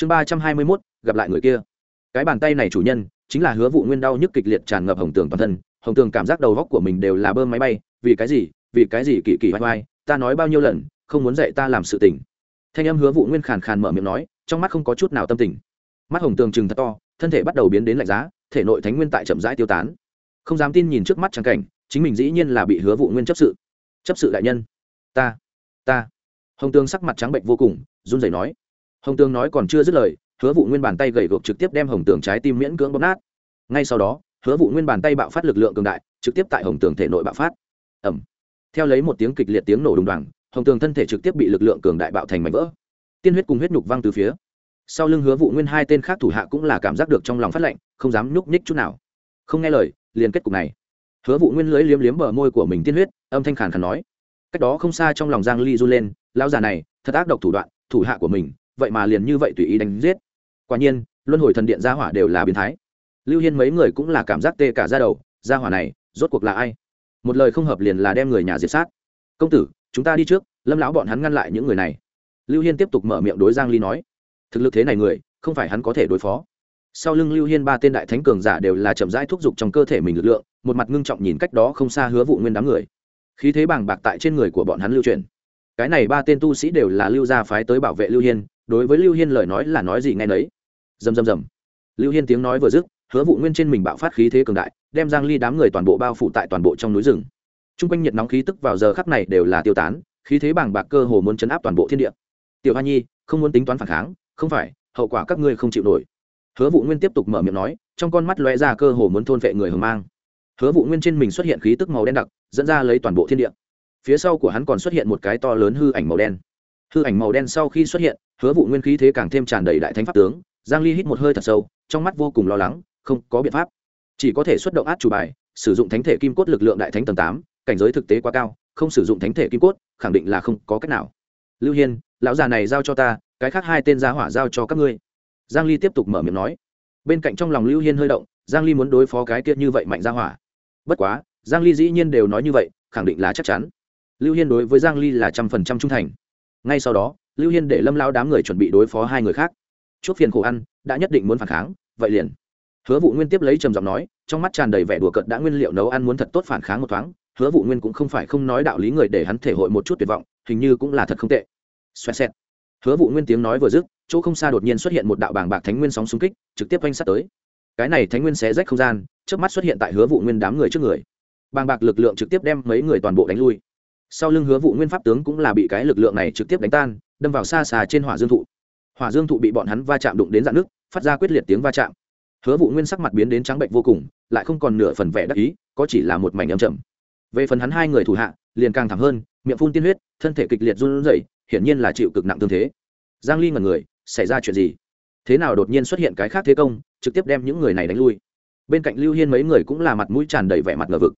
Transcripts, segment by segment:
chương ba trăm hai mươi mốt, gặp lại người kia. Cái bàn tay này chủ nhân, chính là hứa vụ nguyên đau nhức kịch liệt tràn ngập hồng tường toàn thân. Hồng tường cảm giác đầu góc của mình đều là bơm máy bay. Vì cái gì? Vì cái gì kỳ kỳ vai vai ta nói bao nhiêu lần, không muốn dạy ta làm sự tình. Thanh âm hứa vụ nguyên khàn khàn mở miệng nói, trong mắt không có chút nào tâm tình. Mắt hồng tường chừng thật to, thân thể bắt đầu biến đến lạnh giá, thể nội thánh nguyên tại chậm rãi tiêu tán. Không dám tin nhìn trước mắt trắng cảnh, chính mình dĩ nhiên là bị hứa vụ nguyên chấp sự. Chấp sự đại nhân. Ta ta. Hồng tường sắc mặt trắng bệnh vô cùng, run rẩy nói hồng tường nói còn chưa dứt lời, hứa vụ nguyên bàn tay gầy gộc trực tiếp đem hồng tường trái tim miễn cưỡng bóp nát. Ngay sau đó, hứa vụ nguyên bàn tay bạo phát lực lượng cường đại, trực tiếp tại hồng tường thể nội bạo phát. Ẩm theo lấy một tiếng kịch liệt tiếng nổ đùng đoàng, hồng tường thân thể trực tiếp bị lực lượng cường đại bạo thành mảnh vỡ. Tiên huyết cùng huyết nhục văng từ phía. Sau lưng hứa vụ nguyên hai tên khác thủ hạ cũng là cảm giác được trong lòng phát lệnh không dám nhúc nhích chút nào. Không nghe lời, liền kết cục này. Hứa vụ nguyên lưới liếm liếm bờ môi của mình tiên huyết, âm thanh khàn khàn nói. Cách đó không xa trong lòng giang ly run lên, lão già này, thật ác độc thủ đoạn, thủ hạ của mình vậy mà liền như vậy tùy ý đánh giết. Quả nhiên, luân hồi thần điện gia hỏa đều là biến thái. Lưu hiên mấy người cũng là cảm giác tê cả ra đầu, gia hỏa này, rốt cuộc là ai? Một lời không hợp liền là đem người nhà diệt sát. Công tử, chúng ta đi trước, lâm lão bọn hắn ngăn lại những người này. Lưu hiên tiếp tục mở miệng đối giang ly nói. Thực lực thế này người, không phải hắn có thể đối phó. Sau lưng lưu hiên ba tên đại thánh cường giả đều là chậm rãi thúc giục trong cơ thể mình lực lượng, một mặt ngưng trọng nhìn cách đó không xa hứa vụ nguyên đám người. Khí thế bàng bạc tại trên người của bọn hắn lưu truyền cái này ba tên tu sĩ đều là lưu gia phái tới bảo vệ lưu hiên đối với lưu hiên lời nói là nói gì nghe nấy. Rầm rầm rầm. Lưu hiên tiếng nói vừa dứt, hứa vụ nguyên trên mình bạo phát khí thế cường đại, đem giang ly đám người toàn bộ bao phủ tại toàn bộ trong núi rừng. Trung quanh nhiệt nóng khí tức vào giờ khắc này đều là tiêu tán, khí thế bàng bạc cơ hồ muốn chấn áp toàn bộ thiên địa. Tiểu hoa nhi, không muốn tính toán phản kháng, không phải, hậu quả các ngươi không chịu nổi. Hứa vụ nguyên tiếp tục mở miệng nói, trong con mắt lóe ra cơ hồ muốn thôn vệ người hờ mang. Hứa vụ nguyên trên mình xuất hiện khí tức màu đen đặc, dẫn ra lấy toàn bộ thiên địa. Phía sau của hắn còn xuất hiện một cái to lớn hư ảnh màu đen. Hư ảnh màu đen sau khi xuất hiện hứa vụ nguyên khí thế càng thêm tràn đầy đại thánh pháp tướng giang ly hít một hơi thật sâu trong mắt vô cùng lo lắng không có biện pháp. Chỉ có thể xuất động át chủ bài sử dụng thánh thể kim cốt lực lượng đại thánh tầng 8, cảnh giới thực tế quá cao không sử dụng thánh thể kim cốt khẳng định là không có cách nào. Lưu hiên lão già này giao cho ta cái khác hai tên gia hỏa giao cho các ngươi. Giang ly tiếp tục mở miệng nói. Bên cạnh trong lòng lưu hiên hơi động giang ly muốn đối phó cái kia như vậy mạnh gia hỏa. Bất quá giang ly dĩ nhiên đều nói như vậy khẳng định là chắc chắn. Lưu hiên đối với giang ly là trăm phần trăm trung thành. Ngay sau đó lưu hiên để lâm lao đám người chuẩn bị đối phó hai người khác. Chuốc phiền khổ ăn, đã nhất định muốn phản kháng, vậy liền. Hứa vụ nguyên tiếp lấy trầm giọng nói, trong mắt tràn đầy vẻ đùa cợt đã nguyên liệu nấu ăn muốn thật tốt phản kháng một thoáng. Hứa vụ nguyên cũng không phải không nói đạo lý người để hắn thể hội một chút tuyệt vọng, hình như cũng là thật không tệ. Xoẹ xẹt. Hứa vụ nguyên tiếng nói vừa dứt, chỗ không xa đột nhiên xuất hiện một đạo bảng bạc thánh nguyên sóng xung kích, trực tiếp oanh sát tới. Cái này thánh nguyên xé rách không gian trước mắt xuất hiện tại hứa vụ nguyên đám người trước người. Bàng bạc lực lượng trực tiếp đem mấy người toàn bộ đánh lui sau lưng hứa vụ nguyên pháp tướng cũng là bị cái lực lượng này trực tiếp đánh tan, đâm vào xa xà trên hỏa dương thụ. Hỏa dương thụ bị bọn hắn va chạm đụng đến dạng nước, phát ra quyết liệt tiếng va chạm. Hứa vụ nguyên sắc mặt biến đến trắng bệnh vô cùng, lại không còn nửa phần vẻ đắc ý, có chỉ là một mảnh âm trầm. Về phần hắn hai người thủ hạ, liền càng thẳng hơn, miệng phun tiên huyết, thân thể kịch liệt run rẩy, hiển nhiên là chịu cực nặng tương thế. Giang ly ngẩn người, xảy ra chuyện gì? Thế nào đột nhiên xuất hiện cái khác thế công, trực tiếp đem những người này đánh lui? Bên cạnh lưu hiên mấy người cũng là mặt mũi tràn đầy vẻ mặt ngờ vực.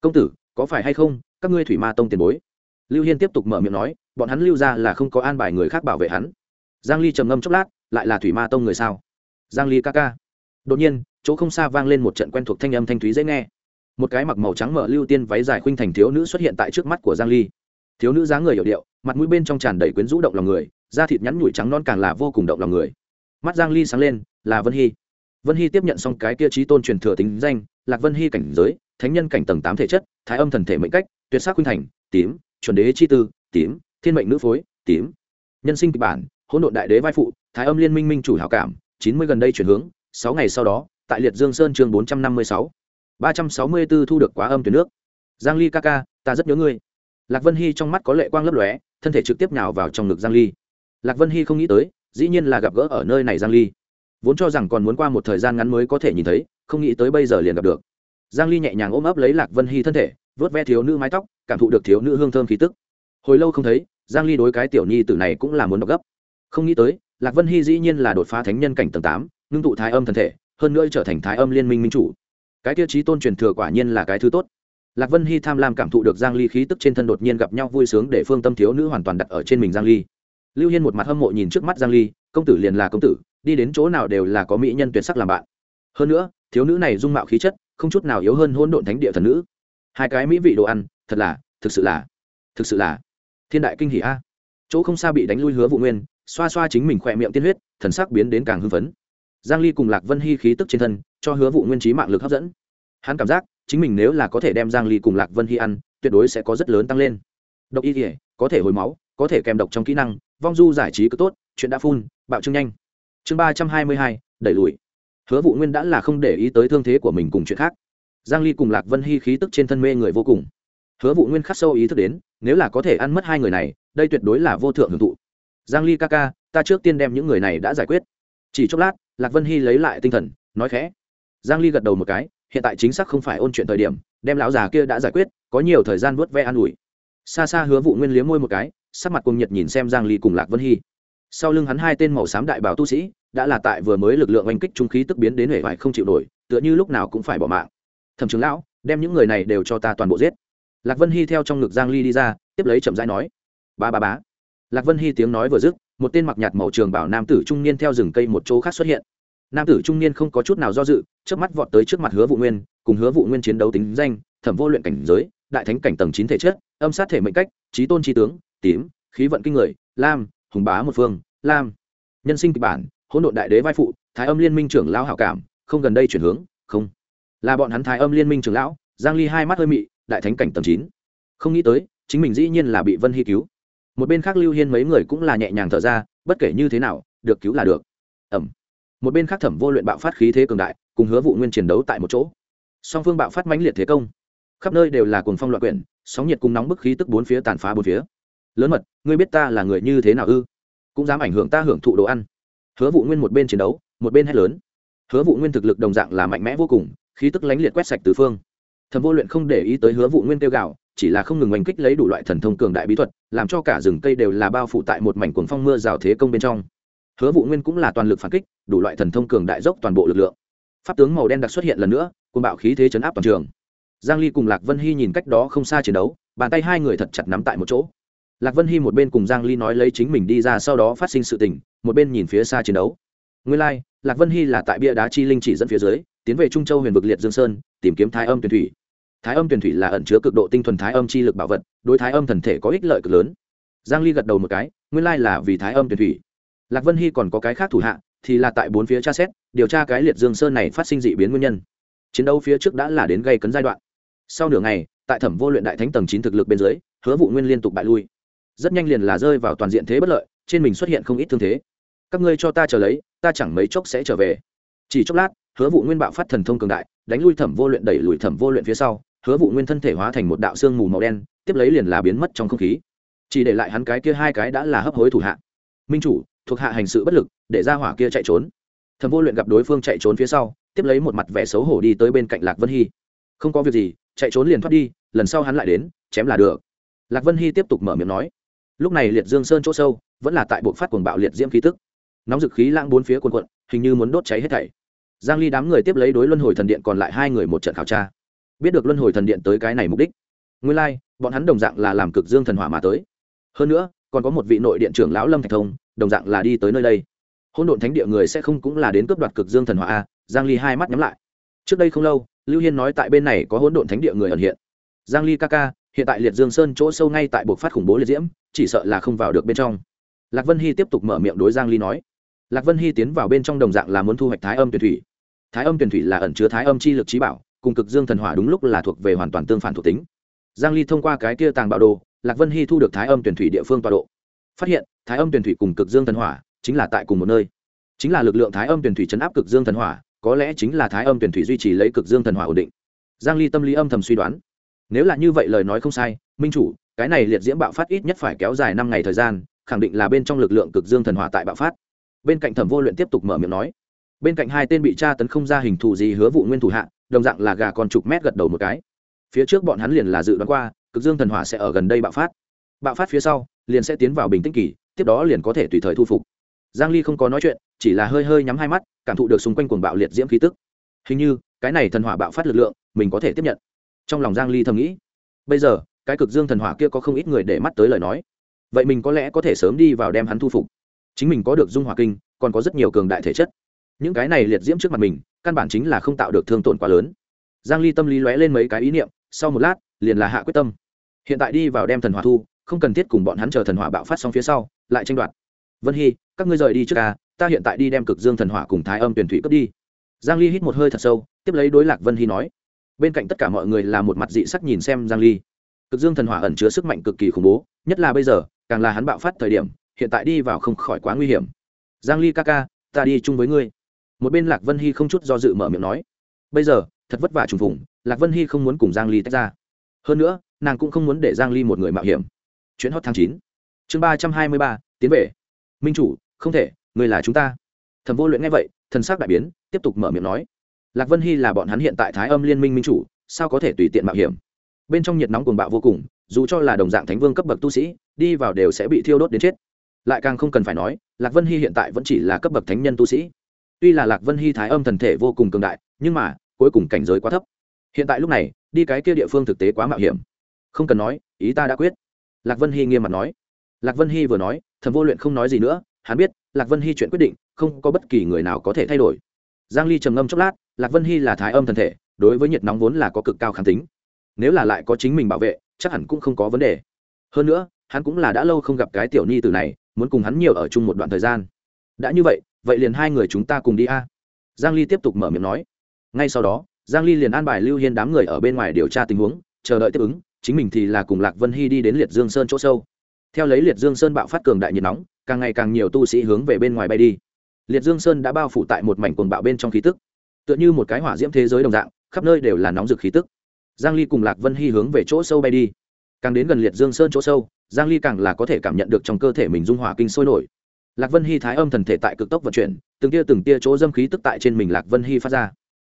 Công tử, có phải hay không? Các ngươi thủy ma tông tiền bối. Lưu hiên tiếp tục mở miệng nói, bọn hắn lưu ra là không có an bài người khác bảo vệ hắn. Giang ly trầm ngâm chốc lát, lại là thủy ma tông người sao? Giang ly ca ca. Đột nhiên, chỗ không xa vang lên một trận quen thuộc thanh âm thanh thúy dễ nghe. Một cái mặc màu trắng mở lưu tiên váy dài khuynh thành thiếu nữ xuất hiện tại trước mắt của giang ly. Thiếu nữ dáng người hiểu điệu, mặt mũi bên trong tràn đầy quyến rũ động lòng người, da thịt nhắn nhủi trắng non càng là vô cùng động lòng người. Mắt giang ly sáng lên, là vân hy. Vân hy tiếp nhận xong cái kia trí tôn truyền thừa tính danh, lạc vân hy cảnh giới, thánh nhân cảnh tầng tám thể chất, thái âm thần thể mệnh cách tuyệt sắc khuynh thành, tím, chuẩn đế chi tư, tím, thiên mệnh nữ phối, tím. Nhân sinh kịch bản, hỗn độn đại đế vai phụ, thái âm liên minh minh chủ hảo cảm, chín mươi gần đây chuyển hướng, sáu ngày sau đó, tại liệt dương sơn chương bốn trăm năm mươi sáu. ba trăm sáu mươi b thu được quá âm tuyển nước. Giang ly ca ca, ta rất nhớ ngươi. Lạc vân hy trong mắt có lệ quang lấp lóe, thân thể trực tiếp nhào vào trong ngực giang ly. Lạc vân hy không nghĩ tới, dĩ nhiên là gặp gỡ ở nơi này giang ly. Vốn cho rằng còn muốn qua một thời gian ngắn mới có thể nhìn thấy, không nghĩ tới bây giờ liền gặp được. Giang ly nhẹ nhàng ôm ấp lấy lạc vân hy thân thể vớt ve thiếu nữ mái tóc cảm thụ được thiếu nữ hương thơm khí tức. Hồi lâu không thấy giang ly đối cái tiểu nhi tử này cũng là muốn đọc gấp. Không nghĩ tới lạc vân hy dĩ nhiên là đột phá thánh nhân cảnh tầng 8, ngưng tụ thái âm thân thể hơn nữa trở thành thái âm liên minh minh chủ. Cái tiêu chí tôn truyền thừa quả nhiên là cái thứ tốt. Lạc vân hy tham lam cảm thụ được giang ly khí tức trên thân đột nhiên gặp nhau vui sướng để phương tâm thiếu nữ hoàn toàn đặt ở trên mình giang ly. Lưu hiên một mặt hâm mộ nhìn trước mắt giang ly công tử liền là công tử đi đến chỗ nào đều là có mỹ nhân tuyệt sắc làm bạn. Hơn nữa thiếu nữ này dung mạo khí chất không chút nào yếu hơn hôn độn thánh địa thần nữ hai cái mỹ vị đồ ăn, thật là, thực sự là, thực sự là thiên đại kinh hỷ a. Chỗ không xa bị đánh lui hứa vụ nguyên, xoa xoa chính mình khỏe miệng tiên huyết, thần sắc biến đến càng hưng phấn. Giang ly cùng lạc vân hy khí tức trên thân, cho hứa vụ nguyên trí mạng lực hấp dẫn. Hắn cảm giác, chính mình nếu là có thể đem giang ly cùng lạc vân hy ăn, tuyệt đối sẽ có rất lớn tăng lên. Độc y thể có thể hồi máu, có thể kèm độc trong kỹ năng, vong du giải trí cứ tốt, chuyện đã phun, bạo trương nhanh. Chương ba trăm hai mươi hai, đẩy lùi. Hứa vụ nguyên đã là không để ý tới thương thế của mình cùng chuyện khác giang ly cùng lạc vân hy khí tức trên thân mê người vô cùng. Hứa vụ nguyên khắc sâu ý thức đến, nếu là có thể ăn mất hai người này, đây tuyệt đối là vô thượng hưởng thụ. Giang ly ca ca, ta trước tiên đem những người này đã giải quyết. Chỉ chốc lát, lạc vân hy lấy lại tinh thần, nói khẽ. Giang ly gật đầu một cái, hiện tại chính xác không phải ôn chuyện thời điểm, đem lão già kia đã giải quyết, có nhiều thời gian vớt ve an ủi. Xa xa hứa vụ nguyên liếm môi một cái, sắc mặt cùng nhiệt nhìn xem giang ly cùng lạc vân hy. Sau lưng hắn hai tên màu xám đại bảo tu sĩ, đã là tại vừa mới lực lượng oanh kích trung khí tức biến đến hệ vải không chịu nổi, tựa như lúc nào cũng phải bỏ mạng thẩm trưởng lão, đem những người này đều cho ta toàn bộ giết. Lạc vân hy theo trong ngực giang ly đi ra, tiếp lấy chậm rãi nói, ba ba bá lạc vân hy tiếng nói vừa dứt, một tên mặc nhạt màu trường bảo nam tử trung niên theo rừng cây một chỗ khác xuất hiện. Nam tử trung niên không có chút nào do dự trước mắt vọt tới trước mặt hứa vụ nguyên, cùng hứa vụ nguyên chiến đấu tính danh, thẩm vô luyện cảnh giới, đại thánh cảnh tầng chín thể chất, âm sát thể mệnh cách trí tôn trí tướng, tím, khí vận kinh người, lam, hùng bá một phương, lam. Nhân sinh kịch bản, hỗn độn đại đế vai phụ, thái âm liên minh trưởng lao hảo cảm, không gần đây chuyển hướng, không là bọn hắn thái âm liên minh trưởng lão, giang ly hai mắt hơi mị, đại thánh cảnh tầng chín. Không nghĩ tới, chính mình dĩ nhiên là bị vân hy cứu. Một bên khác lưu hiên mấy người cũng là nhẹ nhàng thở ra, bất kể như thế nào, được cứu là được. Ẩm. Một bên khác thẩm vô luyện bạo phát khí thế cường đại, cùng hứa vụ nguyên chiến đấu tại một chỗ. Song phương bạo phát mãnh liệt thế công. Khắp nơi đều là cuồng phong loạn quyển, sóng nhiệt cùng nóng bức khí tức bốn phía tàn phá bốn phía. Lớn mật, ngươi biết ta là người như thế nào ư? Cũng dám ảnh hưởng ta hưởng thụ đồ ăn. Hứa vụ nguyên một bên chiến đấu, một bên hét lớn. Hứa vụ nguyên thực lực đồng dạng là mạnh mẽ vô cùng khí tức lánh liệt quét sạch tứ phương. Thẩm vô luyện không để ý tới hứa vụ nguyên tiêu gạo chỉ là không ngừng oanh kích lấy đủ loại thần thông cường đại bí thuật làm cho cả rừng cây đều là bao phủ tại một mảnh cuồng phong mưa rào thế công bên trong. Hứa vụ nguyên cũng là toàn lực phản kích đủ loại thần thông cường đại dốc toàn bộ lực lượng. Pháp tướng màu đen đặc xuất hiện lần nữa côn bạo khí thế chấn áp toàn trường. Giang ly cùng lạc vân hy nhìn cách đó không xa chiến đấu bàn tay hai người thật chặt nắm tại một chỗ. Lạc vân hy một bên cùng giang ly nói lấy chính mình đi ra sau đó phát sinh sự tình một bên nhìn phía xa chiến đấu. Nguyên lai like, lạc vân hy là tại bia đá chi linh chỉ dẫn phía dưới, tiến về trung châu huyền vực liệt dương sơn, tìm kiếm thái âm tuyển thủy. Thái âm tuyển thủy là ẩn chứa cực độ tinh thuần thái âm chi lực bảo vật, đối thái âm thần thể có ích lợi cực lớn. Giang ly gật đầu một cái, nguyên lai là vì thái âm tuyển thủy. Lạc vân hy còn có cái khác thủ hạ, thì là tại bốn phía tra xét, điều tra cái liệt dương sơn này phát sinh dị biến nguyên nhân. Chiến đấu phía trước đã là đến gây cấn giai đoạn. Sau nửa ngày, tại thẩm vô luyện đại thánh tầng chín thực lực bên dưới, hứa vụ nguyên liên tục bại lui. Rất nhanh liền là rơi vào toàn diện thế bất lợi, trên mình xuất hiện không ít thương thế. Các ngươi cho ta chờ lấy ta chẳng mấy chốc sẽ trở về. Chỉ chốc lát, hứa vụ nguyên bạo phát thần thông cường đại, đánh lui thẩm vô luyện, đẩy lùi thẩm vô luyện phía sau, hứa vụ nguyên thân thể hóa thành một đạo sương mù màu đen, tiếp lấy liền là biến mất trong không khí. Chỉ để lại hắn cái kia hai cái đã là hấp hối thủ hạ. Minh chủ, thuộc hạ hành sự bất lực, để ra hỏa kia chạy trốn. Thẩm vô luyện gặp đối phương chạy trốn phía sau, tiếp lấy một mặt vẻ xấu hổ đi tới bên cạnh lạc vân hy. Không có việc gì, chạy trốn liền thoát đi, lần sau hắn lại đến, chém là được. Lạc vân hy tiếp tục mở miệng nói. Lúc này liệt dương sơn chỗ sâu, vẫn là tại bộ phát cuồng bạo liệt diễm khí tức nóng dực khí lãng bốn phía quần quận hình như muốn đốt cháy hết thảy. Giang ly đám người tiếp lấy đối luân hồi thần điện còn lại hai người một trận khảo tra. Biết được luân hồi thần điện tới cái này mục đích nguyên lai like, bọn hắn đồng dạng là làm cực dương thần hỏa mà tới. Hơn nữa còn có một vị nội điện trưởng lão lâm thạch thông đồng dạng là đi tới nơi đây. Hôn độn thánh địa người sẽ không cũng là đến cướp đoạt cực dương thần hỏa a giang ly hai mắt nhắm lại. Trước đây không lâu lưu hiên nói tại bên này có hỗn độn thánh địa người ẩn hiện. Giang ly ca ca hiện tại liệt dương sơn chỗ sâu ngay tại buộc phát khủng bố liệt diễm chỉ sợ là không vào được bên trong. Lạc vân hy tiếp tục mở miệng đối giang ly nói lạc vân hy tiến vào bên trong đồng dạng là muốn thu hoạch thái âm tuyển thủy. Thái âm tuyển thủy là ẩn chứa thái âm chi lực trí bảo, cùng cực dương thần hỏa đúng lúc là thuộc về hoàn toàn tương phản thuộc tính. Giang ly thông qua cái kia tàng bảo đồ, lạc vân hy thu được thái âm tuyển thủy địa phương tọa độ. Phát hiện, thái âm tuyển thủy cùng cực dương thần hỏa chính là tại cùng một nơi. Chính là lực lượng thái âm tuyển thủy chấn áp cực dương thần hỏa, có lẽ chính là thái âm tuyển thủy duy trì lấy cực dương thần hỏa ổn định. Giang ly tâm lý âm thầm suy đoán. Nếu là như vậy lời nói không sai, minh chủ, cái này liệt diễm bạo phát ít nhất phải kéo dài năm ngày thời gian, khẳng định là bên trong lực lượng cực dương thần hỏa tại bạo phát bên cạnh thẩm vô luyện tiếp tục mở miệng nói. Bên cạnh hai tên bị tra tấn không ra hình thù gì hứa vụ nguyên thủ hạ, đồng dạng là gà còn chục mét gật đầu một cái. Phía trước bọn hắn liền là dự đoán qua, cực dương thần hỏa sẽ ở gần đây bạo phát. Bạo phát phía sau, liền sẽ tiến vào bình tĩnh kỳ, tiếp đó liền có thể tùy thời thu phục. Giang ly không có nói chuyện, chỉ là hơi hơi nhắm hai mắt, cảm thụ được xung quanh cuồng bạo liệt diễm khí tức. Hình như, cái này thần hỏa bạo phát lực lượng, mình có thể tiếp nhận. Trong lòng giang ly thầm nghĩ. Bây giờ, cái cực dương thần hỏa kia có không ít người để mắt tới lời nói. Vậy mình có lẽ có thể sớm đi vào đem hắn thu phục chính mình có được dung hòa kinh, còn có rất nhiều cường đại thể chất. Những cái này liệt diễm trước mặt mình, căn bản chính là không tạo được thương tổn quá lớn. Giang ly tâm lý lóe lên mấy cái ý niệm, sau một lát, liền là hạ quyết tâm. Hiện tại đi vào đem thần hỏa thu, không cần thiết cùng bọn hắn chờ thần hỏa bạo phát xong phía sau, lại tranh đoạt. Vân hy, các ngươi rời đi trước ta ta hiện tại đi đem cực dương thần hỏa cùng thái âm tuyển thủy cướp đi. Giang ly hít một hơi thật sâu, tiếp lấy đối lạc vân hy nói. Bên cạnh tất cả mọi người là một mặt dị sắc nhìn xem giang ly. Cực dương thần hỏa ẩn chứa sức mạnh cực kỳ khủng bố, nhất là bây giờ, càng là hắn bạo phát thời điểm hiện tại đi vào không khỏi quá nguy hiểm. Giang ly ca ca ta đi chung với ngươi. Một bên lạc vân hy không chút do dự mở miệng nói. Bây giờ thật vất vả trùng phùng lạc vân hy không muốn cùng giang ly tách ra. Hơn nữa nàng cũng không muốn để giang ly một người mạo hiểm. Chuyến hot tháng 9. chương 323, tiến về. Minh chủ không thể người là chúng ta. Thẩm vô luyện nghe vậy thần sắc đại biến tiếp tục mở miệng nói. Lạc vân hy là bọn hắn hiện tại thái âm liên minh minh chủ sao có thể tùy tiện mạo hiểm? Bên trong nhiệt nóng cuồng bạo vô cùng dù cho là đồng dạng thánh vương cấp bậc tu sĩ đi vào đều sẽ bị thiêu đốt đến chết lại càng không cần phải nói, lạc vân hy hiện tại vẫn chỉ là cấp bậc thánh nhân tu sĩ. Tuy là lạc vân hy thái âm thần thể vô cùng cường đại, nhưng mà, cuối cùng cảnh giới quá thấp. Hiện tại lúc này, đi cái kia địa phương thực tế quá mạo hiểm. Không cần nói, ý ta đã quyết. Lạc vân hy nghiêm mặt nói. Lạc vân hy vừa nói, thần vô luyện không nói gì nữa, hắn biết, lạc vân hy chuyện quyết định, không có bất kỳ người nào có thể thay đổi. Giang ly trầm ngâm chốc lát, lạc vân hy là thái âm thần thể, đối với nhiệt nóng vốn là có cực cao kháng tính. Nếu là lại có chính mình bảo vệ, chắc hẳn cũng không có vấn đề. Hơn nữa, hắn cũng là đã lâu không gặp cái tiểu ni từ này muốn cùng hắn nhiều ở chung một đoạn thời gian. Đã như vậy vậy liền hai người chúng ta cùng đi a. Giang ly tiếp tục mở miệng nói. Ngay sau đó, giang ly liền an bài lưu hiên đám người ở bên ngoài điều tra tình huống, chờ đợi tiếp ứng, chính mình thì là cùng lạc vân hy đi đến liệt dương sơn chỗ sâu. Theo lấy liệt dương sơn bạo phát cường đại nhiệt nóng, càng ngày càng nhiều tu sĩ hướng về bên ngoài bay đi. Liệt dương sơn đã bao phủ tại một mảnh cuồng bạo bên trong khí tức. Tựa như một cái hỏa diễm thế giới đồng dạng, khắp nơi đều là nóng rực khí tức. Giang ly cùng lạc vân hy hướng về chỗ sâu bay đi. Càng đến gần liệt dương sơn chỗ sâu giang ly càng là có thể cảm nhận được trong cơ thể mình dung hỏa kinh sôi nổi. Lạc vân hy thái âm thần thể tại cực tốc vận chuyển, từng tia từng tia chỗ dâm khí tức tại trên mình lạc vân hy phát ra.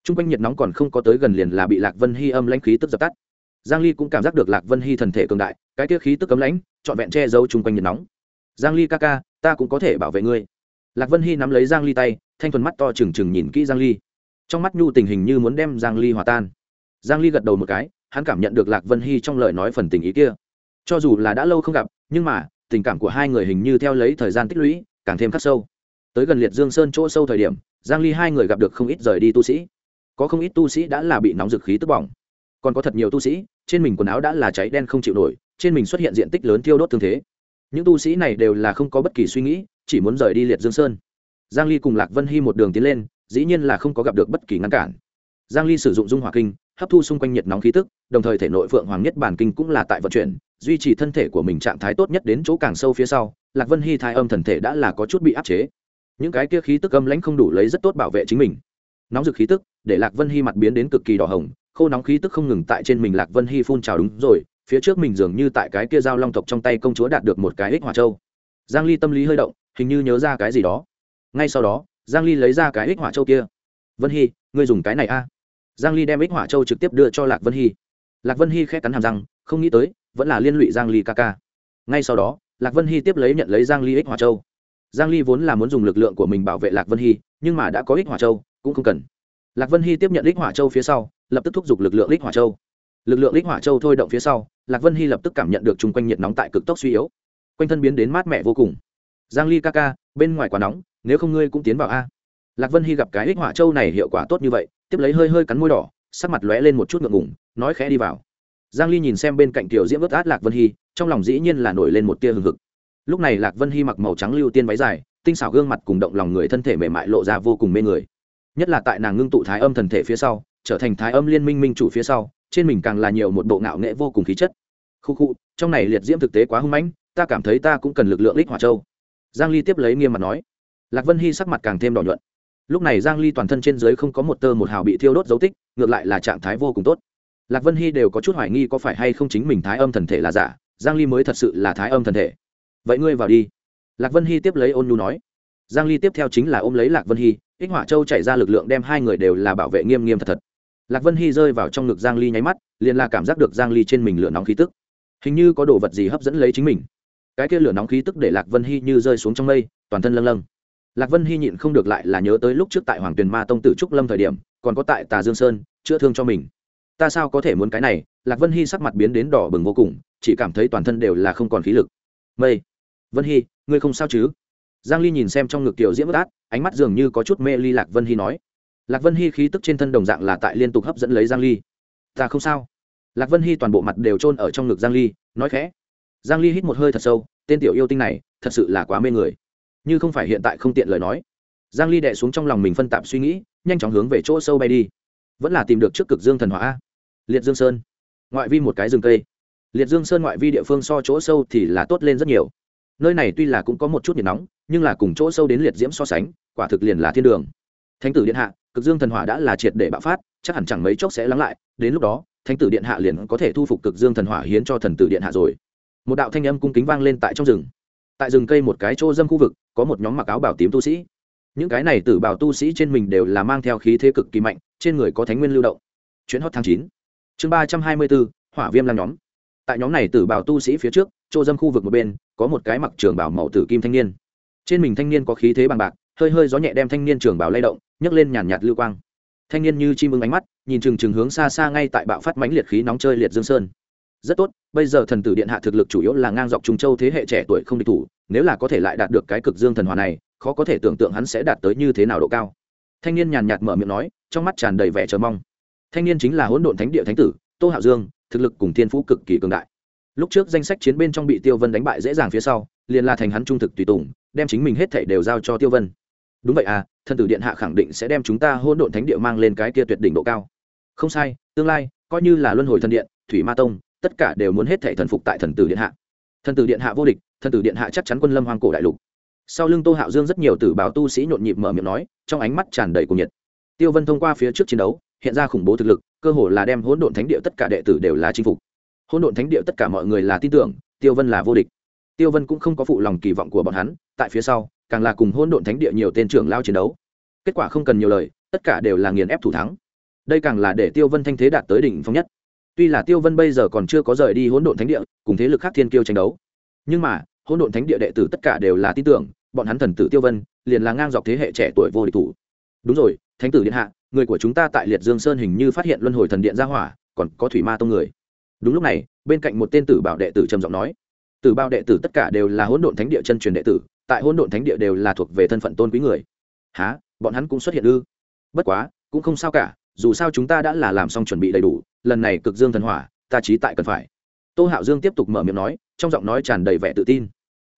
Trung quanh nhiệt nóng còn không có tới gần liền là bị lạc vân hy âm lãnh khí tức dập tắt. Giang ly cũng cảm giác được lạc vân hy thần thể cường đại, cái tia khí tức cấm lãnh, trọn vẹn che giấu chung quanh nhiệt nóng. Giang ly ca ca, ta cũng có thể bảo vệ ngươi. Lạc vân hy nắm lấy giang ly tay, thanh thuần mắt to trừng trừng nhìn kỹ giang ly. Trong mắt nhu tình hình như muốn đem giang ly hòa tan. Giang ly gật đầu một cái, hắn cảm nhận được lạc vân hy trong lời nói phần tình ý kia cho dù là đã lâu không gặp, nhưng mà, tình cảm của hai người hình như theo lấy thời gian tích lũy, càng thêm khắc sâu. Tới gần liệt dương sơn chỗ sâu thời điểm, giang ly hai người gặp được không ít rời đi tu sĩ. Có không ít tu sĩ đã là bị nóng dực khí tức bỏng. Còn có thật nhiều tu sĩ, trên mình quần áo đã là cháy đen không chịu nổi, trên mình xuất hiện diện tích lớn thiêu đốt thương thế. Những tu sĩ này đều là không có bất kỳ suy nghĩ, chỉ muốn rời đi liệt dương sơn. Giang ly cùng lạc vân hy một đường tiến lên, dĩ nhiên là không có gặp được bất kỳ ngăn cản. Giang ly sử dụng dung hỏa kinh, hấp thu xung quanh nhiệt nóng khí tức, đồng thời thể nội phượng hoàng nhất bản kinh cũng là tại vận chuyển duy trì thân thể của mình trạng thái tốt nhất đến chỗ càng sâu phía sau, lạc vân hy thai âm thần thể đã là có chút bị áp chế. Những cái kia khí tức âm lãnh không đủ lấy rất tốt bảo vệ chính mình. Nóng rực khí tức, để lạc vân hy mặt biến đến cực kỳ đỏ hồng, khô nóng khí tức không ngừng tại trên mình lạc vân hy phun trào đúng rồi, phía trước mình dường như tại cái kia dao long tộc trong tay công chúa đạt được một cái ích hỏa châu. Giang ly tâm lý hơi động, hình như nhớ ra cái gì đó. Ngay sau đó, giang ly lấy ra cái ích hỏa châu kia. Vân hy, ngươi dùng cái này a. Giang ly đem ích hỏa châu trực tiếp đưa cho lạc vân hy. Lạc vân hy khẽ cắn hàm răng, không nghĩ tới vẫn là liên lụy giang ly ca ca ngay sau đó, lạc vân hy tiếp lấy nhận lấy giang ly ích hỏa châu. Giang ly vốn là muốn dùng lực lượng của mình bảo vệ lạc vân hy, nhưng mà đã có ích hỏa châu, cũng không cần. Lạc vân hy tiếp nhận ích hỏa châu phía sau, lập tức thúc giục lực lượng ích hỏa châu. Lực lượng ích hỏa châu thôi động phía sau, lạc vân hy lập tức cảm nhận được chung quanh nhiệt nóng tại cực tốc suy yếu. Quanh thân biến đến mát mẻ vô cùng. Giang ly ca ca bên ngoài quá nóng, nếu không ngươi cũng tiến vào a. Lạc vân hy gặp cái ích hỏa châu này hiệu quả tốt như vậy, tiếp lấy hơi hơi cắn môi đỏ, sắc mặt lóe lên một chút ngượng ngùng, nói khẽ đi vào giang ly nhìn xem bên cạnh tiểu diễm vớt át lạc vân hy, trong lòng dĩ nhiên là nổi lên một tia hừng hực. Lúc này lạc vân hy mặc màu trắng lưu tiên váy dài, tinh xảo gương mặt cùng động lòng người thân thể mềm mại lộ ra vô cùng mê người. Nhất là tại nàng ngưng tụ thái âm thần thể phía sau, trở thành thái âm liên minh minh chủ phía sau, trên mình càng là nhiều một bộ ngạo nghệ vô cùng khí chất. Khu khu, trong này liệt diễm thực tế quá hung mãnh, ta cảm thấy ta cũng cần lực lượng lích hỏa châu. Giang ly tiếp lấy nghiêm mặt nói. Lạc vân hy sắc mặt càng thêm đỏ nhuận. Lúc này giang ly toàn thân trên dưới không có một tơ một hào bị thiêu đốt dấu tích, ngược lại là trạng thái vô cùng tốt lạc vân hy đều có chút hoài nghi có phải hay không chính mình thái âm thần thể là giả, giang ly mới thật sự là thái âm thần thể. Vậy ngươi vào đi. Lạc vân hy tiếp lấy ôn nhu nói. Giang ly tiếp theo chính là ôm lấy lạc vân hy, ích hỏa châu chạy ra lực lượng đem hai người đều là bảo vệ nghiêm nghiêm thật thật. Lạc vân hy rơi vào trong ngực giang ly nháy mắt, liền là cảm giác được giang ly trên mình lửa nóng khí tức. Hình như có đồ vật gì hấp dẫn lấy chính mình. Cái kia lửa nóng khí tức để lạc vân hy như rơi xuống trong mây, toàn thân lâng lâng. Lạc vân hy nhịn không được lại là nhớ tới lúc trước tại hoàng tuyền ma tông tử trúc lâm thời điểm, còn có tại tà dương sơn, chữa thương cho mình ta sao có thể muốn cái này? Lạc vân hy sắc mặt biến đến đỏ bừng vô cùng, chỉ cảm thấy toàn thân đều là không còn khí lực. Mây, vân hy, ngươi không sao chứ? Giang ly nhìn xem trong ngực tiểu diễm át, ánh mắt dường như có chút mê ly lạc vân hy nói. Lạc vân hy khí tức trên thân đồng dạng là tại liên tục hấp dẫn lấy giang ly. Ta không sao. Lạc vân hy toàn bộ mặt đều trôn ở trong ngực giang ly, nói khẽ. Giang ly hít một hơi thật sâu, tên tiểu yêu tinh này, thật sự là quá mê người. Như không phải hiện tại không tiện lời nói. Giang ly đè xuống trong lòng mình phân tạp suy nghĩ, nhanh chóng hướng về chỗ sâu bay đi. Vẫn là tìm được trước cực dương thần hỏa liệt dương sơn. Ngoại vi một cái rừng cây. Liệt dương sơn ngoại vi địa phương so chỗ sâu thì là tốt lên rất nhiều. Nơi này tuy là cũng có một chút nhiệt nóng, nhưng là cùng chỗ sâu đến liệt diễm so sánh, quả thực liền là thiên đường. Thánh tử điện hạ, cực dương thần hỏa đã là triệt để bạo phát, chắc hẳn chẳng mấy chốc sẽ lắng lại, đến lúc đó, thánh tử điện hạ liền có thể thu phục cực dương thần hỏa hiến cho thần tử điện hạ rồi. Một đạo thanh âm cung kính vang lên tại trong rừng. Tại rừng cây một cái chỗ dâm khu vực, có một nhóm mặc áo bảo tím tu sĩ. Những cái này tử bảo tu sĩ trên mình đều là mang theo khí thế cực kỳ mạnh, trên người có thánh nguyên lưu động. Chuyến hot tháng chín chương ba trăm hai mươi bốn, hỏa viêm làm nhóm. Tại nhóm này tử bảo tu sĩ phía trước, chỗ dâm khu vực một bên, có một cái mặc trường bảo màu tử kim thanh niên. Trên mình thanh niên có khí thế bằng bạc, hơi hơi gió nhẹ đem thanh niên trường bảo lay động, nhấc lên nhàn nhạt lưu quang. Thanh niên như chim ưng ánh mắt, nhìn chừng chừng hướng xa xa ngay tại bạo phát mãnh liệt khí nóng chơi liệt dương sơn. Rất tốt, bây giờ thần tử điện hạ thực lực chủ yếu là ngang dọc trung châu thế hệ trẻ tuổi không địch thủ, nếu là có thể lại đạt được cái cực dương thần hòa này, khó có thể tưởng tượng hắn sẽ đạt tới như thế nào độ cao. Thanh niên nhàn nhạt mở miệng nói, trong mắt tràn đầy vẻ chờ mong thanh niên chính là hỗn độn thánh địa thánh tử, tô hạo dương, thực lực cùng thiên phú cực kỳ cường đại. Lúc trước danh sách chiến bên trong bị tiêu vân đánh bại dễ dàng phía sau, liền là thành hắn trung thực tùy tùng, đem chính mình hết thảy đều giao cho tiêu vân. Đúng vậy à thần tử điện hạ khẳng định sẽ đem chúng ta hôn độn thánh địa mang lên cái kia tuyệt đỉnh độ cao. Không sai, tương lai, coi như là luân hồi thần điện, thủy ma tông, tất cả đều muốn hết thảy thần phục tại thần tử điện hạ. Thần tử điện hạ vô địch, thần tử điện hạ chắc chắn quân lâm hoang cổ đại lục. Sau lưng tô hạo dương rất nhiều tử báo tu sĩ nhộn nhịp mở miệng nói, trong ánh mắt tràn đầy cuồng nhiệt. Tiêu vân thông qua phía trước chiến đấu hiện ra khủng bố thực lực, cơ hồ là đem hỗn độn thánh địa tất cả đệ tử đều là chinh phục. Hỗn độn thánh địa tất cả mọi người là tin tưởng, tiêu vân là vô địch. Tiêu vân cũng không có phụ lòng kỳ vọng của bọn hắn, tại phía sau, càng là cùng hỗn độn thánh địa nhiều tên trưởng lao chiến đấu. Kết quả không cần nhiều lời, tất cả đều là nghiền ép thủ thắng. Đây càng là để tiêu vân thanh thế đạt tới đỉnh phong nhất. Tuy là tiêu vân bây giờ còn chưa có rời đi hỗn độn thánh địa, cùng thế lực khác thiên kiêu tranh đấu, nhưng mà, hỗn độn thánh địa đệ tử tất cả đều là tin tưởng, bọn hắn thần tử tiêu vân, liền là ngang dọc thế hệ trẻ tuổi vô địch thủ. Đúng rồi thánh tử điện hạ, người của chúng ta tại liệt dương sơn hình như phát hiện luân hồi thần điện ra hỏa, còn có thủy ma tông người. Đúng lúc này, bên cạnh một tên tử bảo đệ tử trầm giọng nói, tử bao đệ tử tất cả đều là hỗn độn thánh địa chân truyền đệ tử, tại hỗn độn thánh địa đều là thuộc về thân phận tôn quý người. Há bọn hắn cũng xuất hiện ư? Bất quá, cũng không sao cả, dù sao chúng ta đã là làm xong chuẩn bị đầy đủ, lần này cực dương thần hỏa, ta trí tại cần phải. Tô hạo dương tiếp tục mở miệng nói, trong giọng nói tràn đầy vẻ tự tin.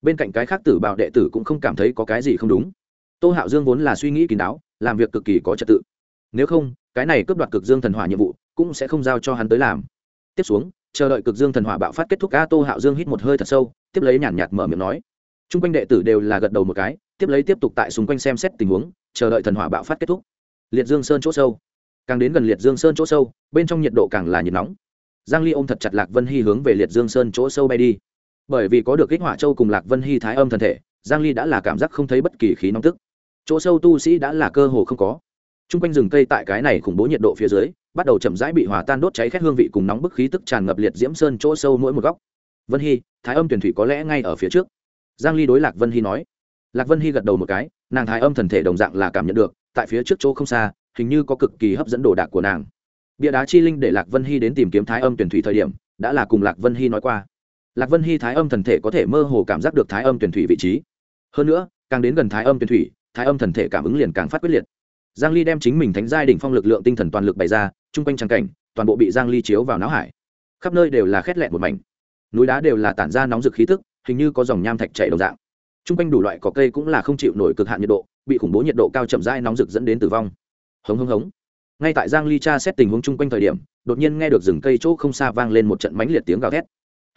Bên cạnh cái khác tử bào đệ tử cũng không cảm thấy có cái gì không đúng. Tô hạo dương vốn là suy nghĩ kín đáo làm việc cực kỳ có trật tự. Nếu không, cái này cướp đoạt cực dương thần hỏa nhiệm vụ cũng sẽ không giao cho hắn tới làm. Tiếp xuống, chờ đợi cực dương thần hỏa bạo phát kết thúc a tô hạo dương hít một hơi thật sâu, tiếp lấy nhàn nhạt mở miệng nói. T r u n g quanh đệ tử đều là gật đầu một cái, tiếp lấy tiếp tục tại xung quanh xem xét tình huống, chờ đợi thần hỏa bạo phát kết thúc. Liệt dương sơn chỗ sâu. Càng đến gần liệt dương sơn chỗ sâu, bên trong nhiệt độ càng là nhiệt nóng. Giang ly ôm thật chặt lạc vân hy hướng về liệt dương sơn chỗ sâu bay đi. Bởi vì có được kích hỏa châu cùng lạc vân hy thái âm thần thể, giang ly đã là cảm giác không thấy bất kỳ khí nóng tức chỗ sâu tu sĩ đã là cơ hồ không có. T r u n g quanh rừng cây tại cái này khủng bố nhiệt độ phía dưới, bắt đầu chậm rãi bị hòa tan đốt cháy khét hương vị cùng nóng bức khí tức tràn ngập liệt diễm sơn chỗ sâu mỗi một góc. Vân hy, thái âm tuyển thủy có lẽ ngay ở phía trước. Giang ly đối lạc vân hy nói. Lạc vân hy gật đầu một cái, nàng thái âm thần thể đồng dạng là cảm nhận được, tại phía trước chỗ không xa, hình như có cực kỳ hấp dẫn đồ đạc của nàng. Bia đá chi linh để lạc vân hy đến tìm kiếm thái âm tuyển thủy thời điểm, đã là cùng lạc vân hy nói qua. Lạc vân hy thái âm thần thể có thể mơ hồ cảm giác được thái âm tuyển thủy vị trí. Hơn nữa, càng đến gần thái âm tuyển thủy thái âm thần thể cảm ứng liền càng phát quyết liệt. Giang ly đem chính mình thánh giai đỉnh phong lực lượng tinh thần toàn lực bày ra trung quanh trang cảnh, toàn bộ bị giang ly chiếu vào não hải. Khắp nơi đều là khét lẹn một mảnh. Núi đá đều là tản ra nóng rực khí tức, hình như có dòng nham thạch chảy đồng dạng. Trung quanh đủ loại cỏ cây cũng là không chịu nổi cực hạn nhiệt độ, bị khủng bố nhiệt độ cao chậm rãi nóng rực dẫn đến tử vong. Hống hống hống. Ngay tại giang ly tra xét tình huống chung quanh thời điểm, đột nhiên nghe được rừng cây chỗ không xa vang lên một trận mãnh liệt tiếng gào thét.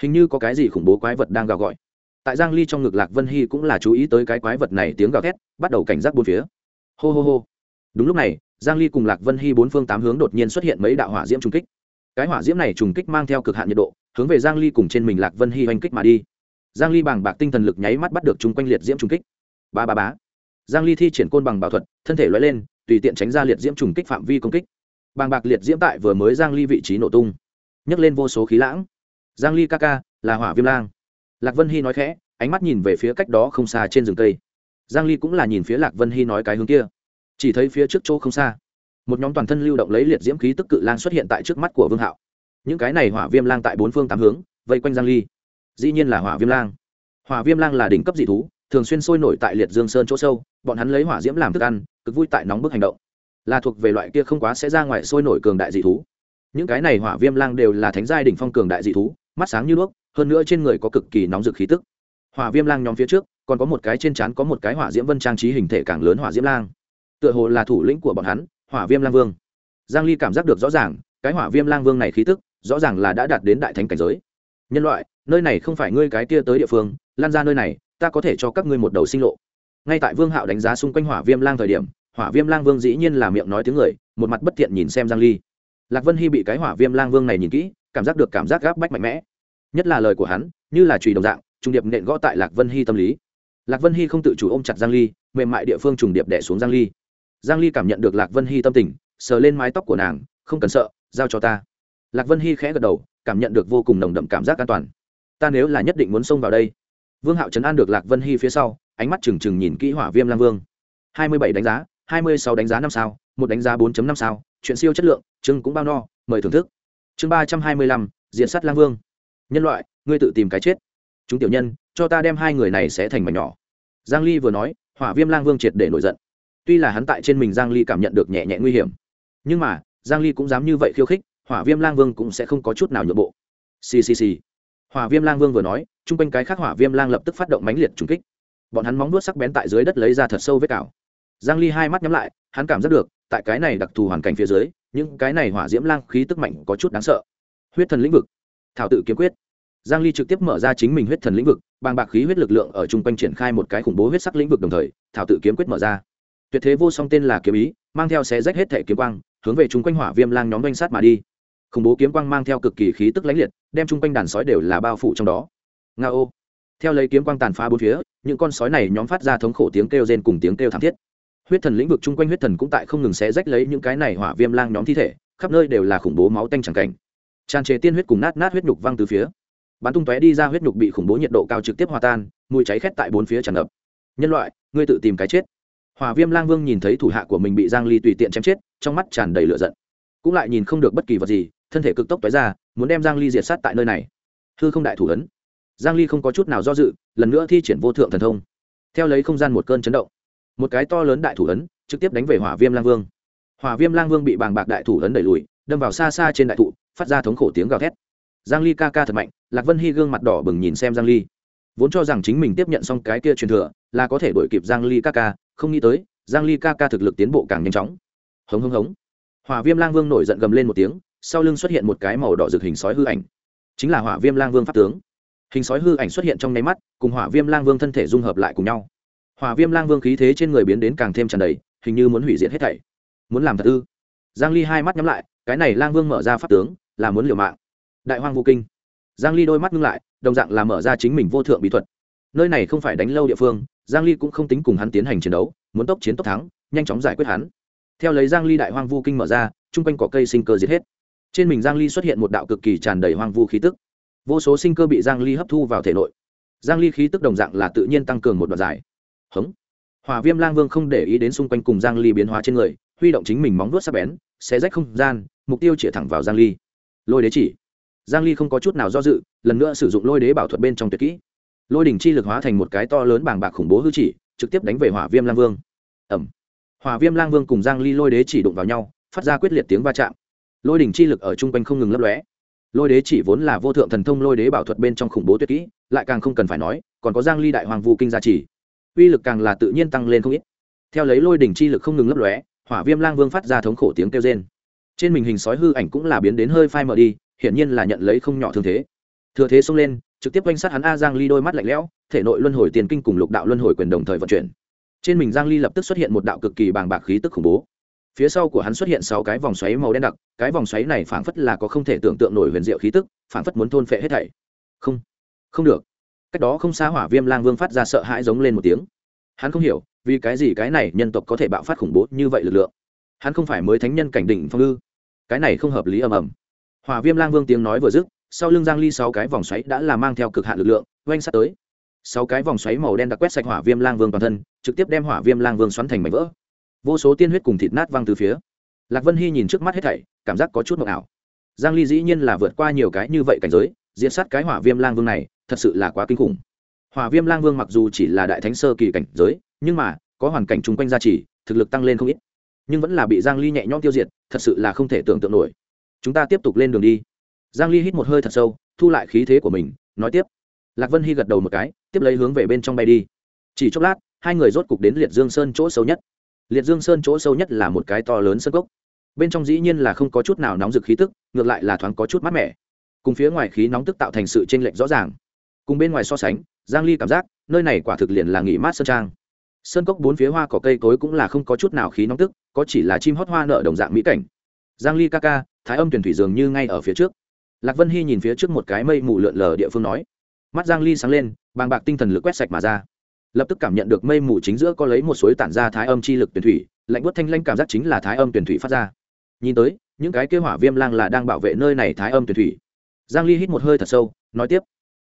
Hình như có cái gì khủng bố quái vật đang gào gọi tại giang ly trong ngực lạc vân hy cũng là chú ý tới cái quái vật này tiếng gào thét, bắt đầu cảnh giác bốn phía. Hô hô hô. Đúng lúc này, giang ly cùng lạc vân hy bốn phương tám hướng đột nhiên xuất hiện mấy đạo hỏa diễm trùng kích. Cái hỏa diễm này trùng kích mang theo cực hạn nhiệt độ, hướng về giang ly cùng trên mình lạc vân hy hoành kích mà đi. Giang ly bằng bạc tinh thần lực nháy mắt bắt được chung quanh liệt diễm trùng kích. Ba ba bá giang ly thi triển côn bằng bảo thuật, thân thể lóe lên, tùy tiện tránh ra liệt diễm trùng kích phạm vi công kích. Bằng bạc liệt diễm tại vừa mới giang ly vị trí nổ tung, nhấc lên vô số khí lãng. Giang ly ca ca, là hỏa viêm lang lạc vân hy nói khẽ, ánh mắt nhìn về phía cách đó không xa trên rừng cây. Giang ly cũng là nhìn phía lạc vân hy nói cái hướng kia. Chỉ thấy phía trước chỗ không xa, một nhóm toàn thân lưu động lấy liệt diễm khí tức cự lang xuất hiện tại trước mắt của vương hạo. Những cái này hỏa viêm lang tại bốn phương tám hướng, vây quanh giang ly. Dĩ nhiên là hỏa viêm lang. Hỏa viêm lang là đỉnh cấp dị thú, thường xuyên sôi nổi tại liệt dương sơn chỗ sâu, bọn hắn lấy hỏa diễm làm thức ăn, cực vui tại nóng bức hành động. Là thuộc về loại kia không quá sẽ ra ngoài sôi nổi cường đại dị thú. Những cái này hỏa viêm lang đều là thánh giai đỉnh phong cường đại dị thú mắt sáng như đuốc, hơn nữa trên người có cực kỳ nóng rực khí tức. Hỏa viêm lang nhóm phía trước, còn có một cái trên trán có một cái hỏa diễm vân trang trí hình thể càng lớn hỏa diễm lang. Tựa hồ là thủ lĩnh của bọn hắn, hỏa viêm lang vương. Giang ly cảm giác được rõ ràng, cái hỏa viêm lang vương này khí tức, rõ ràng là đã đạt đến đại thánh cảnh giới. Nhân loại, nơi này không phải ngươi cái kia tới địa phương, lan ra nơi này, ta có thể cho các ngươi một đầu sinh lộ. Ngay tại vương hạo đánh giá xung quanh hỏa viêm lang thời điểm, hỏa viêm lang vương dĩ nhiên là miệng nói tiếng người, một mặt bất thiện nhìn xem giang ly. Lạc vân hy bị cái hỏa viêm lang vương này nhìn kỹ cảm giác được cảm giác gáp bách mạnh mẽ. Nhất là lời của hắn, như là trùy đồng dạng, trùng điệp nện gõ tại lạc vân hy tâm lý. Lạc vân hy không tự chủ ôm chặt giang ly, mềm mại địa phương trùng điệp đẻ xuống giang ly. Giang ly cảm nhận được lạc vân hy tâm tình, sờ lên mái tóc của nàng, không cần sợ, giao cho ta. Lạc vân hy khẽ gật đầu, cảm nhận được vô cùng nồng đậm cảm giác an toàn. Ta nếu là nhất định muốn xông vào đây. Vương hạo trấn an được lạc vân hy phía sau, ánh mắt trừng trừng nhìn kỹ hỏa viêm lang vương. 27 đánh giá 26 đánh giá năm sao, một đánh giá 4.5 sao, chuyện siêu chất lượng, chương cũng bao no, mời thưởng thức chương 325, diện sát lang vương. Nhân loại ngươi tự tìm cái chết. Chúng tiểu nhân cho ta đem hai người này sẽ thành mảnh nhỏ. Giang ly vừa nói hỏa viêm lang vương triệt để nổi giận. Tuy là hắn tại trên mình giang ly cảm nhận được nhẹ nhẹ nguy hiểm nhưng mà giang ly cũng dám như vậy khiêu khích hỏa viêm lang vương cũng sẽ không có chút nào nhượng bộ. Xì xì xì. Hỏa viêm lang vương vừa nói chung quanh cái khác hỏa viêm lang lập tức phát động mãnh liệt trùng kích. Bọn hắn móng vuốt sắc bén tại dưới đất lấy ra thật sâu vết cào. Giang ly hai mắt nhắm lại hắn cảm giác được tại cái này đặc thù hoàn cảnh phía dưới những cái này hỏa diễm lang khí tức mạnh có chút đáng sợ. Huyết thần lĩnh vực. Thảo tự kiếm quyết. Giang ly trực tiếp mở ra chính mình huyết thần lĩnh vực, bàng bạc khí huyết lực lượng ở trung quanh triển khai một cái khủng bố huyết sắc lĩnh vực đồng thời, thảo tự kiếm quyết mở ra. Tuyệt thế vô song tên là kiếm ý, mang theo xé rách hết thể kiếm quang, hướng về trung quanh hỏa viêm lang nhóm doanh sát mà đi. Khủng bố kiếm quang mang theo cực kỳ khí tức lãnh liệt, đem trung quanh đàn sói đều là bao phủ trong đó. Nga ô theo lấy kiếm quang tàn phá bốn phía, những con sói này nhóm phát ra thống khổ tiếng kêu rên cùng tiếng kêu thảm thiết huyết thần lĩnh vực chung quanh huyết thần cũng tại không ngừng xé rách lấy những cái này hỏa viêm lang nhóm thi thể, khắp nơi đều là khủng bố máu tanh chẳng cảnh. Tràn trề tiên huyết cùng nát nát huyết nhục văng từ phía. Bắn tung tóe đi ra huyết nhục bị khủng bố nhiệt độ cao trực tiếp hòa tan, mùi cháy khét tại bốn phía tràn ngập. Nhân loại, ngươi tự tìm cái chết. Hỏa viêm lang vương nhìn thấy thủ hạ của mình bị giang ly tùy tiện chém chết, trong mắt tràn đầy lửa giận. Cũng lại nhìn không được bất kỳ vật gì, thân thể cực tốc tóe ra, muốn đem giang ly diệt sát tại nơi này. Hư không đại thủ ấn. Giang ly không có chút nào do dự, lần nữa thi triển vô thượng thần thông. Theo lấy không gian một cơn chấn động một cái to lớn đại thủ ấn, trực tiếp đánh về hỏa viêm lang vương. Hỏa viêm lang vương bị bàng bạc đại thủ ấn đẩy lùi, đâm vào xa xa trên đại thụ, phát ra thống khổ tiếng gào thét. Giang ly ca ca thật mạnh, lạc vân hy gương mặt đỏ bừng nhìn xem giang ly. Vốn cho rằng chính mình tiếp nhận xong cái kia truyền thừa, là có thể đuổi kịp giang ly ca ca, không nghĩ tới, giang ly ca ca thực lực tiến bộ càng nhanh chóng. Hống hống hống. Hỏa viêm lang vương nổi giận gầm lên một tiếng, sau lưng xuất hiện một cái màu đỏ rực hình sói hư ảnh. Chính là hỏa viêm lang vương pháp tướng. Hình sói hư ảnh xuất hiện trong nháy mắt, cùng hỏa viêm lang vương thân thể dung hợp lại cùng nhau hỏa viêm lang vương khí thế trên người biến đến càng thêm tràn đầy, hình như muốn hủy diệt hết thảy. Muốn làm thật ư? Giang ly hai mắt nhắm lại, cái này lang vương mở ra pháp tướng, là muốn liều mạng. Đại hoang vô kinh. Giang ly đôi mắt ngưng lại, đồng dạng là mở ra chính mình vô thượng bí thuật. Nơi này không phải đánh lâu địa phương, giang ly cũng không tính cùng hắn tiến hành chiến đấu, muốn tốc chiến tốc thắng, nhanh chóng giải quyết hắn. Theo lấy giang ly đại hoang vu kinh mở ra trung quanh có cây sinh cơ diệt hết. Trên mình giang ly xuất hiện một đạo cực kỳ tràn đầy hoang vu khí tức. Vô số sinh cơ bị giang ly hấp thu vào thể nội. Giang ly khí tức đồng dạng là tự nhiên tăng cường một đoạn dài hống. Hỏa viêm lang vương không để ý đến xung quanh cùng giang ly biến hóa trên người, huy động chính mình móng vuốt sắc bén, xé rách không gian, mục tiêu chĩa thẳng vào giang ly. Lôi đế chỉ. Giang ly không có chút nào do dự, lần nữa sử dụng lôi đế bảo thuật bên trong tuyệt kỹ. Lôi đỉnh chi lực hóa thành một cái to lớn bảng bạc khủng bố hư chỉ, trực tiếp đánh về hỏa viêm lang vương. Ẩm hỏa viêm lang vương cùng giang ly lôi đế chỉ đụng vào nhau, phát ra quyết liệt tiếng va chạm. Lôi đỉnh chi lực ở trung quanh không ngừng lấp lóe. Lôi đế chỉ vốn là vô thượng thần thông lôi đế bảo thuật bên trong khủng bố tuyệt kỹ, lại càng không cần phải nói, còn có giang ly đại hoàng vũ kinh gia chỉ uy lực càng là tự nhiên tăng lên không ít. Theo lấy lôi đỉnh chi lực không ngừng lấp lóe, hỏa viêm lang vương phát ra thống khổ tiếng kêu rên. Trên mình hình sói hư ảnh cũng là biến đến hơi phai mờ đi, hiển nhiên là nhận lấy không nhỏ thương thế. Thừa thế xông lên, trực tiếp quanh sát hắn a giang ly đôi mắt lạnh lẽo, thể nội luân hồi tiền kinh cùng lục đạo luân hồi quyền đồng thời vận chuyển. Trên mình giang ly lập tức xuất hiện một đạo cực kỳ bàng bạc khí tức khủng bố. Phía sau của hắn xuất hiện sáu cái vòng xoáy màu đen đặc, cái vòng xoáy này phảng phất là có không thể tưởng tượng nổi huyền diệu khí tức, phảng phất muốn thôn phệ hết thảy. Không không được cách đó không xa hỏa viêm lang vương phát ra sợ hãi giống lên một tiếng. Hắn không hiểu, vì cái gì cái này nhân tộc có thể bạo phát khủng bố như vậy lực lượng. Hắn không phải mới thánh nhân cảnh đỉnh phong ư? Cái này không hợp lý ầm ầm. Hỏa viêm lang vương tiếng nói vừa dứt, sau lưng giang ly sáu cái vòng xoáy đã là mang theo cực hạn lực lượng, oanh sát tới. Sáu cái vòng xoáy màu đen đã quét sạch hỏa viêm lang vương toàn thân, trực tiếp đem hỏa viêm lang vương xoắn thành mảnh vỡ. Vô số tiên huyết cùng thịt nát văng từ phía. Lạc vân hy nhìn trước mắt hết thảy, cảm giác có chút mộng ảo. Giang ly dĩ nhiên là vượt qua nhiều cái như vậy cảnh giới diệt sát cái hỏa viêm lang vương này, thật sự là quá kinh khủng. Hỏa viêm lang vương mặc dù chỉ là đại thánh sơ kỳ cảnh giới, nhưng mà, có hoàn cảnh chung quanh gia trì, thực lực tăng lên không ít. Nhưng vẫn là bị giang ly nhẹ nhõm tiêu diệt, thật sự là không thể tưởng tượng nổi. Chúng ta tiếp tục lên đường đi. Giang ly hít một hơi thật sâu, thu lại khí thế của mình, nói tiếp. Lạc vân hy gật đầu một cái, tiếp lấy hướng về bên trong bay đi. Chỉ chốc lát, hai người rốt cục đến liệt dương sơn chỗ sâu nhất. Liệt dương sơn chỗ sâu nhất là một cái to lớn sân cốc. Bên trong dĩ nhiên là không có chút nào nóng rực khí tức, ngược lại là thoáng có chút mát mẻ cùng phía ngoài khí nóng tức tạo thành sự chênh lệch rõ ràng. Cùng bên ngoài so sánh, giang ly cảm giác, nơi này quả thực liền là nghỉ mát sơn trang. Sơn cốc bốn phía hoa cỏ cây cối cũng là không có chút nào khí nóng tức, có chỉ là chim hót hoa nở đồng dạng mỹ cảnh. Giang ly ca ca, thái âm tuyển thủy dường như ngay ở phía trước. Lạc vân hy nhìn phía trước một cái mây mù lượn lờ địa phương nói. Mắt giang ly sáng lên, bàng bạc tinh thần lực quét sạch mà ra. Lập tức cảm nhận được mây mù chính giữa có lấy một suối tản ra thái âm chi lực tuyển thủy, lạnh buốt thanh lanh cảm giác chính là thái âm tuyển thủy phát ra. Nhìn tới, những cái kêu hỏa viêm lang là đang bảo vệ nơi này thái âm tuyển thủy giang ly hít một hơi thật sâu, nói tiếp.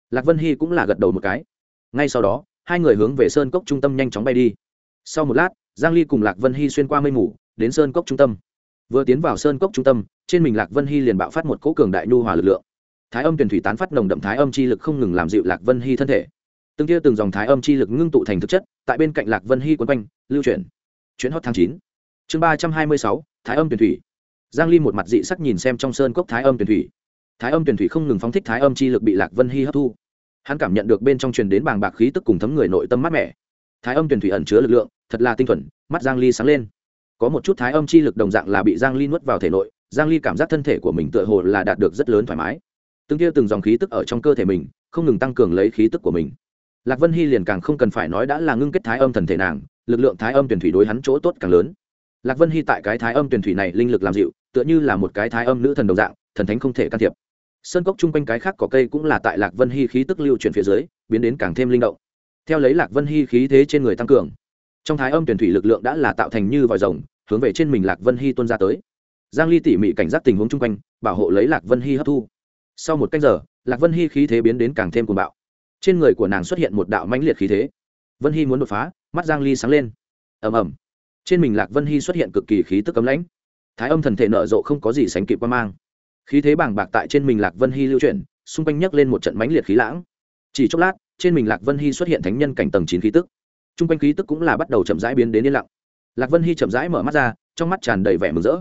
Lạc vân hy cũng là gật đầu một cái. Ngay sau đó, hai người hướng về sơn cốc trung tâm nhanh chóng bay đi. Sau một lát, giang ly cùng lạc vân hy xuyên qua mây mù, đến sơn cốc trung tâm. Vừa tiến vào sơn cốc trung tâm, trên mình lạc vân hy liền bạo phát một cỗ cường đại nhu hòa lực lượng. Thái âm tuyển thủy tán phát nồng đậm thái âm chi lực không ngừng làm dịu lạc vân hy thân thể. Từng tia từng dòng thái âm chi lực ngưng tụ thành thực chất, tại bên cạnh lạc vân hy quấn quanh, lưu chuyển. Chuyến hot tháng chín. Chương ba trăm hai mươi sáu, thái âm tuyển thủy. Giang ly một mặt dị sắc nhìn xem trong sơn cốc thái âm tuyển thủy thái âm tuyển thủy không ngừng phóng thích thái âm chi lực bị lạc vân hy hấp thu. Hắn cảm nhận được bên trong truyền đến bàng bạc khí tức cùng thấm người nội tâm mát mẻ. Thái âm tuyển thủy ẩn chứa lực lượng, thật là tinh thuần, mắt giang ly sáng lên. Có một chút thái âm chi lực đồng dạng là bị giang ly nuốt vào thể nội, giang ly cảm giác thân thể của mình tựa hồ là đạt được rất lớn thoải mái. Từng tia từng dòng khí tức ở trong cơ thể mình, không ngừng tăng cường lấy khí tức của mình. Lạc vân hy liền càng không cần phải nói đã là ngưng kết thái âm thần thể nàng, lực lượng thái âm tuyển thủy đối hắn chỗ tốt càng lớn. Lạc vân hy tại cái thái âm tuyển thủy này linh lực làm dịu, tựa như là một cái thái âm nữ thần đồng dạng, thần thánh không thể can thiệp sơn cốc chung quanh cái khác có cây cũng là tại lạc vân hy khí tức lưu chuyển phía dưới, biến đến càng thêm linh động. Theo lấy lạc vân hy khí thế trên người tăng cường, trong thái âm tuyển thủy lực lượng đã là tạo thành như vòi rồng, hướng về trên mình lạc vân hy tuân ra tới. Giang ly tỉ mỉ cảnh giác tình huống chung quanh, bảo hộ lấy lạc vân hy hấp thu. Sau một cách giờ, lạc vân hy khí thế biến đến càng thêm cuồng bạo. Trên người của nàng xuất hiện một đạo mãnh liệt khí thế. Vân hy muốn đột phá, mắt giang ly sáng lên. Ầm ầm. Trên mình lạc vân hy xuất hiện cực kỳ khí tức cấm lãnh. Thái âm thần thể nở rộ không có gì sánh kịp quan mang khí thế bàng bạc tại trên mình lạc vân hy lưu chuyển, xung quanh nhấc lên một trận mãnh liệt khí lãng. Chỉ chốc lát, trên mình lạc vân hy xuất hiện thánh nhân cảnh tầng chín khí tức. T r u n g quanh khí tức cũng là bắt đầu chậm rãi biến đến yên lặng. Lạc vân hy chậm rãi mở mắt ra, trong mắt tràn đầy vẻ mừng rỡ.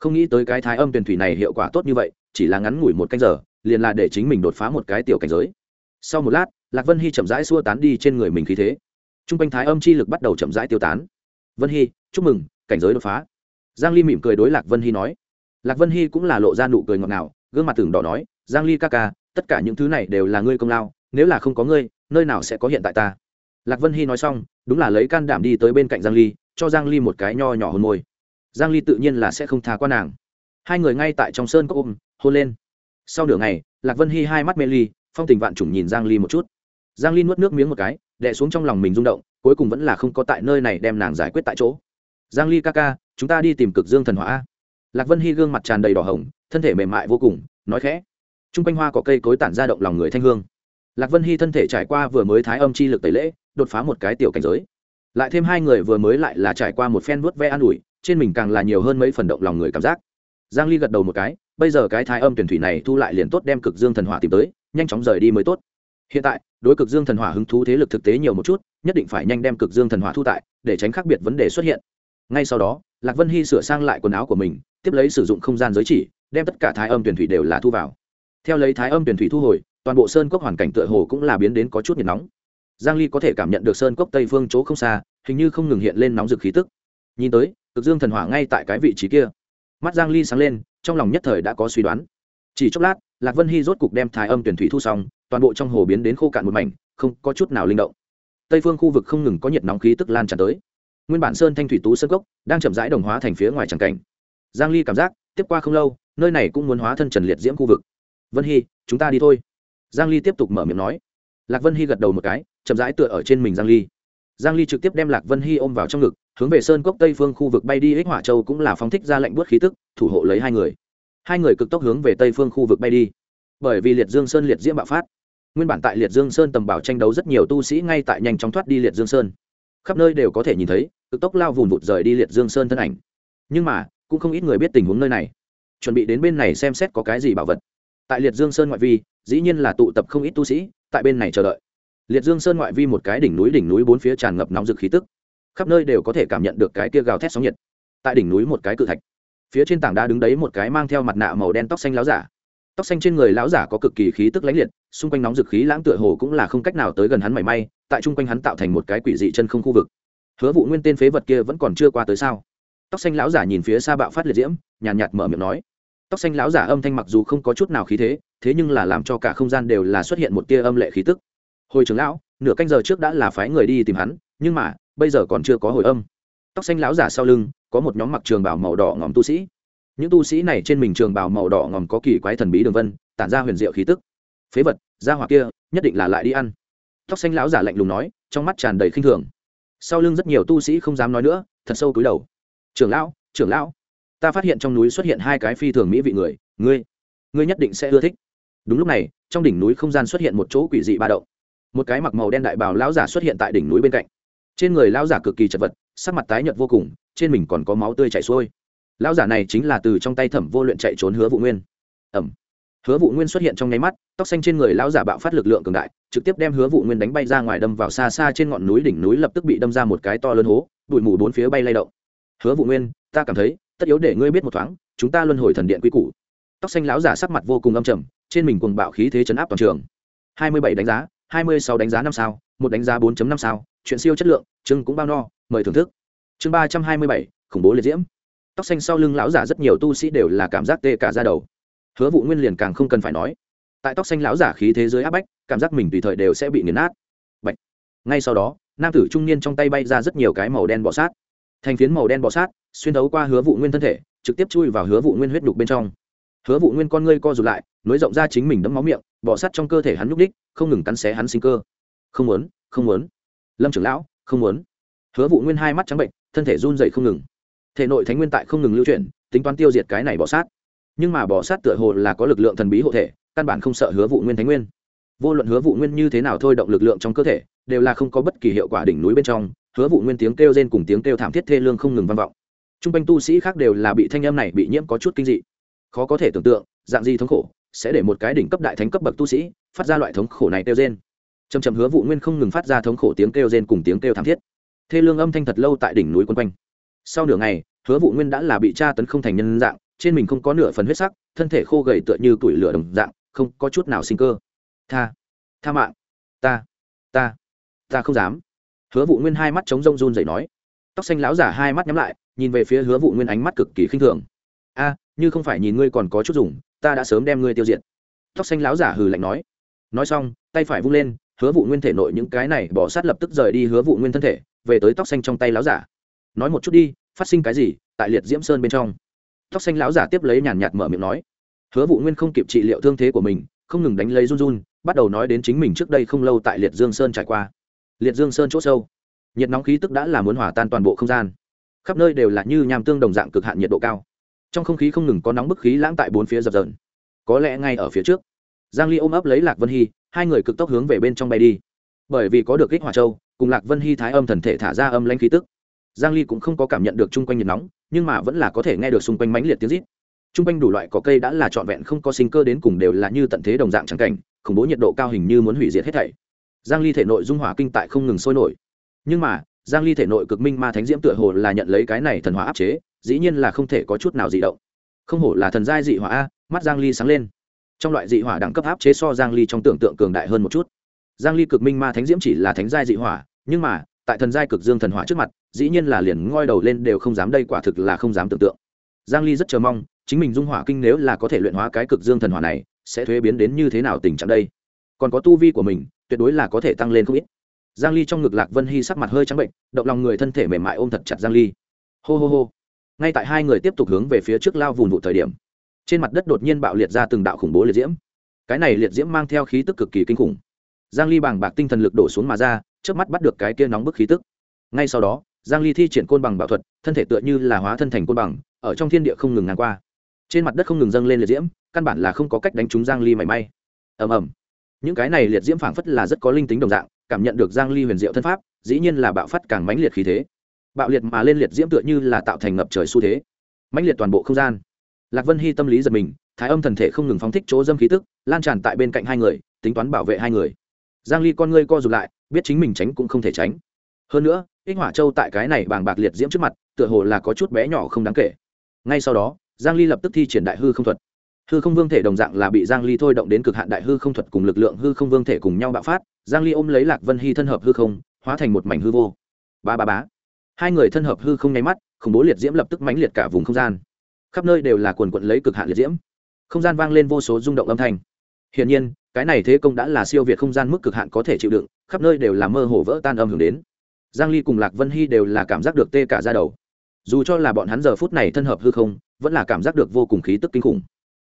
Không nghĩ tới cái thái âm tuyển thủy này hiệu quả tốt như vậy, chỉ là ngắn ngủi một canh giờ, liền là để chính mình đột phá một cái tiểu cảnh giới. Sau một lát, lạc vân hy chậm rãi xua tán đi trên người mình khí thế. T r u n g quanh thái âm chi lực bắt đầu chậm rãi tiêu tán. Vân hy, chúc mừng, cảnh giới đột phá. Giang ly mỉm cười đối lạc vân hy nói lạc vân hy cũng là lộ ra nụ cười ngọt ngào, gương mặt tưởng đỏ nói, giang ly ca ca, tất cả những thứ này đều là ngươi công lao, nếu là không có ngươi, nơi nào sẽ có hiện tại ta? Lạc vân hy nói xong, đúng là lấy can đảm đi tới bên cạnh giang ly, cho giang ly một cái nho nhỏ hôn môi. Giang ly tự nhiên là sẽ không tha qua nàng. Hai người ngay tại trong sơn có ôm, hôn lên. Sau nửa ngày, lạc vân hy hai mắt mê ly, phong tình vạn trùng nhìn giang ly một chút. Giang ly nuốt nước miếng một cái, đè xuống trong lòng mình rung động, cuối cùng vẫn là không có tại nơi này đem nàng giải quyết tại chỗ. Giang ly ca ca, chúng ta đi tìm cực dương thần hỏa lạc vân hy gương mặt tràn đầy đỏ hồng, thân thể mềm mại vô cùng, nói khẽ. T r u n g quanh hoa có cây cối tản ra động lòng người thanh hương. Lạc vân hy thân thể trải qua vừa mới thái âm chi lực tẩy lễ, đột phá một cái tiểu cảnh giới. Lại thêm hai người vừa mới lại là trải qua một phen vuốt ve an ủi, trên mình càng là nhiều hơn mấy phần động lòng người cảm giác. Giang ly gật đầu một cái, bây giờ cái thái âm tuyển thủy này thu lại liền tốt đem cực dương thần hỏa tìm tới, nhanh chóng rời đi mới tốt. Hiện tại, đối cực dương thần hỏa hứng thú thế lực thực tế nhiều một chút, nhất định phải nhanh đem cực dương thần hỏa thu tại, để tránh khác biệt vấn đề xuất hiện. Ngay sau đó, lạc vân hy sửa sang lại quần áo của mình tiếp lấy sử dụng không gian giới chỉ, đem tất cả thái âm tuyển thủy đều là thu vào. Theo lấy thái âm tuyển thủy thu hồi, toàn bộ sơn cốc hoàn cảnh tựa hồ cũng là biến đến có chút nhiệt nóng. Giang ly có thể cảm nhận được sơn cốc tây phương chỗ không xa, hình như không ngừng hiện lên nóng rực khí tức. Nhìn tới, cực dương thần hỏa ngay tại cái vị trí kia. Mắt giang ly sáng lên, trong lòng nhất thời đã có suy đoán. Chỉ chốc lát, lạc vân hy rốt cục đem thái âm tuyển thủy thu xong, toàn bộ trong hồ biến đến khô cạn một mảnh, không có chút nào linh động. Tây phương khu vực không ngừng có nhiệt nóng khí tức lan tràn tới. Nguyên bản sơn thanh thủy tú sơn cốc đang chậm rãi đồng hóa thành phía ngoài tràng cảnh giang ly cảm giác, tiếp qua không lâu, nơi này cũng muốn hóa thân trần liệt diễm khu vực. Vân hy, chúng ta đi thôi. Giang ly tiếp tục mở miệng nói. Lạc vân hy gật đầu một cái, chậm rãi tựa ở trên mình giang ly. Giang ly trực tiếp đem lạc vân hy ôm vào trong ngực, hướng về sơn cốc tây phương khu vực bay đi, ích hỏa châu cũng là phóng thích ra lệnh buốt khí tức, thủ hộ lấy hai người. Hai người cực tốc hướng về tây phương khu vực bay đi. Bởi vì liệt dương sơn liệt diễm bạo phát, nguyên bản tại liệt dương sơn tầm bảo tranh đấu rất nhiều tu sĩ ngay tại nhanh chóng thoát đi liệt dương sơn. Khắp nơi đều có thể nhìn thấy, cực tốc lao vùn vụt rời đi liệt dương sơn thân ảnh. Nhưng mà cũng không ít người biết tình huống nơi này. Chuẩn bị đến bên này xem xét có cái gì bảo vật. Tại liệt dương sơn ngoại vi, dĩ nhiên là tụ tập không ít tu sĩ, tại bên này chờ đợi. Liệt dương sơn ngoại vi một cái đỉnh núi đỉnh núi bốn phía tràn ngập nóng rực khí tức. Khắp nơi đều có thể cảm nhận được cái kia gào thét sóng nhiệt. Tại đỉnh núi một cái cự thạch. Phía trên tảng đá đứng đấy một cái mang theo mặt nạ màu đen tóc xanh láo giả. Tóc xanh trên người láo giả có cực kỳ khí tức lãnh liệt, xung quanh nóng dực khí lãng tựa hồ cũng là không cách nào tới gần hắn mảy may, tại chung quanh hắn tạo thành một cái quỷ dị chân không khu vực. Hứa vụ nguyên tên phế vật kia vẫn còn chưa qua tới sao? Tóc xanh lão giả nhìn phía xa bạo phát liệt diễm, nhàn nhạt mở miệng nói. Tóc xanh lão giả âm thanh mặc dù không có chút nào khí thế thế nhưng là làm cho cả không gian đều là xuất hiện một tia âm lệ khí tức. Hồi trưởng lão, nửa canh giờ trước đã là phái người đi tìm hắn, nhưng mà, bây giờ còn chưa có hồi âm. Tóc xanh lão giả sau lưng, có một nhóm mặc trường bảo màu đỏ ngòm tu sĩ. Những tu sĩ này trên mình trường bảo màu đỏ ngòm có kỳ quái thần bí đường vân, tản ra huyền diệu khí tức. Phế vật ra hoặc kia, nhất định là lại đi ăn. Tóc xanh lão giả lạnh lùng nói, trong mắt tràn đầy khinh thường. Sau lưng rất nhiều tu sĩ không dám nói nữa, thật sâu túi đầu trưởng lão trưởng lão, ta phát hiện trong núi xuất hiện hai cái phi thường mỹ vị người, ngươi ngươi nhất định sẽ ưa thích. Đúng lúc này, trong đỉnh núi không gian xuất hiện một chỗ quỷ dị ba động. Một cái mặc màu đen đại bào lão giả xuất hiện tại đỉnh núi bên cạnh. Trên người lão giả cực kỳ chật vật, sắc mặt tái nhợt vô cùng, trên mình còn có máu tươi chảy xuôi. Lão giả này chính là từ trong tay thẩm vô luyện chạy trốn hứa vụ nguyên. Ẩm. Hứa vụ nguyên xuất hiện trong nháy mắt, tóc xanh trên người lão giả bạo phát lực lượng cường đại, trực tiếp đem hứa vụ nguyên đánh bay ra ngoài đâm vào xa xa trên ngọn núi đỉnh núi lập tức bị đâm ra một cái to lớn hố, bụi mù bốn phía bay lay động hứa vụ nguyên, ta cảm thấy, tất yếu để ngươi biết một thoáng, chúng ta luân hồi thần điện quy củ. Tóc xanh lão giả sắc mặt vô cùng âm trầm, trên mình cùng bạo khí thế chấn áp toàn trường. Hai mươi bảy đánh giá, hai mươi sáu đánh giá năm sao, một đánh giá 4 năm sao, chuyện siêu chất lượng chưng cũng bao no, mời thưởng thức. Chương ba trăm hai mươi bảy, khủng bố liệt diễm. Tóc xanh sau lưng lão giả rất nhiều tu sĩ đều là cảm giác tê cả ra đầu. Hứa vụ nguyên liền càng không cần phải nói. Tại tóc xanh lão giả khí thế giới áp bách, cảm giác mình tùy thời đều sẽ bị nghiền nát. Bạch. ngay sau đó, nam tử trung niên trong tay bay ra rất nhiều cái màu đen bọ sát thành phiến màu đen bọ sát, xuyên thấu qua hứa vụ nguyên thân thể, trực tiếp chui vào hứa vụ nguyên huyết đục bên trong. Hứa vụ nguyên con ngươi co rụt lại, nối rộng ra chính mình đấm máu miệng bọ sát trong cơ thể hắn nhúc ních không ngừng cắn xé hắn sinh cơ. Không muốn không muốn. Lâm trưởng lão, không muốn. Hứa vụ nguyên hai mắt trắng bệnh, thân thể run dậy không ngừng. Thể nội thánh nguyên tại không ngừng lưu chuyển, tính toán tiêu diệt cái này bò sát. Nhưng mà bò sát tựa hồ là có lực lượng thần bí hộ thể, căn bản không sợ hứa vụ nguyên thánh nguyên vô luận hứa vụ nguyên như thế nào thôi động lực lượng trong cơ thể, đều là không có bất kỳ hiệu quả đỉnh núi bên trong, hứa vụ nguyên tiếng kêu rên cùng tiếng kêu thảm thiết thê lương không ngừng vang vọng. T r u n g quanh tu sĩ khác đều là bị thanh âm này bị nhiễm có chút kinh dị. Khó có thể tưởng tượng, dạng gì thống khổ sẽ để một cái đỉnh cấp đại thánh cấp bậc tu sĩ phát ra loại thống khổ này kêu rên. Chầm chầm hứa vụ nguyên không ngừng phát ra thống khổ tiếng kêu rên cùng tiếng kêu thảm thiết. Thê lương âm thanh thật lâu tại đỉnh núi quân quanh. Sau nửa ngày, hứa vụ nguyên đã là bị tra tấn không thành nhân dạng, trên mình không có nửa phần huyết sắc, thân thể khô gầy tựa như tủi lửa đồng dạng, không có chút nào sinh cơ tha. Tha mạng. Ta. Ta. Ta không dám. Hứa vụ nguyên hai mắt chống rông run dậy nói. Tóc xanh láo giả hai mắt nhắm lại, nhìn về phía hứa vụ nguyên ánh mắt cực kỳ khinh thường. A, như không phải nhìn ngươi còn có chút dùng, ta đã sớm đem ngươi tiêu diệt. Tóc xanh láo giả hừ lạnh nói. Nói xong, tay phải vung lên, hứa vụ nguyên thể nội những cái này bỏ sát lập tức rời đi hứa vụ nguyên thân thể, về tới tóc xanh trong tay láo giả. Nói một chút đi, phát sinh cái gì, tại liệt diễm sơn bên trong? Tóc xanh láo giả tiếp lấy nhàn nhạt mở miệng nói. Hứa vụ nguyên không kịp trị liệu thương thế của mình, không ngừng đánh lấy run run bắt đầu nói đến chính mình trước đây không lâu tại liệt dương sơn trải qua. Liệt dương sơn c h ỗ sâu, nhiệt nóng khí tức đã là muốn hỏa tan toàn bộ không gian. Khắp nơi đều là như nham tương đồng dạng cực hạn nhiệt độ cao. Trong không khí không ngừng có nóng bức khí lãng tại bốn phía dập dờn. Có lẽ ngay ở phía trước, giang ly ôm ấp lấy lạc vân hy, hai người cực tốc hướng về bên trong bay đi. Bởi vì có được kích hỏa châu, cùng lạc vân hy thái âm thần thể thả ra âm lanh khí tức. Giang ly cũng không có cảm nhận được chung quanh nhiệt nóng, nhưng mà vẫn là có thể nghe được xung quanh mãnh liệt tiếng rít. Chung quanh đủ loại cỏ cây đã là trọn vẹn không có sinh cơ đến cùng đều là như tận thế đồng dạng trắng cảnh khủng bố nhiệt độ cao hình như muốn hủy diệt hết thảy. Giang ly thể nội dung hỏa kinh tại không ngừng sôi nổi. Nhưng mà, giang ly thể nội cực minh ma thánh diễm tựa hồ là nhận lấy cái này thần hỏa áp chế, dĩ nhiên là không thể có chút nào dị động. Không hổ là thần giai dị hỏa a, mắt giang ly sáng lên. Trong loại dị hỏa đẳng cấp áp chế so giang ly trong tưởng tượng cường đại hơn một chút. Giang ly cực minh ma thánh diễm chỉ là thánh giai dị hỏa, nhưng mà, tại thần giai cực dương thần hỏa trước mặt, dĩ nhiên là liền ngoi đầu lên đều không dám đây quả thực là không dám tưởng tượng. Giang ly rất chờ mong, chính mình dung hỏa kinh nếu là có thể luyện hóa cái cực dương thần hỏa này sẽ thuế biến đến như thế nào tình trạng đây? Còn có tu vi của mình, tuyệt đối là có thể tăng lên không ít. Giang ly trong ngực lạc vân hy sắc mặt hơi trắng bệnh, động lòng người thân thể mềm mại ôm thật chặt giang ly. Hô hô hô. Ngay tại hai người tiếp tục hướng về phía trước lao vùn vụ thời điểm, trên mặt đất đột nhiên bạo liệt ra từng đạo khủng bố liệt diễm. Cái này liệt diễm mang theo khí tức cực kỳ kinh khủng. Giang ly bàng bạc tinh thần lực đổ xuống mà ra trước mắt bắt được cái kia nóng bức khí tức. Ngay sau đó, giang ly thi triển côn bằng bảo thuật, thân thể tựa như là hóa thân thành côn bằng, ở trong thiên địa không ngừng ngang qua trên mặt đất không ngừng dâng lên liệt diễm, căn bản là không có cách đánh trúng giang ly mảy may. Ầm ầm. Những cái này liệt diễm phảng phất là rất có linh tính đồng dạng, cảm nhận được giang ly huyền diệu thân pháp, dĩ nhiên là bạo phát càng mãnh liệt khí thế. Bạo liệt mà lên liệt diễm tựa như là tạo thành ngập trời xu thế. Mãnh liệt toàn bộ không gian. Lạc vân hy tâm lý giật mình, thái âm thần thể không ngừng phóng thích chỗ dâm khí tức, lan tràn tại bên cạnh hai người, tính toán bảo vệ hai người. Giang ly con ngươi co rụt lại, biết chính mình tránh cũng không thể tránh. Hơn nữa, ích hỏa châu tại cái này bàng bạc liệt diễm trước mặt, tựa hồ là có chút bé nhỏ không đáng kể. Ngay sau đó giang ly lập tức thi triển đại hư không thuật. Hư không vương thể đồng dạng là bị giang ly thôi động đến cực hạn đại hư không thuật cùng lực lượng hư không vương thể cùng nhau bạo phát, giang ly ôm lấy lạc vân hy thân hợp hư không, hóa thành một mảnh hư vô. Ba ba bá hai người thân hợp hư không nháy mắt, khủng bố liệt diễm lập tức mãnh liệt cả vùng không gian. Khắp nơi đều là quần quận lấy cực hạn liệt diễm. Không gian vang lên vô số rung động âm thanh. Hiển nhiên, cái này thế công đã là siêu việt không gian mức cực hạn có thể chịu đựng, khắp nơi đều là mơ hồ vỡ tan âm hưởng đến. Giang ly cùng lạc vân hy đều là cảm giác được tê cả ra đầu dù cho là bọn hắn giờ phút này thân hợp hư không, vẫn là cảm giác được vô cùng khí tức kinh khủng.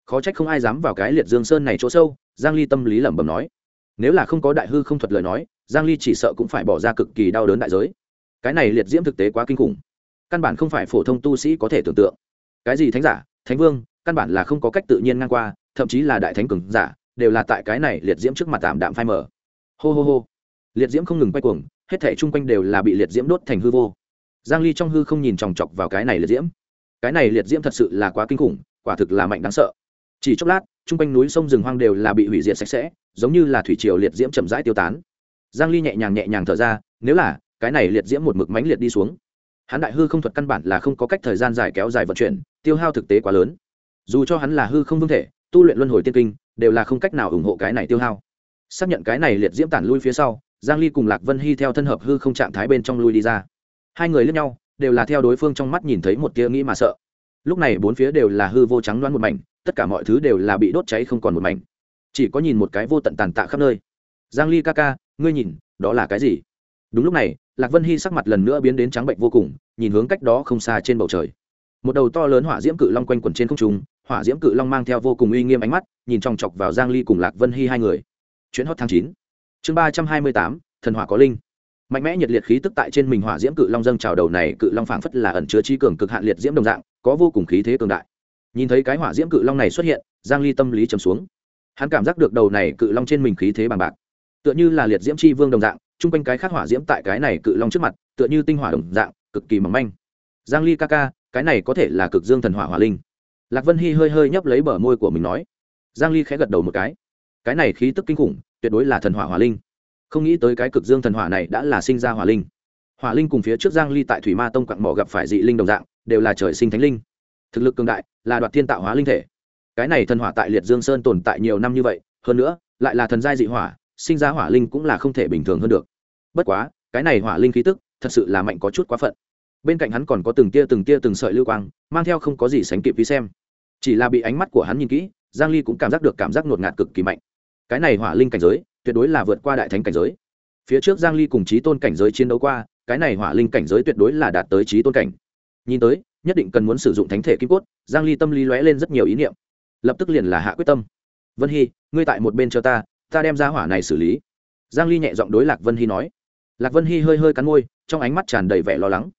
Khó trách không ai dám vào cái liệt dương sơn này chỗ sâu, giang ly tâm lý lẩm bẩm nói. Nếu là không có đại hư không thuật lời nói, giang ly chỉ sợ cũng phải bỏ ra cực kỳ đau đớn đại giới. Cái này liệt diễm thực tế quá kinh khủng. Căn bản không phải phổ thông tu sĩ có thể tưởng tượng. Cái gì thánh giả, thánh vương, căn bản là không có cách tự nhiên ngang qua, thậm chí là đại thánh cường giả, đều là tại cái này liệt diễm trước mặt tạm đạm phai mở hô hô hô. Liệt diễm không ngừng quay cuồng, hết thảy chung quanh đều là bị liệt diễm đốt thành hư vô giang ly trong hư không nhìn chòng chọc vào cái này liệt diễm. Cái này liệt diễm thật sự là quá kinh khủng, quả thực là mạnh đáng sợ. Chỉ chốc lát, trung quanh núi sông rừng hoang đều là bị hủy diệt sạch sẽ, giống như là thủy triều liệt diễm chậm rãi tiêu tán. Giang ly nhẹ nhàng nhẹ nhàng thở ra, nếu là, cái này liệt diễm một mực mãnh liệt đi xuống. Hắn đại hư không thuật căn bản là không có cách thời gian dài kéo dài vận chuyển, tiêu hao thực tế quá lớn. Dù cho hắn là hư không vương thể, tu luyện luân hồi tiên kinh, đều là không cách nào ủng hộ cái này tiêu hao. Xác nhận cái này liệt diễm tản lui phía sau, giang ly cùng lạc vân hy theo thân hợp hư không trạng thái bên trong lui đi ra hai người lẫn nhau đều là theo đối phương trong mắt nhìn thấy một tia nghĩ mà sợ. Lúc này bốn phía đều là hư vô trắng đoán một mảnh tất cả mọi thứ đều là bị đốt cháy không còn một mảnh. Chỉ có nhìn một cái vô tận tàn tạ khắp nơi. Giang ly ca ca ngươi nhìn đó là cái gì? Đúng lúc này lạc vân hy sắc mặt lần nữa biến đến trắng bệnh vô cùng nhìn hướng cách đó không xa trên bầu trời. Một đầu to lớn hỏa diễm cự long quanh quẩn trên không trung hỏa diễm cự long mang theo vô cùng uy nghiêm ánh mắt nhìn chòng chọc vào giang ly cùng lạc vân hy hai người. Chuyến hot tháng 9. chương 328, thần hỏa có linh mạnh mẽ nhiệt liệt khí tức tại trên mình hỏa diễm cự long dâng trào đầu này cự long phảng phất là ẩn chứa trí cường cực hạn liệt diễm đồng dạng, có vô cùng khí thế cường đại. Nhìn thấy cái hỏa diễm cự long này xuất hiện, giang ly tâm lý trầm xuống. Hắn cảm giác được đầu này cự long trên mình khí thế bằng bạc. Tựa như là liệt diễm chi vương đồng dạng, chung quanh cái khác hỏa diễm tại cái này cự long trước mặt, tựa như tinh hỏa đồng dạng, cực kỳ mỏng manh. Giang ly ca ca, cái này có thể là cực dương thần hỏa hỏa linh. Lạc vân hy hơi hơi nhấp lấy bờ môi của mình nói. Giang ly khẽ gật đầu một cái. Cái này khí tức kinh khủng, tuyệt đối là thần hỏa hỏa linh không nghĩ tới cái cực dương thần hỏa này đã là sinh ra hỏa linh. Hỏa linh cùng phía trước giang ly tại thủy ma tông quặng mỏ gặp phải dị linh đồng dạng, đều là trời sinh thánh linh. Thực lực cường đại, là đoạt thiên tạo hóa linh thể. Cái này thần hỏa tại liệt dương sơn tồn tại nhiều năm như vậy, hơn nữa, lại là thần giai dị hỏa, sinh ra hỏa linh cũng là không thể bình thường hơn được. Bất quá, cái này hỏa linh khí tức, thật sự là mạnh có chút quá phận. Bên cạnh hắn còn có từng tia từng tia từng sợi lưu quang, mang theo không có gì sánh kịp vì xem. Chỉ là bị ánh mắt của hắn nhìn kỹ, giang ly cũng cảm giác được cảm giác ngột ngạt cực kỳ mạnh. Cái này hỏa linh cảnh giới tuyệt đối là vượt qua đại thánh cảnh giới. Phía trước giang ly cùng trí tôn cảnh giới chiến đấu qua, cái này hỏa linh cảnh giới tuyệt đối là đạt tới trí tôn cảnh. Nhìn tới, nhất định cần muốn sử dụng thánh thể kim cốt, giang ly tâm lý lóe lên rất nhiều ý niệm. Lập tức liền là hạ quyết tâm. Vân hy, ngươi tại một bên cho ta ta đem ra hỏa này xử lý. Giang ly nhẹ giọng đối lạc vân hy nói. Lạc vân hy hơi hơi cắn môi, trong ánh mắt tràn đầy vẻ lo lắng.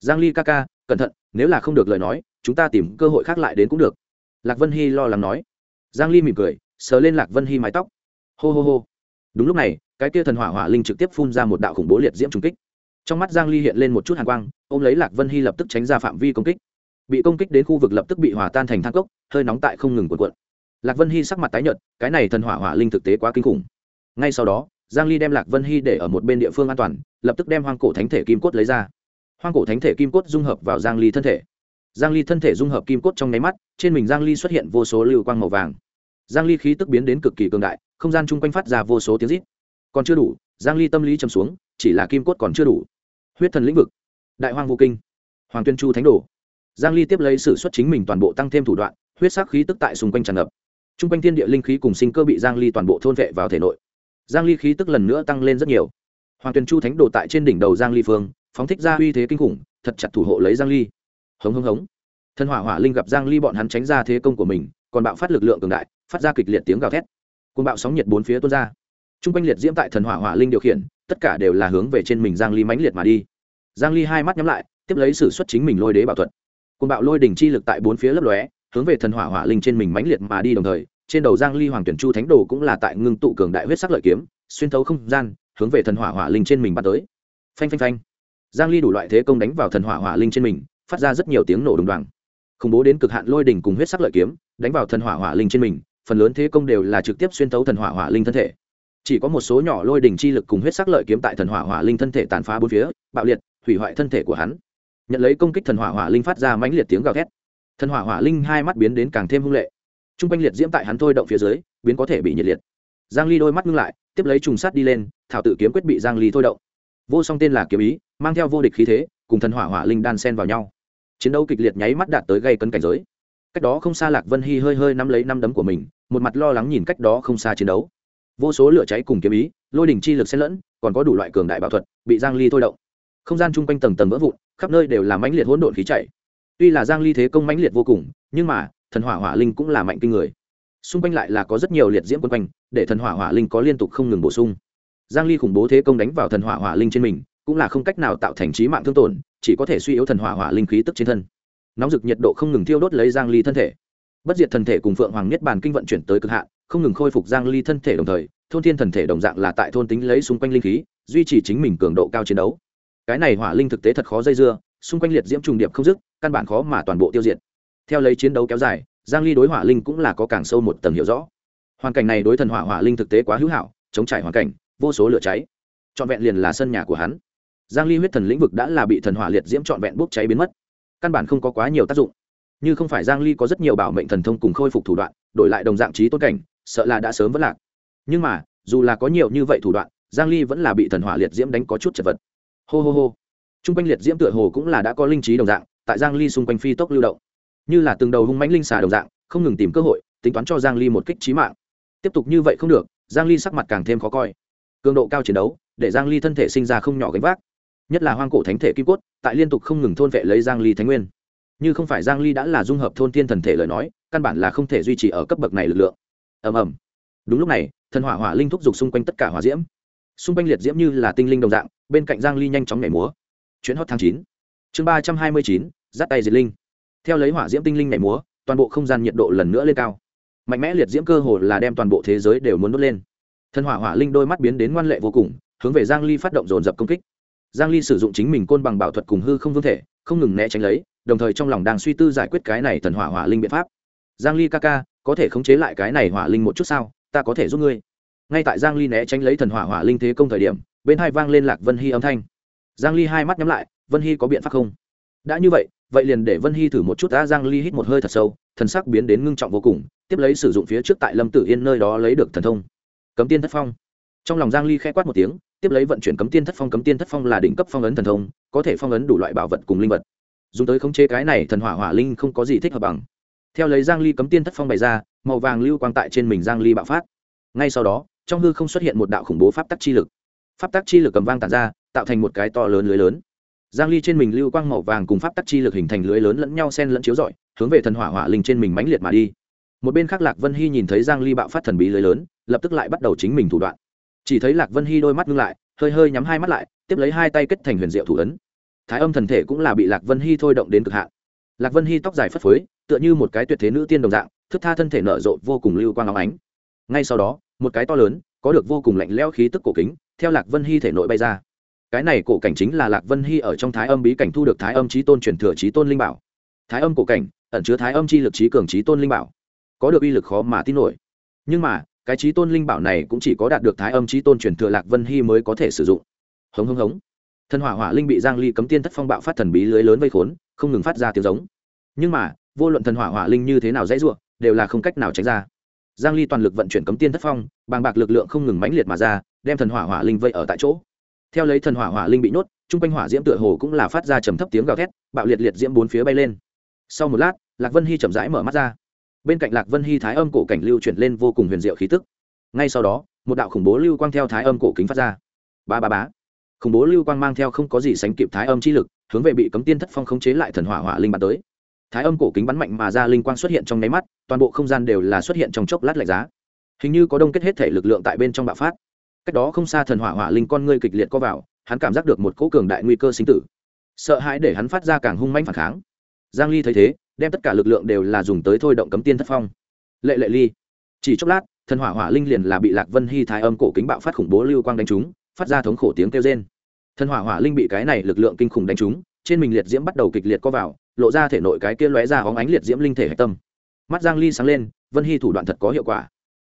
Giang ly ca ca, cẩn thận, nếu là không được lời nói, chúng ta tìm cơ hội khác lại đến cũng được. Lạc vân hy lo lắng nói. Giang ly mỉm cười, sờ lên lạc vân hy mái tóc. Hô hô hô đúng lúc này, cái kia thần hỏa hỏa linh trực tiếp phun ra một đạo khủng bố liệt diễm trùng kích. Trong mắt giang ly hiện lên một chút hàn quang, ôm lấy lạc vân hy lập tức tránh ra phạm vi công kích. Bị công kích đến khu vực lập tức bị hòa tan thành than cốc, hơi nóng tại không ngừng cuộn cuộn. Lạc vân hy sắc mặt tái nhợt, cái này thần hỏa hỏa linh thực tế quá kinh khủng. Ngay sau đó, giang ly đem lạc vân hy để ở một bên địa phương an toàn, lập tức đem hoang cổ thánh thể kim cốt lấy ra. Hoang cổ thánh thể kim cốt dung hợp vào giang ly thân thể. Giang ly thân thể dung hợp kim cốt trong nháy mắt, trên mình giang ly xuất hiện vô số lưu quang màu vàng. Giang ly khí tức biến đến cực kỳ cường đại không gian chung quanh phát ra vô số tiếng rít. Còn chưa đủ, giang ly tâm lý trầm xuống, chỉ là kim cốt còn chưa đủ. Huyết thần lĩnh vực. Đại hoang vô kinh. Hoàng tuyên chu thánh đồ. Giang ly tiếp lấy sự xuất chính mình toàn bộ tăng thêm thủ đoạn, huyết sắc khí tức tại xung quanh tràn ngập. Trung quanh thiên địa linh khí cùng sinh cơ bị giang ly toàn bộ thôn vệ vào thể nội. Giang ly khí tức lần nữa tăng lên rất nhiều. Hoàng tuyên chu thánh đồ tại trên đỉnh đầu giang ly phương, phóng thích ra uy thế kinh khủng, thật chặt thủ hộ lấy giang ly. Hống hống hống. Thân hỏa hỏa linh gặp giang ly bọn hắn tránh ra thế công của mình, còn bạo phát lực lượng cường đại, phát ra kịch liệt tiếng gào thét côn bạo sóng nhiệt bốn phía tuôn ra. Trung quanh liệt diễm tại thần hỏa hỏa linh điều khiển, tất cả đều là hướng về trên mình giang ly mãnh liệt mà đi. Giang ly hai mắt nhắm lại, tiếp lấy sử xuất chính mình lôi đế bảo thuật. Côn bạo lôi đỉnh chi lực tại bốn phía lấp lóe, hướng về thần hỏa hỏa linh trên mình mãnh liệt mà đi đồng thời, trên đầu giang ly hoàng tuyển chu thánh đồ cũng là tại ngưng tụ cường đại huyết sắc lợi kiếm, xuyên thấu không gian, hướng về thần hỏa hỏa linh trên mình bắn tới. Phanh phanh phanh. Giang ly đủ loại thế công đánh vào thần hỏa hỏa linh trên mình, phát ra rất nhiều tiếng nổ đùng đoàng. Khủng bố đến cực hạn lôi đỉnh cùng huyết sắc lợi kiếm, đánh vào thần hỏa hỏa linh trên mình phần lớn thế công đều là trực tiếp xuyên thấu thần hỏa hỏa linh thân thể. Chỉ có một số nhỏ lôi đỉnh chi lực cùng huyết sắc lợi kiếm tại thần hỏa hỏa linh thân thể tàn phá bốn phía, bạo liệt, hủy hoại thân thể của hắn. Nhận lấy công kích thần hỏa hỏa linh phát ra mãnh liệt tiếng gào thét. Thần hỏa hỏa linh hai mắt biến đến càng thêm hung lệ. T r u n g quanh liệt diễm tại hắn thôi động phía dưới, biến có thể bị nhiệt liệt. Giang ly đôi mắt ngưng lại, tiếp lấy trùng sát đi lên, thảo tự kiếm quyết bị giang ly thôi động. Vô song tên là kiếm ý, mang theo vô địch khí thế, cùng thần hỏa hỏa linh đan sen vào nhau. Chiến đấu kịch liệt nháy mắt đạt tới gây cấn cảnh giới. Cách đó không xa lạc vân hy hơi hơi nắm lấy năm đấm của mình một mặt lo lắng nhìn cách đó không xa chiến đấu. Vô số lửa cháy cùng kiếm ý, lôi đỉnh chi lực xen lẫn, còn có đủ loại cường đại bảo thuật, bị giang ly thôi động. Không gian chung quanh tầng tầng vỡ vụn, khắp nơi đều là mãnh liệt hỗn độn khí chảy. Tuy là giang ly thế công mãnh liệt vô cùng, nhưng mà, thần hỏa hỏa linh cũng là mạnh kinh người. Xung quanh lại là có rất nhiều liệt diễm quân quanh, để thần hỏa hỏa linh có liên tục không ngừng bổ sung. Giang ly khủng bố thế công đánh vào thần hỏa hỏa linh trên mình, cũng là không cách nào tạo thành trí mạng thương tổn, chỉ có thể suy yếu thần hỏa hỏa linh khí tức trên thân. Nóng rực nhiệt độ không ngừng thiêu đốt lấy giang ly thân thể bất diệt thần thể cùng phượng hoàng niết bàn kinh vận chuyển tới cực hạn, không ngừng khôi phục giang ly thân thể đồng thời, thôn thiên thần thể đồng dạng là tại thôn tính lấy xung quanh linh khí, duy trì chính mình cường độ cao chiến đấu. Cái này hỏa linh thực tế thật khó dây dưa, xung quanh liệt diễm trùng điệp không dứt, căn bản khó mà toàn bộ tiêu diệt. Theo lấy chiến đấu kéo dài, giang ly đối hỏa linh cũng là có càng sâu một tầng hiểu rõ. Hoàn cảnh này đối thần hỏa hỏa linh thực tế quá hữu hảo, chống trải hoàn cảnh, vô số lửa cháy. Trọn vẹn liền là sân nhà của hắn. Giang ly huyết thần lĩnh vực đã là bị thần hỏa liệt diễm trọn vẹn bốc cháy biến mất. Căn bản không có quá nhiều tác dụng như không phải giang ly có rất nhiều bảo mệnh thần thông cùng khôi phục thủ đoạn đổi lại đồng dạng trí tôn cảnh sợ là đã sớm vẫn lạc nhưng mà dù là có nhiều như vậy thủ đoạn giang ly vẫn là bị thần hỏa liệt diễm đánh có chút chật vật hô hô hô Trung quanh liệt diễm tựa hồ cũng là đã có linh trí đồng dạng, tại Giang Ly xung quanh phi tốc lưu động, như là từng đầu hung mãnh linh xà đồng dạng, không ngừng tìm cơ hội, tính toán cho Giang Ly một kích chí mạng. Tiếp tục như vậy không được, Giang Ly sắc mặt càng thêm khó coi. Cường độ cao chiến đấu, để Giang Ly thân thể sinh ra không nhỏ gánh vác, nhất là hoang cổ thánh thể kim cốt, tại liên tục không ngừng thôn vệ lấy Giang Ly thánh nguyên. Như không phải Giang Ly đã là dung hợp thôn thiên thần thể lời nói, căn bản là không thể duy trì ở cấp bậc này lực lượng. Ầm ầm. Đúng lúc này, thần hỏa hỏa linh thúc dục xung quanh tất cả hỏa diễm. Xung quanh liệt diễm như là tinh linh đồng dạng, bên cạnh Giang Ly nhanh chóng nhảy múa. Chuyến hot tháng 9 chương ba trăm hai mươi chín giắt tay diệt linh theo lấy hỏa diễm tinh linh nhảy múa toàn bộ không gian nhiệt độ lần nữa lên cao mạnh mẽ liệt diễm cơ hồ là đem toàn bộ thế giới đều muốn đốt lên Thần hỏa hỏa linh đôi mắt biến đến ngoan lệ vô cùng hướng về giang ly phát động dồn dập công kích giang ly sử dụng chính mình côn bằng bảo thuật cùng hư không vương thể không ngừng né tránh lấy đồng thời trong lòng đang suy tư giải quyết cái này thần hỏa hỏa linh biện pháp. Giang ly ca ca, có thể khống chế lại cái này hỏa linh một chút sao? Ta có thể giúp ngươi. Ngay tại giang ly né tránh lấy thần hỏa hỏa linh thế công thời điểm, bên hai vang lên lạc vân hy âm thanh. Giang ly hai mắt nhắm lại, vân hy có biện pháp không? Đã như vậy vậy liền để vân hy thử một chút đã, giang ly hít một hơi thật sâu, thần sắc biến đến ngưng trọng vô cùng, tiếp lấy sử dụng phía trước tại lâm tử yên nơi đó lấy được thần thông. Cấm tiên thất phong. Trong lòng giang ly khẽ quát một tiếng, tiếp lấy vận chuyển cấm tiên thất phong, cấm tiên thất phong là đỉnh cấp phong ấn thần thông, có thể phong ấn đủ loại bảo vật cùng linh vật dùng tới khống chế cái này thần hỏa hỏa linh không có gì thích hợp bằng. Theo lấy giang ly cấm tiên thất phong bày ra, màu vàng lưu quang tại trên mình giang ly bạo phát. Ngay sau đó, trong hư không xuất hiện một đạo khủng bố pháp tắc chi lực. Pháp tắc chi lực cầm vang tản ra, tạo thành một cái to lớn lưới lớn. Giang ly trên mình lưu quang màu vàng cùng pháp tắc chi lực hình thành lưới lớn lẫn nhau xen lẫn chiếu rọi, hướng về thần hỏa hỏa linh trên mình mãnh liệt mà đi. Một bên khác lạc vân hy nhìn thấy giang ly bạo phát thần bí lưới lớn, lập tức lại bắt đầu chính mình thủ đoạn. Chỉ thấy lạc vân hy đôi mắt ngưng lại, hơi hơi nhắm hai mắt lại, tiếp lấy hai tay kết thành huyền diệu thủ ấn thái âm thần thể cũng là bị lạc vân hy thôi động đến cực hạn. Lạc vân hy tóc dài phất phới, tựa như một cái tuyệt thế nữ tiên đồng dạng, thức tha thân thể nở rộ vô cùng lưu quang óng ánh. Ngay sau đó, một cái to lớn, có được vô cùng lạnh lẽo khí tức cổ kính, theo lạc vân hy thể nội bay ra. Cái này cổ cảnh chính là lạc vân hy ở trong thái âm bí cảnh thu được thái âm trí tôn truyền thừa trí tôn linh bảo. Thái âm cổ cảnh, ẩn chứa thái âm chi lực trí cường trí tôn linh bảo. Có được uy lực khó mà tin nổi. Nhưng mà, cái trí tôn linh bảo này cũng chỉ có đạt được thái âm trí tôn truyền thừa lạc vân hy mới có thể sử dụng. Hống hống hống thần hỏa hỏa linh bị giang ly cấm tiên thất phong bạo phát thần bí lưới lớn vây khốn, không ngừng phát ra tiếng giống. Nhưng mà, vô luận thần hỏa hỏa linh như thế nào dễ dụa đều là không cách nào tránh ra. Giang ly toàn lực vận chuyển cấm tiên thất phong, bàng bạc lực lượng không ngừng mãnh liệt mà ra, đem thần hỏa hỏa linh vây ở tại chỗ. Theo lấy thần hỏa hỏa linh bị nhốt, trung quanh hỏa diễm tựa hồ cũng là phát ra trầm thấp tiếng gào thét, bạo liệt liệt diễm bốn phía bay lên. Sau một lát, lạc vân hy chậm rãi mở mắt ra. Bên cạnh lạc vân hy thái âm cổ cảnh lưu chuyển lên vô cùng huyền diệu khí tức. Ngay sau đó, một đạo khủng bố lưu quang theo thái âm cổ kính phát ra. Ba ba bá khủng bố lưu quang mang theo không có gì sánh kịp thái âm chi lực, hướng về bị cấm tiên thất phong khống chế lại thần hỏa hỏa linh bắn tới. Thái âm cổ kính bắn mạnh mà ra linh quang xuất hiện trong nháy mắt, toàn bộ không gian đều là xuất hiện trong chốc lát lạnh giá. Hình như có đông kết hết thể lực lượng tại bên trong bạo phát. Cách đó không xa thần hỏa hỏa linh con ngươi kịch liệt co vào, hắn cảm giác được một cỗ cường đại nguy cơ sinh tử. Sợ hãi để hắn phát ra càng hung manh phản kháng. Giang ly thấy thế, đem tất cả lực lượng đều là dùng tới thôi động cấm tiên thất phong. Lệ lệ ly, chỉ chốc lát, thần hỏa hỏa linh liền là bị lạc vân hy thái âm cổ kính bạo phát khủng bố lưu quang đánh trúng, phát ra thống khổ tiếng kêu rên thần hỏa hỏa linh bị cái này lực lượng kinh khủng đánh trúng, trên mình liệt diễm bắt đầu kịch liệt co vào, lộ ra thể nội cái kia lóe ra hóng ánh liệt diễm linh thể hạch tâm. Mắt giang ly sáng lên, vân hy thủ đoạn thật có hiệu quả.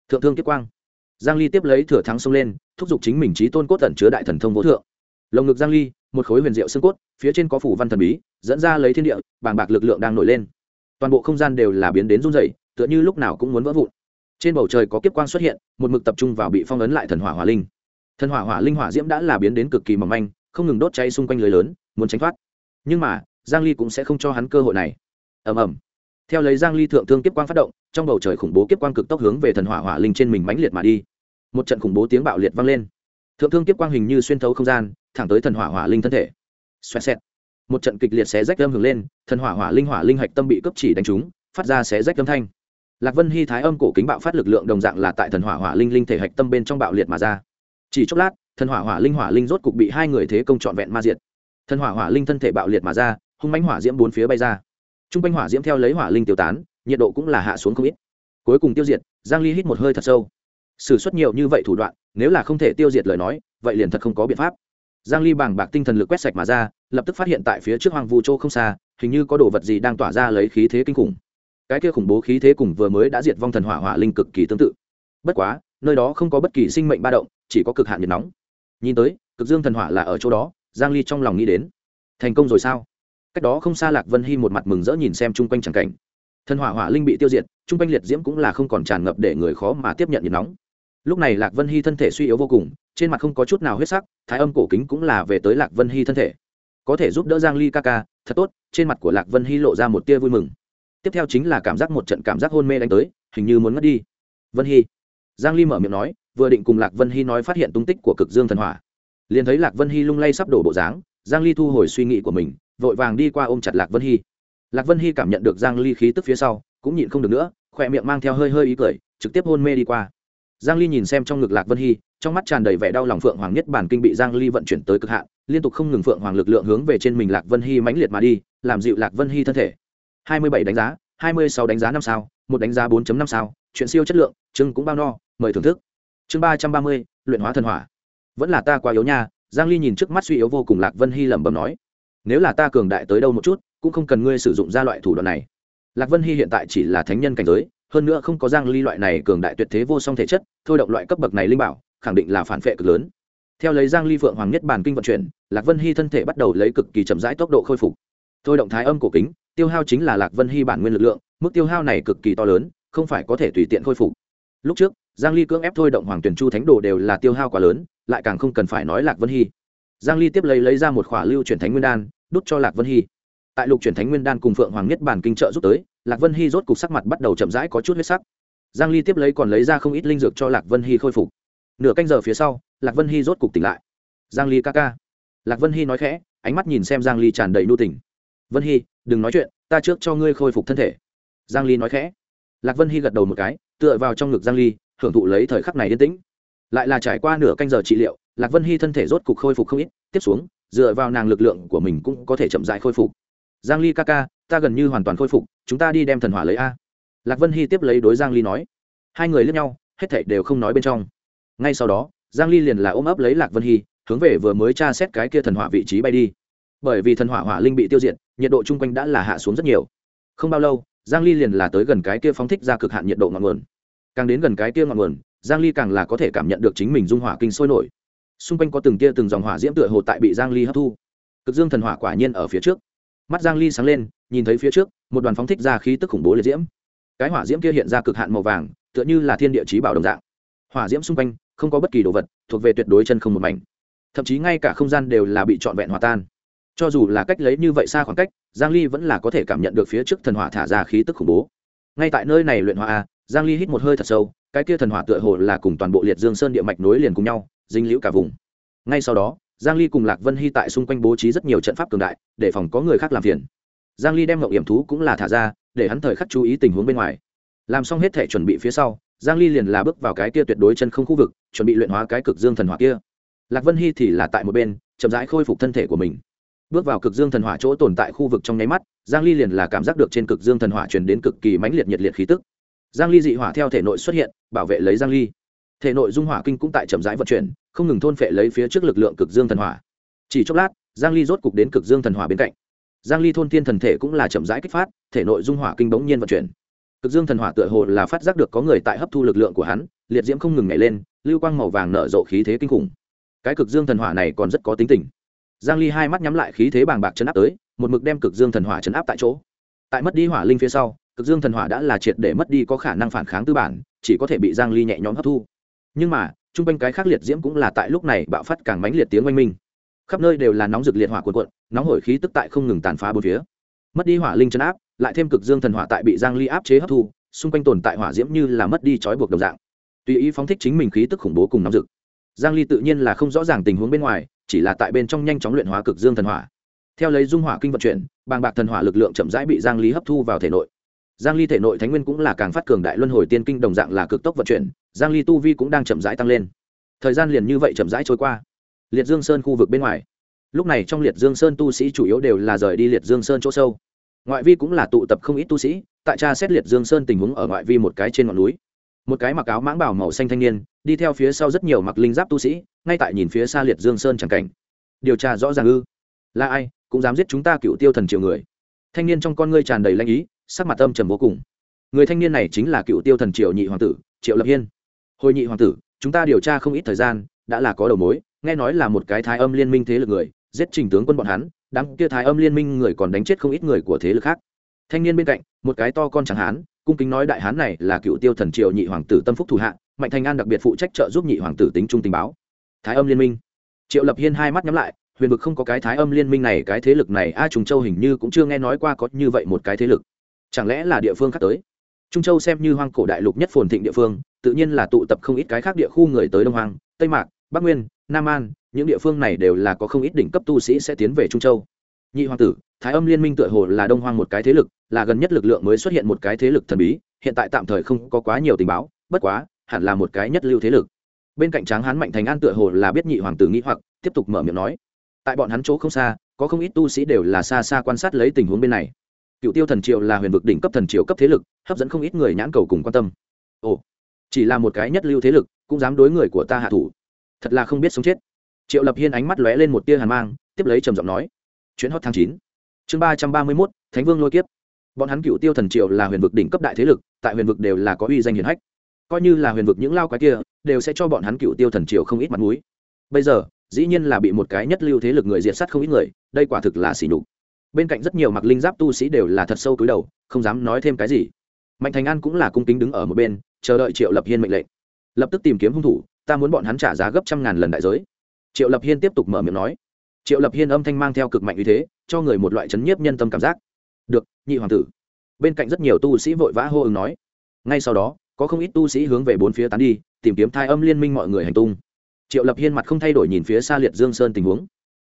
Thượng thương kiếp quang. Giang ly tiếp lấy thừa thắng xông lên, thúc giục chính mình trí tôn cốt tận chứa đại thần thông vô thượng. Lồng ngực giang ly, một khối huyền diệu xương cốt, phía trên có phủ văn thần bí, dẫn ra lấy thiên địa, bàng bạc lực lượng đang nổi lên. Toàn bộ không gian đều là biến đến run rẩy, tựa như lúc nào cũng muốn vỡ vụn. Trên bầu trời có kiếp quang xuất hiện, một mực tập trung vào bị phong ấn lại thần hỏa hỏa linh thần hỏa hỏa linh hỏa diễm đã là biến đến cực kỳ mỏng manh, không ngừng đốt cháy xung quanh lưới lớn, muốn tránh thoát. Nhưng mà, giang ly cũng sẽ không cho hắn cơ hội này. Ầm ầm. Theo lấy giang ly thượng thương kiếp quang phát động, trong bầu trời khủng bố kiếp quang cực tốc hướng về thần hỏa hỏa linh trên mình mãnh liệt mà đi. Một trận khủng bố tiếng bạo liệt vang lên. Thượng thương kiếp quang hình như xuyên thấu không gian, thẳng tới thần hỏa hỏa linh thân thể. Xoẹt xẹt. Một trận kịch liệt xé rách âm hưởng lên, thần hỏa hỏa linh hỏa linh hạch tâm bị cấp chỉ đánh trúng, phát ra xé rách âm thanh. Lạc vân hy thái âm cổ kính bạo phát lực lượng đồng dạng là tại thần hỏa hỏa linh linh thể hạch tâm bên trong bạo liệt mà ra chỉ chốc lát, thần hỏa hỏa linh hỏa linh rốt cục bị hai người thế công trọn vẹn ma diệt. Thần hỏa hỏa linh thân thể bạo liệt mà ra, hung mánh hỏa diễm bốn phía bay ra. T r u n g quanh hỏa diễm theo lấy hỏa linh tiêu tán, nhiệt độ cũng là hạ xuống không ít. Cuối cùng tiêu diệt, giang ly hít một hơi thật sâu. S ử suất nhiều như vậy thủ đoạn, nếu là không thể tiêu diệt lời nói, vậy liền thật không có biện pháp. Giang ly bàng bạc tinh thần lực quét sạch mà ra, lập tức phát hiện tại phía trước hoàng vu châu không xa, hình như có đồ vật gì đang tỏa ra lấy khí thế kinh khủng. Cái kia khủng bố khí thế cùng vừa mới đã diệt vong thần hỏa hỏa linh cực kỳ tương tự. Bất quá nơi đó không có bất kỳ sinh mệnh ba động, chỉ có cực hạn nhiệt nóng. Nhìn tới, cực dương thần hỏa là ở chỗ đó, giang ly trong lòng nghĩ đến. Thành công rồi sao? Cách đó không xa lạc vân hy một mặt mừng rỡ nhìn xem chung quanh chẳng cảnh. Thần hỏa hỏa linh bị tiêu diệt, chung quanh liệt diễm cũng là không còn tràn ngập để người khó mà tiếp nhận nhiệt nóng. Lúc này lạc vân hy thân thể suy yếu vô cùng, trên mặt không có chút nào huyết sắc, thái âm cổ kính cũng là về tới lạc vân hy thân thể. Có thể giúp đỡ giang ly ca ca, thật tốt, trên mặt của lạc vân hy lộ ra một tia vui mừng. Tiếp theo chính là cảm giác một trận cảm giác hôn mê đánh tới, hình như muốn ngất đi. Vân hy giang ly mở miệng nói, vừa định cùng lạc vân hy nói phát hiện tung tích của cực dương thần hỏa. Liền thấy lạc vân hy lung lay sắp đổ bộ dáng, giang ly thu hồi suy nghĩ của mình, vội vàng đi qua ôm chặt lạc vân hy. Lạc vân hy cảm nhận được giang ly khí tức phía sau, cũng nhịn không được nữa, khỏe miệng mang theo hơi hơi ý cười, trực tiếp hôn mê đi qua. Giang ly nhìn xem trong ngực lạc vân hy, trong mắt tràn đầy vẻ đau lòng phượng hoàng nhất bản kinh bị giang ly vận chuyển tới cực hạn, liên tục không ngừng phượng hoàng lực lượng hướng về trên mình lạc vân hy mãnh liệt mà đi, làm dịu lạc vân hy thân thể. 27 đánh giá 26 đánh giá năm sao, một đánh giá 4.5 sao chuyện siêu chất lượng chưng cũng bao no mời thưởng thức. Chương 330, luyện hóa thần hỏa. Vẫn là ta quá yếu nha giang ly nhìn trước mắt suy yếu vô cùng lạc vân hy lẩm bẩm nói. Nếu là ta cường đại tới đâu một chút cũng không cần ngươi sử dụng ra loại thủ đoạn này. Lạc vân hy hiện tại chỉ là thánh nhân cảnh giới hơn nữa không có giang ly loại này cường đại tuyệt thế vô song thể chất thôi động loại cấp bậc này linh bảo khẳng định là phản vệ cực lớn. Theo lấy giang ly phượng hoàng nhất bản kinh vận chuyển lạc vân hy thân thể bắt đầu lấy cực kỳ chậm rãi tốc độ khôi phục. Thôi động thái âm cổ kính tiêu hao chính là lạc vân hy bản nguyên lực lượng mức tiêu hao này cực kỳ to lớn không phải có thể tùy tiện khôi phục. Lúc trước, giang ly cưỡng ép thôi động hoàng tuyển chu thánh đồ đều là tiêu hao quá lớn, lại càng không cần phải nói lạc vân hy. Giang ly tiếp lấy lấy ra một khỏa lưu chuyển thánh nguyên đan, đút cho lạc vân hy. Tại lục chuyển thánh nguyên đan cùng phượng hoàng nhất bản kinh trợ giúp tới, lạc vân hy rốt cục sắc mặt bắt đầu chậm rãi có chút huyết sắc. Giang ly tiếp lấy còn lấy ra không ít linh dược cho lạc vân hy khôi phục. Nửa canh giờ phía sau, lạc vân hy rốt cục tỉnh lại. Giang ly ca ca. Lạc vân hy nói khẽ, ánh mắt nhìn xem giang ly tràn đầy nhu tình vân hy, đừng nói chuyện, ta trước cho ngươi khôi phục thân thể. Giang ly nói khẽ lạc vân hy gật đầu một cái, tựa vào trong ngực giang ly, hưởng thụ lấy thời khắc này yên tĩnh. Lại là trải qua nửa canh giờ trị liệu, lạc vân hy thân thể rốt cục khôi phục không ít, tiếp xuống, dựa vào nàng lực lượng của mình cũng có thể chậm rãi khôi phục. Giang ly ca ca, ta gần như hoàn toàn khôi phục, chúng ta đi đem thần hỏa lấy a. Lạc vân hy tiếp lấy đối giang ly nói. Hai người liếc nhau, hết thảy đều không nói bên trong. Ngay sau đó, giang ly liền là ôm ấp lấy lạc vân hy, hướng về vừa mới tra xét cái kia thần hỏa vị trí bay đi. Bởi vì thần hỏa hỏa linh bị tiêu diệt, nhiệt độ chung quanh đã là hạ xuống rất nhiều. Không bao lâu giang ly liền là tới gần cái kia phóng thích ra cực hạn nhiệt độ ngọn nguồn. Càng đến gần cái kia ngọn nguồn, giang ly càng là có thể cảm nhận được chính mình dung hỏa kinh sôi nổi. Xung quanh có từng tia từng dòng hỏa diễm tựa hồ tại bị giang ly hấp thu. Cực dương thần hỏa quả nhiên ở phía trước. Mắt giang ly sáng lên, nhìn thấy phía trước, một đoàn phóng thích ra khí tức khủng bố liệt diễm. Cái hỏa diễm kia hiện ra cực hạn màu vàng, tựa như là thiên địa chí bảo đồng dạng. Hỏa diễm xung quanh, không có bất kỳ đồ vật, thuộc về tuyệt đối chân không một mảnh. Thậm chí ngay cả không gian đều là bị trọn vẹn hòa tan cho dù là cách lấy như vậy xa khoảng cách, giang ly vẫn là có thể cảm nhận được phía trước thần hỏa thả ra khí tức khủng bố. Ngay tại nơi này luyện hỏa a, giang ly hít một hơi thật sâu, cái kia thần hỏa tựa hồ là cùng toàn bộ liệt dương sơn địa mạch nối liền cùng nhau, dính liễu cả vùng. Ngay sau đó, giang ly cùng lạc vân hy tại xung quanh bố trí rất nhiều trận pháp cường đại, để phòng có người khác làm phiền. Giang ly đem ngọc hiểm thú cũng là thả ra, để hắn thời khắc chú ý tình huống bên ngoài. Làm xong hết thể chuẩn bị phía sau, giang ly liền là bước vào cái kia tuyệt đối chân không khu vực, chuẩn bị luyện hóa cái cực dương thần hỏa kia. Lạc vân hy thì là tại một bên, chậm rãi khôi phục thân thể của mình bước vào cực dương thần hỏa chỗ tồn tại khu vực trong nháy mắt, giang ly liền là cảm giác được trên cực dương thần hỏa truyền đến cực kỳ mãnh liệt nhiệt liệt khí tức. Giang ly dị hỏa theo thể nội xuất hiện, bảo vệ lấy giang ly. Thể nội dung hỏa kinh cũng tại chậm rãi vận chuyển, không ngừng thôn phệ lấy phía trước lực lượng cực dương thần hỏa. Chỉ chốc lát, giang ly rốt cục đến cực dương thần hỏa bên cạnh. Giang ly thôn thiên thần thể cũng là chậm rãi kích phát, thể nội dung hỏa kinh bỗng nhiên vận chuyển. Cực dương thần hỏa tựa hồ là phát giác được có người tại hấp thu lực lượng của hắn, liệt diễm không ngừng nhảy lên, lưu quang màu vàng nở rộ khí thế kinh khủng. Cái cực dương thần hỏa này còn rất có tính tình giang ly hai mắt nhắm lại khí thế bàng bạc chấn áp tới, một mực đem cực dương thần hỏa chấn áp tại chỗ. Tại mất đi hỏa linh phía sau, cực dương thần hỏa đã là triệt để mất đi có khả năng phản kháng tư bản, chỉ có thể bị giang ly nhẹ nhõm hấp thu. Nhưng mà, trung quanh cái khác liệt diễm cũng là tại lúc này bạo phát càng mãnh liệt tiếng oanh minh. Khắp nơi đều là nóng rực liệt hỏa cuộn cuộn, nóng hổi khí tức tại không ngừng tàn phá bốn phía. Mất đi hỏa linh chấn áp, lại thêm cực dương thần hỏa tại bị giang ly áp chế hấp thu, xung quanh tồn tại hỏa diễm như là mất đi trói buộc đồng dạng. Tùy ý phóng thích chính mình khí tức khủng bố cùng nóng rực. Giang ly tự nhiên là không rõ ràng tình huống bên ngoài chỉ là tại bên trong nhanh chóng luyện hóa cực dương thần hỏa. Theo lấy dung hỏa kinh vận chuyển, bàng bạc thần hỏa lực lượng chậm rãi bị giang ly hấp thu vào thể nội. Giang ly thể nội thánh nguyên cũng là càng phát cường đại luân hồi tiên kinh đồng dạng là cực tốc vận chuyển, giang ly tu vi cũng đang chậm rãi tăng lên. Thời gian liền như vậy chậm rãi trôi qua. Liệt dương sơn khu vực bên ngoài. Lúc này trong liệt dương sơn tu sĩ chủ yếu đều là rời đi liệt dương sơn chỗ sâu. Ngoại vi cũng là tụ tập không ít tu sĩ, tại tra xét liệt dương sơn tình huống ở ngoại vi một cái trên ngọn núi. Một cái mặc áo mãng bảo màu xanh thanh niên, đi theo phía sau rất nhiều mặc linh giáp tu sĩ ngay tại nhìn phía xa liệt dương sơn chẳng cảnh. Điều tra rõ ràng ư? Là ai, cũng dám giết chúng ta cựu tiêu thần triệu người? Thanh niên trong con ngươi tràn đầy lanh ý, sắc mặt âm trầm vô cùng. Người thanh niên này chính là cựu tiêu thần triệu nhị hoàng tử, triệu lập hiên. Hồi nhị hoàng tử, chúng ta điều tra không ít thời gian, đã là có đầu mối, nghe nói là một cái thái âm liên minh thế lực người, giết trình tướng quân bọn hắn, đám kia thái âm liên minh người còn đánh chết không ít người của thế lực khác. Thanh niên bên cạnh, một cái to con chẳng hán, cung kính nói đại hán này là cựu tiêu thần triều nhị hoàng tử tâm phúc thủ hạ, mạnh thành an đặc biệt phụ trách trợ giúp nhị hoàng tử tính trung tình báo thái âm liên minh. Triệu lập hiên hai mắt nhắm lại, huyền vực không có cái thái âm liên minh này, cái thế lực này, a trùng châu hình như cũng chưa nghe nói qua có như vậy một cái thế lực. Chẳng lẽ là địa phương khác tới? Trung châu xem như hoang cổ đại lục nhất phồn thịnh địa phương, tự nhiên là tụ tập không ít cái khác địa khu người tới đông hoàng tây mạc, bắc nguyên, nam an, những địa phương này đều là có không ít đỉnh cấp tu sĩ sẽ tiến về trung châu. Nhị hoàng tử, thái âm liên minh tựa hồ là đông hoang một cái thế lực, là gần nhất lực lượng mới xuất hiện một cái thế lực thần bí, hiện tại tạm thời không có quá nhiều tình báo, bất quá, hẳn là một cái nhất lưu thế lực bên cạnh tráng hán mạnh thành an tựa hồ là biết nhị hoàng tử nghĩ hoặc, tiếp tục mở miệng nói. Tại bọn hắn chỗ không xa, có không ít tu sĩ đều là xa xa quan sát lấy tình huống bên này. Cựu tiêu thần triều là huyền vực đỉnh cấp thần triều cấp thế lực, hấp dẫn không ít người nhãn cầu cùng quan tâm. Ồ, chỉ là một cái nhất lưu thế lực, cũng dám đối người của ta hạ thủ. Thật là không biết sống chết. Triệu lập hiên ánh mắt lóe lên một tia hàn mang, tiếp lấy trầm giọng nói. Chuyến hot tháng chín, chương ba trăm ba mươi mốt, thánh vương lôi kiếp. Bọn hắn cựu tiêu thần triều là huyền vực đỉnh cấp đại thế lực, tại huyền vực đều là có uy danh hiền hách coi như là huyền vực những lao quái kia, đều sẽ cho bọn hắn cựu tiêu thần triều không ít mặt mũi. Bây giờ, dĩ nhiên là bị một cái nhất lưu thế lực người diệt sát không ít người, đây quả thực là xỉ nhục. Bên cạnh rất nhiều mặc linh giáp tu sĩ đều là thật sâu túi đầu, không dám nói thêm cái gì. Mạnh thành an cũng là cung kính đứng ở một bên, chờ đợi triệu lập hiên mệnh lệnh. Lập tức tìm kiếm hung thủ, ta muốn bọn hắn trả giá gấp trăm ngàn lần đại giới. Triệu lập hiên tiếp tục mở miệng nói. Triệu lập hiên âm thanh mang theo cực mạnh uy thế, cho người một loại chấn nhiếp nhân tâm cảm giác. Được, nhị hoàng tử. Bên cạnh rất nhiều tu sĩ vội vã hô ứng nói. Ngay sau đó có không ít tu sĩ hướng về bốn phía tán đi, tìm kiếm thai âm liên minh mọi người hành tung. Triệu lập hiên mặt không thay đổi nhìn phía xa liệt dương sơn tình huống.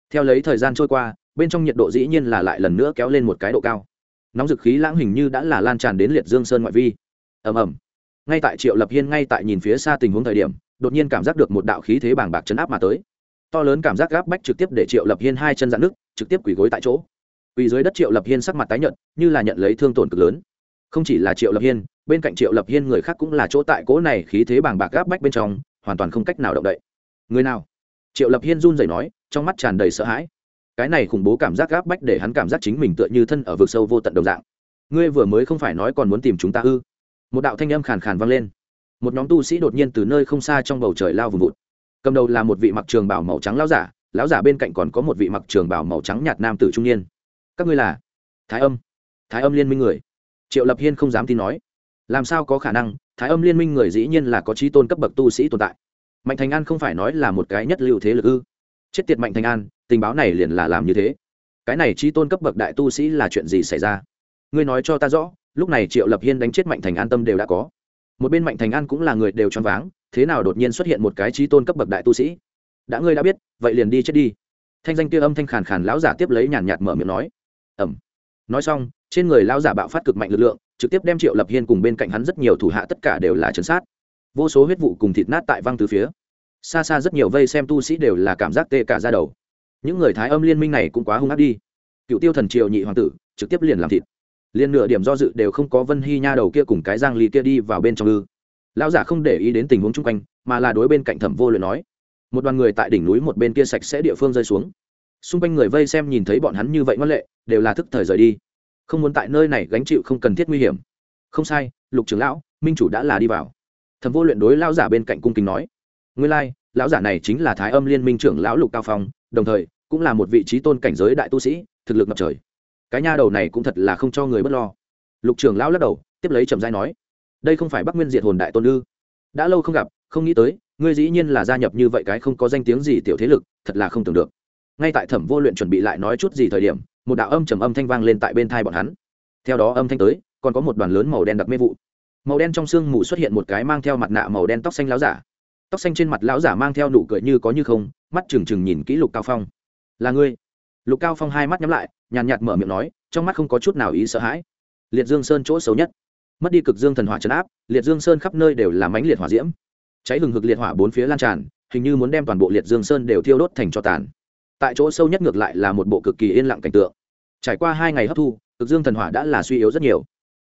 Theo lấy thời gian trôi qua, bên trong nhiệt độ dĩ nhiên là lại lần nữa kéo lên một cái độ cao. Nóng dực khí lãng hình như đã là lan tràn đến liệt dương sơn ngoại vi. Ầm ầm. Ngay tại triệu lập hiên ngay tại nhìn phía xa tình huống thời điểm, đột nhiên cảm giác được một đạo khí thế bàng bạc chấn áp mà tới. To lớn cảm giác gáp bách trực tiếp để triệu lập hiên hai chân dạn nước trực tiếp quỳ gối tại chỗ. Quỳ dưới đất triệu lập hiên sắc mặt tái nhận như là nhận lấy thương tổn cực lớn không chỉ là triệu lập hiên, bên cạnh triệu lập hiên người khác cũng là chỗ tại cố này khí thế bàng bạc gáp bách bên trong, hoàn toàn không cách nào động đậy. Người nào? Triệu lập hiên run rẩy nói, trong mắt tràn đầy sợ hãi. Cái này khủng bố cảm giác gáp bách để hắn cảm giác chính mình tựa như thân ở vực sâu vô tận đồng dạng. Ngươi vừa mới không phải nói còn muốn tìm chúng ta ư? Một đạo thanh âm khàn khàn vang lên. Một nhóm tu sĩ đột nhiên từ nơi không xa trong bầu trời lao vùng vụt. Cầm đầu là một vị mặc trường bảo màu trắng lão giả lão giả bên cạnh còn có một vị mặc trường bảo màu trắng nhạt nam tử trung niên. Các ngươi là? Thái âm. Thái âm liên minh người triệu lập hiên không dám tin nói. Làm sao có khả năng, thái âm liên minh người dĩ nhiên là có trí tôn cấp bậc tu sĩ tồn tại. Mạnh thành an không phải nói là một cái nhất lưu thế lực ư? Chết tiệt mạnh thành an, tình báo này liền là làm như thế. Cái này trí tôn cấp bậc đại tu sĩ là chuyện gì xảy ra? Ngươi nói cho ta rõ, lúc này triệu lập hiên đánh chết mạnh thành an tâm đều đã có. Một bên mạnh thành an cũng là người đều choáng váng, thế nào đột nhiên xuất hiện một cái trí tôn cấp bậc đại tu sĩ? Đã ngươi đã biết, vậy liền đi chết đi. Thanh danh kia âm thanh khàn khàn lão giả tiếp lấy nhàn nhạt mở miệng nói. Ẩm nói xong trên người lão giả bạo phát cực mạnh lực lượng, trực tiếp đem triệu lập hiên cùng bên cạnh hắn rất nhiều thủ hạ tất cả đều là chấn sát. Vô số huyết vụ cùng thịt nát tại văng từ phía. Xa xa rất nhiều vây xem tu sĩ đều là cảm giác tê cả ra đầu. Những người thái âm liên minh này cũng quá hung ác đi. Cựu tiêu thần triều nhị hoàng tử, trực tiếp liền làm thịt. Liền nửa điểm do dự đều không có vân hy nha đầu kia cùng cái giang ly kia đi vào bên trong ư. Lão giả không để ý đến tình huống chung quanh, mà là đối bên cạnh thẩm vô luyện nói. Một đoàn người tại đỉnh núi một bên kia sạch sẽ địa phương rơi xuống. Xung quanh người vây xem nhìn thấy bọn hắn như vậy ngoan lệ, đều là thức thời rời đi không muốn tại nơi này gánh chịu không cần thiết nguy hiểm. Không sai, lục trưởng lão, minh chủ đã là đi vào. Thẩm vô luyện đối lão giả bên cạnh cung kính nói. Nguyên lai, lão giả này chính là thái âm liên minh trưởng lão lục cao phong, đồng thời, cũng là một vị trí tôn cảnh giới đại tu sĩ, thực lực ngập trời. Cái nha đầu này cũng thật là không cho người bất lo. Lục trưởng lão lắc đầu, tiếp lấy trầm giai nói. Đây không phải bắc nguyên diệt hồn đại tôn ư. Đã lâu không gặp, không nghĩ tới, ngươi dĩ nhiên là gia nhập như vậy cái không có danh tiếng gì tiểu thế lực, thật là không tưởng được. Ngay tại thẩm vô luyện chuẩn bị lại nói chút gì thời điểm một đạo âm trầm âm thanh vang lên tại bên thai bọn hắn. Theo đó âm thanh tới, còn có một đoàn lớn màu đen đặc mê vụ. Màu đen trong sương mù xuất hiện một cái mang theo mặt nạ màu đen tóc xanh láo giả. Tóc xanh trên mặt lão giả mang theo nụ cười như có như không, mắt trừng trừng nhìn kỹ lục cao phong. Là ngươi? Lục cao phong hai mắt nhắm lại, nhàn nhạt mở miệng nói, trong mắt không có chút nào ý sợ hãi. Liệt dương sơn chỗ xấu nhất. Mất đi cực dương thần hỏa trấn áp, liệt dương sơn khắp nơi đều là mánh liệt hỏa diễm. Cháy hừng hực liệt hỏa bốn phía lan tràn, hình như muốn đem toàn bộ liệt dương sơn đều thiêu đốt thành cho tàn. Tại chỗ sâu nhất ngược lại là một bộ cực kỳ yên lặng cảnh tượng trải qua hai ngày hấp thu, cực dương thần hỏa đã là suy yếu rất nhiều.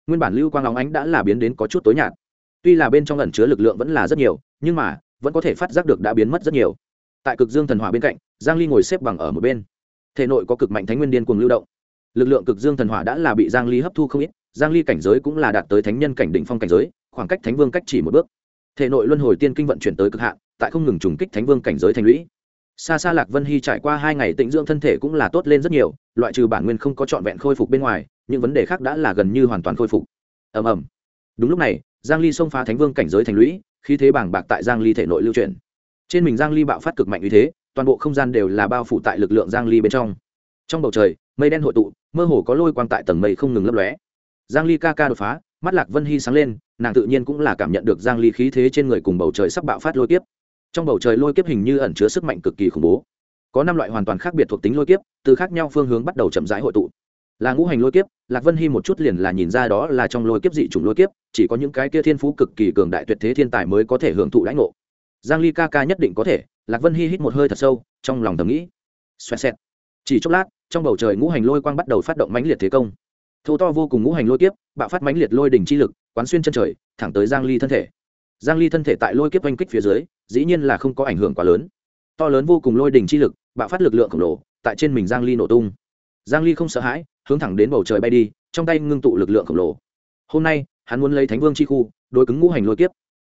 Nguyên bản lưu quang óng ánh đã là biến đến có chút tối nhạt. Tuy là bên trong ẩn chứa lực lượng vẫn là rất nhiều, nhưng mà, vẫn có thể phát giác được đã biến mất rất nhiều. Tại cực dương thần hỏa bên cạnh, giang ly ngồi xếp bằng ở một bên. Thể nội có cực mạnh thánh nguyên điên cuồng lưu động. Lực lượng cực dương thần hỏa đã là bị giang ly hấp thu không ít, giang ly cảnh giới cũng là đạt tới thánh nhân cảnh đỉnh phong cảnh giới, khoảng cách thánh vương cách chỉ một bước. Thể nội luân hồi tiên kinh vận chuyển tới cực hạn, tại không ngừng trùng kích thánh vương cảnh giới thành lũy xa xa lạc vân hy trải qua hai ngày tĩnh dưỡng thân thể cũng là tốt lên rất nhiều, loại trừ bản nguyên không có trọn vẹn khôi phục bên ngoài, những vấn đề khác đã là gần như hoàn toàn khôi phục. Ầm ầm. Đúng lúc này, giang ly xông phá thánh vương cảnh giới thành lũy, khí thế bảng bạc tại giang ly thể nội lưu chuyển. Trên mình giang ly bạo phát cực mạnh uy thế, toàn bộ không gian đều là bao phủ tại lực lượng giang ly bên trong. Trong bầu trời, mây đen hội tụ, mơ hồ có lôi quang tại tầng mây không ngừng lấp lóe. Giang ly ca ca đột phá, mắt lạc vân hy sáng lên, nàng tự nhiên cũng là cảm nhận được giang ly khí thế trên người cùng bầu trời sắp bạo phát lôi tiếp trong bầu trời lôi kiếp hình như ẩn chứa sức mạnh cực kỳ khủng bố. Có năm loại hoàn toàn khác biệt thuộc tính lôi kiếp, từ khác nhau phương hướng bắt đầu chậm rãi hội tụ. Là ngũ hành lôi kiếp, lạc vân hy một chút liền là nhìn ra đó là trong lôi kiếp dị chủng lôi kiếp, chỉ có những cái kia thiên phú cực kỳ cường đại tuyệt thế thiên tài mới có thể hưởng thụ lãnh ngộ. Giang ly ca ca nhất định có thể, lạc vân hy hít một hơi thật sâu, trong lòng thầm nghĩ. Xoẹt xẹt. Chỉ chốc lát, trong bầu trời ngũ hành lôi quang bắt đầu phát động mãnh liệt thế công. Thô to vô cùng ngũ hành lôi kiếp, bạo phát mãnh liệt lôi đỉnh chi lực, quán xuyên chân trời, thẳng tới giang ly thân thể giang ly thân thể tại lôi kiếp oanh kích phía dưới dĩ nhiên là không có ảnh hưởng quá lớn. To lớn vô cùng lôi đỉnh chi lực bạo phát lực lượng khổng lồ tại trên mình giang ly nổ tung. Giang ly không sợ hãi hướng thẳng đến bầu trời bay đi trong tay ngưng tụ lực lượng khổng lồ. Hôm nay hắn muốn lấy thánh vương chi khu đối cứng ngũ hành lôi kiếp.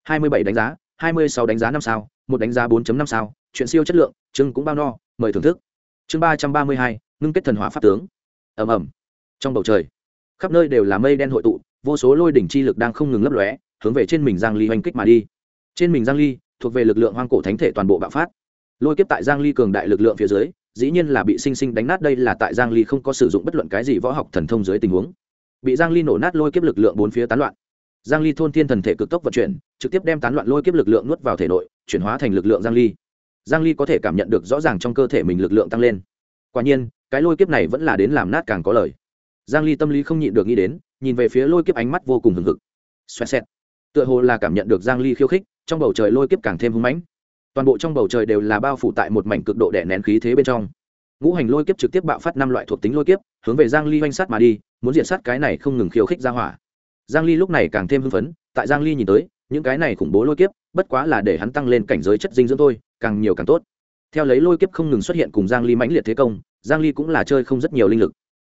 27 đánh giá 26 đánh giá năm sao một đánh giá 4.5 sao chuyện siêu chất lượng chương cũng bao no mời thưởng thức. Chương 332, ngưng kết thần hỏa pháp tướng. Ầm ầm. Trong bầu trời khắp nơi đều là mây đen hội tụ vô số lôi đỉnh chi lực đang không ngừng lấp lóe hướng về trên mình giang ly oanh kích mà đi. Trên mình giang ly, thuộc về lực lượng hoang cổ thánh thể toàn bộ bạo phát. Lôi kiếp tại giang ly cường đại lực lượng phía dưới, dĩ nhiên là bị sinh sinh đánh nát đây là tại giang ly không có sử dụng bất luận cái gì võ học thần thông dưới tình huống. Bị giang ly nổ nát lôi kiếp lực lượng bốn phía tán loạn. Giang ly thôn thiên thần thể cực tốc vận chuyển, trực tiếp đem tán loạn lôi kiếp lực lượng nuốt vào thể nội, chuyển hóa thành lực lượng giang ly. Giang ly có thể cảm nhận được rõ ràng trong cơ thể mình lực lượng tăng lên. Quả nhiên, cái lôi kiếp này vẫn là đến làm nát càng có lời. Giang ly tâm lý không nhịn được nghĩ đến, nhìn về phía lôi kiếp ánh mắt vô cùng hừng hực. Xoẹt xẹt tựa hồ là cảm nhận được giang ly khiêu khích, trong bầu trời lôi kiếp càng thêm hung mãnh. Toàn bộ trong bầu trời đều là bao phủ tại một mảnh cực độ đè nén khí thế bên trong. Ngũ hành lôi kiếp trực tiếp bạo phát năm loại thuộc tính lôi kiếp, hướng về giang ly oanh sát mà đi, muốn diện sát cái này không ngừng khiêu khích ra hỏa. Giang ly lúc này càng thêm hưng phấn, tại giang ly nhìn tới, những cái này khủng bố lôi kiếp, bất quá là để hắn tăng lên cảnh giới chất dinh dưỡng thôi, càng nhiều càng tốt. Theo lấy lôi kiếp không ngừng xuất hiện cùng giang ly mãnh liệt thế công, giang ly cũng là chơi không rất nhiều linh lực.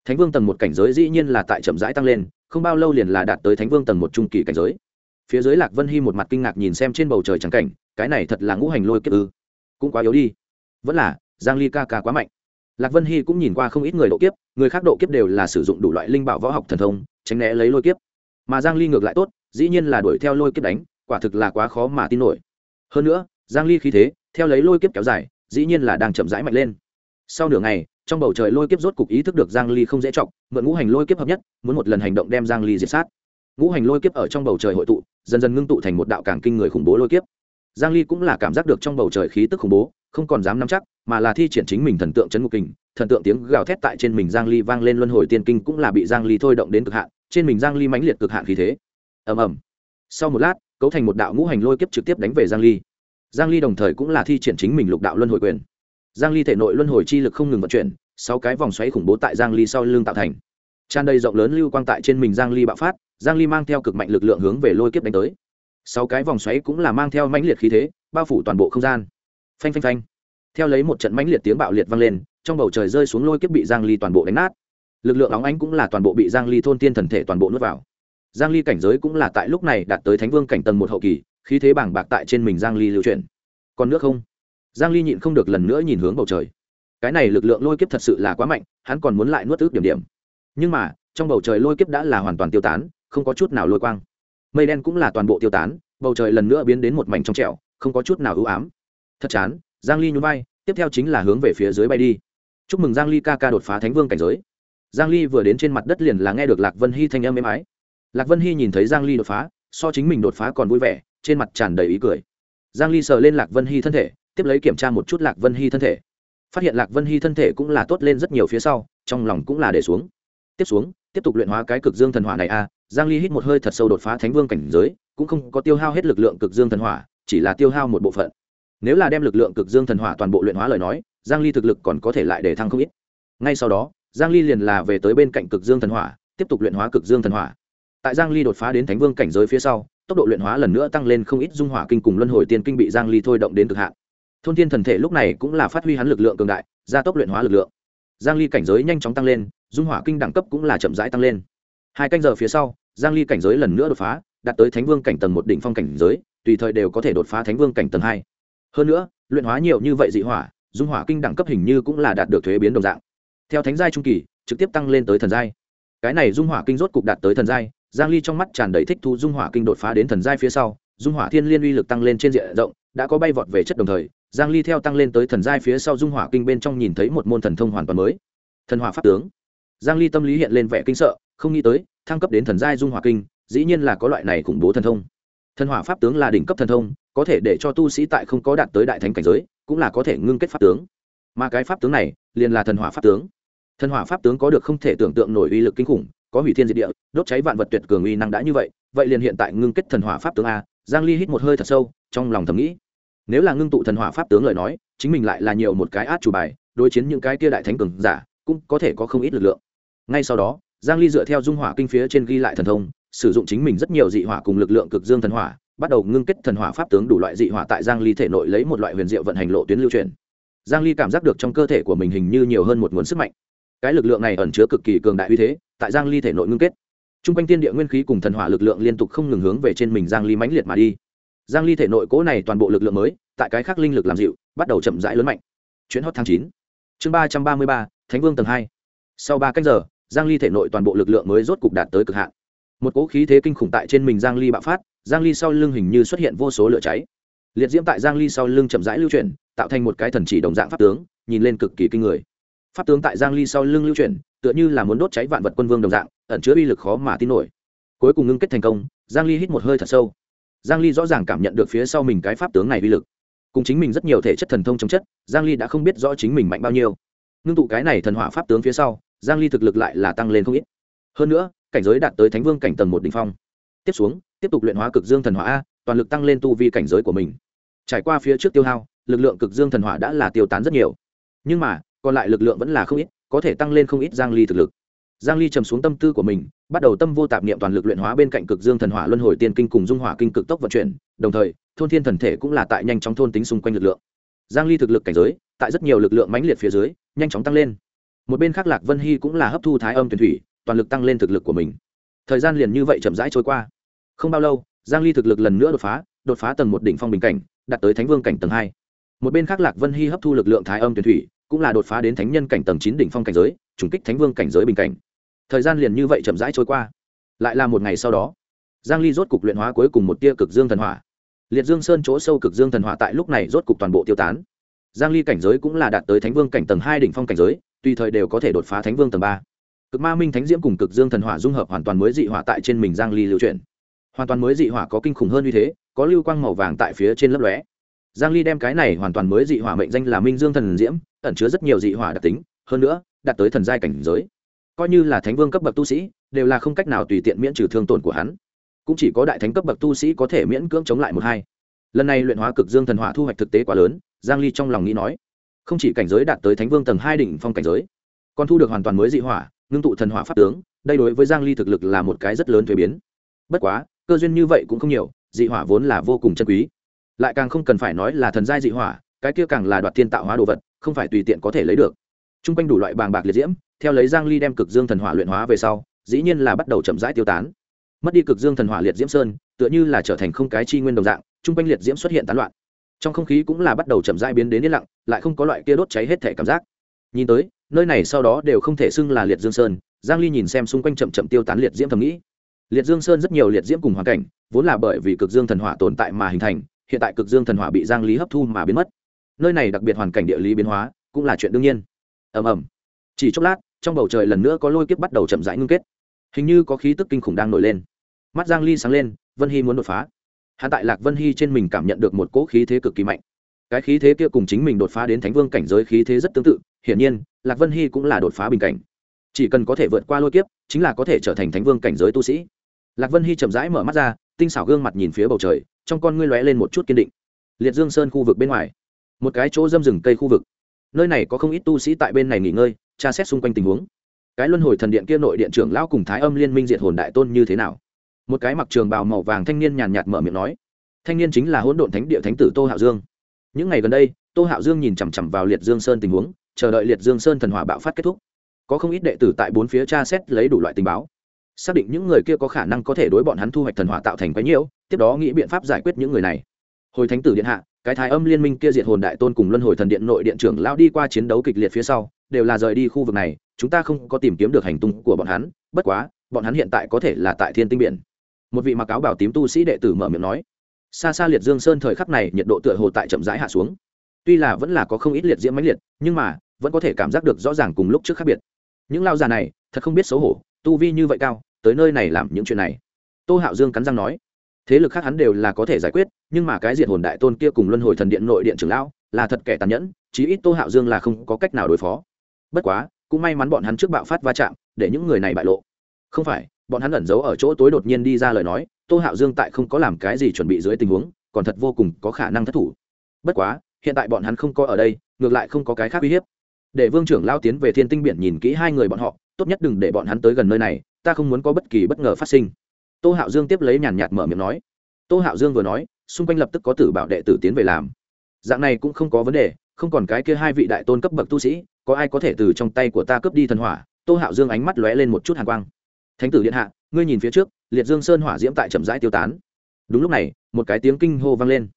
Thánh vương tầng một cảnh giới dĩ nhiên là tại chậm rãi tăng lên, không bao lâu liền là đạt tới thánh vương tầng một trung kỳ cảnh giới phía dưới lạc vân hy một mặt kinh ngạc nhìn xem trên bầu trời trắng cảnh, cái này thật là ngũ hành lôi kiếp ư. Cũng quá yếu đi. Vẫn là, giang ly ca ca quá mạnh. Lạc vân hy cũng nhìn qua không ít người độ kiếp, người khác độ kiếp đều là sử dụng đủ loại linh bảo võ học thần thông, tránh né lấy lôi kiếp. Mà giang ly ngược lại tốt, dĩ nhiên là đuổi theo lôi kiếp đánh, quả thực là quá khó mà tin nổi. Hơn nữa, giang ly khí thế, theo lấy lôi kiếp kéo dài, dĩ nhiên là đang chậm rãi mạnh lên. Sau nửa ngày, trong bầu trời lôi kiếp rốt cục ý thức được giang ly không dễ trọng mượn ngũ hành lôi kiếp hợp nhất, muốn một lần hành động đem giang ly diệt sát. Ngũ hành lôi kiếp ở trong bầu trời hội tụ dần dần ngưng tụ thành một đạo càng kinh người khủng bố lôi kiếp. Giang ly cũng là cảm giác được trong bầu trời khí tức khủng bố, không còn dám nắm chắc, mà là thi triển chính mình thần tượng chấn ngục kình, thần tượng tiếng gào thét tại trên mình giang ly vang lên luân hồi tiên kinh cũng là bị giang ly thôi động đến cực hạn, trên mình giang ly mãnh liệt cực hạn khí thế. Ầm ầm. Sau một lát, cấu thành một đạo ngũ hành lôi kiếp trực tiếp đánh về giang ly. Giang ly đồng thời cũng là thi triển chính mình lục đạo luân hồi quyền. Giang ly thể nội luân hồi chi lực không ngừng vận chuyển, sáu cái vòng xoáy khủng bố tại giang ly sau lưng tạo thành. Tràn đầy rộng lớn lưu quang tại trên mình giang ly bạo phát giang ly mang theo cực mạnh lực lượng hướng về lôi kiếp đánh tới. Sáu cái vòng xoáy cũng là mang theo mãnh liệt khí thế, bao phủ toàn bộ không gian. Phanh phanh phanh. Theo lấy một trận mãnh liệt tiếng bạo liệt vang lên, trong bầu trời rơi xuống lôi kiếp bị giang ly toàn bộ đánh nát. Lực lượng óng ánh cũng là toàn bộ bị giang ly thôn tiên thần thể toàn bộ nuốt vào. Giang ly cảnh giới cũng là tại lúc này đạt tới thánh vương cảnh tầng một hậu kỳ, khí thế bảng bạc tại trên mình giang ly lưu chuyển. Còn nước không? Giang ly nhịn không được lần nữa nhìn hướng bầu trời. Cái này lực lượng lôi kiếp thật sự là quá mạnh, hắn còn muốn lại nuốt ước điểm điểm. Nhưng mà, trong bầu trời lôi kiếp đã là hoàn toàn tiêu tán không có chút nào lôi quang. Mây đen cũng là toàn bộ tiêu tán, bầu trời lần nữa biến đến một mảnh trong trẻo, không có chút nào ưu ám. Thật chán, giang ly nhún vai, tiếp theo chính là hướng về phía dưới bay đi. Chúc mừng giang ly ca ca đột phá thánh vương cảnh giới. Giang ly vừa đến trên mặt đất liền là nghe được lạc vân hy thanh âm êm ái. Lạc vân hy nhìn thấy giang ly đột phá, so chính mình đột phá còn vui vẻ, trên mặt tràn đầy ý cười. Giang ly sờ lên lạc vân hy thân thể, tiếp lấy kiểm tra một chút lạc vân hy thân thể. Phát hiện lạc vân hy thân thể cũng là tốt lên rất nhiều phía sau, trong lòng cũng là để xuống. Tiếp xuống, tiếp tục luyện hóa cái cực dương thần hỏa này a giang ly hít một hơi thật sâu đột phá thánh vương cảnh giới, cũng không có tiêu hao hết lực lượng cực dương thần hỏa, chỉ là tiêu hao một bộ phận. Nếu là đem lực lượng cực dương thần hỏa toàn bộ luyện hóa lời nói, giang ly thực lực còn có thể lại để thăng không ít. Ngay sau đó, giang ly liền là về tới bên cạnh cực dương thần hỏa, tiếp tục luyện hóa cực dương thần hỏa. Tại giang ly đột phá đến thánh vương cảnh giới phía sau, tốc độ luyện hóa lần nữa tăng lên không ít dung hỏa kinh cùng luân hồi tiên kinh bị giang ly thôi động đến cực hạn. Thôn thiên thần thể lúc này cũng là phát huy hắn lực lượng cường đại, gia tốc luyện hóa lực lượng. Giang ly cảnh giới nhanh chóng tăng lên, dung hỏa kinh đẳng cấp cũng là chậm rãi tăng lên. Hai canh giờ phía sau giang ly cảnh giới lần nữa đột phá, đạt tới thánh vương cảnh tầng một đỉnh phong cảnh giới, tùy thời đều có thể đột phá thánh vương cảnh tầng hai. Hơn nữa, luyện hóa nhiều như vậy dị hỏa, dung hỏa kinh đẳng cấp hình như cũng là đạt được thuế biến đồng dạng. Theo thánh giai trung kỳ, trực tiếp tăng lên tới thần giai. Cái này dung hỏa kinh rốt cục đạt tới thần giai, giang ly trong mắt tràn đầy thích thu dung hỏa kinh đột phá đến thần giai phía sau, dung hỏa thiên liên uy lực tăng lên trên diện rộng, đã có bay vọt về chất đồng thời, giang ly theo tăng lên tới thần giai phía sau dung hỏa kinh bên trong nhìn thấy một môn thần thông hoàn toàn mới. Thần hỏa pháp tướng. Giang ly tâm lý hiện lên vẻ kinh sợ, không nghĩ tới thăng cấp đến thần giai dung hỏa kinh, dĩ nhiên là có loại này khủng bố thần thông. Thần hỏa pháp tướng là đỉnh cấp thần thông, có thể để cho tu sĩ tại không có đạt tới đại thánh cảnh giới, cũng là có thể ngưng kết pháp tướng. Mà cái pháp tướng này, liền là thần hỏa pháp tướng. Thần hỏa pháp tướng có được không thể tưởng tượng nổi uy lực kinh khủng, có hủy thiên diệt địa, đốt cháy vạn vật tuyệt cường uy năng đã như vậy vậy liền hiện tại ngưng kết thần hỏa pháp tướng a, giang ly hít một hơi thật sâu, trong lòng thầm nghĩ. Nếu là ngưng tụ thần hỏa pháp tướng lời nói, chính mình lại là nhiều một cái át chủ bài, đối chiến những cái kia đại thánh cường giả, cũng có thể có không ít lực lượng. Ngay sau đó giang ly dựa theo dung hỏa kinh phía trên ghi lại thần thông sử dụng chính mình rất nhiều dị hỏa cùng lực lượng cực dương thần hỏa bắt đầu ngưng kết thần hỏa pháp tướng đủ loại dị hỏa tại giang ly thể nội lấy một loại huyền diệu vận hành lộ tuyến lưu truyền giang ly cảm giác được trong cơ thể của mình hình như nhiều hơn một nguồn sức mạnh cái lực lượng này ẩn chứa cực kỳ cường đại uy thế tại giang ly thể nội ngưng kết Trung quanh tiên địa nguyên khí cùng thần hỏa lực lượng liên tục không ngừng hướng về trên mình Giang Ly mãnh liệt mà đi. Giang Ly thể nội cố này toàn bộ lực lượng mới, tại cái khác linh lực làm dịu, bắt đầu chậm rãi lớn mạnh. Chuyến hot tháng 9. Chương 333, Thánh Vương tầng 2. Sau 3 canh giờ, Giang Ly thể nội toàn bộ lực lượng mới rốt cục đạt tới cực hạn. Một cỗ khí thế kinh khủng tại trên mình Giang Ly bạo phát, Giang Ly sau lưng hình như xuất hiện vô số lửa cháy. Liệt diễm tại Giang Ly sau lưng chậm rãi lưu chuyển, tạo thành một cái thần chỉ đồng dạng pháp tướng, nhìn lên cực kỳ kinh người. Pháp tướng tại Giang Ly sau lưng lưu chuyển, tựa như là muốn đốt cháy vạn vật quân vương đồng dạng, ẩn chứa uy lực khó mà tin nổi cuối cùng ngưng kết thành công giang ly hít một hơi thật sâu giang ly rõ ràng cảm nhận được phía sau mình cái pháp tướng này uy lực cùng chính mình rất nhiều thể chất thần thông chống chất giang ly đã không biết rõ chính mình mạnh bao nhiêu ngưng tụ cái này thần hỏa pháp tướng phía sau giang ly thực lực lại là tăng lên không ít. Hơn nữa, cảnh giới đạt tới thánh vương cảnh tầng một đỉnh phong. Tiếp xuống, tiếp tục luyện hóa cực dương thần hỏa a, toàn lực tăng lên tu vi cảnh giới của mình. Trải qua phía trước tiêu hao, lực lượng cực dương thần hỏa đã là tiêu tán rất nhiều. Nhưng mà, còn lại lực lượng vẫn là không ít, có thể tăng lên không ít giang ly thực lực. Giang ly trầm xuống tâm tư của mình, bắt đầu tâm vô tạp niệm toàn lực luyện hóa bên cạnh cực dương thần hỏa luân hồi tiên kinh cùng dung hỏa kinh cực tốc vận chuyển, đồng thời, thôn thiên thần thể cũng là tại nhanh chóng thôn tính xung quanh lực lượng. Giang ly thực lực cảnh giới, tại rất nhiều lực lượng mãnh liệt phía dưới, nhanh chóng tăng lên một bên khác lạc vân hy cũng là hấp thu thái âm tuyển thủy, toàn lực tăng lên thực lực của mình. Thời gian liền như vậy chậm rãi trôi qua. Không bao lâu, giang ly thực lực lần nữa đột phá đột phá tầng một đỉnh phong bình cảnh, đạt tới thánh vương cảnh tầng hai. Một bên khác lạc vân hy hấp thu lực lượng thái âm tuyển thủy, cũng là đột phá đến thánh nhân cảnh tầng chín đỉnh phong cảnh giới, trùng kích thánh vương cảnh giới bình cảnh. Thời gian liền như vậy chậm rãi trôi qua. Lại là một ngày sau đó, giang ly rốt cục luyện hóa cuối cùng một tia cực dương thần hỏa. Liệt dương sơn chỗ sâu cực dương thần hỏa tại lúc này rốt cục toàn bộ tiêu tán. Giang ly cảnh giới cũng là đạt tới thánh vương cảnh tầng hai đỉnh phong cảnh giới tùy thời đều có thể đột phá thánh vương tầng ba. Cực ma minh thánh diễm cùng cực dương thần hỏa dung hợp hoàn toàn mới dị hỏa tại trên mình giang ly lưu chuyển. Hoàn toàn mới dị hỏa có kinh khủng hơn như thế, có lưu quang màu vàng tại phía trên lớp lóe. Giang ly đem cái này hoàn toàn mới dị hỏa mệnh danh là minh dương thần diễm, ẩn chứa rất nhiều dị hỏa đặc tính, hơn nữa, đạt tới thần giai cảnh giới. Coi như là thánh vương cấp bậc tu sĩ, đều là không cách nào tùy tiện miễn trừ thương tổn của hắn. Cũng chỉ có đại thánh cấp bậc tu sĩ có thể miễn cưỡng chống lại một hai. Lần này luyện hóa cực dương thần hỏa thu hoạch thực tế quá lớn, giang ly trong lòng nghĩ nói không chỉ cảnh giới đạt tới thánh vương tầng hai đỉnh phong cảnh giới, còn thu được hoàn toàn mới dị hỏa, ngưng tụ thần hỏa pháp tướng, đây đối với giang ly thực lực là một cái rất lớn thuế biến. Bất quá, cơ duyên như vậy cũng không nhiều, dị hỏa vốn là vô cùng chân quý. Lại càng không cần phải nói là thần giai dị hỏa, cái kia càng là đoạt thiên tạo hóa đồ vật, không phải tùy tiện có thể lấy được. Trung quanh đủ loại bàng bạc liệt diễm, theo lấy giang ly đem cực dương thần hỏa luyện hóa về sau, dĩ nhiên là bắt đầu chậm rãi tiêu tán. Mất đi cực dương thần hỏa liệt diễm sơn, tựa như là trở thành không cái chi nguyên đồng dạng, Trung quanh liệt diễm xuất hiện tán loạn. Trong không khí cũng là bắt đầu chậm rãi biến đến yên lặng lại không có loại kia đốt cháy hết thể cảm giác. Nhìn tới, nơi này sau đó đều không thể xưng là liệt dương sơn, giang ly nhìn xem xung quanh chậm chậm tiêu tán liệt diễm thầm nghĩ. Liệt dương sơn rất nhiều liệt diễm cùng hoàn cảnh, vốn là bởi vì cực dương thần hỏa tồn tại mà hình thành, hiện tại cực dương thần hỏa bị giang lý hấp thu mà biến mất. Nơi này đặc biệt hoàn cảnh địa lý biến hóa, cũng là chuyện đương nhiên. Ầm ầm. Chỉ chốc lát, trong bầu trời lần nữa có lôi kiếp bắt đầu chậm rãi ngưng kết. Hình như có khí tức kinh khủng đang nổi lên. Mắt giang ly sáng lên, vân hy muốn đột phá. Hắn tại lạc vân hy trên mình cảm nhận được một cỗ khí thế cực kỳ mạnh cái khí thế kia cùng chính mình đột phá đến thánh vương cảnh giới khí thế rất tương tự, hiển nhiên, lạc vân hy cũng là đột phá bình cảnh. Chỉ cần có thể vượt qua lôi kiếp, chính là có thể trở thành thánh vương cảnh giới tu sĩ. Lạc vân hy chậm rãi mở mắt ra, tinh xảo gương mặt nhìn phía bầu trời, trong con ngươi lóe lên một chút kiên định. Liệt dương sơn khu vực bên ngoài, một cái chỗ dâm rừng cây khu vực. Nơi này có không ít tu sĩ tại bên này nghỉ ngơi, tra xét xung quanh tình huống. Cái luân hồi thần điện kia nội điện trưởng lão cùng thái âm liên minh diệt hồn đại tôn như thế nào? Một cái mặc trường bào màu vàng thanh niên nhàn nhạt mở miệng nói. Thanh niên chính là hỗn độn thánh địa thánh tử tô hạo dương những ngày gần đây, tô hạo dương nhìn chằm chằm vào liệt dương sơn tình huống, chờ đợi liệt dương sơn thần hỏa bạo phát kết thúc. Có không ít đệ tử tại bốn phía tra xét lấy đủ loại tình báo. Xác định những người kia có khả năng có thể đối bọn hắn thu hoạch thần hỏa tạo thành quái nhiễu, tiếp đó nghĩ biện pháp giải quyết những người này. Hồi thánh tử điện hạ, cái thái âm liên minh kia diệt hồn đại tôn cùng luân hồi thần điện nội điện trưởng lao đi qua chiến đấu kịch liệt phía sau, đều là rời đi khu vực này, chúng ta không có tìm kiếm được hành tung của bọn hắn, bất quá, bọn hắn hiện tại có thể là tại thiên tinh biển. Một vị mặc áo bảo tím tu sĩ đệ tử mở miệng nói xa xa liệt dương sơn thời khắc này, nhiệt độ tựa hồ tại chậm rãi hạ xuống. Tuy là vẫn là có không ít liệt diễm mãnh liệt, nhưng mà, vẫn có thể cảm giác được rõ ràng cùng lúc trước khác biệt. Những lao già này, thật không biết xấu hổ, tu vi như vậy cao, tới nơi này làm những chuyện này. Tô hạo dương cắn răng nói, thế lực khác hắn đều là có thể giải quyết, nhưng mà cái diện hồn đại tôn kia cùng luân hồi thần điện nội điện trưởng lão, là thật kẻ tàn nhẫn, chí ít tô hạo dương là không có cách nào đối phó. Bất quá, cũng may mắn bọn hắn trước bạo phát va chạm, để những người này bại lộ. Không phải bọn hắn ẩn giấu ở chỗ tối đột nhiên đi ra lời nói, tô hạo dương tại không có làm cái gì chuẩn bị dưới tình huống, còn thật vô cùng có khả năng thất thủ. Bất quá, hiện tại bọn hắn không có ở đây, ngược lại không có cái khác uy hiếp. Để vương trưởng lao tiến về thiên tinh biển nhìn kỹ hai người bọn họ, tốt nhất đừng để bọn hắn tới gần nơi này, ta không muốn có bất kỳ bất ngờ phát sinh. Tô hạo dương tiếp lấy nhàn nhạt mở miệng nói. Tô hạo dương vừa nói, xung quanh lập tức có tử bảo đệ tử tiến về làm. Dạng này cũng không có vấn đề, không còn cái kia hai vị đại tôn cấp bậc tu sĩ, có ai có thể từ trong tay của ta cướp đi thần hỏa? Tô hạo dương ánh mắt lóe lên một chút hàn quang thánh tử điện hạ, ngươi nhìn phía trước, liệt dương sơn hỏa diễm tại chậm rãi tiêu tán. Đúng lúc này, một cái tiếng kinh hô vang lên.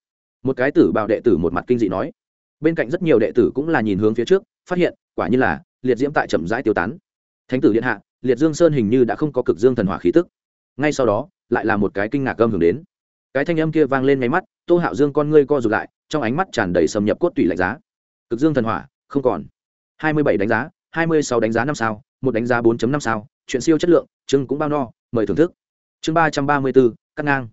Một cái tử bảo đệ tử một mặt kinh dị nói. Bên cạnh rất nhiều đệ tử cũng là nhìn hướng phía trước, phát hiện, quả như là, liệt diễm tại chậm rãi tiêu tán. Thánh tử điện hạ, liệt dương sơn hình như đã không có cực dương thần hỏa khí tức. Ngay sau đó, lại là một cái kinh ngạc âm hưởng đến. Cái thanh âm kia vang lên ngay mắt, tô hạo dương con ngươi co rụt lại, trong ánh mắt tràn đầy xâm nhập cốt tủy lạnh giá. Cực dương thần hỏa, không còn. Hai mươi bảy đánh giá, hai mươi sáu đánh giá năm sao, một đánh giá bốn năm sao chuyện siêu chất lượng chưng cũng bao no, mời thưởng thức. Chương ba trăm ba mươi bốn, cắt ngang.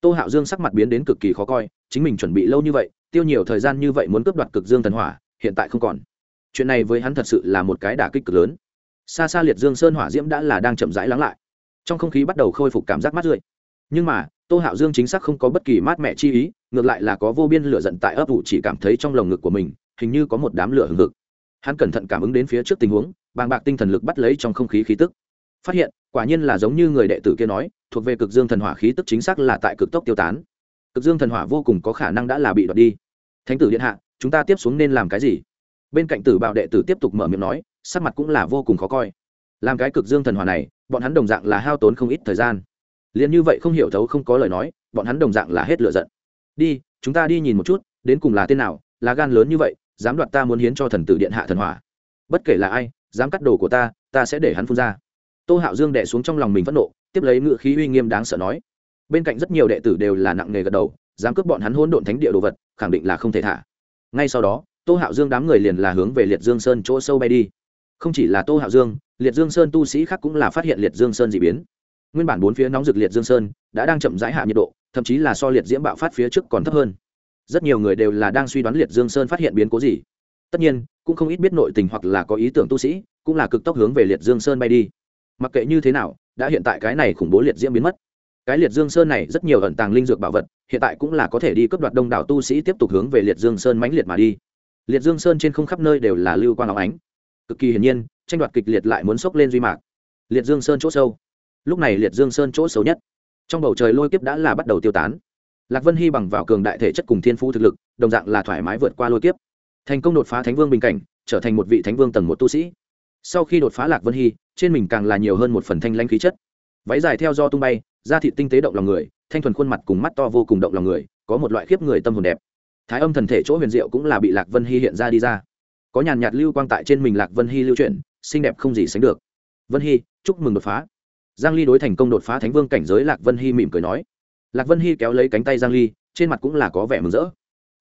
Tô hạo dương sắc mặt biến đến cực kỳ khó coi, chính mình chuẩn bị lâu như vậy, tiêu nhiều thời gian như vậy muốn cướp đoạt cực dương thần hỏa, hiện tại không còn. Chuyện này với hắn thật sự là một cái đả kích cực lớn. Xa xa liệt dương sơn hỏa diễm đã là đang chậm rãi lắng lại. Trong không khí bắt đầu khôi phục cảm giác mát rượi. Nhưng mà, tô hạo dương chính xác không có bất kỳ mát mẻ chi ý, ngược lại là có vô biên lửa giận tại ấp ủ chỉ cảm thấy trong lồng ngực của mình, hình như có một đám lửa hừng hực. Hắn cẩn thận cảm ứng đến phía trước tình huống, bàng bạc tinh thần lực bắt lấy trong không khí khí tức phát hiện, quả nhiên là giống như người đệ tử kia nói, thuộc về cực dương thần hỏa khí tức chính xác là tại cực tốc tiêu tán. Cực dương thần hỏa vô cùng có khả năng đã là bị đoạt đi. Thánh tử điện hạ, chúng ta tiếp xuống nên làm cái gì? Bên cạnh tử bạo đệ tử tiếp tục mở miệng nói, sắc mặt cũng là vô cùng khó coi. Làm cái cực dương thần hỏa này, bọn hắn đồng dạng là hao tốn không ít thời gian. Liền như vậy không hiểu thấu, không có lời nói, bọn hắn đồng dạng là hết lựa giận. Đi, chúng ta đi nhìn một chút, đến cùng là tên nào là gan lớn như vậy, dám đoạt ta muốn hiến cho thần tử điện hạ thần hỏa. Bất kể là ai, dám cắt đồ của ta ta sẽ để hắn phun ra tô hạo dương đẻ xuống trong lòng mình phẫn nộ, tiếp lấy ngự khí uy nghiêm đáng sợ nói. Bên cạnh rất nhiều đệ tử đều là nặng nghề gật đầu, dám cướp bọn hắn hôn độn thánh địa đồ vật, khẳng định là không thể thả. Ngay sau đó, tô hạo dương đám người liền là hướng về liệt dương sơn chỗ sâu bay đi. Không chỉ là tô hạo dương, liệt dương sơn tu sĩ khác cũng là phát hiện liệt dương sơn d ị biến. Nguyên bản bốn phía nóng rực liệt dương sơn đã đang chậm rãi hạ nhiệt độ, thậm chí là so liệt diễm bạo phát phía trước còn thấp hơn. Rất nhiều người đều là đang suy đoán liệt dương sơn phát hiện biến cố gì. Tất nhiên, cũng không ít biết nội tình hoặc là có ý tưởng tu sĩ cũng là cực tốc hướng về liệt dương sơn bay đi mặc kệ như thế nào, đã hiện tại cái này khủng bố liệt diễm biến mất. Cái liệt dương sơn này rất nhiều ẩn tàng linh dược bảo vật, hiện tại cũng là có thể đi cấp đoạt đông đảo tu sĩ tiếp tục hướng về liệt dương sơn mãnh liệt mà đi. Liệt dương sơn trên không khắp nơi đều là lưu quang áo ánh. Cực kỳ hiển nhiên, tranh đoạt kịch liệt lại muốn sốc lên duy mạc. Liệt dương sơn chỗ sâu. Lúc này liệt dương sơn chỗ xấu nhất. Trong bầu trời lôi kiếp đã là bắt đầu tiêu tán. Lạc vân hy bằng vào cường đại thể chất cùng thiên phú thực lực, đồng dạng là thoải mái vượt qua lôi kiếp. Thành công đột phá thánh vương bình cảnh, trở thành một vị thánh vương tầng một tu sĩ. Sau khi đột phá lạc vân hy trên mình càng là nhiều hơn một phần thanh lãnh khí chất. Váy dài theo do tung bay, da thịt tinh tế động lòng người, thanh thuần khuôn mặt cùng mắt to vô cùng động lòng người, có một loại khiếp người tâm hồn đẹp. Thái âm thần thể chỗ huyền diệu cũng là bị lạc vân hy hiện ra đi ra. Có nhàn nhạt lưu quang tại trên mình lạc vân hy lưu chuyển, xinh đẹp không gì sánh được. Vân hy, chúc mừng đột phá. Giang ly đối thành công đột phá thánh vương cảnh giới lạc vân hy mỉm cười nói. Lạc vân hy kéo lấy cánh tay giang ly, trên mặt cũng là có vẻ mừng rỡ.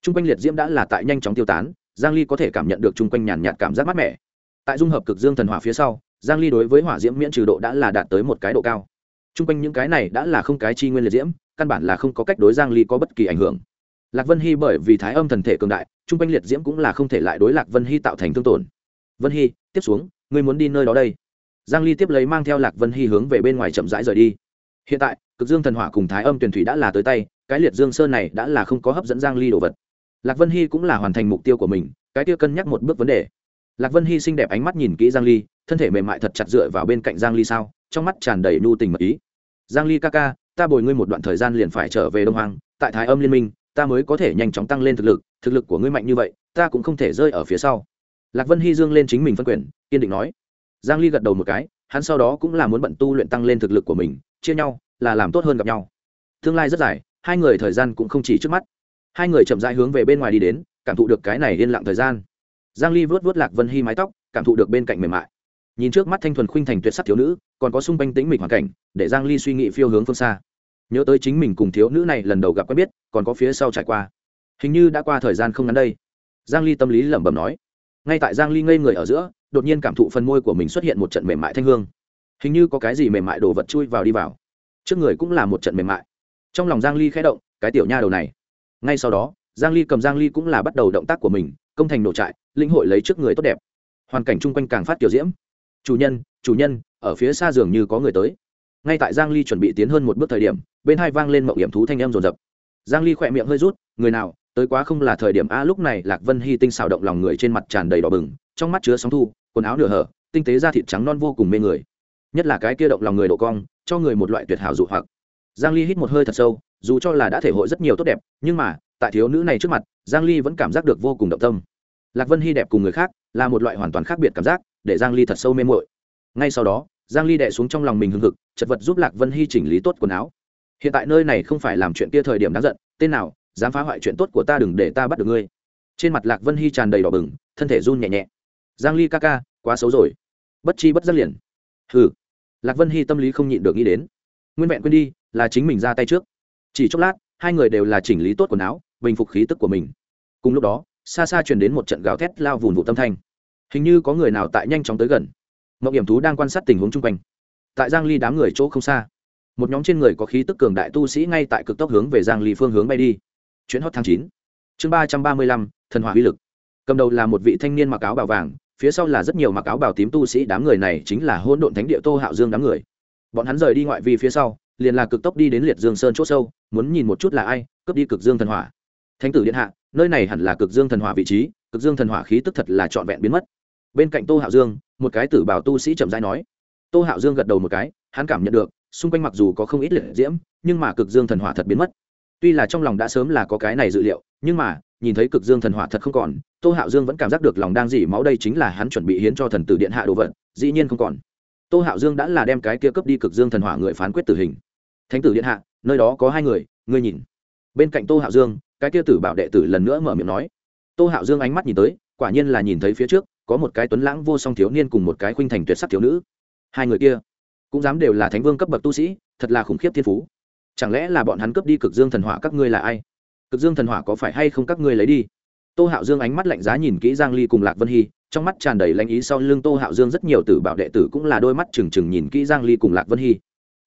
Trung quanh liệt diễm đã là tại nhanh chóng tiêu tán, giang ly có thể cảm nhận được Trung quanh nhàn nhạt cảm giác mát mẻ. Tại dung hợp cực dương thần hỏa phía sau giang ly đối với hỏa diễm miễn trừ độ đã là đạt tới một cái độ cao. Trung quanh những cái này đã là không cái chi nguyên liệt diễm, căn bản là không có cách đối giang ly có bất kỳ ảnh hưởng. Lạc vân hy bởi vì thái âm thần thể cường đại, Trung quanh liệt diễm cũng là không thể lại đối lạc vân hy tạo thành thương tổn. Vân hy, tiếp xuống, ngươi muốn đi nơi đó đây. Giang ly tiếp lấy mang theo lạc vân hy hướng về bên ngoài chậm rãi rời đi. Hiện tại, cực dương thần hỏa cùng thái âm tuyển thủy đã là tới tay, cái liệt dương sơn này đã là không có hấp dẫn giang ly đồ vật. Lạc vân hy cũng là hoàn thành mục tiêu của mình, cái tiêu cân nhắc một bước vấn đề. Lạc vân hy xinh đẹp ánh mắt nhìn kỹ giang ly thân thể mềm mại thật chặt dựa vào bên cạnh giang ly sao? Trong mắt tràn đầy nhu tình mật ý. Giang ly ca ca, ta bồi ngươi một đoạn thời gian liền phải trở về đông hoàng tại thái âm liên minh, ta mới có thể nhanh chóng tăng lên thực lực thực lực của ngươi mạnh như vậy, ta cũng không thể rơi ở phía sau. Lạc vân hy dương lên chính mình phân quyền, kiên định nói. Giang ly gật đầu một cái, hắn sau đó cũng là muốn bận tu luyện tăng lên thực lực của mình, chia nhau, là làm tốt hơn gặp nhau. Tương lai rất dài, hai người thời gian cũng không chỉ trước mắt. Hai người chậm rãi hướng về bên ngoài đi đến, cảm thụ được cái này yên lặng thời gian. Giang ly vớt vớt lạc vân hy mái tóc, cảm thụ được bên cạnh mềm mại nhìn trước mắt thanh thuần khuynh thành tuyệt sắc thiếu nữ, còn có xung quanh tĩnh mịch hoàn cảnh, để giang ly suy nghĩ phiêu hướng phương xa. Nhớ tới chính mình cùng thiếu nữ này lần đầu gặp quen biết, còn có phía sau trải qua. Hình như đã qua thời gian không ngắn đây. Giang ly tâm lý lẩm bẩm nói. Ngay tại giang ly ngây người ở giữa, đột nhiên cảm thụ phần môi của mình xuất hiện một trận mềm mại thanh hương. Hình như có cái gì mềm mại đồ vật chui vào đi vào. Trước người cũng là một trận mềm mại. Trong lòng giang ly khẽ động, cái tiểu nha đầu này. Ngay sau đó, giang ly cầm giang ly cũng là bắt đầu động tác của mình, công thành nổ trại, lĩnh hội lấy trước người tốt đẹp. Hoàn cảnh chung quanh càng phát tiểu diễm chủ nhân chủ nhân, ở phía xa dường như có người tới. Ngay tại giang ly chuẩn bị tiến hơn một bước thời điểm, bên hai vang lên mộng hiểm thú thanh âm rồn rập giang ly khỏe miệng hơi rút, người nào, tới quá không là thời điểm a. Lúc này lạc vân hy tinh xào động lòng người trên mặt tràn đầy đỏ bừng, trong mắt chứa sóng thu, quần áo nửa hở, tinh tế da thịt trắng non vô cùng mê người. Nhất là cái kia động lòng người độ cong, cho người một loại tuyệt hảo dụ hoặc. Giang ly hít một hơi thật sâu, dù cho là đã thể hội rất nhiều tốt đẹp, nhưng mà, tại thiếu nữ này trước mặt, giang ly vẫn cảm giác được vô cùng động tâm. Lạc vân hy đẹp cùng người khác, là một loại hoàn toàn khác biệt cảm giác để giang ly thật sâu mê muội. Ngay sau đó, giang ly đè xuống trong lòng mình hưng hực, chật vật giúp lạc vân hy chỉnh lý tốt quần áo. Hiện tại nơi này không phải làm chuyện kia thời điểm đáng giận, tên nào, dám phá hoại chuyện tốt của ta đừng để ta bắt được ngươi. Trên mặt lạc vân hy tràn đầy đỏ bừng, thân thể run nhẹ nhẹ. Giang ly ca ca, quá xấu rồi. Bất chi bất giác liền. Hừ. Lạc vân hy tâm lý không nhịn được nghĩ đến. Nguyên vẹn quên đi, là chính mình ra tay trước. Chỉ chốc lát, hai người đều là chỉnh lý tốt quần áo, bình phục khí tức của mình. Cùng lúc đó, xa xa truyền đến một trận gào thét lao vùn vụ tâm thanh hình như có người nào tại nhanh chóng tới gần. Mộng hiểm thú đang quan sát tình huống chung quanh. Tại giang ly đám người chỗ không xa một nhóm trên người có khí tức cường đại tu sĩ ngay tại cực tốc hướng về giang ly phương hướng bay đi. Chuyến hot tháng 9. chương 335, thần hỏa uy lực. Cầm đầu là một vị thanh niên mặc áo bào vàng phía sau là rất nhiều mặc áo bào tím tu sĩ đám người này chính là hôn độn thánh địa tô hạo dương đám người. Bọn hắn rời đi ngoại vi phía sau liền là cực tốc đi đến liệt dương sơn chỗ sâu muốn nhìn một chút là ai cướp đi cực dương thần hỏa. Thánh tử điện hạ nơi này hẳn là cực dương thần hỏa vị trí cực dương thần hỏa khí tức thật là trọn vẹn biến mất. Bên cạnh tô hạo dương, một cái tử bảo tu sĩ chậm rãi nói. Tô hạo dương gật đầu một cái, hắn cảm nhận được, xung quanh mặc dù có không ít liệt diễm, nhưng mà cực dương thần hỏa thật biến mất. Tuy là trong lòng đã sớm là có cái này dự liệu, nhưng mà, nhìn thấy cực dương thần hỏa thật không còn, tô hạo dương vẫn cảm giác được lòng đang dỉ máu đây chính là hắn chuẩn bị hiến cho thần tử điện hạ đồ vật, dĩ nhiên không còn. Tô hạo dương đã là đem cái kia cướp đi cực dương thần hỏa người phán quyết tử hình. Thánh tử điện hạ, nơi đó có hai người, ngươi nhìn. Bên cạnh tô hạo dương, cái kia tử bảo đệ tử lần nữa mở miệng nói tô hạo dương ánh mắt nhìn tới, quả nhiên là nhìn thấy phía trước, có một cái tuấn lãng vô song thiếu niên cùng một cái khuynh thành tuyệt sắc thiếu nữ. Hai người kia, cũng dám đều là thánh vương cấp bậc tu sĩ, thật là khủng khiếp thiên phú. Chẳng lẽ là bọn hắn cướp đi cực dương thần hỏa các ngươi là ai? Cực dương thần hỏa có phải hay không các ngươi lấy đi? Tô hạo dương ánh mắt lạnh giá nhìn kỹ giang ly cùng lạc vân hy, trong mắt tràn đầy lãnh ý sau lưng tô hạo dương rất nhiều tử bảo đệ tử cũng là đôi mắt trừng trừng nhìn kỹ giang ly cùng lạc vân hy.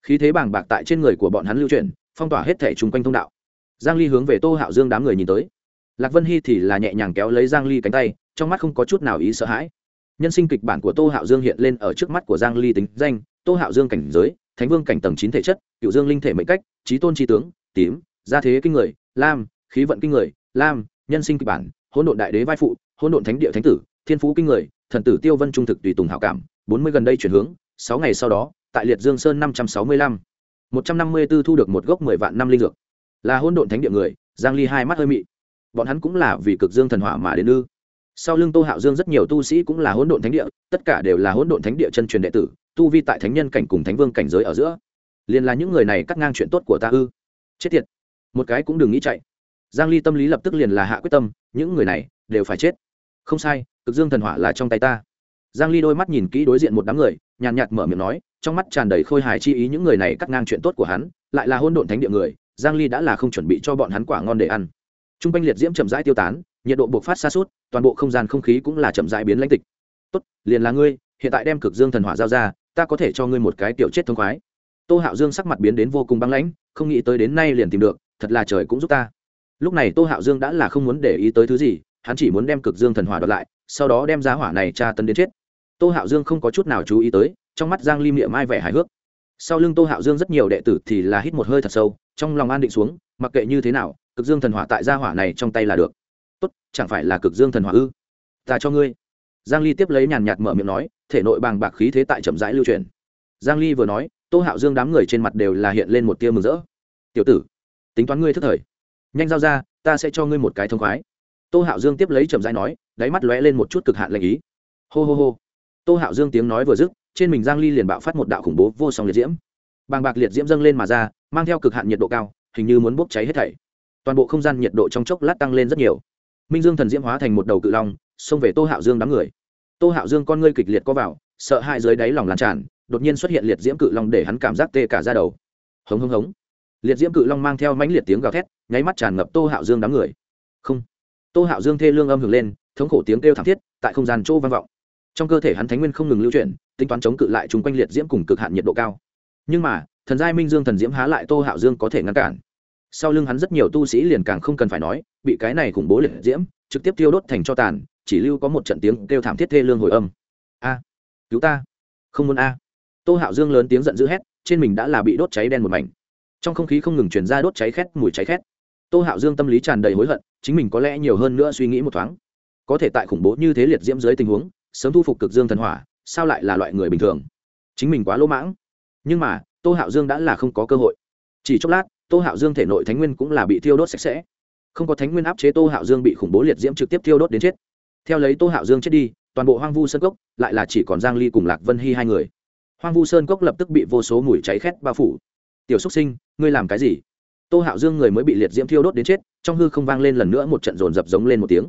Khí thế bàng bạc tại trên người của bọn hắn lưu chuyển, phong tỏa hết thể chung quanh thông đạo. Giang ly hướng về tô hạo dương đám người nhìn tới lạc vân hy thì là nhẹ nhàng kéo lấy giang ly cánh tay, trong mắt không có chút nào ý sợ hãi. Nhân sinh kịch bản của tô hạo dương hiện lên ở trước mắt của giang ly tính danh, tô hạo dương cảnh giới, thánh vương cảnh tầng chín thể chất, cựu dương linh thể mệnh cách trí tôn trí tướng, tím, gia thế kinh người, lam, khí vận kinh người, lam, nhân sinh kịch bản, hỗn độn đại đế vai phụ, hỗn độn thánh địa thánh tử, thiên phú kinh người, thần tử tiêu vân trung thực tùy tùng hảo cảm, bốn mươi gần đây chuyển hướng, sáu ngày sau đó, tại liệt dương sơn năm trăm sáu mươi lăm, một trăm năm mươi b ố thu được một gốc mười vạn năm linh dược. Là hỗn độn thánh địa người, giang ly hai mắt hơi mị bọn hắn cũng là vì cực dương thần hỏa mà đến ư. Sau lưng tô hạo dương rất nhiều tu sĩ cũng là hỗn độn thánh địa, tất cả đều là hỗn độn thánh địa chân truyền đệ tử, tu vi tại thánh nhân cảnh cùng thánh vương cảnh giới ở giữa. Liền là những người này cắt ngang chuyện tốt của ta ư. Chết tiệt. Một cái cũng đừng nghĩ chạy. Giang ly tâm lý lập tức liền là hạ quyết tâm, những người này đều phải chết. Không sai, cực dương thần hỏa là trong tay ta. Giang ly đôi mắt nhìn kỹ đối diện một đám người, nhàn nhạt mở miệng nói, trong mắt tràn đầy khôi hài chi ý những người này cắt ngang chuyện tốt của hắn, lại là hôn độn thánh địa người, giang ly đã là không chuẩn bị cho bọn hắn quả ngon để ăn trung quanh liệt diễm chậm rãi tiêu tán, nhiệt độ buộc phát xa suốt, toàn bộ không gian không khí cũng là chậm rãi biến lãnh tịch. Tốt, liền là ngươi, hiện tại đem cực dương thần hỏa giao ra, ta có thể cho ngươi một cái tiểu chết thông khoái. Tô hạo dương sắc mặt biến đến vô cùng băng lãnh, không nghĩ tới đến nay liền tìm được, thật là trời cũng giúp ta. Lúc này tô hạo dương đã là không muốn để ý tới thứ gì, hắn chỉ muốn đem cực dương thần hỏa đoạt lại, sau đó đem giá hỏa này tra tấn đến chết. Tô hạo dương không có chút nào chú ý tới, trong mắt giang lim miệng mai vẻ hài hước. Sau lưng tô hạo dương rất nhiều đệ tử thì là hít một hơi thật sâu, trong lòng an định xuống, mặc kệ như thế nào cực dương thần hỏa tại gia hỏa này trong tay là được. Tốt, chẳng phải là cực dương thần hỏa ư? Ta cho ngươi. Giang ly tiếp lấy nhàn nhạt mở miệng nói, thể nội bàng bạc khí thế tại chậm rãi lưu truyền giang ly vừa nói, tô hạo dương đám người trên mặt đều là hiện lên một tia mừng rỡ. Tiểu tử, tính toán ngươi thức thời. Nhanh giao ra, ta sẽ cho ngươi một cái thông khoái. Tô hạo dương tiếp lấy chậm rãi nói, đáy mắt lóe lên một chút cực hạn lệnh ý. Hô hô hô. Tô hạo dương tiếng nói vừa dứt, trên mình giang ly liền bạo phát một đạo khủng bố vô song liệt diễm. Bàng bạc liệt diễm dâng lên mà ra, mang theo cực hạn nhiệt độ cao, hình như muốn bốc cháy hết thảy toàn bộ không gian nhiệt độ trong chốc lát tăng lên rất nhiều. Minh dương thần diễm hóa thành một đầu cự long, xông về tô hạo dương đám người. Tô hạo dương con ngươi kịch liệt có vào, sợ hãi dưới đáy lòng lan tràn, đột nhiên xuất hiện liệt diễm cự long để hắn cảm giác tê cả ra đầu. Hống hống hống. Liệt diễm cự long mang theo mãnh liệt tiếng gào thét, nháy mắt tràn ngập tô hạo dương đám người. Không. Tô hạo dương thê lương âm hưởng lên, thống khổ tiếng kêu thảm thiết, tại không gian chỗ vang vọng. Trong cơ thể hắn thánh nguyên không ngừng lưu chuyển, tính toán chống cự lại chung quanh liệt diễm cùng cực hạn nhiệt độ cao. Nhưng mà, thần giai minh dương thần diễm há lại tô hạo dương có thể ngăn cản sau lưng hắn rất nhiều tu sĩ liền càng không cần phải nói, bị cái này khủng bố liệt diễm, trực tiếp tiêu đốt thành cho tàn, chỉ lưu có một trận tiếng kêu thảm thiết thê lương hồi âm. A, cứu ta. Không muốn a. Tô hạo dương lớn tiếng giận dữ hét, trên mình đã là bị đốt cháy đen một mảnh. Trong không khí không ngừng chuyển ra đốt cháy khét, mùi cháy khét. Tô hạo dương tâm lý tràn đầy hối hận, chính mình có lẽ nhiều hơn nữa suy nghĩ một thoáng. Có thể tại khủng bố như thế liệt diễm dưới tình huống, sớm thu phục cực dương thần hỏa, sao lại là loại người bình thường? Chính mình quá lỗ mãng. Nhưng mà, tô hạo dương đã là không có cơ hội. Chỉ chốc lát tô hạo dương thể nội thánh nguyên cũng là bị thiêu đốt sạch sẽ. Không có thánh nguyên áp chế tô hạo dương bị khủng bố liệt diễm trực tiếp thiêu đốt đến chết. Theo lấy tô hạo dương chết đi, toàn bộ hoang vu sơn cốc, lại là chỉ còn giang ly cùng lạc vân hy hai người. Hoang vu sơn cốc lập tức bị vô số mùi cháy khét bao phủ. Tiểu xúc sinh, ngươi làm cái gì? Tô hạo dương người mới bị liệt diễm thiêu đốt đến chết, trong hư không vang lên lần nữa một trận rồn rập giống lên một tiếng.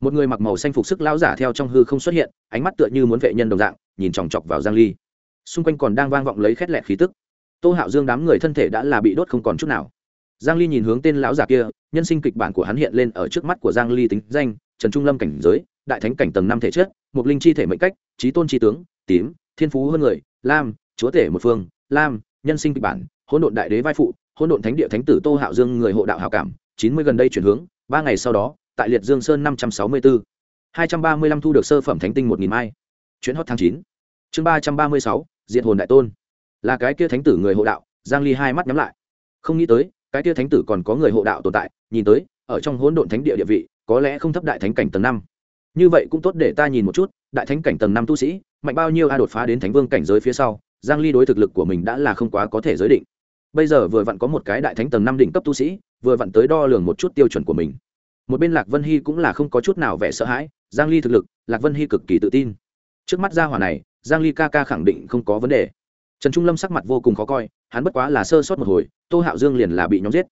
Một người mặc màu xanh phục sức lão giả theo trong hư không xuất hiện, ánh mắt tựa như muốn vệ nhân đồng dạng, nhìn chòng chọc vào giang ly. Xung quanh còn đang vang vọng lấy khét lẹt khí tức tô hạo dương đám người thân thể đã là bị đốt không còn chút nào. Giang ly nhìn hướng tên lão già kia, nhân sinh kịch bản của hắn hiện lên ở trước mắt của giang ly tính danh, trần trung lâm cảnh giới, đại thánh cảnh tầng năm thể chất một linh chi thể mệnh cách trí tôn chi tướng, tím, thiên phú hơn người, lam, chúa tể một phương, lam, nhân sinh kịch bản, hỗn độn đại đế vai phụ, hỗn độn thánh địa thánh tử tô hạo dương người hộ đạo hảo cảm, chín mươi gần đây chuyển hướng, ba ngày sau đó, tại liệt dương sơn năm trăm sáu mươi bốn hai trăm ba mươi lăm thu được sơ phẩm thánh tinh một nghìn mai. Chuyến hot tháng chín. Chương ba trăm ba mươi sáu diện hồn đại tôn là cái kia thánh tử người hộ đạo, giang ly hai mắt nhắm lại. Không nghĩ tới, cái kia thánh tử còn có người hộ đạo tồn tại, nhìn tới, ở trong hỗn độn thánh địa địa vị, có lẽ không thấp đại thánh cảnh tầng năm. Như vậy cũng tốt để ta nhìn một chút, đại thánh cảnh tầng năm tu sĩ, mạnh bao nhiêu a đột phá đến thánh vương cảnh giới phía sau, giang ly đối thực lực của mình đã là không quá có thể giới định. Bây giờ vừa vặn có một cái đại thánh tầng năm đỉnh cấp tu sĩ, vừa vặn tới đo lường một chút tiêu chuẩn của mình. Một bên lạc vân hy cũng là không có chút nào vẻ sợ hãi, giang ly thực lực, lạc vân hy cực kỳ tự tin. Trước mắt gia hỏa này, giang ly ca ca khẳng định không có vấn đề trần trung lâm sắc mặt vô cùng khó coi, hắn bất quá là sơ sót một hồi, tô hạo dương liền là bị nhóm giết.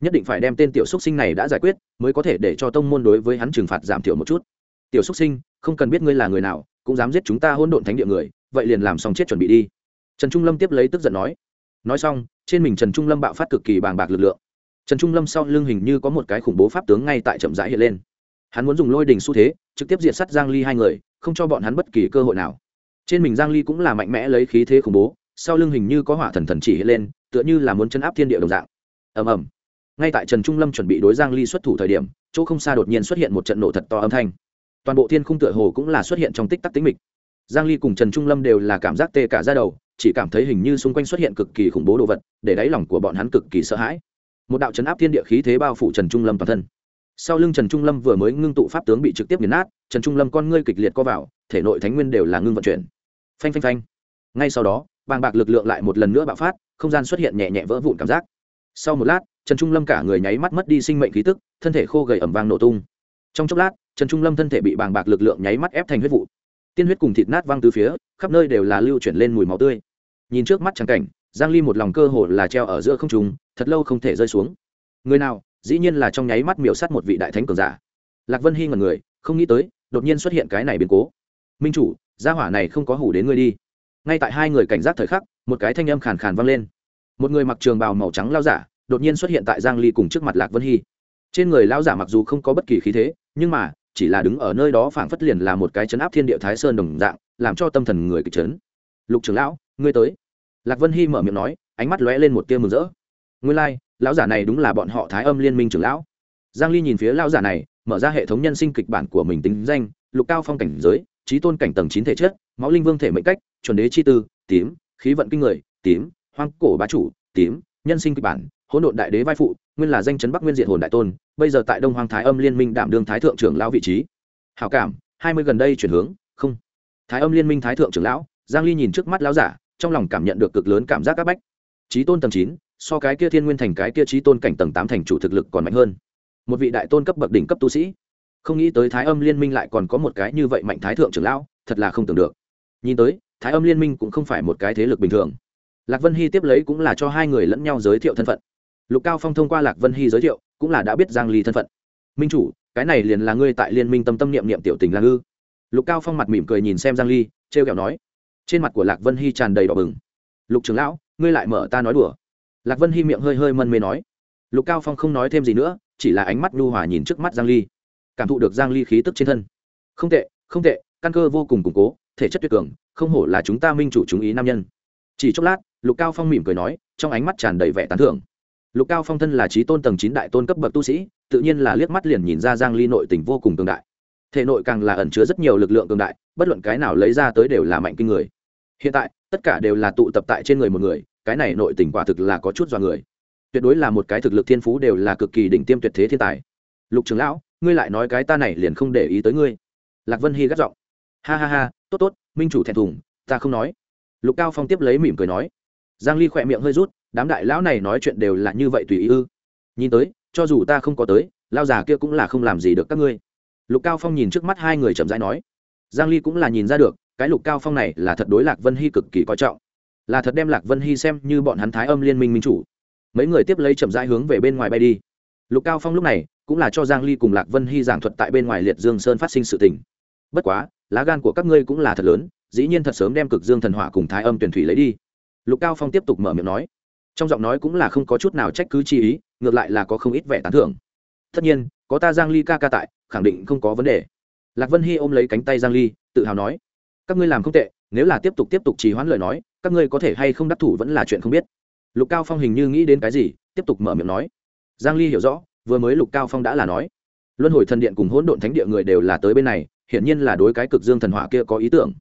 Nhất định phải đem tên tiểu xúc sinh này đã giải quyết, mới có thể để cho tông môn đối với hắn trừng phạt giảm thiểu một chút. Tiểu xúc sinh, không cần biết ngươi là người nào, cũng dám giết chúng ta hỗn độn thánh địa người, vậy liền làm xong chết chuẩn bị đi. Trần trung lâm tiếp lấy tức giận nói. Nói xong, trên mình trần trung lâm bạo phát cực kỳ bàng bạc lực lượng. Trần trung lâm sau lưng hình như có một cái khủng bố pháp tướng ngay tại chậm rãi hiện lên. Hắn muốn dùng lôi đình xu thế, trực tiếp diện sát giang ly hai người, không cho bọn hắn bất kỳ cơ hội nào. Trên mình giang ly cũng là mạnh mẽ lấy khí thế khủng bố sau lưng hình như có hỏa thần thần chỉ lên, tựa như là muốn chân áp thiên địa đồng dạng. Ầm ầm. Ngay tại trần trung lâm chuẩn bị đối giang ly xuất thủ thời điểm, chỗ không xa đột nhiên xuất hiện một trận nổ thật to âm thanh. Toàn bộ thiên khung tựa hồ cũng là xuất hiện trong tích tắc tĩnh mịch. Giang ly cùng trần trung lâm đều là cảm giác tê cả da đầu, chỉ cảm thấy hình như xung quanh xuất hiện cực kỳ khủng bố đồ vật, để đáy lòng của bọn hắn cực kỳ sợ hãi. Một đạo chấn áp thiên địa khí thế bao phủ trần trung lâm toàn thân. Sau lưng trần trung lâm vừa mới ngưng tụ pháp tướng bị trực tiếp nghiền nát, trần trung lâm con ngươi kịch liệt co vào, thể nội thánh nguyên đều là ngưng vận chuyển. Phanh phanh phanh. Ngay sau đó bàng bạc lực lượng lại một lần nữa bạo phát, không gian xuất hiện nhẹ nhẹ vỡ vụn cảm giác. Sau một lát, trần trung lâm cả người nháy mắt mất đi sinh mệnh khí tức, thân thể khô gầy ẩm vang nổ tung. Trong chốc lát, trần trung lâm thân thể bị bàng bạc lực lượng nháy mắt ép thành huyết vụ. Tiên huyết cùng thịt nát văng từ phía, khắp nơi đều là lưu chuyển lên mùi máu tươi. Nhìn trước mắt trắng cảnh, giang ly một lòng cơ hồ là treo ở giữa không trung, thật lâu không thể rơi xuống. Người nào, dĩ nhiên là trong nháy mắt miểu sát một vị đại thánh cường giả. Lạc vân hy ngẩn người, không nghĩ tới, đột nhiên xuất hiện cái này biến cố. Minh chủ, gia hỏa này không có hủ đến ngươi đi ngay tại hai người cảnh giác thời khắc một cái thanh âm khàn khàn vang lên. Một người mặc trường bào màu trắng lao giả đột nhiên xuất hiện tại giang ly cùng trước mặt lạc vân hy. Trên người lao giả mặc dù không có bất kỳ khí thế nhưng mà chỉ là đứng ở nơi đó phảng phất liền là một cái chấn áp thiên địa thái sơn đồng dạng làm cho tâm thần người kịch chấn lục trưởng lão ngươi tới. Lạc vân hy mở miệng nói ánh mắt lóe lên một tia mừng rỡ. Ngươi lai、like, lão giả này đúng là bọn họ thái âm liên minh trưởng lão. Giang ly nhìn phía lão giả này mở ra hệ thống nhân sinh kịch bản của mình tính danh lục cao phong cảnh giới trí tôn cảnh tầng chín thể chất, máu linh vương thể mệnh cách, chuẩn đế chi tư, tím, khí vận kinh người, tím, hoang cổ bá chủ, tím, nhân sinh kịch bản, hỗn độn đại đế vai phụ, nguyên là danh chấn bắc nguyên diện hồn đại tôn, bây giờ tại đông hoàng thái âm liên minh đảm đương thái thượng trưởng lão vị trí. Hảo cảm, hai mươi gần đây chuyển hướng, không. Thái âm liên minh thái thượng trưởng lão, giang ly nhìn trước mắt lão giả, trong lòng cảm nhận được cực lớn cảm giác các bách. Trí tôn tầng chín, so cái kia thiên nguyên thành cái kia trí tôn cảnh tầng tám thành chủ thực lực còn mạnh hơn. Một vị đại tôn cấp bậc đỉnh cấp tu sĩ không nghĩ tới thái âm liên minh lại còn có một cái như vậy mạnh thái thượng trưởng lão, thật là không tưởng được. Nhìn tới, thái âm liên minh cũng không phải một cái thế lực bình thường. Lạc vân hy tiếp lấy cũng là cho hai người lẫn nhau giới thiệu thân phận. Lục cao phong thông qua lạc vân hy giới thiệu, cũng là đã biết giang ly thân phận. Minh chủ, cái này liền là ngươi tại liên minh tâm tâm niệm niệm tiểu tình lang ư. Lục cao phong mặt mỉm cười nhìn xem giang ly, trêu kẹo nói. Trên mặt của lạc vân hy tràn đầy đỏ bừng. Lục trưởng lão, ngươi lại mở ta nói đùa. Lạc vân hy miệng hơi hơi mân mê nói. Lục cao phong không nói thêm gì nữa, chỉ là ánh mắt nhu hòa nhìn trước mắt giang ly cảm thụ được giang ly khí tức trên thân. Không tệ không tệ, căn cơ vô cùng củng cố, thể chất tuyệt cường, không hổ là chúng ta minh chủ chúng ý nam nhân. Chỉ chốc lát, lục cao phong mỉm cười nói, trong ánh mắt tràn đầy vẻ tán thưởng. Lục cao phong thân là trí tôn tầng chín đại tôn cấp bậc tu sĩ, tự nhiên là liếc mắt liền nhìn ra giang ly nội tình vô cùng cường đại. Thể nội càng là ẩn chứa rất nhiều lực lượng cường đại, bất luận cái nào lấy ra tới đều là mạnh kinh người. Hiện tại, tất cả đều là tụ tập tại trên người một người, cái này nội tình quả thực là có chút do người. Tuyệt đối là một cái thực lực thiên phú đều là cực kỳ đỉnh tiêm tuyệt thế thiên tài. Lục trưởng lão ngươi lại nói cái ta này liền không để ý tới ngươi. Lạc vân hy gắt giọng. Ha ha ha, tốt tốt, minh chủ thẹn thùng, ta không nói. Lục cao phong tiếp lấy mỉm cười nói. Giang ly khỏe miệng hơi rút, đám đại lão này nói chuyện đều là như vậy tùy ý ư. Nhìn tới, cho dù ta không có tới lao già kia cũng là không làm gì được các ngươi. Lục cao phong nhìn trước mắt hai người chậm rãi nói. Giang ly cũng là nhìn ra được, cái lục cao phong này là thật đối lạc vân hy cực kỳ coi trọng. Là thật đem lạc vân hy xem như bọn hắn thái âm liên minh minh chủ. Mấy người tiếp lấy chậm rãi hướng về bên ngoài bay đi. Lục cao phong lúc này cũng là cho giang ly cùng lạc vân hy giảng thuật tại bên ngoài liệt dương sơn phát sinh sự tình. Bất quá, lá gan của các ngươi cũng là thật lớn, dĩ nhiên thật sớm đem cực dương thần hỏa cùng thái âm tuyển thủy lấy đi. Lục cao phong tiếp tục mở miệng nói. Trong giọng nói cũng là không có chút nào trách cứ chi ý, ngược lại là có không ít vẻ tán thưởng. Tất nhiên, có ta giang ly ca ca tại, khẳng định không có vấn đề. Lạc vân hy ôm lấy cánh tay giang ly, tự hào nói. Các ngươi làm không tệ, nếu là tiếp tục tiếp tục trì hoãn lời nói, các ngươi có thể hay không đắc thủ vẫn là chuyện không biết. Lục cao phong hình như nghĩ đến cái gì, tiếp tục mở miệng nói. Giang ly hiểu rõ vừa mới lục cao phong đã là nói. Luân hồi thần điện cùng hỗn độn thánh địa người đều là tới bên này hiển nhiên là đối cái cực dương thần hỏa kia có ý tưởng.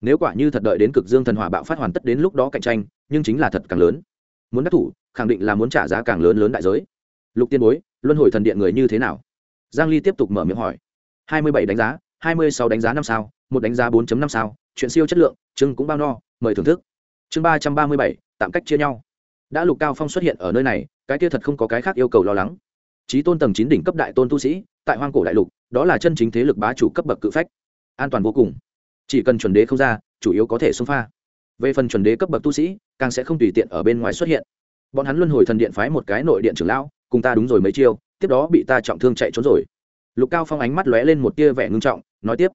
Nếu quả như thật đợi đến cực dương thần hỏa bạo phát hoàn tất đến lúc đó cạnh tranh nhưng chính là thật càng lớn. Muốn đắc thủ khẳng định là muốn trả giá càng lớn lớn đại giới. Lục tiên bối luân hồi thần điện người như thế nào? Giang ly tiếp tục mở miệng hỏi. 27 đánh giá 26 đánh giá năm sao một đánh giá 4.5 sao chuyện siêu chất lượng chưng cũng bao no mời thưởng thức. Chương 337, tạm cách chia nhau. Đã lục cao phong xuất hiện ở nơi này cái kia thật không có cái khác yêu cầu lo lắng trí tôn tầng chín đỉnh cấp đại tôn tu sĩ, tại hoang cổ đại lục, đó là chân chính thế lực bá chủ cấp bậc cự phách. An toàn vô cùng. Chỉ cần chuẩn đế không ra, chủ yếu có thể xông pha. Về phần chuẩn đế cấp bậc tu sĩ, càng sẽ không tùy tiện ở bên ngoài xuất hiện. Bọn hắn luân hồi thần điện phái một cái nội điện trưởng lão, cùng ta đúng rồi mấy chiêu, tiếp đó bị ta trọng thương chạy trốn rồi. Lục cao phong ánh mắt lóe lên một tia vẻ ngưng trọng, nói tiếp.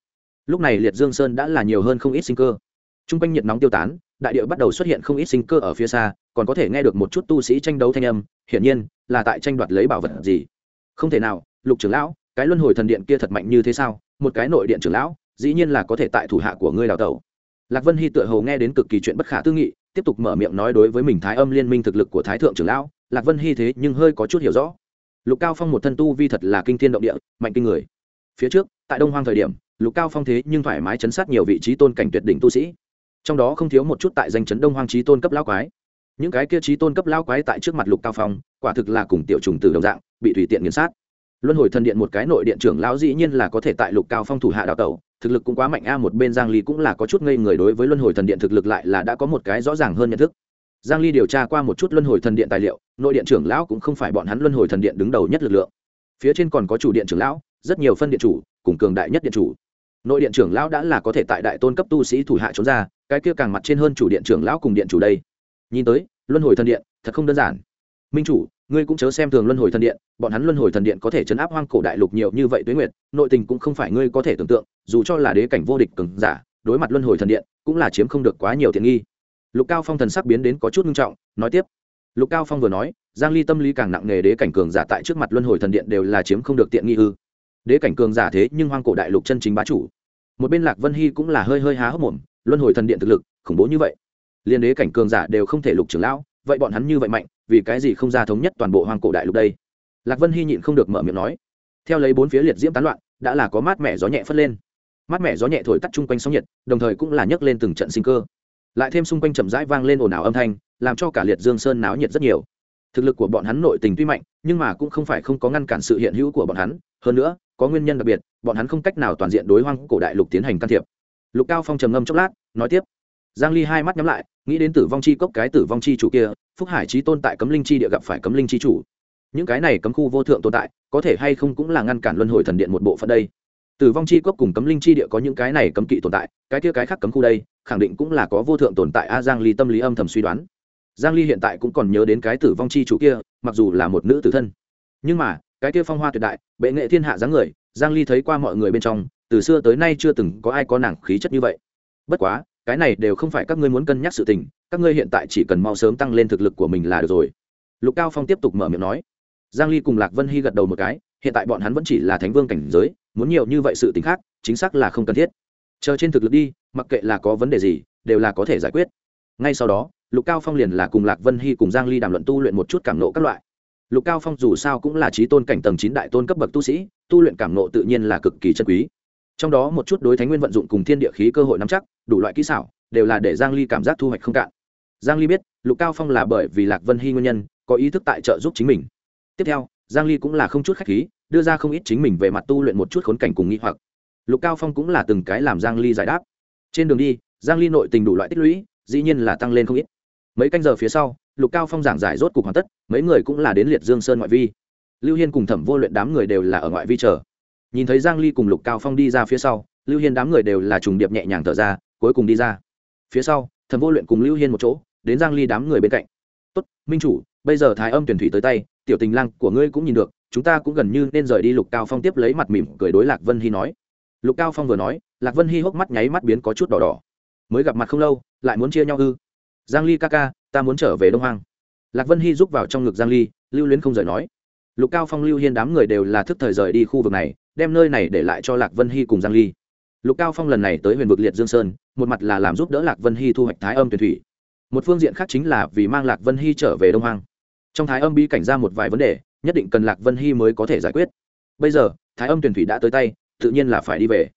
Lúc này liệt dương sơn đã là nhiều hơn không ít sinh cơ. T r u n g quanh nhiệt nóng tiêu tán đại địa bắt đầu xuất hiện không ít sinh cơ ở phía xa, còn có thể nghe được một chút tu sĩ tranh đấu thanh âm, hiển nhiên là tại tranh đoạt lấy bảo vật gì. Không thể nào, lục trưởng lão, cái luân hồi thần điện kia thật mạnh như thế sao? Một cái nội điện trưởng lão, dĩ nhiên là có thể tại thủ hạ của ngươi đào tẩu. Lạc vân hy tựa hầu nghe đến cực kỳ chuyện bất khả tư nghị, tiếp tục mở miệng nói đối với mình thái âm liên minh thực lực của thái thượng trưởng lão, lạc vân hy thế nhưng hơi có chút hiểu rõ. Lục cao phong một thân tu vi thật là kinh thiên động địa, mạnh kinh người. Phía trước, tại đông hoang thời điểm, lục cao phong thế nhưng thoải mái chấn sát nhiều vị trí tôn cảnh tuyệt đỉnh tu sĩ trong đó không thiếu một chút tại danh chấn đông hoang trí tôn cấp lao quái. Những cái kia trí tôn cấp lao quái tại trước mặt lục cao phong, quả thực là cùng tiểu trùng từ đồng dạng, bị tùy tiện nghiền sát. Luân hồi thần điện một cái nội điện trưởng lão dĩ nhiên là có thể tại lục cao phong thủ hạ đào tẩu, thực lực cũng quá mạnh a, một bên giang ly cũng là có chút ngây người đối với luân hồi thần điện thực lực lại là đã có một cái rõ ràng hơn nhận thức. Giang ly điều tra qua một chút luân hồi thần điện tài liệu, nội điện trưởng lão cũng không phải bọn hắn luân hồi thần điện đứng đầu nhất lực lượng. Phía trên còn có chủ điện trưởng lão, rất nhiều phân điện chủ, cùng cường đại nhất điện chủ nội điện trưởng lão đã là có thể tại đại tôn cấp tu sĩ thủ hạ trốn ra, cái kia càng mặt trên hơn chủ điện trưởng lão cùng điện chủ đây. Nhìn tới, luân hồi thần điện, thật không đơn giản. Minh chủ, ngươi cũng chớ xem thường luân hồi thần điện, bọn hắn luân hồi thần điện có thể chấn áp hoang cổ đại lục nhiều như vậy tuế nguyệt, nội tình cũng không phải ngươi có thể tưởng tượng, dù cho là đế cảnh vô địch cường giả, đối mặt luân hồi thần điện, cũng là chiếm không được quá nhiều tiện nghi. Lục cao phong thần sắc biến đến có chút nghiêm trọng, nói tiếp. Lục cao phong vừa nói, giang ly tâm lý càng nặng nề đế cảnh cường giả tại trước mặt luân hồi thần điện đều là chiếm không được tiện nghi ư. Đế cảnh cường giả thế nhưng hoang cổ đại lục chân chính bá chủ một bên lạc vân hy cũng là hơi hơi há hốc mồm, luân hồi thần điện thực lực, khủng bố như vậy. Liên đế cảnh cường giả đều không thể lục trưởng lão, vậy bọn hắn như vậy mạnh, vì cái gì không ra thống nhất toàn bộ hoang cổ đại lục đây? Lạc vân hy nhịn không được mở miệng nói. Theo lấy bốn phía liệt diễm tán loạn, đã là có mát mẻ gió nhẹ phất lên. Mát mẻ gió nhẹ thổi tắt chung quanh sóng nhiệt, đồng thời cũng là nhấc lên từng trận sinh cơ. Lại thêm xung quanh chậm rãi vang lên ồn ào âm thanh, làm cho cả liệt dương sơn náo nhiệt rất nhiều. Thực lực của bọn hắn nội tình tuy mạnh, nhưng mà cũng không phải không có ngăn cản sự hiện hữu của bọn hắn hơn nữa, có nguyên nhân đặc biệt, bọn hắn không cách nào toàn diện đối hoang cổ đại lục tiến hành can thiệp. Lục cao phong trầm ngâm chốc lát, nói tiếp. Giang ly hai mắt nhắm lại, nghĩ đến tử vong chi cốc cái tử vong chi chủ kia, phúc hải trí tôn tại cấm linh chi địa gặp phải cấm linh chi chủ. Những cái này cấm khu vô thượng tồn tại, có thể hay không cũng là ngăn cản luân hồi thần điện một bộ phận đây. Tử vong chi cốc cùng cấm linh chi địa có những cái này cấm kỵ tồn tại, cái kia cái khác cấm khu đây, khẳng định cũng là có vô thượng tồn tại a giang ly tâm lý âm thầm suy đoán. Giang ly hiện tại cũng còn nhớ đến cái tử vong chi chủ kia, mặc dù là một nữ tử thân. Nhưng mà cái kia phong hoa tuyệt đại, bệ nghệ thiên hạ dáng người, giang ly thấy qua mọi người bên trong, từ xưa tới nay chưa từng có ai có nàng khí chất như vậy. Bất quá, cái này đều không phải các ngươi muốn cân nhắc sự tình, các ngươi hiện tại chỉ cần mau sớm tăng lên thực lực của mình là được rồi. Lục cao phong tiếp tục mở miệng nói. Giang ly cùng lạc vân hy gật đầu một cái, hiện tại bọn hắn vẫn chỉ là thánh vương cảnh giới, muốn nhiều như vậy sự tình khác, chính xác là không cần thiết. Chờ trên thực lực đi, mặc kệ là có vấn đề gì, đều là có thể giải quyết. Ngay sau đó, lục cao phong liền là cùng lạc vân hy cùng giang ly đàm luận tu luyện một chút cảm nộ các loại lục cao phong dù sao cũng là trí tôn cảnh tầng chín đại tôn cấp bậc tu sĩ, tu luyện cảm nộ tự nhiên là cực kỳ chân quý. Trong đó một chút đối thánh nguyên vận dụng cùng thiên địa khí cơ hội nắm chắc, đủ loại kỹ xảo, đều là để giang ly cảm giác thu hoạch không cạn. Giang ly biết, lục cao phong là bởi vì lạc vân hy nguyên nhân, có ý thức tại trợ giúp chính mình. Tiếp theo, giang ly cũng là không chút khách khí, đưa ra không ít chính mình về mặt tu luyện một chút khốn cảnh cùng nghi hoặc. Lục cao phong cũng là từng cái làm giang ly giải đáp. Trên đường đi, giang ly nội tình đủ loại tích lũy, dĩ nhiên là tăng lên không ít mấy canh giờ phía sau, lục cao phong giảng giải rốt cục hoàn tất, mấy người cũng là đến liệt dương sơn ngoại vi. Lưu hiên cùng thẩm vô luyện đám người đều là ở ngoại vi chờ. Nhìn thấy giang ly cùng lục cao phong đi ra phía sau, lưu hiên đám người đều là trùng điệp nhẹ nhàng thở ra, cuối cùng đi ra. Phía sau, thẩm vô luyện cùng lưu hiên một chỗ, đến giang ly đám người bên cạnh. Tốt, minh chủ, bây giờ thái âm tuyển thủy tới tay, tiểu tình lang của ngươi cũng nhìn được, chúng ta cũng gần như nên rời đi. Lục cao phong tiếp lấy mặt mỉm cười đối lạc vân hy nói. Lục cao phong vừa nói, lạc vân hy hốc mắt nháy mắt biến có chút đỏ đỏ. Mới gặp mặt không lâu, lại muốn chia nhau ư giang ly ca ca, ta muốn trở về đông hoang. Lạc vân hy rúc vào trong ngực giang ly, lưu luyến không rời nói. Lục cao phong, lưu hiên đám người đều là thức thời rời đi khu vực này, đem nơi này để lại cho lạc vân hy cùng giang ly. Lục cao phong lần này tới huyền vực liệt dương sơn, một mặt là làm giúp đỡ lạc vân hy thu hoạch thái âm tuyển thủy. Một phương diện khác chính là vì mang lạc vân hy trở về đông hoang. Trong thái âm bi cảnh ra một vài vấn đề, nhất định cần lạc vân hy mới có thể giải quyết. Bây giờ, thái âm tuyển thủy đã tới tay, tự nhiên là phải đi về.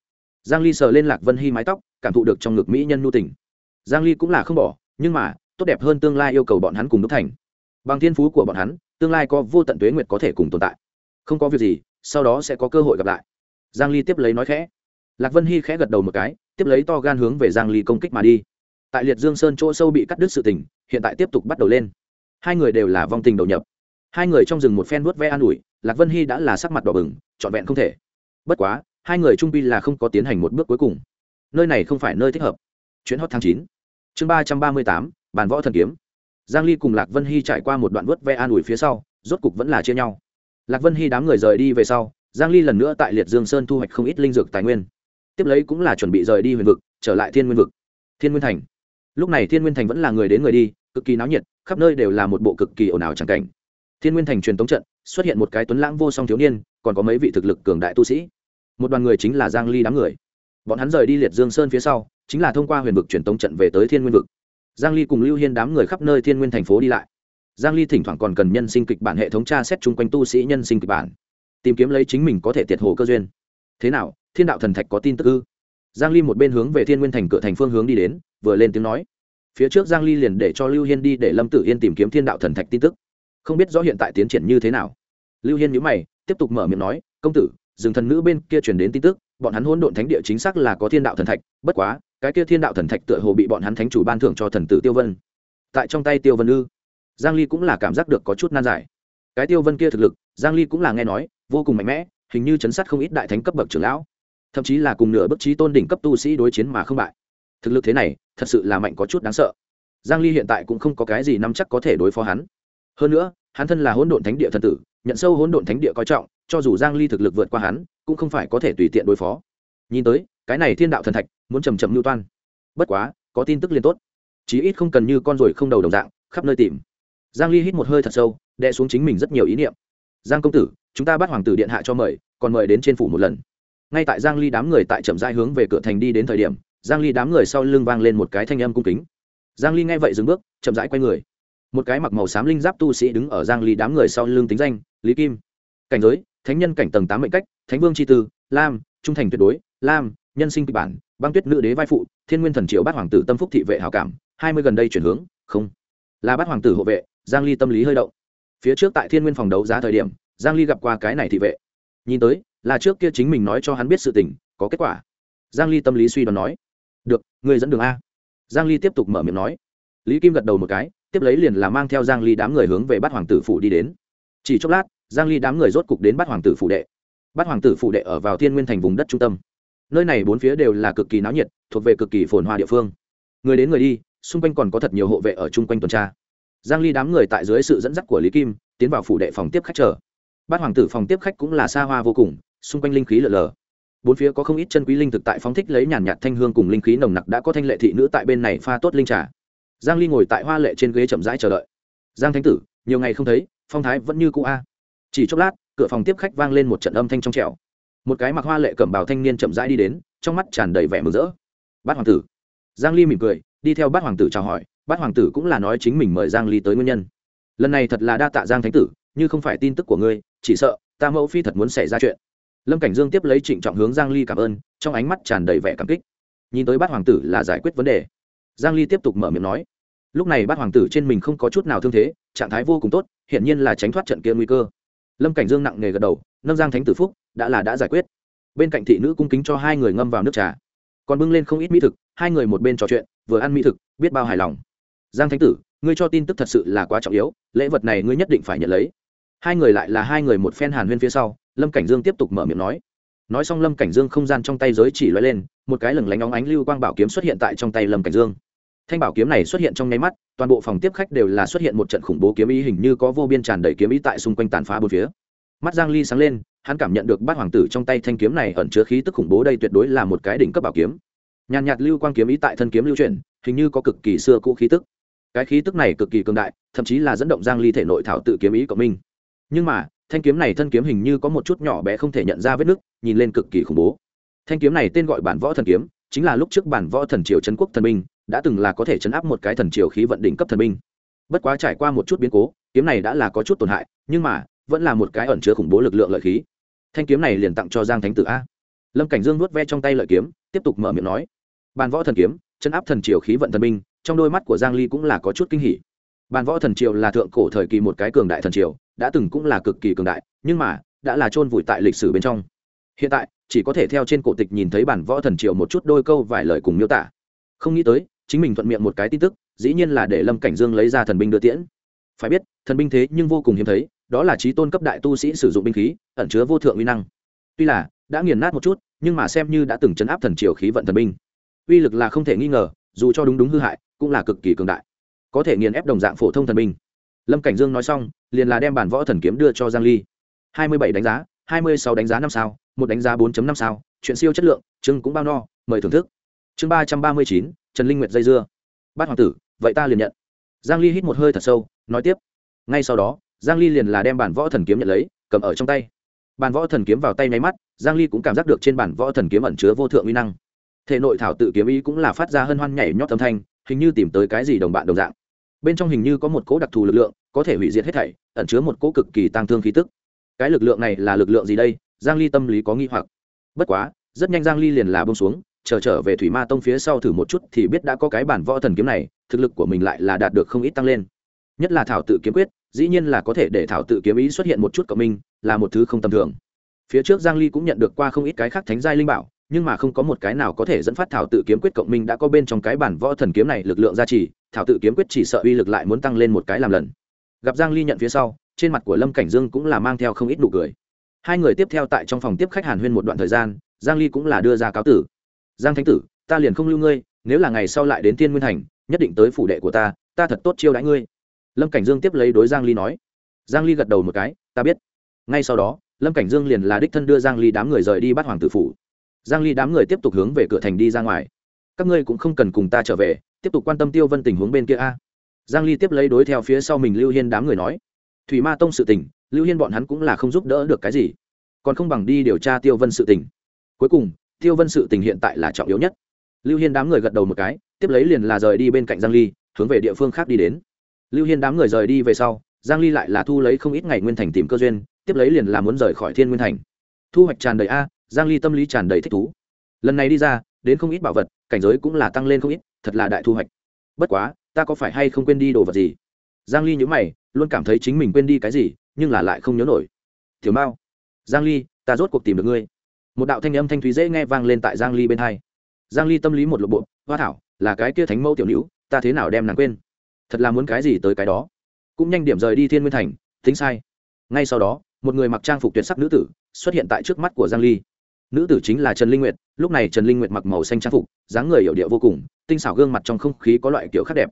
Giang ly sờ lên lạc vân hy mái tóc, cảm thụ được trong ngực mỹ nhân nu tình. Giang ly cũng là không bỏ nhưng mà, tốt đẹp hơn tương lai yêu cầu bọn hắn cùng đúc thành. Bằng thiên phú của bọn hắn, tương lai có vô tận tuế nguyệt có thể cùng tồn tại. Không có việc gì, sau đó sẽ có cơ hội gặp lại. Giang ly tiếp lấy nói khẽ. Lạc vân hy khẽ gật đầu một cái, tiếp lấy to gan hướng về giang ly công kích mà đi. Tại liệt dương sơn chỗ sâu bị cắt đứt sự tình, hiện tại tiếp tục bắt đầu lên. Hai người đều là vong tình đầu nhập. Hai người trong rừng một phen vuốt ve an ủi, lạc vân hy đã là sắc mặt đỏ bừng, trọn vẹn không thể. Bất quá, hai người trung bi là không có tiến hành một bước cuối cùng. Nơi này không phải nơi thích hợp. Chuyến hot tháng chín chương ba trăm ba mươi tám, bàn võ thần kiếm. Giang ly cùng lạc vân hy trải qua một đoạn vớt ve an ủi phía sau, rốt cục vẫn là chia nhau. Lạc vân hy đám người rời đi về sau, giang ly lần nữa tại liệt dương sơn thu hoạch không ít linh dược tài nguyên. Tiếp lấy cũng là chuẩn bị rời đi huyền vực, trở lại thiên nguyên vực. Thiên nguyên thành. Lúc này thiên nguyên thành vẫn là người đến người đi, cực kỳ náo nhiệt, khắp nơi đều là một bộ cực kỳ ồn ào chẳng cảnh. Thiên nguyên thành truyền tống trận, xuất hiện một cái tuấn lãng vô song thiếu niên, còn có mấy vị thực lực cường đại tu sĩ. Một đoàn người chính là giang ly đám người. Bọn hắn rời đi liệt dương sơn phía sau chính là thông qua huyền vực truyền tống trận về tới thiên nguyên vực. Giang ly cùng lưu hiên đám người khắp nơi thiên nguyên thành phố đi lại. Giang ly thỉnh thoảng còn cần nhân sinh kịch bản hệ thống tra xét chung quanh tu sĩ nhân sinh kịch bản, tìm kiếm lấy chính mình có thể tiệt hồ cơ duyên. Thế nào, thiên đạo thần thạch có tin tức ư? Giang ly một bên hướng về thiên nguyên thành cửa thành phương hướng đi đến, vừa lên tiếng nói. Phía trước giang ly liền để cho lưu hiên đi để lâm tử yên tìm kiếm thiên đạo thần thạch tin tức. Không biết rõ hiện tại tiến triển như thế nào. Lưu hiên nhíu mày, tiếp tục mở miệng nói, công tử rừng thần nữ bên kia truyền đến tin tức, bọn hắn hỗn độn thánh địa chính xác là có thiên đạo thần thạch, bất quá, cái kia thiên đạo thần thạch tựa hồ bị bọn hắn thánh chủ ban thưởng cho thần tử tiêu vân. Tại trong tay tiêu vân ư? Giang ly cũng là cảm giác được có chút nan giải. Cái tiêu vân kia thực lực, giang ly cũng là nghe nói, vô cùng mạnh mẽ, hình như chấn sát không ít đại thánh cấp bậc trưởng lão. Thậm chí là cùng nửa bức trí tôn đỉnh cấp tu sĩ đối chiến mà không bại. Thực lực thế này, thật sự là mạnh có chút đáng sợ. Giang ly hiện tại cũng không có cái gì nắm chắc có thể đối phó hắn. Hơn nữa, hắn thân là hỗn độn thánh địa thần tử, nhận sâu hỗn độn thánh địa coi trọng cho dù giang ly thực lực vượt qua hắn, cũng không phải có thể tùy tiện đối phó. Nhìn tới, cái này thiên đạo thần thạch, muốn chầm chậm lưu toan. Bất quá, có tin tức liên tốt. Chí ít không cần như con ruồi không đầu đồng dạng, khắp nơi tìm. Giang ly hít một hơi thật sâu, đè xuống chính mình rất nhiều ý niệm. Giang công tử, chúng ta bắt hoàng tử điện hạ cho mời, còn mời đến trên phủ một lần. Ngay tại giang ly đám người tại chậm rãi hướng về cửa thành đi đến thời điểm, giang ly đám người sau lưng vang lên một cái thanh âm cung kính. Giang ly nghe vậy dừng bước, chậm rãi quay người. Một cái mặc màu xám linh giáp tu sĩ đứng ở giang ly đám người sau lưng tính danh, lý kim. Cảnh giới thánh nhân cảnh tầng tám mệnh cách, thánh vương chi tư, lam, trung thành tuyệt đối, lam, nhân sinh kịch bản, băng tuyết nữ đế vai phụ, thiên nguyên thần triệu bát hoàng tử tâm phúc thị vệ hảo cảm, hai mươi gần đây chuyển hướng, không. Là bát hoàng tử hộ vệ, giang ly tâm lý hơi động. Phía trước tại thiên nguyên phòng đấu giá thời điểm, giang ly gặp qua cái này thị vệ. Nhìn tới, là trước kia chính mình nói cho hắn biết sự tình, có kết quả. Giang ly tâm lý suy đoán nói, được, người dẫn đường a. Giang ly tiếp tục mở miệng nói. Lý kim gật đầu một cái, tiếp lấy liền là mang theo giang ly đám người hướng về bát hoàng tử phủ đi đến. Chỉ chốc lát giang ly đám người rốt cục đến bát hoàng tử phủ đệ. Bát hoàng tử phủ đệ ở vào thiên nguyên thành vùng đất trung tâm. Nơi này bốn phía đều là cực kỳ náo nhiệt, thuộc về cực kỳ phồn hoa địa phương. Người đến người đi, xung quanh còn có thật nhiều hộ vệ ở chung quanh tuần tra. Giang ly đám người tại dưới sự dẫn dắt của lý kim, tiến vào phủ đệ phòng tiếp khách chờ. Bát hoàng tử phòng tiếp khách cũng là xa hoa vô cùng, xung quanh linh khí lờ lờ. Bốn phía có không ít chân quý linh thực tại phóng thích lấy nhàn nhạt thanh hương cùng linh khí nồng nặc đã có thanh lệ thị nữ tại bên này pha tốt linh trà. Giang ly ngồi tại hoa lệ trên ghế chậm rãi chờ đợi. Giang thánh tử, nhiều ngày không thấy, phong thái vẫn như cũ a chỉ chốc lát, cửa phòng tiếp khách vang lên một trận âm thanh trong trẻo. Một cái mặc hoa lệ cẩm bào thanh niên chậm rãi đi đến, trong mắt tràn đầy vẻ mừng rỡ. Bát hoàng tử. Giang ly mỉm cười, đi theo bát hoàng tử chào hỏi, bát hoàng tử cũng là nói chính mình mời giang ly tới nguyên nhân. Lần này thật là đa tạ giang thánh tử, như không phải tin tức của ngươi, chỉ sợ, ta mẫu phi thật muốn xảy ra chuyện. Lâm cảnh dương tiếp lấy trịnh trọng hướng giang ly cảm ơn, trong ánh mắt tràn đầy vẻ cảm kích. Nhìn tới bát hoàng tử là giải quyết vấn đề. Giang ly tiếp tục mở miệng nói. Lúc này bát hoàng tử trên mình không có chút nào thương thế, trạng thái vô cùng tốt hiện nhiên là tránh thoát trận kia nguy cơ lâm cảnh dương nặng nề gật đầu, nâng giang thánh tử phúc, đã là đã giải quyết. Bên cạnh thị nữ cung kính cho hai người ngâm vào nước trà. Còn bưng lên không ít mỹ thực, hai người một bên trò chuyện, vừa ăn mỹ thực, biết bao hài lòng. Giang thánh tử, ngươi cho tin tức thật sự là quá trọng yếu, lễ vật này ngươi nhất định phải nhận lấy. Hai người lại là hai người một phen hàn huyên phía sau, lâm cảnh dương tiếp tục mở miệng nói. Nói xong lâm cảnh dương không gian trong tay giới chỉ loay lên, một cái lừng lánh óng ánh lưu quang bảo kiếm xuất hiện tại trong tay lâm cảnh dương thanh bảo kiếm này xuất hiện trong nháy mắt, toàn bộ phòng tiếp khách đều là xuất hiện một trận khủng bố kiếm ý hình như có vô biên tràn đầy kiếm ý tại xung quanh tàn phá bốn phía. Mắt giang ly sáng lên, hắn cảm nhận được bát hoàng tử trong tay thanh kiếm này ẩn chứa khí tức khủng bố đây tuyệt đối là một cái đỉnh cấp bảo kiếm. Nhàn nhạt lưu quang kiếm ý tại thân kiếm lưu chuyển, hình như có cực kỳ xưa cũ khí tức. Cái khí tức này cực kỳ cường đại, thậm chí là dẫn động giang ly thể nội thảo tự kiếm ý của mình. Nhưng mà, thanh kiếm này thân kiếm hình như có một chút nhỏ bé không thể nhận ra vết nứt, nhìn lên cực kỳ khủng bố. Thanh kiếm này tên gọi bản võ thần kiếm, chính là lúc trước bản võ thần triều trấn quốc thần binh đã từng là có thể chấn áp một cái thần triều khí vận đỉnh cấp thần binh. Bất quá trải qua một chút biến cố, kiếm này đã là có chút tổn hại, nhưng mà, vẫn là một cái ẩn chứa khủng bố lực lượng lợi khí. Thanh kiếm này liền tặng cho giang thánh tử a. Lâm cảnh dương nuốt ve trong tay lợi kiếm, tiếp tục mở miệng nói, bàn võ thần kiếm, chấn áp thần triều khí vận thần binh, trong đôi mắt của giang ly cũng là có chút kinh hỉ. Bàn võ thần triều là thượng cổ thời kỳ một cái cường đại thần triều, đã từng cũng là cực kỳ cường đại, nhưng mà, đã là chôn vùi tại lịch sử bên trong. Hiện tại, chỉ có thể theo trên cổ tịch nhìn thấy bản võ thần triều một chút đôi câu vài lời cùng miêu tả. Không nghĩ tới chính mình thuận miệng một cái tin tức, dĩ nhiên là để lâm cảnh dương lấy ra thần binh đưa tiễn. Phải biết, thần binh thế nhưng vô cùng hiếm thấy, đó là trí tôn cấp đại tu sĩ sử dụng binh khí, ẩn chứa vô thượng uy năng. Tuy là, đã nghiền nát một chút, nhưng mà xem như đã từng chấn áp thần triều khí vận thần binh, uy lực là không thể nghi ngờ, dù cho đúng đúng hư hại, cũng là cực kỳ cường đại. Có thể nghiền ép đồng dạng phổ thông thần binh. Lâm cảnh dương nói xong, liền là đem bản võ thần kiếm đưa cho giang ly. Hai mươi bảy đánh giá, hai mươi sáu đánh giá năm sao, một đánh giá 4 năm sao, chuyện siêu chất lượng, chương cũng bao no, mời thưởng thức. Chương ba trăm ba mươi chín trần linh nguyệt dây dưa. Bát hoàng tử, vậy ta liền nhận. Giang ly hít một hơi thật sâu, nói tiếp. Ngay sau đó, giang ly liền là đem bản võ thần kiếm nhận lấy, cầm ở trong tay. Bản võ thần kiếm vào tay nháy mắt, giang ly cũng cảm giác được trên bản võ thần kiếm ẩn chứa vô thượng uy năng. Thể nội thảo tự kiếm ý cũng là phát ra hân hoan nhảy nhót âm thanh, hình như tìm tới cái gì đồng bạn đồng dạng. Bên trong hình như có một cỗ đặc thù lực lượng, có thể hủy diệt hết thảy, ẩn chứa một cỗ cực kỳ tăng thương khí tức. Cái lực lượng này là lực lượng gì đây? Giang ly tâm lý có nghi hoặc. Bất quá, rất nhanh giang ly liền là buông xuống chờ trở về thủy ma tông phía sau thử một chút thì biết đã có cái bản võ thần kiếm này, thực lực của mình lại là đạt được không ít tăng lên. Nhất là thảo tự kiếm quyết, dĩ nhiên là có thể để thảo tự kiếm ý xuất hiện một chút cộng minh, là một thứ không tầm thường. Phía trước giang ly cũng nhận được qua không ít cái khác thánh giai linh bảo, nhưng mà không có một cái nào có thể dẫn phát thảo tự kiếm quyết cộng minh đã có bên trong cái bản võ thần kiếm này lực lượng gia trì, thảo tự kiếm quyết chỉ sợ uy lực lại muốn tăng lên một cái làm lần. Gặp giang ly nhận phía sau, trên mặt của lâm cảnh dương cũng là mang theo không ít nụ cười. Hai người tiếp theo tại trong phòng tiếp khách hàn huyên một đoạn thời gian, giang ly cũng là đưa ra cáo tử giang thánh tử, ta liền không lưu ngươi, nếu là ngày sau lại đến tiên nguyên thành nhất định tới phủ đệ của ta ta thật tốt chiêu đãi ngươi. Lâm cảnh dương tiếp lấy đối giang ly nói. Giang ly gật đầu một cái, ta biết. Ngay sau đó, lâm cảnh dương liền là đích thân đưa giang ly đám người rời đi bắt hoàng tử phủ. Giang ly đám người tiếp tục hướng về cửa thành đi ra ngoài. Các ngươi cũng không cần cùng ta trở về, tiếp tục quan tâm tiêu vân tình huống bên kia a. Giang ly tiếp lấy đối theo phía sau mình lưu hiên đám người nói. Thủy ma tông sự tình, lưu hiên bọn hắn cũng là không giúp đỡ được cái gì, còn không bằng đi điều tra tiêu vân sự tình. Cuối cùng tiêu vân sự tình hiện tại là trọng yếu nhất. Lưu hiên đám người gật đầu một cái, tiếp lấy liền là rời đi bên cạnh giang ly, hướng về địa phương khác đi đến. Lưu hiên đám người rời đi về sau, giang ly lại là thu lấy không ít ngày nguyên thành tìm cơ duyên, tiếp lấy liền là muốn rời khỏi thiên nguyên thành. Thu hoạch tràn đầy a, giang ly tâm lý tràn đầy thích thú. Lần này đi ra, đến không ít bảo vật, cảnh giới cũng là tăng lên không ít, thật là đại thu hoạch. Bất quá, ta có phải hay không quên đi đồ vật gì? Giang ly nhíu mày, luôn cảm thấy chính mình quên đi cái gì, nhưng là lại không nhớ nổi. Thiếu mao, giang ly, ta rốt cuộc tìm được ngươi một đạo thanh âm thanh thúy dễ nghe vang lên tại giang ly bên hai. Giang ly tâm lý một lộ bộ, hoa thảo, là cái kia thánh mẫu tiểu nữ, ta thế nào đem nàng quên? Thật là muốn cái gì tới cái đó? Cũng nhanh điểm rời đi thiên nguyên thành, tính sai. Ngay sau đó, một người mặc trang phục tuyệt sắc nữ tử xuất hiện tại trước mắt của giang ly. Nữ tử chính là trần linh nguyệt, lúc này trần linh nguyệt mặc màu xanh trang phục, dáng người hiểu điệu vô cùng, tinh xảo gương mặt trong không khí có loại kiểu khác đẹp.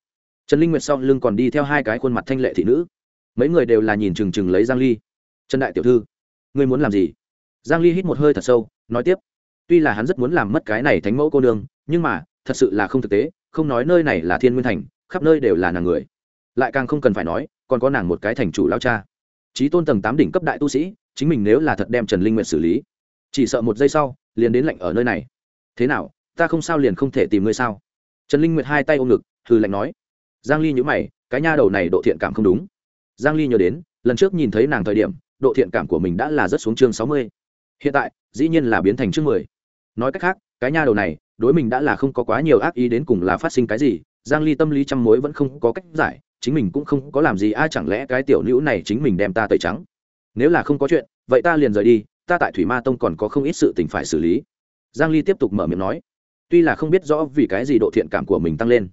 Trần linh nguyệt sau lưng còn đi theo hai cái khuôn mặt thanh lệ thị nữ. Mấy người đều là nhìn chừng chừng lấy giang ly. Trần đại tiểu thư, ngươi muốn làm gì? Giang ly hít một hơi thật sâu, nói tiếp, tuy là hắn rất muốn làm mất cái này thánh mẫu cô nương, nhưng mà, thật sự là không thực tế, không nói nơi này là thiên nguyên thành, khắp nơi đều là nàng người. Lại càng không cần phải nói, còn có nàng một cái thành chủ lao cha. Trí tôn tầng tám đỉnh cấp đại tu sĩ, chính mình nếu là thật đem trần linh nguyệt xử lý, chỉ sợ một giây sau, liền đến lạnh ở nơi này. Thế nào, ta không sao liền không thể tìm ngươi sao? Trần linh nguyệt hai tay ôm ngực, hừ lạnh nói. Giang ly nhíu mày, cái nha đầu này độ thiện cảm không đúng. Giang ly nhớ đến, lần trước nhìn thấy nàng thời điểm, độ thiện cảm của mình đã là rất xuống chương 60 hiện tại, dĩ nhiên là biến thành chương 10. nói cách khác, cái nha đầu này, đối mình đã là không có quá nhiều ác ý đến cùng là phát sinh cái gì, giang ly tâm lý trăm mối vẫn không có cách giải, chính mình cũng không có làm gì ai chẳng lẽ cái tiểu nữ này chính mình đem ta tẩy trắng? Nếu là không có chuyện, vậy ta liền rời đi, ta tại thủy ma tông còn có không ít sự tình phải xử lý. Giang ly tiếp tục mở miệng nói. Tuy là không biết rõ vì cái gì độ thiện cảm của mình tăng lên,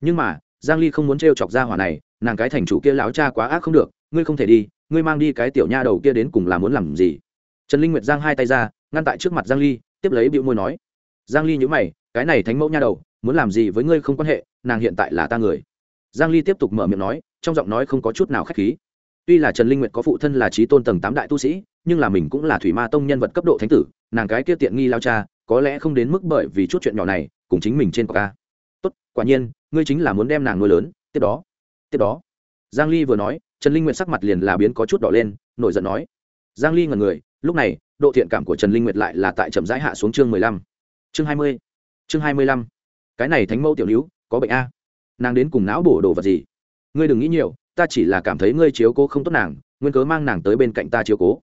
nhưng mà, giang ly không muốn trêu chọc ra hỏa này, nàng cái thành chủ kia láo cha quá ác không được, ngươi không thể đi, ngươi mang đi cái tiểu nha đầu kia đến cùng là muốn làm gì? Trần linh nguyệt giang hai tay ra, ngăn tại trước mặt giang ly, tiếp lấy bịu môi nói, giang ly nhíu mày, cái này thánh mẫu nha đầu, muốn làm gì với ngươi không quan hệ, nàng hiện tại là ta người. Giang ly tiếp tục mở miệng nói, trong giọng nói không có chút nào khách khí. Tuy là trần linh nguyệt có phụ thân là trí tôn tầng tám đại tu sĩ, nhưng là mình cũng là thủy ma tông nhân vật cấp độ thánh tử, nàng cái kia tiện nghi lao cha, có lẽ không đến mức bởi vì chút chuyện nhỏ này, cùng chính mình trên cọc ca. Tốt, quả nhiên, ngươi chính là muốn đem nàng nuôi lớn, tiếp đó tiếp đó. Giang ly vừa nói, trần linh nguyệt sắc mặt liền là biến có chút đỏ lên, nổi giận nói. Giang ly ngẩn người lúc này, độ thiện cảm của trần linh nguyệt lại là tại chậm rãi hạ xuống chương 15. chương 20. chương 25. cái này thánh mẫu tiểu hữu có bệnh a? Nàng đến cùng não bổ đồ vật gì? Ngươi đừng nghĩ nhiều, ta chỉ là cảm thấy ngươi chiếu cố không tốt nàng, nguyên cớ mang nàng tới bên cạnh ta chiếu cố.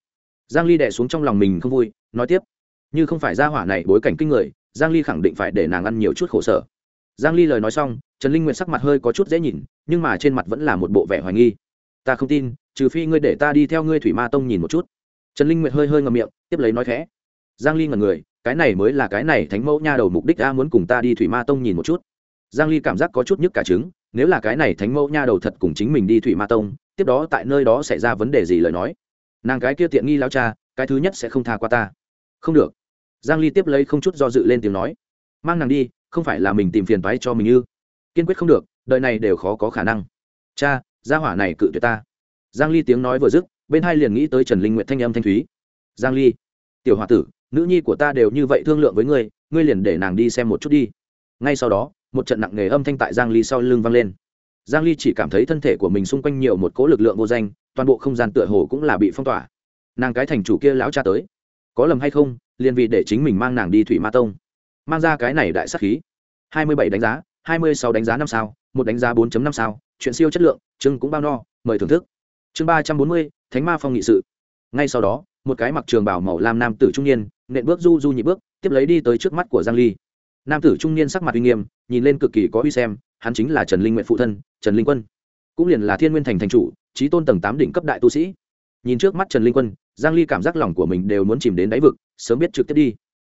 Giang ly đẻ xuống trong lòng mình không vui, nói tiếp. Như không phải gia hỏa này bối cảnh kinh người, giang ly khẳng định phải để nàng ăn nhiều chút khổ sở. Giang ly lời nói xong, trần linh nguyệt sắc mặt hơi có chút dễ nhìn, nhưng mà trên mặt vẫn là một bộ vẻ hoài nghi. Ta không tin, trừ phi ngươi để ta đi theo ngươi thủy ma tông nhìn một chút trần linh nguyệt hơi hơi ngậm miệng, tiếp lấy nói khẽ. Giang ly ngẩn người, cái này mới là cái này thánh mẫu nha đầu mục đích a muốn cùng ta đi thủy ma tông nhìn một chút. Giang ly cảm giác có chút nhức cả trứng, nếu là cái này thánh mẫu nha đầu thật cùng chính mình đi thủy ma tông, tiếp đó tại nơi đó xảy ra vấn đề gì lời nói. Nàng cái kia tiện nghi lao cha, cái thứ nhất sẽ không tha qua ta. Không được. Giang ly tiếp lấy không chút do dự lên tiếng nói. Mang nàng đi, không phải là mình tìm phiền toái cho mình ư? Kiên quyết không được đợi này đều khó có khả năng. Cha, gia hỏa này cự tuyệt ta. Giang ly tiếng nói vừa dứt bên hai liền nghĩ tới trần linh nguyện thanh âm thanh thúy. Giang ly tiểu hòa tử nữ nhi của ta đều như vậy thương lượng với ngươi ngươi liền để nàng đi xem một chút đi. Ngay sau đó một trận nặng nề âm thanh tại giang ly sau lưng vang lên. Giang ly chỉ cảm thấy thân thể của mình xung quanh nhiều một cỗ lực lượng vô danh toàn bộ không gian tựa hồ cũng là bị phong tỏa. Nàng cái thành chủ kia lão cha tới. Có lầm hay không liền vì để chính mình mang nàng đi thủy ma tông. Mang ra cái này đại sắc khí. 27 đánh giá 26 đánh giá năm sao một đánh giá 4.5 sao chuyện siêu chất lượng chương cũng bao no mời thưởng thức. Chương 340, thánh ma phong nghị sự. Ngay sau đó, một cái mặc trường bảo màu lam nam tử trung niên, nện bước du du nhị bước, tiếp lấy đi tới trước mắt của giang ly. Nam tử trung niên sắc mặt uy nghiêm, nhìn lên cực kỳ có uy xem, hắn chính là trần linh nguyện phụ thân, trần linh quân. Cũng liền là thiên nguyên thành thành chủ trí tôn tầng tám đỉnh cấp đại tu sĩ. Nhìn trước mắt trần linh quân, giang ly cảm giác lòng của mình đều muốn chìm đến đáy vực, sớm biết trực tiếp đi.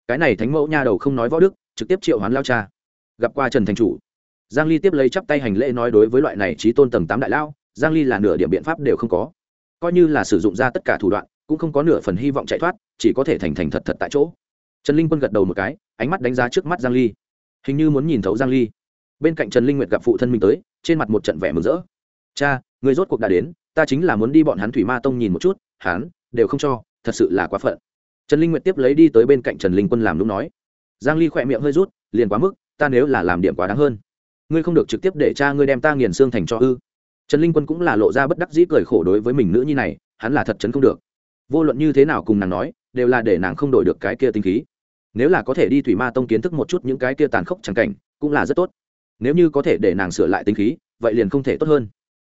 Cái này thánh mẫu nha đầu không nói võ đức, trực tiếp triệu hoán lao cha. Gặp qua trần thành chủ. Giang ly tiếp lấy chắp tay hành lễ nói đối với loại này trí tôn tầng tám đại lao giang ly là nửa điểm biện pháp đều không có coi như là sử dụng ra tất cả thủ đoạn, cũng không có nửa phần hy vọng chạy thoát, chỉ có thể thành thành thật thật tại chỗ. Trần linh quân gật đầu một cái, ánh mắt đánh giá trước mắt giang ly. Hình như muốn nhìn thấu giang ly. Bên cạnh trần linh nguyệt gặp phụ thân mình tới, trên mặt một trận vẻ mừng rỡ. Cha, người rốt cuộc đã đến, ta chính là muốn đi bọn hắn thủy ma tông nhìn một chút, hắn đều không cho, thật sự là quá phận. Trần linh nguyệt tiếp lấy đi tới bên cạnh trần linh quân làm lúc nói. Giang ly khỏe miệng hơi rút, liền quá mức, ta nếu là làm điểm quá đáng hơn, ngươi không được trực tiếp để cha ngươi đem ta nghiền xương thành cho ư? Trần linh quân cũng là lộ ra bất đắc dĩ cười khổ đối với mình nữ nhi này, hắn là thật chấn không được. Vô luận như thế nào cùng nàng nói, đều là để nàng không đổi được cái kia tinh khí. Nếu là có thể đi thủy ma tông kiến thức một chút những cái kia tàn khốc chẳng cảnh, cũng là rất tốt. Nếu như có thể để nàng sửa lại tinh khí, vậy liền không thể tốt hơn.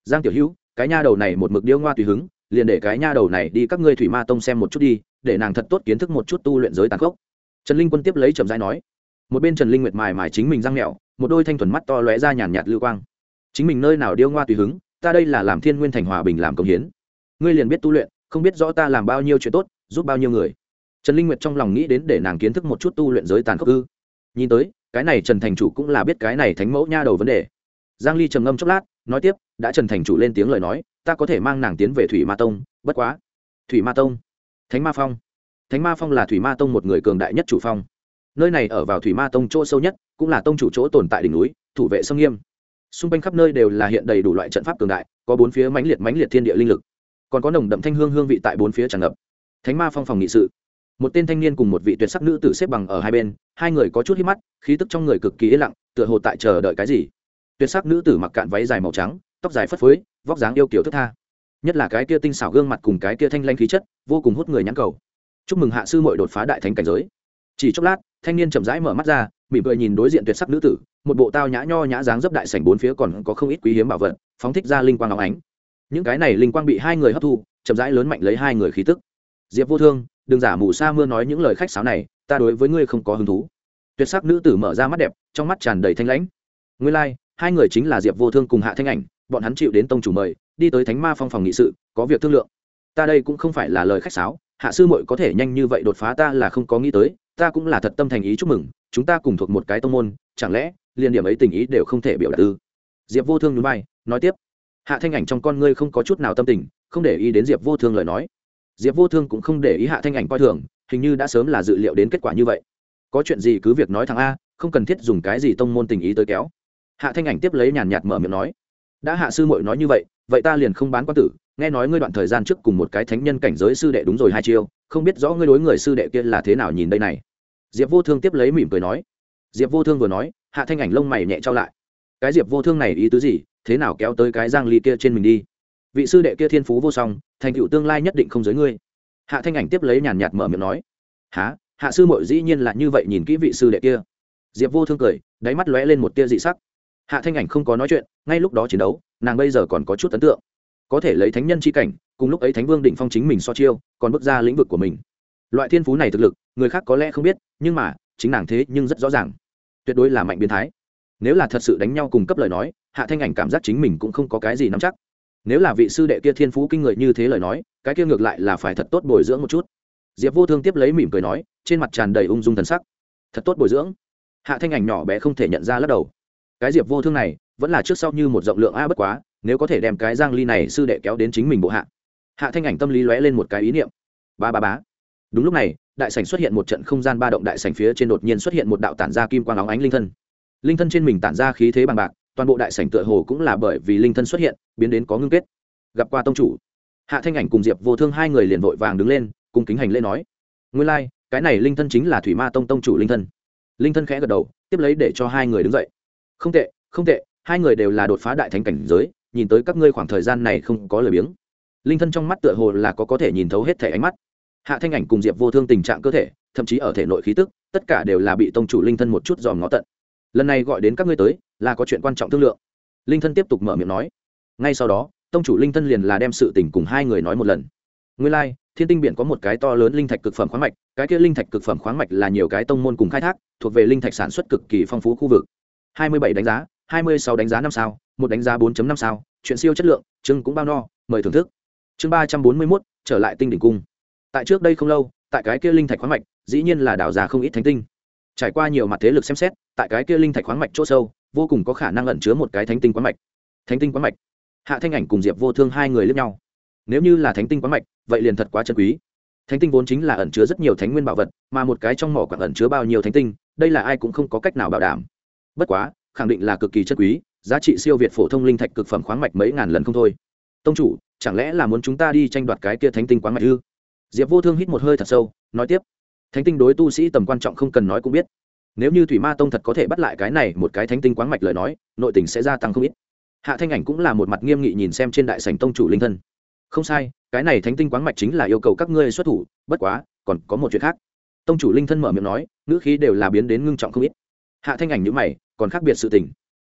Giang tiểu hữu, cái nha đầu này một mực điêu ngoa tùy hứng, liền để cái nha đầu này đi các ngươi thủy ma tông xem một chút đi, để nàng thật tốt kiến thức một chút tu luyện giới tàn khốc. Trần linh quân tiếp lấy trầm giai nói. Một bên trần linh nguyệt mài mài chính mình răng mẹo, một đôi thanh thuần mắt to lóe ra nhàn nhạt lưu quang chính mình nơi nào điêu ngoa tùy hứng, ta đây là làm thiên nguyên thành hòa bình làm công hiến. Ngươi liền biết tu luyện, không biết rõ ta làm bao nhiêu chuyện tốt, giúp bao nhiêu người. Trần linh nguyệt trong lòng nghĩ đến để nàng kiến thức một chút tu luyện giới tàn khốc ư. Nhìn tới, cái này trần thành chủ cũng là biết cái này thánh mẫu nha đầu vấn đề. Giang ly trầm ngâm chốc lát, nói tiếp, đã trần thành chủ lên tiếng lời nói, ta có thể mang nàng tiến về thủy ma tông, bất quá. Thủy ma tông? Thánh ma phong. Thánh ma phong là thủy ma tông một người cường đại nhất chủ phong. Nơi này ở vào thủy ma tông chỗ sâu nhất, cũng là tông chủ chỗ tồn tại đỉnh núi, thủ vệ sông nghiêm xung quanh khắp nơi đều là hiện đầy đủ loại trận pháp cường đại, có bốn phía mãnh liệt mãnh liệt thiên địa linh lực. Còn có nồng đậm thanh hương hương vị tại bốn phía tràn ngập. Thánh ma phong phòng nghị sự. Một tên thanh niên cùng một vị tuyệt sắc nữ tử xếp bằng ở hai bên, hai người có chút hít mắt, khí tức trong người cực kỳ yên lặng, tựa hồ tại chờ đợi cái gì. Tuyệt sắc nữ tử mặc cạn váy dài màu trắng, tóc dài phất phới, vóc dáng yêu kiểu thức tha. Nhất là cái kia tinh xảo gương mặt cùng cái kia thanh lanh khí chất, vô cùng hút người nhãn cầu. Chúc mừng hạ sư mội đột phá đại thánh cảnh giới. Chỉ chốc lát, thanh niên chậm rãi mở mắt ra mỉm cười nhìn đối diện tuyệt sắc nữ tử một bộ tao nhã nho nhã dáng dấp đại sảnh bốn phía còn có không ít quý hiếm bảo vật phóng thích ra linh quang óng ánh. Những cái này linh quang bị hai người hấp thu chậm rãi lớn mạnh lấy hai người khí tức. Diệp vô thương đừng giả mù sa mưa nói những lời khách sáo này ta đối với ngươi không có hứng thú. Tuyệt sắc nữ tử mở ra mắt đẹp trong mắt tràn đầy thanh lãnh. Ngươi lai、like, hai người chính là diệp vô thương cùng hạ thanh ảnh bọn hắn chịu đến tông chủ mời đi tới thánh ma phong phòng nghị sự có việc thương lượng. Ta đây cũng không phải là lời khách sáo hạ sư muội có thể nhanh như vậy đột phá ta là không có nghĩ tới ta cũng là thật tâm thành ý chúc mừng, chúng ta cùng thuộc một cái tông môn, chẳng lẽ liên điểm ấy tình ý đều không thể biểu đạt ư? Diệp vô thương núi bay nói tiếp. Hạ thanh ảnh trong con ngươi không có chút nào tâm tình, không để ý đến diệp vô thương lời nói. Diệp vô thương cũng không để ý hạ thanh ảnh coi thường, hình như đã sớm là dự liệu đến kết quả như vậy. Có chuyện gì cứ việc nói thằng a, không cần thiết dùng cái gì tông môn tình ý tới kéo. Hạ thanh ảnh tiếp lấy nhàn nhạt mở miệng nói. Đã hạ sư muội nói như vậy vậy ta liền không bán quan tử nghe nói ngươi đoạn thời gian trước cùng một cái thánh nhân cảnh giới sư đệ đúng rồi hai chiêu, không biết rõ ngươi đối người sư đệ kia là thế nào nhìn đây này. Diệp vô thương tiếp lấy mỉm cười nói. Diệp vô thương vừa nói, hạ thanh ảnh lông mày nhẹ trao lại. Cái diệp vô thương này ý tứ gì? Thế nào kéo tới cái giang ly kia trên mình đi? Vị sư đệ kia thiên phú vô song, thành tựu tương lai nhất định không giới ngươi. Hạ thanh ảnh tiếp lấy nhàn nhạt mở miệng nói. Há hạ sư mội dĩ nhiên là như vậy nhìn kỹ vị sư đệ kia. Diệp vô thương cười, đáy mắt lóe lên một tia dị sắc. Hạ thanh ảnh không có nói chuyện, ngay lúc đó chiến đấu, nàng bây giờ còn có chút ấn tượng có thể lấy thánh nhân c h i cảnh, cùng lúc ấy thánh vương định phong chính mình so chiêu, còn bước ra lĩnh vực của mình. Loại thiên phú này thực lực, người khác có lẽ không biết, nhưng mà, chính nàng thế nhưng rất rõ ràng. Tuyệt đối là mạnh biến thái. Nếu là thật sự đánh nhau cùng cấp lời nói, hạ thanh ảnh cảm giác chính mình cũng không có cái gì nắm chắc. Nếu là vị sư đệ kia thiên phú kinh người như thế lời nói, cái kia ngược lại là phải thật tốt bồi dưỡng một chút. Diệp vô thương tiếp lấy mỉm cười nói, trên mặt tràn đầy ung dung thần sắc. Thật tốt bồi dưỡng. Hạ thanh ảnh nhỏ bé không thể nhận ra lắc đầu. Cái diệp vô thương này, vẫn là trước sau như một rộng lượng a bất quá nếu có thể đem cái giang ly này sư đệ kéo đến chính mình bộ hạ. Hạ thanh ảnh tâm lý lóe lên một cái ý niệm. Ba ba bá đúng lúc này đại sảnh xuất hiện một trận không gian ba động đại sảnh phía trên đột nhiên xuất hiện một đạo tản ra kim quang óng ánh linh thân. Linh thân trên mình tản ra khí thế bằng bạc toàn bộ đại sảnh tựa hồ cũng là bởi vì linh thân xuất hiện biến đến có ngưng kết. Gặp qua tông chủ. Hạ thanh ảnh cùng diệp vô thương hai người liền vội vàng đứng lên cùng kính hành lễ nói. Nguyên lai like, cái này linh thân chính là thủy ma tông tông chủ linh thân. Linh thân khẽ gật đầu tiếp lấy để cho hai người đứng dậy. Không tệ không tệ hai người đều là đột phá đại thánh cảnh giới nhìn tới các ngươi khoảng thời gian này không có lời biếng. Linh thân trong mắt tựa hồ là có có thể nhìn thấu hết thể ánh mắt. Hạ thanh ảnh cùng diệp vô thương tình trạng cơ thể thậm chí ở thể nội khí tức tất cả đều là bị tông chủ linh thân một chút dòm ngó tận. Lần này gọi đến các ngươi tới là có chuyện quan trọng thương lượng. Linh thân tiếp tục mở miệng nói. Ngay sau đó tông chủ linh thân liền là đem sự tình cùng hai người nói một lần. Nguyên lai、like, thiên tinh biển có một cái to lớn linh thạch cực phẩm khoáng mạch cái kia linh thạch cực phẩm khoáng mạch là nhiều cái tông môn cùng khai thác thuộc về linh thạch sản xuất cực kỳ phong phú khu vực. Hai mươi bảy đánh giá hai mươi sáu đánh giá năm sao, một đánh giá 4 năm sao, chuyện siêu chất lượng, chương cũng bao no, mời thưởng thức. Chương ba trăm bốn mươi mốt, trở lại tinh đỉnh cung. Tại trước đây không lâu, tại cái kia linh thạch khoáng mạch, dĩ nhiên là đào già không ít thánh tinh. Trải qua nhiều mặt thế lực xem xét, tại cái kia linh thạch khoáng mạch chỗ sâu, vô cùng có khả năng ẩn chứa một cái thánh tinh quán mạch. Thánh tinh quán mạch. Hạ thanh ảnh cùng diệp vô thương hai người lướt nhau. Nếu như là thánh tinh quán mạch, vậy liền thật quá chân quý. Thánh tinh vốn chính là ẩn chứa rất nhiều thánh nguyên bảo vật, mà một cái trong mỏ quặng ẩn chứa bao nhiêu thánh tinh, đây là ai cũng không có cách nào bảo đảm. Bất quá khẳng định là cực kỳ chất quý, giá trị siêu việt phổ thông linh thạch cực phẩm khoáng mạch mấy ngàn lần không thôi. Tông chủ, chẳng lẽ là muốn chúng ta đi tranh đoạt cái kia thánh tinh khoáng mạch ư? Diệp vô thương hít một hơi thật sâu, nói tiếp. Thánh tinh đối tu sĩ tầm quan trọng không cần nói cũng biết. Nếu như thủy ma tông thật có thể bắt lại cái này một cái thánh tinh quáng mạch lời nói, nội tình sẽ gia tăng không ít. Hạ thanh ảnh cũng là một mặt nghiêm nghị nhìn xem trên đại sảnh tông chủ linh thân. Không sai, cái này thánh tinh quáng mạch chính là yêu cầu các ngươi xuất thủ, bất quá, còn có một chuyện khác. Tông chủ linh thân mở miệng nói, ngữ khí đều là biến đến ngưng trọng không ít hạ thanh ảnh nhữ mày còn khác biệt sự tình.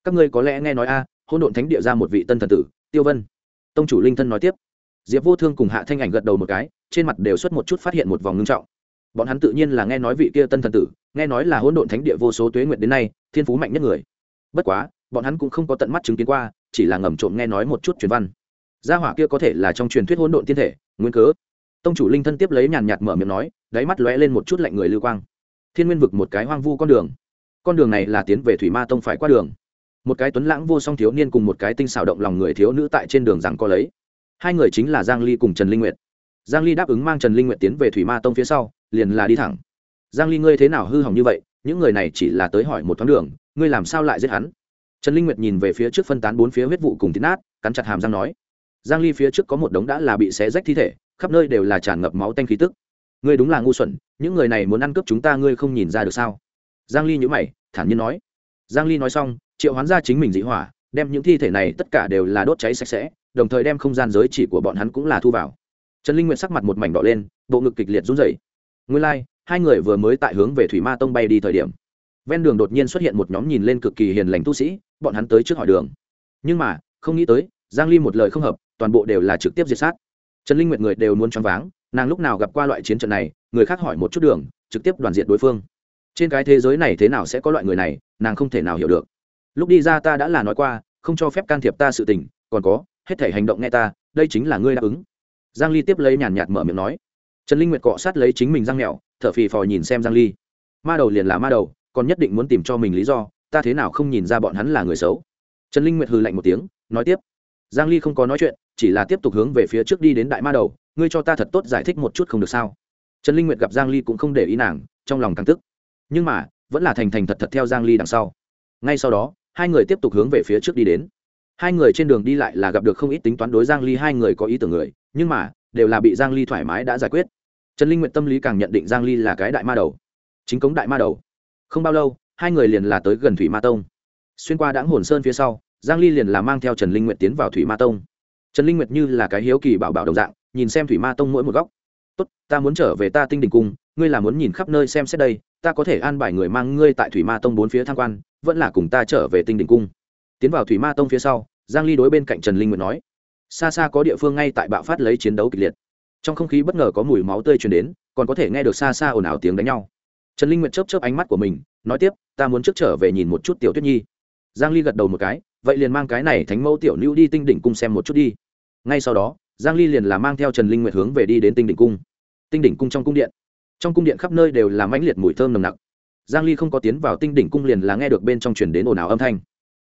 Các ngươi có lẽ nghe nói a à, hôn độn thánh địa ra một vị tân thần tử tiêu vân. Tông chủ linh thân nói tiếp. Diệp vô thương cùng hạ thanh ảnh gật đầu một cái trên mặt đều xuất một chút phát hiện một vòng ngưng trọng. Bọn hắn tự nhiên là nghe nói vị kia tân thần tử nghe nói là hỗn độn thánh địa vô số tuế nguyện đến nay thiên phú mạnh nhất người. Bất quá bọn hắn cũng không có tận mắt chứng kiến qua chỉ là ngầm trộm nghe nói một chút truyền văn. Gia hỏa kia có thể là trong truyền thuyết hỗn độn thiên thể nguyên cớ. Tông chủ linh thân tiếp lấy nhàn nhạt mở miệng nói đáy mắt lóe lên một chút lạnh người lưu quang. Thiên nguyên vực một cái hoang vu con đường con đường này là tiến về thủy ma tông phải qua đường. Một cái tuấn lãng vô song thiếu niên cùng một cái tinh xảo động lòng người thiếu nữ tại trên đường rằng có lấy. Hai người chính là giang ly cùng trần linh nguyệt. Giang ly đáp ứng mang trần linh nguyệt tiến về thủy ma tông phía sau, liền là đi thẳng. Giang ly ngươi thế nào hư hỏng như vậy? Những người này chỉ là tới hỏi một thoáng đường, ngươi làm sao lại giết hắn? Trần linh nguyệt nhìn về phía trước phân tán bốn phía huyết vụ cùng tiến nát, cắn chặt hàm răng nói. Giang ly phía trước có một đống đã là bị xé rách thi thể, khắp nơi đều là tràn ngập máu tanh khí tức. Ngươi đúng là ngu xuẩn, những người này muốn ăn cướp chúng ta ngươi không nhìn ra được sao? Giang ly nhíu mày, thản nhiên nói. Giang ly nói xong, triệu hoán ra chính mình dị hỏa, đem những thi thể này tất cả đều là đốt cháy sạch sẽ, đồng thời đem không gian giới chỉ của bọn hắn cũng là thu vào. Trần linh nguyệt sắc mặt một mảnh đỏ lên, bộ ngực kịch liệt run rẩy. Nguyên lai, hai người vừa mới tại hướng về thủy ma tông bay đi thời điểm, ven đường đột nhiên xuất hiện một nhóm nhìn lên cực kỳ hiền lành tu sĩ, bọn hắn tới trước hỏi đường. Nhưng mà, không nghĩ tới, giang ly một lời không hợp, toàn bộ đều là trực tiếp diệt sát. Trần linh nguyệt người đều muốn choáng váng, nàng lúc nào gặp qua loại chiến trận này, người khác hỏi một chút đường, trực tiếp đoàn diệt đối phương trên cái thế giới này thế nào sẽ có loại người này, nàng không thể nào hiểu được. Lúc đi ra ta đã là nói qua, không cho phép can thiệp ta sự tình, còn có, hết thể hành động nghe ta, đây chính là ngươi đáp ứng. Giang ly tiếp lấy nhàn nhạt mở miệng nói. Trần linh nguyệt cọ sát lấy chính mình răng mèo thở phì phò nhìn xem giang ly. Ma đầu liền là ma đầu, còn nhất định muốn tìm cho mình lý do, ta thế nào không nhìn ra bọn hắn là người xấu. Trần linh nguyệt hừ lạnh một tiếng, nói tiếp. Giang ly không có nói chuyện, chỉ là tiếp tục hướng về phía trước đi đến đại ma đầu, ngươi cho ta thật tốt giải thích một chút không được sao? Trần linh nguyệt gặp giang ly cũng không để ý nàng, trong lòng càng tức nhưng mà, vẫn là thành thành thật thật theo giang ly đằng sau. Ngay sau đó, hai người tiếp tục hướng về phía trước đi đến. Hai người trên đường đi lại là gặp được không ít tính toán đối giang ly, hai người có ý tưởng người, nhưng mà, đều là bị giang ly thoải mái đã giải quyết. Trần linh nguyện tâm lý càng nhận định giang ly là cái đại ma đầu. Chính cống đại ma đầu. Không bao lâu, hai người liền là tới gần thủy ma tông. Xuyên qua đãng hồn sơn phía sau, giang ly liền là mang theo trần linh nguyện tiến vào thủy ma tông. Trần linh nguyệt như là cái hiếu kỳ bảo bảo đồng dạng, nhìn xem thủy ma tông mỗi một góc. Tốt, ta muốn trở về ta tinh đình cung, ngươi là muốn nhìn khắp nơi xem xét đây ta có thể an bài người mang ngươi tại thủy ma tông bốn phía tham quan, vẫn là cùng ta trở về tinh đình cung. Tiến vào thủy ma tông phía sau, giang ly đối bên cạnh trần linh nguyệt nói, xa xa có địa phương ngay tại bạo phát lấy chiến đấu kịch liệt. Trong không khí bất ngờ có mùi máu tươi truyền đến, còn có thể nghe được xa xa ồn ào tiếng đánh nhau. Trần linh nguyệt chớp chớp ánh mắt của mình, nói tiếp, ta muốn trước trở về nhìn một chút tiểu tuyết nhi. Giang ly gật đầu một cái, vậy liền mang cái này thánh mẫu tiểu lưu đi tinh đỉnh cung xem một chút đi. Ngay sau đó, giang ly liền là mang theo trần linh nguyệt hướng về đi đến tinh đỉnh cung. Tinh đỉnh cung trong cung điện trong cung điện khắp nơi đều là mãnh liệt mùi thơm nồng nặc. Giang ly không có tiến vào tinh đỉnh cung liền là nghe được bên trong truyền đến ồn ào âm thanh.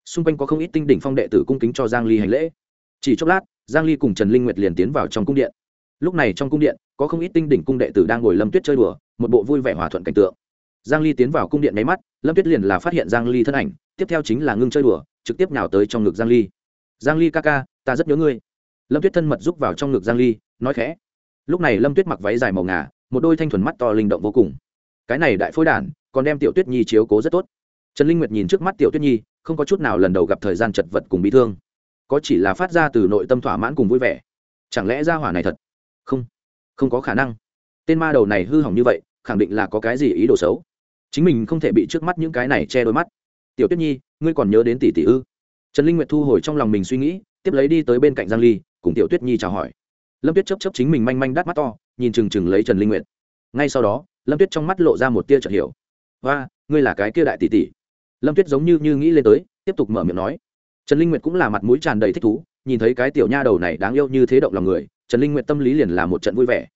Xung quanh có không ít tinh đỉnh phong đệ tử cung kính cho giang ly hành lễ. Chỉ chốc lát, giang ly cùng trần linh nguyệt liền tiến vào trong cung điện. Lúc này trong cung điện, có không ít tinh đỉnh cung đệ tử đang ngồi lâm tuyết chơi đùa, một bộ vui vẻ hòa thuận cảnh tượng. Giang ly tiến vào cung điện máy mắt, lâm tuyết liền là phát hiện giang ly thân ảnh, tiếp theo chính là ngưng chơi đùa, trực tiếp nào tới trong ngực giang ly. Giang ly ca ca, ta rất nhớ ngươi. Lâm tuyết thân mật giúp vào trong ngực giang ly, nói khẽ. Lúc này lâm tuyết mặc váy dài màu ngà một đôi thanh thuần mắt to linh động vô cùng. Cái này đại phôi đản, còn đem tiểu tuyết nhi chiếu cố rất tốt. Trần linh nguyệt nhìn trước mắt tiểu tuyết nhi, không có chút nào lần đầu gặp thời gian chật vật cùng bị thương. Có chỉ là phát ra từ nội tâm thỏa mãn cùng vui vẻ. Chẳng lẽ ra hỏa này thật? Không không có khả năng. Tên ma đầu này hư hỏng như vậy, khẳng định là có cái gì ý đồ xấu. Chính mình không thể bị trước mắt những cái này che đôi mắt. Tiểu tuyết nhi, ngươi còn nhớ đến tỷ tỷ ư? Trần linh nguyệt thu hồi trong lòng mình suy nghĩ, tiếp lấy đi tới bên cạnh giang ly, cùng tiểu tuyết nhi chào hỏi lâm tuyết chấp chấp chính mình manh manh đắt mắt to nhìn chừng chừng lấy trần linh nguyệt. Ngay sau đó lâm tuyết trong mắt lộ ra một tia chợt hiểu. Và ngươi là cái kia đại tỷ tỷ. Lâm tuyết giống như như nghĩ lên tới tiếp tục mở miệng nói. Trần linh nguyệt cũng là mặt mũi tràn đầy thích thú nhìn thấy cái tiểu nha đầu này đáng yêu như thế động lòng người trần linh nguyệt tâm lý liền là một trận vui vẻ.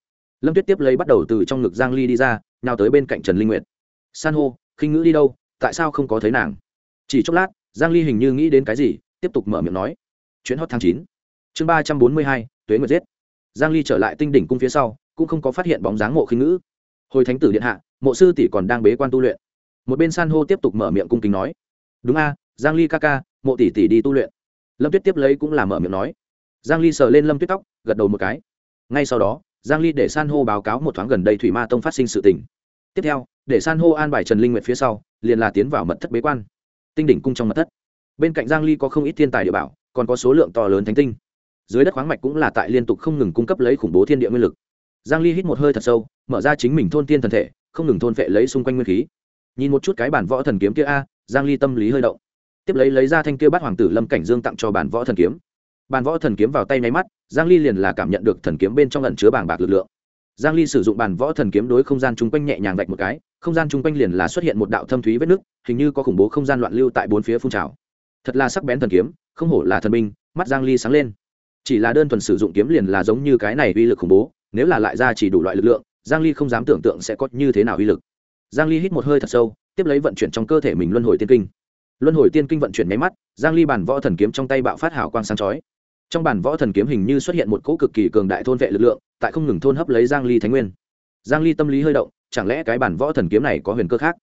Lâm tuyết tiếp lấy bắt đầu từ trong ngực giang ly đi ra nào tới bên cạnh trần linh nguyệt. San hô khinh ngữ đi đâu tại sao không có thấy nàng? Chỉ chốc lát giang ly hình như nghĩ đến cái gì tiếp tục mở miệng nói. Chuyến hot tháng 9. chương 342, tuế nguyệt giết giang ly trở lại tinh đỉnh cung phía sau, cũng không có phát hiện bóng dáng mộ khinh ngữ. Hồi thánh tử điện hạ, mộ sư tỷ còn đang bế quan tu luyện. Một bên san hô tiếp tục mở miệng cung kính nói. Đúng a, giang ly ca ca, mộ tỷ tỷ đi tu luyện. Lâm tuyết tiếp lấy cũng là mở miệng nói. Giang ly sờ lên lâm tuyết tóc, gật đầu một cái. Ngay sau đó, giang ly để san hô báo cáo một thoáng gần đây thủy ma tông phát sinh sự tình. Tiếp theo, để san hô an bài trần linh nguyệt phía sau, liền là tiến vào mật thất bế quan. Tinh đỉnh cung trong mật thất. Bên cạnh giang ly có không ít thiên tài địa bảo, còn có số lượng to lớn thánh tinh dưới đất khoáng mạch cũng là tại liên tục không ngừng cung cấp lấy khủng bố thiên địa nguyên lực. Giang ly hít một hơi thật sâu, mở ra chính mình thôn tiên thần thể, không ngừng thôn phệ lấy xung quanh nguyên khí. Nhìn một chút cái bản võ thần kiếm kia a, giang ly tâm lý hơi động. Tiếp lấy lấy ra thanh kia bát hoàng tử lâm cảnh dương tặng cho bản võ thần kiếm. Bản võ thần kiếm vào tay nháy mắt, giang ly liền là cảm nhận được thần kiếm bên trong ẩn chứa bảng bạc lực lượng. Giang ly sử dụng bản võ thần kiếm đối không gian chung quanh nhẹ nhàng vạch một cái, không gian chung quanh liền là xuất hiện một đạo thâm thúy vết nước hình như có khủng bố không gian loạn lưu tại bốn phía phun trào. Thật là sắc bén thần kiếm, không hổ là thần binh, mắt giang ly sáng lên chỉ là đơn thuần sử dụng kiếm liền là giống như cái này uy lực khủng bố, nếu là lại ra chỉ đủ loại lực lượng, giang ly không dám tưởng tượng sẽ có như thế nào uy lực. Giang ly hít một hơi thật sâu, tiếp lấy vận chuyển trong cơ thể mình luân hồi tiên kinh. Luân hồi tiên kinh vận chuyển máy mắt, giang ly bản võ thần kiếm trong tay bạo phát hào quang sáng chói. Trong bản võ thần kiếm hình như xuất hiện một cỗ cực kỳ cường đại thôn vệ lực lượng, tại không ngừng thôn hấp lấy giang ly thánh nguyên. Giang ly tâm lý hơi động, chẳng lẽ cái bản võ thần kiếm này có huyền cơ khác?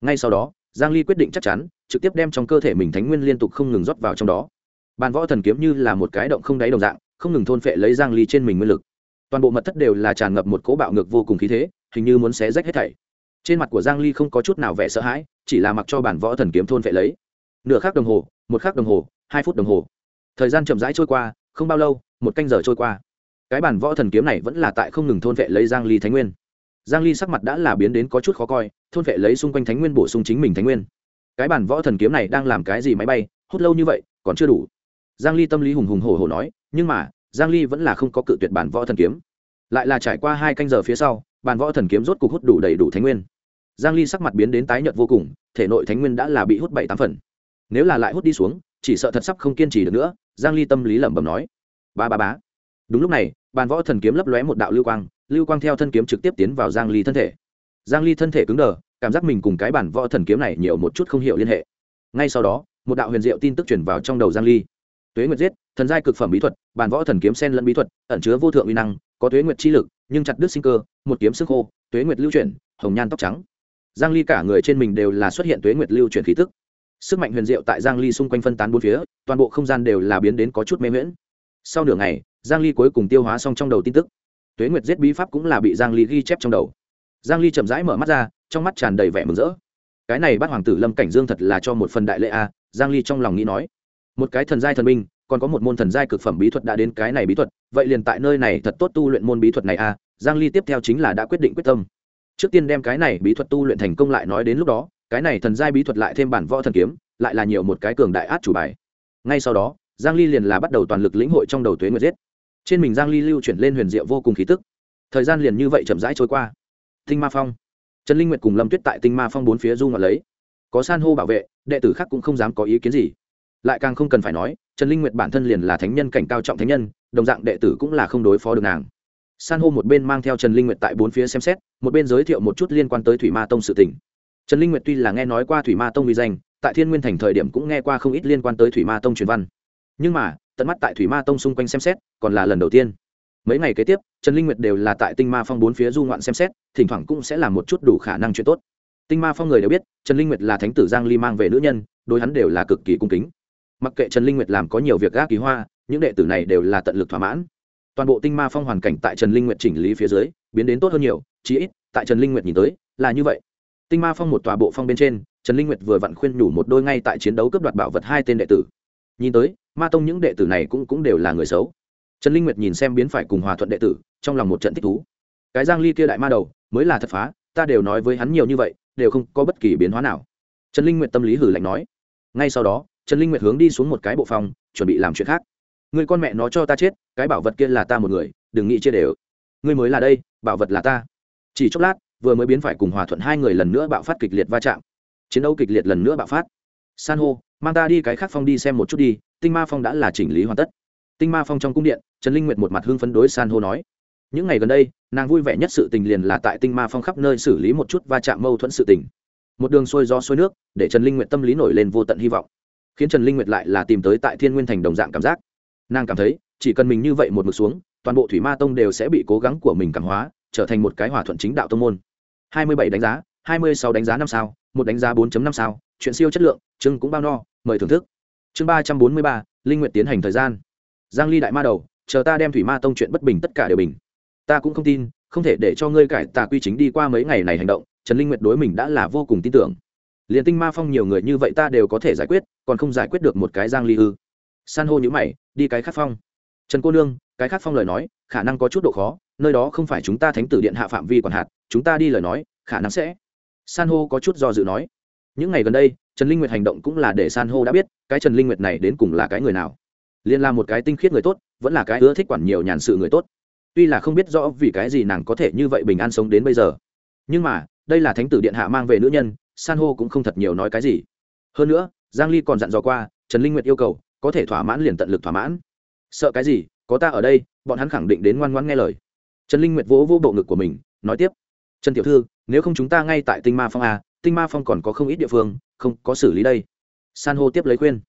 Ngay sau đó, giang ly quyết định chắc chắn, trực tiếp đem trong cơ thể mình thánh nguyên liên tục không ngừng rót vào trong đó bàn võ thần kiếm như là một cái động không đáy đồng dạng, không ngừng thôn phệ lấy giang ly trên mình nguyên lực. Toàn bộ mật thất đều là tràn ngập một cỗ bạo ngược vô cùng khí thế, hình như muốn xé rách hết thảy. Trên mặt của giang ly không có chút nào vẻ sợ hãi, chỉ là mặc cho bản võ thần kiếm thôn phệ lấy. Nửa khắc đồng hồ, một khắc đồng hồ, hai phút đồng hồ. Thời gian chậm rãi trôi qua, không bao lâu, một canh giờ trôi qua. Cái bản võ thần kiếm này vẫn là tại không ngừng thôn phệ lấy giang ly thánh nguyên. Giang ly sắc mặt đã là biến đến có chút khó coi, thôn phệ lấy xung quanh thánh nguyên bổ sung chính mình thánh nguyên. Cái bản võ thần kiếm này đang làm cái gì máy bay? Hút lâu như vậy, còn chưa đủ giang ly tâm lý hùng hùng hổ hổ nói, nhưng mà, giang ly vẫn là không có cự tuyệt bản võ thần kiếm. Lại là trải qua hai canh giờ phía sau, bản võ thần kiếm rốt cục hút đủ đầy đủ thánh nguyên. Giang ly sắc mặt biến đến tái nhợt vô cùng, thể nội thánh nguyên đã là bị hút bảy tám phần. Nếu là lại hút đi xuống, chỉ sợ thật sắp không kiên trì được nữa, giang ly tâm lý lẩm bẩm nói. Ba ba bá đúng lúc này bàn võ thần kiếm lấp lóe một đạo lưu quang lưu quang theo thân kiếm trực tiếp tiến vào giang ly thân thể. Giang ly thân thể cứng đờ, cảm giác mình cùng cái bản võ thần kiếm này nhiều một chút không hiểu liên hệ. Ngay sau đó, một đạo huyền diệu tin tức truyền vào trong đầu giang ly tuế nguyệt giết, thần giai cực phẩm bí thuật, Bàn võ thần kiếm sen lẫn bí thuật, ẩn chứa vô thượng uy năng, có tuế nguyệt chi lực, nhưng chặt đứt sinh cơ, một kiếm sức khô tuế nguyệt lưu chuyển, hồng nhan tóc trắng. Giang ly cả người trên mình đều là xuất hiện tuế nguyệt lưu chuyển khí tức. Sức mạnh huyền diệu tại giang ly xung quanh phân tán bốn phía, toàn bộ không gian đều là biến đến có chút mê huyễn sau nửa ngày, giang ly cuối cùng tiêu hóa xong trong đầu tin tức. Tuế nguyệt giết bí pháp cũng là bị giang ly ghi chép trong đầu. Giang ly chậm rãi mở mắt ra, trong mắt tràn đầy vẻ mừng rỡ. Cái này bắt hoàng tử lâm cảnh dương thật là cho một phần đại lễ a, giang ly trong lòng nghĩ nói một cái thần giai thần binh, còn có một môn thần giai cực phẩm bí thuật đã đến cái này bí thuật, vậy liền tại nơi này thật tốt tu luyện môn bí thuật này a giang ly tiếp theo chính là đã quyết định quyết tâm. Trước tiên đem cái này bí thuật tu luyện thành công lại nói đến lúc đó, cái này thần giai bí thuật lại thêm bản võ thần kiếm, lại là nhiều một cái cường đại át chủ bài. Ngay sau đó, giang ly liền là bắt đầu toàn lực lĩnh hội trong đầu tuế nguyệt giết. Trên mình giang ly lưu chuyển lên huyền diệu vô cùng khí tức. Thời gian liền như vậy chậm rãi trôi qua. Tinh ma phong. Trần linh nguyệt cùng lâm tuyết tại tinh ma phong bốn phía du ngoạn lấy. Có san hô bảo vệ, đệ tử khác cũng không dám có ý kiến gì lại càng không cần phải nói, trần linh nguyệt bản thân liền là thánh nhân cảnh cao trọng thánh nhân, đồng dạng đệ tử cũng là không đối phó được nàng. San hô một bên mang theo trần linh nguyệt tại bốn phía xem xét, một bên giới thiệu một chút liên quan tới thủy ma tông sự tình. Trần linh nguyệt tuy là nghe nói qua thủy ma tông uy danh, tại thiên nguyên thành thời điểm cũng nghe qua không ít liên quan tới thủy ma tông truyền văn. Nhưng mà, tận mắt tại thủy ma tông xung quanh xem xét, còn là lần đầu tiên. Mấy ngày kế tiếp, trần linh nguyệt đều là tại tinh ma phong bốn phía du ngoạn xem xét, thỉnh thoảng cũng sẽ là một chút đủ khả năng chuyện tốt. Tinh ma phong người đều biết, trần linh nguyệt là thánh tử giang ly mang về nữ nhân, đối hắn đều là cực kỳ cung kính mặc kệ trần linh nguyệt làm có nhiều việc gác kỳ hoa, những đệ tử này đều là tận lực thỏa mãn. Toàn bộ tinh ma phong hoàn cảnh tại trần linh nguyệt chỉnh lý phía dưới, biến đến tốt hơn nhiều, chí ít, tại trần linh nguyệt nhìn tới, là như vậy. Tinh ma phong một tòa bộ phong bên trên, trần linh nguyệt vừa vặn khuyên nhủ một đôi ngay tại chiến đấu cướp đoạt bảo vật hai tên đệ tử. Nhìn tới, ma tông những đệ tử này cũng cũng đều là người xấu. Trần linh nguyệt nhìn xem biến phải cùng hòa thuận đệ tử, trong lòng một trận thích thú. Cái giang ly kia đại ma đầu, mới là thật phá, ta đều nói với hắn nhiều như vậy, đều không có bất kỳ biến hóa nào. Trần linh nguyệt tâm lý hử lạnh nói. Ngay sau đó trần linh nguyệt hướng đi xuống một cái bộ phòng, chuẩn bị làm chuyện khác. Người con mẹ nó cho ta chết, cái bảo vật kia là ta một người, đừng nghĩ chia đều. Ngươi mới là đây, bảo vật là ta. Chỉ chốc lát, vừa mới biến phải cùng hòa thuận hai người lần nữa bạo phát kịch liệt va chạm. Chiến đấu kịch liệt lần nữa bạo phát. San hô, mang ta đi cái khác phong đi xem một chút đi, tinh ma phong đã là chỉnh lý hoàn tất. Tinh ma phong trong cung điện, trần linh nguyệt một mặt hưng phấn đối san hô nói. Những ngày gần đây, nàng vui vẻ nhất sự tình liền là tại tinh ma phong khắp nơi xử lý một chút va chạm mâu thuẫn sự tình. Một đường xuôi do sôi nước, để trần linh nguyệt tâm lý nổi lên vô tận hy vọng khiến trần linh nguyệt lại là tìm tới tại thiên nguyên thành đồng dạng cảm giác. Nàng cảm thấy, chỉ cần mình như vậy một mực xuống, toàn bộ thủy ma tông đều sẽ bị cố gắng của mình cảm hóa, trở thành một cái hòa thuận chính đạo tông môn. Hai mươi bảy đánh giá, hai mươi sáu đánh giá năm sao, một đánh giá 4 năm sao, chuyện siêu chất lượng chưng cũng bao no, mời thưởng thức. Chương ba trăm bốn mươi ba, linh Nguyệt tiến hành thời gian. Giang ly đại ma đầu, chờ ta đem thủy ma tông chuyện bất bình tất cả đều bình. Ta cũng không tin, không thể để cho ngươi cải tà quy chính đi qua mấy ngày này hành động, trần linh nguyệt đối mình đã là vô cùng tin tưởng liền tinh ma phong nhiều người như vậy ta đều có thể giải quyết, còn không giải quyết được một cái giang ly ư? San hô nhữ mày, đi cái khát phong. Trần cô nương, cái khát phong lời nói, khả năng có chút độ khó, nơi đó không phải chúng ta thánh tử điện hạ phạm vi còn hạt, chúng ta đi lời nói, khả năng sẽ. San hô có chút do dự nói. Những ngày gần đây, trần linh nguyệt hành động cũng là để san hô đã biết, cái trần linh nguyệt này đến cùng là cái người nào. Liên là một cái tinh khiết người tốt, vẫn là cái ưa thích quản nhiều nhàn sự người tốt. Tuy là không biết rõ vì cái gì nàng có thể như vậy bình an sống đến bây giờ. Nhưng mà, đây là thánh tử điện hạ mang về nữ nhân san hô cũng không thật nhiều nói cái gì. Hơn nữa, giang ly còn dặn dò qua, trần linh nguyệt yêu cầu, có thể thỏa mãn liền tận lực thỏa mãn. Sợ cái gì, có ta ở đây, bọn hắn khẳng định đến ngoan ngoãn nghe lời. Trần linh nguyệt vỗ vỗ bộ ngực của mình, nói tiếp. Trần tiểu thư, nếu không chúng ta ngay tại tinh ma phong a tinh ma phong còn có không ít địa phương, không có xử lý đây. San hô tiếp lấy khuyên.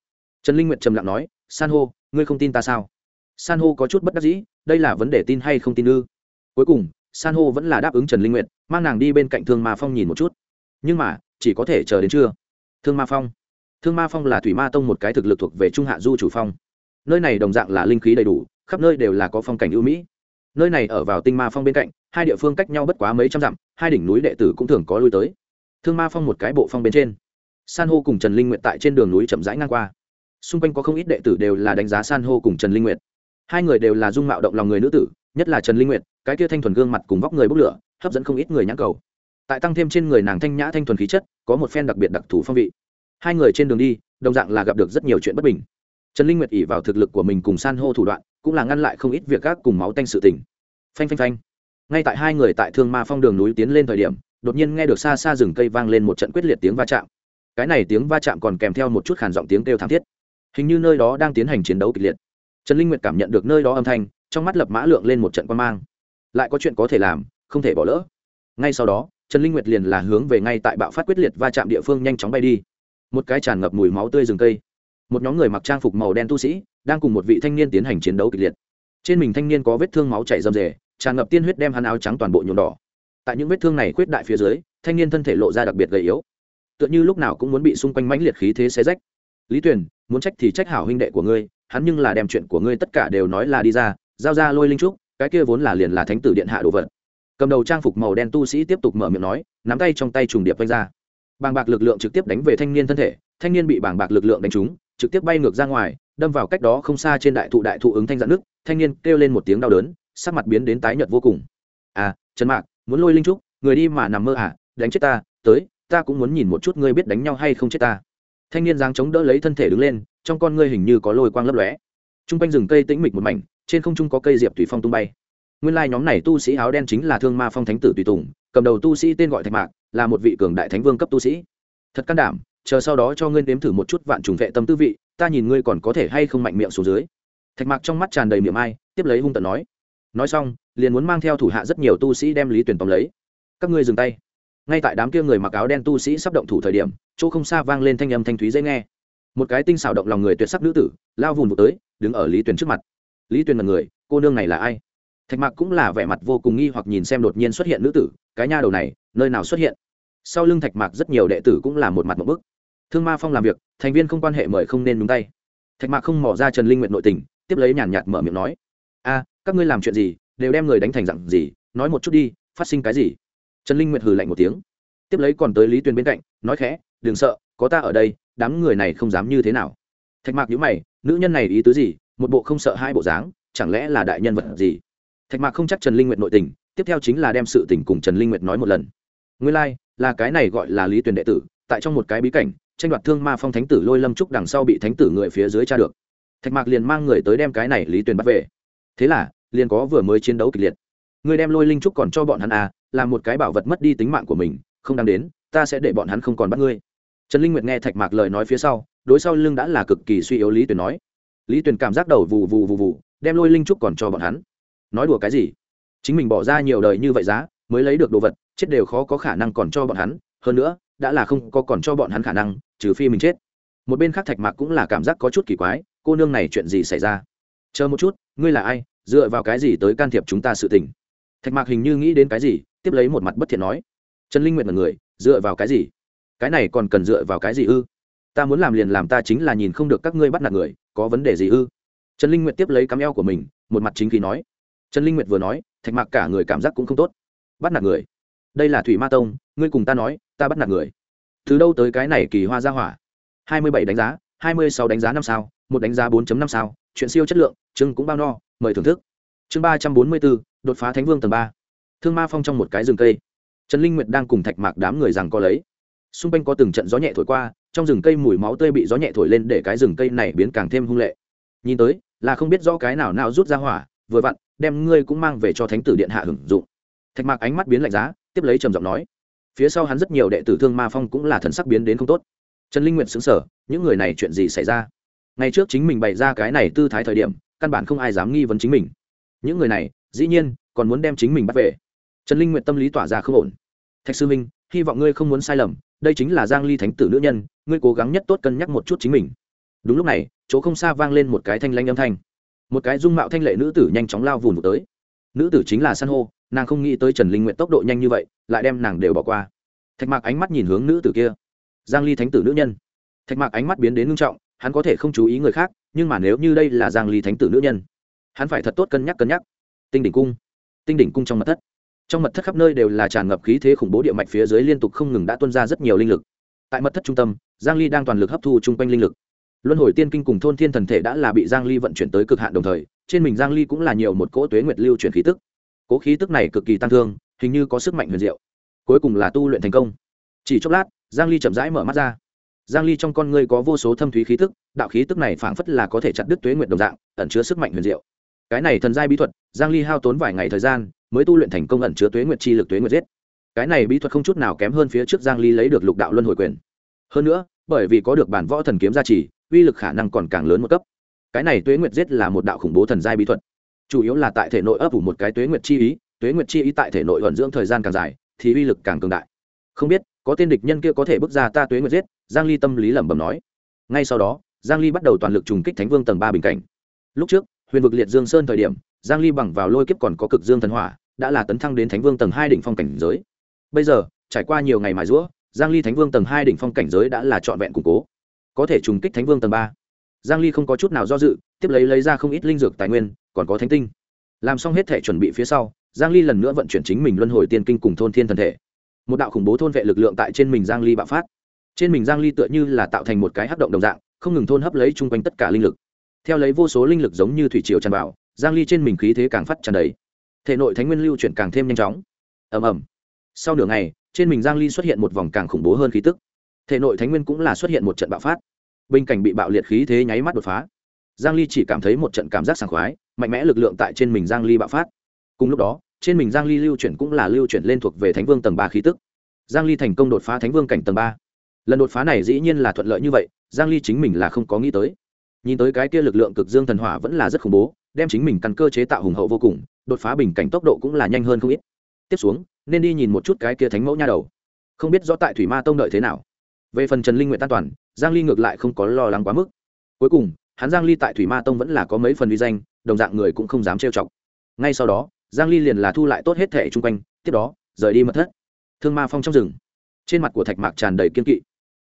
Trần linh nguyệt trầm lặng nói, san hô, ngươi không tin ta sao? San hô có chút bất đắc dĩ, đây là vấn đề tin hay không tin ư? Cuối cùng, san hô vẫn là đáp ứng trần linh nguyệt, mang nàng đi bên cạnh thương ma phong nhìn một chút. Nhưng mà chỉ có thể chờ đến trưa. Thương ma phong. Thương ma phong là thủy ma tông một cái thực lực thuộc về trung hạ du chủ phong. Nơi này đồng dạng là linh khí đầy đủ, khắp nơi đều là có phong cảnh ưu mỹ. Nơi này ở vào tinh ma phong bên cạnh, hai địa phương cách nhau bất quá mấy trăm dặm, hai đỉnh núi đệ tử cũng thường có lui tới. Thương ma phong một cái bộ phong bên trên. San hô cùng trần linh nguyệt tại trên đường núi chậm rãi ngang qua. Xung quanh có không ít đệ tử đều là đánh giá san hô cùng trần linh nguyệt. Hai người đều là dung mạo động lòng người nữ tử, nhất là trần linh nguyệt, cái kia thanh thuần gương mặt cùng vóc người bốc lửa, hấp dẫn không ít người nhãn cầu tại tăng thêm trên người nàng thanh nhã thanh thuần khí chất, có một phen đặc biệt đặc thù phong vị. Hai người trên đường đi, đồng dạng là gặp được rất nhiều chuyện bất bình. Trần linh nguyệt ỉ vào thực lực của mình cùng san hô thủ đoạn, cũng là ngăn lại không ít việc gác cùng máu tanh sự tình. Phanh phanh phanh. Ngay tại hai người tại thương ma phong đường núi tiến lên thời điểm, đột nhiên nghe được xa xa rừng cây vang lên một trận quyết liệt tiếng va chạm. Cái này tiếng va chạm còn kèm theo một chút khản giọng tiếng kêu thảm thiết. Hình như nơi đó đang tiến hành chiến đấu kịch liệt. Trần linh nguyệt cảm nhận được nơi đó âm thanh, trong mắt lập mã lượng lên một trận quan mang. Lại có chuyện có thể làm, không thể bỏ lỡ. Ngay sau đó trần linh nguyệt liền là hướng về ngay tại bạo phát quyết liệt va chạm địa phương nhanh chóng bay đi. Một cái tràn ngập mùi máu tươi rừng cây. Một nhóm người mặc trang phục màu đen tu sĩ, đang cùng một vị thanh niên tiến hành chiến đấu kịch liệt. Trên mình thanh niên có vết thương máu chảy rầm rề, tràn ngập tiên huyết đem hắn áo trắng toàn bộ nhuộm đỏ. Tại những vết thương này khuyết đại phía dưới, thanh niên thân thể lộ ra đặc biệt gầy yếu. Tựa như lúc nào cũng muốn bị xung quanh mãnh liệt khí thế xé rách. Lý tuyền, muốn trách thì trách hảo huynh đệ của ngươi, hắn nhưng là đem chuyện của ngươi tất cả đều nói là đi ra, giao ra lôi linh trúc, cái kia vốn là liền là thánh tử điện hạ đồ vật cầm đầu trang phục màu đen tu sĩ tiếp tục mở miệng nói, nắm tay trong tay trùng điệp vanh ra. Bàng bạc lực lượng trực tiếp đánh về thanh niên thân thể, thanh niên bị bàng bạc lực lượng đánh trúng, trực tiếp bay ngược ra ngoài, đâm vào cách đó không xa trên đại thụ đại thụ ứng thanh dạn nước, thanh niên kêu lên một tiếng đau đớn, sắc mặt biến đến tái nhợt vô cùng. À trần mạc, muốn lôi linh trúc, người đi mà nằm mơ à đánh chết ta, tới, ta cũng muốn nhìn một chút ngươi biết đánh nhau hay không chết ta. Thanh niên giáng chống đỡ lấy thân thể đứng lên, trong con ngươi hình như có lôi quang lấp lóe. T r u n g quanh rừng cây tĩnh mịch một mảnh, trên không trung có cây diệp thủy phong tung bay nguyên lai nhóm này tu sĩ áo đen chính là thương ma phong thánh tử tùy tùng, cầm đầu tu sĩ tên gọi thạch mạc, là một vị cường đại thánh vương cấp tu sĩ. Thật can đảm, chờ sau đó cho ngươi nếm thử một chút vạn trùng vệ tâm tư vị, ta nhìn ngươi còn có thể hay không mạnh miệng xuống dưới. Thạch mạc trong mắt tràn đầy miệng ai, tiếp lấy hung tận nói. Nói xong, liền muốn mang theo thủ hạ rất nhiều tu sĩ đem lý tuyển tóm lấy. Các ngươi dừng tay. Ngay tại đám kia người mặc áo đen tu sĩ sắp động thủ thời điểm, chỗ không xa vang lên thanh âm thanh thúy dễ nghe. Một cái tinh xảo động lòng người tuyệt sắc nữ tử, lao vùn một tới, đứng ở lý tuyền trước mặt. Lý tuyền là người, cô nương này là ai? Thạch mạc cũng là vẻ mặt vô cùng nghi hoặc nhìn xem đột nhiên xuất hiện nữ tử, cái nha đầu này, nơi nào xuất hiện? Sau lưng thạch mạc rất nhiều đệ tử cũng là một mặt một bức. Thương ma phong làm việc, thành viên không quan hệ mời không nên đúng tay. Thạch mạc không mỏ ra trần linh nguyện nội tình, tiếp lấy nhàn nhạt mở miệng nói, a, các ngươi làm chuyện gì, đều đem người đánh thành dặn gì, nói một chút đi, phát sinh cái gì? Trần linh nguyệt hừ lạnh một tiếng. Tiếp lấy còn tới lý tuyền bên cạnh, nói khẽ, đừng sợ, có ta ở đây, đám người này không dám như thế nào. Thạch mạc nhữ mày, nữ nhân này ý tứ gì? Một bộ không sợ hai bộ dáng, chẳng lẽ là đại nhân vật gì? Thạch mạc không chắc trần linh nguyệt nội tình tiếp theo chính là đem sự tình cùng trần linh nguyệt nói một lần. Nguyên lai、like, là cái này gọi là lý tuyền đệ tử tại trong một cái bí cảnh tranh đoạt thương ma phong thánh tử lôi lâm trúc đằng sau bị thánh tử người phía dưới tra được. Thạch mạc liền mang người tới đem cái này lý tuyền bắt về. Thế là liền có vừa mới chiến đấu kịch liệt. Người đem lôi linh trúc còn cho bọn hắn à là một cái bảo vật mất đi tính mạng của mình không đáng đến ta sẽ để bọn hắn không còn bắt ngươi. Trần linh nguyệt nghe thạch mạc lời nói phía sau đối sau lưng đã là cực kỳ suy yếu lý tuyền nói. Lý tuyền cảm giác đầu vù vù vù vù đem lôi linh trúc còn cho bọn hắn nói đùa cái gì? Chính mình bỏ ra nhiều đời như vậy giá, mới lấy được đồ vật, chết đều khó có khả năng còn cho bọn hắn. Hơn nữa, đã là không có còn cho bọn hắn khả năng, trừ phi mình chết. Một bên khác thạch mạc cũng là cảm giác có chút kỳ quái, cô nương này chuyện gì xảy ra? Chờ một chút, ngươi là ai? Dựa vào cái gì tới can thiệp chúng ta sự tình? Thạch mạc hình như nghĩ đến cái gì, tiếp lấy một mặt bất thiện nói. Trần linh nguyện là người, dựa vào cái gì? Cái này còn cần dựa vào cái gì ư? Ta muốn làm liền làm ta chính là nhìn không được các ngươi bắt nạt người, có vấn đề gì ư? Trần linh nguyện tiếp lấy cắm eo của mình, một mặt chính khí nói trần linh nguyệt vừa nói, thạch mạc cả người cảm giác cũng không tốt. Bắt nạt người. Đây là thủy ma tông, ngươi cùng ta nói, ta bắt nạt người. Từ đâu tới cái này kỳ hoa ra hỏa? Hai mươi bảy đánh giá, hai mươi sáu đánh giá năm sao, một đánh giá 4 năm sao, chuyện siêu chất lượng, chương cũng bao no, mời thưởng thức. Chương ba trăm bốn mươi bốn đột phá thánh vương tầng ba. Thương ma phong trong một cái rừng cây. Trần linh nguyệt đang cùng thạch mạc đám người rằng co lấy. Xung quanh có từng trận gió nhẹ thổi qua, trong rừng cây mùi máu tươi bị gió nhẹ thổi lên để cái rừng cây này biến càng thêm hung lệ. Nhìn tới, là không biết rõ cái nào nào rút ra hỏa vừa vặn, đem ngươi cũng mang về cho thánh tử điện hạ hưởng dụng. Thạch mạc ánh mắt biến lạnh giá, tiếp lấy trầm giọng nói, phía sau hắn rất nhiều đệ tử thương ma phong cũng là thần sắc biến đến không tốt. Trần linh nguyệt xứng sở những người này chuyện gì xảy ra? Ngày trước chính mình bày ra cái này tư thái thời điểm, căn bản không ai dám nghi vấn chính mình. Những người này, dĩ nhiên, còn muốn đem chính mình bắt về. Trần linh nguyện tâm lý tỏa ra không ổn. Thạch sư minh, hy vọng ngươi không muốn sai lầm, đây chính là giang ly thánh tử nữ nhân, ngươi cố gắng nhất tốt cân nhắc một chút chính mình. Đúng lúc này, chỗ không xa vang lên một cái thanh lanh âm thanh một cái dung mạo thanh lệ nữ tử nhanh chóng lao vùn tới. Nữ tử chính là san hô, nàng không nghĩ tới trần linh nguyện tốc độ nhanh như vậy, lại đem nàng đều bỏ qua. Thạch mạc ánh mắt nhìn hướng nữ tử kia. Giang ly thánh tử nữ nhân. Thạch mạc ánh mắt biến đến ngưng trọng, hắn có thể không chú ý người khác, nhưng mà nếu như đây là giang ly thánh tử nữ nhân, hắn phải thật tốt cân nhắc cân nhắc. Tinh đỉnh cung, tinh đỉnh cung trong mật thất. Trong mật thất khắp nơi đều là tràn ngập khí thế khủng bố địa mạch phía dưới liên tục không ngừng đã tuôn ra rất nhiều linh lực. Tại mật thất trung tâm, giang ly đang toàn lực hấp thu chung quanh linh lực luân hồi tiên kinh cùng thôn thiên thần thể đã là bị giang ly vận chuyển tới cực hạn đồng thời, trên mình giang ly cũng là nhiều một cỗ tuế nguyệt lưu chuyển khí tức. Cỗ khí tức này cực kỳ tăng thương, hình như có sức mạnh huyền diệu. Cuối cùng là tu luyện thành công. Chỉ chốc lát, giang ly chậm rãi mở mắt ra. Giang ly trong con ngươi có vô số thâm thúy khí tức, đạo khí tức này phảng phất là có thể chặt đứt tuế nguyệt đồng dạng, ẩn chứa sức mạnh huyền diệu. Cái này thần giai bí thuật, giang ly hao tốn vài ngày thời gian, mới tu luyện thành công ẩn chứa tuế nguyệt chi lực tuế nguyệt giết. Cái này bí thuật không chút nào kém hơn phía trước giang ly lấy được lục đạo luân hồi quyền. Hơn nữa, bởi vì có được bản võ thần kiếm gia trì uy lực khả năng còn càng lớn một cấp. Cái này tuế nguyệt giết là một đạo khủng bố thần giai bí thuật. Chủ yếu là tại thể nội ấp ủ một cái tuế nguyệt chi ý, tuế nguyệt chi ý tại thể nội vận dưỡng thời gian càng dài, thì uy lực càng cường đại. Không biết, có tên địch nhân kia có thể bước ra ta tuế nguyệt giết? Giang ly tâm lý lẩm bẩm nói. Ngay sau đó, giang ly bắt đầu toàn lực trùng kích thánh vương tầng ba bình cảnh. Lúc trước, huyền vực liệt dương sơn thời điểm, giang ly bằng vào lôi kiếp còn có cực dương thần hỏa, đã là tấn thăng đến thánh vương tầng hai đỉnh phong cảnh giới. Bây giờ, trải qua nhiều ngày mài rũa giang ly thánh vương tầng hai đỉnh phong cảnh giới đã là trọn vẹn củng cố có thể trùng kích thánh vương tầng ba. Giang ly không có chút nào do dự, tiếp lấy lấy ra không ít linh dược tài nguyên, còn có thánh tinh. Làm xong hết thể chuẩn bị phía sau, giang ly lần nữa vận chuyển chính mình luân hồi tiên kinh cùng thôn thiên thần thể. Một đạo khủng bố thôn vệ lực lượng tại trên mình giang ly bạo phát. Trên mình giang ly tựa như là tạo thành một cái hấp động đồng dạng, không ngừng thôn hấp lấy chung quanh tất cả linh lực. Theo lấy vô số linh lực giống như thủy triều tràn vào, giang ly trên mình khí thế càng phát tràn đầy. Thể nội thánh nguyên lưu chuyển càng thêm nhanh chóng. Ầm ầm. Sau nửa ngày, trên mình giang ly xuất hiện một vòng càng khủng bố hơn khí tức thể nội thánh nguyên cũng là xuất hiện một trận bạo phát. Bình cảnh bị bạo liệt khí thế nháy mắt đột phá, giang ly chỉ cảm thấy một trận cảm giác sảng khoái, mạnh mẽ lực lượng tại trên mình giang ly bạo phát. Cùng lúc đó, trên mình giang ly lưu chuyển cũng là lưu chuyển lên thuộc về thánh vương tầng ba khí tức. Giang ly thành công đột phá thánh vương cảnh tầng ba. Lần đột phá này dĩ nhiên là thuận lợi như vậy, giang ly chính mình là không có nghĩ tới. Nhìn tới cái kia lực lượng cực dương thần hỏa vẫn là rất khủng bố, đem chính mình căn cơ chế tạo hùng hậu vô cùng, đột phá bình cảnh tốc độ cũng là nhanh hơn không ít. Tiếp xuống, nên đi nhìn một chút cái kia thánh mẫu nha đầu. Không biết rõ tại thủy ma tông đợi thế nào về phần trần linh nguyện an toàn, giang ly ngược lại không có lo lắng quá mức. Cuối cùng, hắn giang ly tại thủy ma tông vẫn là có mấy phần uy danh, đồng dạng người cũng không dám trêu chọc. Ngay sau đó, giang ly liền là thu lại tốt hết thể chung quanh, tiếp đó, rời đi mật thất. Thương ma phong trong rừng. Trên mặt của thạch mạc tràn đầy kiên kỵ.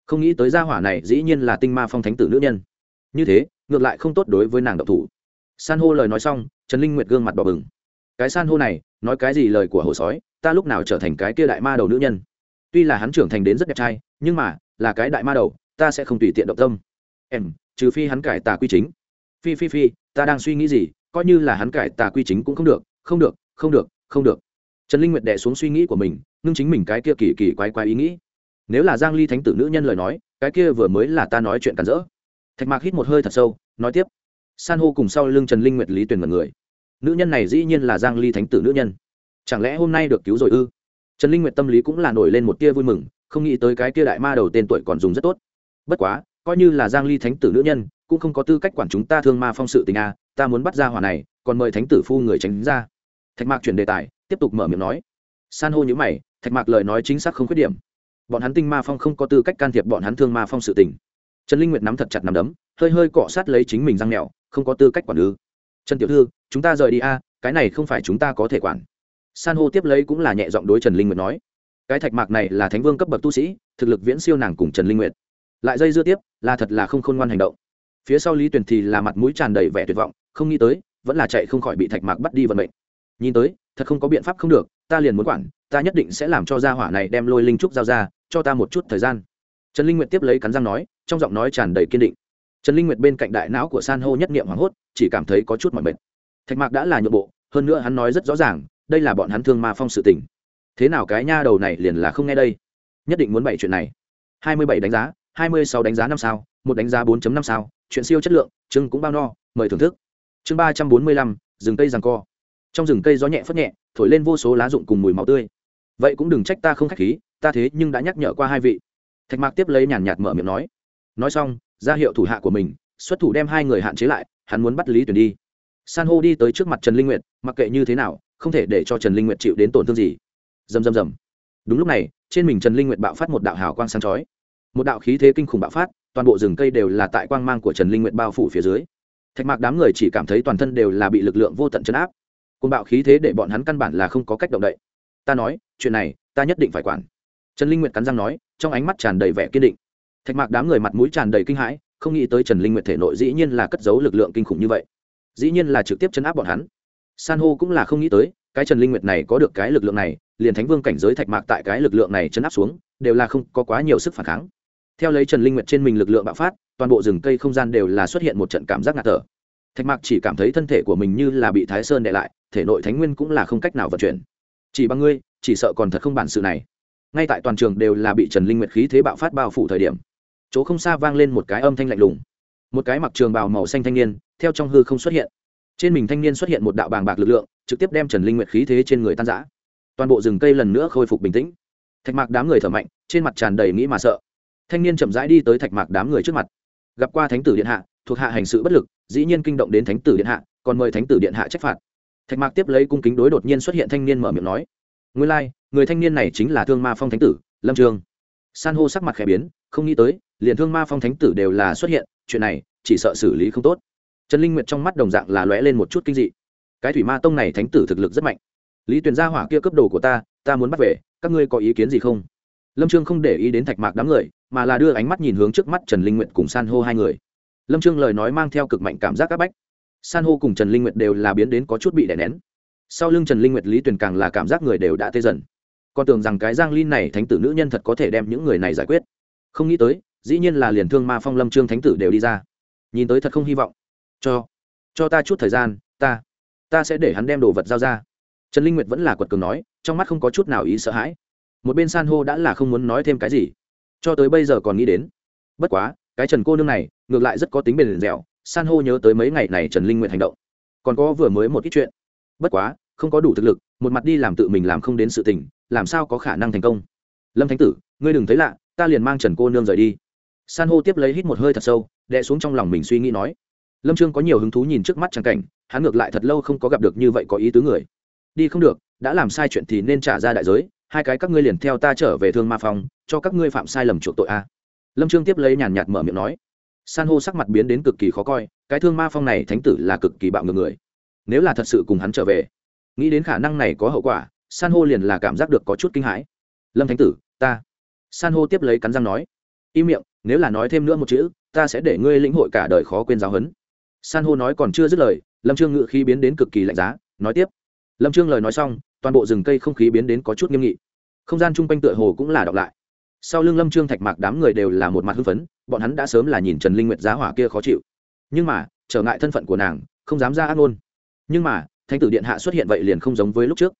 Không nghĩ tới gia hỏa này dĩ nhiên là tinh ma phong thánh tử nữ nhân. Như thế, ngược lại không tốt đối với nàng độc thủ. San hô lời nói xong, trần linh nguyệt gương mặt bỏ bừng. Cái san hô này, nói cái gì lời của hồ sói, ta lúc nào trở thành cái kia đại ma đầu nữ nhân? Tuy là hắn trưởng thành đến rất đẹp trai, nhưng mà là cái đại ma đầu, ta sẽ không tùy tiện động tâm. Em, trừ phi hắn cải tà quy chính. Phi phi phi, ta đang suy nghĩ gì, coi như là hắn cải tà quy chính cũng không được không được không được không được. Trần linh nguyệt đẻ xuống suy nghĩ của mình, ngưng chính mình cái kia kỳ kỳ quái quái ý nghĩ. Nếu là giang ly thánh tử nữ nhân lời nói, cái kia vừa mới là ta nói chuyện cản rỡ. Thạch mạc hít một hơi thật sâu, nói tiếp. San hô cùng sau lưng trần linh nguyệt lý tuyển mật người. Nữ nhân này dĩ nhiên là giang ly thánh tử nữ nhân. Chẳng lẽ hôm nay được cứu rồi ư? Trần linh nguyệt tâm lý cũng là nổi lên một tia vui mừng không nghĩ tới cái kia đại ma đầu tên tuổi còn dùng rất tốt. Bất quá, coi như là giang ly thánh tử nữ nhân, cũng không có tư cách quản chúng ta thương ma phong sự tình a, ta muốn bắt ra hỏa này, còn mời thánh tử phu người tránh ra. Thạch mạc chuyển đề tài, tiếp tục mở miệng nói. San hô như mày, thạch mạc lời nói chính xác không khuyết điểm. Bọn hắn tinh ma phong không có tư cách can thiệp bọn hắn thương ma phong sự tình. Trần linh nguyệt nắm thật chặt nắm đấm, hơi hơi cọ sát lấy chính mình răng mèo không có tư cách quản ư. Trần tiểu thư, chúng ta rời đi a, cái này không phải chúng ta có thể quản. San hô tiếp lấy cũng là nhẹ giọng đối trần linh nguyệt nói cái thạch mạc này là thánh vương cấp bậc tu sĩ, thực lực viễn siêu nàng cùng trần linh nguyệt. Lại dây dưa tiếp, là thật là không khôn ngoan hành động. Phía sau lý tuyển thì là mặt mũi tràn đầy vẻ tuyệt vọng, không nghĩ tới, vẫn là chạy không khỏi bị thạch mạc bắt đi vận mệnh. Nhìn tới, thật không có biện pháp không được, ta liền muốn quản, ta nhất định sẽ làm cho gia hỏa này đem lôi linh trúc giao ra, cho ta một chút thời gian. Trần linh nguyệt tiếp lấy cắn răng nói, trong giọng nói tràn đầy kiên định. Trần linh nguyệt bên cạnh đại não của san hô nhất niệm hoảng hốt, chỉ cảm thấy có chút mỏi mệt. Thạch mạc đã là nhượng bộ, hơn nữa hắn nói rất rõ ràng, đây là bọn hắn thương ma phong sự tình thế nào cái nha đầu này liền là không nghe đây? Nhất định muốn bảy chuyện này. Hai mươi bảy đánh giá, hai mươi sáu đánh giá năm sao, một đánh giá 4 năm sao, chuyện siêu chất lượng chưng cũng bao no, mời thưởng thức. Chương ba trăm bốn mươi lăm, rừng cây giằng co. Trong rừng cây gió nhẹ phất nhẹ, thổi lên vô số lá rụng cùng mùi máu tươi. Vậy cũng đừng trách ta không khách khí, ta thế nhưng đã nhắc nhở qua hai vị. Thạch mạc tiếp lấy nhàn nhạt mở miệng nói. Nói xong, ra hiệu thủ hạ của mình, xuất thủ đem hai người hạn chế lại, hắn muốn bắt lý tuyển đi. San hô đi tới trước mặt trần linh nguyệt, mặc kệ như thế nào, không thể để cho trần linh nguyệt chịu đến tổn thương gì dầm dầm dầm đúng lúc này, trên mình trần linh nguyệt bạo phát một đạo hào quang sáng chói. Một đạo khí thế kinh khủng bạo phát, toàn bộ rừng cây đều là tại quang mang của trần linh nguyệt bao phủ phía dưới. Thạch mạc đám người chỉ cảm thấy toàn thân đều là bị lực lượng vô tận chấn áp. Côn bạo khí thế để bọn hắn căn bản là không có cách động đậy. Ta nói, chuyện này, ta nhất định phải quản. Trần linh nguyệt cắn răng nói, trong ánh mắt tràn đầy vẻ kiên định. Thạch mạc đám người mặt mũi tràn đầy kinh hãi, không nghĩ tới trần linh nguyệt thể nội dĩ nhiên là cất giấu lực lượng kinh khủng như vậy. Dĩ nhiên là trực tiếp chấn áp bọn hắn. San hô cũng là không nghĩ tới, cái trần linh nguyệt này có được cái lực lượng này liền thánh vương cảnh giới thạch mạc tại cái lực lượng này chấn áp xuống, đều là không có quá nhiều sức phản kháng. Theo lấy trần linh nguyệt trên mình lực lượng bạo phát, toàn bộ rừng cây không gian đều là xuất hiện một trận cảm giác ngạt thở. Thạch mạc chỉ cảm thấy thân thể của mình như là bị thái sơn đệ lại, thể nội thánh nguyên cũng là không cách nào vận chuyển. Chỉ bằng ngươi, chỉ sợ còn thật không bản sự này. Ngay tại toàn trường đều là bị trần linh nguyệt khí thế bạo phát bao phủ thời điểm, chỗ không xa vang lên một cái âm thanh lạnh lùng. Một cái mặc trường bào màu xanh thanh niên, theo trong hư không xuất hiện. Trên mình thanh niên xuất hiện một đạo bàng bạc lực lượng, trực tiếp đem trần linh nguyệt khí thế trên người tan giã toàn bộ rừng cây lần nữa khôi phục bình tĩnh. Thạch mạc đám người thở mạnh trên mặt tràn đầy nghĩ mà sợ. Thanh niên chậm rãi đi tới thạch mạc đám người trước mặt. Gặp qua thánh tử điện hạ thuộc hạ hành sự bất lực dĩ nhiên kinh động đến thánh tử điện hạ còn mời thánh tử điện hạ trách phạt. Thạch mạc tiếp lấy cung kính đối đột nhiên xuất hiện thanh niên mở miệng nói nguyên lai、like, người thanh niên này chính là thương ma phong thánh tử lâm Trường. san hô sắc mặt khẽ biến không nghĩ tới liền thương ma phong thánh tử đều là xuất hiện chuyện này chỉ sợ xử lý không tốt. Trần linh nguyệt trong mắt đồng dạng là lóe lên một chút kinh dị. Cái thủy ma tông này thánh tử thực lực rất mạnh lý tuyền gia hỏa kia cấp đồ của ta ta muốn bắt về, các ngươi có ý kiến gì không? Lâm trương không để ý đến thạch mạc đám người, mà là đưa ánh mắt nhìn hướng trước mắt trần linh nguyệt cùng san hô hai người. Lâm trương lời nói mang theo cực mạnh cảm giác áp bách. San hô cùng trần linh nguyệt đều là biến đến có chút bị đè nén. Sau lưng trần linh nguyệt, lý tuyền càng là cảm giác người đều đã tê dần. Con tưởng rằng cái giang Lin này thánh tử nữ nhân thật có thể đem những người này giải quyết. Không nghĩ tới, dĩ nhiên là liền thương ma phong lâm trương thánh tử đều đi ra. Nhìn tới thật không hy vọng. Cho cho ta chút thời gian, ta ta sẽ để hắn đem đồ vật giao ra trần linh nguyệt vẫn là quật cường nói, trong mắt không có chút nào ý sợ hãi. Một bên san hô đã là không muốn nói thêm cái gì. Cho tới bây giờ còn nghĩ đến. Bất quá, cái trần cô nương này, ngược lại rất có tính bền dẻo, san hô nhớ tới mấy ngày này trần linh nguyện hành động. Còn có vừa mới một ít chuyện. Bất quá, không có đủ thực lực, một mặt đi làm tự mình làm không đến sự tình, làm sao có khả năng thành công? Lâm thánh tử, ngươi đừng thấy lạ, ta liền mang trần cô nương rời đi. San hô tiếp lấy hít một hơi thật sâu, đè xuống trong lòng mình suy nghĩ nói. Lâm trương có nhiều hứng thú nhìn trước mắt trang cảnh, hắn ngược lại thật lâu không có gặp được như vậy có ý tứ người đi không được, đã làm sai chuyện thì nên trả ra đại giới, hai cái các ngươi liền theo ta trở về thương ma phong, cho các ngươi phạm sai lầm chuộc tội a. Lâm trương tiếp lấy nhàn nhạt mở miệng nói. San hô sắc mặt biến đến cực kỳ khó coi, cái thương ma phong này thánh tử là cực kỳ bạo ngược người. Nếu là thật sự cùng hắn trở về, nghĩ đến khả năng này có hậu quả, san hô liền là cảm giác được có chút kinh hãi. Lâm thánh tử, ta. San hô tiếp lấy cắn răng nói. Im miệng, nếu là nói thêm nữa một chữ, ta sẽ để ngươi lĩnh hội cả đời khó quên giáo huấn. San hô nói còn chưa dứt lời, lâm trương ngự khí biến đến cực kỳ lạnh giá, nói tiếp lâm trương lời nói xong, toàn bộ rừng cây không khí biến đến có chút nghiêm nghị. Không gian chung quanh tựa hồ cũng là đọc lại. Sau lưng lâm trương thạch mạc đám người đều là một mặt hưng phấn, bọn hắn đã sớm là nhìn trần linh nguyệt giá hỏa kia khó chịu. Nhưng mà, trở ngại thân phận của nàng, không dám ra ác ngôn. Nhưng mà, thánh tử điện hạ xuất hiện vậy liền không giống với lúc trước.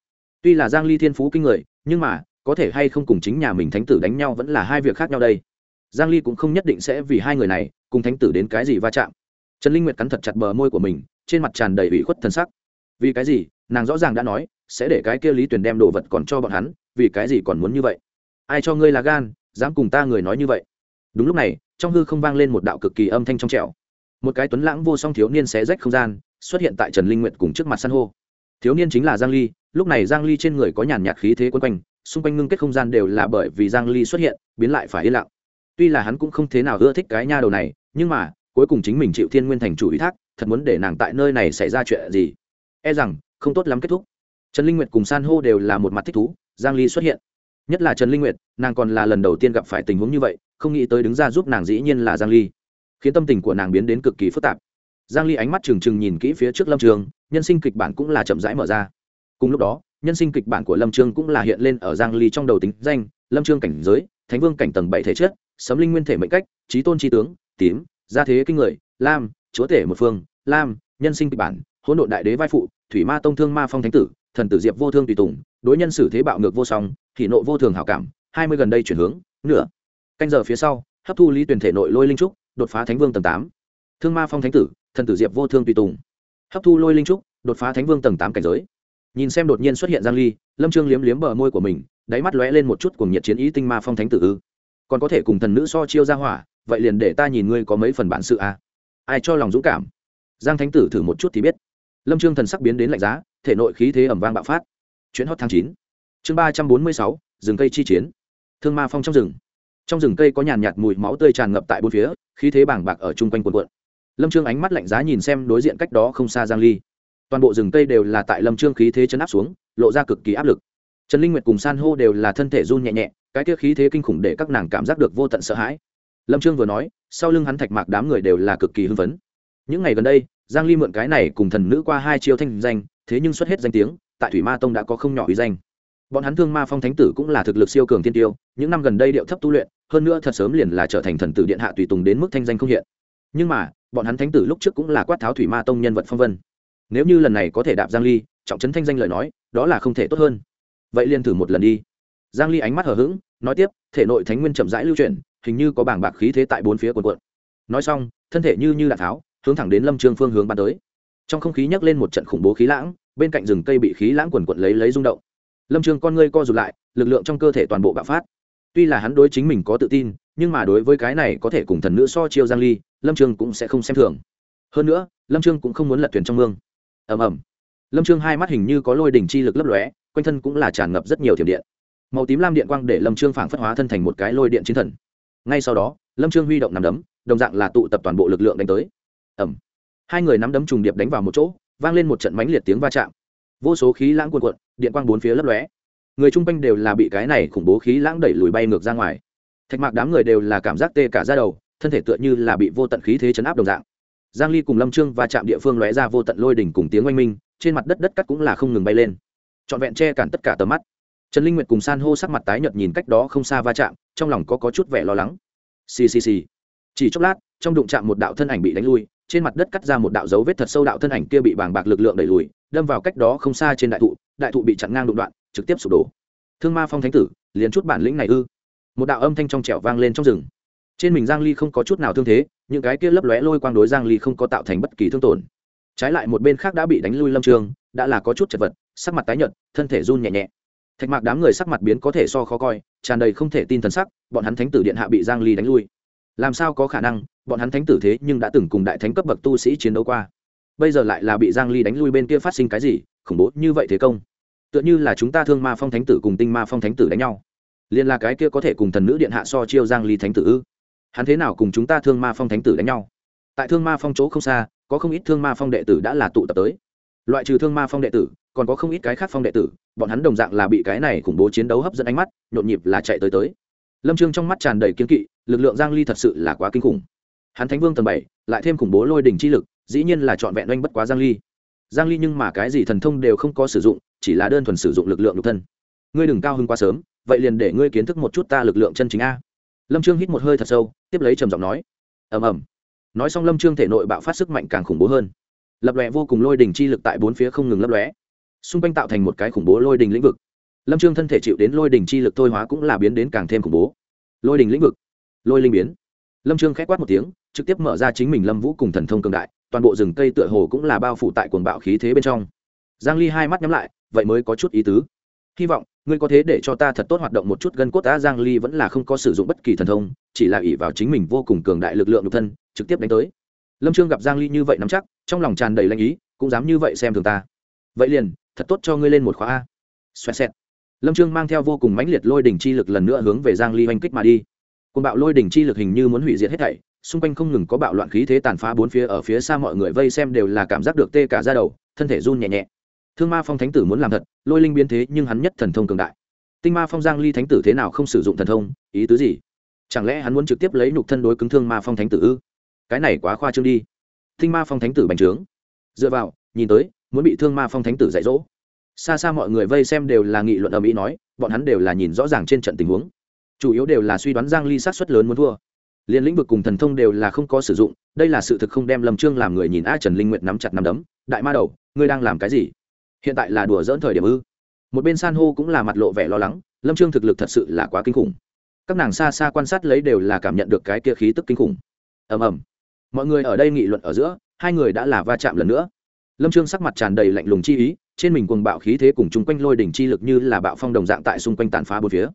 Tuy là giang ly thiên phú kinh người, nhưng mà, có thể hay không cùng chính nhà mình thánh tử đánh nhau vẫn là hai việc khác nhau đây. Giang ly cũng không nhất định sẽ vì hai người này cùng thánh tử đến cái gì va chạm. Trần linh nguyệt cắn thật chặt bờ môi của mình, trên mặt tràn đầy ủy khuất thân sắc vì cái gì? Nàng rõ ràng đã nói, sẽ để cái kia lý tuyền đem đồ vật còn cho bọn hắn, vì cái gì còn muốn như vậy? Ai cho ngươi là gan, dám cùng ta người nói như vậy? Đúng lúc này, trong hư không vang lên một đạo cực kỳ âm thanh trong trẻo. Một cái tuấn lãng vô song thiếu niên xé rách không gian, xuất hiện tại trần linh nguyệt cùng trước mặt san hô. Thiếu niên chính là giang ly, lúc này giang ly trên người có nhàn nhạt khí thế quấn quanh, xung quanh ngưng kết không gian đều là bởi vì giang ly xuất hiện, biến lại phải yên lặng. Tuy là hắn cũng không thế nào ưa thích cái nha đầu này, nhưng mà, cuối cùng chính mình chịu thiên nguyên thành chủ ý thác, thật muốn để nàng tại nơi này xảy ra chuyện gì? E rằng, không tốt lắm kết thúc. Trần linh nguyệt cùng san hô đều là một mặt thích thú, giang ly xuất hiện. Nhất là trần linh nguyệt, nàng còn là lần đầu tiên gặp phải tình huống như vậy, không nghĩ tới đứng ra giúp nàng dĩ nhiên là giang ly. Khiến tâm tình của nàng biến đến cực kỳ phức tạp. Giang ly ánh mắt trừng trừng nhìn kỹ phía trước lâm trường, nhân sinh kịch bản cũng là chậm rãi mở ra. Cùng lúc đó, nhân sinh kịch bản của lâm trương cũng là hiện lên ở giang ly trong đầu tính danh, lâm trương cảnh giới, thánh vương cảnh tầng bảy thể chất, sấm linh nguyên thể mệnh cách trí tôn trí tướng, tím, gia thế kinh người, lam, chúa tể một phương, lam, nhân sinh kịch bản hỗn độn đại đế vai phụ, thủy ma tông thương ma phong thánh tử, thần tử diệp vô thương tùy tùng, đối nhân xử thế bạo ngược vô song thì nộ vô thường hảo cảm, hai mươi gần đây chuyển hướng, nửa. Canh giờ phía sau, hấp thu lý tuyển thể nội lôi linh trúc, đột phá thánh vương tầng tám. Thương ma phong thánh tử, thần tử diệp vô thương tùy tùng. Hấp thu lôi linh trúc, đột phá thánh vương tầng tám cảnh giới. Nhìn xem đột nhiên xuất hiện giang ly, lâm trương liếm liếm bờ môi của mình, đáy mắt lóe lên một chút cùng nhiệt chiến ý tinh ma phong thánh tử ư. Còn có thể cùng thần nữ so chiêu ra hỏa, vậy liền để ta nhìn ngươi có mấy phần bản sự à? Ai cho lòng dũng cảm? Giang thánh tử thử một chút thì biết lâm trương thần sắc biến đến lạnh giá, thể nội khí thế ẩm vang bạo phát. Chuyến hot tháng chín. Chương ba trăm bốn mươi sáu, rừng cây chi chiến. Thương ma phong trong rừng. Trong rừng cây có nhàn nhạt mùi máu tươi tràn ngập tại bốn phía, khí thế bàng bạc ở chung quanh quần quận lâm trương ánh mắt lạnh giá nhìn xem đối diện cách đó không xa giang ly. Toàn bộ rừng cây đều là tại lâm trương khí thế chấn áp xuống, lộ ra cực kỳ áp lực. Trần linh nguyệt cùng san hô đều là thân thể run nhẹ nhẹ, cái kia khí thế kinh khủng để các nàng cảm giác được vô tận sợ hãi. Lâm trương vừa nói, sau lưng hắn thạch mạc đám người đều là cực kỳ hưng phấn. Những ngày gần đây giang ly mượn cái này cùng thần nữ qua hai chiêu thanh danh, thế nhưng xuất hết danh tiếng, tại thủy ma tông đã có không nhỏ uy danh. Bọn hắn thương ma phong thánh tử cũng là thực lực siêu cường thiên tiêu, những năm gần đây điệu thấp tu luyện, hơn nữa thật sớm liền là trở thành thần tử điện hạ tùy tùng đến mức thanh danh không hiện. Nhưng mà, bọn hắn thánh tử lúc trước cũng là quát tháo thủy ma tông nhân vật phong vân. Nếu như lần này có thể đạp giang ly, trọng trấn thanh danh lời nói, đó là không thể tốt hơn. Vậy liền thử một lần đi. Giang ly ánh mắt hờ hững, nói tiếp, thể nội thánh nguyên chậm rãi lưu chuyển, hình như có bảng bạc khí thế tại bốn phía cuộn cuộn. Nói xong, thân thể như như đạn tháo hướng thẳng đến lâm trương phương hướng bắn tới. Trong không khí nhấc lên một trận khủng bố khí lãng, bên cạnh rừng cây bị khí lãng quần quận lấy lấy rung động. Lâm trương con ngươi co rụt lại, lực lượng trong cơ thể toàn bộ bạo phát. Tuy là hắn đối chính mình có tự tin, nhưng mà đối với cái này có thể cùng thần nữ so chiêu giang ly, lâm trương cũng sẽ không xem thường. Hơn nữa, lâm trương cũng không muốn lật thuyền trong mương. Ầm ầm. Lâm trương hai mắt hình như có lôi đỉnh chi lực lấp lóe, quanh thân cũng là tràn ngập rất nhiều thiểm điện. Màu tím lam điện quang để lâm trương phảng phất hóa thân thành một cái lôi điện chiến thần. Ngay sau đó, lâm trương huy động nắm đấm, đồng dạng là tụ tập toàn bộ lực lượng đánh tới ẩm. Hai người nắm đấm trùng điệp đánh vào một chỗ, vang lên một trận mãnh liệt tiếng va chạm. Vô số khí lãng cuồn cuộn, điện quang bốn phía lấp lóe. Người chung quanh đều là bị cái này khủng bố khí lãng đẩy lùi bay ngược ra ngoài. Thạch mạc đám người đều là cảm giác tê cả ra đầu, thân thể tựa như là bị vô tận khí thế chấn áp đồng dạng. Giang ly cùng lâm trương va chạm địa phương lóe ra vô tận lôi đỉnh cùng tiếng oanh minh, trên mặt đất đất cắt cũng là không ngừng bay lên. Trọn vẹn che cản tất cả tầm mắt. Trần linh nguyệt cùng san hô sắc mặt tái nhợt nhìn cách đó không xa va chạm, trong lòng có có chút vẻ lo lắng. Xì xì xì. Chỉ chốc lát, trong đụng chạm một đạo thân ảnh bị đánh lui trên mặt đất cắt ra một đạo dấu vết thật sâu đạo thân ảnh kia bị bàng bạc lực lượng đẩy lùi, đâm vào cách đó không xa trên đại thụ đại thụ bị chặn ngang đụng đoạn, trực tiếp sụp đổ. Thương ma phong thánh tử, liền chút bản lĩnh này ư? Một đạo âm thanh trong trẻo vang lên trong rừng. Trên mình giang ly không có chút nào thương thế, những cái kia lấp lóe lôi quang đối giang ly không có tạo thành bất kỳ thương tổn. Trái lại một bên khác đã bị đánh lui lâm trường, đã là có chút chật vật, sắc mặt tái nhợt, thân thể run nhẹ nhẹ. Thạch mạc đám người sắc mặt biến có thể so khó coi, tràn đầy không thể tin thần sắc, bọn hắn thánh tử điện hạ bị giang ly đánh lui. Làm sao có khả năng bọn hắn thánh tử thế nhưng đã từng cùng đại thánh cấp bậc tu sĩ chiến đấu qua. Bây giờ lại là bị giang ly đánh lui bên kia phát sinh cái gì? Khủng bố như vậy thế công. Tựa như là chúng ta thương ma phong thánh tử cùng tinh ma phong thánh tử đánh nhau. Liền là cái kia có thể cùng thần nữ điện hạ so chiêu giang ly thánh tử ư? Hắn thế nào cùng chúng ta thương ma phong thánh tử đánh nhau? Tại thương ma phong chỗ không xa, có không ít thương ma phong đệ tử đã là tụ tập tới. Loại trừ thương ma phong đệ tử, còn có không ít cái khác phong đệ tử, bọn hắn đồng dạng là bị cái này khủng bố chiến đấu hấp dẫn ánh mắt, nhộn nhịp là chạy tới tới. Lâm trương trong mắt tràn đầy kiến kỵ, lực lượng giang ly thật sự là quá kinh khủng hắn thánh vương tầng bảy, lại thêm khủng bố lôi đỉnh chi lực, dĩ nhiên là trọn vẹn oanh bất quá giang ly. Giang ly nhưng mà cái gì thần thông đều không có sử dụng, chỉ là đơn thuần sử dụng lực lượng nhục thân. Ngươi đừng cao hứng quá sớm, vậy liền để ngươi kiến thức một chút ta lực lượng chân chính a. Lâm trương hít một hơi thật sâu, tiếp lấy trầm giọng nói. Ầm ầm. Nói xong lâm trương thể nội bạo phát sức mạnh càng khủng bố hơn. Lập lòe vô cùng lôi đỉnh chi lực tại bốn phía không ngừng lấp lóe. Xung quanh tạo thành một cái khủng bố lôi đỉnh lĩnh vực. Lâm trương thân thể chịu đến lôi đỉnh chi lực thôi hóa cũng là biến đến càng thêm khủng bố. Lôi đỉnh lĩnh vực. Lôi linh biến lâm trương khẽ quát một tiếng, trực tiếp mở ra chính mình lâm vũ cùng thần thông cường đại, toàn bộ rừng cây tựa hồ cũng là bao phủ tại cuồng bạo khí thế bên trong. Giang ly hai mắt nhắm lại, vậy mới có chút ý tứ. Hy vọng, ngươi có thế để cho ta thật tốt hoạt động một chút gân cốt ta giang ly vẫn là không có sử dụng bất kỳ thần thông, chỉ là ỷ vào chính mình vô cùng cường đại lực lượng nhục thân, trực tiếp đánh tới. Lâm trương gặp giang ly như vậy nắm chắc, trong lòng tràn đầy lanh ý, cũng dám như vậy xem thường ta. Vậy liền, thật tốt cho ngươi lên một khóa a xoẹt xẹt. Lâm trương mang theo vô cùng mãnh liệt lôi đỉnh chi lực lần nữa hướng về giang ly hoành kích mà đi côn bạo lôi đỉnh chi lực hình như muốn hủy diệt hết thảy, xung quanh không ngừng có bạo loạn khí thế tàn phá bốn phía ở phía xa mọi người vây xem đều là cảm giác được tê cả da đầu, thân thể run nhẹ nhẹ. Thương ma phong thánh tử muốn làm thật, lôi linh biến thế nhưng hắn nhất thần thông cường đại. Tinh ma phong giang ly thánh tử thế nào không sử dụng thần thông, ý tứ gì? Chẳng lẽ hắn muốn trực tiếp lấy nhục thân đối cứng thương ma phong thánh tử ư? Cái này quá khoa trương đi. Tinh ma phong thánh tử bành trướng. Dựa vào, nhìn tới, muốn bị thương ma phong thánh tử dạy dỗ. Xa xa mọi người vây xem đều là nghị luận ở mỹ nói, bọn hắn đều là nhìn rõ ràng trên trận tình huống chủ yếu đều là suy đoán giang ly sát suất lớn muốn thua. Liên lĩnh vực cùng thần thông đều là không có sử dụng, đây là sự thực không đem lâm trương làm người nhìn a trần linh nguyệt nắm chặt nắm đấm, đại ma đầu, ngươi đang làm cái gì? Hiện tại là đùa dỡn thời điểm ư? Một bên san hô cũng là mặt lộ vẻ lo lắng, lâm trương thực lực thật sự là quá kinh khủng. Các nàng xa xa quan sát lấy đều là cảm nhận được cái kia khí tức kinh khủng. Ầm ầm. Mọi người ở đây nghị luận ở giữa, hai người đã là va chạm lần nữa. Lâm trương sắc mặt tràn đầy lạnh lùng chi ý, trên mình cuồng bạo khí thế cùng chung quanh lôi đỉnh chi lực như là bạo phong đồng dạng tại xung quanh tàn phá bốn phía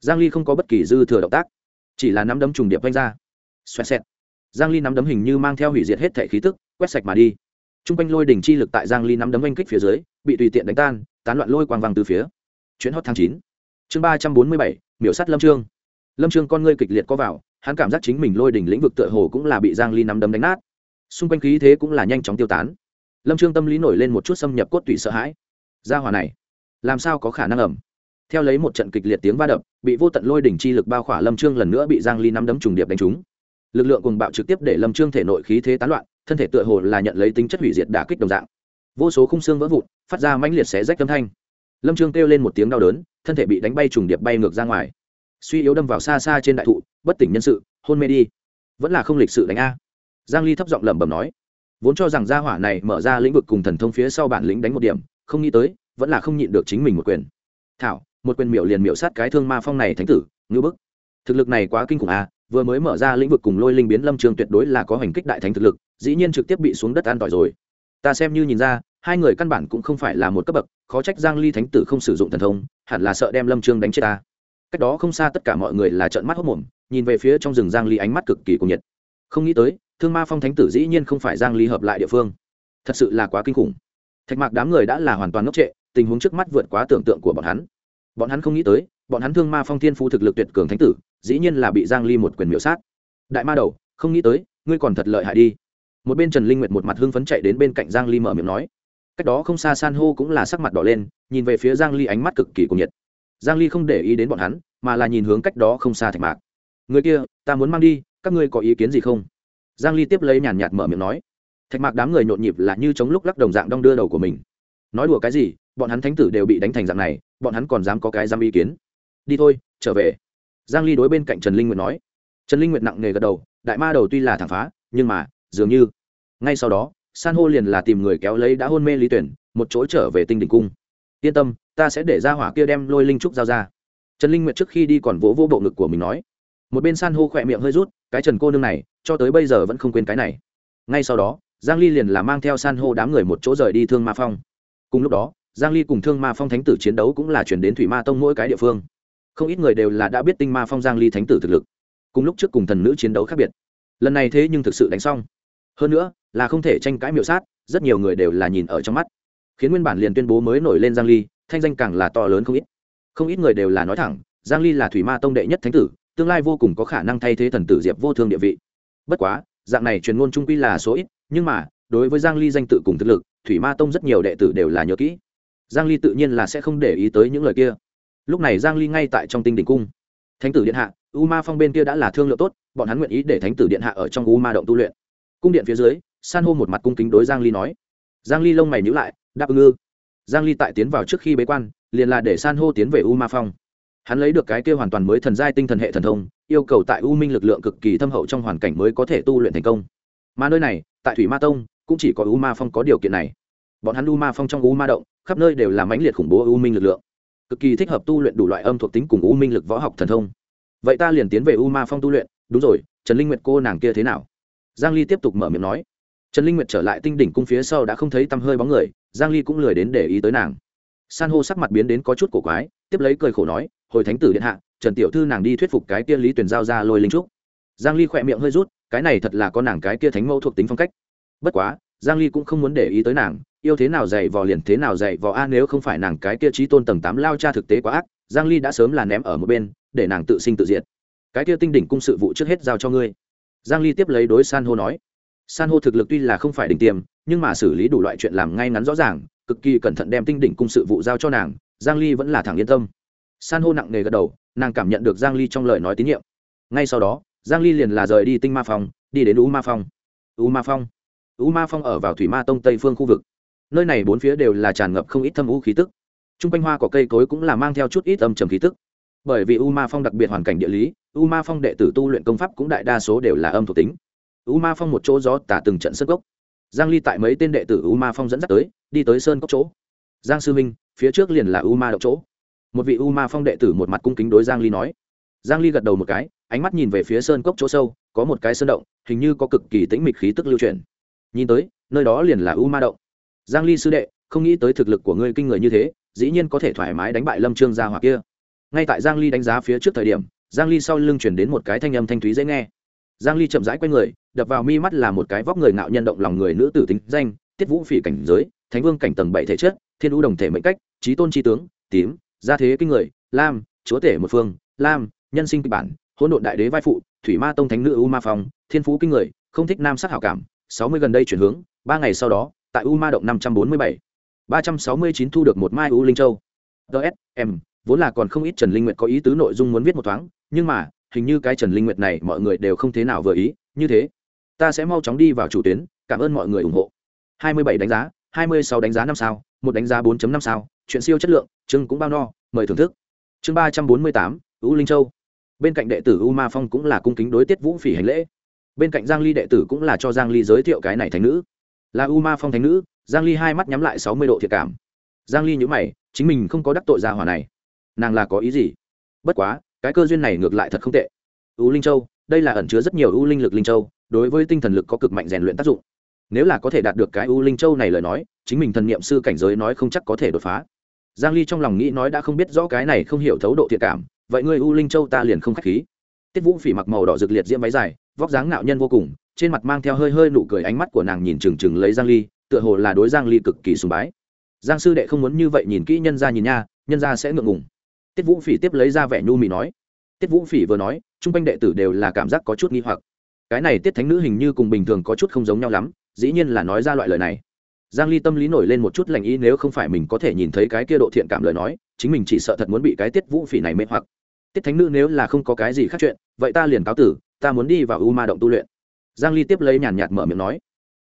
giang ly không có bất kỳ dư thừa động tác chỉ là nắm đấm trùng điệp vanh ra. Xoẹt xẹt. Giang ly nắm đấm hình như mang theo hủy diệt hết thể khí tức quét sạch mà đi. Trung quanh lôi đỉnh chi lực tại giang ly nắm đấm vanh kích phía dưới bị tùy tiện đánh tan tán loạn lôi quang vàng từ phía. Chuyến hot tháng 9. chương 347, miểu sát lâm trương. Lâm trương con ngươi kịch liệt có vào hắn cảm giác chính mình lôi đỉnh lĩnh vực tựa hồ cũng là bị giang ly nắm đấm đánh nát. Xung quanh khí thế cũng là nhanh chóng tiêu tán. Lâm trương tâm lý nổi lên một chút xâm nhập cốt tủy sợ hãi. Gia hỏa này làm sao có khả năng ẩm? Theo lấy một trận kịch liệt tiếng va đập, bị vô tận lôi đỉnh chi lực bao khỏa lâm trương lần nữa bị giang ly nắm đấm trùng điệp đánh trúng. Lực lượng cùng bạo trực tiếp để lâm trương thể nội khí thế tán loạn, thân thể tựa hồ là nhận lấy tính chất hủy diệt đả kích đồng dạng. Vô số khung xương vỡ vụn, phát ra mãnh liệt xé rách âm thanh. Lâm trương kêu lên một tiếng đau đớn, thân thể bị đánh bay trùng điệp bay ngược ra ngoài. Suy yếu đâm vào xa xa trên đại thụ, bất tỉnh nhân sự, hôn mê đi. Vẫn là không lịch sự đánh a. Giang ly thấp giọng lẩm bẩm nói. Vốn cho rằng gia hỏa này mở ra lĩnh vực cùng thần thông phía sau bản lĩnh đánh một điểm, không nghĩ tới, vẫn là không nhịn được chính mình một quyền. Thảo một quyền miểu liền miểu sát cái thương ma phong này thánh tử, ngưu bức. Thực lực này quá kinh khủng à? vừa mới mở ra lĩnh vực cùng lôi linh biến lâm trường tuyệt đối là có hành kích đại thánh thực lực, dĩ nhiên trực tiếp bị xuống đất an tỏi rồi. Ta xem như nhìn ra, hai người căn bản cũng không phải là một cấp bậc, khó trách giang ly thánh tử không sử dụng thần thông, hẳn là sợ đem lâm trương đánh chết ta. Cách đó không xa tất cả mọi người là trợn mắt hốt mồm, nhìn về phía trong rừng giang ly ánh mắt cực kỳ cuồng nhiệt. Không nghĩ tới, thương ma phong thánh tử dĩ nhiên không phải giang ly hợp lại địa phương. Thật sự là quá kinh khủng. Thạch mạc đám người đã là hoàn toàn ngốc trệ, tình huống trước mắt vượt quá tưởng tượng của bọn hắn bọn hắn không nghĩ tới, bọn hắn thương ma phong thiên phú thực lực tuyệt cường thánh tử, dĩ nhiên là bị giang ly một quyền miểu sát. Đại ma đầu, không nghĩ tới, ngươi còn thật lợi hại đi. Một bên trần linh nguyệt một mặt hưng phấn chạy đến bên cạnh giang ly mở miệng nói. Cách đó không xa san hô cũng là sắc mặt đỏ lên, nhìn về phía giang ly ánh mắt cực kỳ cuồng nhiệt. Giang ly không để ý đến bọn hắn, mà là nhìn hướng cách đó không xa thạch mạc. Người kia, ta muốn mang đi, các ngươi có ý kiến gì không? Giang ly tiếp lấy nhàn nhạt mở miệng nói. Thạch mạc đám người nhộn nhịp là như chống lúc lắc đồng dạng đong đưa đầu của mình. Nói đùa cái gì bọn hắn thánh tử đều bị đánh thành dạng này, bọn hắn còn dám có cái dám ý kiến. Đi thôi, trở về. Giang ly đối bên cạnh trần linh nguyệt nói. Trần linh nguyệt nặng nề gật đầu, đại ma đầu tuy là thẳng phá, nhưng mà, dường như, ngay sau đó, san hô liền là tìm người kéo lấy đã hôn mê lý tuyển, một chỗ trở về tinh đỉnh cung. Yên tâm, ta sẽ để ra hỏa kia đem lôi linh trúc giao ra. Trần linh nguyệt trước khi đi còn vỗ vỗ bộ ngực của mình nói. Một bên san hô khỏe miệng hơi rút, cái trần cô nương này, cho tới bây giờ vẫn không quên cái này. Ngay sau đó, giang ly liền là mang theo san hô đám người một chỗ rời đi thương ma phong. Cùng lúc đó giang ly cùng thương ma phong thánh tử chiến đấu cũng là chuyển đến thủy ma tông mỗi cái địa phương. Không ít người đều là đã biết tinh ma phong giang ly thánh tử thực lực, cùng lúc trước cùng thần nữ chiến đấu khác biệt. Lần này thế nhưng thực sự đánh xong. Hơn nữa, là không thể tranh cãi miểu sát, rất nhiều người đều là nhìn ở trong mắt. Khiến nguyên bản liền tuyên bố mới nổi lên giang ly, thanh danh càng là to lớn không ít. Không ít người đều là nói thẳng, giang ly là thủy ma tông đệ nhất thánh tử, tương lai vô cùng có khả năng thay thế thần tử diệp vô thương địa vị. Bất quá, dạng này truyền ngôn trung quy là số ít, nhưng mà, đối với giang ly danh tự cùng thực lực, thủy ma tông rất nhiều đệ tử đều là nhớ kỹ giang ly tự nhiên là sẽ không để ý tới những lời kia. Lúc này giang ly ngay tại trong tinh đỉnh cung. Thánh tử điện hạ u ma phong bên kia đã là thương lượng tốt, bọn hắn nguyện ý để thánh tử điện hạ ở trong u ma động tu luyện. Cung điện phía dưới, san hô một mặt cung kính đối giang ly nói. Giang ly lông mày nhíu lại, đáp ứng ư. Giang ly tại tiến vào trước khi bế quan, liền là để san hô tiến về u ma phong. Hắn lấy được cái kia hoàn toàn mới thần giai tinh thần hệ thần thông, yêu cầu tại u minh lực lượng cực kỳ thâm hậu trong hoàn cảnh mới có thể tu luyện thành công. Mà nơi này, tại thủy ma tông, cũng chỉ có u ma phong có điều kiện này bọn hắn u ma phong trong u ma động, khắp nơi đều là mãnh liệt khủng bố u minh lực lượng. Cực kỳ thích hợp tu luyện đủ loại âm thuộc tính cùng u minh lực võ học thần thông. Vậy ta liền tiến về u ma phong tu luyện. Đúng rồi, trần linh nguyệt cô nàng kia thế nào? Giang ly tiếp tục mở miệng nói. Trần linh nguyệt trở lại tinh đỉnh cung phía sau đã không thấy tăm hơi bóng người, giang ly cũng lười đến để ý tới nàng. San hô sắc mặt biến đến có chút cổ quái, tiếp lấy cười khổ nói, hồi thánh tử điện hạ, trần tiểu thư nàng đi thuyết phục cái kia lý tuyển giao ra lôi linh trúc. Giang ly khỏe miệng hơi rút, cái này thật là con nàng cái kia thánh mẫu thuộc tính phong cách. Bất quá, giang ly cũng không muốn để ý tới nàng yêu thế nào dạy vò liền thế nào dạy vò. A, nếu không phải nàng cái kia trí tôn tầng tám lao cha thực tế quá ác, giang ly đã sớm là ném ở một bên, để nàng tự sinh tự diệt. Cái kia tinh đỉnh cung sự vụ trước hết giao cho ngươi. Giang ly tiếp lấy đối san hô nói. San hô thực lực tuy là không phải đỉnh tiêm, nhưng mà xử lý đủ loại chuyện làm ngay ngắn rõ ràng, cực kỳ cẩn thận đem tinh đỉnh cung sự vụ giao cho nàng, giang ly vẫn là thẳng yên tâm. San hô nặng nề gật đầu, nàng cảm nhận được giang ly trong lời nói tín nhiệm. Ngay sau đó, giang ly liền là rời đi tinh ma phong, đi đến u ma phong. U ma phong. U ma phong ở vào thủy ma tông tây phương khu vực nơi này bốn phía đều là tràn ngập không ít thâm u khí tức. T r u n g quanh hoa có cây cối cũng là mang theo chút ít âm trầm khí tức. Bởi vì u ma phong đặc biệt hoàn cảnh địa lý, u ma phong đệ tử tu luyện công pháp cũng đại đa số đều là âm thuộc tính. U ma phong một chỗ gió tả từng trận sơn cốc giang ly tại mấy tên đệ tử u ma phong dẫn dắt tới, đi tới sơn cốc chỗ. Giang sư minh, phía trước liền là u ma đậu chỗ. Một vị u ma phong đệ tử một mặt cung kính đối giang ly nói. Giang ly gật đầu một cái, ánh mắt nhìn về phía sơn cốc chỗ sâu, có một cái sơn động, hình như có cực kỳ tĩnh mịch khí tức lưu chuyển nhìn tới, nơi đó liền là u ma động giang ly sư đệ, không nghĩ tới thực lực của ngươi kinh người như thế, dĩ nhiên có thể thoải mái đánh bại lâm trương gia hỏa kia. Ngay tại giang ly đánh giá phía trước thời điểm, giang ly sau lưng chuyển đến một cái thanh âm thanh thúy dễ nghe. Giang ly chậm rãi quay người, đập vào mi mắt là một cái vóc người ngạo nhân động lòng người nữ tử tính danh, tiết vũ phỉ cảnh giới, thánh vương cảnh tầng bảy thể chất, thiên u đồng thể mệnh cách trí tôn chi tướng, tím, gia thế kinh người, lam, chúa tể một phương, lam, nhân sinh kịch bản, hỗn độn đại đế vai phụ, thủy ma tông thánh nữ u ma phong, thiên phú kinh người, không thích nam sắc hảo cảm, sáu mươi gần đây chuyển hướng, ba ngày sau đó tại u ma động năm trăm bốn mươi bảy. Ba trăm sáu mươi chín thu được một mai u linh châu. Ts m, vốn là còn không ít trần linh nguyệt có ý tứ nội dung muốn viết một thoáng, nhưng mà, hình như cái trần linh nguyệt này mọi người đều không thế nào vừa ý, như thế, ta sẽ mau chóng đi vào chủ tuyến, cảm ơn mọi người ủng hộ. Hai mươi bảy đánh giá, hai mươi sáu đánh giá năm sao, một đánh giá 4 năm sao, chuyện siêu chất lượng, chương cũng bao no, mời thưởng thức. Chương ba trăm bốn mươi tám, u linh châu. Bên cạnh đệ tử u ma phong cũng là cung kính đối tiết vũ phỉ hành lễ. Bên cạnh giang ly đệ tử cũng là cho giang ly giới thiệu cái này thành nữ là u ma phong thánh nữ, giang ly hai mắt nhắm lại 60 độ thiệt cảm. Giang ly nhíu mày, chính mình không có đắc tội gia hỏa này. Nàng là có ý gì? Bất quá, cái cơ duyên này ngược lại thật không tệ. U linh châu, đây là ẩn chứa rất nhiều u linh lực linh châu, đối với tinh thần lực có cực mạnh rèn luyện tác dụng. Nếu là có thể đạt được cái u linh châu này lời nói, chính mình thần niệm sư cảnh giới nói không chắc có thể đột phá. Giang ly trong lòng nghĩ nói đã không biết rõ cái này không hiểu thấu độ thiệt cảm, vậy ngươi u linh châu ta liền không khách khí. Tiết vũ phỉ mặc màu đỏ rực liệt diễm váy dài vóc dáng ngạo nhân vô cùng, trên mặt mang theo hơi hơi nụ cười ánh mắt của nàng nhìn chừng chừng lấy giang ly, tựa hồ là đối giang ly cực kỳ sùng bái. Giang sư đệ không muốn như vậy nhìn kỹ nhân gia nhìn nha, nhân gia sẽ ngượng ngùng. Tiết vũ phỉ tiếp lấy ra vẻ nhu mì nói. Tiết vũ phỉ vừa nói, trung quanh đệ tử đều là cảm giác có chút nghi hoặc. Cái này tiết thánh nữ hình như cùng bình thường có chút không giống nhau lắm, dĩ nhiên là nói ra loại lời này. Giang ly tâm lý nổi lên một chút lành ý nếu không phải mình có thể nhìn thấy cái kia độ thiện cảm lời nói, chính mình chỉ sợ thật muốn bị cái tiết vũ phỉ này mê hoặc. Tiết thánh nữ nếu là không có cái gì khác chuyện, vậy ta liền cáo tử ta muốn đi vào u ma động tu luyện. Giang ly tiếp lấy nhàn nhạt mở miệng nói.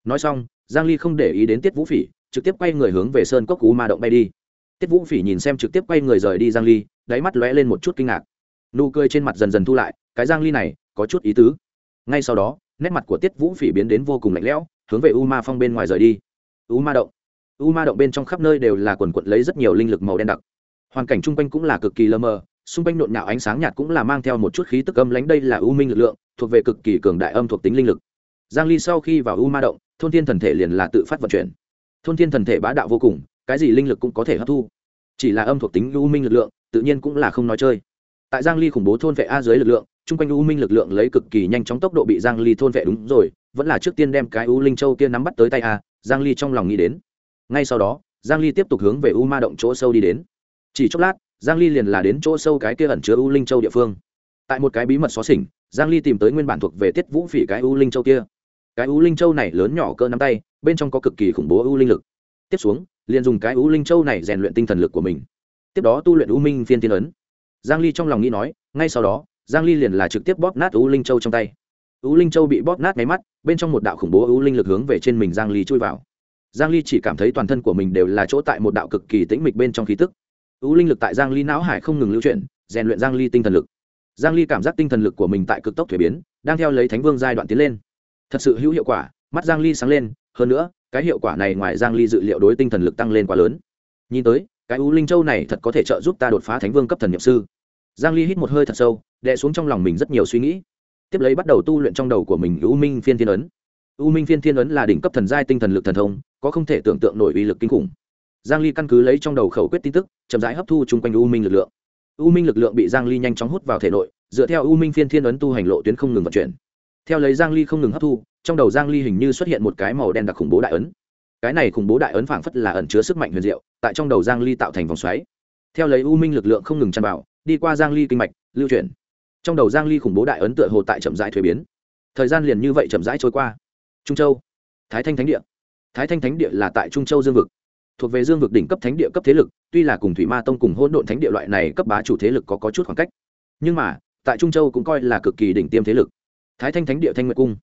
Nói xong, giang ly không để ý đến tiết vũ phỉ, trực tiếp quay người hướng về sơn cốc u ma động bay đi. Tiết vũ phỉ nhìn xem trực tiếp quay người rời đi giang ly, đáy mắt lóe lên một chút kinh ngạc. Nụ cười trên mặt dần dần thu lại, cái giang ly này, có chút ý tứ. Ngay sau đó, nét mặt của tiết vũ phỉ biến đến vô cùng lạnh lẽo, hướng về u ma phong bên ngoài rời đi. U ma động. U ma động bên trong khắp nơi đều là quần quận lấy rất nhiều linh lực màu đen đặc. Hoàn cảnh chung quanh cũng là cực kỳ lơ mờ xung quanh nộn nhạo ánh sáng nhạt cũng là mang theo một chút khí tức âm lánh đây là u minh lực lượng, thuộc về cực kỳ cường đại âm thuộc tính linh lực. Giang ly sau khi vào u ma động, thôn thiên thần thể liền là tự phát vận chuyển. Thôn thiên thần thể bá đạo vô cùng, cái gì linh lực cũng có thể hấp thu. Chỉ là âm thuộc tính u minh lực lượng, tự nhiên cũng là không nói chơi. Tại giang ly khủng bố thôn vệ a dưới lực lượng, chung quanh u minh lực lượng lấy cực kỳ nhanh chóng tốc độ bị giang ly thôn vệ đúng rồi, vẫn là trước tiên đem cái u linh châu kia nắm bắt tới tay a, giang ly trong lòng nghĩ đến. Ngay sau đó, giang ly tiếp tục hướng về u ma động chỗ sâu đi đến. Chỉ chốc lát giang ly liền là đến chỗ sâu cái kia ẩn chứa u linh châu địa phương. Tại một cái bí mật xó xỉnh, giang ly tìm tới nguyên bản thuộc về tiết vũ phỉ cái u linh châu kia. Cái u linh châu này lớn nhỏ cỡ nắm tay, bên trong có cực kỳ khủng bố u linh lực. Tiếp xuống, liền dùng cái u linh châu này rèn luyện tinh thần lực của mình. Tiếp đó tu luyện u minh phiên tiên ấn. Giang ly trong lòng nghĩ nói, ngay sau đó, giang ly liền là trực tiếp bóp nát u linh châu trong tay. U linh châu bị bóp nát máy mắt, bên trong một đạo khủng bố u linh lực hướng về trên mình giang ly chui vào. Giang ly chỉ cảm thấy toàn thân của mình đều là chỗ tại một đạo cực kỳ tĩnh mịch bên trong khí tức u linh lực tại giang ly não hải không ngừng lưu chuyển, rèn luyện giang ly tinh thần lực. Giang ly cảm giác tinh thần lực của mình tại cực tốc thuế biến, đang theo lấy thánh vương giai đoạn tiến lên. Thật sự hữu hiệu quả, mắt giang ly sáng lên, hơn nữa, cái hiệu quả này ngoài giang ly dự liệu đối tinh thần lực tăng lên quá lớn. Nhìn tới, cái u linh châu này thật có thể trợ giúp ta đột phá thánh vương cấp thần nhiệm sư. Giang ly hít một hơi thật sâu, đè xuống trong lòng mình rất nhiều suy nghĩ. Tiếp lấy bắt đầu tu luyện trong đầu của mình u minh phiên thiên ấn. U minh phiên thiên ấn là đỉnh cấp thần giai tinh thần lực thần thông, có không thể tưởng tượng nổi uy lực kinh khủng giang ly căn cứ lấy trong đầu khẩu quyết tin tức, chậm rãi hấp thu chung quanh u minh lực lượng. U minh lực lượng bị giang ly nhanh chóng hút vào thể nội, dựa theo u minh phiên thiên ấn tu hành lộ tuyến không ngừng vận chuyển. Theo lấy giang ly không ngừng hấp thu, trong đầu giang ly hình như xuất hiện một cái màu đen đặc khủng bố đại ấn. Cái này khủng bố đại ấn phảng phất là ẩn chứa sức mạnh huyền diệu, tại trong đầu giang ly tạo thành vòng xoáy. Theo lấy u minh lực lượng không ngừng tràn vào, đi qua giang ly kinh mạch, lưu chuyển. Trong đầu giang ly khủng bố đại ấn tựa hồ tại chậm rãi thuế biến. Thời gian liền như vậy chậm rãi trôi qua. Trung châu, thái thanh thánh địa. Thái thanh thánh địa là tại trung châu dương vực thuộc về dương vực đỉnh cấp thánh địa cấp thế lực tuy là cùng thủy ma tông cùng hôn độn thánh địa loại này cấp bá chủ thế lực có, có chút khoảng cách. Nhưng mà tại trung châu cũng coi là cực kỳ đỉnh tiêm thế lực. Thái thanh thánh địa thanh nguyệt cung.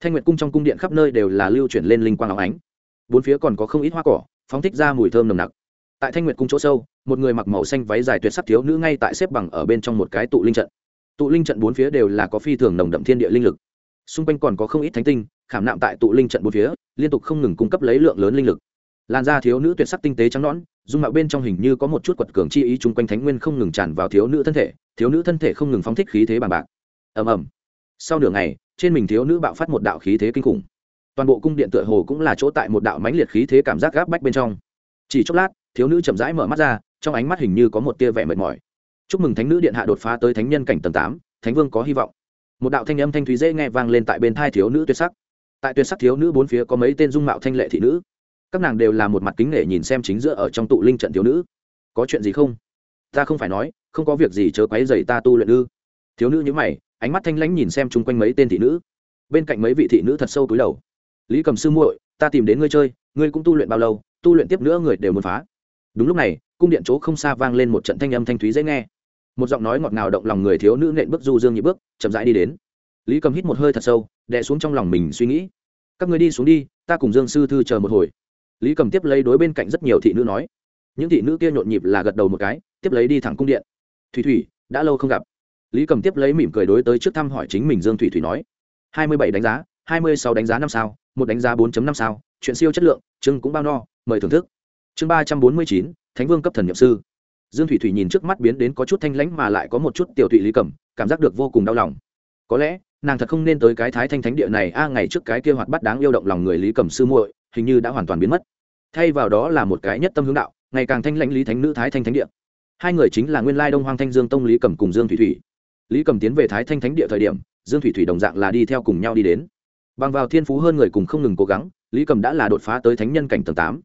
Thanh nguyệt cung trong cung điện khắp nơi đều là lưu chuyển lên linh quang áo ánh. Bốn phía còn có không ít hoa cỏ phóng thích ra mùi thơm nồng nặc. Tại thanh nguyệt cung chỗ sâu một người mặc màu xanh váy dài tuyệt sắc thiếu nữ ngay tại xếp bằng ở bên trong một cái tụ linh trận. Tụ linh trận bốn phía đều là có phi thường nồng đậm thiên địa linh lực. Xung quanh còn có không ít thánh tinh khảm nạm tại tụ linh trận bốn phía liên tục không ngừng cung cấp lấy lượng lớn linh lực làn da thiếu nữ tuyệt sắc tinh tế trắng nõn, dung mạo bên trong hình như có một chút quật cường chi ý chung quanh thánh nguyên không ngừng tràn vào thiếu nữ thân thể, thiếu nữ thân thể không ngừng phóng thích khí thế bằng bạc. Ầm ầm. Sau nửa ngày, trên mình thiếu nữ bạo phát một đạo khí thế kinh khủng. Toàn bộ cung điện tựa hồ cũng là chỗ tại một đạo mãnh liệt khí thế cảm giác gáp bách bên trong. Chỉ chốc lát, thiếu nữ chậm rãi mở mắt ra, trong ánh mắt hình như có một tia vẻ mệt mỏi. Chúc mừng thánh nữ điện hạ đột phá tới thánh nhân cảnh tầng tám, thánh vương có hy vọng. Một đạo thanh âm thanh thúy dễ nghe vang lên tại bên thai thiếu nữ tuyệt sắc. Tại tuyệt sắc thiếu nữ bốn phía có mấy tên dung mạo thanh lệ thị nữ các nàng đều là một mặt kính nể nhìn xem chính giữa ở trong tụ linh trận thiếu nữ. Có chuyện gì không? Ta không phải nói, không có việc gì chớ quấy dày ta tu luyện ư. Thiếu nữ nhữ mày, ánh mắt thanh lãnh nhìn xem chung quanh mấy tên thị nữ. Bên cạnh mấy vị thị nữ thật sâu túi đầu. Lý cầm sư muội, ta tìm đến ngươi chơi, ngươi cũng tu luyện bao lâu, tu luyện tiếp nữa người đều muốn phá. Đúng lúc này, cung điện chỗ không xa vang lên một trận thanh âm thanh thúy dễ nghe. Một giọng nói ngọt ngào động lòng người thiếu nữ nện bước du dương nhị bước, chậm rãi đi đến. Lý cầm hít một hơi thật sâu, đè xuống trong lòng mình suy nghĩ. Các người đi xuống đi, ta cùng dương sư thư chờ một hồi lý cầm tiếp lấy đối bên cạnh rất nhiều thị nữ nói, những thị nữ kia nhộn nhịp là gật đầu một cái, tiếp lấy đi thẳng cung điện. Thủy thủy, đã lâu không gặp. Lý cầm tiếp lấy mỉm cười đối tới trước thăm hỏi chính mình dương thủy thủy nói, hai mươi bảy đánh giá, hai mươi sáu đánh giá năm sao, một đánh giá bốn năm sao, chuyện siêu chất lượng chưng cũng bao no, mời thưởng thức. Chương ba trăm bốn mươi chín, thánh vương cấp thần nhậm sư. Dương thủy thủy nhìn trước mắt biến đến có chút thanh lãnh mà lại có một chút tiểu thụy lý cầm, cảm giác được vô cùng đau lòng. Có lẽ, nàng thật không nên tới cái thái thanh thánh địa này, a, ngày trước cái kia hoạt bắt đáng yêu động lòng người lý cầm sư muội hình như đã hoàn toàn biến mất. Thay vào đó là một cái nhất tâm hướng đạo, ngày càng thanh lãnh lý thánh nữ thái thanh thánh địa. Hai người chính là nguyên lai đông hoang thanh dương tông lý cầm cùng dương thủy thủy. Lý cầm tiến về thái thanh thánh địa thời điểm, dương thủy thủy đồng dạng là đi theo cùng nhau đi đến. Bằng vào thiên phú hơn người cùng không ngừng cố gắng, lý cầm đã là đột phá tới thánh nhân cảnh tầng tám.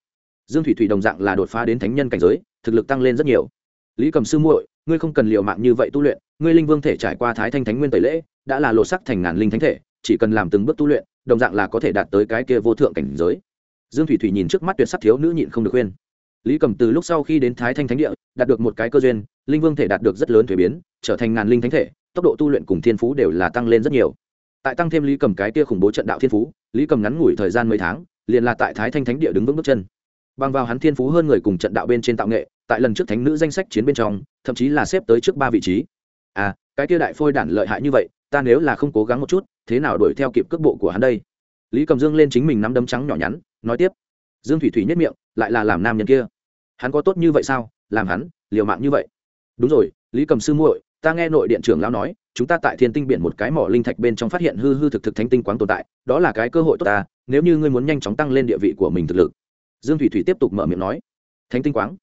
Dương thủy thủy đồng dạng là đột phá đến thánh nhân cảnh giới, thực lực tăng lên rất nhiều. Lý cầm sư muội, ngươi không cần liều mạng như vậy tu luyện, ngươi linh vương thể trải qua thái thanh thánh nguyên tẩy lễ, đã là lột sắc thành ngàn linh thánh thể, chỉ cần làm từng bước tu luyện, đồng dạng là có thể đạt tới cái kia vô thượng cảnh giới dương thủy thủy nhìn trước mắt tuyệt sắc thiếu nữ nhịn không được khuyên. Lý cầm từ lúc sau khi đến thái thanh thánh địa, đạt được một cái cơ duyên, linh vương thể đạt được rất lớn thuế biến, trở thành ngàn linh thánh thể, tốc độ tu luyện cùng thiên phú đều là tăng lên rất nhiều. Tại tăng thêm lý cầm cái kia khủng bố trận đạo thiên phú, lý cầm ngắn ngủi thời gian mấy tháng, liền là tại thái thanh thánh địa đứng vững bước chân. Bằng vào hắn thiên phú hơn người cùng trận đạo bên trên tạo nghệ, tại lần trước thánh nữ danh sách chiến bên trong, thậm chí là xếp tới trước ba vị trí. À cái kia đại phôi đản lợi hại như vậy, ta nếu là không cố gắng một chút, thế nào đuổi theo kịp cước bộ của hắn đây? Lý cầm dương lên chính mình nắm đấm trắng nhỏ nhắn, nói tiếp. Dương thủy thủy nhất miệng, lại là làm nam nhân kia. Hắn có tốt như vậy sao? Làm hắn, liều mạng như vậy. Đúng rồi, lý cầm sư muội, ta nghe nội điện trưởng lão nói, chúng ta tại thiên tinh biển một cái mỏ linh thạch bên trong phát hiện hư hư thực thực thánh tinh quáng tồn tại, đó là cái cơ hội tốt ta, nếu như ngươi muốn nhanh chóng tăng lên địa vị của mình thực lực. Dương thủy thủy tiếp tục mở miệng nói. Thánh tinh quáng?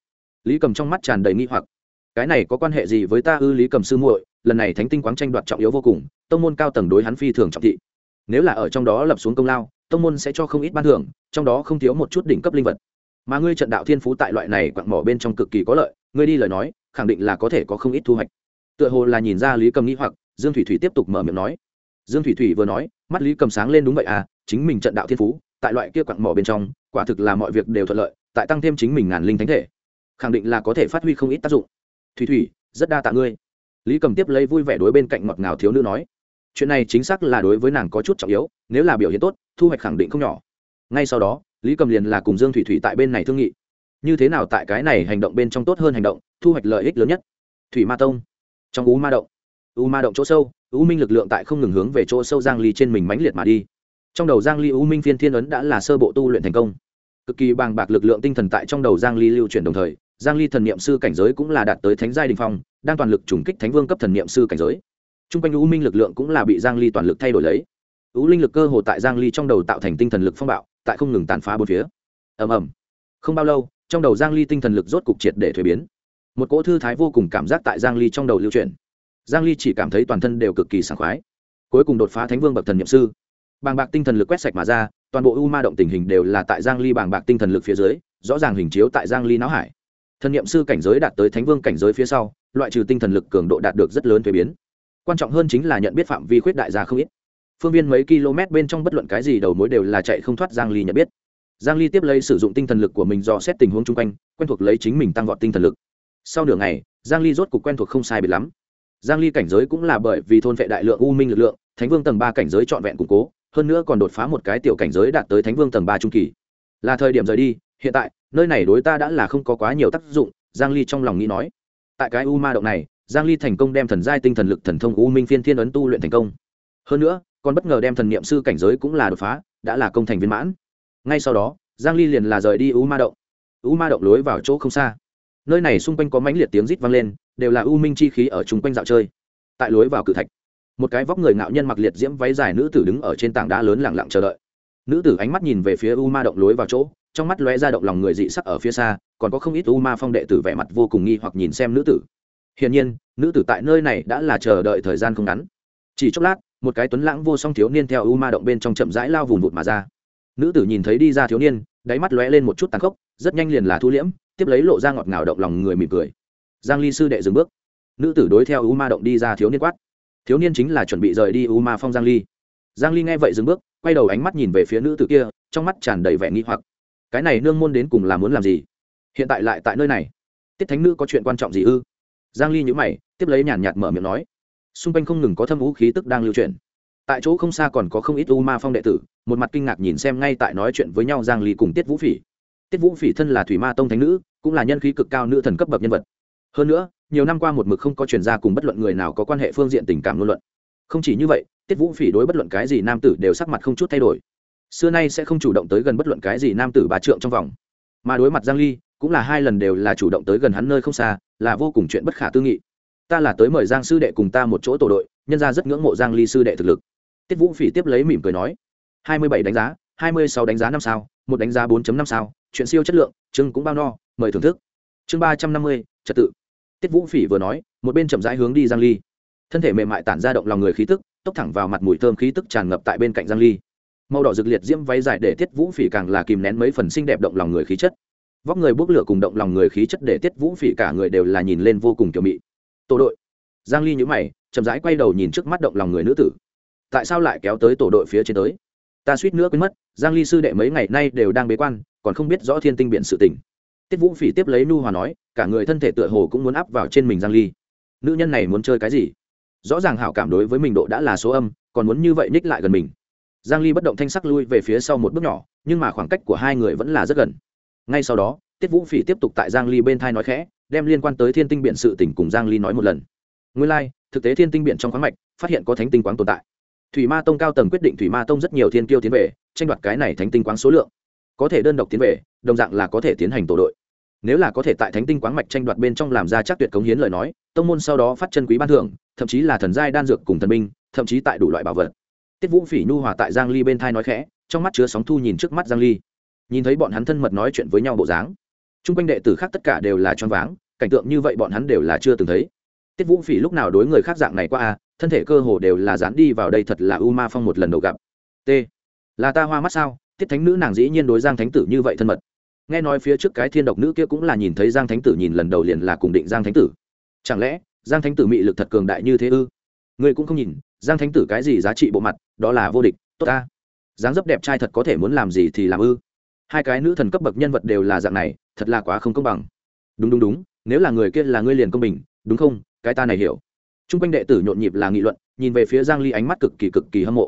Lý cầm trong mắt tràn đầy nghi hoặc. Cái này có quan hệ gì với ta ư, lý cầm sư muội? Lần này thánh tinh quáng tranh đoạt trọng yếu vô cùng, tông môn cao tầng đối hắn phi thường trọng thị nếu là ở trong đó lập xuống công lao, tông môn sẽ cho không ít ban thưởng, trong đó không thiếu một chút đỉnh cấp linh vật. Mà ngươi trận đạo thiên phú tại loại này quặng mỏ bên trong cực kỳ có lợi, ngươi đi lời nói, khẳng định là có thể có không ít thu hoạch. Tựa hồ là nhìn ra lý cầm nghĩ hoặc, dương thủy thủy tiếp tục mở miệng nói. Dương thủy thủy vừa nói, mắt lý cầm sáng lên đúng vậy à chính mình trận đạo thiên phú, tại loại kia quặng mỏ bên trong, quả thực là mọi việc đều thuận lợi, tại tăng thêm chính mình ngàn linh thánh thể, khẳng định là có thể phát huy không ít tác dụng. Thủy thủy, rất đa tạ ngươi. Lý cầm tiếp lấy vui vẻ đối bên cạnh ngọt ngào thiếu nữ nói chuyện này chính xác là đối với nàng có chút trọng yếu, nếu là biểu hiện tốt, thu hoạch khẳng định không nhỏ. Ngay sau đó, lý cầm liền là cùng dương thủy thủy tại bên này thương nghị. Như thế nào tại cái này hành động bên trong tốt hơn hành động, thu hoạch lợi ích lớn nhất? Thủy ma tông. Trong u ma động. U ma động chỗ sâu, u minh lực lượng tại không ngừng hướng về chỗ sâu giang ly trên mình mãnh liệt mà đi. Trong đầu giang ly u minh phiên thiên ấn đã là sơ bộ tu luyện thành công. Cực kỳ bàng bạc lực lượng tinh thần tại trong đầu giang ly lưu chuyển đồng thời, giang ly thần niệm sư cảnh giới cũng là đạt tới thánh giai đình phong, đang toàn lực trùng kích thánh vương cấp thần niệm sư cảnh giới trung quanh u minh lực lượng cũng là bị giang ly toàn lực thay đổi lấy. U linh lực cơ hồ tại giang ly trong đầu tạo thành tinh thần lực phong bạo, tại không ngừng tàn phá bốn phía. Ầm ầm. Không bao lâu, trong đầu giang ly tinh thần lực rốt cục triệt để thuế biến. Một cỗ thư thái vô cùng cảm giác tại giang ly trong đầu lưu truyền. giang ly chỉ cảm thấy toàn thân đều cực kỳ sảng khoái. Cuối cùng đột phá thánh vương bậc thần niệm sư. Bàng bạc tinh thần lực quét sạch mà ra, toàn bộ u ma động tình hình đều là tại giang ly bàng bạc tinh thần lực phía dưới, rõ ràng hình chiếu tại giang ly não hải. Thần niệm sư cảnh giới đạt tới thánh vương cảnh giới phía sau, loại trừ tinh thần lực cường độ đạt được rất lớn thuế biến quan trọng hơn chính là nhận biết phạm vi khuyết đại gia không ít. Phương viên mấy km bên trong bất luận cái gì đầu mối đều là chạy không thoát giang ly nhận biết. Giang ly tiếp lấy sử dụng tinh thần lực của mình do xét tình huống chung quanh, quen thuộc lấy chính mình tăng vọt tinh thần lực. Sau nửa ngày, giang ly rốt cục quen thuộc không sai biệt lắm. Giang ly cảnh giới cũng là bởi vì thôn vệ đại lượng u minh lực lượng, thánh vương tầng 3 cảnh giới trọn vẹn củng cố, hơn nữa còn đột phá một cái tiểu cảnh giới đạt tới thánh vương tầng 3 trung kỳ. Là thời điểm rời đi, hiện tại, nơi này đối ta đã là không có quá nhiều tác dụng, giang ly trong lòng nghĩ nói. Tại cái u ma động này giang ly thành công đem thần giai tinh thần lực thần thông u minh phiên thiên ấn tu luyện thành công. Hơn nữa, còn bất ngờ đem thần niệm sư cảnh giới cũng là đột phá, đã là công thành viên mãn. Ngay sau đó, giang ly liền là rời đi u ma động. U ma động lối vào chỗ không xa. Nơi này xung quanh có mãnh liệt tiếng rít vang lên, đều là u minh chi khí ở chung quanh dạo chơi. Tại lối vào cự thạch, một cái vóc người ngạo nhân mặc liệt diễm váy dài nữ tử đứng ở trên tảng đá lớn lặng lặng chờ đợi. Nữ tử ánh mắt nhìn về phía u ma động lối vào chỗ, trong mắt lóe ra động lòng người dị sắc ở phía xa, còn có không ít u ma phong đệ tử vẻ mặt vô cùng nghi hoặc nhìn xem nữ tử hiển nhiên, nữ tử tại nơi này đã là chờ đợi thời gian không ngắn. Chỉ chốc lát, một cái tuấn lãng vô song thiếu niên theo u ma động bên trong chậm rãi lao vùng vụt mà ra. Nữ tử nhìn thấy đi ra thiếu niên, đáy mắt lóe lên một chút tàn khốc, rất nhanh liền là thu liễm, tiếp lấy lộ ra ngọt ngào động lòng người mỉm cười. Giang ly sư đệ dừng bước. Nữ tử đối theo u ma động đi ra thiếu niên quát. Thiếu niên chính là chuẩn bị rời đi u ma phong giang ly. Giang ly nghe vậy dừng bước, quay đầu ánh mắt nhìn về phía nữ tử kia, trong mắt tràn đầy vẻ nghi hoặc. Cái này nương môn đến cùng là muốn làm gì? Hiện tại lại tại nơi này. Tiết thánh nữ có chuyện quan trọng gì ư? Giang ly nhíu mày, tiếp lấy nhàn nhạt mở miệng nói, xung quanh không ngừng có thâm vũ khí tức đang lưu chuyển. Tại chỗ không xa còn có không ít u ma phong đệ tử, một mặt kinh ngạc nhìn xem ngay tại nói chuyện với nhau giang ly cùng tiết vũ phỉ. Tiết vũ phỉ thân là thủy ma tông thánh nữ, cũng là nhân khí cực cao nữ thần cấp bậc nhân vật. Hơn nữa, nhiều năm qua một mực không có truyền ra cùng bất luận người nào có quan hệ phương diện tình cảm ngôn luận. Không chỉ như vậy, tiết vũ phỉ đối bất luận cái gì nam tử đều sắc mặt không chút thay đổi. Xưa nay sẽ không chủ động tới gần bất luận cái gì nam tử bà trượng trong vòng. Mà đối mặt giang ly cũng là hai lần đều là chủ động tới gần hắn nơi không xa là vô cùng chuyện bất khả tư nghị. Ta là tới mời giang sư đệ cùng ta một chỗ tổ đội nhân ra rất ngưỡng mộ giang ly sư đệ thực lực. Tiết vũ phỉ tiếp lấy mỉm cười nói 27 đánh giá 26 đánh giá năm sao một đánh giá 4.5 sao chuyện siêu chất lượng chưng cũng bao no mời thưởng thức. Chương 350, trật tự. Tiết vũ phỉ vừa nói một bên chậm rãi hướng đi giang ly. Thân thể mềm mại tản ra động lòng người khí tức tốc thẳng vào mặt mùi thơm khí tức tràn ngập tại bên cạnh giang ly. Màu đỏ rực liệt diễm váy dài để tiết vũ phỉ càng là kìm nén mấy phần xinh đẹp động lòng người khí chất vóc người bốc lửa cùng động lòng người khí chất để tiết vũ phỉ cả người đều là nhìn lên vô cùng kiểu mị. Tổ đội. Giang ly nhíu mày, chậm rãi quay đầu nhìn trước mắt động lòng người nữ tử. Tại sao lại kéo tới tổ đội phía trên tới? Ta suýt nữa quên mất, giang ly sư đệ mấy ngày nay đều đang bế quan, còn không biết rõ thiên tinh biện sự tình. Tiết vũ phỉ tiếp lấy nu hòa nói, cả người thân thể tựa hồ cũng muốn áp vào trên mình giang ly. Nữ nhân này muốn chơi cái gì? Rõ ràng hảo cảm đối với mình độ đã là số âm, còn muốn như vậy ních lại gần mình. Giang ly bất động thanh sắc lui về phía sau một bước nhỏ, nhưng mà khoảng cách của hai người vẫn là rất gần ngay sau đó tiết vũ phỉ tiếp tục tại giang ly bên thai nói khẽ đem liên quan tới thiên tinh biện sự tình cùng giang ly nói một lần. Nguyên lai like, thực tế thiên tinh biện trong khoáng mạch phát hiện có thánh tinh quáng tồn tại. Thủy ma tông cao tầng quyết định thủy ma tông rất nhiều thiên kiêu tiến về tranh đoạt cái này thánh tinh quáng số lượng. Có thể đơn độc tiến về đồng dạng là có thể tiến hành tổ đội. Nếu là có thể tại thánh tinh quáng mạch tranh đoạt bên trong làm ra chắc tuyệt cống hiến lời nói tông môn sau đó phát chân quý ban thưởng thậm chí là thần giai đan dược cùng thần binh thậm chí tại đủ loại bảo vật. Tiết vũ phỉ nhu hòa tại giang ly bên thai nói khẽ trong mắt chứa sóng thu nhìn trước mắt giang ly nhìn thấy bọn hắn thân mật nói chuyện với nhau bộ dáng. Chung quanh đệ tử khác tất cả đều là choáng váng, cảnh tượng như vậy bọn hắn đều là chưa từng thấy. Tiết vũ phỉ lúc nào đối người khác dạng này qua a à, thân thể cơ hồ đều là dán đi vào đây thật là u ma phong một lần đầu gặp. T. Là ta hoa mắt sao? Tiết thánh nữ nàng dĩ nhiên đối giang thánh tử như vậy thân mật. Nghe nói phía trước cái thiên độc nữ kia cũng là nhìn thấy giang thánh tử nhìn lần đầu liền là cùng định giang thánh tử. Chẳng lẽ, giang thánh tử mị lực thật cường đại như thế ư? Ngươi cũng không nhìn, giang thánh tử cái gì giá trị bộ mặt, đó là vô địch, tốt ta. Dáng dấp đẹp trai thật có thể muốn làm gì thì làm ư? Hai cái nữ thần cấp bậc nhân vật đều là dạng này, thật là quá không công bằng. Đúng đúng đúng, nếu là người kia là ngươi liền công bình, đúng không? Cái ta này hiểu. T r u n g quanh đệ tử nhộn nhịp là nghị luận, nhìn về phía giang ly ánh mắt cực kỳ cực kỳ hâm mộ.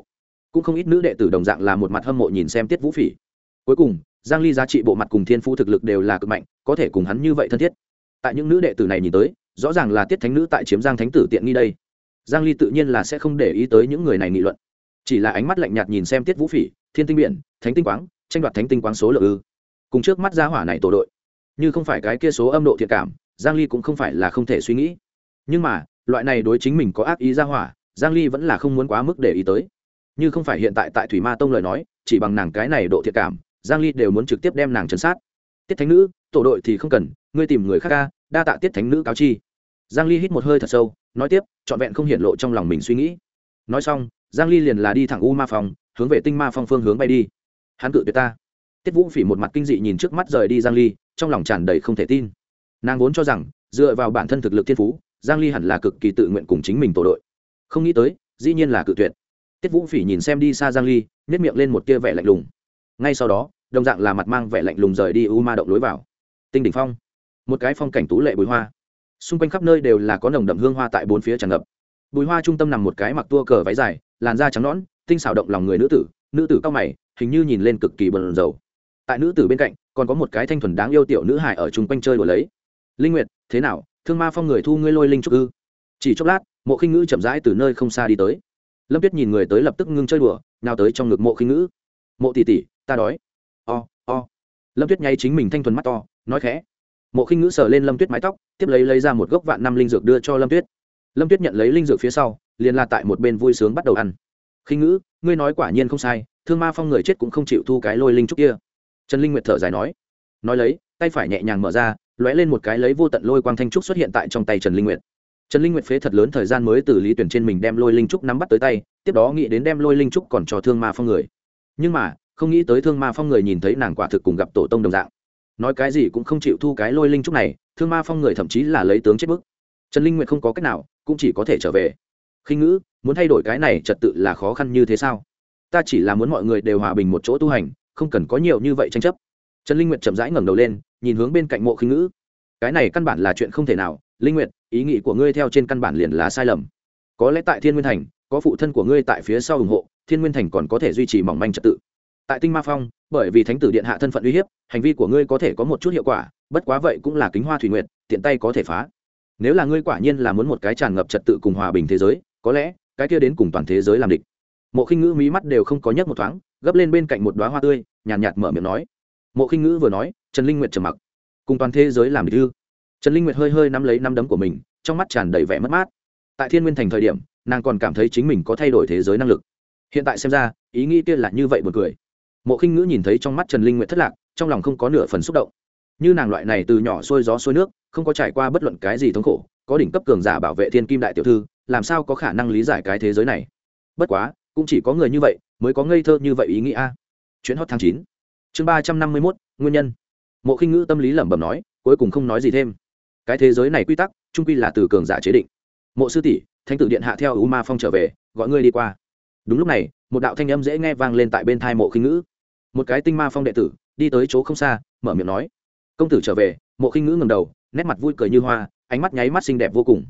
Cũng không ít nữ đệ tử đồng dạng là một mặt hâm mộ nhìn xem tiết vũ phỉ. Cuối cùng, giang ly giá trị bộ mặt cùng thiên phu thực lực đều là cực mạnh, có thể cùng hắn như vậy thân thiết. Tại những nữ đệ tử này nhìn tới, rõ ràng là tiết thánh nữ tại chiếm giang thánh tử tiện nghi đây. Giang ly tự nhiên là sẽ không để ý tới những người này nghị luận. Chỉ là ánh mắt lạnh nhạt nhìn xem tiết vũ phỉ, thiên tinh biển, thánh tinh quáng tranh đoạt thánh tinh quáng số lượng ư. Cùng trước mắt gia hỏa này tổ đội, như không phải cái kia số âm độ thiện cảm, giang ly cũng không phải là không thể suy nghĩ. Nhưng mà, loại này đối chính mình có ác ý gia hỏa, giang ly vẫn là không muốn quá mức để ý tới. Như không phải hiện tại tại thủy ma tông lời nói, chỉ bằng nàng cái này độ thiện cảm, giang ly đều muốn trực tiếp đem nàng chấn sát. Tiết thánh nữ, tổ đội thì không cần, ngươi tìm người khác ca đa tạ tiết thánh nữ cáo chi. Giang ly hít một hơi thật sâu, nói tiếp, trọn vẹn không hiện lộ trong lòng mình suy nghĩ. Nói xong, giang ly liền là đi thẳng u ma phòng hướng về tinh ma phong phương hướng bay đi hắn cự tuyệt ta. Tiết vũ phỉ một mặt kinh dị nhìn trước mắt rời đi giang ly, trong lòng tràn đầy không thể tin. Nàng vốn cho rằng, dựa vào bản thân thực lực thiên phú, giang ly hẳn là cực kỳ tự nguyện cùng chính mình tổ đội. Không nghĩ tới, dĩ nhiên là cự tuyệt. Tiết vũ phỉ nhìn xem đi xa giang ly, nhếch miệng lên một tia vẻ lạnh lùng. Ngay sau đó, đồng dạng là mặt mang vẻ lạnh lùng rời đi u ma động lối vào. Tinh đỉnh phong. Một cái phong cảnh tú lệ bùi hoa. Xung quanh khắp nơi đều là có nồng đậm hương hoa tại bốn phía tràn ngập. Bùi hoa trung tâm nằm một cái mặc tua cờ váy dài, làn da trắng nõn, tinh xảo động lòng người nữ tử nữ tử cao mày hình như nhìn lên cực kỳ bần dầu tại nữ tử bên cạnh, còn có một cái thanh thuần đáng yêu tiểu nữ hài ở chung quanh chơi đùa lấy. Linh nguyệt, thế nào? Thương ma phong người thu ngươi lôi linh trúc ư? Chỉ chốc lát, mộ khinh ngữ chậm rãi từ nơi không xa đi tới. Lâm tuyết nhìn người tới lập tức ngưng chơi đùa, nào tới trong ngực mộ khinh ngữ. Mộ tỷ tỷ, ta đói. O o. Lâm tuyết nháy chính mình thanh thuần mắt to, nói khẽ. Mộ khinh ngữ sờ lên lâm tuyết mái tóc, tiếp lấy lấy ra một gốc vạn năm linh dược đưa cho lâm tuyết. Lâm tuyết nhận lấy linh dược phía sau, liền la tại một bên vui sướng bắt đầu ăn. Khinh ngữ, ngươi nói quả nhiên không sai thương ma phong người chết cũng không chịu thu cái lôi linh trúc kia. Trần linh nguyệt thở dài nói nói lấy, tay phải nhẹ nhàng mở ra, lóe lên một cái lấy vô tận lôi quang thanh trúc xuất hiện tại trong tay trần linh nguyệt. Trần linh nguyệt phế thật lớn thời gian mới từ lý tuyển trên mình đem lôi linh trúc nắm bắt tới tay, tiếp đó nghĩ đến đem lôi linh trúc còn cho thương ma phong người. Nhưng mà, không nghĩ tới thương ma phong người nhìn thấy nàng quả thực cùng gặp tổ tông đồng dạng. Nói cái gì cũng không chịu thu cái lôi linh trúc này, thương ma phong người thậm chí là lấy tướng chết bức. Trần linh nguyệt không có cách nào, cũng chỉ có thể trở về. Khinh ngữ, muốn thay đổi cái này trật tự là khó khăn như thế sao? Ta chỉ là muốn mọi người đều hòa bình một chỗ tu hành, không cần có nhiều như vậy tranh chấp. Trần linh nguyệt chậm rãi ngẩng đầu lên, nhìn hướng bên cạnh mộ khinh ngữ. Cái này căn bản là chuyện không thể nào, linh nguyệt, ý nghĩ của ngươi theo trên căn bản liền là sai lầm. Có lẽ tại thiên nguyên thành, có phụ thân của ngươi tại phía sau ủng hộ, thiên nguyên thành còn có thể duy trì mỏng manh trật tự. Tại tinh ma phong, bởi vì thánh tử điện hạ thân phận uy hiếp, hành vi của ngươi có thể có một chút hiệu quả, bất quá vậy cũng là kính hoa thủy nguyệt, tiện tay có thể phá. Nếu là ngươi quả nhiên là muốn một cái tràn ngập trật tự cùng hòa bình thế giới, có lẽ cái kia đến cùng toàn thế giới làm địch mộ khinh ngữ mí mắt đều không có nhấc một thoáng gấp lên bên cạnh một đoá hoa tươi nhàn nhạt, nhạt mở miệng nói. Mộ khinh ngữ vừa nói trần linh nguyệt trầm mặc. Cùng toàn thế giới làm địch ư trần linh nguyệt hơi hơi nắm lấy nắm đấm của mình trong mắt tràn đầy vẻ mất mát. Tại thiên nguyên thành thời điểm nàng còn cảm thấy chính mình có thay đổi thế giới năng lực. Hiện tại xem ra ý nghĩ kia là như vậy một cười. Mộ khinh ngữ nhìn thấy trong mắt trần linh nguyệt thất lạc trong lòng không có nửa phần xúc động. Như nàng loại này từ nhỏ xuôi gió xuôi nước không có trải qua bất luận cái gì thống khổ có đỉnh cấp cường giả bảo vệ thiên kim đại tiểu thư làm sao có khả năng lý giải cái thế giới này? Bất quá cũng chỉ có người như vậy mới có ngây thơ như vậy ý nghĩ a. Chuyến hot tháng chín. Chương ba trăm năm mươi mốt, nguyên nhân. Mộ khinh ngữ tâm lý lẩm bẩm nói, cuối cùng không nói gì thêm. Cái thế giới này quy tắc, trung quy là từ cường giả chế định. Mộ sư tỷ thanh tử điện hạ theo u ma phong trở về, gọi ngươi đi qua. Đúng lúc này, một đạo thanh âm dễ nghe vang lên tại bên thai mộ khinh ngữ. Một cái tinh ma phong đệ tử, đi tới chỗ không xa, mở miệng nói. Công tử trở về, mộ khinh ngữ ngầm đầu, nét mặt vui cười như hoa, ánh mắt nháy mắt xinh đẹp vô cùng.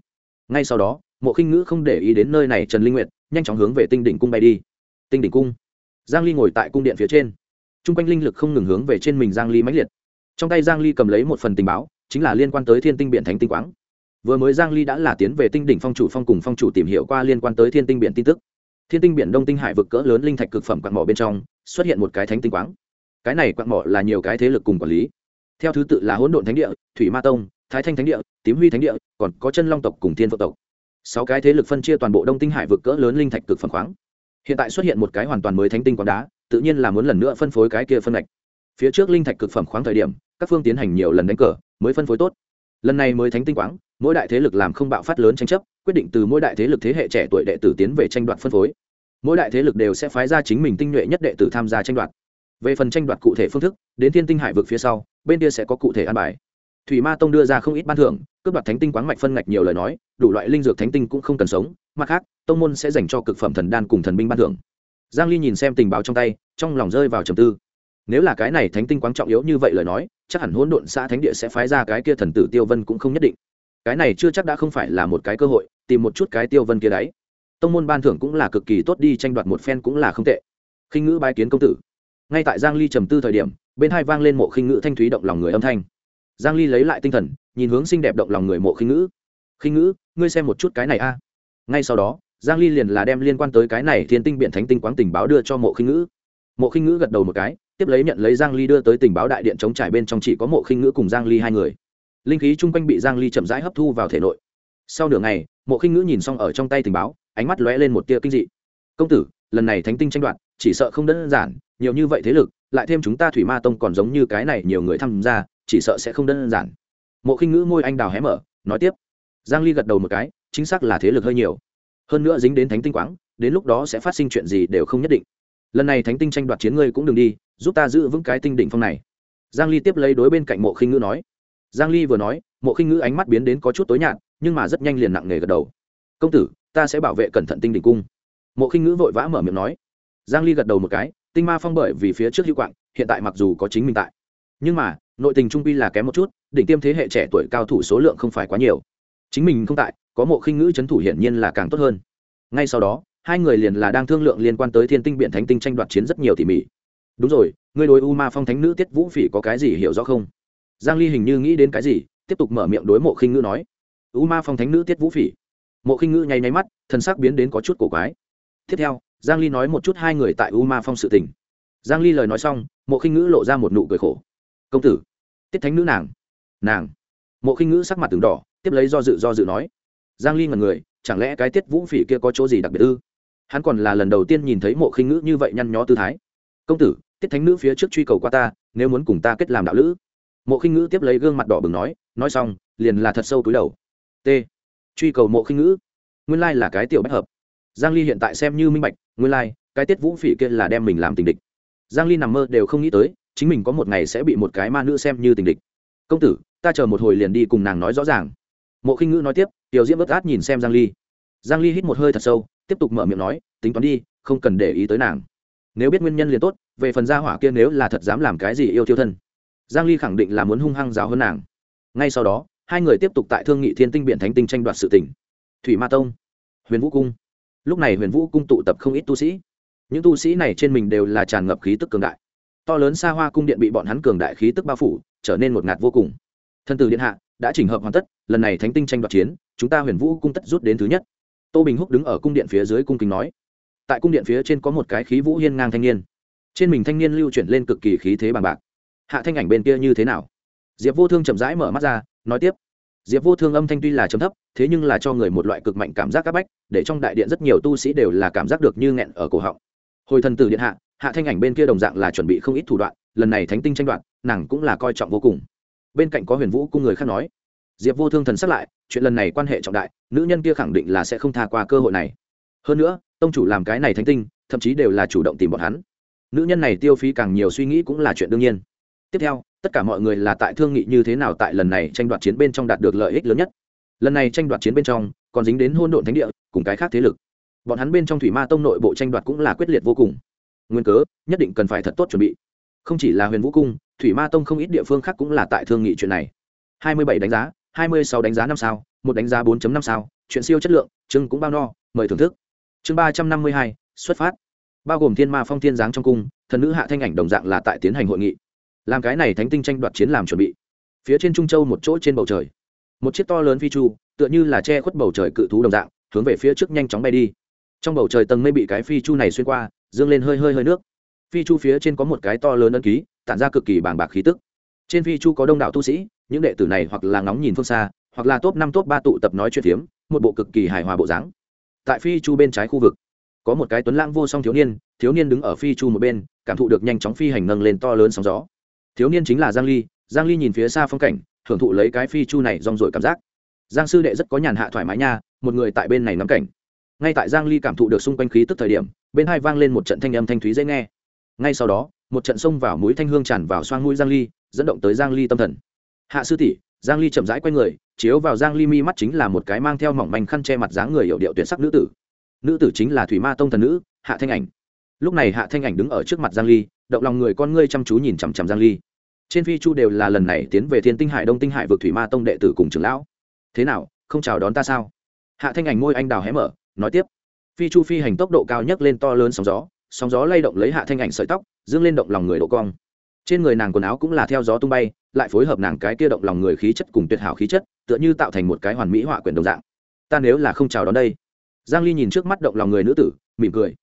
Ngay sau đó, mộ khinh ngữ không để ý đến nơi này trần linh nguyệt nhanh chóng hướng về tinh đỉnh cung bay đi. Tinh đỉnh cung. Giang ly ngồi tại cung điện phía trên. Trung quanh linh lực không ngừng hướng về trên mình giang ly mãnh liệt. Trong tay giang ly cầm lấy một phần tình báo, chính là liên quan tới thiên tinh biển thánh tinh quáng. Vừa mới giang ly đã là tiến về tinh đỉnh phong chủ phong cùng phong chủ tìm hiểu qua liên quan tới thiên tinh biển tin tức. Thiên tinh biển đông tinh hải vực cỡ lớn linh thạch cực phẩm quặng mỏ bên trong, xuất hiện một cái thánh tinh quáng. Cái này quặng mỏ là nhiều cái thế lực cùng quản lý. Theo thứ tự là hỗn độn thánh địa, thủy ma tông, thái thanh thánh địa, tím huy thánh địa, còn có chân long tộc cùng thiên phượng tộc sáu cái thế lực phân chia toàn bộ đông tinh hải vực cỡ lớn linh thạch cực phẩm khoáng. Hiện tại xuất hiện một cái hoàn toàn mới thánh tinh quáng đá, tự nhiên là muốn lần nữa phân phối cái kia phân ngạch. Phía trước linh thạch cực phẩm khoáng thời điểm, các phương tiến hành nhiều lần đánh cờ, mới phân phối tốt. Lần này mới thánh tinh quáng mỗi đại thế lực làm không bạo phát lớn tranh chấp, quyết định từ mỗi đại thế lực thế hệ trẻ tuổi đệ tử tiến về tranh đoạt phân phối. Mỗi đại thế lực đều sẽ phái ra chính mình tinh nhuệ nhất đệ tử tham gia tranh đoạt. Về phần tranh đoạt cụ thể phương thức, đến thiên tinh hải vực phía sau, bên kia sẽ có cụ thể an bài thủy ma tông đưa ra không ít ban thưởng, cướp đoạt thánh tinh quáng mạch phân ngạch nhiều lời nói, đủ loại linh dược thánh tinh cũng không cần sống. Mặt khác, tông môn sẽ dành cho cực phẩm thần đan cùng thần binh ban thưởng. Giang ly nhìn xem tình báo trong tay, trong lòng rơi vào trầm tư. Nếu là cái này thánh tinh quáng trọng yếu như vậy lời nói, chắc hẳn hỗn độn xã thánh địa sẽ phái ra cái kia thần tử tiêu vân cũng không nhất định. Cái này chưa chắc đã không phải là một cái cơ hội, tìm một chút cái tiêu vân kia đấy. Tông môn ban thưởng cũng là cực kỳ tốt đi, tranh đoạt một phen cũng là không tệ. Khinh ngữ bái kiến công tử. Ngay tại giang ly trầm tư thời điểm, bên hai vang lên mộ khinh ngữ thanh thúy động lòng người âm thanh giang ly lấy lại tinh thần, nhìn hướng xinh đẹp động lòng người mộ khinh ngữ. Khinh ngữ, ngươi xem một chút cái này a. Ngay sau đó, giang ly liền là đem liên quan tới cái này thiên tinh biện thánh tinh quáng tình báo đưa cho mộ khinh ngữ. Mộ khinh ngữ gật đầu một cái, tiếp lấy nhận lấy giang ly đưa tới tình báo đại điện chống trải bên trong chỉ có mộ khinh ngữ cùng giang ly hai người. Linh khí chung quanh bị giang ly chậm rãi hấp thu vào thể nội. Sau nửa ngày, mộ khinh ngữ nhìn xong ở trong tay tình báo, ánh mắt lóe lên một tia kinh dị. Công tử, lần này thánh tinh tranh đoạt, chỉ sợ không đơn giản, nhiều như vậy thế lực, lại thêm chúng ta thủy ma tông còn giống như cái này nhiều người tham gia chỉ sợ sẽ không đơn giản. Mộ khinh ngữ môi anh đào hé mở, nói tiếp. Giang ly gật đầu một cái, chính xác là thế lực hơi nhiều. Hơn nữa dính đến thánh tinh quáng, đến lúc đó sẽ phát sinh chuyện gì đều không nhất định. Lần này thánh tinh tranh đoạt chiến ngươi cũng đừng đi, giúp ta giữ vững cái tinh đỉnh phong này. Giang ly tiếp lấy đối bên cạnh mộ khinh ngữ nói. Giang ly vừa nói, mộ khinh ngữ ánh mắt biến đến có chút tối nhạt, nhưng mà rất nhanh liền nặng nề gật đầu. Công tử, ta sẽ bảo vệ cẩn thận tinh đỉnh cung. Mộ khinh ngữ vội vã mở miệng nói. Giang ly gật đầu một cái, tinh ma phong bởi vì phía trước hữu quạng, hiện tại mặc dù có chính mình tại, nhưng mà nội tình trung pi là kém một chút, đỉnh tiêm thế hệ trẻ tuổi cao thủ số lượng không phải quá nhiều. Chính mình không tại, có mộ khinh ngữ c h ấ n thủ hiển nhiên là càng tốt hơn. Ngay sau đó, hai người liền là đang thương lượng liên quan tới thiên tinh biện thánh tinh tranh đoạt chiến rất nhiều tỉ mỉ. Đúng rồi, ngươi đối u ma phong thánh nữ tiết vũ phỉ có cái gì hiểu rõ không? Giang ly hình như nghĩ đến cái gì, tiếp tục mở miệng đối mộ khinh ngữ nói. U ma phong thánh nữ tiết vũ phỉ. Mộ khinh ngữ nháy nháy mắt thân sắc biến đến có chút cổ quái. Tiếp theo, giang ly nói một chút hai người tại u ma phong sự tình. Giang ly lời nói xong, mộ khinh ngữ lộ ra một nụ cười khổ công tử. Tiết thánh nữ nàng. Nàng. Mộ khinh ngữ sắc mặt từng đỏ, tiếp lấy do dự do dự nói, giang ly ngẩn người, chẳng lẽ cái tiết vũ phỉ kia có chỗ gì đặc biệt ư? Hắn còn là lần đầu tiên nhìn thấy mộ khinh ngữ như vậy nhăn nhó tư thái. Công tử, tiết thánh nữ phía trước truy cầu qua ta, nếu muốn cùng ta kết làm đạo lữ. Mộ khinh ngữ tiếp lấy gương mặt đỏ bừng nói nói xong, liền là thật sâu túi đầu. T. Truy cầu mộ khinh ngữ. Nguyên lai là cái tiểu bách hợp. Giang ly hiện tại xem như minh bạch, nguyên lai, cái tiết vũ phỉ kia là đem mình làm tình địch. Giang ly nằm mơ đều không nghĩ tới chính mình có một ngày sẽ bị một cái ma nữ xem như tình địch. Công tử, ta chờ một hồi liền đi cùng nàng nói rõ ràng. Mộ khinh ngữ nói tiếp, tiểu diễm bất át nhìn xem giang ly. Giang ly hít một hơi thật sâu, tiếp tục mở miệng nói, tính toán đi, không cần để ý tới nàng. Nếu biết nguyên nhân liền tốt, về phần gia hỏa kia nếu là thật dám làm cái gì yêu thiêu thân. Giang ly khẳng định là muốn hung hăng giáo hơn nàng. Ngay sau đó, hai người tiếp tục tại thương nghị thiên tinh biển thánh tinh tranh đoạt sự tình. Thủy ma tông, huyền vũ cung. Lúc này huyền vũ cung tụ tập không ít tu sĩ. Những tu sĩ này trên mình đều là tràn ngập khí tức cường đại to lớn xa hoa cung điện bị bọn hắn cường đại khí tức bao phủ, trở nên một ngạt vô cùng. Thân từ điện hạ, đã chỉnh hợp hoàn tất, lần này thánh tinh tranh đoạt chiến, chúng ta huyền vũ cung tất rút đến thứ nhất. Tô bình húc đứng ở cung điện phía dưới cung kính nói. Tại cung điện phía trên có một cái khí vũ hiên ngang thanh niên. Trên mình thanh niên lưu chuyển lên cực kỳ khí thế bằng bạc. Hạ thanh ảnh bên kia như thế nào? Diệp vô thương chậm rãi mở mắt ra, nói tiếp. Diệp vô thương âm thanh tuy là chấm thấp, thế nhưng là cho người một loại cực mạnh cảm giác áp bách, để trong đại điện rất nhiều tu sĩ đều là cảm giác được như nghẹn ở cổ họng. Hồi thần tử điện hạ hạ thanh ảnh bên kia đồng dạng là chuẩn bị không ít thủ đoạn lần này thánh tinh tranh đoạt, nàng cũng là coi trọng vô cùng. Bên cạnh có huyền vũ cung người khác nói diệp vô thương thần sắc lại chuyện lần này quan hệ trọng đại nữ nhân kia khẳng định là sẽ không tha qua cơ hội này. Hơn nữa tông chủ làm cái này thánh tinh thậm chí đều là chủ động tìm bọn hắn. Nữ nhân này tiêu phí càng nhiều suy nghĩ cũng là chuyện đương nhiên. Tiếp theo tất cả mọi người là tại thương nghị như thế nào tại lần này tranh đoạt chiến bên trong đạt được lợi ích lớn nhất. Lần này tranh đoạt chiến bên trong còn dính đến hôn độn thánh địa cùng cái khác thế lực. Bọn hắn bên trong thủy ma tông nội bộ tranh đoạt cũng là quyết liệt vô cùng nguyên cớ, nhất định cần phải thật tốt chuẩn bị. Không chỉ là huyền vũ cung, thủy ma tông không ít địa phương khác cũng là tại thương nghị chuyện này. Hai mươi bảy đánh giá, hai mươi sáu đánh giá năm sao, một đánh giá 4 năm sao, chuyện siêu chất lượng chưng cũng bao no, mời thưởng thức. Chương ba trăm năm mươi hai, xuất phát. Bao gồm thiên ma phong thiên giáng trong cung, thần nữ hạ thanh ảnh đồng dạng là tại tiến hành hội nghị. Làm cái này thánh tinh tranh đoạt chiến làm chuẩn bị. Phía trên trung châu một chỗ trên bầu trời. Một chiếc to lớn phi chu, tựa như là che khuất bầu trời cự thú đồng dạng, hướng về phía trước nhanh chóng bay đi. Trong bầu trời tầng mây bị cái phi chu này xuyên qua dương lên hơi hơi hơi nước. Phi chu phía trên có một cái to lớn ân ký, tản ra cực kỳ bàng bạc khí tức. Trên phi chu có đông đảo tu sĩ, những đệ tử này hoặc là ngóng nhìn phương xa, hoặc là top năm top ba tụ tập nói chuyện phiếm, một bộ cực kỳ hài hòa bộ dáng. Tại phi chu bên trái khu vực, có một cái tuấn lãng vô song thiếu niên thiếu niên đứng ở phi chu một bên, cảm thụ được nhanh chóng phi hành nâng lên to lớn sóng gió. Thiếu niên chính là giang ly giang ly nhìn phía xa phong cảnh thưởng thụ lấy cái phi chu này rong rổi cảm giác. Giang sư đệ rất có nhàn hạ thoải mái nha, một người tại bên này nắm cảnh. Ngay tại giang ly cảm thụ được xung quanh khí tức thời điểm bên hai vang lên một trận thanh âm thanh thúy dễ nghe. Ngay sau đó, một trận xông vào mũi thanh hương tràn vào xoang mũi giang ly, dẫn động tới giang ly tâm thần. Hạ sư tỷ, giang ly chậm rãi quay người, chiếu vào giang ly mi mắt chính là một cái mang theo mỏng manh khăn che mặt dáng người hiểu điệu tuyệt sắc nữ tử. Nữ tử chính là thủy ma tông thần nữ, hạ thanh ảnh. Lúc này hạ thanh ảnh đứng ở trước mặt giang ly, động lòng người con ngươi chăm chú nhìn chằm chằm giang ly. Trên phi chu đều là lần này tiến về thiên tinh hải đông tinh hải vực thủy ma tông đệ tử cùng trưởng lão. Thế nào, không chào đón ta sao? Hạ thanh ảnh môi anh đào hé mở, nói tiếp phi chu phi hành tốc độ cao nhất lên to lớn sóng gió sóng gió lay động lấy hạ thanh ảnh sợi tóc, dương lên động lòng người độ cong. Trên người nàng quần áo cũng là theo gió tung bay, lại phối hợp nàng cái kia động lòng người khí chất cùng tuyệt hảo khí chất, tựa như tạo thành một cái hoàn mỹ họa quyển đồng dạng. Ta nếu là không chào đón đây. Giang ly nhìn trước mắt động lòng người nữ tử, mỉm cười.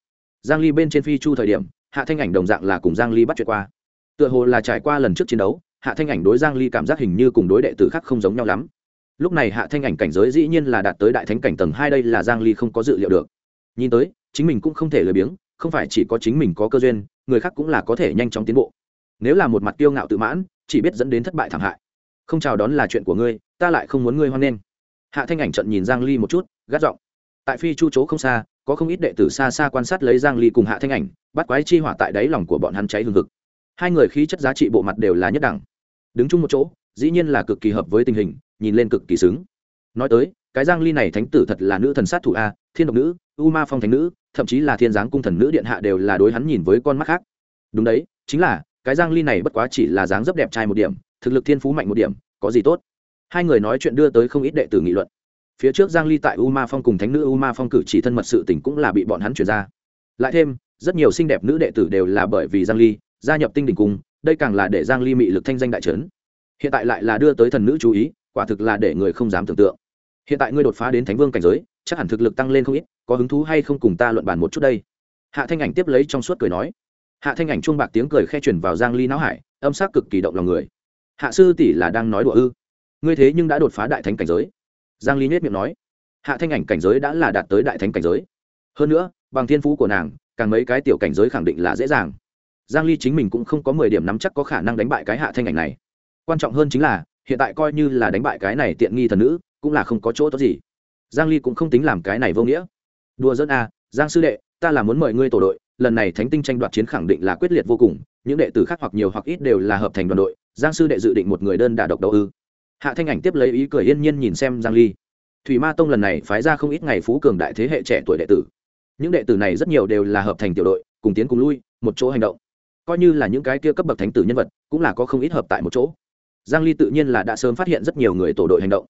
Giang ly bên trên phi chu thời điểm, hạ thanh ảnh đồng dạng là cùng giang ly bắt chuyện qua. Tựa hồ là trải qua lần trước chiến đấu, hạ thanh ảnh đối giang ly cảm giác hình như cùng đối đệ tử khác không giống nhau lắm. Lúc này hạ thanh ảnh cảnh giới dĩ nhiên là đạt tới đại thánh cảnh tầng hai, đây là giang ly không có dự liệu được nhìn tới, chính mình cũng không thể lười biếng, không phải chỉ có chính mình có cơ duyên, người khác cũng là có thể nhanh chóng tiến bộ. Nếu là một mặt kiêu ngạo tự mãn, chỉ biết dẫn đến thất bại thảm hại. Không chào đón là chuyện của ngươi, ta lại không muốn ngươi hoan nghênh. Hạ thanh ảnh trận nhìn giang ly một chút, gắt giọng. Tại phi chu chỗ không xa, có không ít đệ tử xa xa quan sát lấy giang ly cùng hạ thanh ảnh, bắt quái chi hỏa tại đáy lòng của bọn hắn cháy hương thực hai người khí chất giá trị bộ mặt đều là nhất đẳng. Đứng chung một chỗ, dĩ nhiên là cực kỳ hợp với tình hình, nhìn lên cực kỳ xứng nói tới, cái giang ly này thánh tử thật là nữ thần sát thủ a, thiên độc nữ u ma phong thánh nữ, thậm chí là thiên giáng cung thần nữ điện hạ đều là đối hắn nhìn với con mắt khác. Đúng đấy, chính là, cái giang ly này bất quá chỉ là dáng dấp đẹp trai một điểm, thực lực thiên phú mạnh một điểm, có gì tốt? Hai người nói chuyện đưa tới không ít đệ tử nghị luận. Phía trước giang ly tại u ma phong cùng thánh nữ u ma phong cử chỉ thân mật sự tình cũng là bị bọn hắn chuyển ra. Lại thêm, rất nhiều xinh đẹp nữ đệ tử đều là bởi vì giang ly, gia nhập tinh đỉnh cung, đây càng là để giang ly mị lực thanh danh đại trấn. Hiện tại lại là đưa tới thần nữ chú ý, quả thực là để người không dám tưởng tượng hiện tại ngươi đột phá đến thánh vương cảnh giới, chắc hẳn thực lực tăng lên không ít, có hứng thú hay không cùng ta luận bàn một chút đây? Hạ thanh ảnh tiếp lấy trong suốt cười nói. Hạ thanh ảnh chuông bạc tiếng cười khe chuyển vào giang ly não hải, âm sắc cực kỳ động lòng người. Hạ sư tỷ là đang nói đùa ư? Ngươi thế nhưng đã đột phá đại thánh cảnh giới. Giang ly nhếch miệng nói. Hạ thanh ảnh cảnh giới đã là đạt tới đại thánh cảnh giới. Hơn nữa, bằng thiên phú của nàng, càng mấy cái tiểu cảnh giới khẳng định là dễ dàng. Giang ly chính mình cũng không có 10 điểm nắm chắc có khả năng đánh bại cái hạ thanh ảnh này. Quan trọng hơn chính là, hiện tại coi như là đánh bại cái này tiện nghi thần nữ cũng là không có chỗ tốt gì. Giang ly cũng không tính làm cái này vô nghĩa. Đùa dân a à, giang sư đệ, ta là muốn mời ngươi tổ đội, lần này thánh tinh tranh đoạt chiến khẳng định là quyết liệt vô cùng, những đệ tử khác hoặc nhiều hoặc ít đều là hợp thành đoàn đội, giang sư đệ dự định một người đơn đà độc đầu ư. Hạ thanh ảnh tiếp lấy ý cười yên nhiên nhìn xem giang ly. Thủy ma tông lần này phái ra không ít ngày phú cường đại thế hệ trẻ tuổi đệ tử. Những đệ tử này rất nhiều đều là hợp thành tiểu đội, cùng tiến cùng lui, một chỗ hành động. Coi như là những cái kia cấp bậc thánh tử nhân vật, cũng là có không ít hợp tại một chỗ. Giang ly tự nhiên là đã sớm phát hiện rất nhiều người tổ đội hành động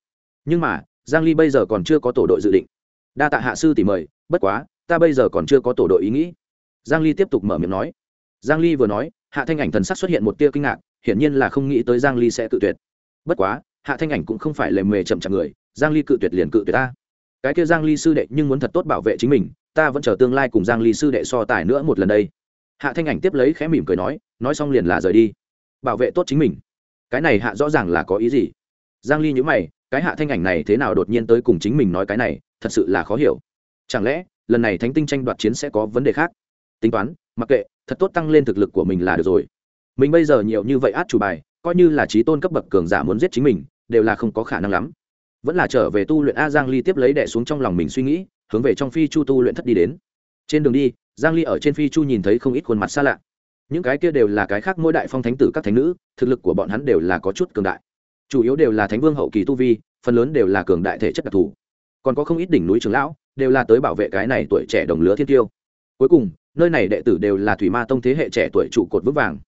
nhưng mà, giang ly bây giờ còn chưa có tổ đội dự định. Đa tạ hạ sư tỷ mời, bất quá, ta bây giờ còn chưa có tổ đội ý nghĩ. Giang ly tiếp tục mở miệng nói. Giang ly vừa nói, hạ thanh ảnh thần sắc xuất hiện một tia kinh ngạc, hiển nhiên là không nghĩ tới giang ly sẽ tự tuyệt. Bất quá, hạ thanh ảnh cũng không phải lề mề chậm chạp người, giang ly cự tuyệt liền cự tuyệt ta. Cái kia giang ly sư đệ nhưng muốn thật tốt bảo vệ chính mình, ta vẫn chờ tương lai cùng giang ly sư đệ so tài nữa một lần đây. Hạ thanh ảnh tiếp lấy khẽ mỉm cười nói nói xong liền là rời đi. Bảo vệ tốt chính mình. Cái này hạ rõ ràng là có ý gì? Giang ly nhíu mày cái hạ thanh ảnh này thế nào đột nhiên tới cùng chính mình nói cái này, thật sự là khó hiểu. Chẳng lẽ, lần này thánh tinh tranh đoạt chiến sẽ có vấn đề khác? Tính toán, mặc kệ, thật tốt tăng lên thực lực của mình là được rồi. Mình bây giờ nhiều như vậy át chủ bài, coi như là trí tôn cấp bậc cường giả muốn giết chính mình, đều là không có khả năng lắm. Vẫn là trở về tu luyện a giang ly tiếp lấy đẻ xuống trong lòng mình suy nghĩ, hướng về trong phi chu tu luyện thất đi đến. Trên đường đi, giang ly ở trên phi chu nhìn thấy không ít khuôn mặt xa lạ. Những cái kia đều là cái khác mỗi đại phong thánh tử các thánh nữ, thực lực của bọn hắn đều là có chút cường đại chủ yếu đều là thánh vương hậu kỳ tu vi, phần lớn đều là cường đại thể chất đặc thù. Còn có không ít đỉnh núi trường lão đều là tới bảo vệ cái này tuổi trẻ đồng lứa thiên tiêu. Cuối cùng, nơi này đệ tử đều là thủy ma tông thế hệ trẻ tuổi trụ cột vững vàng.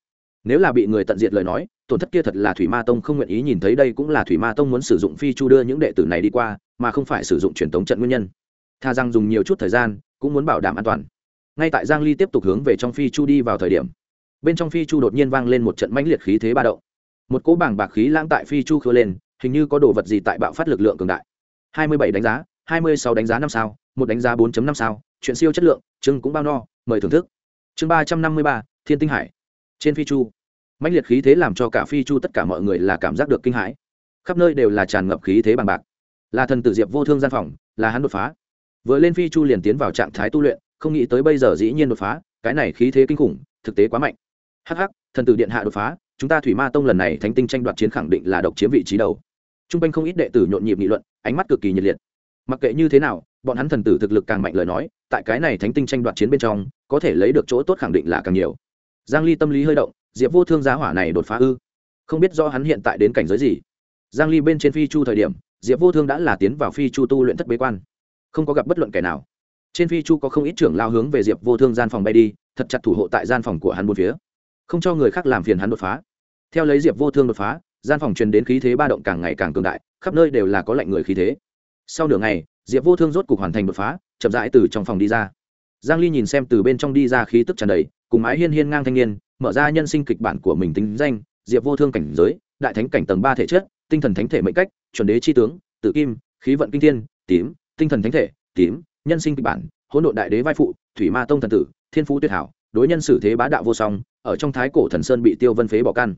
Nếu là bị người tận diệt lời nói, tổn thất kia thật là thủy ma tông không nguyện ý nhìn thấy đây cũng là thủy ma tông muốn sử dụng phi chu đưa những đệ tử này đi qua, mà không phải sử dụng truyền thống trận nguyên nhân. Tha rằng dùng nhiều chút thời gian, cũng muốn bảo đảm an toàn. Ngay tại giang ly tiếp tục hướng về trong phi chu đi vào thời điểm, bên trong phi chu đột nhiên vang lên một trận mãnh liệt khí thế ba động một cỗ bảng bạc khí lãng tại phi chu khứa lên hình như có đồ vật gì tại bạo phát lực lượng cường đại. 27 đánh giá 26 đánh giá năm sao một đánh giá 4.5 sao chuyện siêu chất lượng chưng cũng bao no mời thưởng thức. Chương 353, thiên tinh hải. Trên phi chu mãnh liệt khí thế làm cho cả phi chu tất cả mọi người là cảm giác được kinh hãi. Khắp nơi đều là tràn ngập khí thế bằng bạc. Là thần tử diệp vô thương gian phòng là hắn đột phá. Vừa lên phi chu liền tiến vào trạng thái tu luyện không nghĩ tới bây giờ dĩ nhiên đột phá cái này khí thế kinh khủng thực tế quá mạnh. Hắc hắc thần tử điện hạ đột phá chúng ta thủy ma tông lần này thánh tinh tranh đoạt chiến khẳng định là độc chiếm vị trí đầu. T r u n g quanh không ít đệ tử nhộn nhịp nghị luận, ánh mắt cực kỳ nhiệt liệt. Mặc kệ như thế nào, bọn hắn thần tử thực lực càng mạnh lời nói, tại cái này thánh tinh tranh đoạt chiến bên trong, có thể lấy được chỗ tốt khẳng định là càng nhiều. Giang ly tâm lý hơi động, diệp vô thương giá hỏa này đột phá ư? Không biết do hắn hiện tại đến cảnh giới gì. Giang ly bên trên phi chu thời điểm, diệp vô thương đã là tiến vào phi chu tu luyện thất bế quan. Không có gặp bất luận kẻ nào. Trên phi chu có không ít trưởng lao hướng về diệp vô thương gian phòng bay đi, thật chặt thủ hộ tại gian phòng của hắn một phía. Không cho người khác làm phiền hắn đột phá theo lấy diệp vô thương đột phá, gian phòng truyền đến khí thế ba động càng ngày càng cường đại, khắp nơi đều là có lạnh người khí thế. Sau nửa ngày, diệp vô thương rốt cục hoàn thành đột phá, chậm rãi từ trong phòng đi ra. Giang ly nhìn xem từ bên trong đi ra khí tức tràn đầy, cùng mái hiên hiên ngang thanh niên, mở ra nhân sinh kịch bản của mình tính danh, diệp vô thương cảnh giới, đại thánh cảnh tầng ba thể chất, tinh thần thánh thể mệnh cách, chuẩn đế chi tướng tự kim, khí vận kinh thiên, tím, tinh thần thánh thể, tím, nhân sinh kịch bản, hỗn độn đại đế vai phụ, thủy ma tông thần tử, thiên phú tuyệt hảo, đối nhân xử thế bá đạo vô song, ở trong thái cổ thần sơn bị tiêu vân phế bỏ căn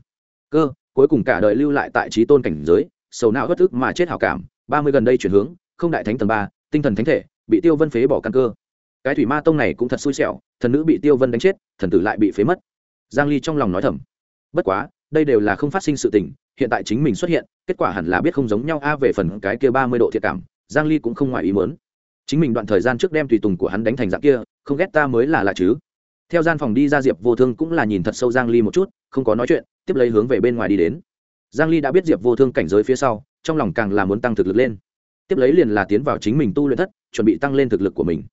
cơ, cuối cùng cả đời lưu lại tại trí tôn cảnh giới, sầu não bất thức mà chết hảo cảm, ba mươi gần đây chuyển hướng, không đại thánh tầng ba, tinh thần thánh thể, bị tiêu vân phế bỏ căn cơ. Cái thủy ma tông này cũng thật xui xẻo, thần nữ bị tiêu vân đánh chết, thần tử lại bị phế mất. Giang ly trong lòng nói thầm. Bất quá, đây đều là không phát sinh sự tình, hiện tại chính mình xuất hiện, kết quả hẳn là biết không giống nhau a về phần cái kia 30 độ thiệt cảm, giang ly cũng không ngoài ý muốn. Chính mình đoạn thời gian trước đem tùy tùng của hắn đánh thành dạng kia, không ghét ta mới là lạ chứ. Theo gian phòng đi ra diệp vô thương cũng là nhìn thật sâu giang ly một chút, không có nói chuyện tiếp lấy hướng về bên ngoài đi đến. Giang ly đã biết diệp vô thương cảnh giới phía sau, trong lòng càng là muốn tăng thực lực lên. Tiếp lấy liền là tiến vào chính mình tu luyện thất, chuẩn bị tăng lên thực lực của mình.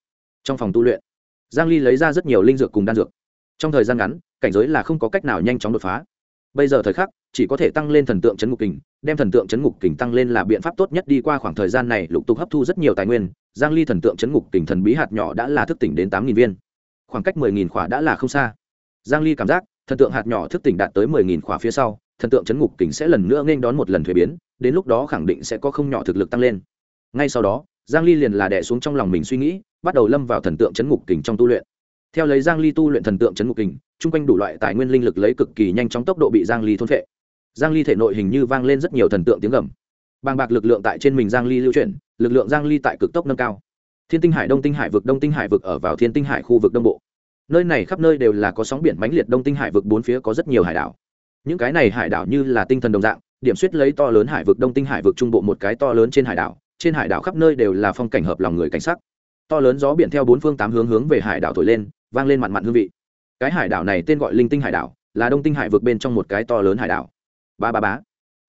Trong phòng tu luyện, giang ly lấy ra rất nhiều linh dược cùng đan dược. Trong thời gian ngắn, cảnh giới là không có cách nào nhanh chóng đột phá. Bây giờ thời khắc, chỉ có thể tăng lên thần tượng chấn ngục kình, đem thần tượng chấn ngục kình tăng lên là biện pháp tốt nhất đi qua khoảng thời gian này lục tục hấp thu rất nhiều tài nguyên. Giang ly thần tượng chấn ngục kình thần bí hạt nhỏ đã là thức tỉnh đến tám nghìn viên. Khoảng cách mười nghìn khỏa đã là không xa. Giang ly cảm giác thần tượng hạt nhỏ thức tỉnh đạt tới mười nghìn khỏa phía sau, thần tượng chấn ngục kính sẽ lần nữa nên đón một lần thuế biến, đến lúc đó khẳng định sẽ có không nhỏ thực lực tăng lên. Ngay sau đó, giang ly liền là đè xuống trong lòng mình suy nghĩ, bắt đầu lâm vào thần tượng chấn ngục kính trong tu luyện. Theo lấy giang ly tu luyện thần tượng chấn ngục kình, chung quanh đủ loại tài nguyên linh lực lấy cực kỳ nhanh chóng tốc độ bị giang ly thôn phệ. Giang ly thể nội hình như vang lên rất nhiều thần tượng tiếng gầm. Bàng bạc lực lượng tại trên mình giang ly lưu chuyển, lực lượng giang ly tại cực tốc nâng cao. Thiên tinh hải, đông tinh hải vực, đông tinh hải vực ở vào thiên tinh hải khu vực đông bộ nơi này khắp nơi đều là có sóng biển mãnh liệt đông tinh hải vực bốn phía có rất nhiều hải đảo. Những cái này hải đảo như là tinh thần đồng dạng, điểm suýt lấy to lớn hải vực đông tinh hải vực trung bộ một cái to lớn trên hải đảo, trên hải đảo khắp nơi đều là phong cảnh hợp lòng người cảnh sắc. To lớn gió biển theo bốn phương tám hướng hướng về hải đảo thổi lên, vang lên mặn mặn hương vị. Cái hải đảo này tên gọi linh tinh hải đảo, là đông tinh hải vực bên trong một cái to lớn hải đảo. Ba ba bá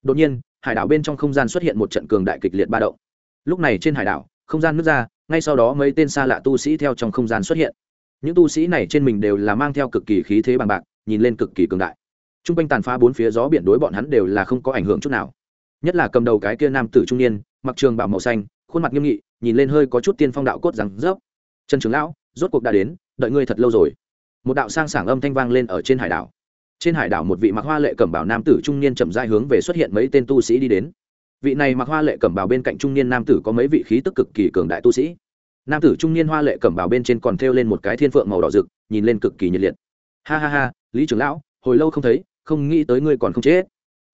đột nhiên, hải đảo bên trong không gian xuất hiện một trận cường đại kịch liệt ba động. Lúc này trên hải đảo, không gian nước ra, ngay sau đó mấy tên xa lạ tu sĩ theo trong không gian xuất hiện những tu sĩ này trên mình đều là mang theo cực kỳ khí thế bằng bạc, nhìn lên cực kỳ cường đại. T r u n g quanh tàn phá bốn phía gió biển đối bọn hắn đều là không có ảnh hưởng chút nào. Nhất là cầm đầu cái kia nam tử trung niên, mặc trường bảo màu xanh, khuôn mặt nghiêm nghị, nhìn lên hơi có chút tiên phong đạo cốt rằng rớp trần trường lão, rốt cuộc đã đến, đợi ngươi thật lâu rồi. Một đạo sang sảng âm thanh vang lên ở trên hải đảo. Trên hải đảo một vị mặc hoa lệ cẩm bảo nam tử trung niên chậm dai hướng về xuất hiện mấy tên tu sĩ đi đến. Vị này mặc hoa lệ cẩm bảo bên cạnh trung niên nam tử có mấy vị khí tức cực kỳ cường đại tu sĩ nam tử trung niên hoa lệ cẩm bào bên trên còn thêu lên một cái thiên phượng màu đỏ rực nhìn lên cực kỳ nhiệt liệt. Ha ha ha lý trưởng lão hồi lâu không thấy không nghĩ tới ngươi còn không chết.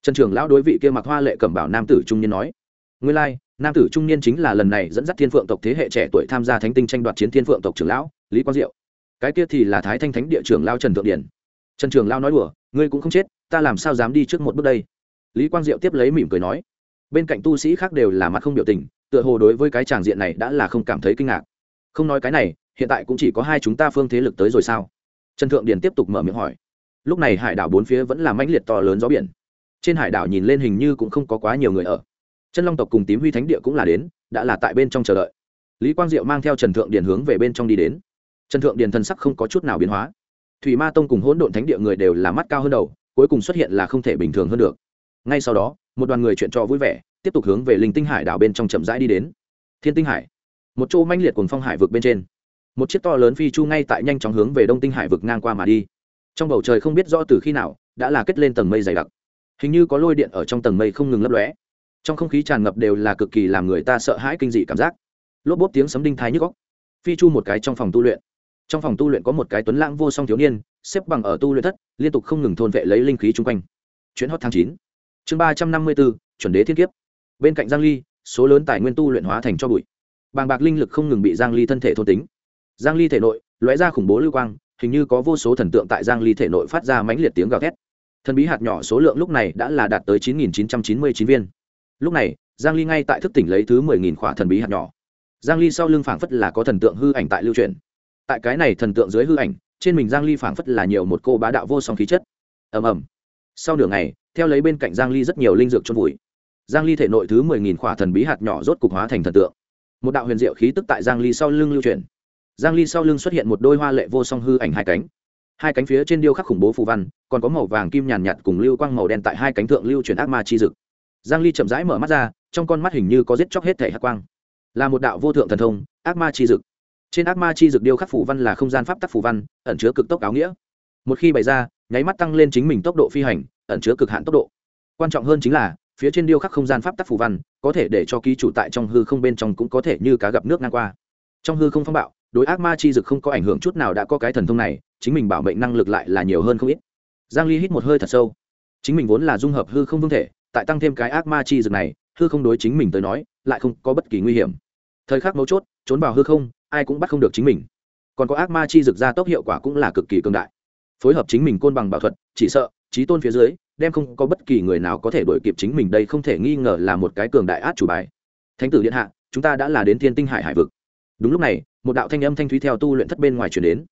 Trần trưởng lão đối vị kia mặc hoa lệ cẩm bào nam tử trung niên nói. Ngươi lai、like, nam tử trung niên chính là lần này dẫn dắt thiên phượng tộc thế hệ trẻ tuổi tham gia thánh tinh tranh đoạt chiến thiên phượng tộc trưởng lão lý quang diệu. Cái kia thì là thái thanh thánh địa trưởng lao trần thượng điển. Trần trưởng lao nói đùa ngươi cũng không chết ta làm sao dám đi trước một bước đây? Lý quang diệu tiếp lấy mỉm cười nói. Bên cạnh tu sĩ khác đều là mặt không biểu tình tựa hồ đối với cái tràng diện này đã là không cảm thấy kinh ngạc. Không nói cái này, hiện tại cũng chỉ có hai chúng ta phương thế lực tới rồi sao? Trần thượng điền tiếp tục mở miệng hỏi. Lúc này hải đảo bốn phía vẫn là mãnh liệt to lớn gió biển. Trên hải đảo nhìn lên hình như cũng không có quá nhiều người ở. Chân long tộc cùng tím huy thánh địa cũng là đến, đã là tại bên trong chờ đợi. Lý quang diệu mang theo trần thượng điền hướng về bên trong đi đến. Trần thượng điền thân sắc không có chút nào biến hóa. Thủy ma tông cùng hỗn độn thánh địa người đều là mắt cao hơn đầu, cuối cùng xuất hiện là không thể bình thường hơn được. Ngay sau đó, một đoàn người chuyện trò vui vẻ tiếp tục hướng về linh tinh hải đảo bên trong chậm rãi đi đến. Thiên tinh hải. Một chỗ manh liệt cùng phong hải vực bên trên. Một chiếc to lớn phi chu ngay tại nhanh chóng hướng về đông tinh hải vực ngang qua mà đi. Trong bầu trời không biết rõ từ khi nào, đã là kết lên tầng mây dày đặc. Hình như có lôi điện ở trong tầng mây không ngừng lấp lóe. Trong không khí tràn ngập đều là cực kỳ làm người ta sợ hãi kinh dị cảm giác. Lốp bốp tiếng sấm đinh thái nhức góc phi chu một cái trong phòng tu luyện. Trong phòng tu luyện có một cái tuấn lãng vô song thiếu niên, xếp bằng ở tu luyện thất, liên tục không ngừng thôn vệ lấy linh khí chung quanh. Chuyến hot tháng chín. Chương ba trăm năm mươi bốn, chuẩn đế thiên kiếp bên cạnh giang ly, số lớn tài nguyên tu luyện hóa thành cho bụi. Bàng bạc linh lực không ngừng bị giang ly thân thể thôn tính. Giang ly thể nội lóe ra khủng bố lưu quang, hình như có vô số thần tượng tại giang ly thể nội phát ra mãnh liệt tiếng gào thét. Thần bí hạt nhỏ số lượng lúc này đã là đạt tới 9.999 viên. Lúc này, giang ly ngay tại thức tỉnh lấy thứ 10.000 khỏa thần bí hạt nhỏ. Giang ly sau lưng phảng phất là có thần tượng hư ảnh tại lưu truyền tại cái này thần tượng dưới hư ảnh, trên mình giang ly phảng phất là nhiều một cô bá đạo vô song khí chất. Ầm ầm. Sau nửa ngày, theo lấy bên cạnh giang ly rất nhiều linh dược trôn vùi giang ly thể nội thứ mười nghìn khỏa thần bí hạt nhỏ rốt cục hóa thành thần tượng. Một đạo huyền diệu khí tức tại giang ly sau lưng lưu truyền giang ly sau lưng xuất hiện một đôi hoa lệ vô song hư ảnh hai cánh. Hai cánh phía trên điêu khắc khủng bố phù văn, còn có màu vàng kim nhàn nhạt cùng lưu quang màu đen tại hai cánh thượng lưu truyền ác ma chi dực. Giang ly chậm rãi mở mắt ra, trong con mắt hình như có giết chóc hết thể hắc quang. Là một đạo vô thượng thần thông, ác ma chi dực. Trên ác ma chi dực điêu khắc phù văn là không gian pháp tắc phù văn, ẩn chứa cực tốc áo nghĩa. Một khi bày ra, nháy mắt tăng lên chính mình tốc độ phi hành, ẩn chứa cực hạn tốc độ. Quan trọng hơn chính là phía trên điêu khắc không gian pháp tắc phù văn, có thể để cho ký chủ tại trong hư không bên trong cũng có thể như cá gặp nước ngang qua. Trong hư không phong bạo, đối ác ma chi dực không có ảnh hưởng chút nào đã có cái thần thông này, chính mình bảo mệnh năng lực lại là nhiều hơn không ít. Giang ly hít một hơi thật sâu. Chính mình vốn là dung hợp hư không vương thể, tại tăng thêm cái ác ma chi dực này, hư không đối chính mình tới nói, lại không có bất kỳ nguy hiểm. Thời khắc mấu chốt, trốn vào hư không, ai cũng bắt không được chính mình. Còn có ác ma chi dực ra tốc hiệu quả cũng là cực kỳ cường đại. Phối hợp chính mình côn bằng bảo thuật, chỉ sợ trí tôn phía dưới đem không có bất kỳ người nào có thể đổi kịp chính mình đây không thể nghi ngờ là một cái cường đại át chủ bài. Thánh tử điện hạ, chúng ta đã là đến thiên tinh hải hải vực. Đúng lúc này, một đạo thanh âm thanh thúy theo tu luyện thất bên ngoài chuyển đến.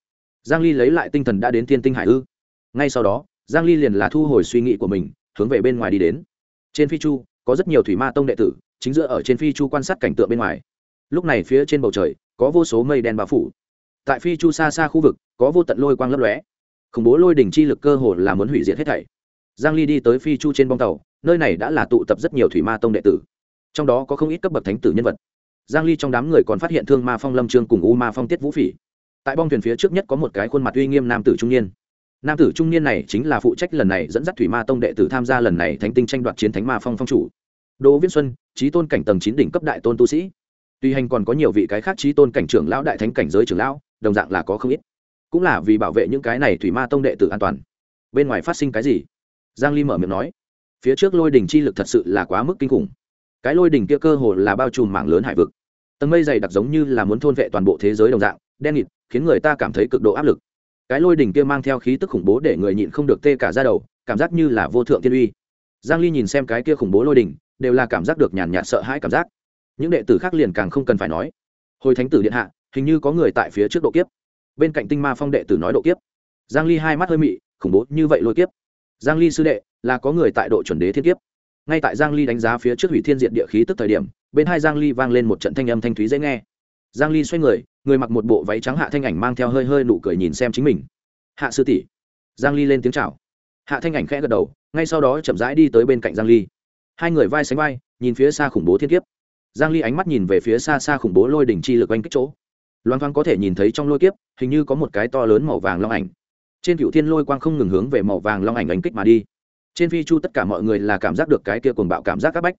Giang ly lấy lại tinh thần đã đến thiên tinh hải ư? Ngay sau đó, giang ly liền là thu hồi suy nghĩ của mình, hướng về bên ngoài đi đến. Trên phi chu, có rất nhiều thủy ma tông đệ tử, chính giữa ở trên phi chu quan sát cảnh tượng bên ngoài. Lúc này phía trên bầu trời, có vô số mây đen bao phủ. Tại phi chu xa xa khu vực, có vô tận lôi quang lấp lóe. Khủng bố lôi đỉnh chi lực cơ hồ là muốn hủy diệt hết thảy giang ly đi tới phi chu trên bong tàu, nơi này đã là tụ tập rất nhiều thủy ma tông đệ tử. Trong đó có không ít cấp bậc thánh tử nhân vật. Giang ly trong đám người còn phát hiện thương ma phong, lâm trương cùng u ma phong, tiết vũ phỉ. Tại bong thuyền phía trước nhất có một cái khuôn mặt uy nghiêm nam tử trung niên. Nam tử trung niên này chính là phụ trách lần này dẫn dắt thủy ma tông đệ tử tham gia lần này thánh tinh tranh đoạt chiến thánh ma phong phong chủ. Đỗ viễn xuân trí tôn cảnh tầng chín đỉnh cấp đại tôn tu sĩ. Tuy hành còn có nhiều vị cái khác trí tôn cảnh trưởng lão, đại thánh cảnh giới trưởng lão, đồng dạng là có không ít. Cũng là vì bảo vệ những cái này thủy ma tông đệ tử an toàn. Bên ngoài phát sinh cái gì? Giang ly mở miệng nói, phía trước lôi đỉnh chi lực thật sự là quá mức kinh khủng. Cái lôi đỉnh kia cơ hồ là bao trùm mảng lớn hải vực. Tầng mây dày đặc giống như là muốn thôn vệ toàn bộ thế giới đồng dạng, đen nghịt, khiến người ta cảm thấy cực độ áp lực. Cái lôi đỉnh kia mang theo khí tức khủng bố để người nhịn không được tê cả ra đầu, cảm giác như là vô thượng tiên uy. Giang ly nhìn xem cái kia khủng bố lôi đỉnh, đều là cảm giác được nhàn nhạt sợ hãi cảm giác. Những đệ tử khác liền càng không cần phải nói. Hồi thánh tử điện hạ, hình như có người tại phía trước độ kiếp. Bên cạnh tinh ma phong đệ tử nói độ kiếp. Giang ly hai mắt hơi mị, khủng bố như vậy lôi kiếp giang ly sư đệ, là có người tại độ chuẩn đế thiên kiếp. Ngay tại giang ly đánh giá phía trước hủy thiên diện địa khí tức thời điểm, bên hai giang ly vang lên một trận thanh âm thanh thúy dễ nghe. Giang ly xoay người người mặc một bộ váy trắng hạ thanh ảnh mang theo hơi hơi nụ cười nhìn xem chính mình. Hạ sư tỷ. Giang ly lên tiếng chào. Hạ thanh ảnh khẽ gật đầu, ngay sau đó chậm rãi đi tới bên cạnh giang ly. Hai người vai sánh vai, nhìn phía xa khủng bố thiên kiếp. Giang ly ánh mắt nhìn về phía xa xa khủng bố lôi đỉnh chi lực quanh kích chỗ. Loan thoáng có thể nhìn thấy trong lôi kiếp, hình như có một cái to lớn màu vàng long ảnh trên cựu thiên lôi quang không ngừng hướng về màu vàng long ảnh đánh kích mà đi. Trên phi chu tất cả mọi người là cảm giác được cái kia cuồng bạo cảm giác các bách.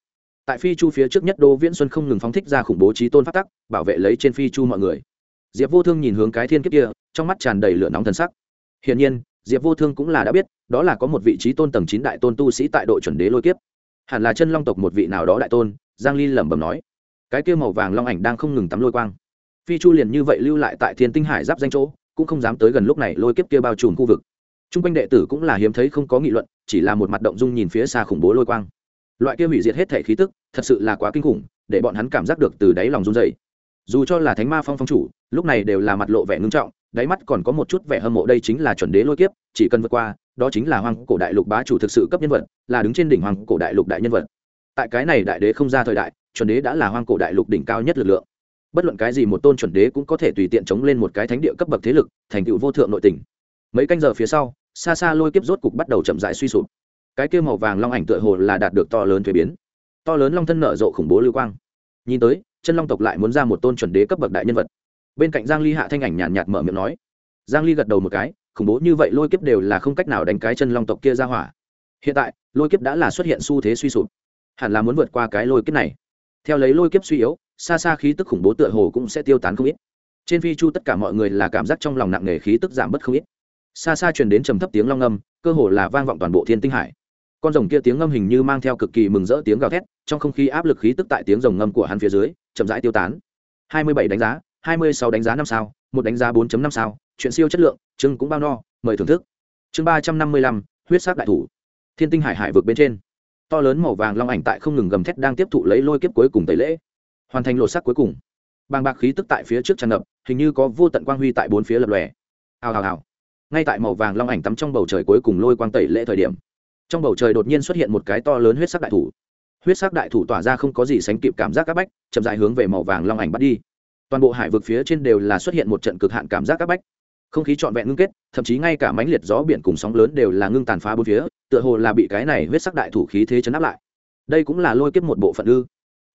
Tại phi chu phía trước nhất đô viễn xuân không ngừng phóng thích ra khủng bố trí tôn phát tắc, bảo vệ lấy trên phi chu mọi người. Diệp vô thương nhìn hướng cái thiên kiếp kia, trong mắt tràn đầy lửa nóng thần sắc. Hiển nhiên, diệp vô thương cũng là đã biết, đó là có một vị trí tôn tầng chín đại tôn tu sĩ tại đội chuẩn đế lôi kiếp. Hẳn là chân long tộc một vị nào đó đại tôn, giang ly lẩm bẩm nói. Cái kia màu vàng long ảnh đang không ngừng tắm lôi quang. Phi chu liền như vậy lưu lại tại thiên tinh hải giáp danh chỗ cũng không dám tới gần lúc này lôi kiếp kia bao trùm khu vực. Trung quanh đệ tử cũng là hiếm thấy không có nghị luận, chỉ là một mặt động dung nhìn phía xa khủng bố lôi quang. Loại kia hủy diệt hết thể khí tức, thật sự là quá kinh khủng, để bọn hắn cảm giác được từ đáy lòng run dày dù cho là thánh ma phong phong chủ, lúc này đều là mặt lộ vẻ ngưng trọng, đáy mắt còn có một chút vẻ hâm mộ, đây chính là chuẩn đế lôi kiếp, chỉ cần vượt qua, đó chính là hoàng cổ đại lục bá chủ thực sự cấp nhân vật, là đứng trên đỉnh hoàng cổ đại lục đại nhân vật. Tại cái này đại đế không ra thời đại, chuẩn đế đã là hoàng cổ đại lục đỉnh cao nhất lực lượng bất luận cái gì một tôn chuẩn đế cũng có thể tùy tiện chống lên một cái thánh địa cấp bậc thế lực, thành tựu vô thượng nội tình. Mấy canh giờ phía sau, xa xa lôi kiếp rốt cục bắt đầu chậm dại suy sụp. Cái kia màu vàng long ảnh tựa hồ là đạt được to lớn thuế biến. To lớn long thân nở rộ khủng bố lưu quang. Nhìn tới, chân long tộc lại muốn ra một tôn chuẩn đế cấp bậc đại nhân vật. Bên cạnh giang ly hạ thanh ảnh nhàn nhạt mở miệng nói. Giang ly gật đầu một cái, khủng bố như vậy lôi kiếp đều là không cách nào đánh cái chân long tộc kia ra hỏa. Hiện tại, lôi kiếp đã là xuất hiện xu thế suy sụp. Hẳn là muốn vượt qua cái lôi kiếp này theo lấy lôi kiếp suy yếu, xa xa khí tức khủng bố tựa hồ cũng sẽ tiêu tán không ít. Trên phi chu tất cả mọi người là cảm giác trong lòng nặng nề khí tức giảm bớt không ít. Xa xa truyền đến trầm thấp tiếng long ngâm cơ hồ là vang vọng toàn bộ thiên tinh hải. Con rồng kia tiếng ngâm hình như mang theo cực kỳ mừng rỡ tiếng gào thét, trong không khí áp lực khí tức tại tiếng rồng ngâm của hắn phía dưới, chậm rãi tiêu tán. Hai mươi bảy đánh giá, hai mươi sáu đánh giá năm sao, một đánh giá 4 năm sao, chuyện siêu chất lượng, chương cũng bao no, mời thưởng thức. Chương ba trăm năm mươi lăm, huyết sắc đại thủ. Thiên tinh hải hải vực bên trên to lớn màu vàng long ảnh tại không ngừng gầm thét đang tiếp thụ lấy lôi kiếp cuối cùng tẩy lễ. Hoàn thành lột sắc cuối cùng. Bàng bạc khí tức tại phía trước tràn ngập, hình như có vô tận quang huy tại bốn phía lập lòe. Hào hào hào. Ngay tại màu vàng long ảnh tắm trong bầu trời cuối cùng lôi quang tẩy lễ thời điểm, trong bầu trời đột nhiên xuất hiện một cái to lớn huyết sắc đại thủ. Huyết sắc đại thủ tỏa ra không có gì sánh kịp cảm giác các bách, chậm dài hướng về màu vàng long ảnh bắt đi. Toàn bộ hải vực phía trên đều là xuất hiện một trận cực hạn cảm giác các bách không khí trọn vẹn ngưng kết, thậm chí ngay cả mánh liệt gió biển cùng sóng lớn đều là ngưng tàn phá bốn phía, tựa hồ là bị cái này huyết sắc đại thủ khí thế chấn áp lại. Đây cũng là lôi kiếp một bộ phận ư.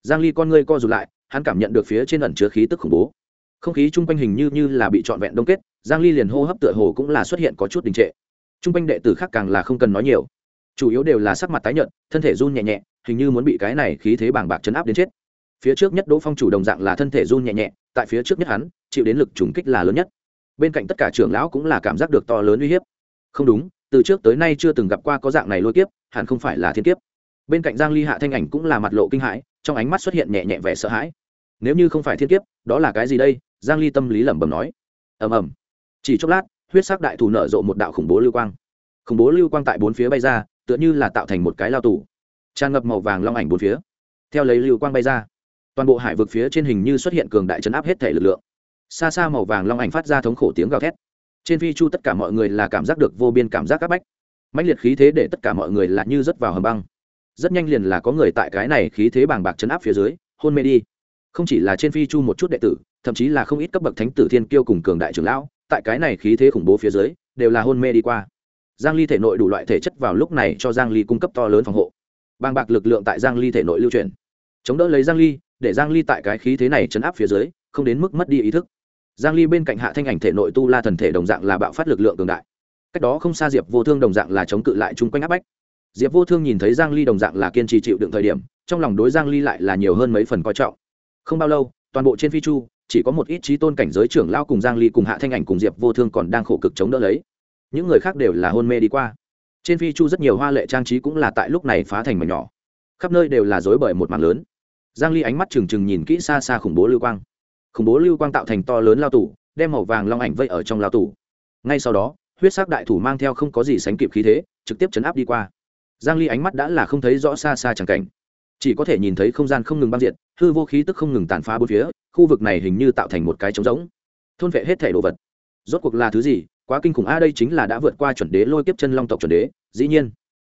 Giang ly con ngươi co rụt lại, hắn cảm nhận được phía trên ẩn chứa khí tức khủng bố. Không khí chung quanh hình như như là bị trọn vẹn đông kết, giang ly liền hô hấp tựa hồ cũng là xuất hiện có chút đình trệ. Chung quanh đệ tử khác càng là không cần nói nhiều. Chủ yếu đều là sắc mặt tái nhợt, thân thể run nhẹ nhẹ, hình như muốn bị cái này khí thế bàng bạc chấn áp đến chết. Phía trước nhất đỗ phong chủ đồng dạng là thân thể run nhẹ nhẹ, tại phía trước nhất hắn, chịu đến lực trùng kích là lớn nhất bên cạnh tất cả trưởng lão cũng là cảm giác được to lớn uy hiếp. Không đúng, từ trước tới nay chưa từng gặp qua có dạng này lôi kiếp, hẳn không phải là thiên kiếp. Bên cạnh giang ly hạ thanh ảnh cũng là mặt lộ kinh hãi, trong ánh mắt xuất hiện nhẹ nhẹ vẻ sợ hãi. Nếu như không phải thiên kiếp, đó là cái gì đây? Giang ly tâm lý lẩm bẩm nói. Ầm ầm. Chỉ chốc lát, huyết sắc đại thủ nở rộ một đạo khủng bố lưu quang. Khủng bố lưu quang tại bốn phía bay ra, tựa như là tạo thành một cái lao tủ tràn ngập màu vàng long ảnh bốn phía. Theo lấy lưu quang bay ra, toàn bộ hải vực phía trên hình như xuất hiện cường đại chấn áp hết thể lực lượng xa xa màu vàng long ảnh phát ra thống khổ tiếng gào thét. Trên phi chu tất cả mọi người là cảm giác được vô biên cảm giác các bách. Mãnh liệt khí thế để tất cả mọi người là như rớt vào hầm băng. Rất nhanh liền là có người tại cái này khí thế bàng bạc chấn áp phía dưới, hôn mê đi. Không chỉ là trên phi chu một chút đệ tử, thậm chí là không ít cấp bậc thánh tử thiên kiêu cùng cường đại trưởng lão, tại cái này khí thế khủng bố phía dưới, đều là hôn mê đi qua. Giang ly thể nội đủ loại thể chất vào lúc này cho giang ly cung cấp to lớn phòng hộ. Bàng bạc lực lượng tại giang ly thể nội lưu truyền. Chống đỡ lấy giang ly, để giang ly tại cái khí thế này chấn áp phía dưới, không đến mức mất đi ý thức giang ly bên cạnh hạ thanh ảnh thể nội tu la thần thể đồng dạng là bạo phát lực lượng cường đại. Cách đó không xa diệp vô thương đồng dạng là chống cự lại chung quanh áp bách. Diệp vô thương nhìn thấy giang ly đồng dạng là kiên trì chịu đựng thời điểm, trong lòng đối giang ly lại là nhiều hơn mấy phần coi trọng. Không bao lâu, toàn bộ trên phi chu, chỉ có một ít trí tôn cảnh giới trưởng lao cùng giang ly cùng hạ thanh ảnh cùng diệp vô thương còn đang khổ cực chống đỡ lấy. Những người khác đều là hôn mê đi qua. Trên phi chu rất nhiều hoa lệ trang trí cũng là tại lúc này phá thành mảnh nhỏ. Khắp nơi đều là rối bởi một mảng lớn. Giang ly ánh mắt trừng trừng nhìn kỹ xa xa khủng bố lưu quang khủng bố lưu quang tạo thành to lớn lao tủ, đem màu vàng long ảnh vây ở trong lao tủ. Ngay sau đó, huyết sắc đại thủ mang theo không có gì sánh kịp khí thế, trực tiếp chấn áp đi qua. Giang ly ánh mắt đã là không thấy rõ xa xa chẳng cảnh. Chỉ có thể nhìn thấy không gian không ngừng băng diệt, hư vô khí tức không ngừng tàn phá bốn phía, khu vực này hình như tạo thành một cái trống rỗng. Thôn vệ hết thể đồ vật. Rốt cuộc là thứ gì? Quá kinh khủng. A, đây chính là đã vượt qua chuẩn đế lôi kiếp chân long tộc chuẩn đế. Dĩ nhiên,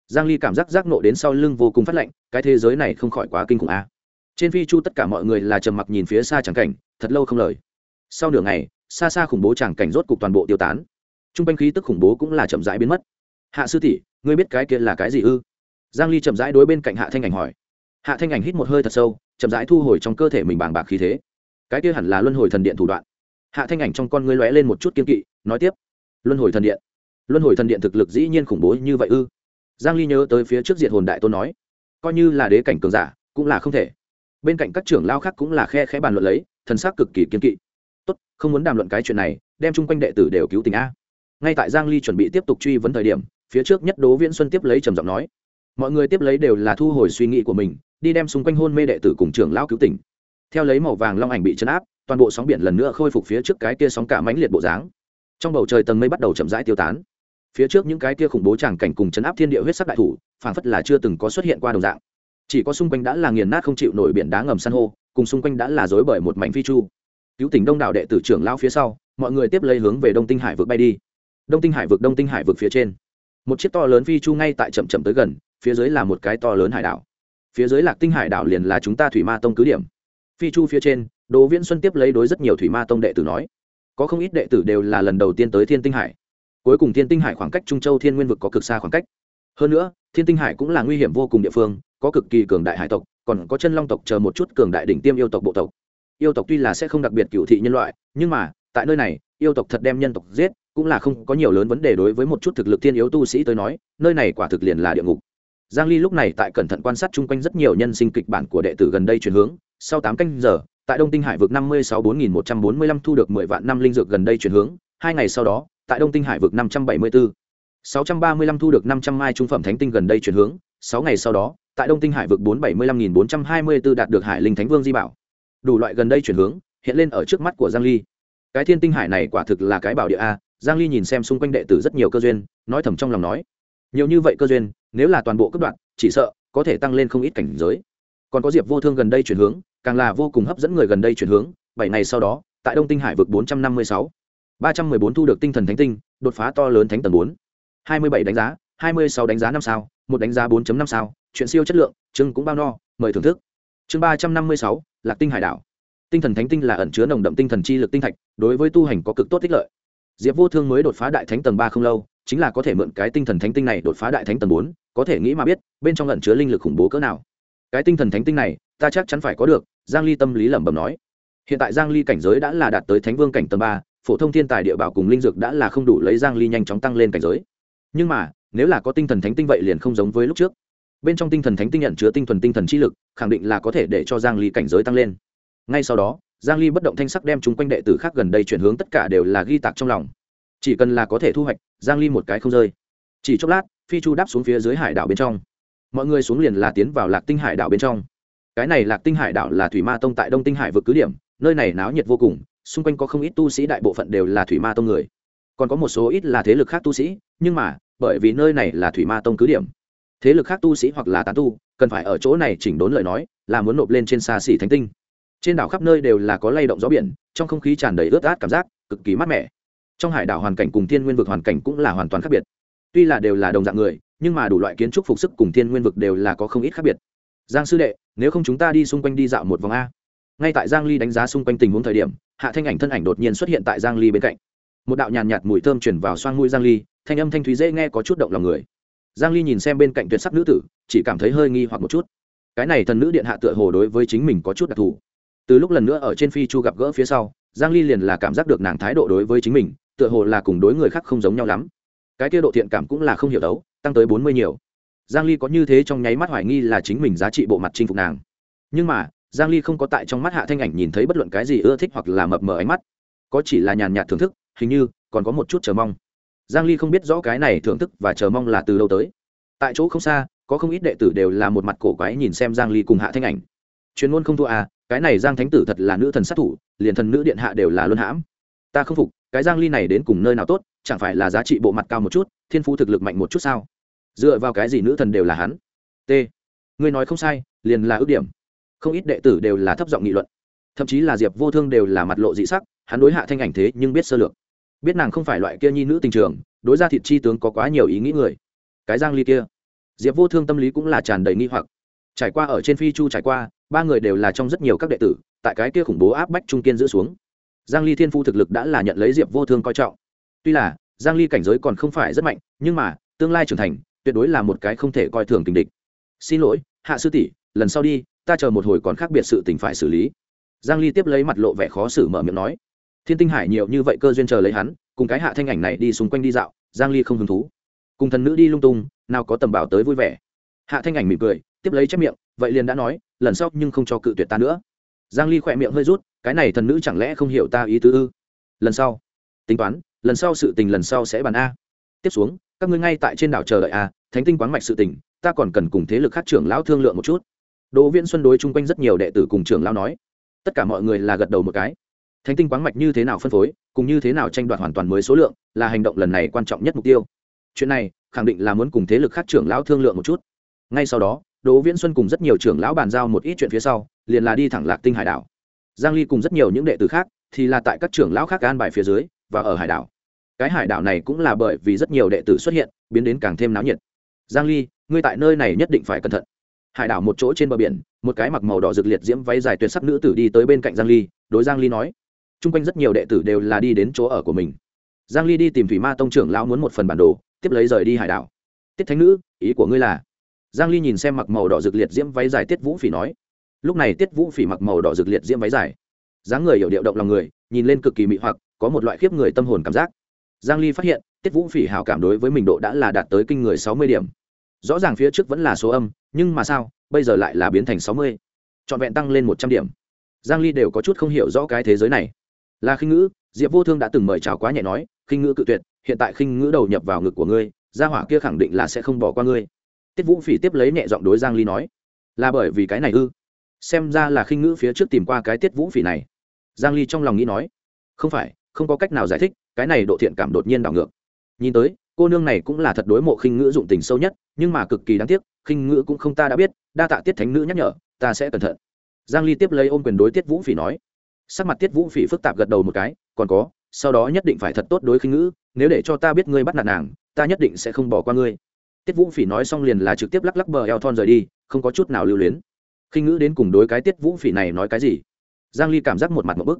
giang ly cảm giác giác nộ đến sau lưng vô cùng phát lạnh, cái thế giới này không khỏi quá kinh khủng a trên phi chu tất cả mọi người là trầm mặc nhìn phía xa chẳng cảnh, thật lâu không lời. Sau nửa ngày, xa xa khủng bố chẳng cảnh rốt cục toàn bộ tiêu tán. Trung quanh khí tức khủng bố cũng là chậm rãi biến mất. Hạ sư tỷ, ngươi biết cái kia là cái gì ư? Giang ly chậm rãi đối bên cạnh hạ thanh ảnh hỏi. Hạ thanh ảnh hít một hơi thật sâu, chậm rãi thu hồi trong cơ thể mình bàng bạc khí thế. Cái kia hẳn là luân hồi thần điện thủ đoạn. Hạ thanh ảnh trong con ngươi lóe lên một chút kiên kỵ, nói tiếp. Luân hồi thần điện. Luân hồi thần điện thực lực dĩ nhiên khủng bố như vậy ư? Giang ly nhớ tới phía trước diệt hồn đại tôn nói. Coi như là đế cảnh cường giả, cũng là không thể bên cạnh các trưởng lao khác cũng là khe khẽ bàn luận lấy, thần sắc cực kỳ kiên kỵ. Tốt, không muốn đàm luận cái chuyện này, đem chung quanh đệ tử đều cứu tình a. Ngay tại giang ly chuẩn bị tiếp tục truy vấn thời điểm, phía trước nhất đố viễn xuân tiếp lấy trầm giọng nói, mọi người tiếp lấy đều là thu hồi suy nghĩ của mình, đi đem xung quanh hôn mê đệ tử cùng trưởng lão cứu tỉnh. Theo lấy màu vàng long ảnh bị chấn áp, toàn bộ sóng biển lần nữa khôi phục phía trước cái kia sóng cả mãnh liệt bộ dáng. Trong bầu trời tầng mây bắt đầu chậm rãi tiêu tán. Phía trước những cái kia khủng bố tràng cảnh cùng chấn áp thiên địa huyết sắc đại thủ, phảng phất là chưa từng có xuất hiện qua đồng dạng chỉ có xung quanh đã là nghiền nát không chịu nổi biển đá ngầm san hô, cùng xung quanh đã là dối bởi một mảnh phi chu. Cứu tỉnh đông đảo đệ tử trưởng lao phía sau, mọi người tiếp lấy hướng về đông tinh hải vực bay đi. Đông tinh hải vực, đông tinh hải vực phía trên. Một chiếc to lớn phi chu ngay tại chậm chậm tới gần, phía dưới là một cái to lớn hải đảo. Phía dưới lạc tinh hải đảo liền là chúng ta thủy ma tông cứ điểm. Phi chu phía trên, đỗ viễn xuân tiếp lấy đối rất nhiều thủy ma tông đệ tử nói. Có không ít đệ tử đều là lần đầu tiên tới thiên tinh hải. Cuối cùng thiên tinh hải khoảng cách trung châu thiên nguyên vực có cực xa khoảng cách. Hơn nữa thiên tinh hải cũng là nguy hiểm vô cùng địa phương, có cực kỳ cường đại hải tộc, còn có chân long tộc chờ một chút cường đại đỉnh tiêm yêu tộc bộ tộc. Yêu tộc tuy là sẽ không đặc biệt cựu thị nhân loại, nhưng mà, tại nơi này, yêu tộc thật đem nhân tộc giết, cũng là không có nhiều lớn vấn đề đối với một chút thực lực thiên yếu tu sĩ tới nói, nơi này quả thực liền là địa ngục. Giang ly lúc này tại cẩn thận quan sát chung quanh rất nhiều nhân sinh kịch bản của đệ tử gần đây chuyển hướng, sau 8 canh giờ, tại đông tinh hải vực 56 4145 thu được 10 vạn năm linh dược gần đây chuyển hướng, hai ngày sau đó, tại đông tinh hải vực 574 635 thu được 500 mai trung phẩm thánh tinh gần đây chuyển hướng 6 ngày sau đó, tại đông tinh hải vực 475424 đạt được hải linh thánh vương di bảo. Đủ loại gần đây chuyển hướng, hiện lên ở trước mắt của giang ly. Cái thiên tinh hải này quả thực là cái bảo địa a, giang ly nhìn xem xung quanh đệ tử rất nhiều cơ duyên, nói thầm trong lòng nói, nhiều như vậy cơ duyên, nếu là toàn bộ cấp đoạn, chỉ sợ có thể tăng lên không ít cảnh giới. Còn có diệp vô thương gần đây chuyển hướng, càng là vô cùng hấp dẫn người gần đây chuyển hướng, bảy ngày sau đó, tại đông tinh hải vực 456 314 thu được tinh thần thánh tinh, đột phá to lớn thánh tầng 4 27 đánh giá 26 đánh giá năm sao, một đánh giá 4.5 sao, chuyện siêu chất lượng, chương cũng bao no, mời thưởng thức. Chương 356 lạc tinh hải đảo. Tinh thần thánh tinh là ẩn chứa nồng đậm tinh thần chi lực tinh thạch, đối với tu hành có cực tốt ích lợi. Diệp vô thương mới đột phá đại thánh tầng ba không lâu, chính là có thể mượn cái tinh thần thánh tinh này đột phá đại thánh tầng bốn, có thể nghĩ mà biết, bên trong ẩn chứa linh lực khủng bố cỡ nào. Cái tinh thần thánh tinh này, ta chắc chắn phải có được, giang ly tâm lý lẩm bẩm nói. Hiện tại giang ly cảnh giới đã là đạt tới thánh vương cảnh tầng ba, phổ thông thiên tài địa bảo cùng linh dược đã là không đủ lấy giang ly nhanh chóng tăng lên cảnh giới nhưng mà, nếu là có tinh thần thánh tinh vậy liền không giống với lúc trước. Bên trong tinh thần thánh tinh nhận chứa tinh thuần tinh thần chi lực, khẳng định là có thể để cho giang ly cảnh giới tăng lên. Ngay sau đó, giang ly bất động thanh sắc đem chúng quanh đệ tử khác gần đây chuyển hướng tất cả đều là ghi tạc trong lòng. Chỉ cần là có thể thu hoạch, giang ly một cái không rơi. Chỉ chốc lát, phi chu đáp xuống phía dưới hải đảo bên trong. Mọi người xuống liền là tiến vào lạc tinh hải đảo bên trong. Cái này lạc tinh hải đảo là thủy ma tông tại đông tinh hải vực cứ điểm, nơi này náo nhiệt vô cùng, xung quanh có không ít tu sĩ đại bộ phận đều là thủy ma tông người. Còn có một số ít là thế lực khác tu sĩ, nhưng mà bởi vì nơi này là thủy ma tông cứ điểm. Thế lực khác tu sĩ hoặc là tán tu, cần phải ở chỗ này chỉnh đốn lời nói, là muốn nộp lên trên xa xỉ thánh tinh. Trên đảo khắp nơi đều là có lay động gió biển, trong không khí tràn đầy ướt át cảm giác, cực kỳ mát mẻ. Trong hải đảo hoàn cảnh cùng thiên nguyên vực hoàn cảnh cũng là hoàn toàn khác biệt. Tuy là đều là đồng dạng người, nhưng mà đủ loại kiến trúc phục sức cùng thiên nguyên vực đều là có không ít khác biệt. Giang sư đệ, nếu không chúng ta đi xung quanh đi dạo một vòng a. Ngay tại giang ly đánh giá xung quanh tình huống thời điểm, hạ thanh ảnh thân ảnh đột nhiên xuất hiện tại giang ly bên cạnh. Một đạo nhàn nhạt mùi thơm chuyển vào xoang mũi giang ly thanh âm thanh thúy dễ nghe có chút động lòng người. Giang ly nhìn xem bên cạnh tuyệt sắc nữ tử, chỉ cảm thấy hơi nghi hoặc một chút. Cái này thần nữ điện hạ tựa hồ đối với chính mình có chút đặc thù. Từ lúc lần nữa ở trên phi chu gặp gỡ phía sau, giang ly liền là cảm giác được nàng thái độ đối với chính mình, tựa hồ là cùng đối người khác không giống nhau lắm. Cái kia độ thiện cảm cũng là không hiểu đấu, tăng tới bốn mươi nhiều. Giang ly có như thế trong nháy mắt hoài nghi là chính mình giá trị bộ mặt chinh phục nàng. Nhưng mà, giang ly không có tại trong mắt hạ thanh ảnh nhìn thấy bất luận cái gì ưa thích hoặc là mập mờ ánh mắt. Có chỉ là nhàn nhạt thưởng thức, hình như còn có một chút chờ mong giang ly không biết rõ cái này thưởng thức và chờ mong là từ đâu tới. Tại chỗ không xa, có không ít đệ tử đều là một mặt cổ quái nhìn xem giang ly cùng hạ thanh ảnh. Chuyên môn không thua à cái này giang thánh tử thật là nữ thần sát thủ, liền thần nữ điện hạ đều là luân hãm. Ta không phục, cái giang ly này đến cùng nơi nào tốt, chẳng phải là giá trị bộ mặt cao một chút, thiên phú thực lực mạnh một chút sao? Dựa vào cái gì nữ thần đều là hắn? T. Ngươi nói không sai, liền là ước điểm. Không ít đệ tử đều là thấp giọng nghị luận. Thậm chí là diệp vô thương đều là mặt lộ dị sắc, hắn đối hạ thanh ảnh thế nhưng biết sơ lược biết nàng không phải loại kia nhi nữ tình trường, đối ra thịt chi tướng có quá nhiều ý nghĩ người. Cái giang ly kia, diệp vô thương tâm lý cũng là tràn đầy nghi hoặc. Trải qua ở trên phi chu trải qua, ba người đều là trong rất nhiều các đệ tử, tại cái kia khủng bố áp bách trung kiên giữ xuống. Giang ly thiên phu thực lực đã là nhận lấy diệp vô thương coi trọng. Tuy là, giang ly cảnh giới còn không phải rất mạnh, nhưng mà, tương lai trưởng thành, tuyệt đối là một cái không thể coi thường tình địch. Xin lỗi, hạ sư tỷ, lần sau đi, ta chờ một hồi còn khác biệt sự tình phải xử lý. Giang ly tiếp lấy mặt lộ vẻ khó xử mở miệng nói thiên tinh hải nhiều như vậy cơ duyên chờ lấy hắn, cùng cái hạ thanh ảnh này đi xung quanh đi dạo, giang ly không hứng thú. Cùng thần nữ đi lung tung, nào có tầm bảo tới vui vẻ. Hạ thanh ảnh mỉm cười, tiếp lấy chép miệng, vậy liền đã nói, lần sau nhưng không cho cự tuyệt ta nữa. Giang ly khỏe miệng hơi rút, cái này thần nữ chẳng lẽ không hiểu ta ý tứ ư? Lần sau. Tính toán, lần sau sự tình lần sau sẽ bàn a. Tiếp xuống, các ngươi ngay tại trên đảo chờ đợi a, thánh tinh quán mạch sự tình, ta còn cần cùng thế lực khác trưởng lão thương lượng một chút. Đỗ viễn xuân đối chung quanh rất nhiều đệ tử cùng trưởng lão nói. Tất cả mọi người là gật đầu một cái thánh tinh quáng mạch như thế nào phân phối, cùng như thế nào tranh đoạt hoàn toàn mới số lượng, là hành động lần này quan trọng nhất mục tiêu. Chuyện này, khẳng định là muốn cùng thế lực khác trưởng lão thương lượng một chút. Ngay sau đó, đỗ viễn xuân cùng rất nhiều trưởng lão bàn giao một ít chuyện phía sau, liền là đi thẳng lạc tinh hải đảo. Giang ly cùng rất nhiều những đệ tử khác, thì là tại các trưởng lão khác an bài phía dưới, và ở hải đảo. Cái hải đảo này cũng là bởi vì rất nhiều đệ tử xuất hiện, biến đến càng thêm náo nhiệt. Giang ly, ngươi tại nơi này nhất định phải cẩn thận. Hải đảo một chỗ trên bờ biển, một cái mặc màu đỏ rực liệt diễm váy dài tuyệt sắc nữ tử đi tới bên cạnh giang ly, đối giang ly nói chung quanh rất nhiều đệ tử đều là đi đến chỗ ở của mình. Giang ly đi tìm thủy ma tông trưởng lão muốn một phần bản đồ, tiếp lấy rời đi hải đảo. Tiết thánh nữ, ý của ngươi là? Giang ly nhìn xem mặc màu đỏ rực liệt diễm váy dài tiết vũ phỉ nói. Lúc này tiết vũ phỉ mặc màu đỏ rực liệt diễm váy dài, dáng người hiểu điệu động lòng người, nhìn lên cực kỳ mị hoặc, có một loại khiếp người tâm hồn cảm giác. Giang ly phát hiện, tiết vũ phỉ hảo cảm đối với mình độ đã là đạt tới kinh người 60 điểm. Rõ ràng phía trước vẫn là số âm, nhưng mà sao, bây giờ lại là biến thành 60. trọn vẹn tăng lên 100 điểm. Giang ly đều có chút không hiểu rõ cái thế giới này là khinh ngữ, diệp vô thương đã từng mời chào quá nhẹ nói, khinh ngữ cự tuyệt, hiện tại khinh ngữ đầu nhập vào ngực của ngươi, gia hỏa kia khẳng định là sẽ không bỏ qua ngươi. Tiết vũ phỉ tiếp lấy nhẹ giọng đối giang ly nói, là bởi vì cái này ư? Xem ra là khinh ngữ phía trước tìm qua cái tiết vũ phỉ này. Giang ly trong lòng nghĩ nói, không phải, không có cách nào giải thích, cái này độ thiện cảm đột nhiên đảo ngược. Nhìn tới, cô nương này cũng là thật đối mộ khinh ngữ dụng tình sâu nhất, nhưng mà cực kỳ đáng tiếc, khinh ngữ cũng không ta đã biết, đa tạ tiết thánh nữ nhắc nhở, ta sẽ cẩn thận. Giang ly tiếp lấy ôm quyền đối tiết vũ phỉ nói sắc mặt tiết vũ phỉ phức tạp gật đầu một cái, còn có, sau đó nhất định phải thật tốt đối khinh ngữ, nếu để cho ta biết ngươi bắt nạt nàng, ta nhất định sẽ không bỏ qua ngươi. Tiết vũ phỉ nói xong liền là trực tiếp lắc lắc bờ eo thon rời đi, không có chút nào lưu luyến. Khinh ngữ đến cùng đối cái tiết vũ phỉ này nói cái gì? Giang ly cảm giác một mặt một bức.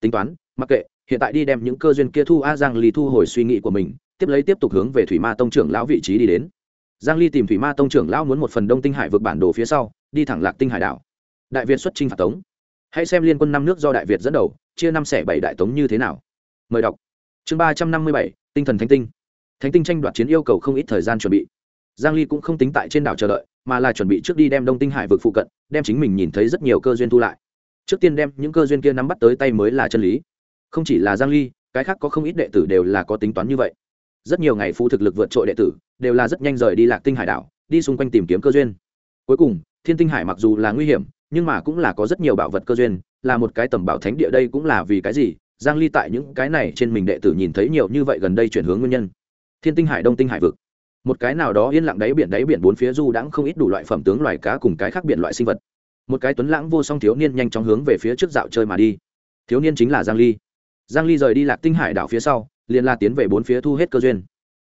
Tính toán, mặc kệ, hiện tại đi đem những cơ duyên kia thu, a, giang ly thu hồi suy nghĩ của mình, tiếp lấy tiếp tục hướng về thủy ma tông trưởng lão vị trí đi đến. Giang ly tìm thủy ma tông trưởng lão muốn một phần đông tinh hải vượt bản đồ phía sau, đi thẳng lạc tinh hải đảo. Đại việt xuất chinh phạt tống hãy xem liên quân năm nước do đại việt dẫn đầu, chia năm xẻ bảy đại tống như thế nào. Mời đọc. Chương ba trăm năm mươi bảy, tinh thần thánh tinh. Thánh tinh tranh đoạt chiến yêu cầu không ít thời gian chuẩn bị. Giang ly cũng không tính tại trên đảo chờ đợi, mà là chuẩn bị trước đi đem đông tinh hải vực phụ cận, đem chính mình nhìn thấy rất nhiều cơ duyên thu lại. Trước tiên đem những cơ duyên kia nắm bắt tới tay mới là chân lý. Không chỉ là giang ly, cái khác có không ít đệ tử đều là có tính toán như vậy. Rất nhiều ngày phú thực lực vượt trội đệ tử đều là rất nhanh rời đi lạc tinh hải đảo, đi xung quanh tìm kiếm cơ duyên. Cuối cùng, thiên tinh hải mặc dù là nguy hiểm nhưng mà cũng là có rất nhiều bảo vật cơ duyên, là một cái tầm bảo thánh địa đây cũng là vì cái gì? Giang ly tại những cái này trên mình đệ tử nhìn thấy nhiều như vậy gần đây chuyển hướng nguyên nhân. Thiên tinh hải, đông tinh hải vực. Một cái nào đó yên lặng đáy biển đáy biển bốn phía du đãng không ít đủ loại phẩm tướng loài cá cùng cái khác biển loại sinh vật. Một cái tuấn lãng vô song thiếu niên nhanh chóng hướng về phía trước dạo chơi mà đi. Thiếu niên chính là giang ly. Giang ly rời đi lạc tinh hải đảo phía sau, liền la tiến về bốn phía thu hết cơ duyên.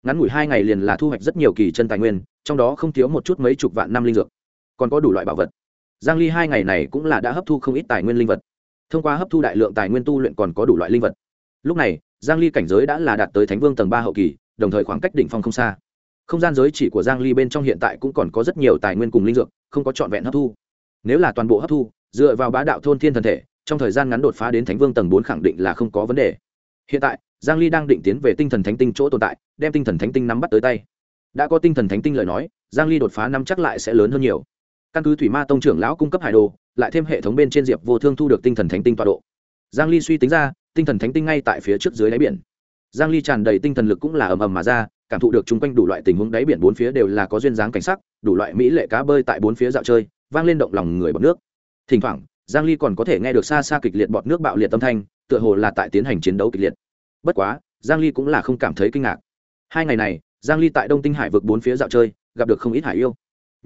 Ngắn ngủi hai ngày liền là thu hoạch rất nhiều kỳ chân tài nguyên, trong đó không thiếu một chút mấy chục vạn năm linh dược. Còn có đủ loại bảo vật giang ly hai ngày này cũng là đã hấp thu không ít tài nguyên linh vật. Thông qua hấp thu đại lượng tài nguyên tu luyện còn có đủ loại linh vật. Lúc này, giang ly cảnh giới đã là đạt tới thánh vương tầng ba hậu kỳ, đồng thời khoảng cách đỉnh phong không xa. Không gian giới chỉ của giang ly bên trong hiện tại cũng còn có rất nhiều tài nguyên cùng linh dược, không có trọn vẹn hấp thu. Nếu là toàn bộ hấp thu, dựa vào bá đạo thôn thiên thần thể, trong thời gian ngắn đột phá đến thánh vương tầng bốn khẳng định là không có vấn đề. Hiện tại, giang ly đang định tiến về tinh thần thánh tinh chỗ tồn tại, đem tinh thần thánh tinh nắm bắt tới tay. Đã có tinh thần thánh tinh lời nói, giang ly đột phá năm chắc lại sẽ lớn hơn nhiều căn cứ thủy ma tông trưởng lão cung cấp hải đồ, lại thêm hệ thống bên trên diệp vô thương thu được tinh thần thánh tinh tọa độ. Giang ly suy tính ra, tinh thần thánh tinh ngay tại phía trước dưới đáy biển. Giang ly tràn đầy tinh thần lực cũng là ầm ầm mà ra, cảm thụ được chung quanh đủ loại tình huống đáy biển bốn phía đều là có duyên dáng cảnh sắc, đủ loại mỹ lệ cá bơi tại bốn phía dạo chơi, vang lên động lòng người bọt nước. Thỉnh thoảng, giang ly còn có thể nghe được xa xa kịch liệt bọt nước bạo liệt âm thanh, tựa hồ là tại tiến hành chiến đấu kịch liệt. Bất quá, giang ly cũng là không cảm thấy kinh ngạc. Hai ngày này, giang ly tại đông tinh hải vực bốn phía dạo chơi, gặp được không ít hải yêu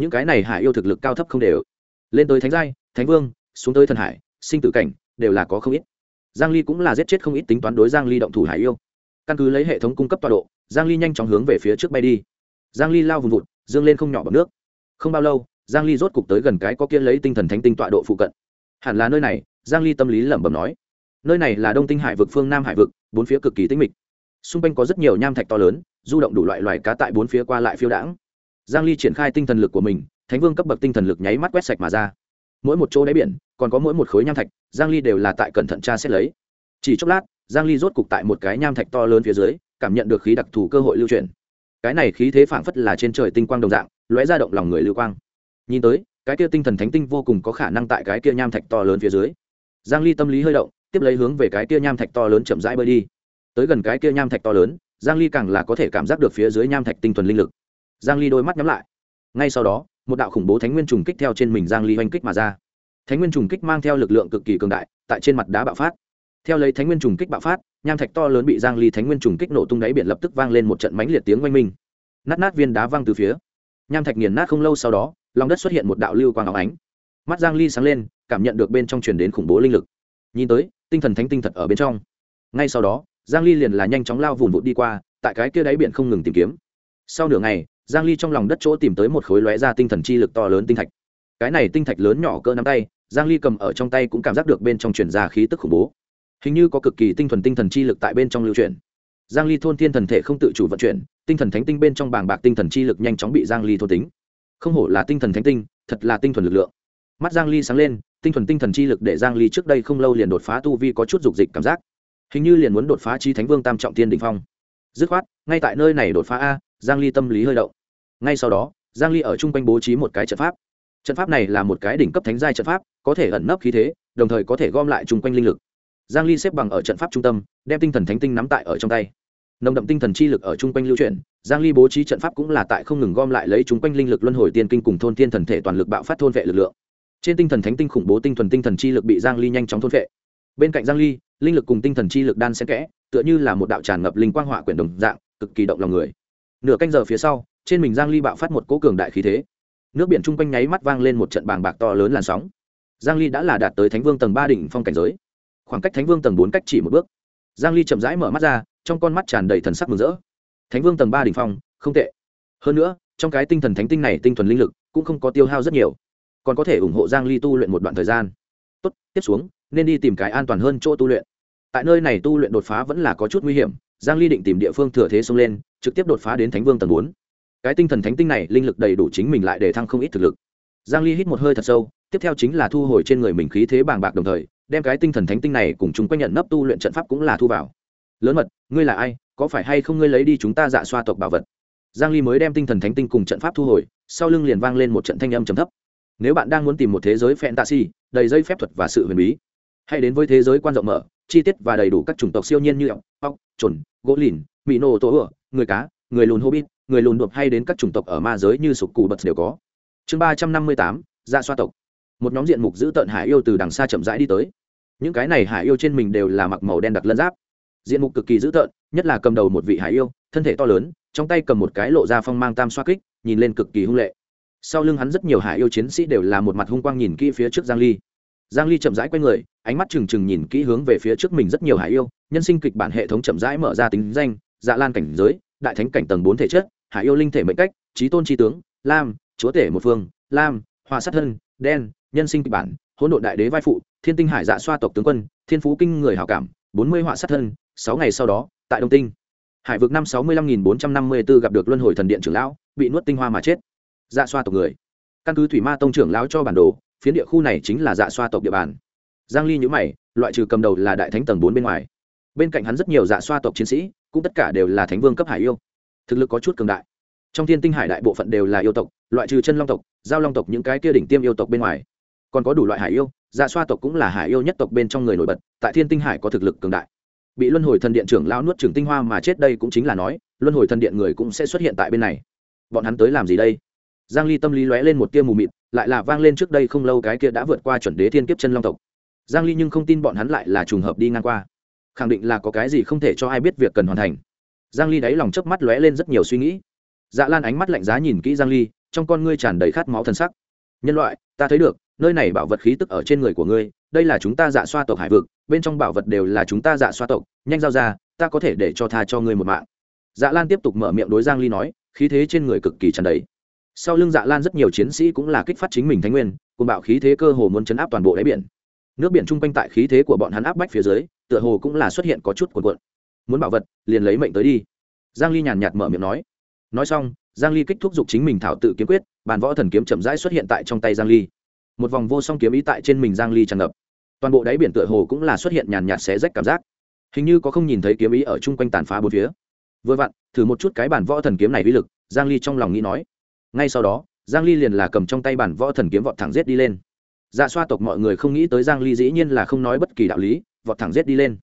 những cái này hải yêu thực lực cao thấp không đều. Lên tới thánh giai, thánh vương, xuống tới thần hải, sinh tử cảnh, đều là có không ít. Giang ly cũng là giết chết không ít tính toán đối giang ly động thủ hải yêu. Căn cứ lấy hệ thống cung cấp tọa độ, giang ly nhanh chóng hướng về phía trước bay đi. Giang ly lao vùng vụt, dương lên không nhỏ bằng nước. Không bao lâu, giang ly rốt cục tới gần cái có kia lấy tinh thần thánh tinh tọa độ phụ cận. Hẳn là nơi này, giang ly tâm lý lẩm bẩm nói. Nơi này là đông tinh hải vực phương nam hải vực, bốn phía cực kỳ tĩnh mịch. Xung quanh có rất nhiều nham thạch to lớn, du động đủ loại loài cá tại bốn phía qua lại phiêu đãng giang ly triển khai tinh thần lực của mình, thánh vương cấp bậc tinh thần lực nháy mắt quét sạch mà ra. Mỗi một chỗ đáy biển, còn có mỗi một khối nham thạch, giang ly đều là tại cẩn thận tra xét lấy. Chỉ chốc lát, giang ly rốt cục tại một cái nham thạch to lớn phía dưới, cảm nhận được khí đặc thù cơ hội lưu chuyển cái này khí thế phảng phất là trên trời tinh quang đồng dạng, lóe ra động lòng người lưu quang. Nhìn tới, cái kia tinh thần thánh tinh vô cùng có khả năng tại cái kia nham thạch to lớn phía dưới. Giang ly tâm lý hơi động, tiếp lấy hướng về cái kia nham thạch to lớn chậm rãi bơi đi. Tới gần cái kia nham thạch to lớn, giang ly càng là có thể cảm giác được phía dưới nham thạch tinh thuần linh lực giang ly đôi mắt nhắm lại. Ngay sau đó, một đạo khủng bố thánh nguyên trùng kích theo trên mình giang ly hoành kích mà ra. Thánh nguyên trùng kích mang theo lực lượng cực kỳ cường đại, tại trên mặt đá bạo phát. Theo lấy thánh nguyên trùng kích bạo phát, nham thạch to lớn bị giang ly thánh nguyên trùng kích nổ tung đáy biển lập tức vang lên một trận mãnh liệt tiếng oanh minh. Nát nát viên đá văng từ phía. Nham thạch nghiền nát không lâu sau đó, lòng đất xuất hiện một đạo lưu quang óng ánh. Mắt giang ly sáng lên, cảm nhận được bên trong truyền đến khủng bố linh lực. Nhìn tới, tinh thần thánh tinh thật ở bên trong. Ngay sau đó, giang ly liền là nhanh chóng lao vùn vụt đi qua, tại cái kia đáy biển không ngừng tìm kiếm. Sau nửa ngày giang ly trong lòng đất chỗ tìm tới một khối lóe ra tinh thần chi lực to lớn tinh thạch. Cái này tinh thạch lớn nhỏ cỡ nắm tay, giang ly cầm ở trong tay cũng cảm giác được bên trong truyền ra khí tức khủng bố. Hình như có cực kỳ tinh thuần tinh thần chi lực tại bên trong lưu chuyển. Giang ly thôn thiên thần thể không tự chủ vận chuyển, tinh thần thánh tinh bên trong bảng bạc tinh thần chi lực nhanh chóng bị giang ly thôn tính. Không hổ là tinh thần thánh tinh, thật là tinh thuần lực lượng. Mắt giang ly sáng lên, tinh thuần tinh thần chi lực để giang ly trước đây không lâu liền đột phá tu vi có chút dục dịch cảm giác. Hình như liền muốn đột phá chi thánh vương tam trọng thiên đỉnh phong. Dứt khoát, ngay tại nơi này đột phá a, giang ly tâm lý hơi động ngay sau đó, giang ly ở trung quanh bố trí một cái trận pháp. Trận pháp này là một cái đỉnh cấp thánh giai trận pháp, có thể ẩn nấp khí thế, đồng thời có thể gom lại trung quanh linh lực. Giang ly xếp bằng ở trận pháp trung tâm, đem tinh thần thánh tinh nắm tại ở trong tay. Nồng đậm tinh thần chi lực ở trung quanh lưu chuyển, giang ly bố trí trận pháp cũng là tại không ngừng gom lại lấy trung quanh linh lực luân hồi tiên kinh cùng thôn tiên thần thể toàn lực bạo phát thôn vệ lực lượng. Trên tinh thần thánh tinh khủng bố tinh thuần tinh thần chi lực bị giang ly nhanh chóng thôn vệ. Bên cạnh giang ly, linh lực cùng tinh thần chi lực đan xen kẽ, tựa như là một đạo tràn ngập linh quang hỏa quyển đồng dạng, cực kỳ động lòng người. Nửa canh giờ phía sau trên mình giang ly bạo phát một cỗ cường đại khí thế. Nước biển chung quanh nháy mắt vang lên một trận bàng bạc to lớn làn sóng. Giang ly đã là đạt tới thánh vương tầng ba đỉnh phong cảnh giới. Khoảng cách thánh vương tầng bốn cách chỉ một bước. Giang ly chậm rãi mở mắt ra, trong con mắt tràn đầy thần sắc mừng rỡ. Thánh vương tầng ba đỉnh phong, không tệ. Hơn nữa, trong cái tinh thần thánh tinh này tinh thuần linh lực cũng không có tiêu hao rất nhiều. Còn có thể ủng hộ giang ly tu luyện một đoạn thời gian. Tốt, tiếp xuống, nên đi tìm cái an toàn hơn chỗ tu luyện. Tại nơi này tu luyện đột phá vẫn là có chút nguy hiểm. Giang ly định tìm địa phương thừa thế xông lên, trực tiếp đột phá đến thánh vương tầng 4 cái tinh thần thánh tinh này linh lực đầy đủ chính mình lại để thăng không ít thực lực. Giang ly hít một hơi thật sâu, tiếp theo chính là thu hồi trên người mình khí thế bàng bạc đồng thời, đem cái tinh thần thánh tinh này cùng chúng quanh nhận nấp tu luyện trận pháp cũng là thu vào. Lớn mật, ngươi là ai? Có phải hay không ngươi lấy đi chúng ta dạ xoa tộc bảo vật? Giang ly mới đem tinh thần thánh tinh cùng trận pháp thu hồi, sau lưng liền vang lên một trận thanh âm trầm thấp. Nếu bạn đang muốn tìm một thế giới fantasy, đầy dây phép thuật và sự huyền bí, hãy đến với thế giới quan rộng mở, chi tiết và đầy đủ các chủng tộc siêu nhiên như ốc ốc chuẩn gỗ lìn mị nô tổ ửa, người cá người lùn hobbit, người lùn đột hay đến các chủng tộc ở ma giới như sục cù bật đều có. Chương ba trăm năm mươi tám dạ xoa tộc. Một nhóm diện mục giữ tợn hải yêu từ đằng xa chậm rãi đi tới. Những cái này hải yêu trên mình đều là mặc màu đen đặc lân giáp. Diện mục cực kỳ dữ tợn, nhất là cầm đầu một vị hải yêu, thân thể to lớn, trong tay cầm một cái lộ ra phong mang tam xoa kích, nhìn lên cực kỳ hung lệ. Sau lưng hắn rất nhiều hải yêu chiến sĩ đều là một mặt hung quang nhìn kỹ phía trước giang ly. Giang ly chậm rãi quay người, ánh mắt trừng trừng nhìn kỹ hướng về phía trước mình rất nhiều hải yêu, nhân sinh kịch bản hệ thống chậm rãi mở ra tính danh dạ lan cảnh giới đại thánh cảnh tầng 4 thể chất, hải yêu linh thể mệnh cách trí tôn trí tướng, lam, chúa tể một phương, lam hòa sát thân, đen, nhân sinh kịch bản, hỗn độn đại đế vai phụ, thiên tinh hải dạ xoa tộc tướng quân, thiên phú kinh người hảo cảm, bốn mươi họa sát thân, sáu ngày sau đó, tại đông tinh. Hải vực năm sáu mươi lăm nghìn bốn trăm năm mươi b ố gặp được luân hồi thần điện trưởng lão, bị nuốt tinh hoa mà chết. Dạ xoa tộc người. Căn cứ thủy ma tông trưởng lão cho bản đồ, phiến địa khu này chính là dạ xoa tộc địa bàn. Giang ly nhữ mày, loại trừ cầm đầu là đại thánh tầng bốn bên ngoài bên cạnh hắn rất nhiều dạ xoa tộc chiến sĩ, cũng tất cả đều là thánh vương cấp hải yêu. Thực lực có chút cường đại. Trong thiên tinh hải đại bộ phận đều là yêu tộc, loại trừ chân long tộc, giao long tộc những cái kia đỉnh tiêm yêu tộc bên ngoài. Còn có đủ loại hải yêu dạ xoa tộc cũng là hải yêu nhất tộc bên trong người nổi bật, tại thiên tinh hải có thực lực cường đại. Bị luân hồi thần điện trưởng lao nuốt trường tinh hoa mà chết đây cũng chính là nói, luân hồi thần điện người cũng sẽ xuất hiện tại bên này. Bọn hắn tới làm gì đây? Giang ly tâm lý lóe lên một tia mù mịt, lại là vang lên trước đây không lâu cái kia đã vượt qua chuẩn đế thiên kiếp chân long tộc. Giang ly nhưng không tin bọn hắn lại là trùng hợp đi ngang qua khẳng định là có cái gì không thể cho ai biết việc cần hoàn thành. Giang ly đáy lòng chớp mắt lóe lên rất nhiều suy nghĩ. Dạ lan ánh mắt lạnh giá nhìn kỹ giang ly, trong con ngươi tràn đầy khát máu thần sắc. Nhân loại, ta thấy được, nơi này bảo vật khí tức ở trên người của ngươi, đây là chúng ta dạ xoa tộc hải vực, bên trong bảo vật đều là chúng ta dạ xoa tộc, nhanh giao ra, ta có thể để cho tha cho ngươi một mạng. Dạ lan tiếp tục mở miệng đối giang ly nói, khí thế trên người cực kỳ tràn đầy. Sau lưng dạ lan rất nhiều chiến sĩ cũng là kích phát chính mình thánh nguyên cùng bạo khí thế cơ hồ muốn chấn áp toàn bộ đáy biển. Nước biển chung quanh tại khí thế của bọn hắn áp bách phía dưới tựa hồ cũng là xuất hiện có chút cuộn cuộn. Muốn bảo vật, liền lấy mệnh tới đi. Giang ly nhàn nhạt mở miệng nói. Nói xong, giang ly kích thúc giục chính mình thảo tự kiếm quyết, bàn võ thần kiếm chậm rãi xuất hiện tại trong tay giang ly. Một vòng vô song kiếm ý tại trên mình giang ly tràn ngập. Toàn bộ đáy biển tựa hồ cũng là xuất hiện nhàn nhạt xé rách cảm giác. Hình như có không nhìn thấy kiếm ý ở chung quanh tàn phá bốn phía. Vừa vặn, thử một chút cái bản võ thần kiếm này uy lực, giang ly trong lòng nghĩ nói. Ngay sau đó, giang ly liền là cầm trong tay bản võ thần kiếm vọt thẳng giết đi lên. Dạ xoa tộc mọi người không nghĩ tới giang ly dĩ nhiên là không nói bất kỳ đạo lý vọt thẳng giết đi lên.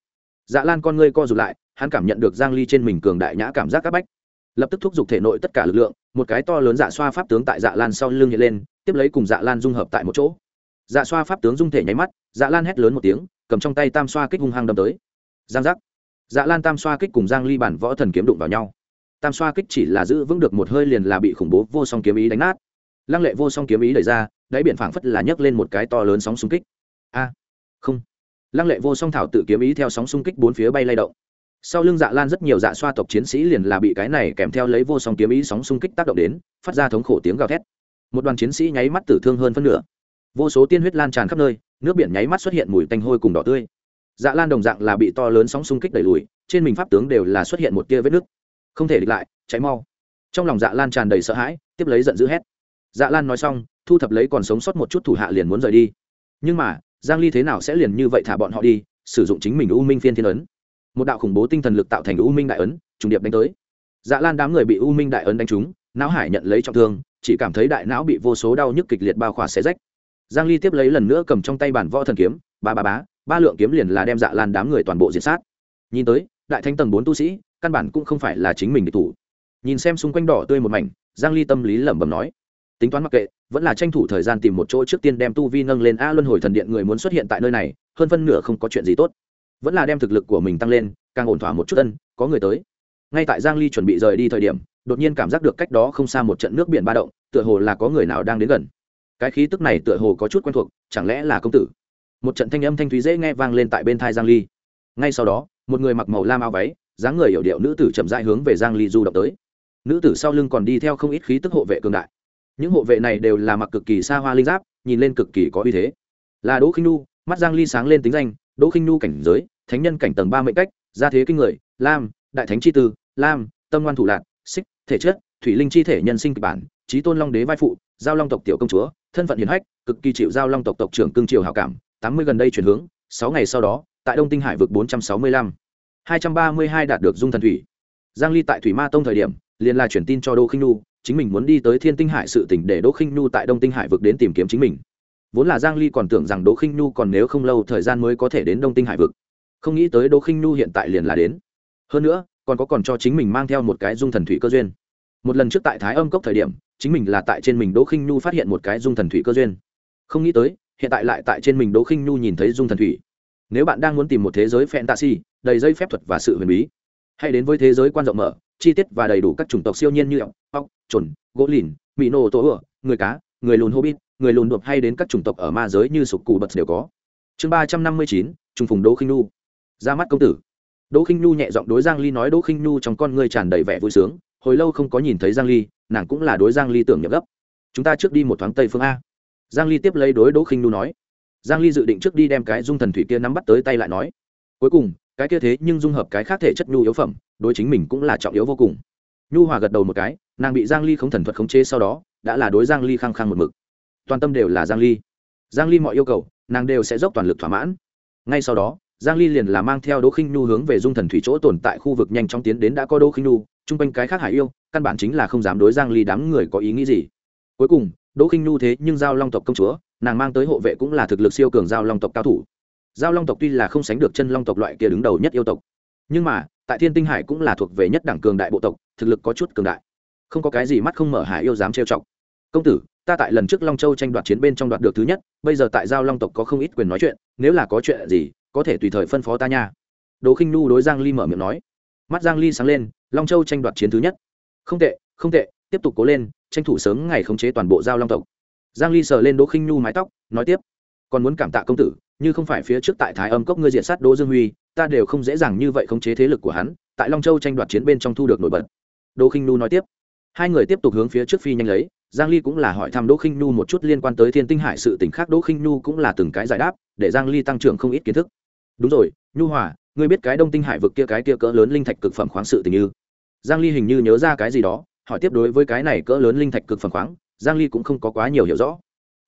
Dạ lan con ngươi co rụt lại, hắn cảm nhận được giang ly trên mình cường đại nhã cảm giác các bách. Lập tức thúc giục thể nội tất cả lực lượng, một cái to lớn dạ xoa pháp tướng tại dạ lan sau lưng hiện lên, tiếp lấy cùng dạ lan dung hợp tại một chỗ. Dạ xoa pháp tướng dung thể nháy mắt dạ lan hét lớn một tiếng, cầm trong tay tam xoa kích hung hăng đâm tới. Giang giác. Dạ lan tam xoa kích cùng giang ly bản võ thần kiếm đụng vào nhau. Tam xoa kích chỉ là giữ vững được một hơi liền là bị khủng bố vô song kiếm ý đánh nát. Lăng lệ vô song kiếm ý đẩy ra, đáy biển phảng phất là nhấc lên một cái to lớn sóng xung kích. A. Không lăng lệ vô song thảo tự kiếm ý theo sóng xung kích bốn phía bay lay động. Sau lưng dạ lan rất nhiều dạ xoa tộc chiến sĩ liền là bị cái này kèm theo lấy vô song kiếm ý sóng xung kích tác động đến, phát ra thống khổ tiếng gào thét. Một đoàn chiến sĩ nháy mắt tử thương hơn phân nửa. Vô số tiên huyết lan tràn khắp nơi, nước biển nháy mắt xuất hiện mùi tanh hôi cùng đỏ tươi. Dạ lan đồng dạng là bị to lớn sóng xung kích đẩy lùi, trên mình pháp tướng đều là xuất hiện một tia vết nước không thể địch lại cháy mau. Trong lòng dạ lan tràn đầy sợ hãi, tiếp lấy giận dữ hét. Dạ lan nói xong, thu thập lấy còn sống sót một chút thủ hạ liền muốn rời đi. Nhưng mà giang ly thế nào sẽ liền như vậy thả bọn họ đi, sử dụng chính mình u minh phiên thiên ấn. Một đạo khủng bố tinh thần lực tạo thành u minh đại ấn, trùng điệp đánh tới. Dạ lan đám người bị u minh đại ấn đánh trúng, não hải nhận lấy trọng thương, chỉ cảm thấy đại não bị vô số đau nhức kịch liệt bao khỏa xé rách. Giang ly tiếp lấy lần nữa cầm trong tay bản võ thần kiếm, ba ba bá, ba lượng kiếm liền là đem dạ lan đám người toàn bộ diệt sát. Nhìn tới, đại thánh tầng bốn tu sĩ, căn bản cũng không phải là chính mình địch thủ. Nhìn xem xung quanh đỏ tươi một mảnh, giang ly tâm lý lẩm bẩm nói, tính toán mặc kệ vẫn là tranh thủ thời gian tìm một chỗ trước tiên đem tu vi nâng lên. A luân hồi thần điện người muốn xuất hiện tại nơi này, hơn phân nửa không có chuyện gì tốt. Vẫn là đem thực lực của mình tăng lên, càng ổn thỏa một chút tân có người tới. Ngay tại giang ly chuẩn bị rời đi thời điểm, đột nhiên cảm giác được cách đó không xa một trận nước biển ba động, tựa hồ là có người nào đang đến gần. Cái khí tức này tựa hồ có chút quen thuộc, chẳng lẽ là công tử? Một trận thanh âm thanh thúy dễ nghe vang lên tại bên thai giang ly. Ngay sau đó, một người mặc màu lam áo váy, dáng người hiểu điệu nữ tử chậm rãi hướng về giang ly du động tới. Nữ tử sau lưng còn đi theo không ít khí tức hộ vệ cường đại những hộ vệ này đều là mặc cực kỳ xa hoa linh giáp, nhìn lên cực kỳ có uy thế. Là đỗ khinh nu mắt giang ly sáng lên tính danh, đỗ khinh nu cảnh giới, thánh nhân cảnh tầng ba mệnh cách, gia thế kinh người, lam, đại thánh chi tư, lam, tâm ngoan thủ lạc, xích, thể chất, thủy linh chi thể nhân sinh kịch bản trí tôn long đế vai phụ, giao long tộc tiểu công chúa, thân phận hiền hách, cực kỳ chịu giao long tộc tộc trưởng cương triều hảo cảm, tám mươi gần đây chuyển hướng, sáu ngày sau đó, tại đông tinh hải vực bốn trăm sáu mươi lăm, hai trăm ba mươi hai đạt được dung thần thủy. Giang ly tại thủy ma tông thời điểm, liền là chuyển tin cho đỗ khinh nu chính mình muốn đi tới thiên tinh hải sự tỉnh để đỗ khinh nu tại đông tinh hải vực đến tìm kiếm chính mình. Vốn là giang ly còn tưởng rằng đỗ khinh nu còn nếu không lâu thời gian mới có thể đến đông tinh hải vực. Không nghĩ tới đỗ khinh nu hiện tại liền là đến. Hơn nữa, còn có còn cho chính mình mang theo một cái dung thần thủy cơ duyên. Một lần trước tại thái âm cốc thời điểm, chính mình là tại trên mình đỗ khinh nu phát hiện một cái dung thần thủy cơ duyên. Không nghĩ tới, hiện tại lại tại trên mình đỗ khinh nu nhìn thấy dung thần thủy. Nếu bạn đang muốn tìm một thế giới fantasy, đầy dây phép thuật và sự huyền bí, hãy đến với thế giới quan rộng mở chi tiết và đầy đủ các chủng tộc siêu nhiên như ốc ốc trồn gỗ lìn mỹ nổ tổ ựa người cá, người lùn hobbit, người lùn đột hay đến các chủng tộc ở ma giới như sục cụ bật đều có. Chương ba trăm năm mươi chín, trùng phùng đỗ khinh nu ra mắt công tử. Đỗ khinh nu nhẹ giọng đối giang ly nói, đỗ khinh nu trong con ngươi tràn đầy vẻ vui sướng, hồi lâu không có nhìn thấy giang ly, nàng cũng là đối giang ly tưởng nhập gấp. Chúng ta trước đi một thoáng tây phương a. Giang ly tiếp lấy đối đỗ khinh nu nói. Giang ly dự định trước đi đem cái dung thần thủy kia nắm bắt tới tay lại nói. Cuối cùng cái kia thế nhưng dung hợp cái khác thể chất nhu yếu phẩm, đối chính mình cũng là trọng yếu vô cùng. Nhu hòa gật đầu một cái, nàng bị giang ly không thần thuật khống chế sau đó, đã là đối giang ly khăng khăng một mực. Toàn tâm đều là giang ly. Giang ly mọi yêu cầu, nàng đều sẽ dốc toàn lực thỏa mãn. Ngay sau đó, giang ly liền là mang theo đỗ khinh nhu hướng về dung thần thủy chỗ tồn tại khu vực nhanh chóng tiến đến đã có đỗ khinh nhu, chung quanh cái khác hải yêu, căn bản chính là không dám đối giang ly đám người có ý nghĩ gì. Cuối cùng, đỗ khinh nhu thế nhưng giao long tộc công chúa, nàng mang tới hộ vệ cũng là thực lực siêu cường giao long tộc cao thủ giao long tộc tuy là không sánh được chân long tộc loại kia đứng đầu nhất yêu tộc, nhưng mà, tại thiên tinh hải cũng là thuộc về nhất đẳng cường đại bộ tộc, thực lực có chút cường đại. Không có cái gì mắt không mở hải yêu dám trêu chọc. Công tử, ta tại lần trước long châu tranh đoạt chiến bên trong đoạt được thứ nhất, bây giờ tại giao long tộc có không ít quyền nói chuyện, nếu là có chuyện gì, có thể tùy thời phân phó ta nha. Đỗ khinh nu đối giang ly mở miệng nói. Mắt giang ly sáng lên, long châu tranh đoạt chiến thứ nhất. Không tệ không tệ, tiếp tục cố lên, tranh thủ sớm ngày khống chế toàn bộ giao long tộc. Giang ly sờ lên đỗ khinh nu mái tóc, nói tiếp còn muốn cảm tạ công tử, như không phải phía trước tại thái âm cốc ngươi diện sát đỗ dương huy, ta đều không dễ dàng như vậy khống chế thế lực của hắn, tại long châu tranh đoạt chiến bên trong thu được nổi bật. Đỗ khinh nu nói tiếp. Hai người tiếp tục hướng phía trước phi nhanh lấy, giang ly cũng là hỏi thăm đỗ khinh nu một chút liên quan tới thiên tinh hải sự tình khác, đỗ khinh nu cũng là từng cái giải đáp, để giang ly tăng trưởng không ít kiến thức. Đúng rồi, nhu hòa, ngươi biết cái đông tinh hải vực kia cái kia cỡ lớn linh thạch cực phẩm khoáng sự tình như giang ly hình như nhớ ra cái gì đó, hỏi tiếp đối với cái này cỡ lớn linh thạch cực phẩm khoáng, giang ly cũng không có quá nhiều hiểu rõ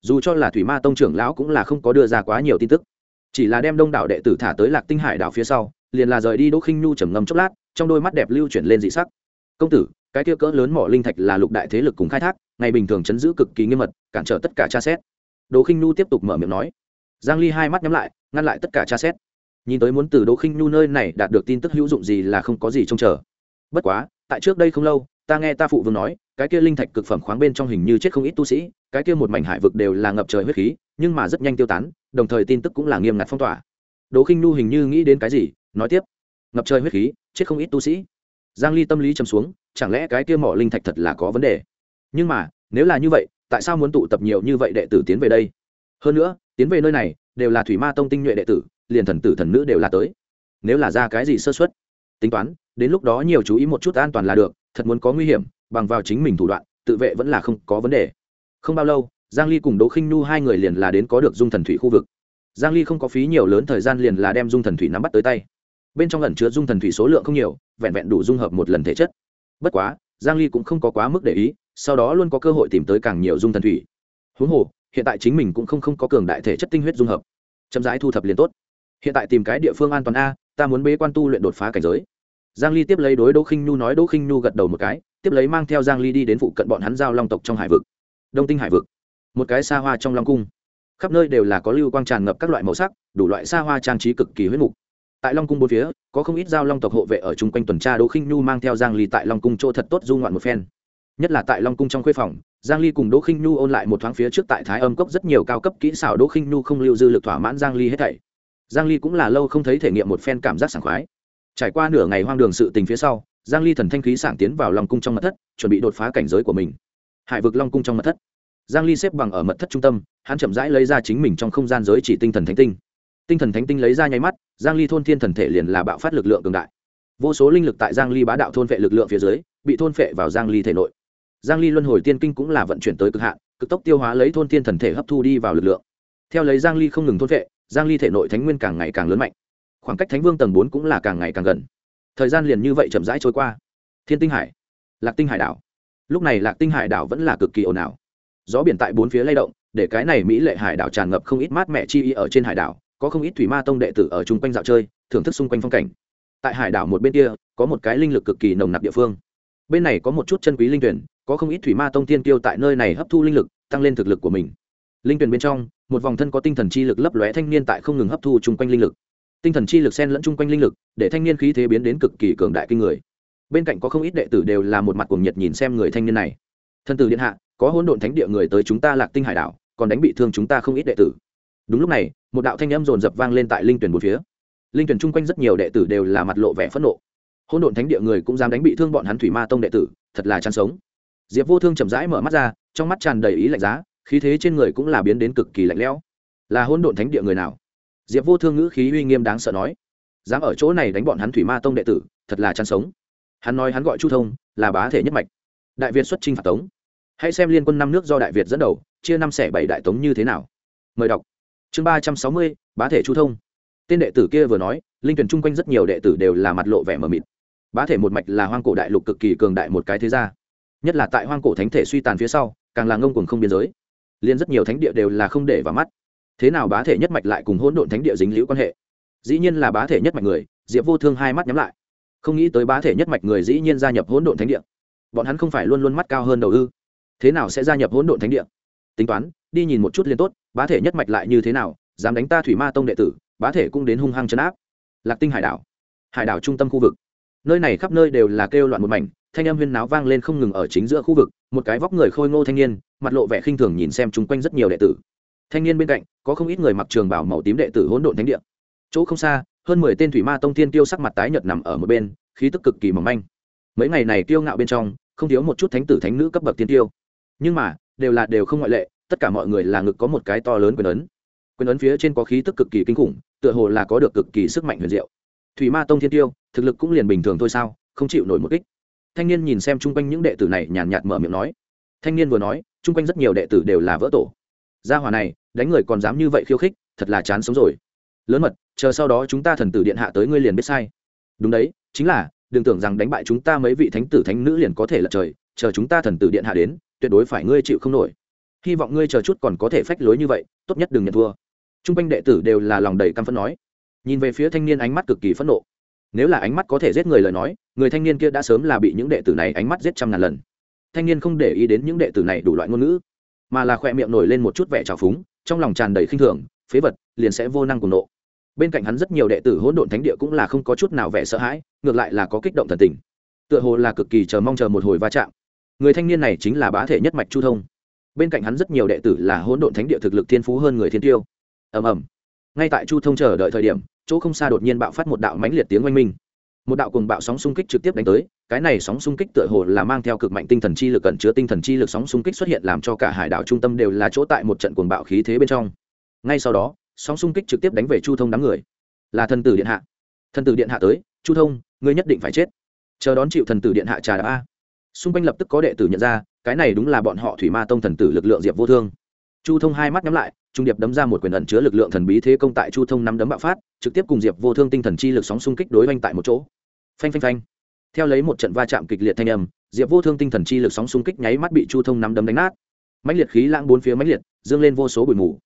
dù cho là thủy ma tông trưởng lão cũng là không có đưa ra quá nhiều tin tức. Chỉ là đem đông đảo đệ tử thả tới lạc tinh hải đảo phía sau, liền là rời đi đỗ khinh nhu trầm ngâm chốc lát, trong đôi mắt đẹp lưu chuyển lên dị sắc. Công tử, cái kia cỡ lớn mỏ linh thạch là lục đại thế lực cùng khai thác, ngày bình thường chấn giữ cực kỳ nghiêm mật, cản trở tất cả tra xét. Đỗ khinh nhu tiếp tục mở miệng nói. Giang ly hai mắt nhắm lại, ngăn lại tất cả tra xét. Nhìn tới muốn từ đỗ khinh nhu nơi này đạt được tin tức hữu dụng gì là không có gì trông chờ. Bất quá, tại trước đây không lâu, ta nghe ta phụ vương nói, cái kia linh thạch cực phẩm khoáng bên trong hình như chết không ít tu sĩ cái kia một mảnh hải vực đều là ngập trời huyết khí, nhưng mà rất nhanh tiêu tán, đồng thời tin tức cũng là nghiêm ngặt phong tỏa. Đỗ khinh Nu hình như nghĩ đến cái gì, nói tiếp. Ngập trời huyết khí, chết không ít tu sĩ. Giang ly tâm lý trầm xuống, chẳng lẽ cái kia mỏ linh thạch thật là có vấn đề? Nhưng mà, nếu là như vậy, tại sao muốn tụ tập nhiều như vậy đệ tử tiến về đây? Hơn nữa, tiến về nơi này, đều là thủy ma tông tinh nhuệ đệ tử, liền thần tử thần nữ đều là tới. Nếu là ra cái gì sơ suất, tính toán, đến lúc đó nhiều chú ý một chút an toàn là được, thật muốn có nguy hiểm, bằng vào chính mình thủ đoạn, tự vệ vẫn là không có vấn đề không bao lâu, giang ly cùng đỗ khinh nhu hai người liền là đến có được dung thần thủy khu vực. Giang ly không có phí nhiều lớn thời gian liền là đem dung thần thủy nắm bắt tới tay. Bên trong ẩn chứa dung thần thủy số lượng không nhiều, vẹn vẹn đủ dung hợp một lần thể chất. Bất quá, giang ly cũng không có quá mức để ý, sau đó luôn có cơ hội tìm tới càng nhiều dung thần thủy. Huống hồ, hiện tại chính mình cũng không không có cường đại thể chất tinh huyết dung hợp. Chậm rãi thu thập liền tốt. Hiện tại tìm cái địa phương an toàn a, ta muốn bế quan tu luyện đột phá cảnh giới. Giang ly tiếp lấy đối đỗ khinh nhu nói, đỗ khinh nhu gật đầu một cái, tiếp lấy mang theo giang ly đi đến phụ cận bọn hắn giao long tộc trong hải vực đông tinh hải vực, một cái xa hoa trong long cung. Khắp nơi đều là có lưu quang tràn ngập các loại màu sắc, đủ loại xa hoa trang trí cực kỳ huyết mục. Tại long cung bốn phía, có không ít giao long tộc hộ vệ ở chung quanh tuần tra đỗ khinh nhu mang theo giang ly tại long cung chỗ thật tốt du ngoạn một phen. Nhất là tại long cung trong khuê phòng, giang ly cùng đỗ khinh nhu ôn lại một thoáng phía trước tại thái âm cốc rất nhiều cao cấp kỹ xảo đỗ khinh nhu không lưu dư lực thỏa mãn giang ly hết thảy. Giang ly cũng là lâu không thấy thể nghiệm một phen cảm giác sảng khoái. Trải qua nửa ngày hoang đường sự tình phía sau, giang ly thần thanh khí sảng tiến vào long cung trong mật thất, chuẩn bị đột phá cảnh giới của mình hải vực long cung trong mật thất. Giang ly xếp bằng ở mật thất trung tâm, hắn chậm rãi lấy ra chính mình trong không gian giới chỉ tinh thần thánh tinh. Tinh thần thánh tinh lấy ra nháy mắt, giang ly thôn thiên thần thể liền là bạo phát lực lượng cường đại. Vô số linh lực tại giang ly bá đạo thôn vệ lực lượng phía dưới, bị thôn phệ vào giang ly thể nội. Giang ly luân hồi tiên kinh cũng là vận chuyển tới cực hạn, cực tốc tiêu hóa lấy thôn thiên thần thể hấp thu đi vào lực lượng. Theo lấy giang ly không ngừng thôn phệ giang ly thể nội thánh nguyên càng ngày càng lớn mạnh. Khoảng cách thánh vương tầng 4 cũng là càng ngày càng gần. Thời gian liền như vậy chậm rãi trôi qua. Thiên tinh hải, lạc tinh hải đảo lúc này lạc tinh hải đảo vẫn là cực kỳ ồn ào. Gió biển tại bốn phía lay động, để cái này mỹ lệ hải đảo tràn ngập không ít mát mẻ chi y ở trên hải đảo, có không ít thủy ma tông đệ tử ở chung quanh dạo chơi, thưởng thức xung quanh phong cảnh. Tại hải đảo một bên kia, có một cái linh lực cực kỳ nồng nặc địa phương. Bên này có một chút chân quý linh tuyển, có không ít thủy ma tông tiên tiêu tại nơi này hấp thu linh lực, tăng lên thực lực của mình. Linh tuyển bên trong, một vòng thân có tinh thần chi lực lấp lóe thanh niên tại không ngừng hấp thu chung quanh linh lực. Tinh thần chi lực xen lẫn chung quanh linh lực, để thanh niên khí thế biến đến cực kỳ cường đại kinh người bên cạnh có không ít đệ tử đều là một mặt cuồng nhiệt nhìn xem người thanh niên này. Thân tử điện hạ, có hỗn độn thánh địa người tới chúng ta lạc tinh hải đảo, còn đánh bị thương chúng ta không ít đệ tử. Đúng lúc này, một đạo thanh âm rồn rập vang lên tại linh tuyển một phía. Linh tuyển chung quanh rất nhiều đệ tử đều là mặt lộ vẻ phẫn nộ. Hỗn độn thánh địa người cũng dám đánh bị thương bọn hắn thủy ma tông đệ tử, thật là chăn sống. Diệp vô thương chậm rãi mở mắt ra, trong mắt tràn đầy ý lạnh giá, khí thế trên người cũng là biến đến cực kỳ lạnh lẽo. Là hỗn độn thánh địa người nào? Diệp vô thương ngữ khí uy nghiêm đáng sợ nói. Dám ở chỗ này đánh bọn hắn thủy ma tông đệ tử, thật là chăn sống hắn nói hắn gọi chu thông, là bá thể nhất mạch. Đại việt xuất chinh phạt tống. Hãy xem liên quân năm nước do đại việt dẫn đầu, chia năm xẻ bảy đại tống như thế nào. Mời đọc. Chương ba trăm sáu mươi, bá thể chu thông. Tên đệ tử kia vừa nói, linh tuyển chung quanh rất nhiều đệ tử đều là mặt lộ vẻ mờ mịt. Bá thể một mạch là hoang cổ đại lục cực kỳ cường đại một cái thế gia. Nhất là tại hoang cổ thánh thể suy tàn phía sau, càng là ngông cuồng không biên giới. Liên rất nhiều thánh địa đều là không để vào mắt. Thế nào bá thể nhất mạch lại cùng hỗn độn thánh địa dính liễu quan hệ? Dĩ nhiên là bá thể nhất mạch người, diệp vô thương hai mắt nhắm lại không nghĩ tới bá thể nhất mạch người dĩ nhiên gia nhập hỗn độn thánh địa. Bọn hắn không phải luôn luôn mắt cao hơn đầu ư? Thế nào sẽ gia nhập hỗn độn thánh địa? Tính toán, đi nhìn một chút liền tốt, bá thể nhất mạch lại như thế nào, dám đánh ta thủy ma tông đệ tử, bá thể cũng đến hung hăng chấn áp. Lạc tinh hải đảo. Hải đảo trung tâm khu vực. Nơi này khắp nơi đều là kêu loạn một mảnh, thanh âm huyên náo vang lên không ngừng ở chính giữa khu vực, một cái vóc người khôi ngô thanh niên, mặt lộ vẻ khinh thường nhìn xem chung quanh rất nhiều đệ tử. Thanh niên bên cạnh, có không ít người mặc trường bảo màu tím đệ tử hỗn độn thánh địa. Chỗ không xa hơn mười tên thủy ma tông thiên tiêu sắc mặt tái nhợt nằm ở một bên, khí tức cực kỳ mỏng manh. Mấy ngày này tiêu ngạo bên trong, không thiếu một chút thánh tử thánh nữ cấp bậc tiên tiêu nhưng mà, đều là đều không ngoại lệ, tất cả mọi người là ngực có một cái to lớn quyền ấn. Quyền ấn phía trên có khí tức cực kỳ kinh khủng, tựa hồ là có được cực kỳ sức mạnh huyền diệu. Thủy ma tông thiên tiêu thực lực cũng liền bình thường thôi sao, không chịu nổi một kích. Thanh niên nhìn xem chung quanh những đệ tử này nhàn nhạt mở miệng nói. Thanh niên vừa nói, chung quanh rất nhiều đệ tử đều là vỡ tổ. Gia hòa này, đánh người còn dám như vậy khiêu khích, thật là chán sống rồi lớn mật, chờ sau đó chúng ta thần tử điện hạ tới ngươi liền biết sai. Đúng đấy, chính là, đừng tưởng rằng đánh bại chúng ta mấy vị thánh tử thánh nữ liền có thể lật trời, chờ chúng ta thần tử điện hạ đến, tuyệt đối phải ngươi chịu không nổi. Hy vọng ngươi chờ chút còn có thể phách lối như vậy, tốt nhất đừng nhận thua. T r u n g quanh đệ tử đều là lòng đầy căm phẫn nói. Nhìn về phía thanh niên ánh mắt cực kỳ phẫn nộ. Nếu là ánh mắt có thể giết người lời nói, người thanh niên kia đã sớm là bị những đệ tử này ánh mắt giết trăm ngàn lần. Thanh niên không để ý đến những đệ tử này đủ loại ngôn ngữ, mà là khoe miệng nổi lên một chút vẻ trào phúng, trong lòng tràn đầy khinh thường phế vật, liền sẽ vô năng cùng nộ. Bên cạnh hắn rất nhiều đệ tử hỗn độn thánh địa cũng là không có chút nào vẻ sợ hãi, ngược lại là có kích động thần tình. Tựa hồ là cực kỳ chờ mong chờ một hồi va chạm. Người thanh niên này chính là bá thể nhất mạch chu thông. Bên cạnh hắn rất nhiều đệ tử là hỗn độn thánh địa thực lực thiên phú hơn người thiên tiêu. Ầm ầm. Ngay tại chu thông chờ đợi thời điểm, chỗ không xa đột nhiên bạo phát một đạo mãnh liệt tiếng oanh minh. Một đạo cùng bạo sóng xung kích trực tiếp đánh tới, cái này sóng xung kích tựa hồ là mang theo cực mạnh tinh thần chi lực cẩn chứa tinh thần chi lực sóng xung kích xuất hiện làm cho cả hải đảo trung tâm đều là chỗ tại một trận cuồng bạo khí thế bên trong ngay sau đó, sóng xung kích trực tiếp đánh về chu thông đám người. Là thần tử điện hạ. Thần tử điện hạ tới, chu thông, ngươi nhất định phải chết. Chờ đón chịu thần tử điện hạ trà đạp a. Xung quanh lập tức có đệ tử nhận ra, cái này đúng là bọn họ thủy ma tông thần tử lực lượng diệp vô thương. Chu thông hai mắt nhắm lại, trung điệp đấm ra một quyền ẩn chứa lực lượng thần bí thế công tại chu thông năm đấm bạo phát, trực tiếp cùng diệp vô thương tinh thần chi lực sóng xung kích đối oanh tại một chỗ. Phanh phanh phanh. Theo lấy một trận va chạm kịch liệt thanh âm, diệp vô thương tinh thần chi lực sóng xung kích nháy mắt bị chu thông năm đấm đánh nát. Mãnh liệt khí lãng bốn phía mãnh liệt, dương lên vô số bụi mù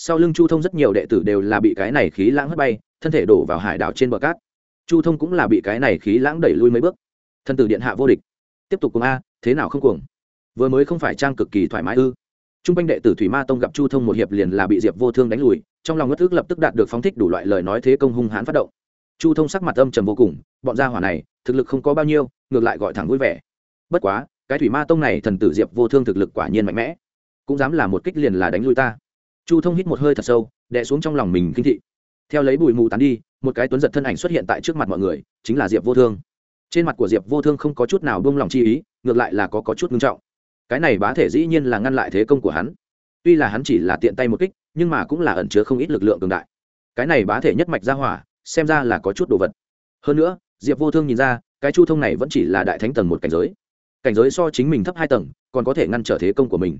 sau lưng chu thông rất nhiều đệ tử đều là bị cái này khí lãng hất bay, thân thể đổ vào hải đảo trên bờ cát. Chu thông cũng là bị cái này khí lãng đẩy lui mấy bước. Thân tử điện hạ vô địch. Tiếp tục cùng a, thế nào không cuồng? Vừa mới không phải trang cực kỳ thoải mái ư? T r u n g quanh đệ tử thủy ma tông gặp chu thông một hiệp liền là bị diệp vô thương đánh lùi, trong lòng ngất ước lập tức đạt được phóng thích đủ loại lời nói thế công hung hãn phát động. Chu thông sắc mặt âm trầm vô cùng, bọn gia hỏa này, thực lực không có bao nhiêu, ngược lại gọi thẳng vui vẻ. Bất quá, cái thủy ma tông này thần tử diệp vô thương thực lực quả nhiên mạnh mẽ. Cũng dám là một kích liền là đánh lui ta chu thông hít một hơi thật sâu đè xuống trong lòng mình kinh thị. Theo lấy bụi mù tán đi một cái tuấn giật thân ảnh xuất hiện tại trước mặt mọi người chính là diệp vô thương. Trên mặt của diệp vô thương không có chút nào buông lòng chi ý ngược lại là có, có chút ngưng trọng. Cái này bá thể dĩ nhiên là ngăn lại thế công của hắn. Tuy là hắn chỉ là tiện tay một kích nhưng mà cũng là ẩn chứa không ít lực lượng cường đại. Cái này bá thể nhất mạch ra hỏa xem ra là có chút đồ vật. Hơn nữa diệp vô thương nhìn ra cái chu thông này vẫn chỉ là đại thánh tầng một cảnh giới. Cảnh giới so chính mình thấp hai tầng còn có thể ngăn trở thế công của mình.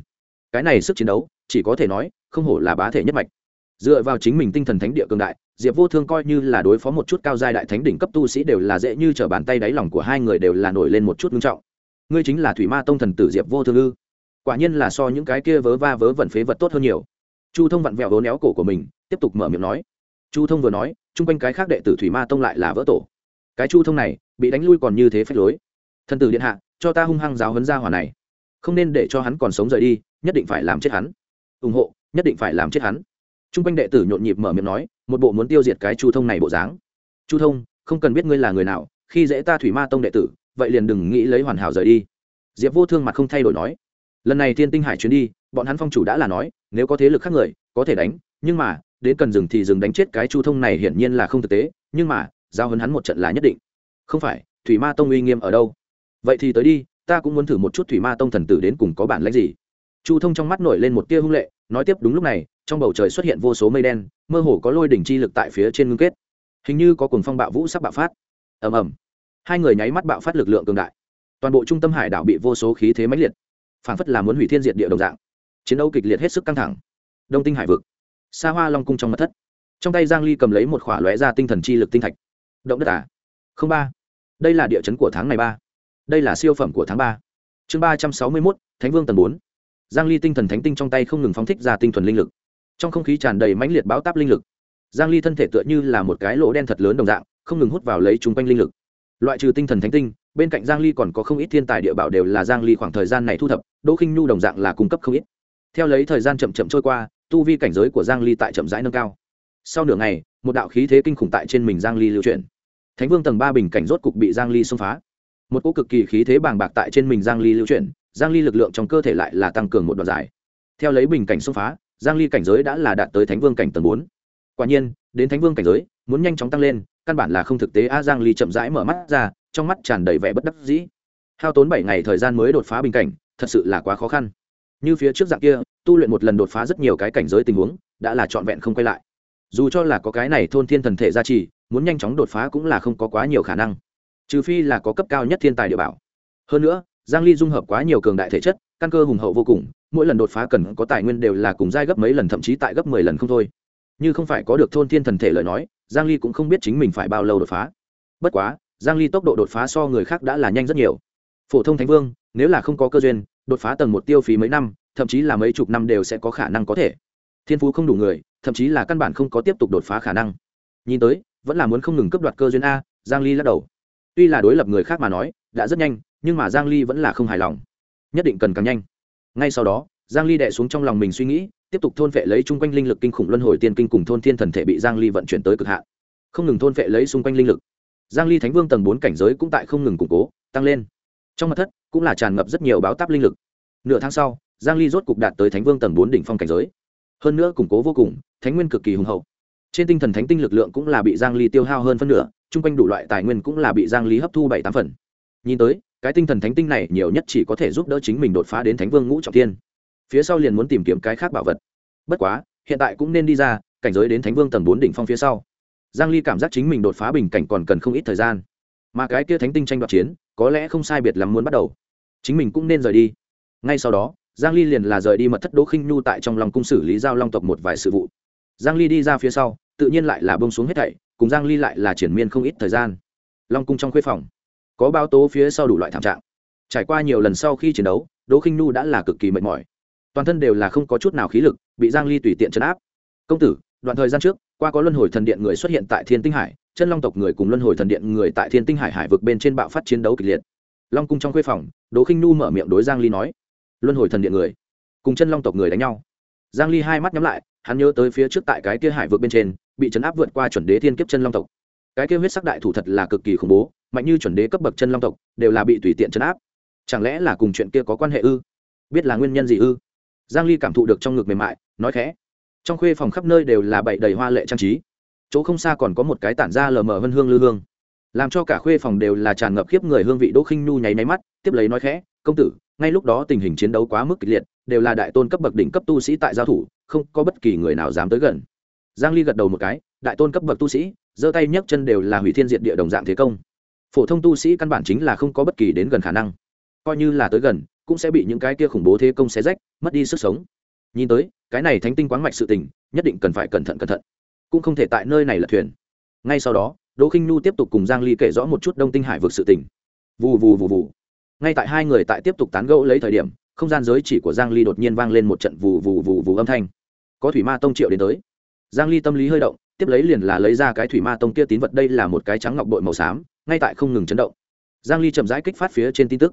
Cái này sức chiến đấu chỉ có thể nói, không hổ là bá thể nhất mạch. Dựa vào chính mình tinh thần thánh địa cường đại, diệp vô thương coi như là đối phó một chút cao giai đại thánh đỉnh cấp tu sĩ đều là dễ như t r ở bàn tay đáy lòng của hai người đều là nổi lên một chút nghiêm trọng. Ngươi chính là thủy ma tông thần tử diệp vô thương ư? Quả nhiên là so những cái kia vớ va vớ vẩn phế vật tốt hơn nhiều. Chu thông vặn vẹo vớ néo cổ của mình, tiếp tục mở miệng nói. Chu thông vừa nói, chung quanh cái khác đệ tử thủy ma tông lại là vỡ tổ. Cái chu thông này, bị đánh lui còn như thế phép lối. Thần tử điện hạ, cho ta hung hăng giáo hấn gia hỏa này. Không nên để cho hắn còn sống rời đi, nhất định phải làm chết hắn ủng hộ, nhất định phải làm chết hắn. T r u n g quanh đệ tử nhộn nhịp mở miệng nói, một bộ muốn tiêu diệt cái chu thông này bộ dáng. Chu thông, không cần biết ngươi là người nào, khi dễ ta thủy ma tông đệ tử, vậy liền đừng nghĩ lấy hoàn hảo rời đi. Diệp vô thương mặt không thay đổi nói, lần này thiên tinh hải chuyến đi, bọn hắn phong chủ đã là nói, nếu có thế lực khác người, có thể đánh, nhưng mà, đến cần dừng thì dừng đánh chết cái chu thông này hiển nhiên là không thực tế, nhưng mà, giao hấn hắn một trận là nhất định. Không phải, thủy ma tông uy nghiêm ở đâu? Vậy thì tới đi, ta cũng muốn thử một chút thủy ma tông thần tử đến cùng có bản lãnh gì? Chu thông trong mắt nổi lên một tia hung lệ, nói tiếp đúng lúc này, trong bầu trời xuất hiện vô số mây đen, mơ hồ có lôi đỉnh chi lực tại phía trên ngưng kết. Hình như có cùng phong bạo vũ sắp bạo phát. Ầm ầm. Hai người nháy mắt bạo phát lực lượng cường đại. Toàn bộ trung tâm hải đảo bị vô số khí thế mãnh liệt phản phất là muốn hủy thiên diệt địa đồng dạng. Chiến đấu kịch liệt hết sức căng thẳng. Đông tinh hải vực xa hoa long cung trong mặt thất. Trong tay giang ly cầm lấy một khỏa lóe ra tinh thần chi lực tinh thạch. Động đất à? Không ba. Đây là địa chấn của tháng này ba. Đây là siêu phẩm của tháng ba. Chương ba trăm sáu mươi mốt, thánh vương tầng bốn giang ly tinh thần thánh tinh trong tay không ngừng phóng thích ra tinh thuần linh lực. Trong không khí tràn đầy mãnh liệt báo táp linh lực. Giang ly thân thể tựa như là một cái lỗ đen thật lớn đồng dạng, không ngừng hút vào lấy chúng quanh linh lực. Loại trừ tinh thần thánh tinh, bên cạnh giang ly còn có không ít thiên tài địa bảo đều là giang ly khoảng thời gian này thu thập, đỗ khinh nhu đồng dạng là cung cấp không ít. Theo lấy thời gian chậm chậm trôi qua, tu vi cảnh giới của giang ly tại chậm rãi nâng cao. Sau nửa ngày, một đạo khí thế kinh khủng tại trên mình giang ly lưu chuyển. Thánh vương tầng ba bình cảnh rốt cục bị giang ly xông phá. Một cỗ cực kỳ khí thế bàng bạc tại trên mình giang ly lưu chuyển giang ly lực lượng trong cơ thể lại là tăng cường một đoạn dài. Theo lấy bình cảnh xông phá, giang ly cảnh giới đã là đạt tới thánh vương cảnh tầng 4. quả nhiên, đến thánh vương cảnh giới, muốn nhanh chóng tăng lên, căn bản là không thực tế. A à, giang ly chậm rãi mở mắt ra, trong mắt tràn đầy vẻ bất đắc dĩ. Hao tốn 7 ngày thời gian mới đột phá bình cảnh, thật sự là quá khó khăn. Như phía trước dạng kia, tu luyện một lần đột phá rất nhiều cái cảnh giới tình huống, đã là trọn vẹn không quay lại. Dù cho là có cái này thôn thiên thần thể gia trì, muốn nhanh chóng đột phá cũng là không có quá nhiều khả năng. Trừ phi là có cấp cao nhất thiên tài địa bảo. Hơn nữa giang ly dung hợp quá nhiều cường đại thể chất, căn cơ hùng hậu vô cùng, mỗi lần đột phá cần có tài nguyên đều là cùng giai gấp mấy lần, thậm chí tại gấp 10 lần không thôi. Như không phải có được thôn thiên thần thể lời nói, giang ly cũng không biết chính mình phải bao lâu đột phá. Bất quá, giang ly tốc độ đột phá so người khác đã là nhanh rất nhiều. Phổ thông thánh vương, nếu là không có cơ duyên, đột phá tầng một tiêu phí mấy năm, thậm chí là mấy chục năm đều sẽ có khả năng có thể. Thiên phú không đủ người, thậm chí là căn bản không có tiếp tục đột phá khả năng. Nhìn tới, vẫn là muốn không ngừng cấp đoạt cơ duyên a, giang ly lắc đầu. Tuy là đối lập người khác mà nói, đã rất nhanh nhưng mà giang ly vẫn là không hài lòng. Nhất định cần càng nhanh. Ngay sau đó, giang ly đè xuống trong lòng mình suy nghĩ, tiếp tục thôn phệ lấy chung quanh linh lực kinh khủng luân hồi tiên kinh cùng thôn thiên thần thể bị giang ly vận chuyển tới cực hạn. Không ngừng thôn phệ lấy xung quanh linh lực. Giang ly thánh vương tầng 4 cảnh giới cũng tại không ngừng củng cố, tăng lên. Trong mặt thất cũng là tràn ngập rất nhiều báo táp linh lực. Nửa tháng sau, giang ly rốt cục đạt tới thánh vương tầng 4 đỉnh phong cảnh giới. Hơn nữa củng cố vô cùng, thánh nguyên cực kỳ hùng hậu. Trên tinh thần thánh tinh lực lượng cũng là bị giang ly tiêu hao hơn phân nửa, chung quanh đủ loại tài nguyên cũng là bị giang ly hấp thu bảy tám phần. Nhìn tới cái tinh thần thánh tinh này nhiều nhất chỉ có thể giúp đỡ chính mình đột phá đến thánh vương ngũ trọng thiên. Phía sau liền muốn tìm kiếm cái khác bảo vật. Bất quá, hiện tại cũng nên đi ra, cảnh giới đến thánh vương tầng bốn đỉnh phong phía sau. Giang ly cảm giác chính mình đột phá bình cảnh còn cần không ít thời gian. Mà cái kia thánh tinh tranh đoạt chiến, có lẽ không sai biệt lắm muốn bắt đầu. Chính mình cũng nên rời đi. Ngay sau đó, giang ly liền là rời đi mật thất đỗ khinh nhu tại trong lòng cung xử lý giao long tộc một vài sự vụ. Giang ly đi ra phía sau, tự nhiên lại là bông xuống hết thảy, cùng giang ly lại là triển miên không ít thời gian. Long cung trong khuê phòng có báo tố phía sau đủ loại thảm trạng. Trải qua nhiều lần sau khi chiến đấu, đỗ khinh Nu đã là cực kỳ mệt mỏi. Toàn thân đều là không có chút nào khí lực, bị giang ly tùy tiện chấn áp. Công tử, đoạn thời gian trước, qua có luân hồi thần điện người xuất hiện tại thiên tinh hải, chân long tộc người cùng luân hồi thần điện người tại thiên tinh hải hải vực bên trên bạo phát chiến đấu kịch liệt. Long cung trong khuê phòng, đỗ khinh nu mở miệng đối giang ly nói, luân hồi thần điện người, cùng chân long tộc người đánh nhau. Giang ly hai mắt nhắm lại, hắn nhớ tới phía trước tại cái kia hải vực bên trên, bị chấn áp vượt qua chuẩn đế thiên kiếp chân long tộc cái kia huyết sắc đại thủ thật là cực kỳ khủng bố, mạnh như chuẩn đế cấp bậc chân long tộc, đều là bị tùy tiện chấn áp. Chẳng lẽ là cùng chuyện kia có quan hệ ư? Biết là nguyên nhân gì ư? Giang ly cảm thụ được trong ngực mềm mại, nói khẽ. Trong khuê phòng khắp nơi đều là bậy đầy hoa lệ trang trí. Chỗ không xa còn có một cái tản ra lờ mờ vân hương lư hương. Làm cho cả khuê phòng đều là tràn ngập khiếp người hương vị đỗ khinh nhu nháy máy mắt, tiếp lấy nói khẽ, công tử, ngay lúc đó tình hình chiến đấu quá mức kịch liệt, đều là đại tôn cấp bậc đỉnh cấp tu sĩ tại giao thủ, không có bất kỳ người nào dám tới gần. Giang ly gật đầu một cái, đại tôn cấp bậc tu sĩ giơ tay nhấc chân đều là hủy thiên diệt địa đồng dạng thế công. Phổ thông tu sĩ căn bản chính là không có bất kỳ đến gần khả năng. Coi như là tới gần, cũng sẽ bị những cái kia khủng bố thế công xé rách, mất đi sức sống. Nhìn tới, cái này thánh tinh quáng mạch sự tình, nhất định cần phải cẩn thận cẩn thận. Cũng không thể tại nơi này là thuyền. Ngay sau đó, đỗ khinh nhu tiếp tục cùng giang ly kể rõ một chút đông tinh hải vực sự tình. Vù vù vù vù. Ngay tại hai người tại tiếp tục tán gẫu lấy thời điểm, không gian giới chỉ của giang ly đột nhiên vang lên một trận vù vù vù vù âm thanh. Có thủy ma tông triệu đến tới. Giang ly tâm lý hơi động tiếp lấy liền là lấy ra cái thủy ma tông kia tín vật, đây là một cái trắng ngọc bội màu xám, ngay tại không ngừng chấn động. Giang ly chậm rãi kích phát phía trên tin tức.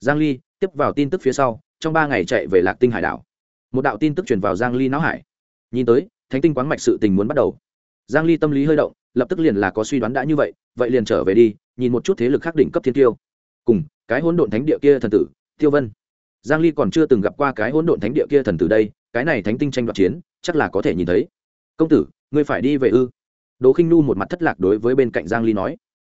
Giang ly, tiếp vào tin tức phía sau, trong ba ngày chạy về lạc tinh hải đảo. Một đạo tin tức truyền vào giang ly não hải. Nhìn tới, thánh tinh quáng mạch sự tình muốn bắt đầu. Giang ly tâm lý hơi động, lập tức liền là có suy đoán đã như vậy vậy liền trở về đi, nhìn một chút thế lực khác đỉnh cấp thiên tiêu. Cùng, cái hỗn độn thánh địa kia thần tử, tiêu vân. Giang ly còn chưa từng gặp qua cái hỗn độn thánh địa kia thần tử đây, cái này thánh tinh tranh đoạt chiến, chắc là có thể nhìn thấy. Công tử ngươi phải đi về ư? Đỗ khinh nu một mặt thất lạc đối với bên cạnh giang ly nói.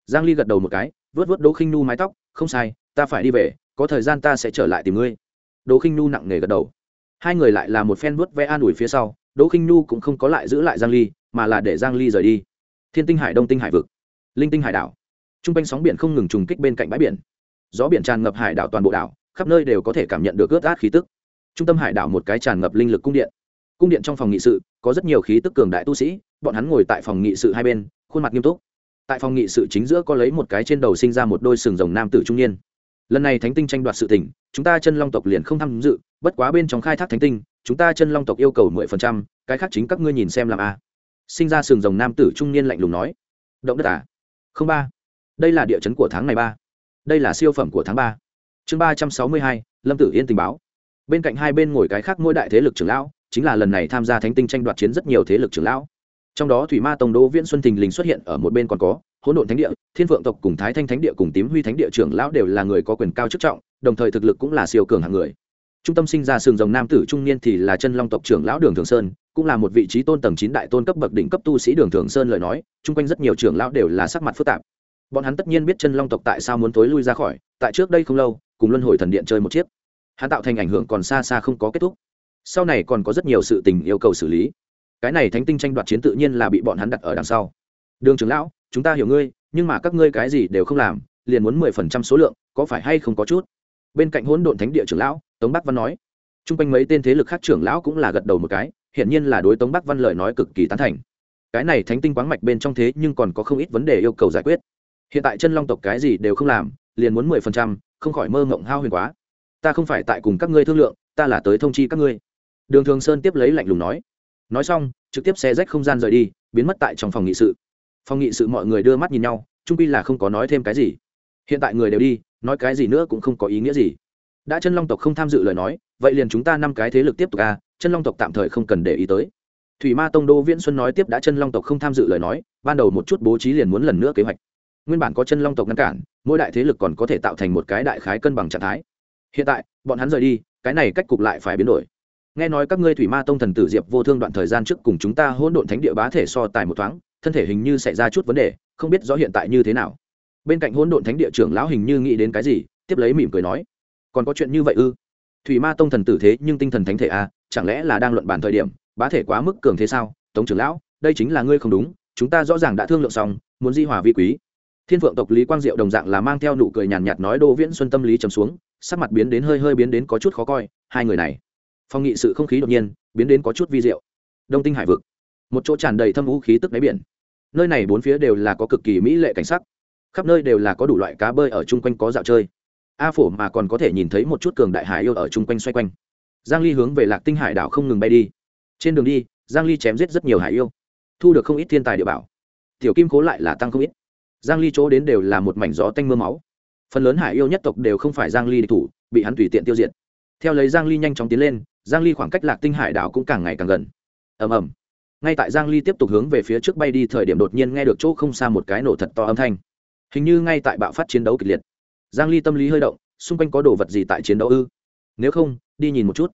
Giang ly gật đầu một cái, vớt vớt đỗ khinh nu mái tóc, không sai, ta phải đi về, có thời gian ta sẽ trở lại tìm ngươi. Đỗ khinh nu nặng nề gật đầu. Hai người lại là một phen vớt vẽ an ủi phía sau, đỗ khinh nu cũng không có lại giữ lại giang ly, mà là để giang ly rời đi. Thiên tinh hải, đông tinh hải vực, linh tinh hải đảo. Trung quanh sóng biển không ngừng trùng kích bên cạnh bãi biển. Gió biển tràn ngập hải đảo toàn bộ đảo, khắp nơi đều có thể cảm nhận được ướt át khí tức. Trung tâm hải đảo một cái tràn ngập linh lực cung điện cung điện trong phòng nghị sự, có rất nhiều khí tức cường đại tu sĩ, bọn hắn ngồi tại phòng nghị sự hai bên, khuôn mặt nghiêm túc. Tại phòng nghị sự chính giữa có lấy một cái trên đầu sinh ra một đôi sừng rồng nam tử trung niên. Lần này thánh tinh tranh đoạt sự tỉnh chúng ta chân long tộc liền không tham dự, bất quá bên trong khai thác thánh tinh, chúng ta chân long tộc yêu cầu mười phần trăm, cái khác chính các ngươi nhìn xem làm a. Sinh ra sừng rồng nam tử trung niên lạnh lùng nói. Động đất à? Không ba. Đây là địa chấn của tháng này ba. Đây là siêu phẩm của tháng ba. Chương ba trăm sáu mươi hai, lâm tử yên tình báo. Bên cạnh hai bên ngồi cái khác mỗi đại thế lực trưởng lão chính là lần này tham gia thánh tinh tranh đoạt chiến rất nhiều thế lực trưởng lão. Trong đó thủy ma tông đỗ viễn xuân thình lình xuất hiện ở một bên còn có hỗn độn thánh địa, thiên phượng tộc cùng thái thanh thánh địa cùng tím huy thánh địa trưởng lão đều là người có quyền cao chức trọng, đồng thời thực lực cũng là siêu cường hạng người. Trung tâm sinh ra sừng rồng nam tử trung niên thì là chân long tộc trưởng lão đường thường sơn, cũng là một vị trí tôn tầng chín đại tôn cấp bậc đỉnh cấp tu sĩ đường thường sơn lời nói, chung quanh rất nhiều trưởng lão đều là sắc mặt phức tạp. Bọn hắn tất nhiên biết chân long tộc tại sao muốn thối lui ra khỏi, tại trước đây không lâu, cùng luân hồi thần điện chơi một chiếc. Hắn tạo thành ảnh hưởng còn xa xa không có kết thúc sau này còn có rất nhiều sự tình yêu cầu xử lý. Cái này thánh tinh tranh đoạt chiến tự nhiên là bị bọn hắn đặt ở đằng sau. Đường trưởng lão, chúng ta hiểu ngươi, nhưng mà các ngươi cái gì đều không làm, liền muốn mười phần trăm số lượng, có phải hay không có chút? Bên cạnh hỗn độn thánh địa trưởng lão, tống bắc văn nói. T r u n g quanh mấy tên thế lực khác trưởng lão cũng là gật đầu một cái, hiển nhiên là đối tống bắc văn lời nói cực kỳ tán thành. Cái này thánh tinh quáng mạch bên trong thế nhưng còn có không ít vấn đề yêu cầu giải quyết. Hiện tại chân long tộc cái gì đều không làm, liền muốn mười phần trăm, không khỏi mơ mộng hao huyền quá. Ta không phải tại cùng các ngươi thương lượng, ta là tới thông chi các ngươi đường thường sơn tiếp lấy lạnh lùng nói. Nói xong trực tiếp xe rách không gian rời đi biến mất tại trong phòng nghị sự. Phòng nghị sự mọi người đưa mắt nhìn nhau trung pi là không có nói thêm cái gì. Hiện tại người đều đi nói cái gì nữa cũng không có ý nghĩa gì. Đã chân long tộc không tham dự lời nói vậy liền chúng ta năm cái thế lực tiếp tục a à, chân long tộc tạm thời không cần để ý tới. Thủy ma tông đô viễn xuân nói tiếp đã chân long tộc không tham dự lời nói ban đầu một chút bố trí liền muốn lần nữa kế hoạch. Nguyên bản có chân long tộc ngăn cản mỗi đại thế lực còn có thể tạo thành một cái đại khái cân bằng trạng thái. Hiện tại bọn hắn rời đi cái này cách cục lại phải biến đổi nghe nói các ngươi thủy ma tông thần tử diệp vô thương đoạn thời gian trước cùng chúng ta hỗn độn thánh địa bá thể so tài một thoáng thân thể hình như xảy ra chút vấn đề không biết rõ hiện tại như thế nào. Bên cạnh hỗn độn thánh địa trưởng lão hình như nghĩ đến cái gì tiếp lấy mỉm cười nói còn có chuyện như vậy ư? Thủy ma tông thần tử thế nhưng tinh thần thánh thể a à, chẳng lẽ là đang luận bản thời điểm bá thể quá mức cường thế sao? Tống trưởng lão đây chính là ngươi không đúng chúng ta rõ ràng đã thương lượng xong muốn di hòa vi quý. Thiên phượng tộc lý quang diệu đồng dạng là mang theo nụ cười nhàn nhạt nói đô viễn xuân tâm lý trầm xuống sắc mặt biến đến hơi hơi biến đến có chút khó coi hai người này phong nghị sự không khí đột nhiên biến đến có chút vi diệu. Đông tinh hải vực, một chỗ tràn đầy thâm vũ khí tức đáy biển. Nơi này bốn phía đều là có cực kỳ mỹ lệ cảnh sắc. Khắp nơi đều là có đủ loại cá bơi ở chung quanh có dạo chơi. A phổ mà còn có thể nhìn thấy một chút cường đại hải yêu ở chung quanh xoay quanh. Giang ly hướng về lạc tinh hải đảo không ngừng bay đi. Trên đường đi, giang ly chém giết rất nhiều hải yêu, thu được không ít thiên tài địa bảo. Tiểu kim cố lại là tăng không ít. Giang ly chỗ đến đều là một mảnh gió tanh mưa máu. Phần lớn hải yêu nhất tộc đều không phải giang ly địch thủ, bị hắn tùy tiện tiêu diệt. Theo lấy giang ly nhanh chóng tiến lên giang ly khoảng cách lạc tinh hải đảo cũng càng ngày càng gần. Ầm ầm. Ngay tại giang ly tiếp tục hướng về phía trước bay đi, thời điểm đột nhiên nghe được chỗ không xa một cái nổ thật to âm thanh. Hình như ngay tại bạo phát chiến đấu kịch liệt. Giang ly tâm lý hơi động, xung quanh có đồ vật gì tại chiến đấu ư? Nếu không, đi nhìn một chút.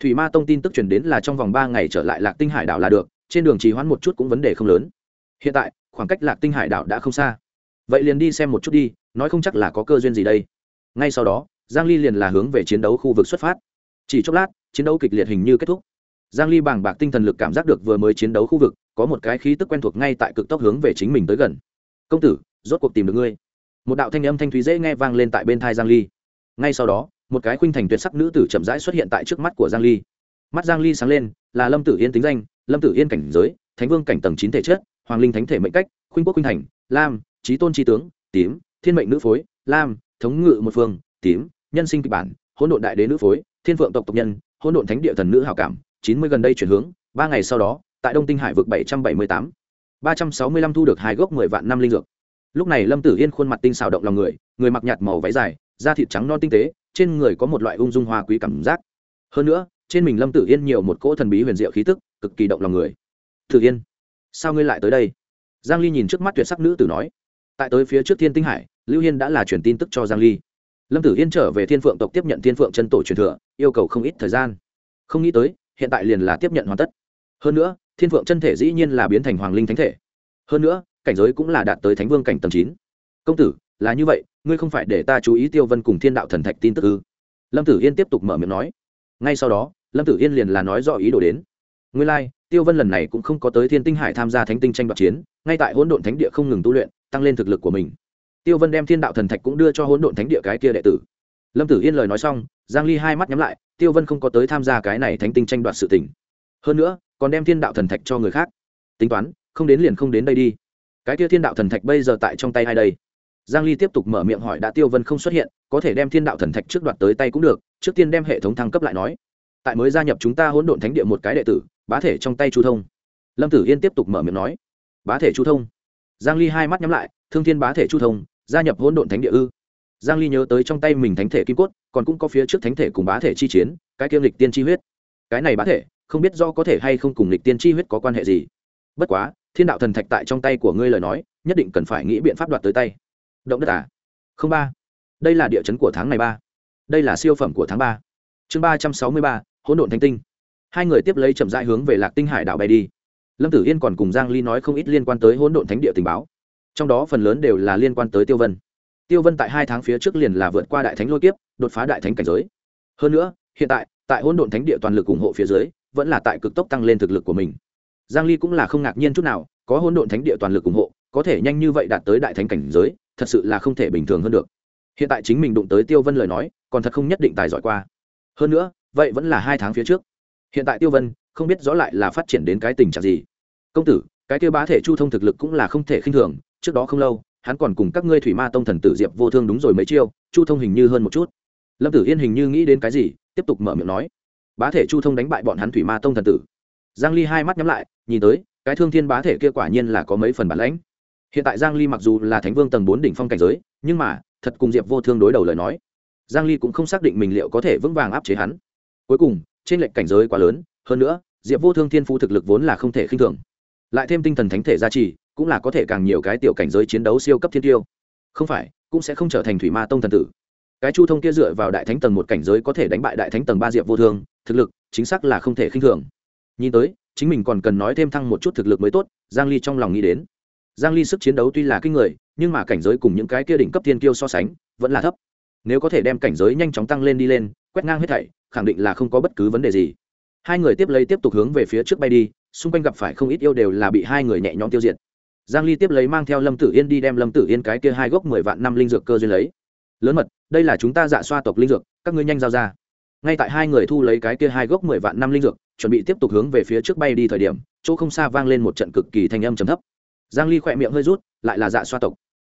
Thủy ma tông tin tức truyền đến là trong vòng 3 ngày trở lại lạc tinh hải đảo là được, trên đường trì hoãn một chút cũng vấn đề không lớn. Hiện tại, khoảng cách lạc tinh hải đảo đã không xa. Vậy liền đi xem một chút đi, nói không chắc là có cơ duyên gì đây. Ngay sau đó, giang ly liền là hướng về chiến đấu khu vực xuất phát. Chỉ chốc lát chiến đấu kịch liệt hình như kết thúc. Giang ly bàng bạc tinh thần lực cảm giác được vừa mới chiến đấu khu vực, có một cái khí tức quen thuộc ngay tại cực tốc hướng về chính mình tới gần. Công tử, rốt cuộc tìm được ngươi. Một đạo thanh âm thanh thúy dễ nghe vang lên tại bên thai giang ly. Ngay sau đó, một cái khuynh thành tuyệt sắc nữ tử chậm rãi xuất hiện tại trước mắt của giang ly. Mắt giang ly sáng lên, là lâm tử yên tính danh, lâm tử yên cảnh giới, thánh vương cảnh tầng chín thể chất, hoàng linh thánh thể mệnh cách, khuynh quốc khuynh thành, lam trí tôn trí tướng, tím, thiên mệnh nữ phối, lam, thống ngự một phương, tím, nhân sinh kịch bản, hỗn độn đại đế nữ phối, thiên phượng tộc tộc nhân hỗn độn thánh địa thần nữ hảo cảm, chín mươi gần đây chuyển hướng, ba ngày sau đó, tại đông tinh hải vực bảy trăm bảy mươi tám, ba trăm sáu mươi lăm thu được hai gốc mười vạn năm linh dược. Lúc này lâm tử yên khuôn mặt tinh xào động lòng người người mặc nhạt màu váy dài, da thịt trắng non tinh tế, trên người có một loại ung dung hoa quý cảm giác. Hơn nữa, trên mình lâm tử yên nhiều một cỗ thần bí huyền diệu khí tức, cực kỳ động lòng người. Tử yên, sao ngươi lại tới đây? Giang ly nhìn trước mắt tuyệt sắc nữ tử nói. Tại tới phía trước thiên tinh hải, lưu hiên đã là truyền tin tức cho giang ly lâm tử yên trở về thiên phượng tộc tiếp nhận thiên phượng chân tổ truyền thừa yêu cầu không ít thời gian. Không nghĩ tới hiện tại liền là tiếp nhận hoàn tất. Hơn nữa thiên phượng chân thể dĩ nhiên là biến thành hoàng linh thánh thể. Hơn nữa cảnh giới cũng là đạt tới thánh vương cảnh tầng chín. Công tử là như vậy ngươi không phải để ta chú ý tiêu vân cùng thiên đạo thần thạch tin tức ư? Lâm tử yên tiếp tục mở miệng nói. Ngay sau đó lâm tử yên liền là nói rõ ý đồ đến. Ngươi lai、like, tiêu vân lần này cũng không có tới thiên tinh hải tham gia thánh tinh tranh đoạt chiến ngay tại hỗn độn thánh địa không ngừng tu luyện tăng lên thực lực của mình tiêu vân đem thiên đạo thần thạch cũng đưa cho hỗn độn thánh địa cái kia đệ tử. Lâm tử yên lời nói xong, giang ly hai mắt nhắm lại, tiêu vân không có tới tham gia cái này thánh tinh tranh đoạt sự tình. Hơn nữa, còn đem thiên đạo thần thạch cho người khác. Tính toán, không đến liền không đến đây đi. Cái kia thiên đạo thần thạch bây giờ tại trong tay ai đây? Giang ly tiếp tục mở miệng hỏi đã tiêu vân không xuất hiện, có thể đem thiên đạo thần thạch trước đoạt tới tay cũng được, trước tiên đem hệ thống thăng cấp lại nói. Tại mới gia nhập chúng ta hỗn độn thánh địa một cái đệ tử, bá thể trong tay chu thông. Lâm tử yên tiếp tục mở miệng nói. Bá thể chu thông. Giang ly hai mắt nhắm lại, thương thiên bá thể chu thông gia nhập hỗn độn thánh địa ư? Giang ly nhớ tới trong tay mình thánh thể kim cốt, còn cũng có phía trước thánh thể cùng bá thể chi chiến, cái kiêm lịch tiên chi huyết. Cái này bá thể, không biết do có thể hay không cùng lịch tiên chi huyết có quan hệ gì. Bất quá, thiên đạo thần thạch tại trong tay của ngươi lời nói, nhất định cần phải nghĩ biện pháp đoạt tới tay. Động đất à? Không ba. Đây là địa chấn của tháng này ba. Đây là siêu phẩm của tháng ba. Chương ba trăm sáu mươi ba, hỗn độn thánh tinh. Hai người tiếp lấy chậm rãi hướng về lạc tinh hải đảo bay đi. Lâm tử yên còn cùng giang ly nói không ít liên quan tới hỗn độn thánh địa tình báo trong đó phần lớn đều là liên quan tới tiêu vân. Tiêu vân tại hai tháng phía trước liền là vượt qua đại thánh lôi kiếp, đột phá đại thánh cảnh giới. Hơn nữa, hiện tại tại hỗn độn thánh địa toàn lực ủng hộ phía dưới, vẫn là tại cực tốc tăng lên thực lực của mình. Giang ly cũng là không ngạc nhiên chút nào, có hỗn độn thánh địa toàn lực ủng hộ, có thể nhanh như vậy đạt tới đại thánh cảnh giới, thật sự là không thể bình thường hơn được. Hiện tại chính mình đụng tới tiêu vân lời nói, còn thật không nhất định tài giỏi qua. Hơn nữa, vậy vẫn là hai tháng phía trước. Hiện tại tiêu vân, không biết rõ lại là phát triển đến cái tình trạng gì. Công tử, cái tiêu bá thể chu thông thực lực cũng là không thể khinh thường trước đó không lâu, hắn còn cùng các ngươi thủy ma tông thần tử diệp vô thương đúng rồi mấy chiêu, chu thông hình như hơn một chút. Lâm tử yên hình như nghĩ đến cái gì, tiếp tục mở miệng nói. Bá thể chu thông đánh bại bọn hắn thủy ma tông thần tử. Giang ly hai mắt nhắm lại, nhìn tới, cái thương thiên bá thể kia quả nhiên là có mấy phần bản lãnh. Hiện tại giang ly mặc dù là thánh vương tầng 4 đỉnh phong cảnh giới, nhưng mà, thật cùng diệp vô thương đối đầu lời nói. Giang ly cũng không xác định mình liệu có thể vững vàng áp chế hắn. Cuối cùng, trên lệnh cảnh giới quá lớn, hơn nữa, diệp vô thương thiên phú thực lực vốn là không thể khinh thường. Lại thêm tinh thần thánh thể gia trì cũng là có thể càng nhiều cái tiểu cảnh giới chiến đấu siêu cấp thiên tiêu. Không phải, cũng sẽ không trở thành thủy ma tông thần tử. Cái chu thông kia dựa vào đại thánh tầng một cảnh giới có thể đánh bại đại thánh tầng ba diệp vô thương, thực lực, chính xác là không thể khinh thường. Nhìn tới, chính mình còn cần nói thêm thăng một chút thực lực mới tốt, giang ly trong lòng nghĩ đến. Giang ly sức chiến đấu tuy là kinh người, nhưng mà cảnh giới cùng những cái kia đỉnh cấp thiên kiêu so sánh, vẫn là thấp. Nếu có thể đem cảnh giới nhanh chóng tăng lên đi lên, quét ngang hết thảy, khẳng định là không có bất cứ vấn đề gì. Hai người tiếp lấy tiếp tục hướng về phía trước bay đi, xung quanh gặp phải không ít yêu đều là bị hai người nhẹ nhõm tiêu diệt giang ly tiếp lấy mang theo lâm tử yên đi đem lâm tử yên cái kia hai gốc mười vạn năm linh dược cơ duyên lấy. Lớn mật, đây là chúng ta dạ xoa tộc linh dược, các ngươi nhanh giao ra. Ngay tại hai người thu lấy cái kia hai gốc mười vạn năm linh dược, chuẩn bị tiếp tục hướng về phía trước bay đi thời điểm, chỗ không xa vang lên một trận cực kỳ thanh âm trầm thấp. Giang ly khỏe miệng hơi rút, lại là dạ xoa tộc.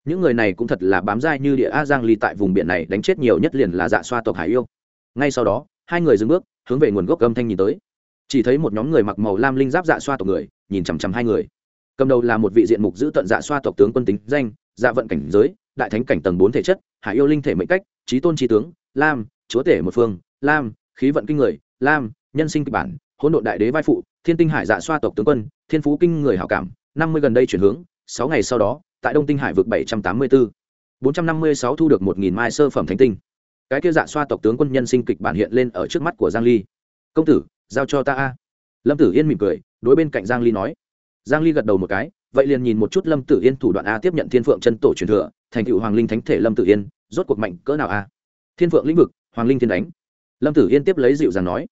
Những người này cũng thật là bám dai như địa a giang ly tại vùng biển này đánh chết nhiều nhất liền là dạ xoa tộc hải yêu. Ngay sau đó, hai người dừng bước, hướng về nguồn gốc âm thanh nhìn tới. Chỉ thấy một nhóm người mặc màu lam linh giáp dạ xoa tộc người, nhìn chằm chằm hai người cầm đầu là một vị diện mục giữ tận dạ xoa tộc tướng quân tính danh dạ vận cảnh giới, đại thánh cảnh tầng bốn thể chất, hải yêu linh thể mệnh cách trí tôn trí tướng, lam, chúa tể một phương, lam, khí vận kinh người, lam, nhân sinh kịch bản, hỗn độn đại đế vai phụ, thiên tinh hải dạ xoa tộc tướng quân, thiên phú kinh người hảo cảm, năm mươi gần đây chuyển hướng, sáu ngày sau đó, tại đông tinh hải vực bảy trăm tám mươi bốn bốn trăm năm mươi sáu thu được một nghìn mai sơ phẩm thánh tinh. Cái kia dạ xoa tộc tướng quân nhân sinh kịch bản hiện lên ở trước mắt của giang ly. Công tử, giao cho ta a. Lâm tử yên mỉm cười, đối bên cạnh giang ly nói giang ly gật đầu một cái, vậy liền nhìn một chút lâm tử yên thủ đoạn a tiếp nhận thiên phượng chân tổ truyền thừa, thành cựu hoàng linh thánh thể lâm tử yên, rốt cuộc mạnh cỡ nào a? Thiên phượng lĩnh vực, hoàng linh thiên đánh. Lâm tử yên tiếp lấy dịu dàng nói.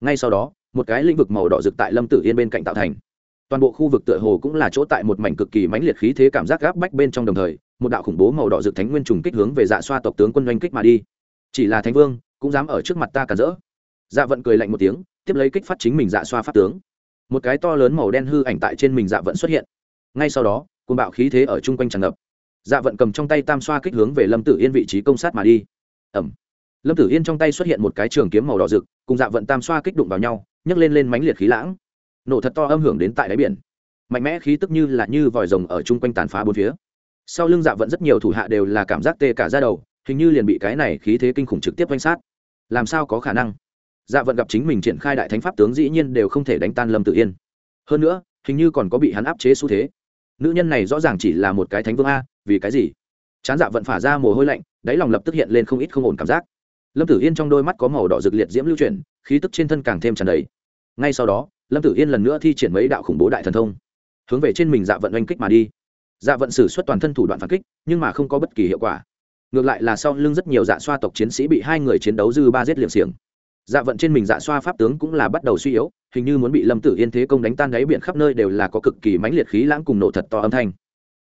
Ngay sau đó, một cái lĩnh vực màu đỏ rực tại lâm tử yên bên cạnh tạo thành. Toàn bộ khu vực tựa hồ cũng là chỗ tại một mảnh cực kỳ mãnh liệt khí thế cảm giác gáp bách bên trong đồng thời, một đạo khủng bố màu đỏ rực thánh nguyên trùng kích hướng về dạ xoa tộc tướng quân doanh kích mà đi. Chỉ là thánh vương, cũng dám ở trước mặt ta cản rỡ. Dạ vận cười lạnh một tiếng, tiếp lấy kích phát chính mình dạ xoa pháp tướng một cái to lớn màu đen hư ảnh tại trên mình dạ vận xuất hiện. Ngay sau đó côn bạo khí thế ở chung quanh tràn ngập. Dạ vận cầm trong tay tam xoa kích hướng về lâm tử yên vị trí công sát mà đi. Ẩm lâm tử yên trong tay xuất hiện một cái trường kiếm màu đỏ rực, cùng dạ vận tam xoa kích đụng vào nhau, nhấc lên lên mánh liệt khí lãng. Nổ thật to âm hưởng đến tại đáy biển. Mạnh mẽ khí tức như là như vòi rồng ở chung quanh tàn phá bốn phía. Sau lưng dạ vận rất nhiều thủ hạ đều là cảm giác tê cả ra đầu, hình như liền bị cái này khí thế kinh khủng trực tiếp quanh sát. Làm sao có khả năng? Dạ vận gặp chính mình triển khai đại thánh pháp tướng dĩ nhiên đều không thể đánh tan lâm tự yên. Hơn nữa, hình như còn có bị hắn áp chế xu thế. Nữ nhân này rõ ràng chỉ là một cái thánh vương a, vì cái gì? Chán dạ vận phả ra mồ hôi lạnh, đáy lòng lập tức hiện lên không ít không ổn cảm giác. Lâm tử yên trong đôi mắt có màu đỏ rực liệt diễm lưu chuyển, khí tức trên thân càng thêm tràn đầy. Ngay sau đó, lâm tử yên lần nữa thi triển mấy đạo khủng bố đại thần thông, hướng về trên mình dạ vận oanh kích mà đi. Dạ vận xử suất toàn thân thủ đoạn phản kích, nhưng mà không có bất kỳ hiệu quả. Ngược lại là sau lưng rất nhiều dạ xoa tộc chiến sĩ bị hai người chiến đấu dư ba giết liệm xiềng dạ vận trên mình dạ xoa pháp tướng cũng là bắt đầu suy yếu, hình như muốn bị lâm tử yên thế công đánh tan đáy biển khắp nơi đều là có cực kỳ mãnh liệt khí lãng cùng nổ thật to âm thanh.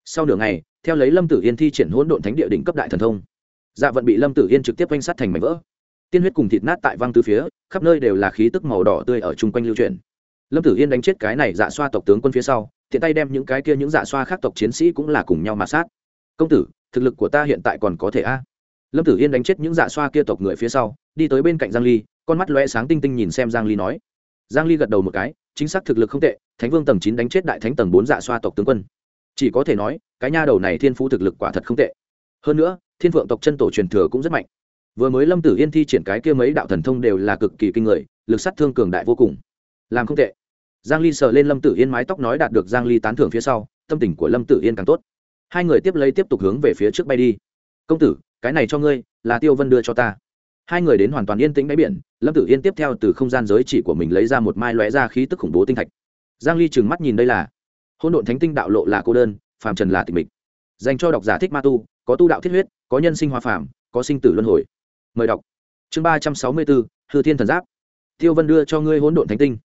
Sau nửa ngày, theo lấy lâm tử yên thi triển hỗn độn thánh địa đỉnh cấp đại thần thông dạ vận bị lâm tử yên trực tiếp quanh sát thành mảnh vỡ. Tiên huyết cùng thịt nát tại văng từ phía, khắp nơi đều là khí tức màu đỏ tươi ở chung quanh lưu truyền lâm tử yên đánh chết cái này dạ xoa tộc tướng quân phía sau, tiện tay đem những cái kia những dạ xoa khác tộc chiến sĩ cũng là cùng nhau mà sát. Công tử, thực lực của ta hiện tại còn có thể a? Lâm tử yên đánh chết những dạ xoa kia tộc người phía sau, đi tới bên cạnh giang ly con mắt lóe sáng tinh tinh nhìn xem giang ly nói. Giang ly gật đầu một cái, chính xác thực lực không tệ, thánh vương tầng chín đánh chết đại thánh tầng bốn dạ xoa tộc tướng quân. Chỉ có thể nói, cái nha đầu này thiên phú thực lực quả thật không tệ. Hơn nữa, thiên phượng tộc chân tổ truyền thừa cũng rất mạnh. Vừa mới lâm tử yên thi triển cái kia mấy đạo thần thông đều là cực kỳ kinh người, lực sát thương cường đại vô cùng. Làm không tệ. Giang ly sờ lên lâm tử yên mái tóc nói đạt được giang ly tán thưởng phía sau, tâm tình của lâm tử yên càng tốt. Hai người tiếp lấy tiếp tục hướng về phía trước bay đi. Công tử, cái này cho ngươi, là tiêu vân đưa cho ta. Hai người đến hoàn toàn yên tĩnh đáy biển lâm tử yên tiếp theo từ không gian giới chỉ của mình lấy ra một mai lóe ra khí tức khủng bố tinh thạch. Giang ly trừng mắt nhìn đây là hôn độn thánh tinh đạo lộ là cô đơn, phàm trần là tịch mịch. Dành cho độc giả thích ma tu, có tu đạo thiết huyết, có nhân sinh hoa phàm, có sinh tử luân hồi. Mời đọc. Chương ba trăm sáu mươi bốn, hư thiên thần giáp. Tiêu vân đưa cho ngươi hỗn độn thánh tinh.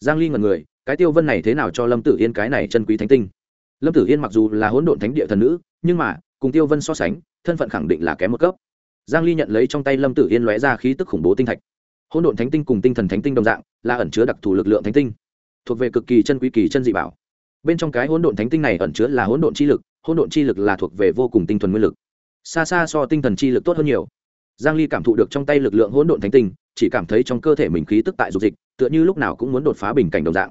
Giang ly ngẩn người, cái tiêu vân này thế nào cho lâm tử yên cái này chân quý thánh tinh? Lâm tử yên mặc dù là hỗn độn thánh địa thần nữ, nhưng mà, cùng tiêu vân so sánh, thân phận khẳng định là kém một cấp. Giang ly nhận lấy trong tay lâm tử yên lóe ra khí tức khủng bố tinh thạch hỗn độn thánh tinh cùng tinh thần thánh tinh đồng dạng, là ẩn chứa đặc thù lực lượng thánh tinh, thuộc về cực kỳ chân quý kỳ chân dị bảo. Bên trong cái hỗn độn thánh tinh này ẩn chứa là hỗn độn chi lực, hỗn độn chi lực là thuộc về vô cùng tinh thuần nguyên lực. Xa xa so tinh thần chi lực tốt hơn nhiều. Giang ly cảm thụ được trong tay lực lượng hỗn độn thánh tinh, chỉ cảm thấy trong cơ thể mình khí tức tại dục dịch, tựa như lúc nào cũng muốn đột phá bình cảnh đồng dạng.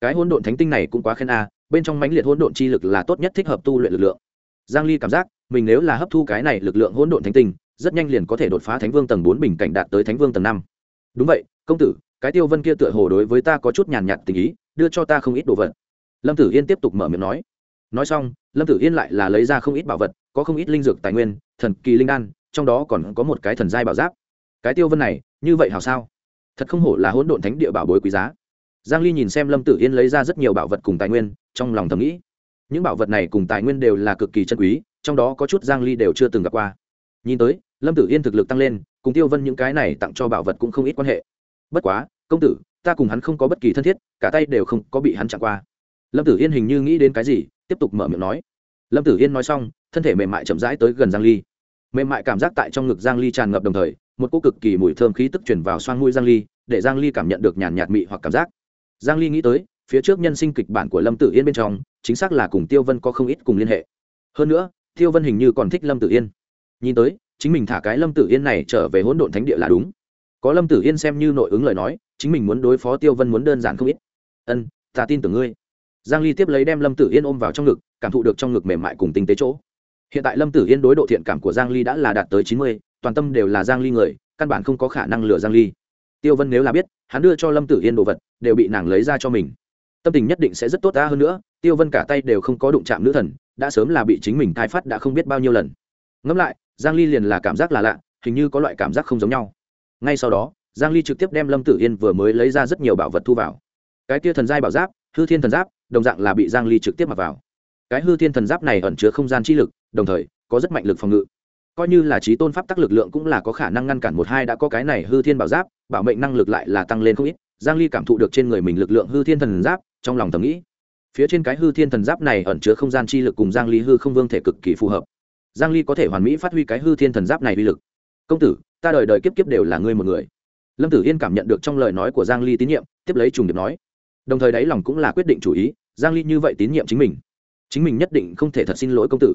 Cái hỗn độn thánh tinh này cũng quá khen a, bên trong mãnh liệt hỗn độn chi lực là tốt nhất thích hợp tu luyện lực lượng. Giang ly cảm giác, mình nếu là hấp thu cái này lực lượng hỗn độn thánh tinh, rất nhanh liền có thể đột phá thánh vương tầng 4 bình cảnh đạt tới thánh vương tầng 5 đúng vậy, công tử, cái tiêu vân kia tựa hồ đối với ta có chút nhàn nhạt tình ý, đưa cho ta không ít đồ vật. Lâm tử yên tiếp tục mở miệng nói. Nói xong, lâm tử yên lại là lấy ra không ít bảo vật, có không ít linh dược tài nguyên, thần kỳ linh đan, trong đó còn có một cái thần giai bảo giáp. Cái tiêu vân này, như vậy hào sao? Thật không hổ là hỗn độn thánh địa bảo bối quý giá. Giang ly nhìn xem lâm tử yên lấy ra rất nhiều bảo vật cùng tài nguyên, trong lòng thầm nghĩ. Những bảo vật này cùng tài nguyên đều là cực kỳ chân quý, trong đó có chút giang ly đều chưa từng gặp qua. Nhìn tới, lâm tử yên thực lực tăng lên cùng tiêu vân những cái này tặng cho bảo vật cũng không ít quan hệ. Bất quá, công tử, ta cùng hắn không có bất kỳ thân thiết, cả tay đều không có bị hắn chạm qua. Lâm tử yên hình như nghĩ đến cái gì, tiếp tục mở miệng nói. Lâm tử yên nói xong, thân thể mềm mại chậm rãi tới gần giang ly. Mềm mại cảm giác tại trong ngực giang ly tràn ngập đồng thời, một cỗ cực kỳ mùi thơm khí tức truyền vào xoang mũi giang ly, để giang ly cảm nhận được nhàn nhạt mị hoặc cảm giác. Giang ly nghĩ tới, phía trước nhân sinh kịch bản của lâm tử yên bên trong, chính xác là cùng tiêu vân có không ít cùng liên hệ. Hơn nữa, tiêu vân hình như còn thích lâm tử yên. Nhìn tới chính mình thả cái lâm tử yên này trở về hỗn độn thánh địa là đúng. Có lâm tử yên xem như nội ứng lời nói chính mình muốn đối phó tiêu vân muốn đơn giản không ít. Ân ta tin tưởng ngươi. Giang ly tiếp lấy đem lâm tử yên ôm vào trong ngực cảm thụ được trong ngực mềm mại cùng tinh tế chỗ. Hiện tại lâm tử yên đối độ thiện cảm của giang ly đã là đạt tới 90, toàn tâm đều là giang ly người căn bản không có khả năng lừa giang ly. Tiêu vân nếu là biết hắn đưa cho lâm tử yên đồ vật đều bị nàng lấy ra cho mình. Tâm tình nhất định sẽ rất tốt ta hơn nữa tiêu vân cả tay đều không có đụng chạm nữ thần đã sớm là bị chính mình thai phát đã không biết bao nhiêu lần. Ngẫm lại giang ly liền là cảm giác là lạ, hình như có loại cảm giác không giống nhau. Ngay sau đó, giang ly trực tiếp đem lâm tử yên vừa mới lấy ra rất nhiều bảo vật thu vào. Cái tia thần giai bảo giáp, hư thiên thần giáp, đồng dạng là bị giang ly trực tiếp mặc vào. Cái hư thiên thần giáp này ẩn chứa không gian chi lực, đồng thời, có rất mạnh lực phòng ngự. Coi như là trí tôn pháp tắc lực lượng cũng là có khả năng ngăn cản một hai đã có cái này hư thiên bảo giáp, bảo mệnh năng lực lại là tăng lên không ít, giang ly cảm thụ được trên người mình lực lượng hư thiên thần giáp, trong lòng thầm nghĩ. Phía trên cái hư thiên thần giáp này ẩn chứa không gian chi lực cùng giang ly hư không vương thể cực kỳ phù hợp giang ly có thể hoàn mỹ phát huy cái hư thiên thần giáp này uy lực. Công tử, ta đời đời kiếp kiếp đều là ngươi một người. Lâm tử yên cảm nhận được trong lời nói của giang ly tín nhiệm, tiếp lấy trùng điệp nói. Đồng thời đáy lòng cũng là quyết định chủ ý, giang ly như vậy tín nhiệm chính mình chính mình nhất định không thể thật xin lỗi công tử.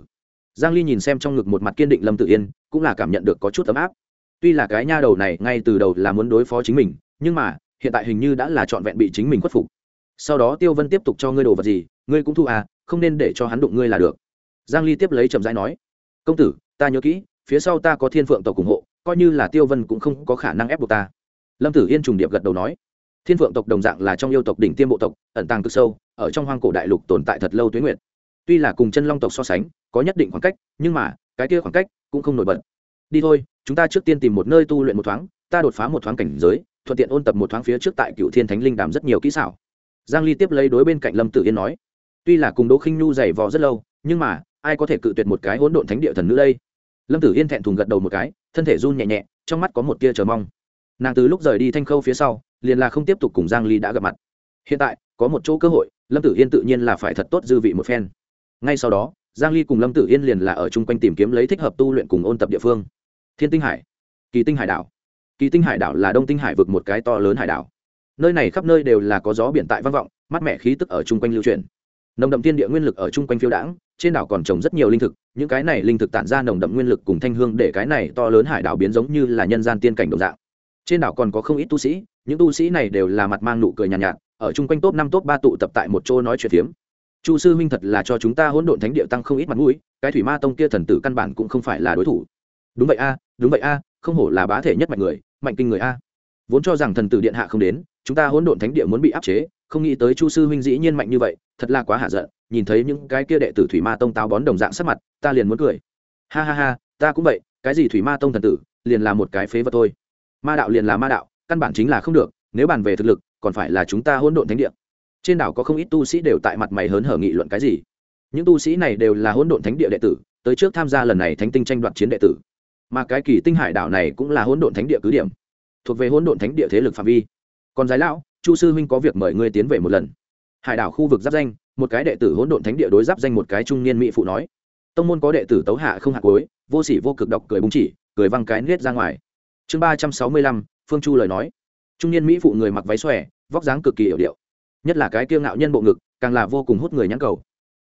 Giang ly nhìn xem trong ngực một mặt kiên định lâm tử yên, cũng là cảm nhận được có chút ấm áp. Tuy là cái nha đầu này ngay từ đầu là muốn đối phó chính mình, nhưng mà, hiện tại hình như đã là trọn vẹn bị chính mình khuất phục. Sau đó tiêu vân tiếp tục cho ngươi đồ vật gì, ngươi cũng thu à không nên để cho hắn đụng ngươi là được. Giang ly tiếp lấy chậm rãi nói công tử, ta nhớ kỹ, phía sau ta có thiên phượng tộc ủng hộ, coi như là tiêu vân cũng không có khả năng ép buộc ta. Lâm tử yên trùng điệp gật đầu nói. Thiên phượng tộc đồng dạng là trong yêu tộc đỉnh tiêm bộ tộc, ẩn tàng cực sâu, ở trong hoang cổ đại lục tồn tại thật lâu tuyến nguyện tuy là cùng chân long tộc so sánh, có nhất định khoảng cách, nhưng mà, cái kia khoảng cách cũng không nổi bật. Đi thôi, chúng ta trước tiên tìm một nơi tu luyện một thoáng, ta đột phá một thoáng cảnh giới, thuận tiện ôn tập một thoáng phía trước tại cựu thiên thánh linh đàm rất nhiều kỹ xảo. Giang ly tiếp lấy đối bên cạnh lâm tử yên nói. Tuy là cùng đỗ khinh nhu dày vò rất lâu, nhưng mà ai có thể cự tuyệt một cái hỗn độn thánh địa thần nữ đây? Lâm tử yên thẹn thùng gật đầu một cái, thân thể run nhẹ nhẹ, trong mắt có một tia chờ mong. Nàng từ lúc rời đi thanh khâu phía sau, liền là không tiếp tục cùng giang ly đã gặp mặt. Hiện tại, có một chỗ cơ hội, lâm tử yên tự nhiên là phải thật tốt dư vị một phen. Ngay sau đó, giang ly cùng lâm tử yên liền là ở chung quanh tìm kiếm lấy thích hợp tu luyện cùng ôn tập địa phương. Thiên tinh hải, kỳ tinh hải đảo. Kỳ tinh hải đảo là đông tinh hải vực một cái to lớn hải đảo. Nơi này khắp nơi đều là có gió biển tại vang vọng, mát mẻ khí tức ở chung quanh lưu truyền. Nồng đậm thiên địa nguyên lực ở chung quanh phiêu đãng trên đảo còn trồng rất nhiều linh thực những cái này linh thực tản ra nồng đậm nguyên lực cùng thanh hương để cái này to lớn hải đảo biến giống như là nhân gian tiên cảnh đồng dạng. Trên đảo còn có không ít tu sĩ những tu sĩ này đều là mặt mang nụ cười nhàn nhạt, nhạt ở chung quanh top năm top ba tụ tập tại một chỗ nói chuyện phiếm. Chu sư huynh thật là cho chúng ta hỗn độn thánh địa tăng không ít mặt mũi cái thủy ma tông kia thần tử căn bản cũng không phải là đối thủ. Đúng vậy a đúng vậy a không hổ là bá thể nhất mạnh người mạnh kinh người a. Vốn cho rằng thần tử điện hạ không đến chúng ta hỗn độn thánh địa muốn bị áp chế không nghĩ tới chu sư huynh dĩ nhiên mạnh như vậy thật là quá hạ giận nhìn thấy những cái kia đệ tử thủy ma tông táo bón đồng dạng sắc mặt, ta liền muốn cười. Ha ha ha, ta cũng vậy, cái gì thủy ma tông thần tử, liền là một cái phế vật thôi. Ma đạo liền là ma đạo, căn bản chính là không được, nếu bàn về thực lực, còn phải là chúng ta hỗn độn thánh địa. Trên đảo có không ít tu sĩ đều tại mặt mày hớn hở nghị luận cái gì. Những tu sĩ này đều là hỗn độn thánh địa đệ tử, tới trước tham gia lần này thánh tinh tranh đoạt chiến đệ tử. Mà cái kỳ tinh hải đảo này cũng là hỗn độn thánh địa cứ điểm, thuộc về hỗn độn thánh địa thế lực phạm vi. Còn giải lão, chu sư huynh có việc mời ngươi tiến về một lần. Hải đảo khu vực giáp danh một cái đệ tử hỗn độn thánh địa đối giáp danh một cái trung niên mỹ phụ nói. Tông môn có đệ tử tấu hạ không hạt cối vô sỉ vô cực độc cười búng chỉ, cười văng cái nết ra ngoài. Chương ba trăm sáu mươi lăm, phương chu lời nói. Trung niên mỹ phụ người mặc váy xòe, vóc dáng cực kỳ hiểu điệu. Nhất là cái kiêu ngạo nhân bộ ngực, càng là vô cùng hút người nhãn cầu.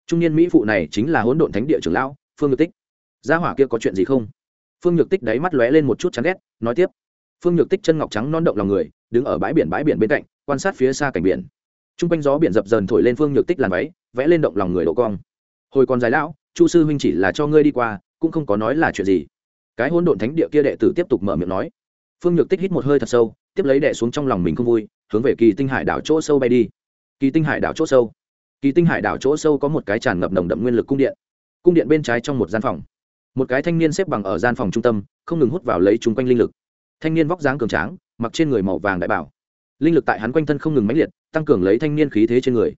Trung niên mỹ phụ này chính là hỗn độn thánh địa trưởng lão, phương nhược tích. Gia hỏa kia có chuyện gì không? Phương nhược tích đáy mắt lóe lên một chút chán ghét, nói tiếp. Phương nhược tích chân ngọc trắng non động lòng người, đứng ở bãi biển bãi biển bên cạnh, quan sát phía xa cảnh biển t r u n g quanh gió biển dập dần thổi lên phương nhược tích làn váy, vẽ lên động lòng người độ cong. Hồi còn dài lão, chu sư huynh chỉ là cho ngươi đi qua, cũng không có nói là chuyện gì. Cái hỗn độn thánh địa kia đệ tử tiếp tục mở miệng nói. Phương nhược tích hít một hơi thật sâu, tiếp lấy đệ xuống trong lòng mình không vui, hướng về kỳ tinh hải đảo chỗ sâu bay đi. Kỳ tinh hải đảo chỗ sâu. Kỳ tinh hải đảo chỗ sâu có một cái tràn ngập nồng đậm nguyên lực cung điện. Cung điện bên trái trong một gian phòng. Một cái thanh niên xếp bằng ở gian phòng trung tâm, không ngừng hút vào lấy chung quanh linh lực. Thanh niên vóc dáng cường tráng, mặc trên người màu vàng đại bảo. Linh lực tại hắn quanh thân không ngừng mãnh liệt tăng cường lấy thanh niên khí thế trên người.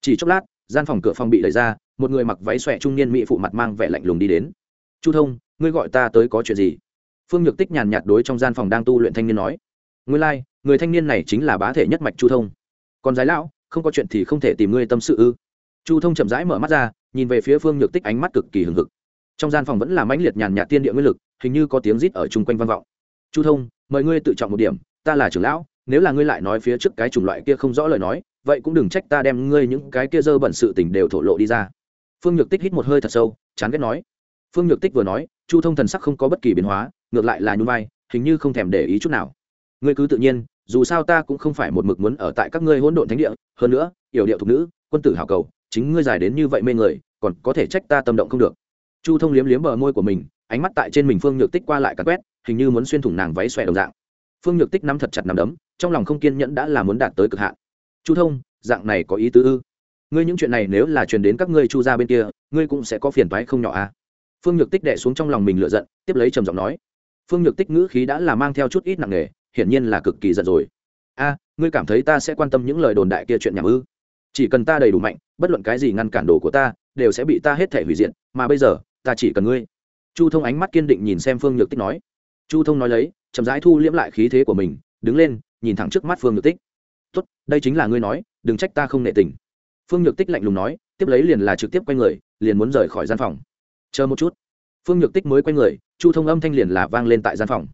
Chỉ chốc lát gian phòng cửa phòng bị đẩy ra một người mặc váy xòe trung niên mỹ phụ mặt mang vẻ lạnh lùng đi đến. Chu thông ngươi gọi ta tới có chuyện gì? Phương nhược tích nhàn nhạt đối trong gian phòng đang tu luyện thanh niên nói. Ngươi lai、like, người thanh niên này chính là bá thể nhất mạch chu thông. Còn giái lão không có chuyện thì không thể tìm ngươi tâm sự ư? Chu thông chậm rãi mở mắt ra nhìn về phía phương nhược tích ánh mắt cực kỳ hừng hực. Trong gian phòng vẫn là mãnh liệt nhàn nhạt tiên địa nguyên lực hình như có tiếng rít ở chung quanh văn vọng. Chu thông mời ngươi tự chọn một điểm ta là trưởng lão nếu là ngươi lại nói phía trước cái chủng loại kia không rõ lời nói, vậy cũng đừng trách ta đem ngươi những cái kia dơ bẩn sự tình đều thổ lộ đi ra. Phương nhược tích hít một hơi thật sâu, chán ghét nói. Phương nhược tích vừa nói, chu thông thần sắc không có bất kỳ biến hóa, ngược lại là nhún vai, hình như không thèm để ý chút nào. Ngươi cứ tự nhiên, dù sao ta cũng không phải một mực muốn ở tại các ngươi hỗn độn thánh địa, hơn nữa, yểu điệu thục nữ, quân tử hảo cầu, chính ngươi dài đến như vậy mê người, còn có thể trách ta tâm động không được. Chu thông liếm liếm bờ môi của mình, ánh mắt tại trên mình phương nhược tích qua lại cắt quét, hình như muốn xuyên thủng nàng váy xòe đồng dạng. Phương nhược tích nắm thật chặt nắm đấm trong lòng không kiên nhẫn đã là muốn đạt tới cực hạn. Chu thông, dạng này có ý tứ ư? Ngươi những chuyện này nếu là truyền đến các ngươi chu ra bên kia, ngươi cũng sẽ có phiền toái không nhỏ à? Phương nhược tích đẻ xuống trong lòng mình lựa giận, tiếp lấy trầm giọng nói. Phương nhược tích ngữ khí đã là mang theo chút ít nặng nề, hiển nhiên là cực kỳ giận rồi. A, ngươi cảm thấy ta sẽ quan tâm những lời đồn đại kia chuyện nhảm ư? Chỉ cần ta đầy đủ mạnh, bất luận cái gì ngăn cản đồ của ta, đều sẽ bị ta hết thể hủy diệt, mà bây giờ, ta chỉ cần ngươi. Chu thông ánh mắt kiên định nhìn xem phương nhược tích nói. Chu thông nói lấy, chậm rãi thu liễm lại khí thế của mình, đứng lên nhìn thẳng trước mắt phương nhược tích. Tốt, đây chính là ngươi nói, đừng trách ta không nệ tình. Phương nhược tích lạnh lùng nói, tiếp lấy liền là trực tiếp quay người, liền muốn rời khỏi gian phòng. Chờ một chút. Phương nhược tích mới quay người, chu thông âm thanh liền là vang lên tại gian phòng.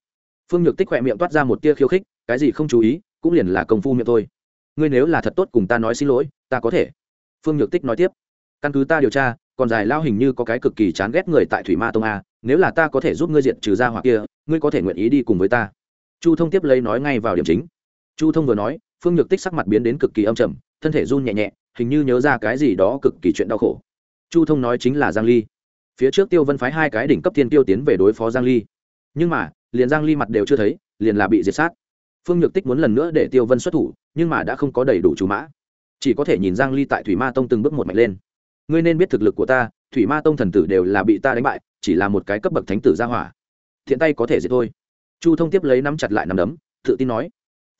Phương nhược tích khỏe miệng toát ra một tia khiêu khích, cái gì không chú ý, cũng liền là công phu miệng thôi. Ngươi nếu là thật tốt cùng ta nói xin lỗi, ta có thể. Phương nhược tích nói tiếp, căn cứ ta điều tra, còn dài lao hình như có cái cực kỳ chán ghét người tại thủy ma tông a, nếu là ta có thể giúp ngươi diện trừ ra hoặc kia, ngươi có thể nguyện ý đi cùng với ta. Chu thông tiếp lấy nói ngay vào điểm chính chu thông vừa nói, phương nhược tích sắc mặt biến đến cực kỳ âm trầm, thân thể run nhẹ nhẹ, hình như nhớ ra cái gì đó cực kỳ chuyện đau khổ. Chu thông nói chính là giang ly. Phía trước tiêu vân phái hai cái đỉnh cấp thiên tiêu tiến về đối phó giang ly. Nhưng mà, liền giang ly mặt đều chưa thấy, liền là bị diệt sát. Phương nhược tích muốn lần nữa để tiêu vân xuất thủ, nhưng mà đã không có đầy đủ chú mã. Chỉ có thể nhìn giang ly tại thủy ma tông từng bước một mạnh lên. Ngươi nên biết thực lực của ta, thủy ma tông thần tử đều là bị ta đánh bại, chỉ là một cái cấp bậc thánh tử gia hỏa. Thiện tay có thể diệt thôi. Chu thông tiếp lấy nắm chặt lại nắm đấm, tự tin nói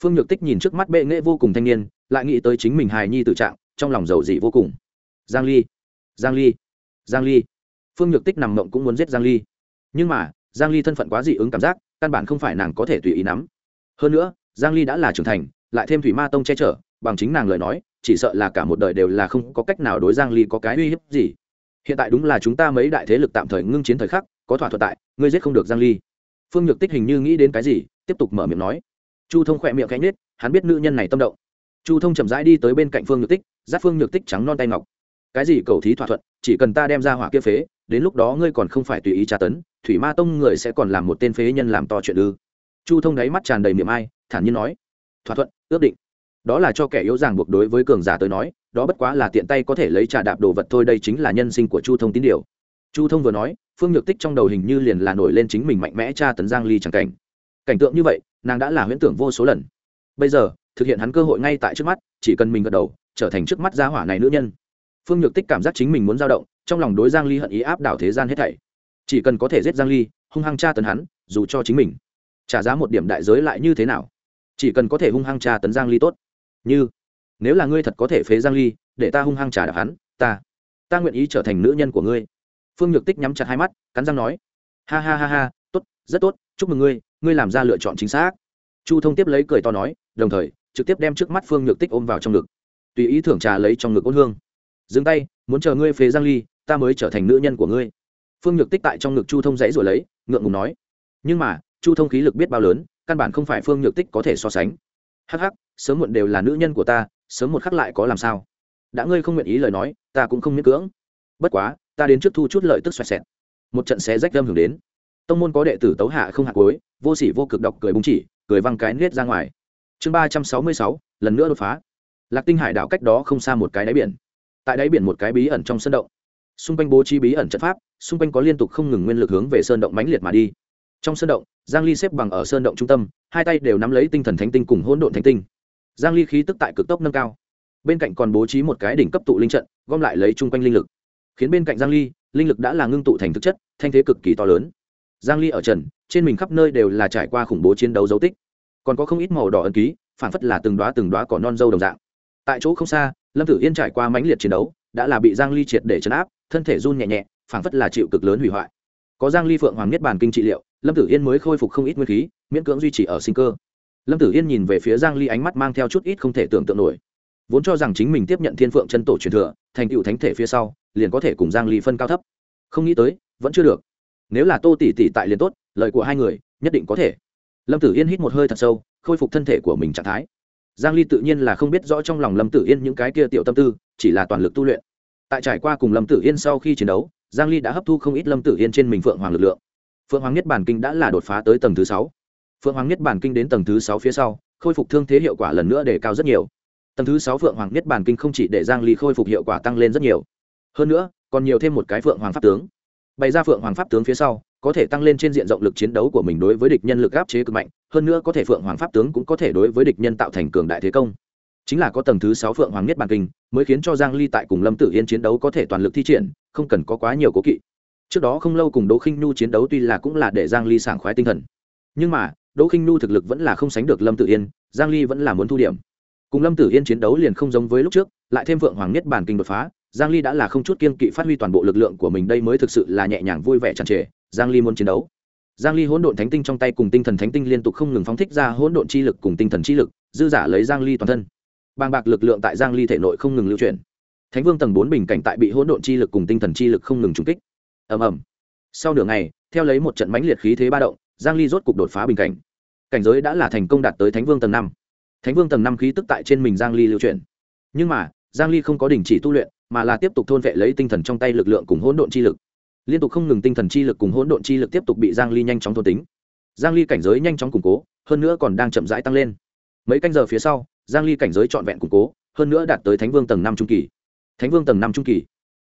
phương nhược tích nhìn trước mắt bệ nghệ vô cùng thanh niên, lại nghĩ tới chính mình hài nhi tự trạng, trong lòng giàu dị vô cùng. Giang ly giang ly giang ly. Phương nhược tích nằm mộng cũng muốn giết giang ly. Nhưng mà, giang ly thân phận quá dị ứng cảm giác, căn bản không phải nàng có thể tùy ý nắm. Hơn nữa, giang ly đã là trưởng thành, lại thêm thủy ma tông che chở, bằng chính nàng lời nói, chỉ sợ là cả một đời đều là không có cách nào đối giang ly có cái uy hiếp gì. Hiện tại đúng là chúng ta mấy đại thế lực tạm thời ngưng chiến thời khắc, có thỏa thuận tại, ngươi giết không được giang ly. Phương nhược tích hình như nghĩ đến cái gì, tiếp tục mở miệng nói chu thông khỏe miệng cánh nết hắn biết nữ nhân này tâm động. Chu thông chậm rãi đi tới bên cạnh phương nhược tích giáp phương nhược tích trắng non tay ngọc. Cái gì cầu thí thỏa thuận, chỉ cần ta đem ra hỏa kia phế, đến lúc đó ngươi còn không phải tùy ý tra tấn, thủy ma tông người sẽ còn làm một tên phế nhân làm to chuyện ư? Chu thông đáy mắt tràn đầy miệng ai, thản nhiên nói. Thỏa thuận, ước định. Đó là cho kẻ yếu ràng buộc đối với cường giả tới nói, đó bất quá là tiện tay có thể lấy trà đạp đồ vật thôi, đây chính là nhân sinh của chu thông tín điều. Chu thông vừa nói, phương nhược tích trong đầu hình như liền là nổi lên chính mình mạnh mẽ tra tấn giang ly chẳng cảnh cảnh tượng như vậy, nàng đã là huyễn tưởng vô số lần. Bây giờ, thực hiện hắn cơ hội ngay tại trước mắt, chỉ cần mình gật đầu, trở thành trước mắt gia hỏa này nữ nhân. Phương nhược tích cảm giác chính mình muốn dao động, trong lòng đối giang ly hận ý áp đảo thế gian hết thảy. Chỉ cần có thể giết giang ly, hung hăng tra tấn hắn, dù cho chính mình trả giá một điểm đại giới lại như thế nào, chỉ cần có thể hung hăng tra tấn giang ly tốt. Như, nếu là ngươi thật có thể phế giang ly, để ta hung hăng trả đạp hắn, ta ta nguyện ý trở thành nữ nhân của ngươi. Phương nhược tích nhắm chặt hai mắt, cắn răng nói, ha ha ha ha, tốt, rất tốt, chúc mừng ngươi ngươi làm ra lựa chọn chính xác. Chu thông tiếp lấy cười to nói, đồng thời, trực tiếp đem trước mắt phương nhược tích ôm vào trong ngực. Tùy ý thưởng trà lấy trong ngực ôn hương. Dừng tay, muốn chờ ngươi phế giang ly, ta mới trở thành nữ nhân của ngươi. Phương nhược tích tại trong ngực chu thông dãy rồi lấy, ngượng ngùng nói. Nhưng mà, chu thông khí lực biết bao lớn, căn bản không phải phương nhược tích có thể so sánh. Hắc hắc, sớm muộn đều là nữ nhân của ta, sớm một khắc lại có làm sao? Đã ngươi không nguyện ý lời nói, ta cũng không miễn cưỡng. Bất quá, ta đến trước thu chút lợi tức xoẹt xẹt. Một trận xé rách đâm hưởng đến. Tông môn có đệ tử tấu hạ không hạ cuối vô sỉ vô cực độc cười bung chỉ, cười văng cái nết ra ngoài. Chương ba trăm sáu mươi sáu, lần nữa đột phá. Lạc tinh hải đảo cách đó không xa một cái đáy biển. Tại đáy biển một cái bí ẩn trong sân động. Xung quanh bố trí bí ẩn trận pháp, xung quanh có liên tục không ngừng nguyên lực hướng về sơn động mãnh liệt mà đi. Trong sơn động, giang ly xếp bằng ở sơn động trung tâm, hai tay đều nắm lấy tinh thần thánh tinh cùng hỗn độn thánh tinh. Giang ly khí tức tại cực tốc nâng cao. Bên cạnh còn bố trí một cái đỉnh cấp tụ linh trận, gom lại lấy chung quanh linh lực. Khiến bên cạnh giang ly, linh lực đã là ngưng tụ thành thực chất, thanh thế cực kỳ to lớn giang ly ở trần, trên mình khắp nơi đều là trải qua khủng bố chiến đấu dấu tích. Còn có không ít màu đỏ ân ký, phản phất là từng đóa từng đóa cỏ non dâu đồng dạng. Tại chỗ không xa, lâm tử yên trải qua mãnh liệt chiến đấu, đã là bị giang ly triệt để chấn áp, thân thể run nhẹ nhẹ, phản phất là chịu cực lớn hủy hoại. Có giang ly phượng hoàng nhất bản kinh trị liệu, lâm tử yên mới khôi phục không ít nguyên khí, miễn cưỡng duy trì ở sinh cơ. Lâm tử yên nhìn về phía giang ly ánh mắt mang theo chút ít không thể tưởng tượng nổi. Vốn cho rằng chính mình tiếp nhận thiên phượng chân tổ truyền thừa, thành tựu thánh thể phía sau, liền có thể cùng giang ly phân cao thấp. Không nghĩ tới, vẫn chưa được nếu là tô tỷ tỷ tại liền tốt, lời của hai người, nhất định có thể. Lâm tử yên hít một hơi thật sâu, khôi phục thân thể của mình trạng thái. Giang ly tự nhiên là không biết rõ trong lòng lâm tử yên những cái kia tiểu tâm tư, chỉ là toàn lực tu luyện. Tại trải qua cùng lâm tử yên sau khi chiến đấu, giang ly đã hấp thu không ít lâm tử yên trên mình phượng hoàng lực lượng. Phượng hoàng nhất bản kinh đã là đột phá tới tầng thứ sáu. Phượng hoàng nhất bản kinh đến tầng thứ sáu phía sau, khôi phục thương thế hiệu quả lần nữa đề cao rất nhiều. Tầng thứ sáu phượng hoàng nhất bản kinh không chỉ để giang ly khôi phục hiệu quả tăng lên rất nhiều. Hơn nữa, còn nhiều thêm một cái phượng hoàng pháp tướng bày ra phượng hoàng pháp tướng phía sau, có thể tăng lên trên diện rộng lực chiến đấu của mình đối với địch nhân lực áp chế cực mạnh, hơn nữa có thể phượng hoàng pháp tướng cũng có thể đối với địch nhân tạo thành cường đại thế công. Chính là có tầng thứ sáu phượng hoàng nhất bản kinh, mới khiến cho giang ly tại cùng lâm tử yên chiến đấu có thể toàn lực thi triển, không cần có quá nhiều cố kỵ. Trước đó không lâu cùng đỗ khinh nhu chiến đấu tuy là cũng là để giang ly sảng khoái tinh thần, nhưng mà, đỗ khinh nhu thực lực vẫn là không sánh được lâm tử yên, giang ly vẫn là muốn thu điểm. Cùng lâm tử yên chiến đấu liền không giống với lúc trước, lại thêm phượng hoàng nhất bản kinh đột phá giang ly đã là không chút kiên kỵ phát huy toàn bộ lực lượng của mình, đây mới thực sự là nhẹ nhàng vui vẻ tràn trề. Giang ly muốn chiến đấu. Giang ly hỗn độn thánh tinh trong tay cùng tinh thần thánh tinh liên tục không ngừng phóng thích ra hỗn độn chi lực cùng tinh thần chi lực, dư giả lấy giang ly toàn thân. Bàng bạc lực lượng tại giang ly thể nội không ngừng lưu chuyển. Thánh vương tầng 4 bình cảnh tại bị hỗn độn chi lực cùng tinh thần chi lực không ngừng trùng kích. Ầm ầm. Sau nửa ngày, theo lấy một trận mãnh liệt khí thế ba động, giang ly rốt cục đột phá bình cảnh. Cảnh giới đã là thành công đạt tới thánh vương tầng 5. thánh vương tầng 5 khí tức tại trên mình giang ly lưu chuyển. Nhưng mà, giang ly không có đình chỉ tu luyện mà là tiếp tục thôn vệ lấy tinh thần trong tay lực lượng cùng hỗn độn chi lực. Liên tục không ngừng tinh thần chi lực cùng hỗn độn chi lực tiếp tục bị giang ly nhanh chóng thôn tính. Giang ly cảnh giới nhanh chóng củng cố, hơn nữa còn đang chậm rãi tăng lên. Mấy canh giờ phía sau, giang ly cảnh giới trọn vẹn củng cố, hơn nữa đạt tới thánh vương tầng 5 trung kỳ. Thánh vương tầng 5 trung kỳ.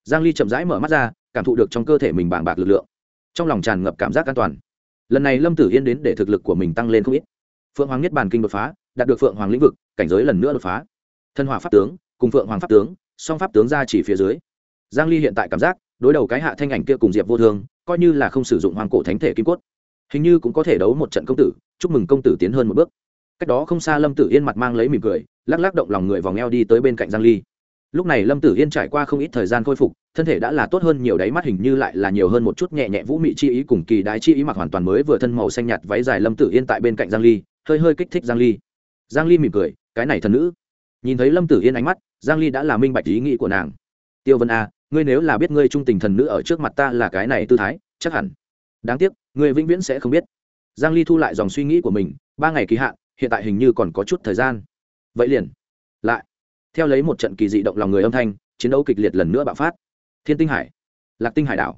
Giang ly chậm rãi mở mắt ra, cảm thụ được trong cơ thể mình bàng bạc lực lượng. Trong lòng tràn ngập cảm giác an toàn. Lần này lâm tử yên đến để thực lực của mình tăng lên không ít. Phượng hoàng nhất bàn kinh đột phá, đạt được phượng hoàng lĩnh vực, cảnh giới lần nữa đột phá. Thân hỏa pháp tướng, cùng phượng hoàng pháp tướng song pháp tướng ra chỉ phía dưới. Giang ly hiện tại cảm giác, đối đầu cái hạ thanh ảnh kia cùng diệp vô thương, coi như là không sử dụng hoàng cổ thánh thể kim cốt, hình như cũng có thể đấu một trận công tử, chúc mừng công tử tiến hơn một bước. Cách đó không xa lâm tử yên mặt mang lấy mỉm cười, lắc lắc động lòng người vòng eo đi tới bên cạnh giang ly. Lúc này lâm tử yên trải qua không ít thời gian khôi phục, thân thể đã là tốt hơn nhiều đáy mắt hình như lại là nhiều hơn một chút nhẹ nhẹ vũ mị chi ý cùng kỳ đái chi ý mặc hoàn toàn mới vừa thân màu xanh nhạt váy dài lâm tử yên tại bên cạnh giang ly, hơi hơi kích thích giang ly. Giang ly mỉm cười, cái này thần nữ. Nhìn thấy lâm tử yên ánh mắt giang ly đã là minh bạch ý nghĩ của nàng. Tiêu vân a, ngươi nếu là biết ngươi trung tình thần nữ ở trước mặt ta là cái này tư thái, chắc hẳn. Đáng tiếc, ngươi vĩnh viễn sẽ không biết. Giang ly thu lại dòng suy nghĩ của mình, ba ngày kỳ hạn, hiện tại hình như còn có chút thời gian. Vậy liền. Lại. Theo lấy một trận kỳ dị động lòng người âm thanh, chiến đấu kịch liệt lần nữa bạo phát. Thiên tinh hải. Lạc tinh hải đảo.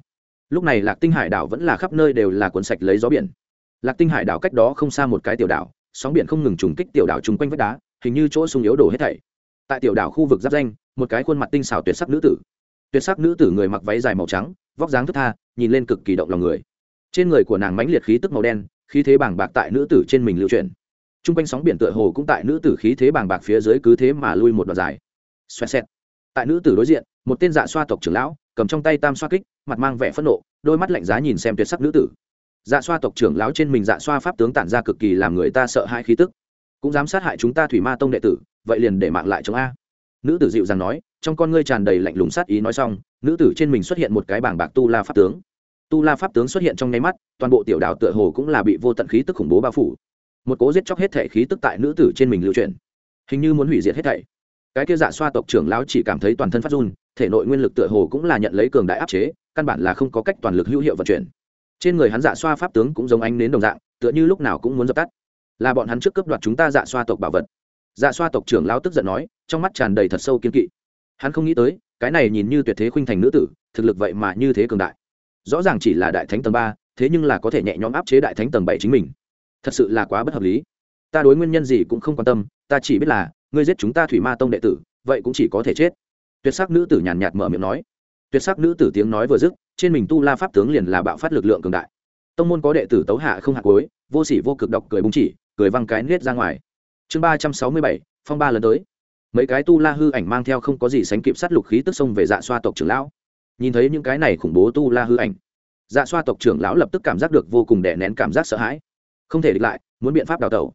Lúc này lạc tinh hải đảo vẫn là khắp nơi đều là cuốn sạch lấy gió biển. Lạc tinh hải đảo cách đó không xa một cái tiểu đảo, sóng biển không ngừng trùng kích tiểu đảo chung quanh vách đá, hình như chỗ sung yếu đổ hết thảy tại tiểu đảo khu vực giáp danh, một cái khuôn mặt tinh xảo tuyệt sắc nữ tử. Tuyệt sắc nữ tử người mặc váy dài màu trắng, vóc dáng thức tha, nhìn lên cực kỳ động lòng người. Trên người của nàng mãnh liệt khí tức màu đen, khí thế bàng bạc tại nữ tử trên mình lưu truyền t r u n g quanh sóng biển tựa hồ cũng tại nữ tử khí thế bàng bạc phía dưới cứ thế mà lui một đoạn dài. Xoẹt xẹt. Tại nữ tử đối diện, một tên dạ xoa tộc trưởng lão, cầm trong tay tam xoa kích, mặt mang vẻ phẫn nộ, đôi mắt lạnh giá nhìn xem tuyệt sắc nữ tử. Dạ xoa tộc trưởng lão trên mình dạ xoa pháp tướng tản ra cực kỳ làm người ta sợ hãi khí tức. Cũng dám sát hại chúng ta thủy ma tông đệ tử vậy liền để mạng lại chống a. Nữ tử dịu dàng nói, trong con ngươi tràn đầy lạnh lùng sát ý nói xong, nữ tử trên mình xuất hiện một cái bảng bạc tu la pháp tướng. Tu la pháp tướng xuất hiện trong nháy mắt, toàn bộ tiểu đảo tựa hồ cũng là bị vô tận khí tức khủng bố bao phủ. Một cố giết chóc hết thể khí tức tại nữ tử trên mình lưu truyền hình như muốn hủy diệt hết thảy. Cái kia dạ xoa tộc trưởng lão chỉ cảm thấy toàn thân phát run, thể nội nguyên lực tựa hồ cũng là nhận lấy cường đại áp chế, căn bản là không có cách toàn lực hữu hiệu vận chuyển. Trên người hắn dạ xoa pháp tướng cũng giống ánh nến đồng dạng, tựa như lúc nào cũng muốn dập tắt. Là bọn hắn trước cấp đoạt chúng ta dạ xoa tộc bảo vật dạ xoa tộc trưởng lão tức giận nói, trong mắt tràn đầy thật sâu kiên kỵ. Hắn không nghĩ tới, cái này nhìn như tuyệt thế khuynh thành nữ tử, thực lực vậy mà như thế cường đại. Rõ ràng chỉ là đại thánh tầng ba, thế nhưng là có thể nhẹ nhõm áp chế đại thánh tầng bảy chính mình. Thật sự là quá bất hợp lý. Ta đối nguyên nhân gì cũng không quan tâm, ta chỉ biết là, ngươi giết chúng ta thủy ma tông đệ tử, vậy cũng chỉ có thể chết. Tuyệt sắc nữ tử nhàn nhạt mở miệng nói. Tuyệt sắc nữ tử tiếng nói vừa dứt, trên mình tu la pháp tướng liền là bạo phát lực lượng cường đại. Tông môn có đệ tử tấu hạ không hạ cối vô sỉ vô cực độc cười búng chỉ, cười văng cái nết ra ngoài chương ba trăm sáu mươi bảy, phong ba lần tới. Mấy cái tu la hư ảnh mang theo không có gì sánh kịp sát lục khí tức xông về dạ xoa tộc trưởng lão. Nhìn thấy những cái này khủng bố tu la hư ảnh dạ xoa tộc trưởng lão lập tức cảm giác được vô cùng đè nén cảm giác sợ hãi. Không thể địch lại, muốn biện pháp đào tẩu.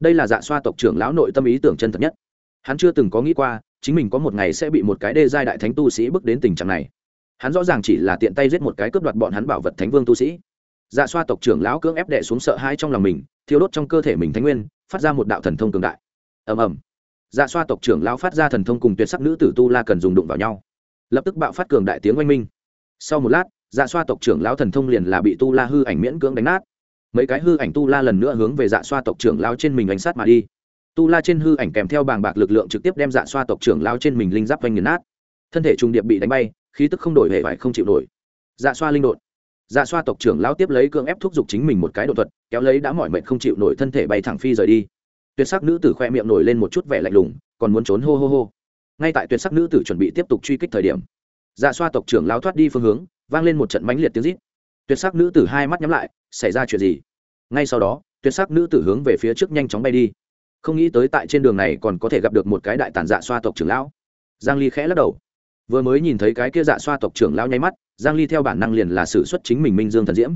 Đây là dạ xoa tộc trưởng lão nội tâm ý tưởng chân thật nhất. Hắn chưa từng có nghĩ qua, chính mình có một ngày sẽ bị một cái đê giai đại thánh tu sĩ bước đến tình trạng này. Hắn rõ ràng chỉ là tiện tay giết một cái cướp đoạt bọn hắn bảo vật thánh vương tu sĩ. Dạ xoa tộc trưởng lão cưỡng ép đệ xuống sợ hãi trong lòng mình, thiêu đốt trong cơ thể mình thánh nguyên phát ra một đạo thần thông cường đại. Ầm ầm. Dạ xoa tộc trưởng lão phát ra thần thông cùng tuyệt sắc nữ tử tu la cần dùng đụng vào nhau. Lập tức bạo phát cường đại tiếng oanh minh. Sau một lát dạ xoa tộc trưởng lão thần thông liền là bị tu la hư ảnh miễn cưỡng đánh nát. Mấy cái hư ảnh tu la lần nữa hướng về dạ xoa tộc trưởng lão trên mình đánh sát mà đi. Tu la trên hư ảnh kèm theo bàng bạc lực lượng trực tiếp đem dạ xoa tộc trưởng lão trên mình linh giáp vanh nghiền nát. Thân thể trung điệp bị đánh bay, khí tức không đổi hệ vải không chịu nổi. Dạ xoa linh đột dạ xoa tộc trưởng lão tiếp lấy cưỡng ép thúc giục chính mình một cái độ thuật, kéo lấy đã mỏi mệt không chịu nổi thân thể bay thẳng phi rời đi. Tuyệt sắc nữ tử khoe miệng nổi lên một chút vẻ lạnh lùng, còn muốn trốn hô hô hô. Ngay tại tuyệt sắc nữ tử chuẩn bị tiếp tục truy kích thời điểm dạ xoa tộc trưởng lão thoát đi phương hướng, vang lên một trận mãnh liệt tiếng rít. Tuyệt sắc nữ tử hai mắt nhắm lại, xảy ra chuyện gì? Ngay sau đó, tuyệt sắc nữ tử hướng về phía trước nhanh chóng bay đi. Không nghĩ tới tại trên đường này còn có thể gặp được một cái đại tàn dạ xoa tộc trưởng lão. Giang ly khẽ lắc đầu. Vừa mới nhìn thấy cái kia dạ xoa tộc trưởng lão nháy mắt giang ly theo bản năng liền là sử xuất chính mình minh dương thần diễm.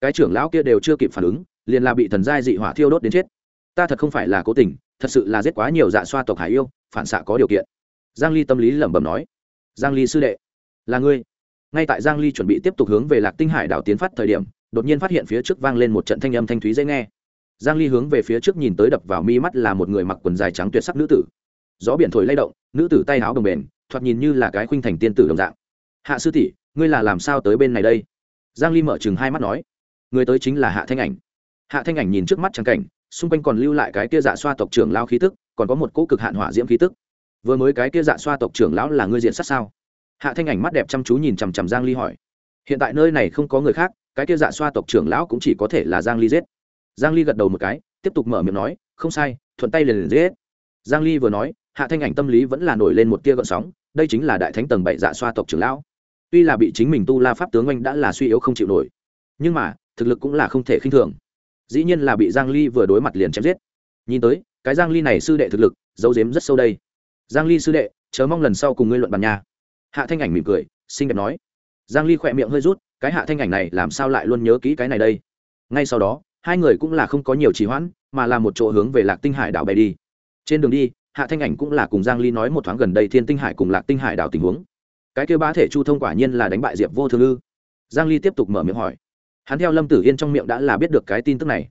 Cái trưởng lão kia đều chưa kịp phản ứng, liền là bị thần giai dị hỏa thiêu đốt đến chết. Ta thật không phải là cố tình, thật sự là giết quá nhiều dạ xoa tộc hải yêu, phản xạ có điều kiện. Giang ly tâm lý lẩm bẩm nói. Giang ly sư đệ, là ngươi. Ngay tại giang ly chuẩn bị tiếp tục hướng về lạc tinh hải đảo tiến phát thời điểm, đột nhiên phát hiện phía trước vang lên một trận thanh âm thanh thúy dễ nghe. Giang ly hướng về phía trước nhìn tới đập vào mi mắt là một người mặc quần dài trắng tuyệt sắc nữ tử. Gió biển thổi lay động, nữ tử tay áo đồng bền, thoạt nhìn như là cái khuynh thành tiên tử đồng dạng. Hạ sư tỷ ngươi là làm sao tới bên này đây? Giang ly mở chừng hai mắt nói. Người tới chính là hạ thanh ảnh. Hạ thanh ảnh nhìn trước mắt trắng cảnh, xung quanh còn lưu lại cái kia dạ xoa tộc trưởng lao khí tức, còn có một cỗ cực hạn hỏa diễm khí tức. Vừa mới cái kia dạ xoa tộc trưởng lão là ngươi diện sát sao? Hạ thanh ảnh mắt đẹp chăm chú nhìn chằm chằm giang ly hỏi. Hiện tại nơi này không có người khác, cái kia dạ xoa tộc trưởng lão cũng chỉ có thể là giang ly giết. Giang ly gật đầu một cái, tiếp tục mở miệng nói, không sai, thuận tay liền liền giết. Giang ly vừa nói, hạ thanh ảnh tâm lý vẫn là nổi lên một tia gợn sóng, đây chính là đại thánh tầng bảy dạ xoa tộc trưởng lão tuy là bị chính mình tu la pháp tướng anh đã là suy yếu không chịu nổi, nhưng mà, thực lực cũng là không thể khinh thường. Dĩ nhiên là bị giang ly vừa đối mặt liền chém giết. Nhìn tới, cái giang ly này sư đệ thực lực, giấu giếm rất sâu đây. Giang ly sư đệ chớ mong lần sau cùng ngươi luận bàn nha. Hạ thanh ảnh mỉm cười, xinh đẹp nói. Giang ly khỏe miệng hơi rút, cái hạ thanh ảnh này làm sao lại luôn nhớ kỹ cái này đây? Ngay sau đó, hai người cũng là không có nhiều trì hoãn, mà là một chỗ hướng về lạc tinh hải đảo bay đi. Trên đường đi, hạ thanh ảnh cũng là cùng giang ly nói một thoáng gần đây thiên tinh hải cùng lạc tinh hải đảo tình huống cái kêu bá thể chu thông quả nhiên là đánh bại diệp vô thương ư? Giang ly tiếp tục mở miệng hỏi. Hắn theo lâm tử yên trong miệng đã là biết được cái tin tức này.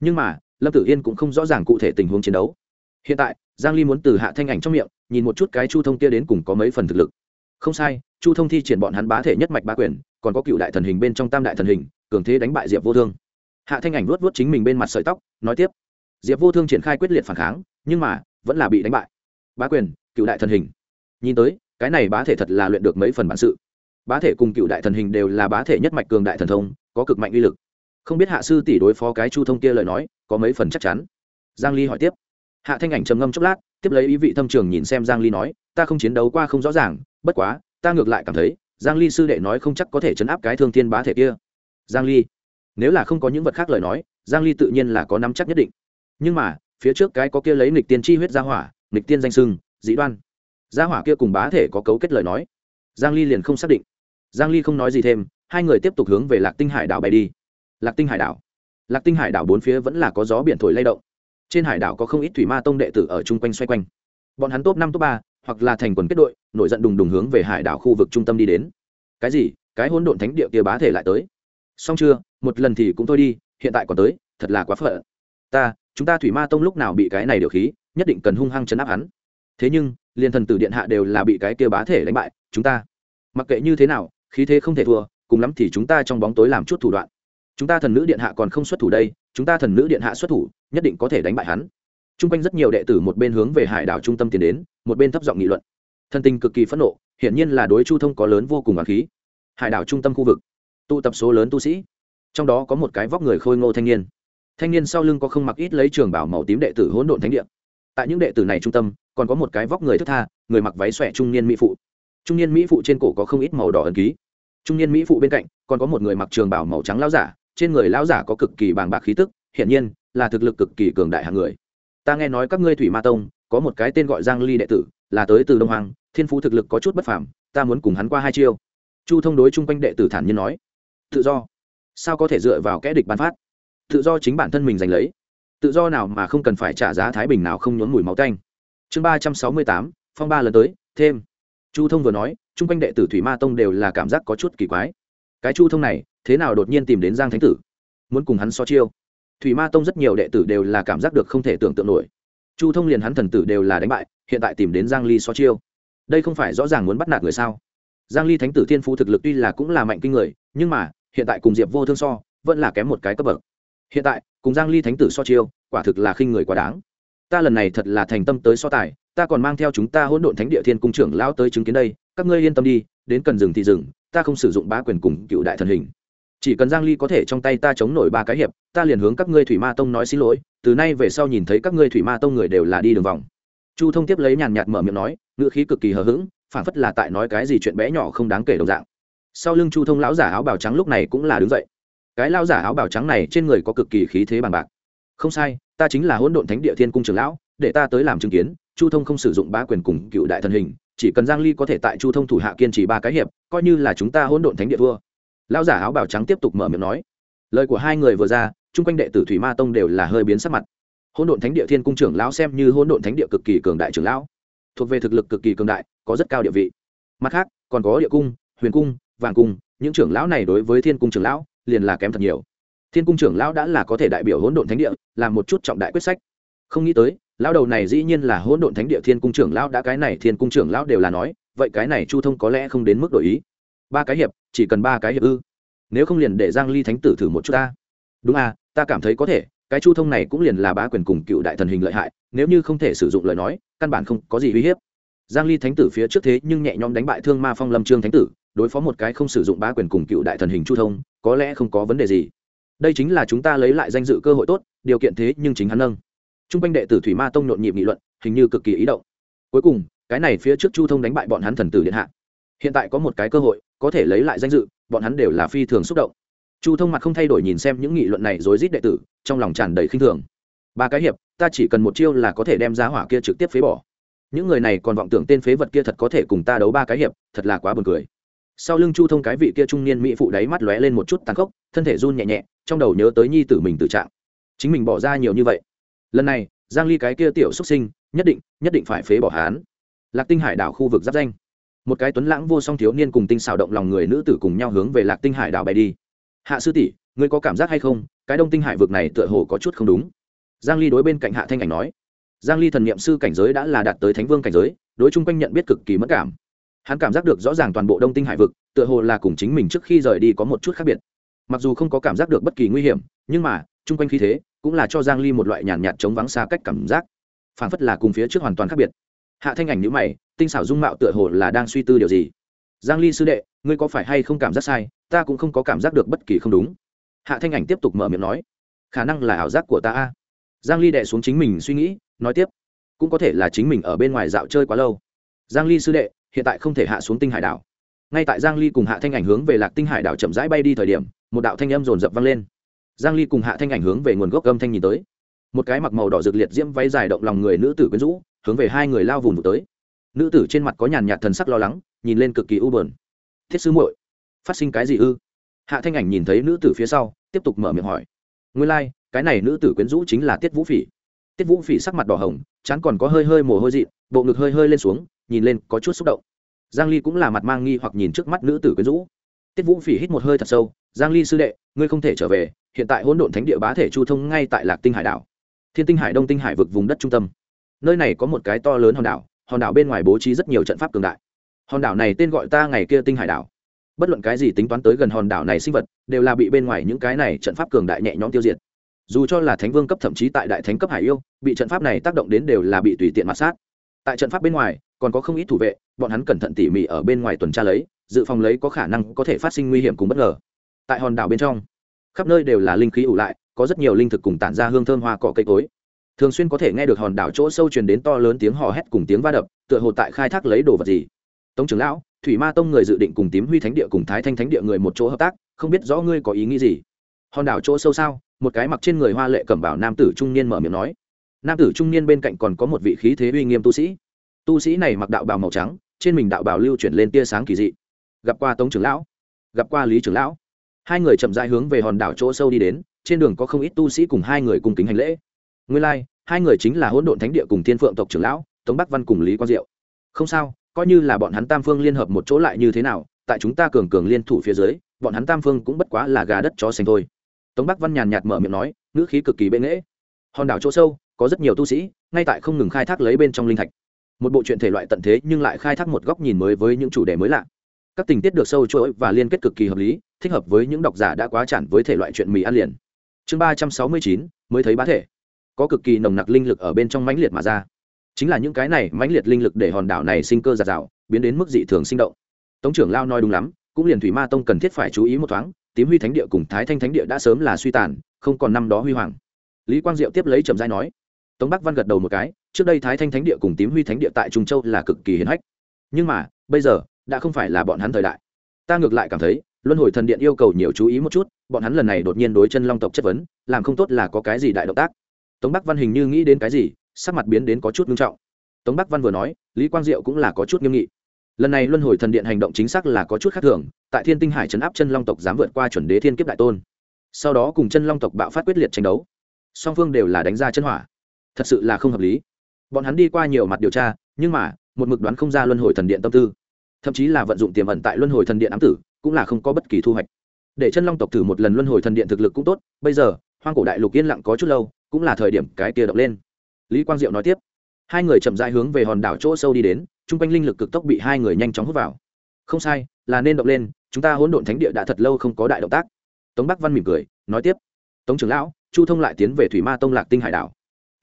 Nhưng mà, lâm tử yên cũng không rõ ràng cụ thể tình huống chiến đấu. Hiện tại, giang ly muốn từ hạ thanh ảnh trong miệng, nhìn một chút cái chu thông kia đến cùng có mấy phần thực lực. Không sai, chu thông thi triển bọn hắn bá thể nhất mạch bá quyền, còn có cựu đại thần hình bên trong tam đại thần hình, cường thế đánh bại diệp vô thương. Hạ thanh ảnh vuốt vuốt chính mình bên mặt sợi tóc, nói tiếp. Diệp vô thương triển khai quyết liệt phản kháng, nhưng mà, vẫn là bị đánh bại. Bá quyền, cựu đại thần hình. Nhìn tới cái này bá thể thật là luyện được mấy phần bản sự. Bá thể cùng cựu đại thần hình đều là bá thể nhất mạch cường đại thần thông, có cực mạnh uy lực. Không biết hạ sư tỷ đối phó cái chu thông kia lời nói, có mấy phần chắc chắn? Giang ly hỏi tiếp. Hạ thanh ảnh trầm ngâm chốc lát, tiếp lấy ý vị thâm trường nhìn xem giang ly nói, ta không chiến đấu qua không rõ ràng, bất quá, ta ngược lại cảm thấy, giang ly sư đệ nói không chắc có thể chấn áp cái thương thiên bá thể kia. Giang ly, nếu là không có những vật khác lời nói, giang ly tự nhiên là có nắm chắc nhất định. Nhưng mà, phía trước cái có kia lấy nghịch tiên chi huyết ra hỏa, nghịch tiên danh sưng dĩ đoan gia hỏa kia cùng bá thể có cấu kết lời nói. Giang ly liền không xác định. Giang ly không nói gì thêm, hai người tiếp tục hướng về lạc tinh hải đảo bay đi. Lạc tinh hải đảo. Lạc tinh hải đảo bốn phía vẫn là có gió biển thổi lay động. Trên hải đảo có không ít thủy ma tông đệ tử ở chung quanh xoay quanh. Bọn hắn top năm, top ba, hoặc là thành quần kết đội, nổi giận đùng đùng hướng về hải đảo khu vực trung tâm đi đến. Cái gì? Cái hỗn độn thánh địa kia bá thể lại tới. Xong chưa? Một lần thì cũng thôi đi, hiện tại còn tới, thật là quá phận. Ta, chúng ta thủy ma tông lúc nào bị cái này điều khí, nhất định cần hung hăng chấn áp hắn. Thế nhưng liền thần tử điện hạ đều là bị cái kia bá thể đánh bại, chúng ta, mặc kệ như thế nào, khí thế không thể thua, cùng lắm thì chúng ta trong bóng tối làm chút thủ đoạn. Chúng ta thần nữ điện hạ còn không xuất thủ đây, chúng ta thần nữ điện hạ xuất thủ, nhất định có thể đánh bại hắn. T r u n g quanh rất nhiều đệ tử một bên hướng về hải đảo trung tâm tiến đến, một bên thấp giọng nghị luận. Thân tình cực kỳ phẫn nộ, hiển nhiên là đối chu thông có lớn vô cùng á khí. Hải đảo trung tâm khu vực, tụ tập số lớn tu sĩ, trong đó có một cái vóc người khôi ngô thanh niên. Thanh niên sau lưng có không mặc ít lấy trường bảo màu tím đệ tử hỗn độn thánh địa tại những đệ tử này trung tâm, còn có một cái vóc người thức tha, người mặc váy xòe trung niên mỹ phụ. Trung niên mỹ phụ trên cổ có không ít màu đỏ ẩn ký. Trung niên mỹ phụ bên cạnh, còn có một người mặc trường bảo màu trắng lao giả, trên người lão giả có cực kỳ bàng bạc khí tức, hiển nhiên, là thực lực cực kỳ cường đại hạng người. Ta nghe nói các ngươi thủy ma tông, có một cái tên gọi giang ly đệ tử, là tới từ đông hoàng thiên phú thực lực có chút bất phàm, ta muốn cùng hắn qua hai chiêu. Chu thông đối chung quanh đệ tử thản nhiên nói. Tự do. Sao có thể dựa vào kẽ địch ban phát? Tự do chính bản thân mình giành lấy tự do nào mà không cần phải trả giá thái bình nào không nhốn mùi máu tanh. Chương ba trăm sáu mươi tám, phong ba lần tới, thêm. Chu thông vừa nói, chung quanh đệ tử thủy ma tông đều là cảm giác có chút kỳ quái. Cái chu thông này, thế nào đột nhiên tìm đến giang thánh tử? Muốn cùng hắn so chiêu. Thủy ma tông rất nhiều đệ tử đều là cảm giác được không thể tưởng tượng nổi. Chu thông liền hắn thần tử đều là đánh bại, hiện tại tìm đến giang ly so chiêu. Đây không phải rõ ràng muốn bắt nạt người sao? Giang ly thánh tử thiên phú thực lực tuy là cũng là mạnh kinh người, nhưng mà, hiện tại cùng diệp vô thương so, vẫn là kém một cái cấp bậc. Hiện tại cùng giang ly thánh tử so chiêu, quả thực là khinh người quá đáng. Ta lần này thật là thành tâm tới so tài, ta còn mang theo chúng ta hỗn độn thánh địa thiên cung trưởng lão tới chứng kiến đây, các ngươi yên tâm đi, đến cần dừng thì dừng ta không sử dụng bá quyền cùng cựu đại thần hình. Chỉ cần giang ly có thể trong tay ta chống nổi ba cái hiệp, ta liền hướng các ngươi thủy ma tông nói xin lỗi, từ nay về sau nhìn thấy các ngươi thủy ma tông người đều là đi đường vòng. Chu thông tiếp lấy nhàn nhạt mở miệng nói ngựa khí cực kỳ hờ hững phản phất là tại nói cái gì chuyện bé nhỏ không đáng kể đồng dạng. Sau lưng chu thông lão giả áo bào trắng lúc này cũng là đứng dậy cái lao giả áo bào trắng này trên người có cực kỳ khí thế bằng bạc. Không sai, ta chính là hỗn độn thánh địa thiên cung trưởng lão, để ta tới làm chứng kiến, chu thông không sử dụng ba quyền cùng cựu đại thần hình, chỉ cần giang ly có thể tại chu thông thủ hạ kiên trì ba cái hiệp, coi như là chúng ta hỗn độn thánh địa thua. Lão giả áo bào trắng tiếp tục mở miệng nói. Lời của hai người vừa ra, chung quanh đệ tử thủy ma tông đều là hơi biến sắc mặt. Hỗn độn thánh địa thiên cung trưởng lão xem như hỗn độn thánh địa cực kỳ cường đại trưởng lão, thuộc về thực lực cực kỳ cường đại, có rất cao địa vị. Mặt khác, còn có địa cung, huyền cung vàng cung, những trưởng lão này đối với thiên cung trưởng lão liền là kém thật nhiều. Thiên cung trưởng lão đã là có thể đại biểu hỗn độn thánh địa, làm một chút trọng đại quyết sách. Không nghĩ tới, lão đầu này dĩ nhiên là hỗn độn thánh địa thiên cung trưởng lão đã cái này thiên cung trưởng lão đều là nói, vậy cái này chu thông có lẽ không đến mức đổi ý. Ba cái hiệp, chỉ cần ba cái hiệp ư. Nếu không liền để giang ly thánh tử thử một chút ta. Đúng à ta cảm thấy có thể, cái chu thông này cũng liền là bá quyền cùng cựu đại thần hình lợi hại, nếu như không thể sử dụng lời nói, căn bản không có gì uy hiếp. Giang ly thánh tử phía trước thế nhưng nhẹ nhõm đánh bại thương ma phong lâm trương thánh tử đối phó một cái không sử dụng bá quyền cùng cựu đại thần hình chu thông, có lẽ không có vấn đề gì. Đây chính là chúng ta lấy lại danh dự cơ hội tốt, điều kiện thế nhưng chính hắn nâng. Trung quanh đệ tử thủy ma tông nhộn nhịp nghị luận, hình như cực kỳ ý động. Cuối cùng, cái này phía trước chu thông đánh bại bọn hắn thần tử điện hạ. Hiện tại có một cái cơ hội, có thể lấy lại danh dự, bọn hắn đều là phi thường xúc động. Chu thông mặt không thay đổi nhìn xem những nghị luận này rối rít đệ tử, trong lòng tràn đầy khinh thường. Ba cái hiệp, ta chỉ cần một chiêu là có thể đem giá hỏa kia trực tiếp phế bỏ. Những người này còn vọng tưởng tên phế vật kia thật có thể cùng ta đấu ba cái hiệp, thật là quá buồn cười sau lưng chu thông cái vị kia trung niên mỹ phụ đáy mắt lóe lên một chút tàn khốc, thân thể run nhẹ nhẹ, trong đầu nhớ tới nhi tử mình tự trạng. Chính mình bỏ ra nhiều như vậy. Lần này, giang ly cái kia tiểu xuất sinh, nhất định nhất định phải phế bỏ hán lạc tinh hải đảo khu vực giáp danh. Một cái tuấn lãng vô song thiếu niên cùng tinh xào động lòng người nữ tử cùng nhau hướng về lạc tinh hải đảo bay đi. Hạ sư tỷ, ngươi có cảm giác hay không? Cái đông tinh hải vực này tựa hồ có chút không đúng. Giang ly đối bên cạnh hạ thanh ảnh nói. Giang ly thần niệm sư cảnh giới đã là đạt tới thánh vương cảnh giới, đối chung quanh nhận biết cực kỳ mất cảm hắn cảm giác được rõ ràng toàn bộ đông tinh hải vực, tựa hồ là cùng chính mình trước khi rời đi có một chút khác biệt. Mặc dù không có cảm giác được bất kỳ nguy hiểm, nhưng mà, chung quanh khí thế cũng là cho giang ly một loại nhàn nhạt chống vắng xa cách cảm giác. Phản phất là cùng phía trước hoàn toàn khác biệt. Hạ thanh ảnh nhíu mày, tinh xảo dung mạo tựa hồ là đang suy tư điều gì? Giang ly sư đệ, ngươi có phải hay không cảm giác sai? Ta cũng không có cảm giác được bất kỳ không đúng. Hạ thanh ảnh tiếp tục mở miệng nói, khả năng là ảo giác của ta a. Giang ly đệ xuống chính mình suy nghĩ, nói tiếp, cũng có thể là chính mình ở bên ngoài dạo chơi quá lâu. Giang ly sư đệ hiện tại không thể hạ xuống tinh hải đảo. Ngay tại giang ly cùng hạ thanh ảnh hướng về lạc tinh hải đảo chậm rãi bay đi thời điểm một đạo thanh âm rồn rập vang lên. Giang ly cùng hạ thanh ảnh hướng về nguồn gốc âm thanh nhìn tới. Một cái mặc màu đỏ rực liệt diễm váy dài động lòng người nữ tử quyến rũ hướng về hai người lao vùng tới. Nữ tử trên mặt có nhàn nhạt thần sắc lo lắng nhìn lên cực kỳ u buồn. Thiết sư muội phát sinh cái gì ư? Hạ thanh ảnh nhìn thấy nữ tử phía sau tiếp tục mở miệng hỏi. Nguyên lai like, cái này nữ tử quyến rũ chính là tiết vũ phỉ. Tiết vũ phỉ sắc mặt đỏ hồng chán còn có hơi hơi mồ hôi dị bộ ngực hơi hơi lên xuống nhìn lên có chút xúc động. Giang ly cũng là mặt mang nghi hoặc nhìn trước mắt nữ tử quyến rũ. Tiết vũ phỉ hít một hơi thật sâu, giang ly sư đệ, ngươi không thể trở về, hiện tại hỗn độn thánh địa bá thể chu thông ngay tại lạc tinh hải đảo. Thiên tinh hải, đông tinh hải vực vùng đất trung tâm. Nơi này có một cái to lớn hòn đảo hòn đảo bên ngoài bố trí rất nhiều trận pháp cường đại. Hòn đảo này tên gọi ta ngày kia tinh hải đảo. Bất luận cái gì tính toán tới gần hòn đảo này sinh vật, đều là bị bên ngoài những cái này trận pháp cường đại nhẹ nhõm tiêu diệt. Dù cho là thánh vương cấp thậm chí tại đại thánh cấp hải yêu, bị trận pháp này tác động đến đều là bị tùy tiện mặt sát. Tại trận pháp bên ngoài còn có không ít thủ vệ, bọn hắn cẩn thận tỉ mỉ ở bên ngoài tuần tra lấy, dự phòng lấy có khả năng có thể phát sinh nguy hiểm cùng bất ngờ. Tại hòn đảo bên trong, khắp nơi đều là linh khí ủ lại, có rất nhiều linh thực cùng tản ra hương thơm hoa cỏ cây cối. Thường xuyên có thể nghe được hòn đảo chỗ sâu truyền đến to lớn tiếng hò hét cùng tiếng va đập, tựa hồ tại khai thác lấy đồ vật gì. Tống trưởng lão, thủy ma tông người dự định cùng tím huy thánh địa cùng thái thanh thánh địa người một chỗ hợp tác, không biết rõ ngươi có ý nghĩ gì. Hòn đảo chỗ sâu sao? Một cái mặc trên người hoa lệ cẩm bảo nam tử trung niên mở miệng nói. Nam tử trung niên bên cạnh còn có một vị khí thế uy nghiêm tu sĩ tu sĩ này mặc đạo bào màu trắng trên mình đạo bào lưu chuyển lên tia sáng kỳ dị. Gặp qua tống trưởng lão gặp qua lý trưởng lão. Hai người chậm rãi hướng về hòn đảo chỗ sâu đi đến trên đường có không ít tu sĩ cùng hai người cùng kính hành lễ. Nguyên lai、like, hai người chính là hỗn độn thánh địa cùng thiên phượng tộc trưởng lão tống bắc văn cùng lý quang diệu. Không sao coi như là bọn hắn tam phương liên hợp một chỗ lại như thế nào tại chúng ta cường cường liên thủ phía dưới bọn hắn tam phương cũng bất quá là gà đất chó xanh thôi. Tống bắc văn nhàn nhạt mở miệng nói ngữ khí cực kỳ bệ nghễ. Hòn đảo chỗ sâu có rất nhiều tu sĩ ngay tại không ngừng khai thác lấy bên trong linh thạch một bộ truyện thể loại tận thế nhưng lại khai thác một góc nhìn mới với những chủ đề mới lạ. Các tình tiết được sâu chuỗi và liên kết cực kỳ hợp lý, thích hợp với những độc giả đã quá chản với thể loại chuyện mì ăn liền. Chương ba trăm sáu mươi chín, mới thấy bá thể. Có cực kỳ nồng nặc linh lực ở bên trong mãnh liệt mà ra. Chính là những cái này mãnh liệt linh lực để hòn đảo này sinh cơ giạt rào, biến đến mức dị thường sinh động. Tống trưởng lao nói đúng lắm, cũng liền thủy ma tông cần thiết phải chú ý một thoáng, tím huy thánh địa cùng thái thanh thánh địa đã sớm là suy tàn, không còn năm đó huy hoàng. Lý quang diệu tiếp lấy trầm giai nói tống bắc văn gật đầu một cái, trước đây thái thanh thánh địa cùng tím huy thánh địa tại trung châu là cực kỳ hiến hách. Nhưng mà, bây giờ, đã không phải là bọn hắn thời đại. Ta ngược lại cảm thấy, luân hồi thần điện yêu cầu nhiều chú ý một chút, bọn hắn lần này đột nhiên đối chân long tộc chất vấn, làm không tốt là có cái gì đại động tác. Tống bắc văn hình như nghĩ đến cái gì, sắc mặt biến đến có chút nghiêm trọng. Tống bắc văn vừa nói, lý quang diệu cũng là có chút nghiêm nghị. Lần này luân hồi thần điện hành động chính xác là có chút khác thường, tại thiên tinh hải chấn áp chân long tộc dám vượt qua chuẩn đế thiên kiếp đại tôn. Sau đó cùng chân long tộc bạo phát quyết liệt tranh đấu. Song phương đều là đánh ra chân hỏa thật sự là không hợp lý. Bọn hắn đi qua nhiều mặt điều tra, nhưng mà, một mực đoán không ra luân hồi thần điện tâm tư. Thậm chí là vận dụng tiềm ẩn tại luân hồi thần điện ám tử, cũng là không có bất kỳ thu hoạch. Để chân long tộc thử một lần luân hồi thần điện thực lực cũng tốt, bây giờ, hoang cổ đại lục yên lặng có chút lâu, cũng là thời điểm cái kia động lên. Lý quang diệu nói tiếp, hai người chậm rãi hướng về hòn đảo chỗ sâu đi đến, chung quanh linh lực cực tốc bị hai người nhanh chóng hút vào. Không sai, là nên động lên, chúng ta hỗn độn thánh địa đã thật lâu không có đại động tác. Tống bắc văn mỉm cười, nói tiếp, tống trưởng lão, chu thông lại tiến về thủy ma tông lạc tinh hải đảo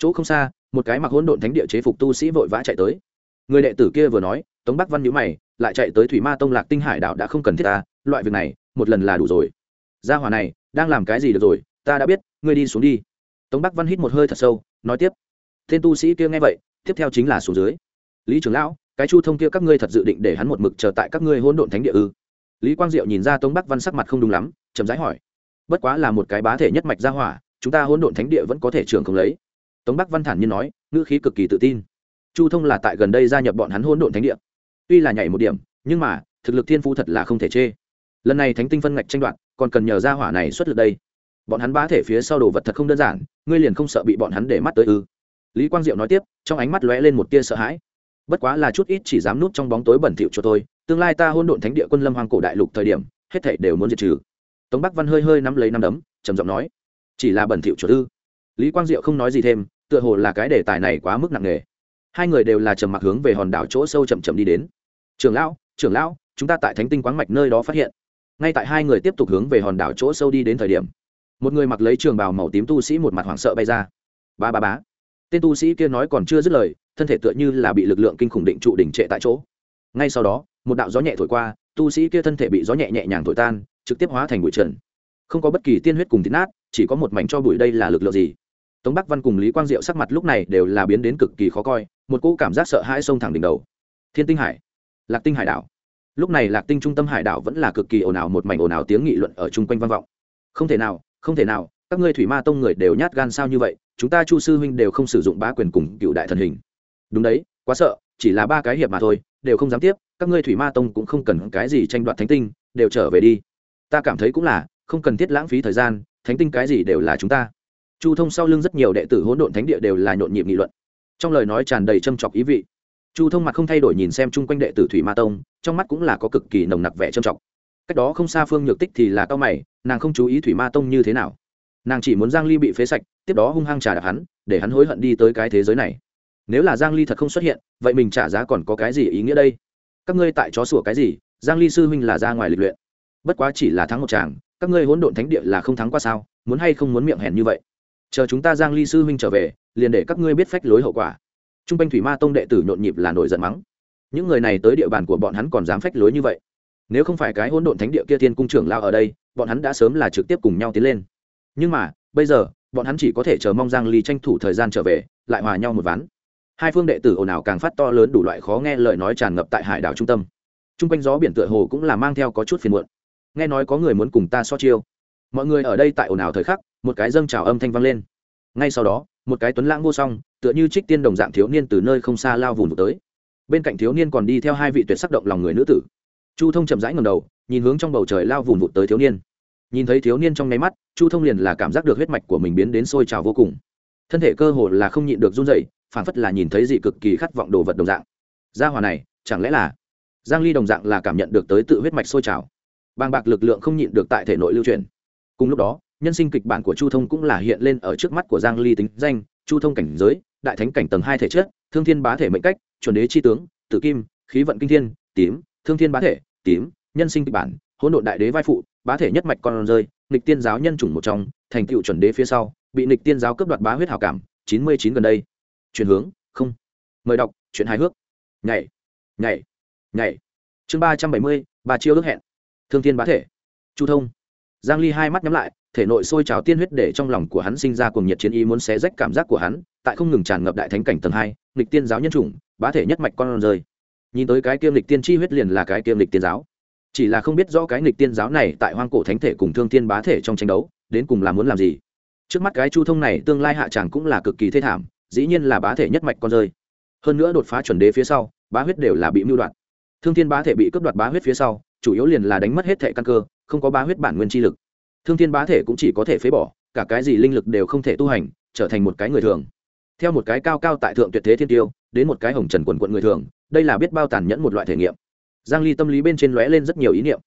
chỗ không xa, một cái mặc hỗn độn thánh địa chế phục tu sĩ vội vã chạy tới. Người đệ tử kia vừa nói, tống bắc văn nhữ mày, lại chạy tới thủy ma tông lạc tinh hải đảo đã không cần thiết ta, loại việc này, một lần là đủ rồi. Gia hỏa này, đang làm cái gì được rồi, ta đã biết, ngươi đi xuống đi. Tống bắc văn hít một hơi thật sâu, nói tiếp. Tên tu sĩ kia nghe vậy, tiếp theo chính là xuống dưới. Lý trưởng lão, cái chu thông kia các ngươi thật dự định để hắn một mực chờ tại các ngươi hỗn độn thánh địa ư? Lý quang diệu nhìn ra tống bắc văn sắc mặt không đúng lắm, chậm rãi hỏi. Bất quá là một cái bá thể nhất mạch gia hỏa, chúng ta hỗn độn thánh địa vẫn có thể trường không lấy tống bắc văn thản nhiên nói, ngữ khí cực kỳ tự tin. Chu thông là tại gần đây gia nhập bọn hắn hôn độn thánh địa. Tuy là nhảy một điểm, nhưng mà, thực lực thiên phu thật là không thể chê. Lần này thánh tinh phân ngạch tranh đoạt, còn cần nhờ gia hỏa này xuất lực đây. Bọn hắn bá thể phía sau đồ vật thật không đơn giản, ngươi liền không sợ bị bọn hắn để mắt tới ư? Lý quang diệu nói tiếp, trong ánh mắt lóe lên một tia sợ hãi. Bất quá là chút ít chỉ dám núp trong bóng tối bẩn thỉu cho tôi, tương lai ta hôn độn thánh địa quân lâm hoàng cổ đại lục thời điểm, hết thảy đều muốn diệt trừ. Tống bắc văn hơi hơi nắm lấy nắm đấm, trầm giọng nói, chỉ là bẩn thỉu cho ư? Lý quang diệu không nói gì thêm, tựa hồ là cái đề tài này quá mức nặng nề. Hai người đều là trầm mặc hướng về hòn đảo chỗ sâu chậm chậm đi đến. Trưởng lão trưởng lão, chúng ta tại thánh tinh quáng mạch nơi đó phát hiện. Ngay tại hai người tiếp tục hướng về hòn đảo chỗ sâu đi đến thời điểm, một người mặc lấy trường bào màu tím tu sĩ một mặt hoảng sợ bay ra. Ba ba bá. Tên tu sĩ kia nói còn chưa dứt lời, thân thể tựa như là bị lực lượng kinh khủng định trụ đỉnh trệ tại chỗ. Ngay sau đó, một đạo gió nhẹ thổi qua, tu sĩ kia thân thể bị gió nhẹ nhẹ nhàng thổi tan, trực tiếp hóa thành bụi trần. Không có bất kỳ tiên huyết cùng tín nát, chỉ có một mảnh cho bụi đây là lực lượng gì? Tống bắc văn cùng lý quang diệu sắc mặt lúc này đều là biến đến cực kỳ khó coi, một cỗ cảm giác sợ hãi xông thẳng đỉnh đầu. Thiên tinh hải, lạc tinh hải đảo. Lúc này lạc tinh trung tâm hải đảo vẫn là cực kỳ ồn ào, một mảnh ồn ào tiếng nghị luận ở chung quanh vang vọng. Không thể nào, không thể nào, các ngươi thủy ma tông người đều nhát gan sao như vậy, chúng ta chu sư huynh đều không sử dụng bá quyền cùng cựu đại thần hình. Đúng đấy, quá sợ, chỉ là ba cái hiệp mà thôi, đều không dám tiếp, các ngươi thủy ma tông cũng không cần cái gì tranh đoạt thánh tinh, đều trở về đi. Ta cảm thấy cũng là, không cần thiết lãng phí thời gian, thánh tinh cái gì đều là chúng ta chu thông sau lưng rất nhiều đệ tử hỗn độn thánh địa đều là nhộn nhịp nghị luận. Trong lời nói tràn đầy châm chọc ý vị. Chu thông mặt không thay đổi nhìn xem chung quanh đệ tử thủy ma tông, trong mắt cũng là có cực kỳ nồng nặc vẻ châm chọc. Cách đó không xa phương nhược tích thì là cao mày, nàng không chú ý thủy ma tông như thế nào. Nàng chỉ muốn giang ly bị phế sạch, tiếp đó hung hăng trả đạp hắn, để hắn hối hận đi tới cái thế giới này. Nếu là giang ly thật không xuất hiện, vậy mình trả giá còn có cái gì ý nghĩa đây? Các ngươi tại chó sủa cái gì? Giang ly sư huynh là ra ngoài lịch luyện. Bất quá chỉ là thắng một chàng, các ngươi hỗn độn thánh địa là không thắng qua sao? Muốn hay không muốn miệng hèn như vậy? Chờ chúng ta giang ly sư huynh trở về, liền để các ngươi biết phách lối hậu quả. Trung quanh thủy ma tông đệ tử nhộn nhịp là nổi giận mắng. Những người này tới địa bàn của bọn hắn còn dám phách lối như vậy. Nếu không phải cái hỗn độn thánh địa kia thiên cung trưởng lao ở đây, bọn hắn đã sớm là trực tiếp cùng nhau tiến lên. Nhưng mà, bây giờ, bọn hắn chỉ có thể chờ mong giang ly tranh thủ thời gian trở về, lại hòa nhau một ván. Hai phương đệ tử ồn ào càng phát to lớn đủ loại khó nghe lời nói tràn ngập tại hải đảo trung tâm. Trung quanh gió biển tựa hồ cũng là mang theo có chút phiền muộn. Nghe nói có người muốn cùng ta so chiêu. Mọi người ở đây tại ồn ào thời khắc một cái dâng trào âm thanh vang lên. Ngay sau đó, một cái tuấn lãng vô song, tựa như trích tiên đồng dạng thiếu niên từ nơi không xa lao vùng tới. Bên cạnh thiếu niên còn đi theo hai vị tuyệt sắc động lòng người nữ tử. Chu thông chậm rãi ngầm đầu, nhìn hướng trong bầu trời lao vùng vụt tới thiếu niên. Nhìn thấy thiếu niên trong nháy mắt, chu thông liền là cảm giác được huyết mạch của mình biến đến sôi trào vô cùng. Thân thể cơ hồ là không nhịn được run dậy phản phất là nhìn thấy gì cực kỳ khát vọng đồ vật đồng dạng. Gia hòa này, chẳng lẽ là giang ly đồng dạng là cảm nhận được tới tự huyết mạch sôi trào? Bàng bạc lực lượng không nhịn được tại thể nội lưu truyền. Cùng lúc đó nhân sinh kịch bản của chu thông cũng là hiện lên ở trước mắt của giang ly tính danh, chu thông cảnh giới, đại thánh cảnh tầng hai thể chất, thương thiên bá thể mệnh cách, chuẩn đế chi tướng, tử kim, khí vận kinh thiên, tím, thương thiên bá thể, tím, nhân sinh kịch bản, hỗn độn đại đế vai phụ, bá thể nhất mạch con rơi, nghịch tiên giáo nhân chủng một trong, thành tựu chuẩn đế phía sau, bị nghịch tiên giáo cướp đoạt bá huyết hảo cảm, chín mươi chín gần đây. Chuyển hướng, không. Mời đọc, chuyện hài hước. Nhảy nhảy nhảy. Chương ba trăm bảy mươi, ba chiêu ước hẹn. Thương thiên bá thể. Chu thông. Giang ly hai mắt nhắm lại thể nội sôi trào tiên huyết để trong lòng của hắn sinh ra cùng nhiệt chiến ý muốn xé rách cảm giác của hắn, tại không ngừng tràn ngập đại thánh cảnh tầng hai, nghịch tiên giáo nhân chủng, bá thể nhất mạch con rơi. Nhìn tới cái kiêm lịch tiên chi huyết liền là cái kiêm lịch tiên giáo. Chỉ là không biết rõ cái nghịch tiên giáo này tại hoang cổ thánh thể cùng thương tiên bá thể trong tranh đấu, đến cùng là muốn làm gì. Trước mắt cái chu thông này tương lai hạ tràng cũng là cực kỳ thê thảm, dĩ nhiên là bá thể nhất mạch con rơi. Hơn nữa đột phá chuẩn đế phía sau, bá huyết đều là bị mưu đoạt. Thương thiên bá thể bị cướp đoạt bá huyết phía sau, chủ yếu liền là đánh mất hết thể căn cơ, không có bá huyết bản nguyên chi lực thương thiên bá thể cũng chỉ có thể phế bỏ, cả cái gì linh lực đều không thể tu hành, trở thành một cái người thường. Theo một cái cao cao tại thượng tuyệt thế thiên tiêu, đến một cái hồng trần quần quận người thường, đây là biết bao tàn nhẫn một loại thể nghiệm. Giang ly tâm lý bên trên lóe lên rất nhiều ý niệm.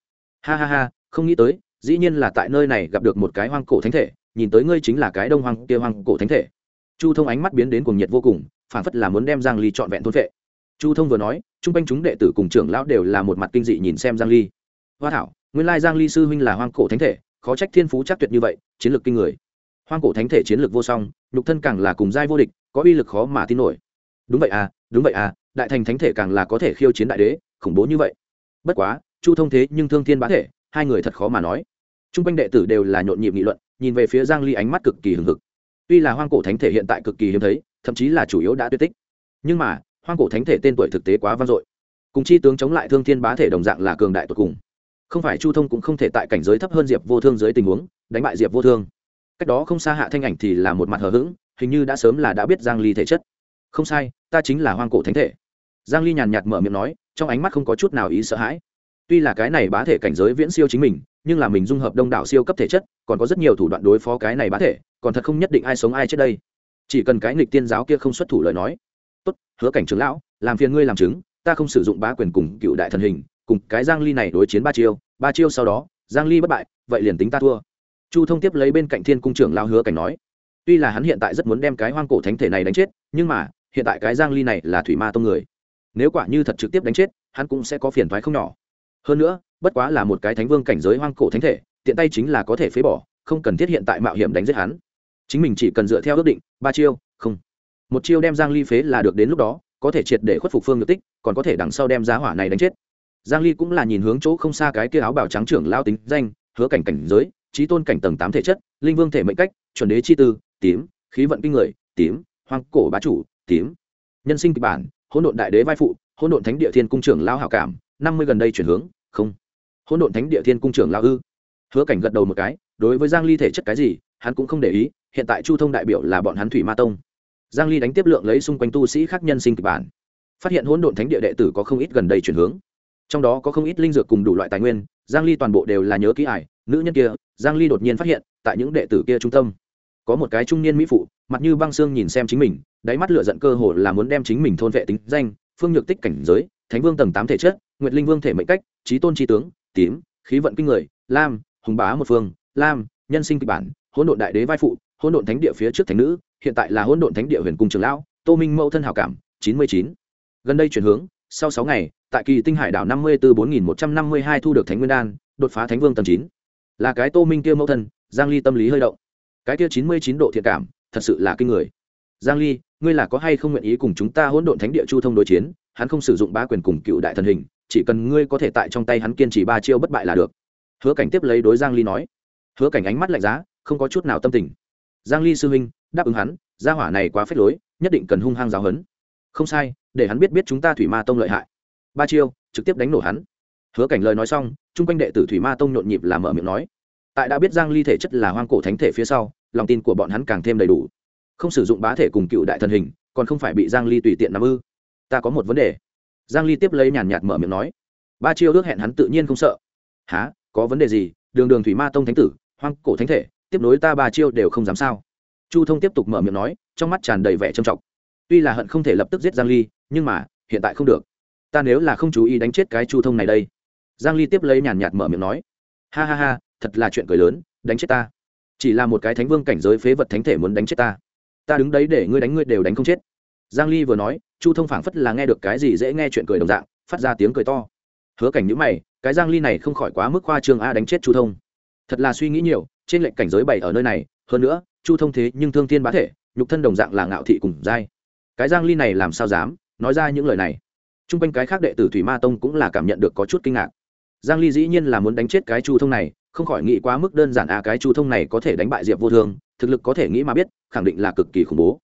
Ha ha ha, không nghĩ tới, dĩ nhiên là tại nơi này gặp được một cái hoang cổ thánh thể, nhìn tới ngươi chính là cái đông hoang kia hoang cổ thánh thể. Chu thông ánh mắt biến đến cuồng nhiệt vô cùng phản phất là muốn đem giang ly trọn vẹn thôn vệ chu thông vừa nói trung quanh chúng đệ tử cùng trưởng lão đều là một mặt kinh dị nhìn xem giang ly. Hoa thảo, nguyên lai giang ly sư huynh là hoang cổ thánh thể khó trách thiên phú chắc tuyệt như vậy, chiến lược kinh người. Hoang cổ thánh thể chiến lược vô song, nhục thân càng là cùng giai vô địch, có uy lực khó mà tin nổi. Đúng vậy à đúng vậy à đại thành thánh thể càng là có thể khiêu chiến đại đế, khủng bố như vậy. Bất quá, chu thông thế nhưng thương thiên bá thể, hai người thật khó mà nói. T r u n g quanh đệ tử đều là nhộn nhịp nghị luận, nhìn về phía giang ly ánh mắt cực kỳ hừng hực. Tuy là hoang cổ thánh thể hiện tại cực kỳ hiếm thấy, thậm chí là chủ yếu đã tuyệt tích. Nhưng mà, hoang cổ thánh thể tên tuổi thực tế quá vang dội. Cùng chi tướng chống lại thương thiên bá thể đồng dạng là cường đại tột cùng không phải chu thông cũng không thể tại cảnh giới thấp hơn diệp vô thương dưới tình huống, đánh bại diệp vô thương. Cách đó không xa hạ thanh ảnh thì là một mặt hờ hững, hình như đã sớm là đã biết giang ly thể chất. Không sai, ta chính là hoang cổ thánh thể. Giang ly nhàn nhạt mở miệng nói, trong ánh mắt không có chút nào ý sợ hãi. Tuy là cái này bá thể cảnh giới viễn siêu chính mình, nhưng là mình dung hợp đông đảo siêu cấp thể chất, còn có rất nhiều thủ đoạn đối phó cái này bá thể, còn thật không nhất định ai sống ai chết đây. Chỉ cần cái nghịch tiên giáo kia không xuất thủ lời nói. Tốt, hứa cảnh trưởng lão, làm phiền ngươi làm chứng, ta không sử dụng bá quyền cùng cựu đại thần hình cùng cái giang ly này đối chiến ba chiêu ba chiêu sau đó, giang ly bất bại, vậy liền tính ta thua. Chu thông tiếp lấy bên cạnh thiên cung trưởng lao hứa cảnh nói, tuy là hắn hiện tại rất muốn đem cái hoang cổ thánh thể này đánh chết, nhưng mà, hiện tại cái giang ly này là thủy ma tông người. Nếu quả như thật trực tiếp đánh chết, hắn cũng sẽ có phiền thoái không nhỏ. Hơn nữa, bất quá là một cái thánh vương cảnh giới hoang cổ thánh thể, tiện tay chính là có thể phế bỏ, không cần thiết hiện tại mạo hiểm đánh giết hắn. Chính mình chỉ cần dựa theo ước định, ba chiêu, không. Một chiêu đem giang ly phế là được đến lúc đó, có thể triệt để khuất phục phương nhược tích, còn có thể đằng sau đem giá hỏa này đánh chết giang ly cũng là nhìn hướng chỗ không xa cái kia áo bào trắng trưởng lao tính danh, hứa cảnh cảnh giới, trí tôn cảnh tầng tám thể chất, linh vương thể mệnh cách, chuẩn đế chi tư, tím, khí vận kinh người, tím, hoang cổ bá chủ, tím. Nhân sinh kịch bản, hỗn độn đại đế vai phụ, hỗn độn thánh địa thiên cung trưởng lao hảo cảm, năm mươi gần đây chuyển hướng, không. Hỗn độn thánh địa thiên cung trưởng lao ư? Hứa cảnh gật đầu một cái, đối với giang ly thể chất cái gì, hắn cũng không để ý, hiện tại chu thông đại biểu là bọn hắn thủy ma tông. Giang ly đánh tiếp lượng lấy xung quanh tu sĩ khác nhân sinh kịch bản. Phát hiện hỗn độn thánh địa đệ tử có không ít gần đây chuyển hướng trong đó có không ít linh dược cùng đủ loại tài nguyên, giang ly toàn bộ đều là nhớ kỹ ải. Nữ nhân kia, giang ly đột nhiên phát hiện, tại những đệ tử kia trung tâm, có một cái trung niên mỹ phụ, mặt như băng xương nhìn xem chính mình, đáy mắt lửa giận cơ hồ là muốn đem chính mình thôn vệ tính danh, phương nhược tích cảnh giới, thánh vương tầng tám thể chất, nguyệt linh vương thể mệnh cách, trí tôn trí tướng, tím, khí vận kinh người, lam, hùng bá một phương, lam, nhân sinh kịch bản, hỗn độn đại đế vai phụ, hỗn độn thánh địa phía trước thánh nữ, hiện tại là hỗn độn thánh địa huyền cung trường lão, tô minh mẫu thân hảo cảm, chín mươi chín. Gần đây chuyển hướng, sau sáu ngày tại kỳ tinh hải đảo năm mươi từ bốn nghìn một trăm năm mươi hai thu được thánh nguyên đan, đột phá thánh vương tầng chín. Là cái tô minh kia mẫu thân, giang ly tâm lý hơi động. Cái kia chín mươi chín độ thiện cảm, thật sự là kinh người. Giang ly, ngươi là có hay không nguyện ý cùng chúng ta hỗn độn thánh địa chu thông đối chiến? Hắn không sử dụng bá quyền cùng cựu đại thần hình, chỉ cần ngươi có thể tại trong tay hắn kiên trì ba chiêu bất bại là được. Hứa cảnh tiếp lấy đối giang ly nói. Hứa cảnh ánh mắt lạnh giá, không có chút nào tâm tình. Giang ly sư huynh, đáp ứng hắn, gia hỏa này quá phết lối, nhất định cần hung hăng giáo hấn không sai, để hắn biết biết chúng ta thủy ma tông lợi hại ba chiêu, trực tiếp đánh nổ hắn. Hứa cảnh lời nói xong, chung quanh đệ tử thủy ma tông nhộn nhịp làm mở miệng nói. Tại đã biết giang ly thể chất là hoang cổ thánh thể phía sau, lòng tin của bọn hắn càng thêm đầy đủ. Không sử dụng bá thể cùng cựu đại thần hình, còn không phải bị giang ly tùy tiện nắm ư? Ta có một vấn đề. Giang ly tiếp lấy nhàn nhạt mở miệng nói. Ba chiêu ước hẹn hắn tự nhiên không sợ. Há có vấn đề gì? Đường đường thủy ma tông thánh tử, hoang cổ thánh thể, tiếp nối ta ba chiêu đều không dám sao? Chu thông tiếp tục mở miệng nói, trong mắt tràn đầy vẻ trầm trọng. Tuy là hận không thể lập tức giết giang ly, nhưng mà, hiện tại không được ta nếu là không chú ý đánh chết cái chu thông này đây. Giang ly tiếp lấy nhàn nhạt mở miệng nói, ha ha ha, thật là chuyện cười lớn, đánh chết ta. Chỉ là một cái thánh vương cảnh giới phế vật thánh thể muốn đánh chết ta. Ta đứng đấy để ngươi đánh ngươi đều đánh không chết. Giang ly vừa nói, chu thông phảng phất là nghe được cái gì dễ nghe chuyện cười đồng dạng, phát ra tiếng cười to. Hứa cảnh những mày, cái giang ly này không khỏi quá mức khoa trương a đánh chết chu thông. Thật là suy nghĩ nhiều, trên lệnh cảnh giới bày ở nơi này, hơn nữa, chu thông thế nhưng thương thiên bá thể, nhục thân đồng dạng là ngạo thị cùng dai. cái giang ly này làm sao dám, nói ra những lời này? Trung quanh cái khác đệ tử thủy ma tông cũng là cảm nhận được có chút kinh ngạc. Giang ly dĩ nhiên là muốn đánh chết cái chu thông này, không khỏi nghĩ quá mức đơn giản à cái chu thông này có thể đánh bại diệp vô thương, thực lực có thể nghĩ mà biết, khẳng định là cực kỳ khủng bố.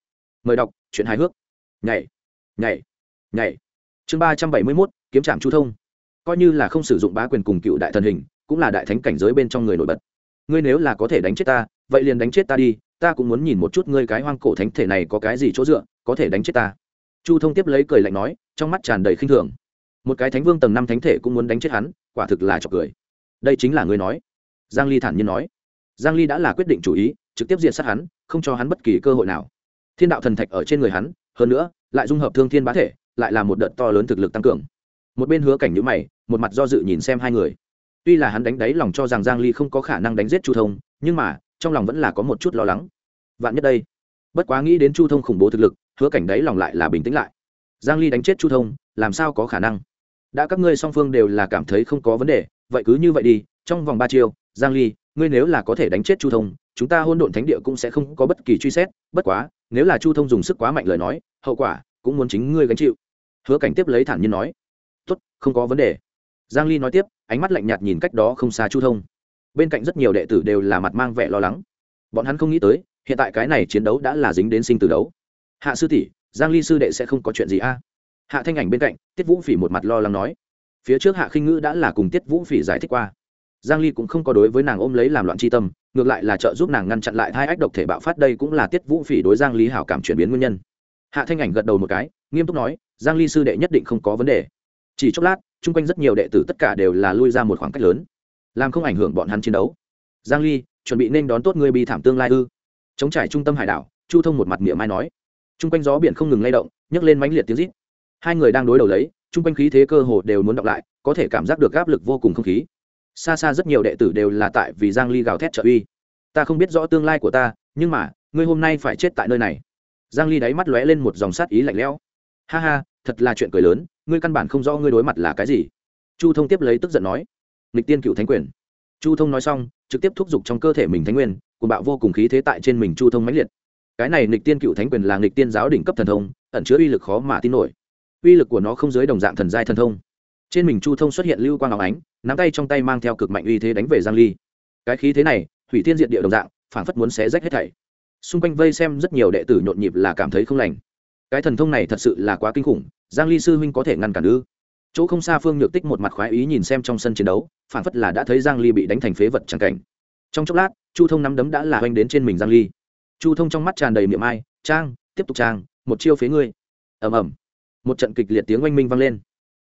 Mời đọc chuyện hài hước. Nhảy nhảy nhảy. Chương ba trăm bảy mươi mốt, kiếm trạm chu thông. Coi như là không sử dụng bá quyền cùng cựu đại thần hình, cũng là đại thánh cảnh giới bên trong người nổi bật. Ngươi nếu là có thể đánh chết ta, vậy liền đánh chết ta đi, ta cũng muốn nhìn một chút ngươi cái hoang cổ thánh thể này có cái gì chỗ dựa, có thể đánh chết ta. Chu thông tiếp lấy cười lạnh nói trong mắt tràn đầy khinh thường. Một cái thánh vương tầng năm thánh thể cũng muốn đánh chết hắn, quả thực là chọc cười. Đây chính là ngươi nói. Giang ly thản nhiên nói. Giang ly đã là quyết định chủ ý, trực tiếp diện sát hắn, không cho hắn bất kỳ cơ hội nào. Thiên đạo thần thạch ở trên người hắn, hơn nữa, lại dung hợp thương thiên bá thể, lại là một đợt to lớn thực lực tăng cường. Một bên hứa cảnh nhíu mày, một mặt do dự nhìn xem hai người. Tuy là hắn đánh đáy lòng cho rằng giang ly không có khả năng đánh giết chu thông, nhưng mà, trong lòng vẫn là có một chút lo lắng. Vạn nhất đây. Bất quá nghĩ đến chu thông khủng bố thực lực, hứa cảnh đáy lòng lại là bình tĩnh lại giang ly đánh chết chu thông, làm sao có khả năng? Đã các ngươi song phương đều là cảm thấy không có vấn đề, vậy cứ như vậy đi, trong vòng ba chiêu, giang ly, ngươi nếu là có thể đánh chết chu thông, chúng ta hôn độn thánh địa cũng sẽ không có bất kỳ truy xét, bất quá, nếu là chu thông dùng sức quá mạnh lời nói, hậu quả cũng muốn chính ngươi gánh chịu. Hứa cảnh tiếp lấy thản nhiên nói. Tốt, không có vấn đề. Giang ly nói tiếp, ánh mắt lạnh nhạt nhìn cách đó không xa chu thông. Bên cạnh rất nhiều đệ tử đều là mặt mang vẻ lo lắng. Bọn hắn không nghĩ tới, hiện tại cái này chiến đấu đã là dính đến sinh tử đấu. Hạ sư tỷ giang ly sư đệ sẽ không có chuyện gì a? Hạ thanh ảnh bên cạnh, tiết vũ phỉ một mặt lo lắng nói. Phía trước hạ khinh ngữ đã là cùng tiết vũ phỉ giải thích qua. Giang ly cũng không có đối với nàng ôm lấy làm loạn chi tâm, ngược lại là trợ giúp nàng ngăn chặn lại hai ách độc thể bạo phát đây cũng là tiết vũ phỉ đối giang ly hảo cảm chuyển biến nguyên nhân. Hạ thanh ảnh gật đầu một cái, nghiêm túc nói, giang ly sư đệ nhất định không có vấn đề. Chỉ chốc lát, chung quanh rất nhiều đệ tử tất cả đều là lui ra một khoảng cách lớn. Làm không ảnh hưởng bọn hắn chiến đấu. Giang ly, chuẩn bị nên đón tốt người bi thảm tương lai ư? Chống trải trung tâm hải đảo, chu thông một mặt miệng mai nói chung quanh gió biển không ngừng lay động, nhấc lên mãnh liệt tiếng rít. Hai người đang đối đầu lấy, chung quanh khí thế cơ hồ đều muốn đọc lại, có thể cảm giác được áp lực vô cùng không khí. Xa xa rất nhiều đệ tử đều là tại vì giang ly gào thét trợ uy. Ta không biết rõ tương lai của ta, nhưng mà, ngươi hôm nay phải chết tại nơi này. Giang ly đáy mắt lóe lên một dòng sát ý lạnh lẽo. Ha ha, thật là chuyện cười lớn, ngươi căn bản không rõ ngươi đối mặt là cái gì. Chu thông tiếp lấy tức giận nói. Nghịch tiên cựu thánh quyền. Chu thông nói xong, trực tiếp thúc giục trong cơ thể mình thánh nguyên cùng bạo vô cùng khí thế tại trên mình chu thông mãnh liệt cái này nghịch tiên cựu thánh quyền là nghịch tiên giáo đỉnh cấp thần thông, ẩn chứa uy lực khó mà tin nổi. Uy lực của nó không dưới đồng dạng thần giai thần thông. Trên mình chu thông xuất hiện lưu quang áo ánh, nắm tay trong tay mang theo cực mạnh uy thế đánh về giang ly. Cái khí thế này hủy thiên diện địa đồng dạng, phảng phất muốn xé rách hết thảy. Xung quanh vây xem rất nhiều đệ tử nhộn nhịp là cảm thấy không lành. Cái thần thông này thật sự là quá kinh khủng, giang ly sư huynh có thể ngăn cản ư? Chỗ không xa phương nhược tích một mặt khoái ý nhìn xem trong sân chiến đấu phản phất là đã thấy giang ly bị đánh thành phế vật chẳng cảnh. Trong chốc lát, chu thông nắm đấm đã là oanh đến trên mình giang ly chu thông trong mắt tràn đầy miệng ai, trang, tiếp tục trang, một chiêu phế ngươi. Ầm ầm. Một trận kịch liệt tiếng oanh minh vang lên.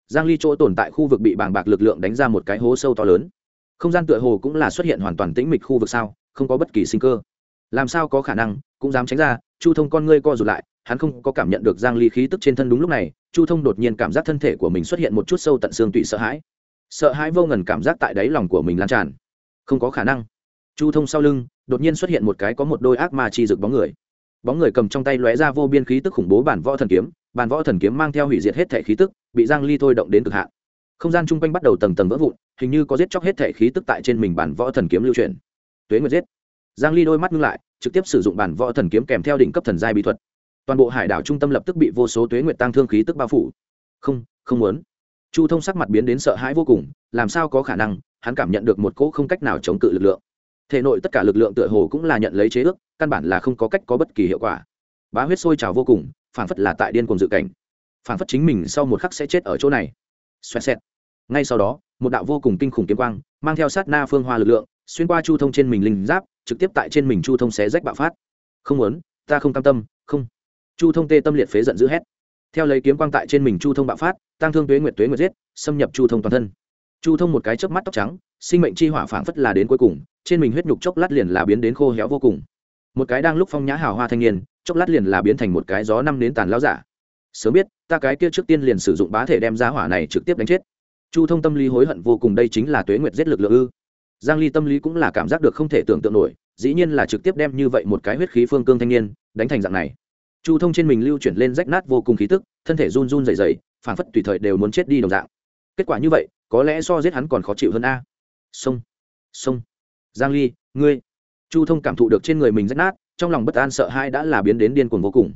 Giang ly chỗ tồn tại khu vực bị bàng bạc lực lượng đánh ra một cái hố sâu to lớn. Không gian tựa hồ cũng là xuất hiện hoàn toàn tĩnh mịch khu vực sao, không có bất kỳ sinh cơ. Làm sao có khả năng, cũng dám tránh ra, chu thông con ngươi co rụt lại, hắn không có cảm nhận được giang ly khí tức trên thân đúng lúc này, chu thông đột nhiên cảm giác thân thể của mình xuất hiện một chút sâu tận xương tủy sợ hãi. Sợ hãi vô ngần cảm giác tại đáy lòng của mình lan tràn. Không có khả năng chu thông sau lưng, đột nhiên xuất hiện một cái có một đôi ác ma chi rực bóng người. Bóng người cầm trong tay lóe ra vô biên khí tức khủng bố bản võ thần kiếm, bản võ thần kiếm mang theo hủy diệt hết thể khí tức, bị giang ly thôi động đến cực hạn. Không gian chung quanh bắt đầu tầng tầng vỡ vụn, hình như có giết chóc hết thể khí tức tại trên mình bản võ thần kiếm lưu truyền. Tuế nguyệt giết. Giang ly đôi mắt ngưng lại, trực tiếp sử dụng bản võ thần kiếm kèm theo đỉnh cấp thần giai bí thuật. Toàn bộ hải đảo trung tâm lập tức bị vô số tuế nguyệt tăng thương khí tức bao phủ. Không không muốn. Chu thông sắc mặt biến đến sợ hãi vô cùng, làm sao có khả năng, hắn cảm nhận được một cỗ không cách nào chống cự lực lượng thể nội tất cả lực lượng tựa hồ cũng là nhận lấy chế ước, căn bản là không có cách có bất kỳ hiệu quả. Bá huyết sôi trào vô cùng phản phất là tại điên cùng dự cảnh. Phản phất chính mình sau một khắc sẽ chết ở chỗ này. Xoẹt xẹt. Ngay sau đó, một đạo vô cùng kinh khủng kiếm quang, mang theo sát na phương hoa lực lượng, xuyên qua chu thông trên mình linh giáp, trực tiếp tại trên mình chu thông xé rách bạo phát. Không muốn, ta không cam tâm, không. Chu thông tê tâm liệt phế giận dữ hét. Theo lấy kiếm quang tại trên mình chu thông bạo phát tăng thương tuế nguyệt tuế nguyệt giết, xâm nhập chu thông toàn thân chu thông một cái chớp mắt tóc trắng, sinh mệnh chi hỏa phảng phất là đến cuối cùng, trên mình huyết nhục chốc lát liền là biến đến khô héo vô cùng. Một cái đang lúc phong nhã hào hoa thanh niên, chốc lát liền là biến thành một cái gió năm đến tàn lao giả. Sớm biết, ta cái kia trước tiên liền sử dụng bá thể đem giá hỏa này trực tiếp đánh chết. Chu thông tâm lý hối hận vô cùng đây chính là tuế nguyệt giết lực lượng ư. Giang ly tâm lý cũng là cảm giác được không thể tưởng tượng nổi, dĩ nhiên là trực tiếp đem như vậy một cái huyết khí phương cương thanh niên, đánh thành dạng này. Chu thông trên mình lưu chuyển lên rách nát vô cùng khí tức, thân thể run run dày dày phảng phất tùy thời đều muốn chết đi đồng dạng. Kết quả như vậy có lẽ so giết hắn còn khó chịu hơn a. Sông sông. Giang ly, ngươi. Chu thông cảm thụ được trên người mình rách nát, trong lòng bất an sợ hãi đã là biến đến điên cuồng vô cùng.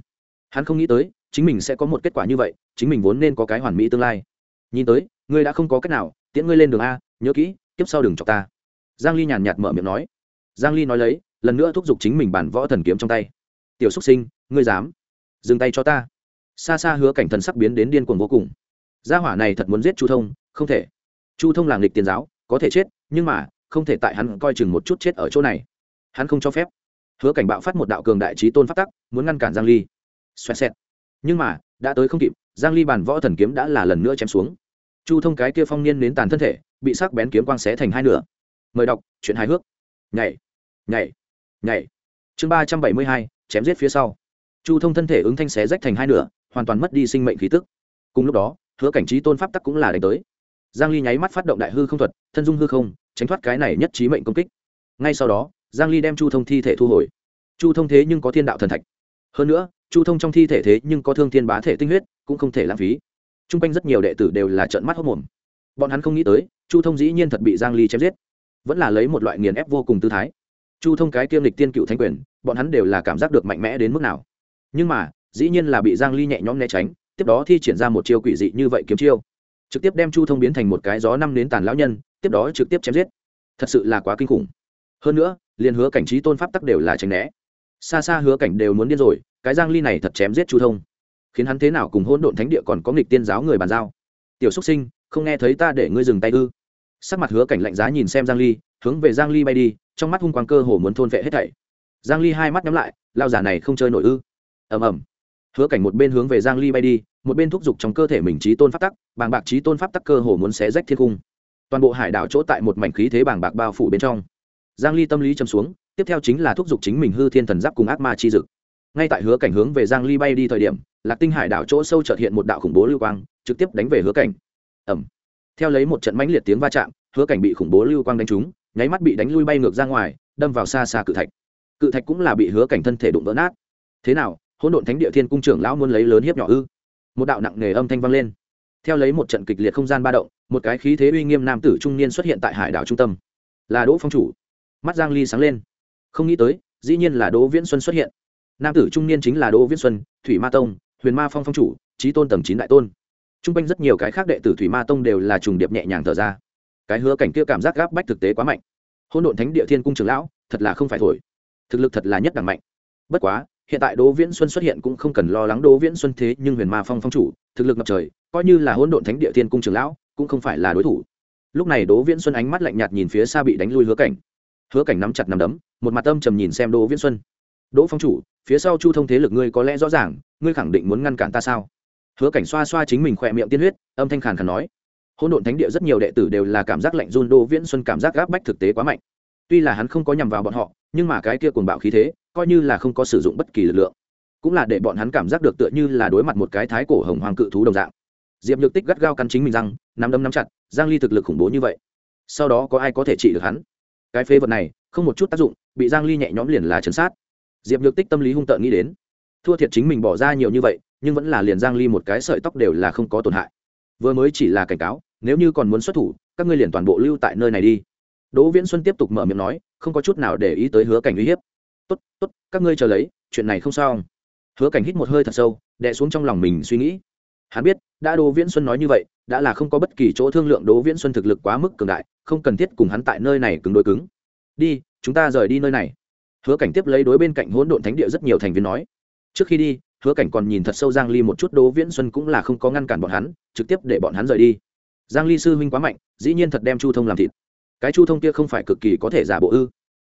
Hắn không nghĩ tới, chính mình sẽ có một kết quả như vậy, chính mình vốn nên có cái hoàn mỹ tương lai. Nhìn tới, ngươi đã không có cách nào, tiễn ngươi lên đường a, nhớ kỹ tiếp sau đừng chọc ta. Giang ly nhàn nhạt mở miệng nói. Giang ly nói lấy, lần nữa thúc giục chính mình bản võ thần kiếm trong tay. Tiểu xuất sinh, ngươi dám? Dừng tay cho ta. Xa xa hứa cảnh thần sắc biến đến điên cuồng vô cùng. Gia hỏa này thật muốn giết chu thông, không thể chu thông là nghịch tiền giáo, có thể chết, nhưng mà, không thể tại hắn coi chừng một chút chết ở chỗ này. Hắn không cho phép. Hứa cảnh bạo phát một đạo cường đại trí tôn phát tắc, muốn ngăn cản giang ly. Xoẹt xẹt. Nhưng mà, đã tới không kịp, giang ly bàn võ thần kiếm đã là lần nữa chém xuống. Chu thông cái kia phong niên đến tàn thân thể, bị sắc bén kiếm quang xé thành hai nửa. Mời đọc, chuyện hài hước. Nhảy nhảy nhảy. Chương ba trăm bảy mươi hai, chém giết phía sau. Chu thông thân thể ứng thanh xé rách thành hai nửa, hoàn toàn mất đi sinh mệnh khí tức. Cùng lúc đó, hứa cảnh trí tôn pháp tắc cũng là đánh tới giang ly nháy mắt phát động đại hư không thuật, thân dung hư không, tránh thoát cái này nhất trí mệnh công kích. Ngay sau đó, giang ly đem chu thông thi thể thu hồi. Chu thông thế nhưng có thiên đạo thần thạch. Hơn nữa, chu thông trong thi thể thế nhưng có thương thiên bá thể tinh huyết, cũng không thể lãng phí. Chung quanh rất nhiều đệ tử đều là trợn mắt hốc mồm bọn hắn không nghĩ tới, chu thông dĩ nhiên thật bị giang ly chém giết. Vẫn là lấy một loại nghiền ép vô cùng tư thái. Chu thông cái kiêm lịch tiên cựu thanh quyền, bọn hắn đều là cảm giác được mạnh mẽ đến mức nào. Nhưng mà, dĩ nhiên là bị giang ly nhẹ nhõm né tránh, tiếp đó thi triển ra một chiêu quỷ dị như vậy kiếm chiêu trực tiếp đem chu thông biến thành một cái gió năm đến tàn lão nhân, tiếp đó trực tiếp chém giết. Thật sự là quá kinh khủng. Hơn nữa, liền hứa cảnh trí tôn pháp tắc đều là tránh né. Xa xa hứa cảnh đều muốn điên rồi, cái giang ly này thật chém giết chu thông. Khiến hắn thế nào cùng hỗn độn thánh địa còn có nghịch tiên giáo người bàn giao? Tiểu xuất sinh, không nghe thấy ta để ngươi dừng tay ư? Sắc mặt hứa cảnh lạnh giá nhìn xem giang ly, hướng về giang ly bay đi, trong mắt hung quang cơ hồ muốn thôn vệ hết thảy. Giang ly hai mắt nhắm lại, lao giả này không chơi nổi ư? Ầm ầm. Hứa cảnh một bên hướng về giang ly bay đi một bên thúc giục trong cơ thể mình trí tôn pháp tắc, bàng bạc trí tôn pháp tắc cơ hồ muốn xé rách thiên cung. Toàn bộ hải đảo chỗ tại một mảnh khí thế bàng bạc bao phủ bên trong. Giang ly tâm lý châm xuống, tiếp theo chính là thúc giục chính mình hư thiên thần giáp cùng ác ma chi dực. Ngay tại hứa cảnh hướng về giang ly bay đi thời điểm, lạc tinh hải đảo chỗ sâu chợt hiện một đạo khủng bố lưu quang, trực tiếp đánh về hứa cảnh. Ầm! theo lấy một trận mãnh liệt tiếng va chạm, hứa cảnh bị khủng bố lưu quang đánh trúng, nháy mắt bị đánh lui bay ngược ra ngoài, đâm vào xa xa cự thạch. Cự thạch cũng là bị hứa cảnh thân thể đụng vỡ nát. Thế nào, hỗn độn thánh địa thiên cung trưởng lão muốn lấy lớn hiếp nhỏ ư? Một đạo nặng nề âm thanh vang lên. Theo lấy một trận kịch liệt không gian ba động, một cái khí thế uy nghiêm nam tử trung niên xuất hiện tại hải đảo trung tâm. Là đỗ phong chủ. Mắt giang ly sáng lên. Không nghĩ tới, dĩ nhiên là đỗ viễn xuân xuất hiện. Nam tử trung niên chính là đỗ viễn xuân, thủy ma tông, huyền ma phong phong chủ trí tôn tầng chín đại tôn. T r u n g quanh rất nhiều cái khác đệ tử thủy ma tông đều là trùng điệp nhẹ nhàng thở ra. Cái hứa cảnh kia cảm giác gáp bách thực tế quá mạnh. Hôn độn thánh địa thiên cung trường lão, thật là không phải thổi. Thực lực thật là nhất đẳng mạnh. Bất quá hiện tại đỗ viễn xuân xuất hiện cũng không cần lo lắng đỗ viễn xuân thế nhưng huyền ma phong phong chủ, thực lực ngập trời, coi như là hỗn độn thánh địa thiên cung trường lão, cũng không phải là đối thủ. Lúc này đỗ viễn xuân ánh mắt lạnh nhạt nhìn phía xa bị đánh lui hứa cảnh. Hứa cảnh nắm chặt nắm đấm, một mặt âm trầm nhìn xem đỗ viễn xuân. Đỗ phong chủ, phía sau chu thông thế lực ngươi có lẽ rõ ràng, ngươi khẳng định muốn ngăn cản ta sao? Hứa cảnh xoa xoa chính mình khỏe miệng tiên huyết, âm thanh khàn khàn nói. Hỗn độn thánh địa rất nhiều đệ tử đều là cảm giác lạnh run, đỗ viễn xuân cảm giác gáp bách thực tế quá mạnh tuy là hắn không có nhằm vào bọn họ, nhưng mà cái kia cuồng bạo khí thế, coi như là không có sử dụng bất kỳ lực lượng, cũng là để bọn hắn cảm giác được tựa như là đối mặt một cái thái cổ hồng hoàng cự thú đồng dạng. Diệp nhược tích gắt gao cắn chính mình răng, nắm đấm nắm chặt, giang ly thực lực khủng bố như vậy. Sau đó có ai có thể trị được hắn? Cái phế vật này, không một chút tác dụng, bị giang ly nhẹ nhõm liền là chấn sát. Diệp nhược tích tâm lý hung tợn nghĩ đến. Thua thiệt chính mình bỏ ra nhiều như vậy, nhưng vẫn là liền giang ly một cái sợi tóc đều là không có tổn hại. Vừa mới chỉ là cảnh cáo, nếu như còn muốn xuất thủ, các ngươi liền toàn bộ lưu tại nơi này đi đỗ viễn xuân tiếp tục mở miệng nói, không có chút nào để ý tới hứa cảnh uy hiếp. Tốt tốt, các ngươi chờ lấy, chuyện này không sao hứa cảnh hít một hơi thật sâu, đè xuống trong lòng mình suy nghĩ. Hắn biết, đã đỗ viễn xuân nói như vậy, đã là không có bất kỳ chỗ thương lượng đỗ viễn xuân thực lực quá mức cường đại, không cần thiết cùng hắn tại nơi này cứng đối cứng. Đi, chúng ta rời đi nơi này. Hứa cảnh tiếp lấy đối bên cạnh hỗn độn thánh địa rất nhiều thành viên nói. Trước khi đi, hứa cảnh còn nhìn thật sâu giang ly một chút, đỗ viễn xuân cũng là không có ngăn cản bọn hắn, trực tiếp để bọn hắn rời đi. Giang ly sư huynh quá mạnh, dĩ nhiên thật đem chu thông làm thịt cái chu thông kia không phải cực kỳ có thể giả bộ ư?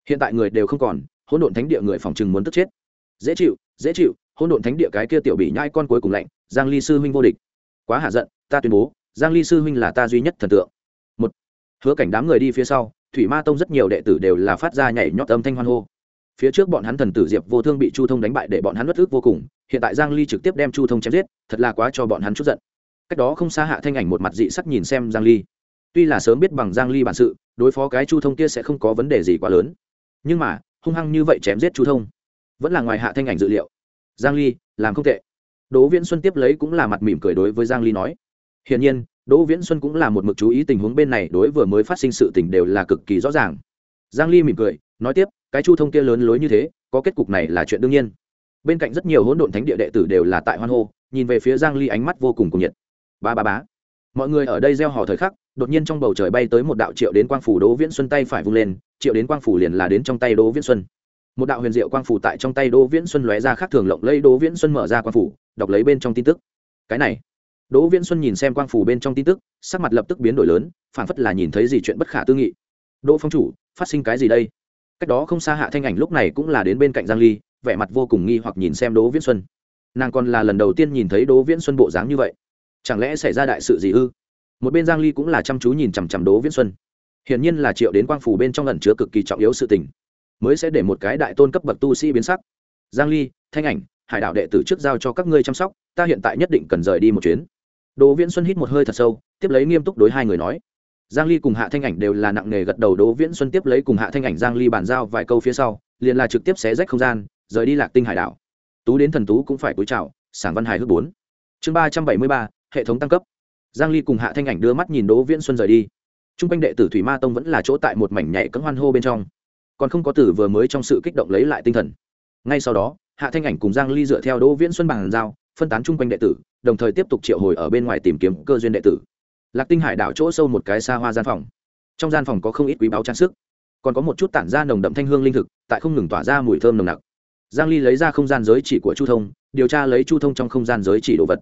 Hiện tại người đều không còn, hỗn độn thánh địa người phòng chừng muốn tức chết. Dễ chịu dễ chịu, hỗn độn thánh địa cái kia tiểu bị nhai con cuối cùng lạnh, giang ly sư huynh vô địch. Quá hạ giận, ta tuyên bố, giang ly sư huynh là ta duy nhất thần tượng. Một, hứa cảnh đám người đi phía sau, thủy ma tông rất nhiều đệ tử đều là phát ra nhảy nhót âm thanh hoan hô. Phía trước bọn hắn thần tử diệp vô thương bị chu thông đánh bại để bọn hắn bất ức vô cùng, hiện tại giang ly trực tiếp đem chu thông chém giết, thật là quá cho bọn hắn chút giận. Cách đó không xa hạ thanh ảnh một mặt dị sắc nhìn xem giang ly tuy là sớm biết bằng giang ly bản sự, đối phó cái chu thông kia sẽ không có vấn đề gì quá lớn. Nhưng mà, hung hăng như vậy chém giết chu thông, vẫn là ngoài hạ thanh ảnh dự liệu. Giang ly, làm không tệ. Đỗ viễn xuân tiếp lấy cũng là mặt mỉm cười đối với giang ly nói. Hiển nhiên, đỗ viễn xuân cũng là một mực chú ý tình huống bên này đối vừa mới phát sinh sự tình đều là cực kỳ rõ ràng. Giang ly mỉm cười, nói tiếp, cái chu thông kia lớn lối như thế, có kết cục này là chuyện đương nhiên. Bên cạnh rất nhiều hỗn độn thánh địa đệ tử đều là tại hoan hô, nhìn về phía giang ly ánh mắt vô cùng cuồng nhiệt. Ba ba bá mọi người ở đây gieo hò thời khắc đột nhiên trong bầu trời bay tới một đạo triệu đến quang phủ đỗ viễn xuân tay phải vung lên, triệu đến quang phủ liền là đến trong tay đỗ viễn xuân. Một đạo huyền diệu quang phủ tại trong tay đỗ viễn xuân lóe ra khác thường lộng lẫy, đỗ viễn xuân mở ra quang phủ, đọc lấy bên trong tin tức. Cái này, đỗ viễn xuân nhìn xem quang phủ bên trong tin tức, sắc mặt lập tức biến đổi lớn, phảng phất là nhìn thấy gì chuyện bất khả tư nghị. Đỗ phong chủ, phát sinh cái gì đây? Cách đó không xa hạ thanh ảnh lúc này cũng là đến bên cạnh giang ly, vẻ mặt vô cùng nghi hoặc nhìn xem đỗ viễn xuân. Nàng còn là lần đầu tiên nhìn thấy đỗ viễn xuân bộ dáng như vậy. Chẳng lẽ xảy ra đại sự gì ư? Một bên giang ly cũng là chăm chú nhìn chằm chằm đỗ viễn xuân. Hiển nhiên là triệu đến quang phủ bên trong lần chứa cực kỳ trọng yếu sự tình, mới sẽ để một cái đại tôn cấp bậc tu sĩ biến sắc. Giang ly, thanh ảnh, hải đạo đệ tử trước giao cho các ngươi chăm sóc, ta hiện tại nhất định cần rời đi một chuyến. Đỗ viễn xuân hít một hơi thật sâu, tiếp lấy nghiêm túc đối hai người nói. Giang ly cùng hạ thanh ảnh đều là nặng nề gật đầu, đỗ viễn xuân tiếp lấy cùng hạ thanh ảnh giang ly bàn giao vài câu phía sau, liền là trực tiếp xé rách không gian, rời đi lạc tinh hải đảo tú đến thần tú cũng phải cúi chào, sảng văn Hải hước bốn. Chương ba trăm bảy mươi ba, hệ thống tăng cấp giang ly cùng hạ thanh ảnh đưa mắt nhìn đỗ viễn xuân rời đi. Trung quanh đệ tử thủy ma tông vẫn là chỗ tại một mảnh nhảy cấm hoan hô bên trong. Còn không có tử vừa mới trong sự kích động lấy lại tinh thần. Ngay sau đó, hạ thanh ảnh cùng giang ly dựa theo đỗ viễn xuân bằng giao, phân tán trung quanh đệ tử, đồng thời tiếp tục triệu hồi ở bên ngoài tìm kiếm cơ duyên đệ tử. Lạc tinh hải đảo chỗ sâu một cái xa hoa gian phòng. Trong gian phòng có không ít quý báu trang sức, còn có một chút tản ra nồng đậm thanh hương linh thực, tại không ngừng tỏa ra mùi thơm nồng nặc. Giang ly lấy ra không gian giới chỉ của chu thông, điều tra lấy chu thông trong không gian giới chỉ đồ vật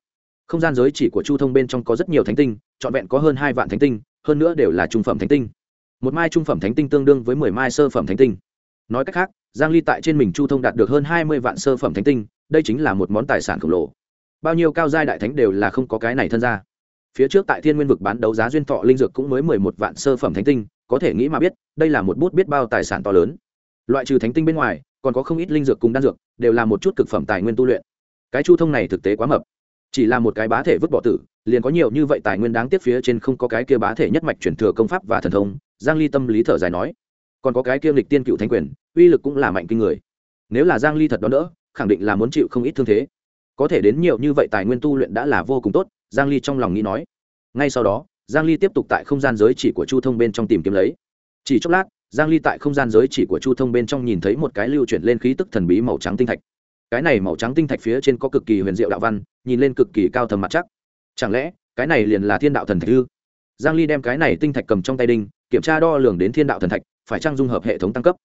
không gian giới chỉ của chu thông bên trong có rất nhiều thánh tinh, trọn vẹn có hơn hai vạn thánh tinh, hơn nữa đều là trung phẩm thánh tinh. Một mai trung phẩm thánh tinh tương đương với mười mai sơ phẩm thánh tinh. Nói cách khác, giang ly tại trên mình chu thông đạt được hơn hai mươi vạn sơ phẩm thánh tinh, đây chính là một món tài sản khổng lồ. Bao nhiêu cao giai đại thánh đều là không có cái này thân ra. Phía trước tại thiên nguyên vực bán đấu giá duyên thọ linh dược cũng mới mười một vạn sơ phẩm thánh tinh, có thể nghĩ mà biết, đây là một bút biết bao tài sản to lớn. Loại trừ thánh tinh bên ngoài, còn có không ít linh dược cùng đan dược, đều là một chút cực phẩm tài nguyên tu luyện. Cái chu thông này thực tế quá mập chỉ là một cái bá thể vứt bỏ tử, liền có nhiều như vậy tài nguyên đáng tiếc phía trên không có cái kia bá thể nhất mạch chuyển thừa công pháp và thần thông, giang ly tâm lý thở dài nói. Còn có cái kia lịch tiên cựu thánh quyền, uy lực cũng là mạnh kinh người. Nếu là giang ly thật đó đỡ khẳng định là muốn chịu không ít thương thế. Có thể đến nhiều như vậy tài nguyên tu luyện đã là vô cùng tốt, giang ly trong lòng nghĩ nói. Ngay sau đó, giang ly tiếp tục tại không gian giới chỉ của chu thông bên trong tìm kiếm lấy. Chỉ chốc lát, giang ly tại không gian giới chỉ của chu thông bên trong nhìn thấy một cái lưu chuyển lên khí tức thần bí màu trắng tinh thạch cái này màu trắng tinh thạch phía trên có cực kỳ huyền diệu đạo văn, nhìn lên cực kỳ cao thầm mặt chắc. Chẳng lẽ, cái này liền là thiên đạo thần thạch ư? Giang ly đem cái này tinh thạch cầm trong tay đinh, kiểm tra đo lường đến thiên đạo thần thạch, phải trang dung hợp hệ thống tăng cấp?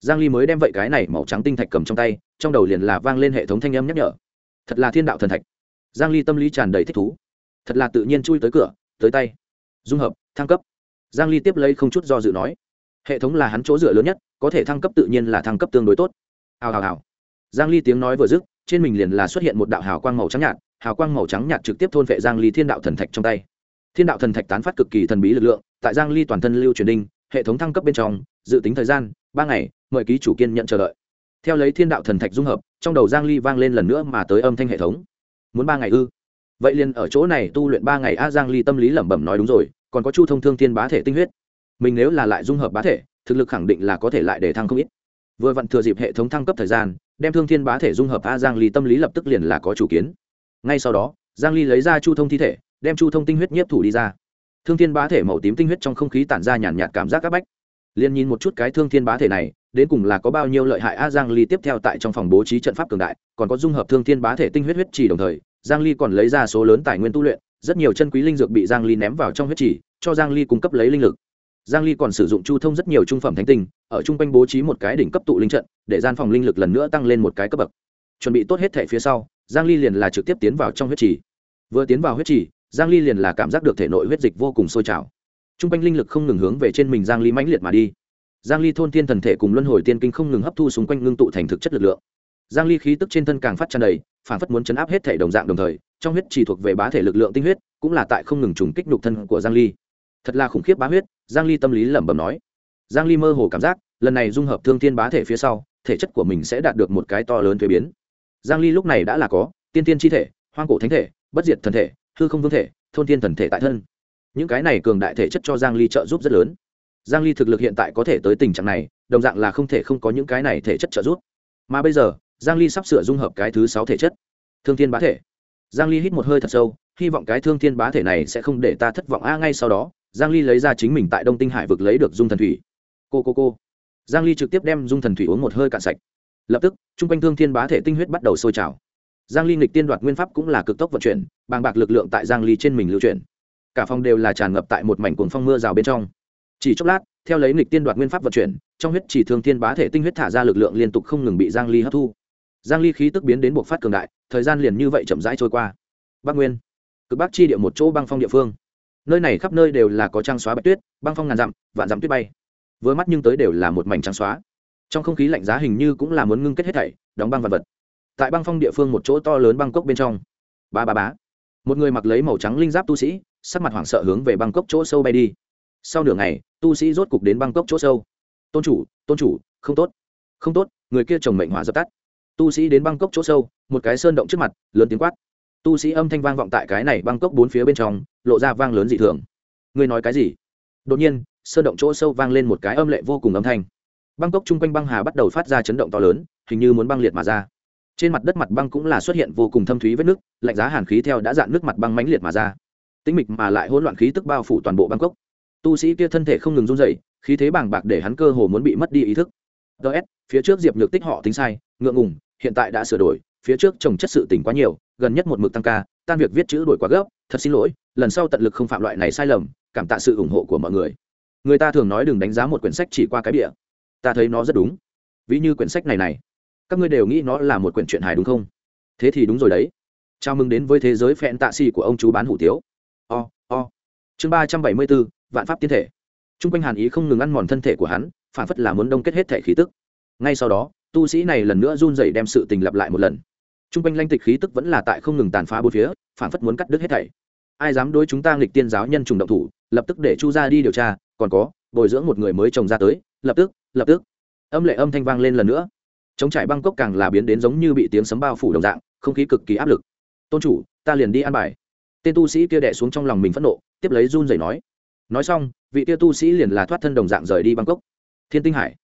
Giang ly mới đem vậy cái này màu trắng tinh thạch cầm trong tay, trong đầu liền là vang lên hệ thống thanh âm nhắc nhở. Thật là thiên đạo thần thạch. Giang ly tâm lý tràn đầy thích thú. Thật là tự nhiên chui tới cửa, tới tay. Dung hợp, thăng cấp. Giang ly tiếp lấy không chút do dự nói. Hệ thống là hắn chỗ dựa lớn nhất, có thể thăng cấp tự nhiên là thăng cấp tương đối tốt. Hào hào hào giang ly tiếng nói vừa dứt, trên mình liền là xuất hiện một đạo hào quang màu trắng nhạt, hào quang màu trắng nhạt trực tiếp thôn vệ giang ly thiên đạo thần thạch trong tay. Thiên đạo thần thạch tán phát cực kỳ thần bí lực lượng, tại giang ly toàn thân lưu truyền đinh, hệ thống thăng cấp bên trong, dự tính thời gian, ba ngày, mời ký chủ kiên nhận chờ đợi. Theo lấy thiên đạo thần thạch dung hợp, trong đầu giang ly vang lên lần nữa mà tới âm thanh hệ thống. Muốn ba ngày ư? Vậy liền ở chỗ này tu luyện ba ngày a giang ly tâm lý lẩm bẩm nói đúng rồi, còn có chu thông thương thiên bá thể tinh huyết. Mình nếu là lại dung hợp bá thể, thực lực khẳng định là có thể lại để thăng không ít. Vừa vặn thừa dịp hệ thống thăng cấp thời gian đem thương thiên bá thể dung hợp a giang ly tâm lý lập tức liền là có chủ kiến. Ngay sau đó, giang ly lấy ra chu thông thi thể, đem chu thông tinh huyết nhiếp thủ đi ra. Thương thiên bá thể màu tím tinh huyết trong không khí tản ra nhàn nhạt cảm giác áp bách. Liền nhìn một chút cái thương thiên bá thể này, đến cùng là có bao nhiêu lợi hại a giang ly tiếp theo tại trong phòng bố trí trận pháp cường đại, còn có dung hợp thương thiên bá thể tinh huyết huyết chỉ đồng thời, giang ly còn lấy ra số lớn tài nguyên tu luyện, rất nhiều chân quý linh dược bị giang ly ném vào trong huyết chỉ cho giang ly cung cấp lấy linh lực giang ly còn sử dụng chu thông rất nhiều trung phẩm thánh tinh ở trung quanh bố trí một cái đỉnh cấp tụ linh trận để gian phòng linh lực lần nữa tăng lên một cái cấp bậc. Chuẩn bị tốt hết thể phía sau giang ly liền là trực tiếp tiến vào trong huyết trì. vừa tiến vào huyết trì, giang ly liền là cảm giác được thể nội huyết dịch vô cùng sôi trào. Trung quanh linh lực không ngừng hướng về trên mình giang ly mãnh liệt mà đi. Giang ly thôn thiên thần thể cùng luân hồi tiên kinh không ngừng hấp thu xung quanh ngưng tụ thành thực chất lực lượng. Giang ly khí tức trên thân càng phát tràn đầy phản phất muốn chấn áp hết thể đồng dạng đồng thời trong huyết trì thuộc về bá thể lực lượng tinh huyết cũng là tại không ngừng trùng kích nhục thân của giang ly thật là khủng khiếp bá huyết, giang ly tâm lý lẩm bẩm nói. Giang ly mơ hồ cảm giác, lần này dung hợp thương thiên bá thể phía sau, thể chất của mình sẽ đạt được một cái to lớn thuế biến. Giang ly lúc này đã là có, tiên tiên chi thể, hoang cổ thánh thể, bất diệt thần thể, hư không vương thể, thôn thiên thần thể tại thân. Những cái này cường đại thể chất cho giang ly trợ giúp rất lớn. Giang ly thực lực hiện tại có thể tới tình trạng này, đồng dạng là không thể không có những cái này thể chất trợ giúp. Mà bây giờ, giang ly sắp sửa dung hợp cái thứ sáu thể chất, thương thiên bá thể. Giang ly hít một hơi thật sâu, hy vọng cái thương thiên bá thể này sẽ không để ta thất vọng. A, ngay sau đó giang ly lấy ra chính mình tại đông tinh hải vực lấy được dung thần thủy. Cô cô cô. Giang ly trực tiếp đem dung thần thủy uống một hơi cạn sạch. Lập tức trung quanh thương thiên bá thể tinh huyết bắt đầu sôi trào. Giang ly nghịch tiên đoạt nguyên pháp cũng là cực tốc vận chuyển, bàng bạc lực lượng tại giang ly trên mình lưu chuyển. Cả phòng đều là tràn ngập tại một mảnh cuồng phong mưa rào bên trong. Chỉ chốc lát, theo lấy nghịch tiên đoạt nguyên pháp vận chuyển, trong huyết chỉ thương thiên bá thể tinh huyết thả ra lực lượng liên tục không ngừng bị giang ly hấp thu. Giang ly khí tức biến đến buộc phát cường đại, thời gian liền như vậy chậm rãi trôi qua. Bắc nguyên, cực bắc chi địa một chỗ băng phong địa phương nơi này khắp nơi đều là có trang xóa bạch tuyết, băng phong ngàn dặm, vạn dặm tuyết bay. Vừa mắt nhưng tới đều là một mảnh trắng xóa. Trong không khí lạnh giá hình như cũng là muốn ngưng kết hết thảy, đóng băng vật vật. Tại băng phong địa phương một chỗ to lớn băng cốc bên trong. Ba ba bá một người mặc lấy màu trắng linh giáp tu sĩ, sắc mặt hoảng sợ hướng về băng cốc chỗ sâu bay đi. Sau nửa ngày, tu sĩ rốt cục đến băng cốc chỗ sâu. Tôn chủ tôn chủ, không tốt. Không tốt, người kia chồng mệnh hỏa dập tắt. Tu sĩ đến băng cốc chỗ sâu, một cái sơn động trước mặt, lớn tiếng quát tu sĩ âm thanh vang vọng tại cái này băng cốc bốn phía bên trong, lộ ra vang lớn dị thường. Ngươi nói cái gì? Đột nhiên, sơn động chỗ sâu vang lên một cái âm lệ vô cùng âm thanh. Băng cốc chung quanh băng hà bắt đầu phát ra chấn động to lớn, hình như muốn băng liệt mà ra. Trên mặt đất mặt băng cũng là xuất hiện vô cùng thâm thúy vết nước, lạnh giá hàn khí theo đã dạn nước mặt băng mãnh liệt mà ra. Tĩnh mịch mà lại hỗn loạn khí tức bao phủ toàn bộ băng cốc tu sĩ kia thân thể không ngừng run dậy khí thế bàng bạc để hắn cơ hồ muốn bị mất đi ý thức. Ts phía trước diệp nhược tích họ tính sai, ngượng ngùng, hiện tại đã sửa đổi, phía trước trồng chất sự tỉnh quá nhiều gần nhất một mực tăng ca tan việc viết chữ đổi quá gấp thật xin lỗi lần sau tận lực không phạm loại này sai lầm cảm tạ sự ủng hộ của mọi người. Người ta thường nói đừng đánh giá một quyển sách chỉ qua cái bìa. Ta thấy nó rất đúng. Ví như quyển sách này này các ngươi đều nghĩ nó là một quyển truyện hài đúng không? Thế thì đúng rồi đấy. Chào mừng đến với thế giới phẹn tạ xì của ông chú bán hủ tiếu. O, o, chương ba trăm bảy mươi bốn vạn pháp tiên thể. T r u n g quanh hàn ý không ngừng ăn mòn thân thể của hắn phản phất là muốn đông kết hết thể khí tức. Ngay sau đó tu sĩ này lần nữa run dậy đem sự tình lặp lại một lần t r u n g quanh lanh tịch khí tức vẫn là tại không ngừng tàn phá bốn phía, phản phất muốn cắt đứt hết thảy. Ai dám đối chúng ta nghịch tiên giáo nhân trùng động thủ, lập tức để chu ra đi điều tra, còn có, bồi dưỡng một người mới trồng ra tới, lập tức lập tức. Âm lệ âm thanh vang lên lần nữa. Chống trải băng cốc càng là biến đến giống như bị tiếng sấm bao phủ đồng dạng, không khí cực kỳ áp lực. Tôn chủ, ta liền đi ăn bài. Tên tu sĩ kia đẻ xuống trong lòng mình phẫn nộ, tiếp lấy run rẩy nói. Nói xong, vị kia tu sĩ liền là thoát thân đồng dạng rời đi băng cốc. thiên tinh hải,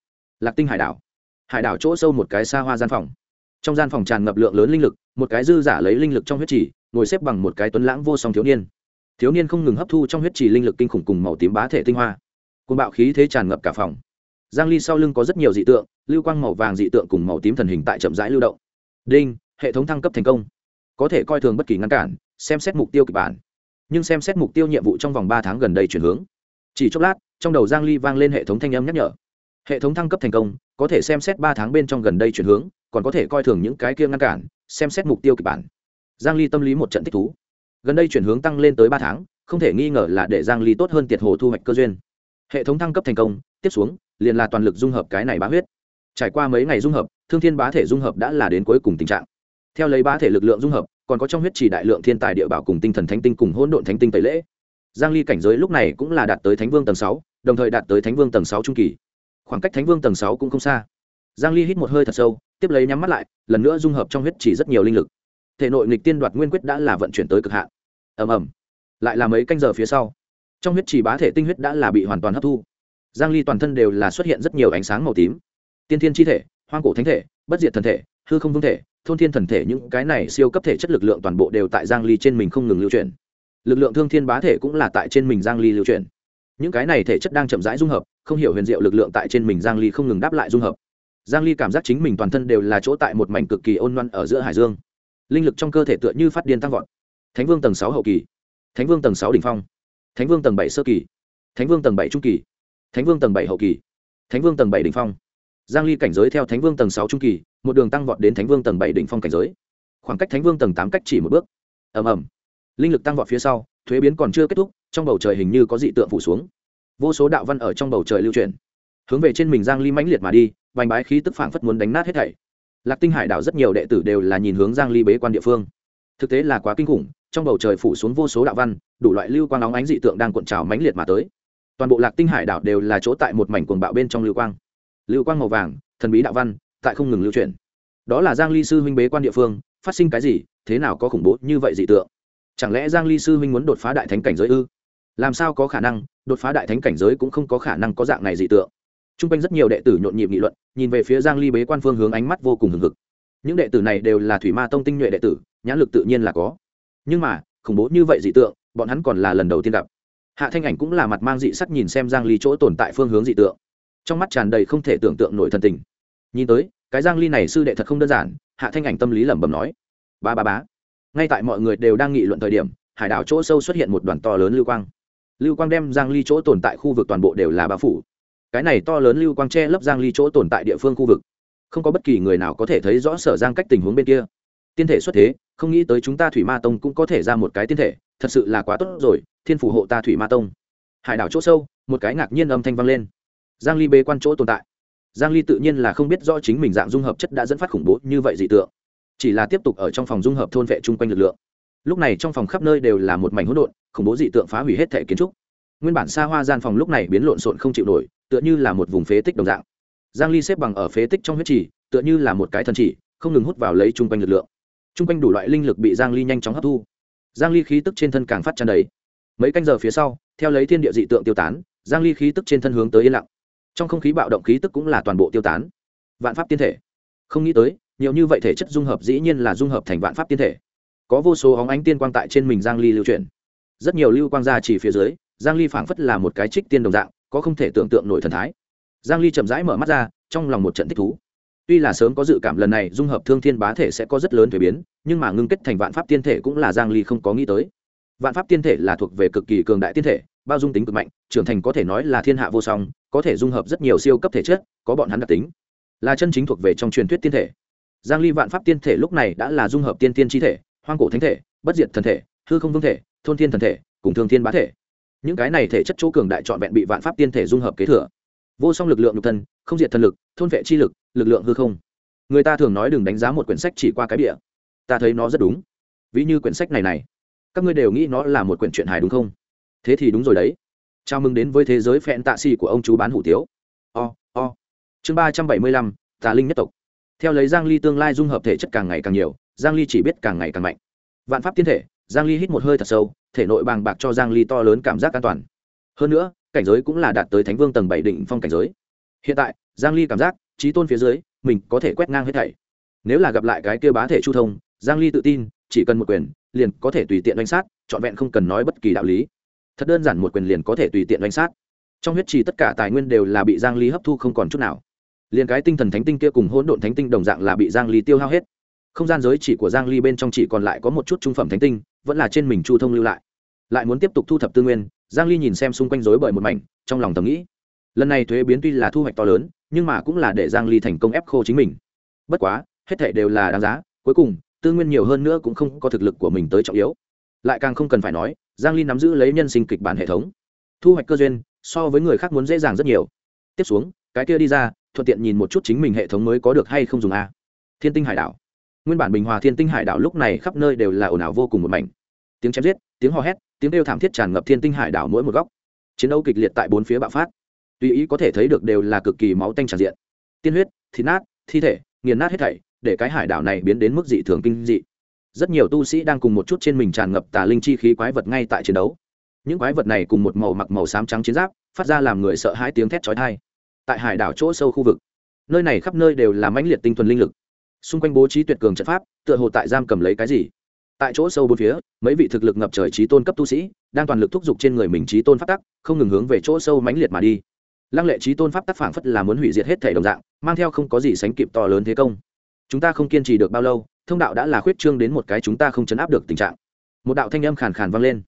lạc tinh hải đảo. Hải đảo chỗ sâu một cái xa hoa gian phòng trong gian phòng tràn ngập lượng lớn linh lực, một cái dư giả lấy linh lực trong huyết trì, ngồi xếp bằng một cái tuấn lãng vô song thiếu niên. Thiếu niên không ngừng hấp thu trong huyết trì linh lực kinh khủng cùng màu tím bá thể tinh hoa. Côn bạo khí thế tràn ngập cả phòng. Giang ly sau lưng có rất nhiều dị tượng, lưu quang màu vàng dị tượng cùng màu tím thần hình tại chậm rãi lưu động. Đinh, hệ thống thăng cấp thành công. Có thể coi thường bất kỳ ngăn cản, xem xét mục tiêu kịch bản. Nhưng xem xét mục tiêu nhiệm vụ trong vòng ba tháng gần đây chuyển hướng. Chỉ chốc lát, trong đầu giang ly vang lên hệ thống thanh âm nhắc nhở. Hệ thống thăng cấp thành công, có thể xem xét ba tháng bên trong gần đây chuyển hướng còn có thể coi thường những cái kia ngăn cản xem xét mục tiêu kịch bản. Giang ly tâm lý một trận thích thú. Gần đây chuyển hướng tăng lên tới ba tháng không thể nghi ngờ là để giang ly tốt hơn tiệt hồ thu hoạch cơ duyên. Hệ thống thăng cấp thành công tiếp xuống liền là toàn lực dung hợp cái này bá huyết. Trải qua mấy ngày dung hợp thương thiên bá thể dung hợp đã là đến cuối cùng tình trạng. Theo lấy bá thể lực lượng dung hợp còn có trong huyết chỉ đại lượng thiên tài địa bảo cùng tinh thần thánh tinh cùng hỗn độn thánh tinh tẩy lễ. Giang ly cảnh giới lúc này cũng là đạt tới thánh vương tầng 6, đồng thời đạt tới thánh vương tầng 6 trung kỳ. Khoảng cách thánh vương tầng 6 cũng không xa. Giang ly hít một hơi thật sâu tiếp lấy nhắm mắt lại, lần nữa dung hợp trong huyết chỉ rất nhiều linh lực. Thể nội nghịch tiên đoạt nguyên quyết đã là vận chuyển tới cực hạn. Ầm ầm. Lại là mấy canh giờ phía sau, trong huyết chỉ bá thể tinh huyết đã là bị hoàn toàn hấp thu. Giang ly toàn thân đều là xuất hiện rất nhiều ánh sáng màu tím. Tiên thiên chi thể, hoang cổ thánh thể, bất diệt thần thể, hư không vương thể, thôn thiên thần thể, những cái này siêu cấp thể chất lực lượng toàn bộ đều tại giang ly trên mình không ngừng lưu chuyển. Lực lượng thương thiên bá thể cũng là tại trên mình giang ly lưu chuyển. Những cái này thể chất đang chậm rãi dung hợp, không hiểu huyền diệu lực lượng tại trên mình giang ly không ngừng đáp lại dung hợp giang ly cảm giác chính mình toàn thân đều là chỗ tại một mảnh cực kỳ ôn loan ở giữa hải dương. Linh lực trong cơ thể tựa như phát điên tăng vọt. Thánh vương tầng 6 hậu kỳ. Thánh vương tầng 6 đỉnh phong. Thánh vương tầng 7 sơ kỳ. Thánh vương tầng 7 trung kỳ. Thánh vương tầng 7 hậu kỳ. Thánh vương tầng 7 đỉnh phong. Giang ly cảnh giới theo thánh vương tầng 6 trung kỳ, một đường tăng vọt đến thánh vương tầng 7 đỉnh phong cảnh giới. Khoảng cách thánh vương tầng 8 cách chỉ một bước. Ầm ầm. Linh lực tăng vọt phía sau, thuế biến còn chưa kết thúc, trong bầu trời hình như có dị tượng phủ xuống. Vô số đạo văn ở trong bầu trời lưu truyền. Hướng về trên mình giang ly mãnh liệt mà đi vành bái khí tức phảng phất muốn đánh nát hết thảy. Lạc tinh hải đảo rất nhiều đệ tử đều là nhìn hướng giang ly bế quan địa phương. Thực tế là quá kinh khủng, trong bầu trời phủ xuống vô số đạo văn, đủ loại lưu quang nóng ánh dị tượng đang cuộn trào mãnh liệt mà tới. Toàn bộ lạc tinh hải đảo đều là chỗ tại một mảnh cuồng bạo bên trong lưu quang. Lưu quang màu vàng, thần bí đạo văn, tại không ngừng lưu chuyển. Đó là giang ly sư huynh bế quan địa phương, phát sinh cái gì, thế nào có khủng bố như vậy dị tượng? Chẳng lẽ giang ly sư huynh muốn đột phá đại thánh cảnh giới ư? Làm sao có khả năng, đột phá đại thánh cảnh giới cũng không có khả năng có dạng này dị tượng. Trung quanh rất nhiều đệ tử nhộn nhịp nghị luận, nhìn về phía Giang Ly bế quan phương hướng ánh mắt vô cùng hừng hực. Những đệ tử này đều là Thủy Ma Tông tinh nhuệ đệ tử, nhãn lực tự nhiên là có. Nhưng mà, khủng bố như vậy dị tượng, bọn hắn còn là lần đầu tiên gặp. Hạ Thanh Ảnh cũng là mặt mang dị sắc nhìn xem Giang Ly chỗ tồn tại phương hướng dị tượng. Trong mắt tràn đầy không thể tưởng tượng nổi thần tình. Nhìn tới, cái Giang Ly này sư đệ thật không đơn giản, Hạ Thanh Ảnh tâm lý lẩm bẩm nói. Ba ba bá. Ngay tại mọi người đều đang nghị luận thời điểm, hải đảo chỗ sâu xuất hiện một đoàn to lớn lưu quang. Lưu quang đem Giang Ly chỗ tồn tại khu vực toàn bộ đều là bao phủ cái này to lớn lưu quang tre lấp giang ly chỗ tồn tại địa phương khu vực. Không có bất kỳ người nào có thể thấy rõ sở giang cách tình huống bên kia. Tiên thể xuất thế, không nghĩ tới chúng ta thủy ma tông cũng có thể ra một cái tiên thể, thật sự là quá tốt rồi, thiên phủ hộ ta thủy ma tông. Hải đảo chỗ sâu, một cái ngạc nhiên âm thanh vang lên. Giang ly bê quan chỗ tồn tại. Giang ly tự nhiên là không biết rõ chính mình dạng dung hợp chất đã dẫn phát khủng bố như vậy dị tượng. Chỉ là tiếp tục ở trong phòng dung hợp thôn vệ chung quanh lực lượng. Lúc này trong phòng khắp nơi đều là một mảnh hỗn độn, khủng bố dị tượng phá hủy hết thể kiến trúc. Nguyên bản xa hoa gian phòng lúc này biến lộn xộn không chịu nổi tựa như là một vùng phế tích đồng dạng. Giang ly xếp bằng ở phế tích trong huyết trì, tựa như là một cái thần chỉ không ngừng hút vào lấy trung quanh lực lượng. Trung quanh đủ loại linh lực bị giang ly nhanh chóng hấp thu. Giang ly khí tức trên thân càng phát tràn đầy. Mấy canh giờ phía sau theo lấy thiên địa dị tượng tiêu tán giang ly khí tức trên thân hướng tới yên lặng. Trong không khí bạo động khí tức cũng là toàn bộ tiêu tán. Vạn pháp tiên thể. Không nghĩ tới nhiều như vậy thể chất dung hợp dĩ nhiên là dung hợp thành vạn pháp tiên thể. Có vô số óng ánh tiên quang tại trên mình giang ly lưu chuyển. Rất nhiều lưu quang ra chỉ phía dưới giang ly phảng phất là một cái trích tiên đồng dạng có không thể tưởng tượng nổi thần thái. Giang ly chậm rãi mở mắt ra, trong lòng một trận thích thú. Tuy là sớm có dự cảm lần này dung hợp thương thiên bá thể sẽ có rất lớn thay biến, nhưng mà ngưng kết thành vạn pháp tiên thể cũng là giang ly không có nghĩ tới. Vạn pháp tiên thể là thuộc về cực kỳ cường đại tiên thể, bao dung tính cực mạnh, trưởng thành có thể nói là thiên hạ vô song, có thể dung hợp rất nhiều siêu cấp thể chất, có bọn hắn đặc tính. Là chân chính thuộc về trong truyền thuyết tiên thể. Giang ly vạn pháp tiên thể lúc này đã là dung hợp tiên tiên chi thể, hoang cổ thánh thể, bất diệt thần thể, hư không vương thể, thôn thiên thần thể, cùng thương thiên bá thể những cái này thể chất chỗ cường đại trọn vẹn bị vạn pháp tiên thể dung hợp kế thừa. Vô song lực lượng nhục thân không diệt thần lực thôn vệ chi lực lực lượng hư không. Người ta thường nói đừng đánh giá một quyển sách chỉ qua cái địa ta thấy nó rất đúng. Ví như quyển sách này này. Các ngươi đều nghĩ nó là một quyển truyện hài đúng không? Thế thì đúng rồi đấy. Chào mừng đến với thế giới phẹn tạ xì của ông chú bán hủ tiếu. O、oh, o、oh. chương ba trăm bảy mươi lăm tà linh nhất tộc. Theo lấy giang ly tương lai dung hợp thể chất càng ngày càng nhiều giang ly chỉ biết càng ngày càng mạnh. Vạn pháp tiên thể giang ly hít một hơi thật sâu, thể nội bàng bạc cho giang ly to lớn cảm giác an toàn. Hơn nữa, cảnh giới cũng là đạt tới thánh vương tầng bảy định phong cảnh giới. Hiện tại, giang ly cảm giác, trí tôn phía dưới, mình có thể quét ngang hết thảy. Nếu là gặp lại cái kia bá thể chu thông, giang ly tự tin, chỉ cần một quyền, liền có thể tùy tiện đánh sát, trọn vẹn không cần nói bất kỳ đạo lý. Thật đơn giản một quyền liền có thể tùy tiện đánh sát. Trong huyết trì tất cả tài nguyên đều là bị giang ly hấp thu không còn chút nào. Liền cái tinh thần thánh tinh kia cùng hỗn độn thánh tinh đồng dạng là bị giang ly tiêu hao hết. Không gian giới chỉ của giang ly bên trong chỉ còn lại có một chút trung phẩm thánh tinh vẫn là trên mình chu thông lưu lại. Lại muốn tiếp tục thu thập tư nguyên, giang ly nhìn xem xung quanh rối bởi một mảnh, trong lòng thầm nghĩ. Lần này thuế biến tuy là thu hoạch to lớn, nhưng mà cũng là để giang ly thành công ép khô chính mình. Bất quá, hết thảy đều là đáng giá, cuối cùng, tư nguyên nhiều hơn nữa cũng không có thực lực của mình tới trọng yếu. Lại càng không cần phải nói, giang ly nắm giữ lấy nhân sinh kịch bản hệ thống. Thu hoạch cơ duyên, so với người khác muốn dễ dàng rất nhiều. Tiếp xuống, cái kia đi ra, thuận tiện nhìn một chút chính mình hệ thống mới có được hay không dùng a. Thiên tinh hải đảo nguyên bản bình hòa thiên tinh hải đảo lúc này khắp nơi đều là ồn ào vô cùng một mảnh. Tiếng chém giết, tiếng hò hét, tiếng kêu thảm thiết tràn ngập thiên tinh hải đảo mỗi một góc. Chiến đấu kịch liệt tại bốn phía bạo phát. Tùy ý có thể thấy được đều là cực kỳ máu tanh tràn diện. Tiên huyết, thịt nát, thi thể, nghiền nát hết thảy, để cái hải đảo này biến đến mức dị thường kinh dị. Rất nhiều tu sĩ đang cùng một chút trên mình tràn ngập tà linh chi khí quái vật ngay tại chiến đấu. Những quái vật này cùng một màu mặc màu xám trắng chiến giáp, phát ra làm người sợ hãi tiếng thét chói tai. Tại hải đảo chỗ sâu khu vực, nơi này khắp nơi đều là mãnh liệt tinh thuần linh lực xung quanh bố trí tuyệt cường trận pháp, tựa hồ tại giam cầm lấy cái gì. Tại chỗ sâu bốn phía, mấy vị thực lực ngập trời trí tôn cấp tu sĩ, đang toàn lực thúc giục trên người mình trí tôn pháp tắc, không ngừng hướng về chỗ sâu mãnh liệt mà đi. Lăng lệ trí tôn pháp tắc phảng phất là muốn hủy diệt hết thể đồng dạng, mang theo không có gì sánh kịp to lớn thế công. Chúng ta không kiên trì được bao lâu, thông đạo đã là khuyết trương đến một cái chúng ta không chấn áp được tình trạng. Một đạo thanh âm khàn khàn vang lên.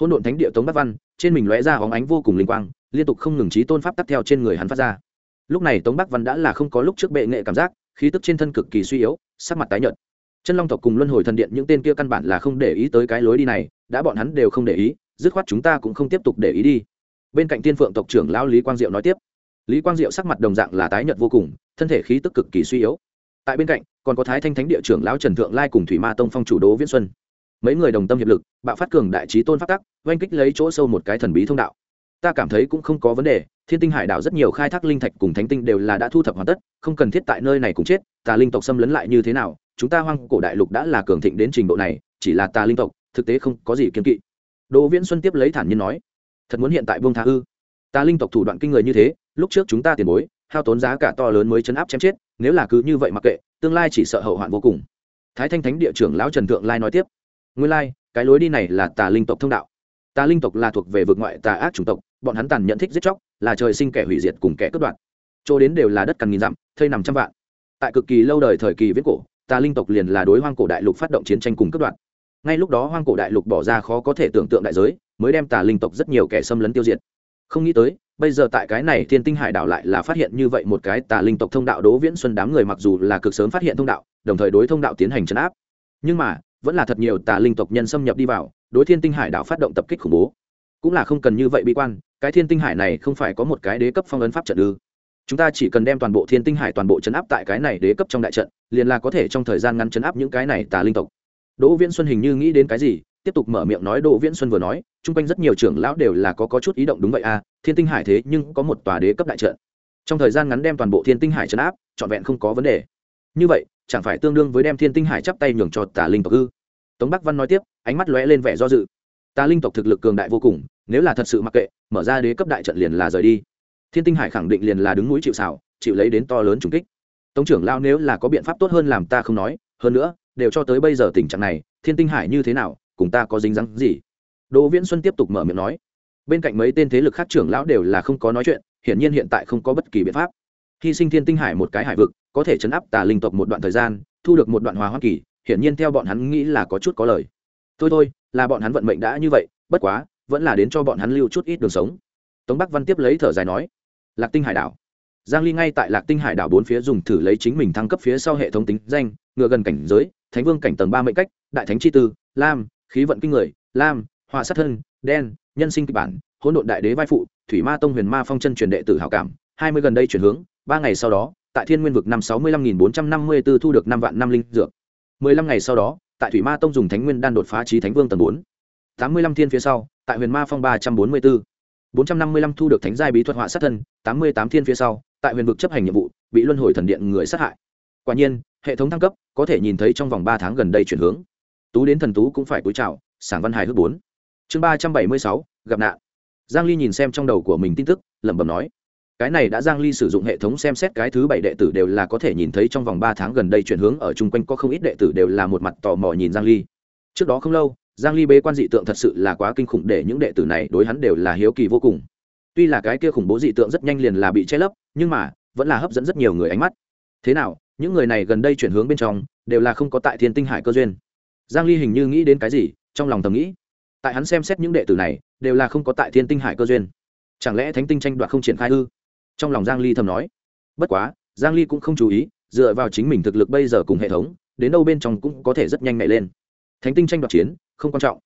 Hôn độn thánh địa tống bắc văn, trên mình lóe ra hóng ánh vô cùng linh quang, liên tục không ngừng trí tôn pháp tắc theo trên người hắn phát ra. Lúc này tống bắc văn đã là không có lúc trước bệ nghệ cảm giác khí tức trên thân cực kỳ suy yếu, sắc mặt tái nhợt. Chân long tộc cùng luân hồi thần điện những tên kia căn bản là không để ý tới cái lối đi này, đã bọn hắn đều không để ý, dứt khoát chúng ta cũng không tiếp tục để ý đi. Bên cạnh tiên phượng tộc trưởng lão lý quang diệu nói tiếp. Lý quang diệu sắc mặt đồng dạng là tái nhợt vô cùng, thân thể khí tức cực kỳ suy yếu. Tại bên cạnh, còn có thái thanh thánh địa trưởng lão trần thượng lai cùng thủy ma tông phong chủ đố viễn xuân. Mấy người đồng tâm hiệp lực, bạo phát cường đại trí tôn phát tắc, oanh kích lấy chỗ sâu một cái thần bí thông đạo. Ta cảm thấy cũng không có vấn đề thiên tinh hải đảo rất nhiều khai thác linh thạch cùng thánh tinh đều là đã thu thập hoàn tất, không cần thiết tại nơi này cũng chết, tà linh tộc xâm lấn lại như thế nào, chúng ta hoang cổ đại lục đã là cường thịnh đến trình độ này, chỉ là tà linh tộc, thực tế không có gì kiên kỵ. Đỗ viễn xuân tiếp lấy thản nhiên nói, thật muốn hiện tại vương tha ư? Tà linh tộc thủ đoạn kinh người như thế, lúc trước chúng ta tiền bối, hao tốn giá cả to lớn mới chấn áp chém chết, nếu là cứ như vậy mặc kệ, tương lai chỉ sợ hậu hoạn vô cùng. Thái thanh thánh địa trưởng lão trần thượng lai nói tiếp, nguyên lai, cái lối đi này là tà linh tộc thông đạo. Tà linh tộc là thuộc về vực ngoại tà ác chủng tộc, bọn hắn tàn nhận thích giết chóc là trời sinh kẻ hủy diệt cùng kẻ cướp đoạt. Chỗ đến đều là đất cằn nghìn dặm, thây nằm trăm vạn. Tại cực kỳ lâu đời thời kỳ viết cổ tà linh tộc liền là đối hoang cổ đại lục phát động chiến tranh cùng cướp đoạt. Ngay lúc đó hoang cổ đại lục bỏ ra khó có thể tưởng tượng đại giới, mới đem tà linh tộc rất nhiều kẻ xâm lấn tiêu diệt. Không nghĩ tới, bây giờ tại cái này thiên tinh hải đảo lại là phát hiện như vậy một cái tà linh tộc thông đạo đố viễn xuân đám người mặc dù là cực sớm phát hiện thông đạo, đồng thời đối thông đạo tiến hành chấn áp. Nhưng mà, vẫn là thật nhiều tà linh tộc nhân xâm nhập đi vào, đối thiên tinh hải đảo phát động tập kích khủng bố. Cũng là không cần như vậy bi quan cái thiên tinh hải này không phải có một cái đế cấp phong ấn pháp trận ư? Chúng ta chỉ cần đem toàn bộ thiên tinh hải toàn bộ chấn áp tại cái này đế cấp trong đại trận, liền là có thể trong thời gian ngắn chấn áp những cái này tà linh tộc. Đỗ viễn xuân hình như nghĩ đến cái gì, tiếp tục mở miệng nói, đỗ viễn xuân vừa nói, chung quanh rất nhiều trưởng lão đều là có có chút ý động đúng vậy à thiên tinh hải thế nhưng có một tòa đế cấp đại trận. Trong thời gian ngắn đem toàn bộ thiên tinh hải chấn áp, trọn vẹn không có vấn đề. Như vậy, chẳng phải tương đương với đem thiên tinh hải chắp tay nhường cho tà linh tộc ư? Tống bắc văn nói tiếp, ánh mắt lóe lên vẻ do dự. Tà linh tộc thực lực cường đại vô cùng nếu là thật sự mặc kệ, mở ra đế cấp đại trận liền là rời đi. Thiên tinh hải khẳng định liền là đứng núi chịu xảo chịu lấy đến to lớn trùng kích. Tống trưởng lao nếu là có biện pháp tốt hơn làm ta không nói, hơn nữa, đều cho tới bây giờ tình trạng này, thiên tinh hải như thế nào, cùng ta có dính dáng gì? Đỗ viễn xuân tiếp tục mở miệng nói. Bên cạnh mấy tên thế lực khác trưởng lão đều là không có nói chuyện, hiển nhiên hiện tại không có bất kỳ biện pháp. Hy sinh thiên tinh hải một cái hải vực, có thể chấn áp tà linh tộc một đoạn thời gian, thu được một đoạn hòa hoa kỳ, hiển nhiên theo bọn hắn nghĩ là có chút có lời. Thôi thôi, là bọn hắn vận mệnh đã như vậy, bất quá vẫn là đến cho bọn hắn lưu chút ít đường sống. Tống bắc văn tiếp lấy thở dài nói, lạc tinh hải đảo. Giang ly ngay tại lạc tinh hải đảo bốn phía dùng thử lấy chính mình thăng cấp phía sau hệ thống tính danh, ngựa gần cảnh giới, thánh vương cảnh tầng ba mệnh cách, đại thánh chi tư, lam, khí vận kinh người, lam, hỏa sát thân, đen, nhân sinh kịch bản, hỗn độn đại đế vai phụ, thủy ma tông huyền ma phong chân truyền đệ tử hảo cảm, hai mươi gần đây chuyển hướng, ba ngày sau đó, tại thiên nguyên vực năm sáu mươi lăm nghìn bốn trăm năm mươi b thu được năm vạn năm linh dược. Mười lăm ngày sau đó, tại thủy ma tông dùng thánh nguyên đan đột phá trí thánh vương tầng bốn. Tám mươi lăm thiên phía sau tại huyền ma phong ba trăm bốn mươi bốn. Bốn trăm năm mươi lăm thu được thánh giai bí thuật họa sát thân, tám mươi tám thiên phía sau, tại huyền vực chấp hành nhiệm vụ, bị luân hồi thần điện người sát hại. Quả nhiên, hệ thống thăng cấp có thể nhìn thấy trong vòng ba tháng gần đây chuyển hướng. Tú đến thần tú cũng phải cúi chào, sảng văn hài hước bốn. Chương ba trăm bảy mươi sáu, gặp nạn. Giang ly nhìn xem trong đầu của mình tin tức, lẩm bẩm nói, cái này đã giang ly sử dụng hệ thống xem xét cái thứ bảy đệ tử đều là có thể nhìn thấy trong vòng ba tháng gần đây chuyển hướng, ở chung quanh có không ít đệ tử đều là một mặt tò mò nhìn giang ly. Trước đó không lâu giang ly bế quan dị tượng thật sự là quá kinh khủng để những đệ tử này đối hắn đều là hiếu kỳ vô cùng. Tuy là cái kia khủng bố dị tượng rất nhanh liền là bị che lấp, nhưng mà, vẫn là hấp dẫn rất nhiều người ánh mắt. Thế nào, những người này gần đây chuyển hướng bên trong, đều là không có tại thiên tinh hải cơ duyên. Giang ly hình như nghĩ đến cái gì, trong lòng thầm nghĩ. Tại hắn xem xét những đệ tử này, đều là không có tại thiên tinh hải cơ duyên. Chẳng lẽ thánh tinh tranh đoạt không triển khai ư? Trong lòng giang ly thầm nói. Bất quá, giang ly cũng không chú ý, dựa vào chính mình thực lực bây giờ cùng hệ thống, đến đâu bên trong cũng có thể rất nhanh nhảy lên. Thánh tinh tranh đoạt chiến không quan trọng.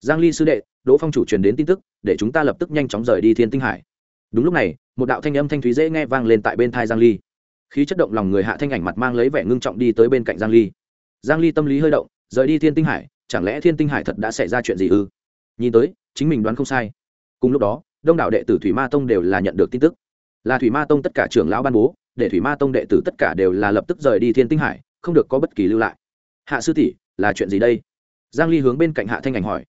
Giang ly sư đệ, đỗ phong chủ truyền đến tin tức, để chúng ta lập tức nhanh chóng rời đi thiên tinh hải. Đúng lúc này, một đạo thanh âm thanh thúy dễ nghe vang lên tại bên thai giang ly. Khí chất động lòng người hạ thanh ảnh mặt mang lấy vẻ ngưng trọng đi tới bên cạnh giang ly. Giang ly tâm lý hơi động, rời đi thiên tinh hải, chẳng lẽ thiên tinh hải thật đã xảy ra chuyện gì ư? Nhìn tới, chính mình đoán không sai. Cùng lúc đó, đông đảo đệ tử thủy ma tông đều là nhận được tin tức. Là thủy ma tông tất cả trưởng lão ban bố, để thủy ma tông đệ tử tất cả đều là lập tức rời đi thiên tinh hải, không được có bất kỳ lưu lại. Hạ sư tỷ, là chuyện gì đây? Giang ly hướng bên cạnh hạ thanh ảnh hỏi.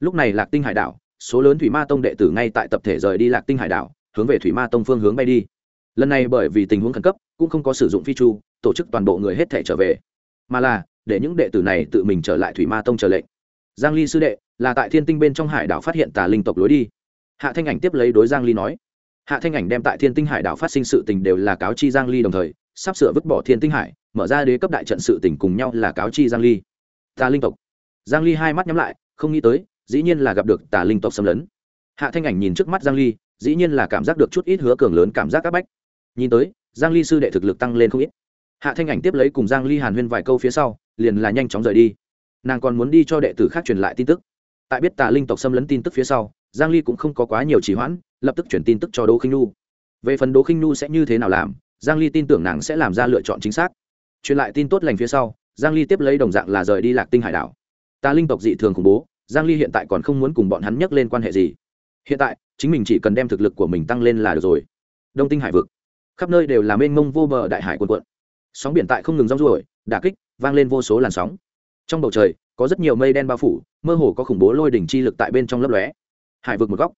Lúc này lạc tinh hải đảo, số lớn thủy ma tông đệ tử ngay tại tập thể rời đi lạc tinh hải đảo, hướng về thủy ma tông phương hướng bay đi. Lần này bởi vì tình huống khẩn cấp, cũng không có sử dụng phi chu, tổ chức toàn bộ người hết thể trở về. Mà là, để những đệ tử này tự mình trở lại thủy ma tông trở lệnh. Giang ly sư đệ, là tại thiên tinh bên trong hải đảo phát hiện tà linh tộc lối đi. Hạ thanh ảnh tiếp lấy đối giang ly nói. Hạ thanh ảnh đem tại thiên tinh hải đảo phát sinh sự tình đều là cáo chi giang ly đồng thời, sắp sửa vứt bỏ thiên tinh hải, mở ra đế cấp đại trận sự tình cùng nhau là cáo chi giang ly. Tà linh tộc giang ly hai mắt nhắm lại, không nghĩ tới, dĩ nhiên là gặp được tà linh tộc xâm lấn. Hạ thanh ảnh nhìn trước mắt giang ly, dĩ nhiên là cảm giác được chút ít hứa cường lớn cảm giác các bách. Nhìn tới, giang ly sư đệ thực lực tăng lên không ít. Hạ thanh ảnh tiếp lấy cùng giang ly hàn huyên vài câu phía sau, liền là nhanh chóng rời đi. Nàng còn muốn đi cho đệ tử khác truyền lại tin tức. Tại biết tà linh tộc xâm lấn tin tức phía sau, giang ly cũng không có quá nhiều trì hoãn, lập tức chuyển tin tức cho đỗ khinh nu về phần đỗ khinh nu sẽ như thế nào làm, giang ly tin tưởng nàng sẽ làm ra lựa chọn chính xác. Truyền lại tin tốt lành phía sau, giang ly tiếp lấy đồng dạng là rời đi lạc tinh hải đảo. Ta linh tộc dị thường khủng bố, giang ly hiện tại còn không muốn cùng bọn hắn nhắc lên quan hệ gì. Hiện tại, chính mình chỉ cần đem thực lực của mình tăng lên là được rồi. Đông tinh hải vực, khắp nơi đều là mênh mông vô bờ đại hải cuồn cuộn. Sóng biển tại không ngừng rong ruổi, đả kích, vang lên vô số làn sóng. Trong bầu trời, có rất nhiều mây đen bao phủ, mơ hồ có khủng bố lôi đỉnh chi lực tại bên trong lấp lóe. Hải vực một góc,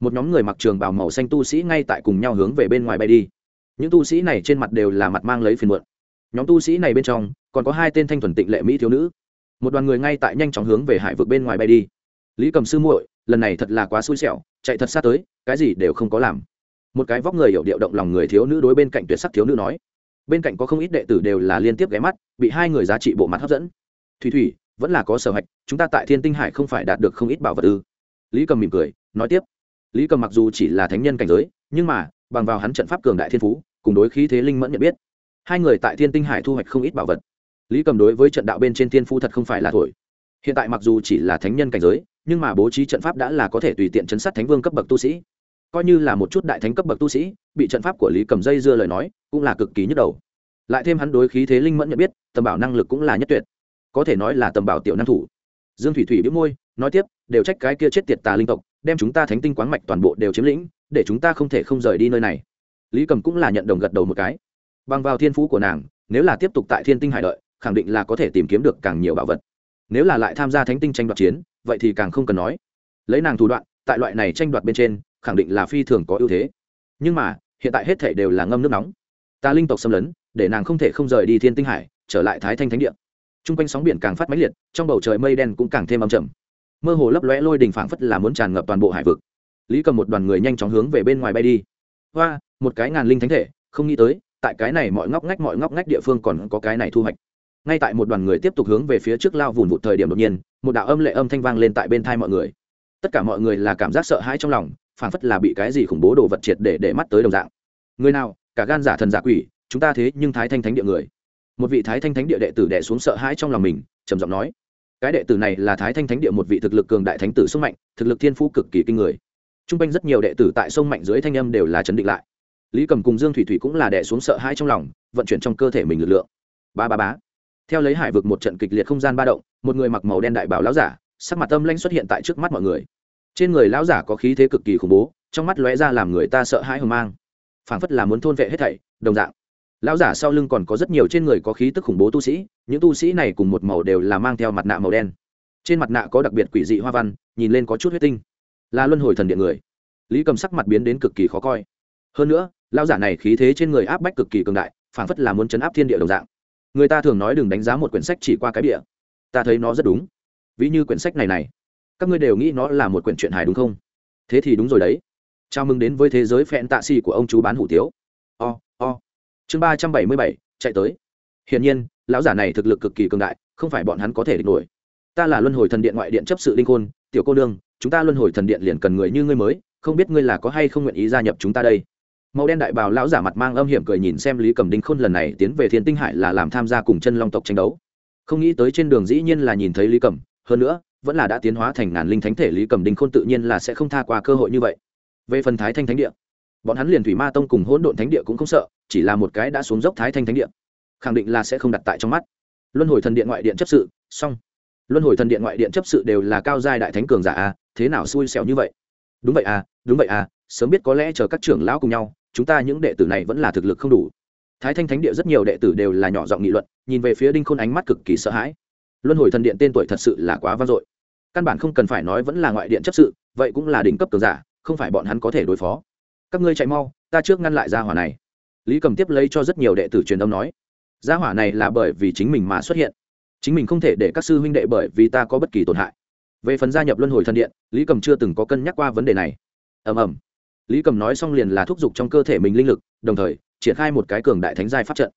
một nhóm người mặc trường bào màu xanh tu sĩ ngay tại cùng nhau hướng về bên ngoài bay đi. Những tu sĩ này trên mặt đều là mặt mang lấy phiền muộn. Nhóm tu sĩ này bên trong, còn có hai tên thanh thuần tịnh lệ mỹ thiếu nữ một đoàn người ngay tại nhanh chóng hướng về hải vực bên ngoài bay đi. Lý cầm sư muội, lần này thật là quá xui xẻo, chạy thật xa tới, cái gì đều không có làm. Một cái vóc người hiểu điệu động lòng người thiếu nữ đối bên cạnh tuyệt sắc thiếu nữ nói. Bên cạnh có không ít đệ tử đều là liên tiếp ghé mắt, bị hai người giá trị bộ mặt hấp dẫn. Thủy thủy, vẫn là có sở hạch, chúng ta tại thiên tinh hải không phải đạt được không ít bảo vật ư? Lý cầm mỉm cười, nói tiếp. Lý cầm mặc dù chỉ là thánh nhân cảnh giới, nhưng mà, bằng vào hắn trận pháp cường đại thiên phú, cùng đối khí thế linh mẫn nhận biết, hai người tại thiên tinh hải thu hoạch không ít bảo vật lý cầm đối với trận đạo bên trên thiên phu thật không phải là thổi. Hiện tại mặc dù chỉ là thánh nhân cảnh giới, nhưng mà bố trí trận pháp đã là có thể tùy tiện chấn sát thánh vương cấp bậc tu sĩ. Coi như là một chút đại thánh cấp bậc tu sĩ, bị trận pháp của lý cầm dây dưa lời nói, cũng là cực kỳ nhức đầu. Lại thêm hắn đối khí thế linh mẫn nhận biết, tầm bảo năng lực cũng là nhất tuyệt. Có thể nói là tầm bảo tiểu năng thủ. Dương thủy thủy biết môi, nói tiếp, đều trách cái kia chết tiệt tà linh tộc, đem chúng ta thánh tinh quán mạch toàn bộ đều chiếm lĩnh, để chúng ta không thể không rời đi nơi này. Lý cầm cũng là nhận đồng gật đầu một cái. Bằng vào thiên phú của nàng, nếu là tiếp tục tại thiên tinh hải đợi khẳng định là có thể tìm kiếm được càng nhiều bảo vật. Nếu là lại tham gia thánh tinh tranh đoạt chiến, vậy thì càng không cần nói. Lấy nàng thủ đoạn, tại loại này tranh đoạt bên trên, khẳng định là phi thường có ưu thế. Nhưng mà, hiện tại hết thể đều là ngâm nước nóng. Ta linh tộc xâm lấn, để nàng không thể không rời đi thiên tinh hải, trở lại thái thanh thánh địa. T r u n g quanh sóng biển càng phát máy liệt, trong bầu trời mây đen cũng càng thêm âm trầm. Mơ hồ lấp lóe lôi đình phảng phất là muốn tràn ngập toàn bộ hải vực. Lý cầm một đoàn người nhanh chóng hướng về bên ngoài bay đi. Hoa, một cái ngàn linh thánh thể, không nghĩ tới, tại cái này mọi ngóc ngách mọi ngóc ngách địa phương còn có cái này thu hoạch ngay tại một đoàn người tiếp tục hướng về phía trước lao vùn vụt thời điểm đột nhiên, một đạo âm lệ âm thanh vang lên tại bên thai mọi người. Tất cả mọi người là cảm giác sợ hãi trong lòng phản phất là bị cái gì khủng bố đồ vật triệt để để mắt tới đồng dạng. Người nào? Cả gan giả thần giả quỷ, chúng ta thế nhưng thái thanh thánh địa người. Một vị thái thanh thánh địa đệ tử đệ xuống sợ hãi trong lòng mình, trầm giọng nói. Cái đệ tử này là thái thanh thánh địa một vị thực lực cường đại thánh tử sông mạnh, thực lực thiên phú cực kỳ kinh người. T r u n g quanh rất nhiều đệ tử tại sông mạnh dưới thanh âm đều là chấn định lại. Lý cầm cùng dương thủy thủy cũng là đệ xuống sợ hãi trong lòng, vận chuyển trong cơ thể mình lực lượng. Ba ba bá theo lấy hải vực một trận kịch liệt không gian ba động, một người mặc màu đen đại bảo lão giả, sắc mặt tâm lanh xuất hiện tại trước mắt mọi người. Trên người lão giả có khí thế cực kỳ khủng bố, trong mắt lóe ra làm người ta sợ hãi hờ mang. Phảng phất là muốn thôn vệ hết thảy, đồng dạng. Lão giả sau lưng còn có rất nhiều trên người có khí tức khủng bố tu sĩ, những tu sĩ này cùng một màu đều là mang theo mặt nạ màu đen. Trên mặt nạ có đặc biệt quỷ dị hoa văn, nhìn lên có chút huyết tinh. Là luân hồi thần điện người. Lý cầm sắc mặt biến đến cực kỳ khó coi. Hơn nữa, lão giả này khí thế trên người áp bách cực kỳ cường đại, phảng phất là muốn chấn áp thiên địa đồng dạng người ta thường nói đừng đánh giá một quyển sách chỉ qua cái bìa. Ta thấy nó rất đúng. Ví như quyển sách này này. Các ngươi đều nghĩ nó là một quyển truyện hài đúng không? Thế thì đúng rồi đấy. Chào mừng đến với thế giới phẹn tạ xì của ông chú bán hủ tiếu. O o. Chương ba trăm bảy mươi bảy, chạy tới. Hiển nhiên, lão giả này thực lực cực kỳ cường đại, không phải bọn hắn có thể địch nổi. Ta là luân hồi thần điện ngoại điện chấp sự linh khôn, tiểu cô nương, chúng ta luân hồi thần điện liền cần người như ngươi mới, không biết ngươi là có hay không nguyện ý gia nhập chúng ta đây? Màu đen đại bào lão giả mặt mang âm hiểm cười nhìn xem lý cầm đinh khôn lần này tiến về thiên tinh hải là làm tham gia cùng chân long tộc tranh đấu. Không nghĩ tới trên đường dĩ nhiên là nhìn thấy lý cầm, hơn nữa, vẫn là đã tiến hóa thành ngàn linh thánh thể lý cầm đinh khôn tự nhiên là sẽ không tha qua cơ hội như vậy. Về phần thái thanh thánh địa, bọn hắn liền thủy ma tông cùng hỗn độn thánh địa cũng không sợ, chỉ là một cái đã xuống dốc thái thanh thánh địa, khẳng định là sẽ không đặt tại trong mắt. Luân hồi thần điện ngoại điện chấp sự, xong. Luân hồi thần điện ngoại điện chấp sự đều là cao giai đại thánh cường giả a, thế nào xui xẻo như vậy? Đúng vậy à đúng vậy à sớm biết có lẽ chờ các trưởng lão cùng nhau chúng ta những đệ tử này vẫn là thực lực không đủ. Thái thanh thánh địa rất nhiều đệ tử đều là nhỏ giọng nghị luận, nhìn về phía đinh khôn ánh mắt cực kỳ sợ hãi. Luân hồi thần điện tên tuổi thật sự là quá vang dội. Căn bản không cần phải nói vẫn là ngoại điện chấp sự, vậy cũng là đỉnh cấp cường giả, không phải bọn hắn có thể đối phó. Các ngươi chạy mau, ta trước ngăn lại gia hỏa này. Lý cầm tiếp lấy cho rất nhiều đệ tử truyền âm nói, gia hỏa này là bởi vì chính mình mà xuất hiện. Chính mình không thể để các sư huynh đệ bởi vì ta có bất kỳ tổn hại. Về phần gia nhập luân hồi thần điện, lý cầm chưa từng có cân nhắc qua vấn đề này. Ầm ầm lý cầm nói xong liền là thúc giục trong cơ thể mình linh lực, đồng thời, triển khai một cái cường đại thánh giai pháp trận.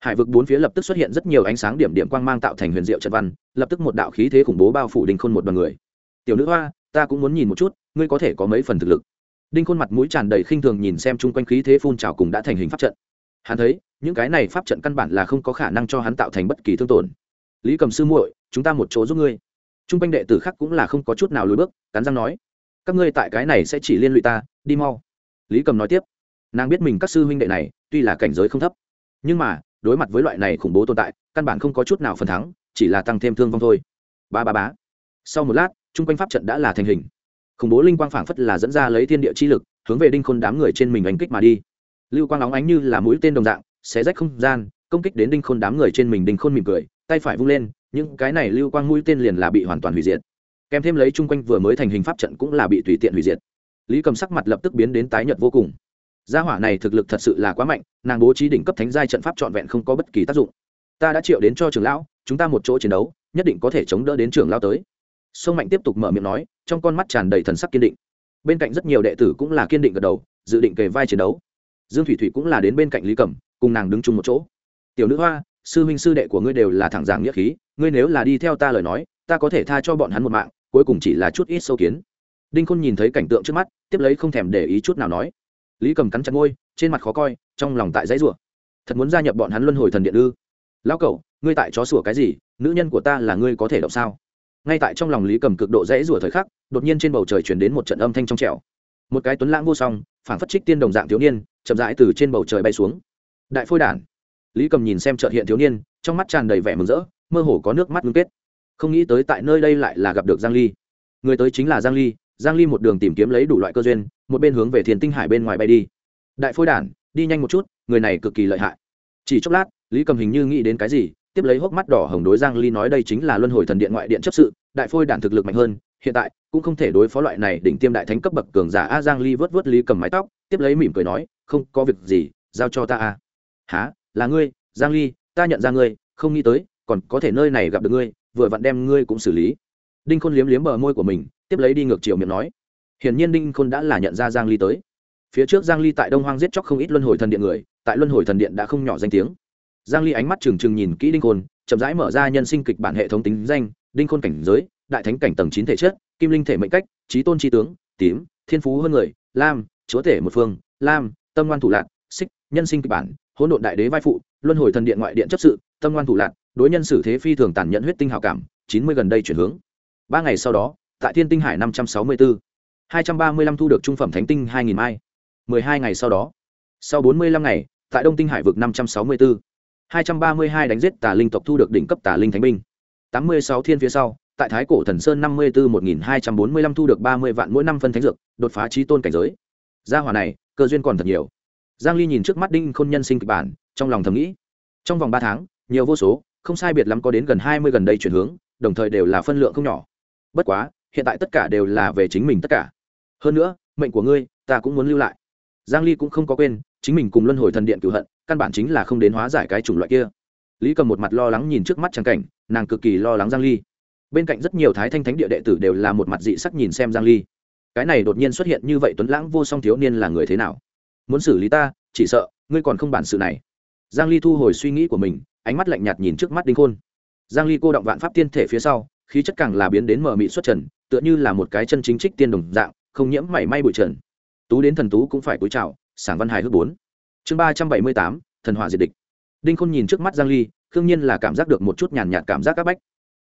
Hải vực bốn phía lập tức xuất hiện rất nhiều ánh sáng điểm điểm quang mang tạo thành huyền diệu trận văn, lập tức một đạo khí thế khủng bố bao phủ đinh khôn một đoàn người. Tiểu nữ hoa, ta cũng muốn nhìn một chút, ngươi có thể có mấy phần thực lực? Đinh khôn mặt mũi tràn đầy khinh thường nhìn xem chung quanh khí thế phun trào cùng đã thành hình pháp trận. Hắn thấy, những cái này pháp trận căn bản là không có khả năng cho hắn tạo thành bất kỳ thương tổn. Lý cầm sư muội, chúng ta một chỗ giúp ngươi. Chung quanh đệ tử khác cũng là không có chút nào lùi bước, cắn răng nói các ngươi tại cái này sẽ chỉ liên lụy ta, đi mau. Lý cầm nói tiếp. Nàng biết mình các sư huynh đệ này, tuy là cảnh giới không thấp, nhưng mà, đối mặt với loại này khủng bố tồn tại, căn bản không có chút nào phần thắng, chỉ là tăng thêm thương vong thôi. Ba ba bá sau một lát, chung quanh pháp trận đã là thành hình. Khủng bố linh quang phảng phất là dẫn ra lấy thiên địa chi lực, hướng về đinh khôn đám người trên mình đánh kích mà đi. Lưu quang óng ánh như là mũi tên đồng dạng, xé rách không gian, công kích đến đinh khôn đám người trên mình, đinh khôn mỉm cười, tay phải vung lên, những cái này lưu quang mũi tên liền là bị hoàn toàn hủy diệt kèm thêm lấy chung quanh vừa mới thành hình pháp trận cũng là bị tùy tiện hủy diệt. Lý cầm sắc mặt lập tức biến đến tái nhợt vô cùng. Gia hỏa này thực lực thật sự là quá mạnh, nàng bố trí đỉnh cấp thánh giai trận pháp trọn vẹn không có bất kỳ tác dụng. Ta đã triệu đến cho trưởng lão, chúng ta một chỗ chiến đấu, nhất định có thể chống đỡ đến trưởng lão tới. Sông mạnh tiếp tục mở miệng nói, trong con mắt tràn đầy thần sắc kiên định. Bên cạnh rất nhiều đệ tử cũng là kiên định gật đầu, dự định kề vai chiến đấu. Dương thủy thủy cũng là đến bên cạnh lý cẩm cùng nàng đứng chung một chỗ. Tiểu nữ hoa, sư huynh sư đệ của ngươi đều là thẳng giảng nghĩa khí, ngươi nếu là đi theo ta lời nói, ta có thể tha cho bọn hắn một mạng cuối cùng chỉ là chút ít sâu kiến. Đinh khôn nhìn thấy cảnh tượng trước mắt, tiếp lấy không thèm để ý chút nào nói. Lý cầm cắn chặt ngôi trên mặt khó coi, trong lòng tại dãy rủa. Thật muốn gia nhập bọn hắn luân hồi thần điện ư? Lão cậu ngươi tại chó sủa cái gì? Nữ nhân của ta là ngươi có thể động sao? Ngay tại trong lòng lý cầm cực độ dãy rủa thời khắc, đột nhiên trên bầu trời chuyển đến một trận âm thanh trong trẻo. Một cái tuấn lãng vô song phản phất trích tiên đồng dạng thiếu niên, chậm rãi từ trên bầu trời bay xuống. Đại phôi đản. Lý cầm nhìn xem trợt hiện thiếu niên, trong mắt tràn đầy vẻ mừng rỡ, mơ hồ có nước mắt ngưng kết không nghĩ tới tại nơi đây lại là gặp được giang ly. Người tới chính là giang ly giang ly một đường tìm kiếm lấy đủ loại cơ duyên, một bên hướng về thiên tinh hải bên ngoài bay đi. Đại phôi đản, đi nhanh một chút, người này cực kỳ lợi hại. Chỉ chốc lát, lý cầm hình như nghĩ đến cái gì, tiếp lấy hốc mắt đỏ hồng đối giang ly nói đây chính là luân hồi thần điện ngoại điện chấp sự, đại phôi đản thực lực mạnh hơn, hiện tại cũng không thể đối phó loại này đỉnh tiêm đại thánh cấp bậc cường giả a giang ly vớt vớt lý cầm mái tóc, tiếp lấy mỉm cười nói, không có việc gì, giao cho ta a. Há là ngươi? Giang ly, ta nhận ra ngươi, không nghĩ tới, còn có thể nơi này gặp được ngươi vừa vặn đem ngươi cũng xử lý. Đinh khôn liếm liếm bờ môi của mình, tiếp lấy đi ngược chiều miệng nói. Hiển nhiên đinh khôn đã là nhận ra giang ly tới. Phía trước giang ly tại đông hoang giết chóc không ít luân hồi thần điện người, tại luân hồi thần điện đã không nhỏ danh tiếng. Giang ly ánh mắt trừng trừng nhìn kỹ đinh khôn, chậm rãi mở ra nhân sinh kịch bản hệ thống tính danh, đinh khôn cảnh giới, đại thánh cảnh tầng chín thể chất, kim linh thể mệnh cách trí tôn trí tướng, tím, thiên phú hơn người, lam, chúa thể một phương, lam, tâm ngoan thủ lạc, xích, nhân sinh kịch bản, hỗn độn đại đế vai phụ, luân hồi thần điện ngoại điện chấp sự tâm ngoan thủ lạc, đối nhân xử thế phi thường tàn nhẫn huyết tinh hào cảm, chín mươi gần đây chuyển hướng. Ba ngày sau đó, tại thiên tinh hải năm trăm sáu mươi bốn hai trăm ba mươi lăm thu được trung phẩm thánh tinh hai nghìn mai. mười hai ngày sau đó, sau bốn mươi lăm ngày, tại đông tinh hải vực năm trăm sáu mươi bốn hai trăm ba mươi hai đánh giết tà linh tộc thu được đỉnh cấp tà linh thánh binh. tám mươi sáu thiên phía sau, tại thái cổ thần sơn năm mươi bốn một nghìn hai trăm bốn mươi lăm thu được ba mươi vạn mỗi năm phân thánh dược, đột phá trí tôn cảnh giới. Gia hỏa này, cơ duyên còn thật nhiều. Giang ly nhìn trước mắt đinh khôn nhân sinh kịch bản, trong lòng thầm nghĩ. Trong vòng ba tháng nhiều vô số, không sai biệt lắm có đến gần hai mươi gần đây chuyển hướng, đồng thời đều là phân lượng không nhỏ. Bất quá, hiện tại tất cả đều là về chính mình tất cả. Hơn nữa, mệnh của ngươi, ta cũng muốn lưu lại. Giang ly cũng không có quên, chính mình cùng luân hồi thần điện cửu hận, căn bản chính là không đến hóa giải cái chủng loại kia. Lý cầm một mặt lo lắng nhìn trước mắt trang cảnh, nàng cực kỳ lo lắng giang ly. Bên cạnh rất nhiều thái thanh thánh địa đệ tử đều là một mặt dị sắc nhìn xem giang ly. Cái này đột nhiên xuất hiện như vậy tuấn lãng vô song thiếu niên là người thế nào? Muốn xử lý ta, chỉ sợ, ngươi còn không bản sự này. Giang ly thu hồi suy nghĩ của mình ánh mắt lạnh nhạt nhìn trước mắt đinh khôn. Giang ly cô động vạn pháp tiên thể phía sau, khí chất càng là biến đến mở mị xuất trần, tựa như là một cái chân chính trích tiên đồng dạng, không nhiễm mảy may bụi trần. Tú đến thần tú cũng phải cúi chào, sảng văn hài hước bốn. Chương ba trăm bảy mươi tám, thần hỏa diệt địch. Đinh khôn nhìn trước mắt giang ly đương nhiên là cảm giác được một chút nhàn nhạt cảm giác các bách.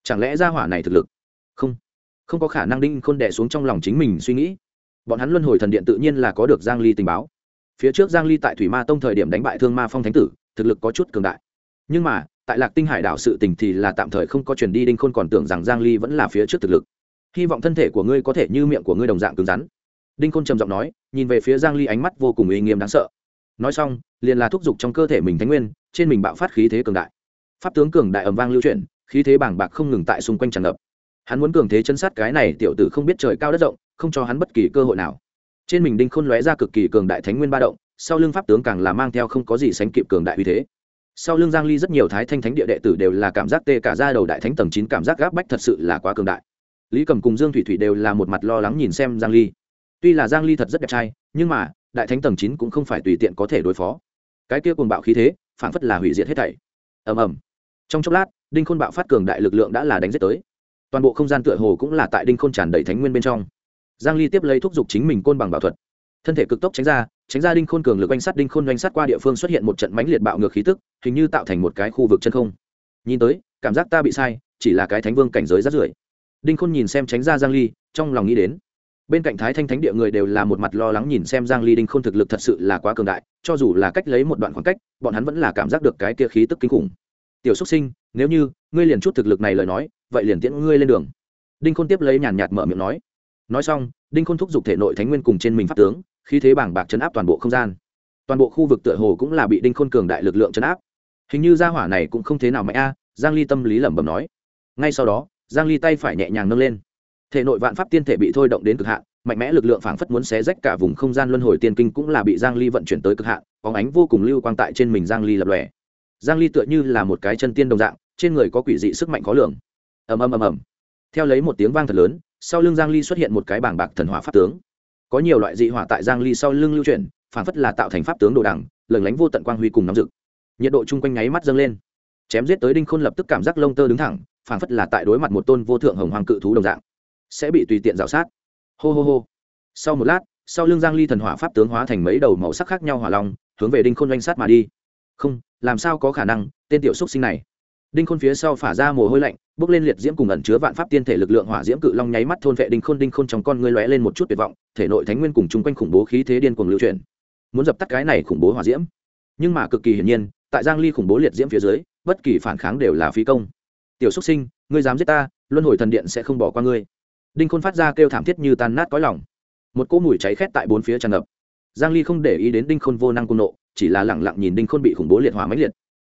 Chẳng lẽ gia hỏa này thực lực? Không. Không có khả năng đinh khôn đè xuống trong lòng chính mình suy nghĩ. Bọn hắn luân hồi thần điện tự nhiên là có được giang ly tình báo. Phía trước giang ly tại thủy ma tông thời điểm đánh bại thương ma phong thánh tử, thực lực có chút cường đại nhưng mà, tại lạc tinh hải đảo sự tình thì là tạm thời không có chuyển đi, đinh khôn còn tưởng rằng giang ly vẫn là phía trước thực lực. Hy vọng thân thể của ngươi có thể như miệng của ngươi đồng dạng cứng rắn. Đinh khôn trầm giọng nói, nhìn về phía giang ly ánh mắt vô cùng uy nghiêm đáng sợ. Nói xong, liền là thúc giục trong cơ thể mình thánh nguyên, trên mình bạo phát khí thế cường đại. Pháp tướng cường đại ầm vang lưu chuyển, khí thế bàng bạc không ngừng tại xung quanh tràn ngập. Hắn muốn cường thế chân sát cái này tiểu tử không biết trời cao đất rộng, không cho hắn bất kỳ cơ hội nào. Trên mình đinh khôn lóe ra cực kỳ cường đại thánh nguyên ba động, sau lưng pháp tướng càng là mang theo không có gì sánh kịp cường đại uy thế sau lưng giang ly rất nhiều thái thanh thánh địa đệ tử đều là cảm giác tê cả ra đầu đại thánh tầng chín cảm giác gáp bách thật sự là quá cường đại. Lý cầm cùng dương thủy thủy đều là một mặt lo lắng nhìn xem giang ly. Tuy là giang ly thật rất đẹp trai, nhưng mà, đại thánh tầng chín cũng không phải tùy tiện có thể đối phó. Cái kia cuồng bạo khí thế phản phất là hủy diệt hết thảy. Ầm ầm. Trong chốc lát, đinh khôn bạo phát cường đại lực lượng đã là đánh giết tới. Toàn bộ không gian tựa hồ cũng là tại đinh khôn tràn đầy thánh nguyên bên trong. Giang ly tiếp lấy thúc giục chính mình côn bằng bảo thuật thân thể cực tốc tránh ra tránh ra đinh khôn cường lực oanh sát, đinh khôn oanh sát qua địa phương xuất hiện một trận mãnh liệt bạo ngược khí tức, hình như tạo thành một cái khu vực chân không. Nhìn tới, cảm giác ta bị sai, chỉ là cái thánh vương cảnh giới rất rưởi. Đinh khôn nhìn xem tránh ra giang ly, trong lòng nghĩ đến. Bên cạnh thái thanh thánh địa người đều là một mặt lo lắng nhìn xem giang ly đinh khôn thực lực thật sự là quá cường đại, cho dù là cách lấy một đoạn khoảng cách, bọn hắn vẫn là cảm giác được cái kia khí tức kinh khủng. Tiểu xuất sinh, nếu như ngươi liền chút thực lực này lời nói, vậy liền tiễn ngươi lên đường. Đinh khôn tiếp lấy nhàn nhạt mở miệng nói nói xong, đinh khôn thúc giục thể nội thánh nguyên cùng trên mình pháp tướng, khí thế bảng bạc chấn áp toàn bộ không gian. Toàn bộ khu vực tựa hồ cũng là bị đinh khôn cường đại lực lượng chấn áp. Hình như gia hỏa này cũng không thế nào mạnh a, giang ly tâm lý lẩm bẩm nói. Ngay sau đó, giang ly tay phải nhẹ nhàng nâng lên. Thể nội vạn pháp tiên thể bị thôi động đến cực hạn, mạnh mẽ lực lượng phảng phất muốn xé rách cả vùng không gian luân hồi tiên kinh cũng là bị giang ly vận chuyển tới cực hạn, bóng ánh vô cùng lưu quang tại trên mình giang ly lập lòe. Giang ly tựa như là một cái chân tiên đồng dạng, trên người có quỷ dị sức mạnh khó lường. Ầm ầm ầm ầm. Theo lấy một tiếng vang thật lớn sau lưng giang ly xuất hiện một cái bảng bạc thần hỏa pháp tướng. Có nhiều loại dị hỏa tại giang ly sau lưng lưu chuyển phảng phất là tạo thành pháp tướng đồ đằng, lừng lánh vô tận quang huy cùng nóng rực. Nhiệt độ chung quanh nháy mắt dâng lên. Chém giết tới đinh khôn lập tức cảm giác lông tơ đứng thẳng phảng phất là tại đối mặt một tôn vô thượng hồng hoàng cự thú đồng dạng. Sẽ bị tùy tiện rào sát. Hô hô hô. Sau một lát, sau lưng giang ly thần hỏa pháp tướng hóa thành mấy đầu màu sắc khác nhau hỏa long, hướng về đinh khôn doanh sát mà đi. Không, làm sao có khả năng, tên tiểu xúc sinh này đinh khôn phía sau phả ra mồ hôi lạnh, bước lên liệt diễm cùng ẩn chứa vạn pháp tiên thể lực lượng hỏa diễm cự long nháy mắt thôn vệ đinh khôn. Đinh khôn trong con ngươi lóe lên một chút tuyệt vọng, thể nội thánh nguyên cùng chung quanh khủng bố khí thế điên cuồng lưu truyền muốn dập tắt cái này khủng bố hỏa diễm. Nhưng mà cực kỳ hiển nhiên, tại giang ly khủng bố liệt diễm phía dưới, bất kỳ phản kháng đều là phí công. Tiểu xuất sinh, ngươi dám giết ta, luân hồi thần điện sẽ không bỏ qua ngươi. Đinh khôn phát ra kêu thảm thiết như tan nát cõi lòng. Một cỗ mùi cháy khét tại bốn phía tràn ngập. Giang ly không để ý đến đinh khôn vô năng cung nộ, chỉ là lẳng lặng nhìn đinh khôn bị khủng bố liệt hỏa mãnh liệt.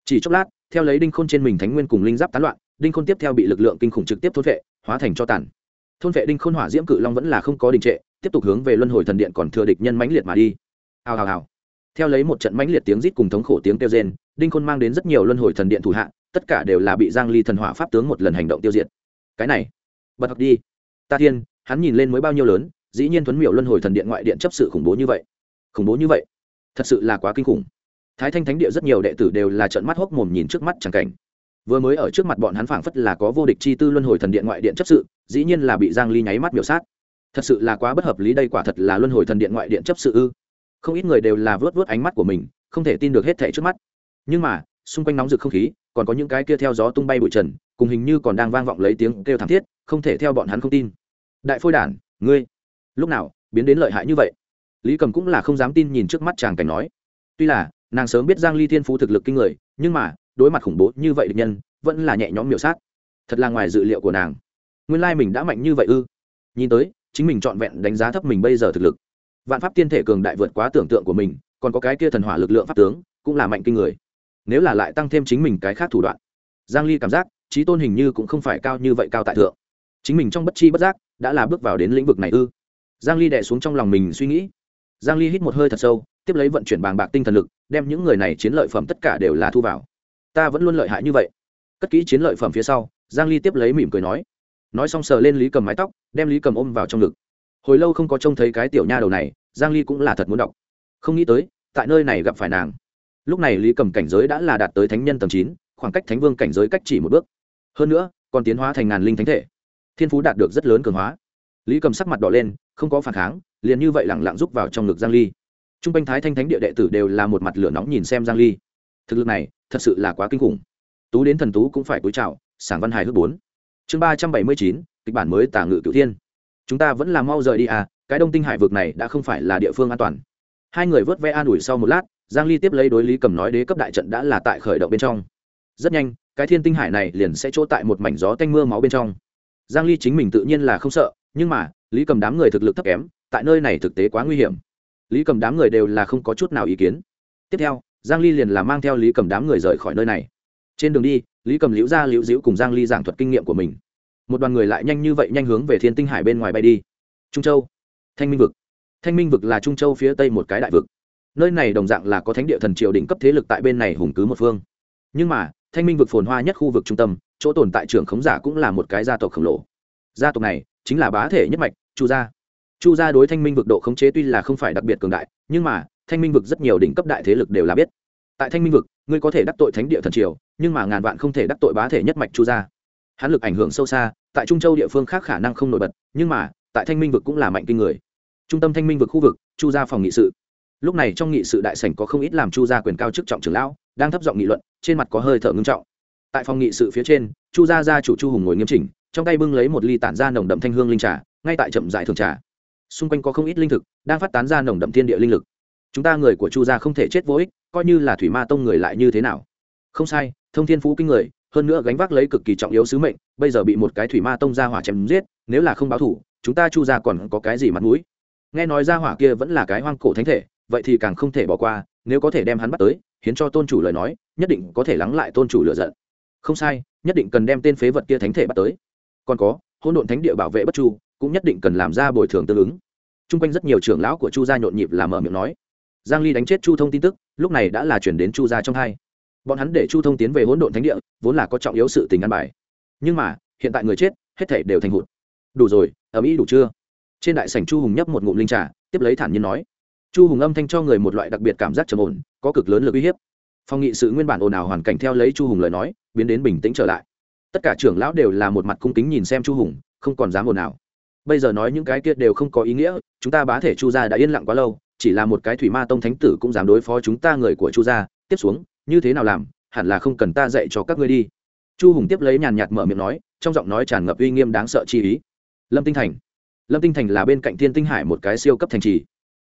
Chỉ chốc lát theo lấy đinh khôn trên mình thánh nguyên cùng linh giáp tán loạn, đinh khôn tiếp theo bị lực lượng kinh khủng trực tiếp thôn vệ hóa thành cho tàn. Thôn vệ đinh khôn hỏa diễm cự long vẫn là không có đình trệ, tiếp tục hướng về luân hồi thần điện còn thừa địch nhân mãnh liệt mà đi. Hào hào hào. Theo lấy một trận mãnh liệt tiếng rít cùng thống khổ tiếng kêu rên, đinh khôn mang đến rất nhiều luân hồi thần điện thủ hạ, tất cả đều là bị giang ly thần hỏa pháp tướng một lần hành động tiêu diệt. Cái này, bật học đi. Ta thiên, hắn nhìn lên mới bao nhiêu lớn, dĩ nhiên thuấn miểu luân hồi thần điện ngoại điện chấp sự khủng bố như vậy. Khủng bố như vậy, thật sự là quá kinh khủng thái thanh thánh địa rất nhiều đệ tử đều là trận mắt hốc mồm nhìn trước mắt chẳng cảnh. Vừa mới ở trước mặt bọn hắn phảng phất là có vô địch chi tư luân hồi thần điện ngoại điện chấp sự, dĩ nhiên là bị giang ly nháy mắt biểu sát. Thật sự là quá bất hợp lý, đây quả thật là luân hồi thần điện ngoại điện chấp sự ư? Không ít người đều là vớt vớt ánh mắt của mình, không thể tin được hết thảy trước mắt. Nhưng mà, xung quanh nóng rực không khí, còn có những cái kia theo gió tung bay bụi trần, cùng hình như còn đang vang vọng lấy tiếng kêu thảm thiết, không thể theo bọn hắn không tin. Đại phôi đản, ngươi, lúc nào biến đến lợi hại như vậy? Lý cầm cũng là không dám tin nhìn trước mắt chàng cảnh nói. Tuy là nàng sớm biết giang ly thiên phú thực lực kinh người, nhưng mà, đối mặt khủng bố như vậy địch nhân, vẫn là nhẹ nhõm miểu sát. Thật là ngoài dự liệu của nàng. Nguyên lai mình đã mạnh như vậy ư? Nhìn tới, chính mình trọn vẹn đánh giá thấp mình bây giờ thực lực. Vạn pháp tiên thể cường đại vượt quá tưởng tượng của mình, còn có cái kia thần hỏa lực lượng pháp tướng, cũng là mạnh kinh người. Nếu là lại tăng thêm chính mình cái khác thủ đoạn, giang ly cảm giác, trí tôn hình như cũng không phải cao như vậy cao tại thượng. Chính mình trong bất chi bất giác, đã là bước vào đến lĩnh vực này ư? Giang ly đè xuống trong lòng mình suy nghĩ. Giang ly hít một hơi thật sâu tiếp lấy vận chuyển bàng bạc tinh thần lực đem những người này chiến lợi phẩm tất cả đều là thu vào. Ta vẫn luôn lợi hại như vậy. Cất kỹ chiến lợi phẩm phía sau giang ly tiếp lấy mỉm cười nói. Nói xong sờ lên lý cầm mái tóc đem lý cầm ôm vào trong ngực. Hồi lâu không có trông thấy cái tiểu nha đầu này giang ly cũng là thật muốn đọc. Không nghĩ tới tại nơi này gặp phải nàng. Lúc này lý cầm cảnh giới đã là đạt tới thánh nhân tầng 9, khoảng cách thánh vương cảnh giới cách chỉ một bước. Hơn nữa còn tiến hóa thành ngàn linh thánh thể. Thiên phú đạt được rất lớn cường hóa. Lý cầm sắc mặt đỏ lên không có phản kháng liền như vậy lẳng lặng rúc vào trong ngực giang ly t r u n g quanh thái thanh thánh địa đệ tử đều là một mặt lửa nóng nhìn xem giang ly. Thực lực này, thật sự là quá kinh khủng. Tú đến thần tú cũng phải cúi chào, sảng văn hài hước bốn. Chương ba trăm bảy mươi chín, kịch bản mới tả ngự cửu thiên. Chúng ta vẫn là mau rời đi à cái đông tinh hải vực này đã không phải là địa phương an toàn. Hai người vớt ve an ủi sau một lát, giang ly tiếp lấy đối lý cầm nói đế cấp đại trận đã là tại khởi động bên trong. Rất nhanh, cái thiên tinh hải này liền sẽ chỗ tại một mảnh gió tanh mưa máu bên trong. Giang ly chính mình tự nhiên là không sợ, nhưng mà, lý cầm đám người thực lực thấp kém, tại nơi này thực tế quá nguy hiểm lý cầm đám người đều là không có chút nào ý kiến. Tiếp theo, giang ly liền là mang theo lý cầm đám người rời khỏi nơi này. Trên đường đi, lý cầm liễu ra liễu diễu cùng giang ly giảng thuật kinh nghiệm của mình. Một đoàn người lại nhanh như vậy nhanh hướng về thiên tinh hải bên ngoài bay đi. Trung châu, thanh minh vực. Thanh minh vực là trung châu phía tây một cái đại vực. Nơi này đồng dạng là có thánh địa thần triều đỉnh cấp thế lực tại bên này hùng cứ một phương. Nhưng mà, thanh minh vực phồn hoa nhất khu vực trung tâm, chỗ tồn tại trưởng khống giả cũng là một cái gia tộc khổng lồ. Gia tộc này chính là bá thể nhất mạch, chu gia chu gia đối thanh minh vực độ khống chế tuy là không phải đặc biệt cường đại, nhưng mà, thanh minh vực rất nhiều đỉnh cấp đại thế lực đều là biết. Tại thanh minh vực, ngươi có thể đắc tội thánh địa thần triều, nhưng mà ngàn vạn không thể đắc tội bá thể nhất mạch chu gia. Hắn lực ảnh hưởng sâu xa, tại trung châu địa phương khác khả năng không nổi bật, nhưng mà, tại thanh minh vực cũng là mạnh kinh người. Trung tâm thanh minh vực khu vực, chu gia phòng nghị sự. Lúc này trong nghị sự đại sảnh có không ít làm chu gia quyền cao chức trọng trưởng lão, đang thấp giọng nghị luận, trên mặt có hơi thở ngưng trọng. Tại phòng nghị sự phía trên, chu gia gia chủ chu hùng ngồi nghiêm chỉnh, trong tay bưng lấy một ly tản ra nồng đậm thanh hương linh trà, ngay tại chậm giải thường trà xung quanh có không ít linh thực, đang phát tán ra nồng đậm thiên địa linh lực. Chúng ta người của chu gia không thể chết vô ích, coi như là thủy ma tông người lại như thế nào? Không sai, thông thiên phú kinh người, hơn nữa gánh vác lấy cực kỳ trọng yếu sứ mệnh, bây giờ bị một cái thủy ma tông ra hỏa chém giết, nếu là không báo thủ, chúng ta chu gia còn có cái gì mặt mũi? Nghe nói ra hỏa kia vẫn là cái hoang cổ thánh thể, vậy thì càng không thể bỏ qua, nếu có thể đem hắn bắt tới, hiến cho tôn chủ lời nói, nhất định có thể lắng lại tôn chủ lựa giận. Không sai, nhất định cần đem tên phế vật kia thánh thể bắt tới. Còn có hôn độn thánh địa bảo vệ bất chu cũng nhất định cần làm ra bồi thường tương ứng. T r u n g quanh rất nhiều trưởng lão của chu gia nhộn nhịp làm mở miệng nói. Giang ly đánh chết chu thông tin tức, lúc này đã là chuyển đến chu gia trong hai. Bọn hắn để chu thông tiến về hỗn độn thánh địa, vốn là có trọng yếu sự tình ăn bài. Nhưng mà, hiện tại người chết, hết thể đều thành hụt. Đủ rồi ở mỹ đủ chưa? Trên đại sảnh chu hùng nhấp một ngụm linh trà, tiếp lấy thản nhiên nói. Chu hùng âm thanh cho người một loại đặc biệt cảm giác trầm ổn, có cực lớn lực uy hiếp. Phong nghị sự nguyên bản ồn ào hoàn cảnh theo lấy chu hùng lời nói, biến đến bình tĩnh trở lại. Tất cả trưởng lão đều là một mặt cung kính nhìn xem chu hùng, không còn dám ồn ào bây giờ nói những cái kia đều không có ý nghĩa chúng ta bá thể chu gia đã yên lặng quá lâu chỉ là một cái thủy ma tông thánh tử cũng dám đối phó chúng ta người của chu gia. Tiếp xuống như thế nào làm hẳn là không cần ta dạy cho các ngươi đi. Chu hùng tiếp lấy nhàn nhạt mở miệng nói trong giọng nói tràn ngập uy nghiêm đáng sợ chi ý. Lâm tinh thành. Lâm tinh thành là bên cạnh thiên tinh hải một cái siêu cấp thành trì.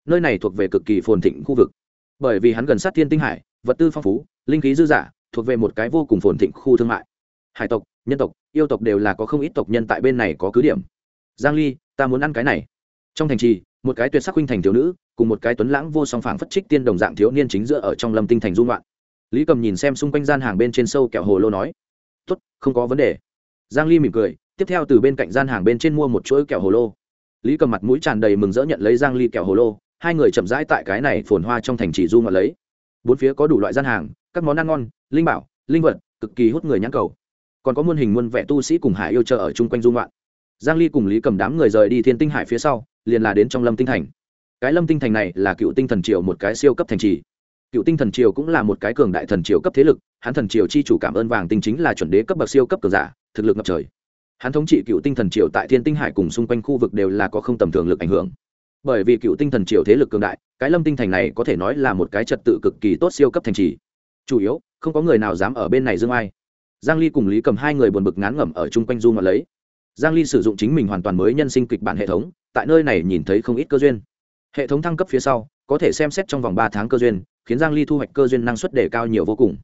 Nơi này thuộc về cực kỳ phồn thịnh khu vực. Bởi vì hắn gần sát thiên tinh hải vật tư phong phú linh khí dư giả, thuộc về một cái vô cùng phồn thịnh khu thương mại. Hải tộc nhân tộc yêu tộc đều là có không ít tộc nhân tại bên này có cứ điểm giang ly, ta muốn ăn cái này. Trong thành trì, một cái tuyệt sắc huynh thành thiếu nữ, cùng một cái tuấn lãng vô song phảng phất trích tiên đồng dạng thiếu niên chính giữa ở trong lâm tinh thành dung loạn. Lý cầm nhìn xem xung quanh gian hàng bên trên sâu kẹo hồ lô nói, tốt, không có vấn đề. Giang ly mỉm cười, tiếp theo từ bên cạnh gian hàng bên trên mua một chuỗi kẹo hồ lô. Lý cầm mặt mũi tràn đầy mừng rỡ nhận lấy giang ly kẹo hồ lô, hai người chậm rãi tại cái này phồn hoa trong thành trì du ngoạn lấy. Bốn phía có đủ loại gian hàng, các món ăn ngon, linh bảo, linh vật, cực kỳ hút người nhãn cầu. Còn có muôn hình muôn vẻ tu sĩ cùng hải yêu chờ ở chung quanh dung loạn giang ly cùng lý cầm đám người rời đi thiên tinh hải phía sau, liền là đến trong lâm tinh thành. Cái lâm tinh thành này là cựu tinh thần triều một cái siêu cấp thành trì. Cựu tinh thần triều cũng là một cái cường đại thần triều cấp thế lực, hắn thần triều chi chủ cảm ơn vàng tinh chính là chuẩn đế cấp bậc siêu cấp cường giả, thực lực ngập trời. Hắn thống trị cựu tinh thần triều tại thiên tinh hải cùng xung quanh khu vực đều là có không tầm thường lực ảnh hưởng. Bởi vì cựu tinh thần triều thế lực cường đại, cái lâm tinh thành này có thể nói là một cái trật tự cực kỳ tốt siêu cấp thành trì. Chủ yếu, không có người nào dám ở bên này dương ai. Giang ly cùng lý cầm hai người buồn bực ngán ngẩm ở chung quanh du mà lấy giang ly sử dụng chính mình hoàn toàn mới nhân sinh kịch bản hệ thống, tại nơi này nhìn thấy không ít cơ duyên. Hệ thống thăng cấp phía sau, có thể xem xét trong vòng 3 tháng cơ duyên, khiến giang ly thu hoạch cơ duyên năng suất đề cao nhiều vô cùng.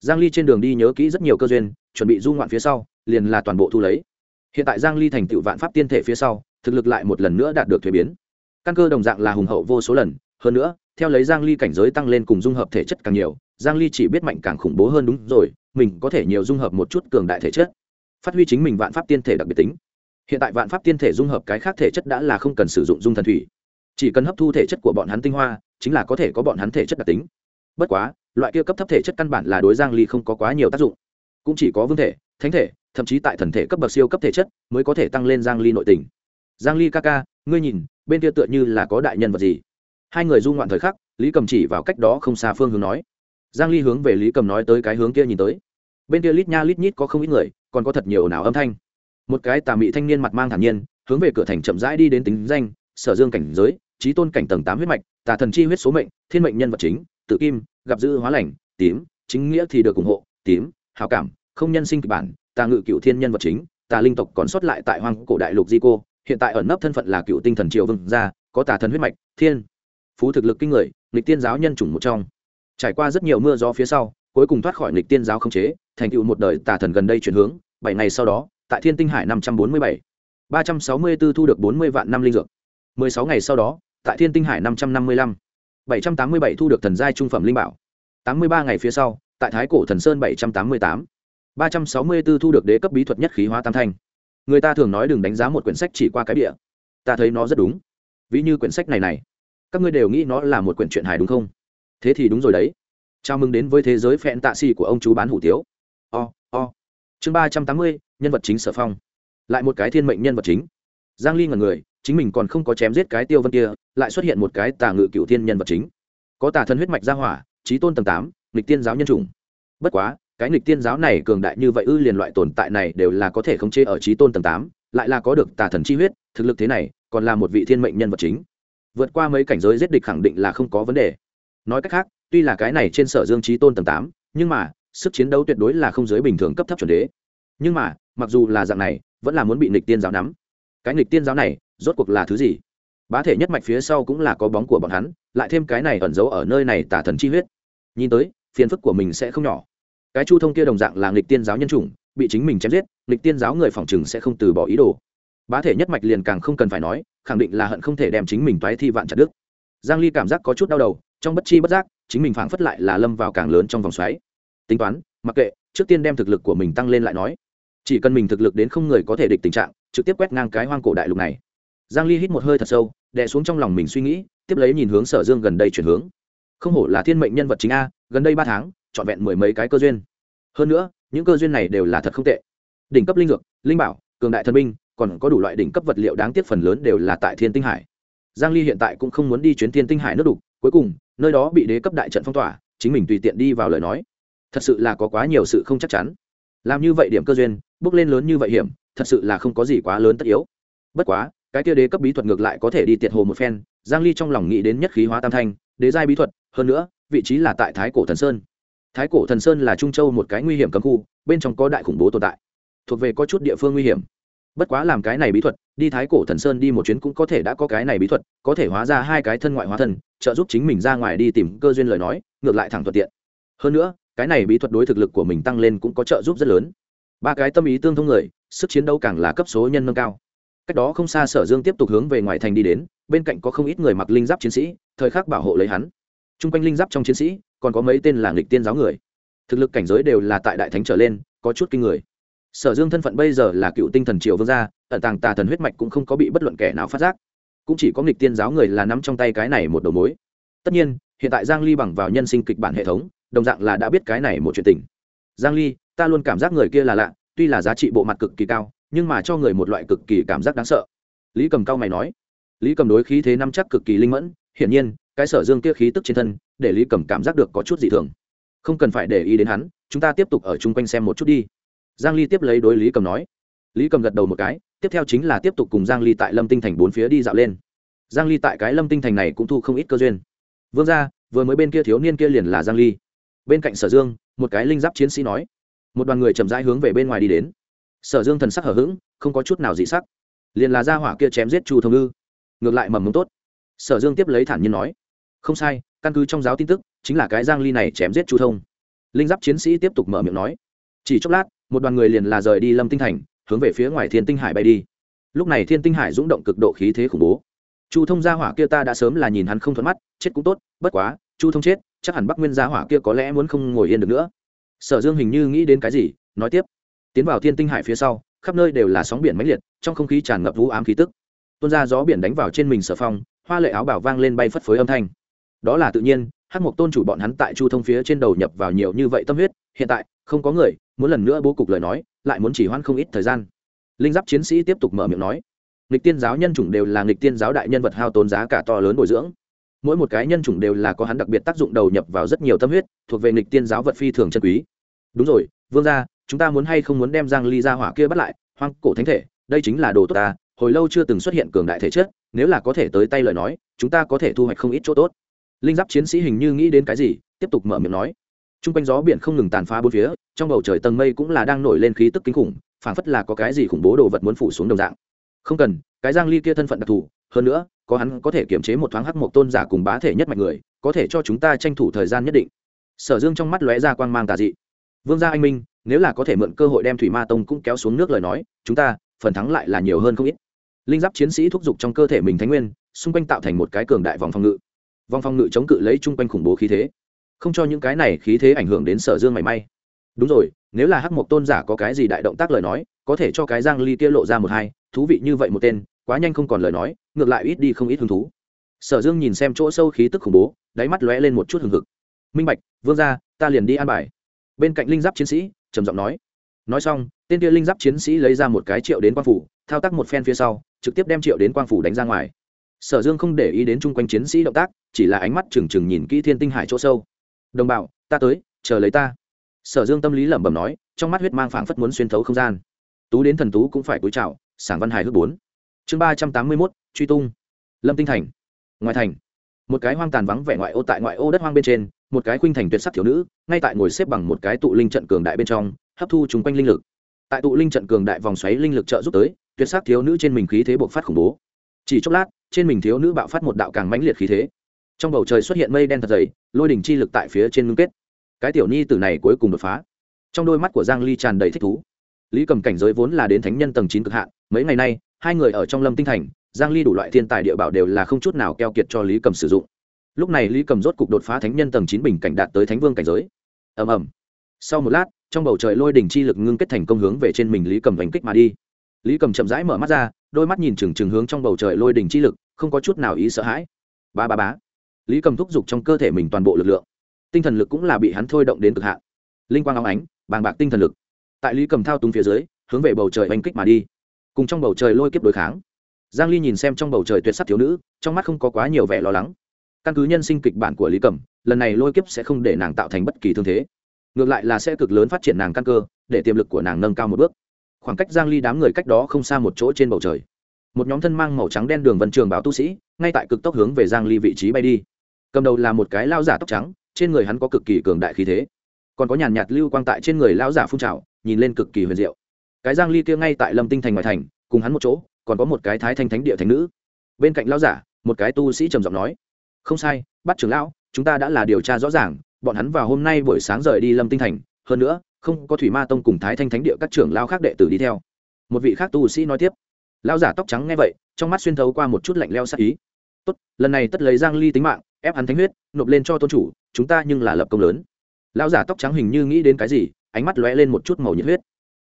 Giang ly trên đường đi nhớ kỹ rất nhiều cơ duyên, chuẩn bị du ngoạn phía sau, liền là toàn bộ thu lấy. Hiện tại giang ly thành tựu vạn pháp tiên thể phía sau, thực lực lại một lần nữa đạt được thuế biến. Căn cơ đồng dạng là hùng hậu vô số lần, hơn nữa, theo lấy giang ly cảnh giới tăng lên cùng dung hợp thể chất càng nhiều, giang ly chỉ biết mạnh càng khủng bố hơn đúng rồi, mình có thể nhiều dung hợp một chút cường đại thể chất phát huy chính mình vạn pháp tiên thể đặc biệt tính. Hiện tại vạn pháp tiên thể dung hợp cái khác thể chất đã là không cần sử dụng dung thần thủy. Chỉ cần hấp thu thể chất của bọn hắn tinh hoa, chính là có thể có bọn hắn thể chất đặc tính. Bất quá, loại kia cấp thấp thể chất căn bản là đối giang ly không có quá nhiều tác dụng. Cũng chỉ có vương thể, thánh thể, thậm chí tại thần thể cấp bậc siêu cấp thể chất mới có thể tăng lên giang ly nội tình. Giang ly ca ca, ngươi nhìn, bên kia tựa như là có đại nhân vật gì? Hai người du ngoạn thời khắc, lý cầm chỉ vào cách đó không xa phương hướng nói. Giang ly hướng về lý cầm nói tới cái hướng kia nhìn tới. Bên kia lít nha lít nhít có không ít người còn có thật nhiều nào âm thanh. Một cái tà mị thanh niên mặt mang thản nhiên, hướng về cửa thành chậm rãi đi đến tính danh, sở dương cảnh giới, trí tôn cảnh tầng tám huyết mạch, tà thần chi huyết số mệnh, thiên mệnh nhân vật chính, tự kim, gặp dư hóa lành, tím, chính nghĩa thì được ủng hộ, tím hào cảm, không nhân sinh kịch bản, tà ngự cựu thiên nhân vật chính, tà linh tộc còn sót lại tại hoang cổ đại lục di cô, hiện tại ẩn nấp thân phận là cựu tinh thần triều vương gia, có tà thần huyết mạch, thiên, phú thực lực kinh người, nghịch tiên giáo nhân chủng một trong. Trải qua rất nhiều mưa gió phía sau cuối cùng thoát khỏi nghịch tiên giáo không chế, thành tựu một đời tà thần gần đây chuyển hướng, bảy ngày sau đó, tại thiên tinh hải năm trăm bốn mươi bảy, ba trăm sáu mươi b ố thu được bốn mươi vạn năm linh dược. mười sáu ngày sau đó, tại thiên tinh hải năm trăm năm mươi lăm, bảy trăm tám mươi bảy thu được thần giai trung phẩm linh bảo. tám mươi ba ngày phía sau, tại thái cổ thần sơn bảy trăm tám mươi tám, ba trăm sáu mươi b ố thu được đế cấp bí thuật nhất khí hóa tam thanh. Người ta thường nói đừng đánh giá một quyển sách chỉ qua cái địa ta thấy nó rất đúng. Ví như quyển sách này này, các ngươi đều nghĩ nó là một quyển truyện hài đúng không? Thế thì đúng rồi đấy chào mừng đến với thế giới phẹn tạ xì của ông chú bán hủ tiếu. O、oh, o、oh. chương ba trăm tám mươi nhân vật chính sở phong. Lại một cái thiên mệnh nhân vật chính. Giang ly ngần người chính mình còn không có chém giết cái tiêu vân kia lại xuất hiện một cái tà ngự cựu thiên nhân vật chính. Có tà thân huyết mạch gia hỏa trí tôn tầng tám nghịch tiên giáo nhân chủng. Bất quá cái nghịch tiên giáo này cường đại như vậy ư liền loại tồn tại này đều là có thể khống chế ở trí tôn tầng tám lại là có được tà thần chi huyết thực lực thế này còn là một vị thiên mệnh nhân vật chính. Vượt qua mấy cảnh giới giết địch khẳng định là không có vấn đề. Nói cách khác tuy là cái này trên sở dương trí tôn tầng tám, nhưng mà, sức chiến đấu tuyệt đối là không giới bình thường cấp thấp chuẩn đế. Nhưng mà, mặc dù là dạng này, vẫn là muốn bị nịch tiên giáo nắm. Cái nịch tiên giáo này, rốt cuộc là thứ gì? Bá thể nhất mạch phía sau cũng là có bóng của bọn hắn, lại thêm cái này ẩn giấu ở nơi này tả thần chi huyết. Nhìn tới, phiền phức của mình sẽ không nhỏ. Cái chu thông kia đồng dạng là nghịch tiên giáo nhân chủng, bị chính mình chém giết, nghịch tiên giáo người phòng chừng sẽ không từ bỏ ý đồ. Bá thể nhất mạch liền càng không cần phải nói, khẳng định là hận không thể đem chính mình toái thi vạn chặt đức giang ly cảm giác có chút đau đầu, trong bất chi bất giác chính mình phảng phất lại là lâm vào càng lớn trong vòng xoáy. Tính toán, mặc kệ, trước tiên đem thực lực của mình tăng lên lại nói. Chỉ cần mình thực lực đến không người có thể địch tình trạng, trực tiếp quét ngang cái hoang cổ đại lục này. Giang ly hít một hơi thật sâu, đè xuống trong lòng mình suy nghĩ, tiếp lấy nhìn hướng sở dương gần đây chuyển hướng. Không hổ là thiên mệnh nhân vật chính a, gần đây ba tháng, trọn vẹn mười mấy cái cơ duyên. Hơn nữa, những cơ duyên này đều là thật không tệ. Đỉnh cấp linh dược, linh bảo, cường đại thần binh, còn có đủ loại đỉnh cấp vật liệu đáng tiếc phần lớn đều là tại thiên tinh hải. Giang ly hiện tại cũng không muốn đi chuyến thiên tinh hải nước đục, cuối cùng nơi đó bị đế cấp đại trận phong tỏa, chính mình tùy tiện đi vào lời nói. Thật sự là có quá nhiều sự không chắc chắn. Làm như vậy điểm cơ duyên, bước lên lớn như vậy hiểm, thật sự là không có gì quá lớn tất yếu. Bất quá, cái kia đế cấp bí thuật ngược lại có thể đi tiệt hồ một phen, giang ly trong lòng nghĩ đến nhất khí hóa tam thanh, đế giai bí thuật, hơn nữa, vị trí là tại thái cổ thần sơn. Thái cổ thần sơn là trung châu một cái nguy hiểm cấm khu, bên trong có đại khủng bố tồn tại, thuộc về có chút địa phương nguy hiểm. Bất quá làm cái này bí thuật, đi thái cổ thần sơn đi một chuyến cũng có thể đã có cái này bí thuật, có thể hóa ra hai cái thân ngoại hóa thân trợ giúp chính mình ra ngoài đi tìm cơ duyên lời nói, ngược lại thẳng thuận tiện. Hơn nữa, cái này bí thuật đối thực lực của mình tăng lên cũng có trợ giúp rất lớn. Ba cái tâm ý tương thông người, sức chiến đấu càng là cấp số nhân nâng cao. Cách đó không xa sở dương tiếp tục hướng về ngoài thành đi đến, bên cạnh có không ít người mặc linh giáp chiến sĩ, thời khắc bảo hộ lấy hắn. T r u n g quanh linh giáp trong chiến sĩ, còn có mấy tên là nghịch tiên giáo người. Thực lực cảnh giới đều là tại đại thánh trở lên, có chút kinh người. Sở dương thân phận bây giờ là cựu tinh thần triều vương gia, ẩn tàng tà thần huyết mạch cũng không có bị bất luận kẻ nào phát giác cũng chỉ có nghịch tiên giáo người là nắm trong tay cái này một đầu mối. Tất nhiên, hiện tại giang ly bằng vào nhân sinh kịch bản hệ thống, đồng dạng là đã biết cái này một chuyện tình. Giang ly, ta luôn cảm giác người kia là lạ, tuy là giá trị bộ mặt cực kỳ cao, nhưng mà cho người một loại cực kỳ cảm giác đáng sợ. Lý cầm cao mày nói. Lý cầm đối khí thế năm chắc cực kỳ linh mẫn, hiển nhiên, cái sở dương kia khí tức trên thân, để lý cầm cảm giác được có chút dị thường. Không cần phải để ý đến hắn, chúng ta tiếp tục ở chung quanh xem một chút đi. Giang ly tiếp lấy đối lý cầm nói lý cầm gật đầu một cái tiếp theo chính là tiếp tục cùng giang ly tại lâm tinh thành bốn phía đi dạo lên. Giang ly tại cái lâm tinh thành này cũng thu không ít cơ duyên. Vương ra, vừa mới bên kia thiếu niên kia liền là giang ly. Bên cạnh sở dương một cái linh giáp chiến sĩ nói. Một đoàn người chậm rãi hướng về bên ngoài đi đến. Sở dương thần sắc hở h ữ g không có chút nào dị sắc. Liền là ra hỏa kia chém giết chu thông Ngư. ngược lại mầm mống tốt. Sở dương tiếp lấy thản nhiên nói. Không sai căn cứ trong giáo tin tức chính là cái giang ly này chém giết chu thông. Linh giáp chiến sĩ tiếp tục mở miệng nói. Chỉ chốc lát một đoàn người liền là rời đi lâm tinh thành hướng về phía ngoài thiên tinh hải bay đi. Lúc này thiên tinh hải rung động cực độ khí thế khủng bố. Chu thông gia hỏa kia ta đã sớm là nhìn hắn không thuận mắt, chết cũng tốt, bất quá, chu thông chết, chắc hẳn bắc nguyên gia hỏa kia có lẽ muốn không ngồi yên được nữa. Sở dương hình như nghĩ đến cái gì, nói tiếp. Tiến vào thiên tinh hải phía sau, khắp nơi đều là sóng biển mãnh liệt, trong không khí tràn ngập vũ ám khí tức. Tuôn ra gió biển đánh vào trên mình sở phong, hoa lệ áo bảo vang lên bay phất phới âm thanh. Đó là tự nhiên hát mộc tôn chủ bọn hắn tại chu thông phía trên đầu nhập vào nhiều như vậy tâm huyết, hiện tại không có người, muốn lần nữa bố cục lời nói, lại muốn chỉ hoãn không ít thời gian. Linh giáp chiến sĩ tiếp tục mở miệng nói, nghịch tiên giáo nhân chủng đều là nghịch tiên giáo đại nhân vật hao tốn giá cả to lớn bồi dưỡng. Mỗi một cái nhân chủng đều là có hắn đặc biệt tác dụng đầu nhập vào rất nhiều tâm huyết, thuộc về nghịch tiên giáo vật phi thường chân quý. Đúng rồi, vương gia, chúng ta muốn hay không muốn đem giang ly ra hỏa kia bắt lại, hoang cổ thánh thể, đây chính là đồ tốt ta, hồi lâu chưa từng xuất hiện cường đại thể chất, nếu là có thể tới tay lời nói, chúng ta có thể thu hoạch không ít chỗ tốt. Linh giáp chiến sĩ hình như nghĩ đến cái gì, tiếp tục mở miệng nói t r u n g quanh gió biển không ngừng tàn phá bốn phía, trong bầu trời tầng mây cũng là đang nổi lên khí tức kinh khủng phảng phất là có cái gì khủng bố đồ vật muốn phủ xuống đồng dạng. Không cần, cái giang ly kia thân phận đặc thù, hơn nữa, có hắn có thể kiểm chế một thoáng hắc một tôn giả cùng bá thể nhất mạch người, có thể cho chúng ta tranh thủ thời gian nhất định. Sở dương trong mắt lóe ra quang mang tà dị. Vương gia anh minh, nếu là có thể mượn cơ hội đem thủy ma tông cũng kéo xuống nước lời nói, chúng ta, phần thắng lại là nhiều hơn không ít. Linh giáp chiến sĩ thúc giục trong cơ thể mình thánh nguyên, xung quanh tạo thành một cái cường đại vòng phòng ngự. Vòng phòng ngự chống cự lấy chung quanh khủng bố khí thế không cho những cái này khí thế ảnh hưởng đến sở dương mảy may. Đúng rồi, nếu là hắc mộc tôn giả có cái gì đại động tác lời nói, có thể cho cái giang ly kia lộ ra một hai, thú vị như vậy một tên, quá nhanh không còn lời nói, ngược lại ít đi không ít hứng thú. Sở dương nhìn xem chỗ sâu khí tức khủng bố, đáy mắt lóe lên một chút hừng hực. Minh bạch, vương ra ta liền đi an bài. Bên cạnh linh giáp chiến sĩ, trầm giọng nói. Nói xong, tên kia linh giáp chiến sĩ lấy ra một cái triệu đến quang phủ, thao tác một phen phía sau, trực tiếp đem triệu đến quang phủ đánh ra ngoài. Sở dương không để ý đến chung quanh chiến sĩ động tác, chỉ là ánh mắt trừng trừng nhìn kỹ thiên tinh hải chỗ sâu đồng bào, ta tới, chờ lấy ta. Sở dương tâm lý lẩm bẩm nói, trong mắt huyết mang phảng phất muốn xuyên thấu không gian. Tú đến thần tú cũng phải cúi chào, sảng văn hài hước bốn. Chương ba trăm tám mươi mốt, truy tung. Lâm tinh thành. Ngoài thành, một cái hoang tàn vắng vẻ ngoại ô tại ngoại ô đất hoang bên trên, một cái khuynh thành tuyệt sắc thiếu nữ, ngay tại ngồi xếp bằng một cái tụ linh trận cường đại bên trong, hấp thu chung quanh linh lực. Tại tụ linh trận cường đại vòng xoáy linh lực trợ giúp tới, tuyệt sắc thiếu nữ trên mình khí thế bộc phát khủng bố. Chỉ chốc lát, trên mình thiếu nữ bạo phát một đạo càng mãnh liệt khí thế trong bầu trời xuất hiện mây đen thật dày, lôi đỉnh chi lực tại phía trên ngưng kết. Cái tiểu nhi tử này cuối cùng đột phá. Trong đôi mắt của giang ly tràn đầy thích thú. Lý cầm cảnh giới vốn là đến thánh nhân tầng chín cực hạn, mấy ngày nay, hai người ở trong lâm tinh thành, giang ly đủ loại thiên tài địa bảo đều là không chút nào keo kiệt cho lý cầm sử dụng. Lúc này lý cầm rốt cục đột phá thánh nhân tầng chín bình cảnh đạt tới thánh vương cảnh giới. Ầm ầm. Sau một lát, trong bầu trời lôi đỉnh chi lực ngưng kết thành công hướng về trên mình lý cầm đánh kích mà đi. Lý cầm chậm rãi mở mắt ra, đôi mắt nhìn chừng chừng hướng trong bầu trời lôi đỉnh chi lực, không có chút nào ý sợ hãi. Ba ba bá lý cầm thúc giục trong cơ thể mình toàn bộ lực lượng. Tinh thần lực cũng là bị hắn thôi động đến cực hạn. Linh quang óng ánh, bàng bạc tinh thần lực. Tại lý cầm thao túng phía dưới, hướng về bầu trời oanh kích mà đi. Cùng trong bầu trời lôi kiếp đối kháng. Giang ly nhìn xem trong bầu trời tuyệt sắc thiếu nữ, trong mắt không có quá nhiều vẻ lo lắng. Căn cứ nhân sinh kịch bản của lý cầm, lần này lôi kiếp sẽ không để nàng tạo thành bất kỳ thương thế. Ngược lại là sẽ cực lớn phát triển nàng căn cơ, để tiềm lực của nàng nâng cao một bước. Khoảng cách giang ly đám người cách đó không xa một chỗ trên bầu trời. Một nhóm thân mang màu trắng đen đường vân trường báo tu sĩ, ngay tại cực tốc hướng về giang ly vị trí bay đi cầm đầu là một cái lao giả tóc trắng, trên người hắn có cực kỳ cường đại khí thế. Còn có nhàn nhạt lưu quang tại trên người lao giả phun trào, nhìn lên cực kỳ huyền diệu. Cái giang ly kia ngay tại lâm tinh thành ngoại thành, cùng hắn một chỗ, còn có một cái thái thanh thánh địa thánh nữ. Bên cạnh lao giả, một cái tu sĩ trầm giọng nói, không sai bắt trưởng lão, chúng ta đã là điều tra rõ ràng, bọn hắn vào hôm nay buổi sáng rời đi lâm tinh thành, hơn nữa, không có thủy ma tông cùng thái thanh thánh địa các trưởng lao khác đệ tử đi theo. Một vị khác tu sĩ nói tiếp. Lao giả tóc trắng nghe vậy, trong mắt xuyên thấu qua một chút lạnh leo sắc ý. Tốt, lần này tất lấy giang ly tính mạng ép hắn thánh huyết, nộp lên cho tôn chủ, chúng ta nhưng là lập công lớn. Lão giả tóc trắng hình như nghĩ đến cái gì, ánh mắt lóe lên một chút màu nhiệt huyết.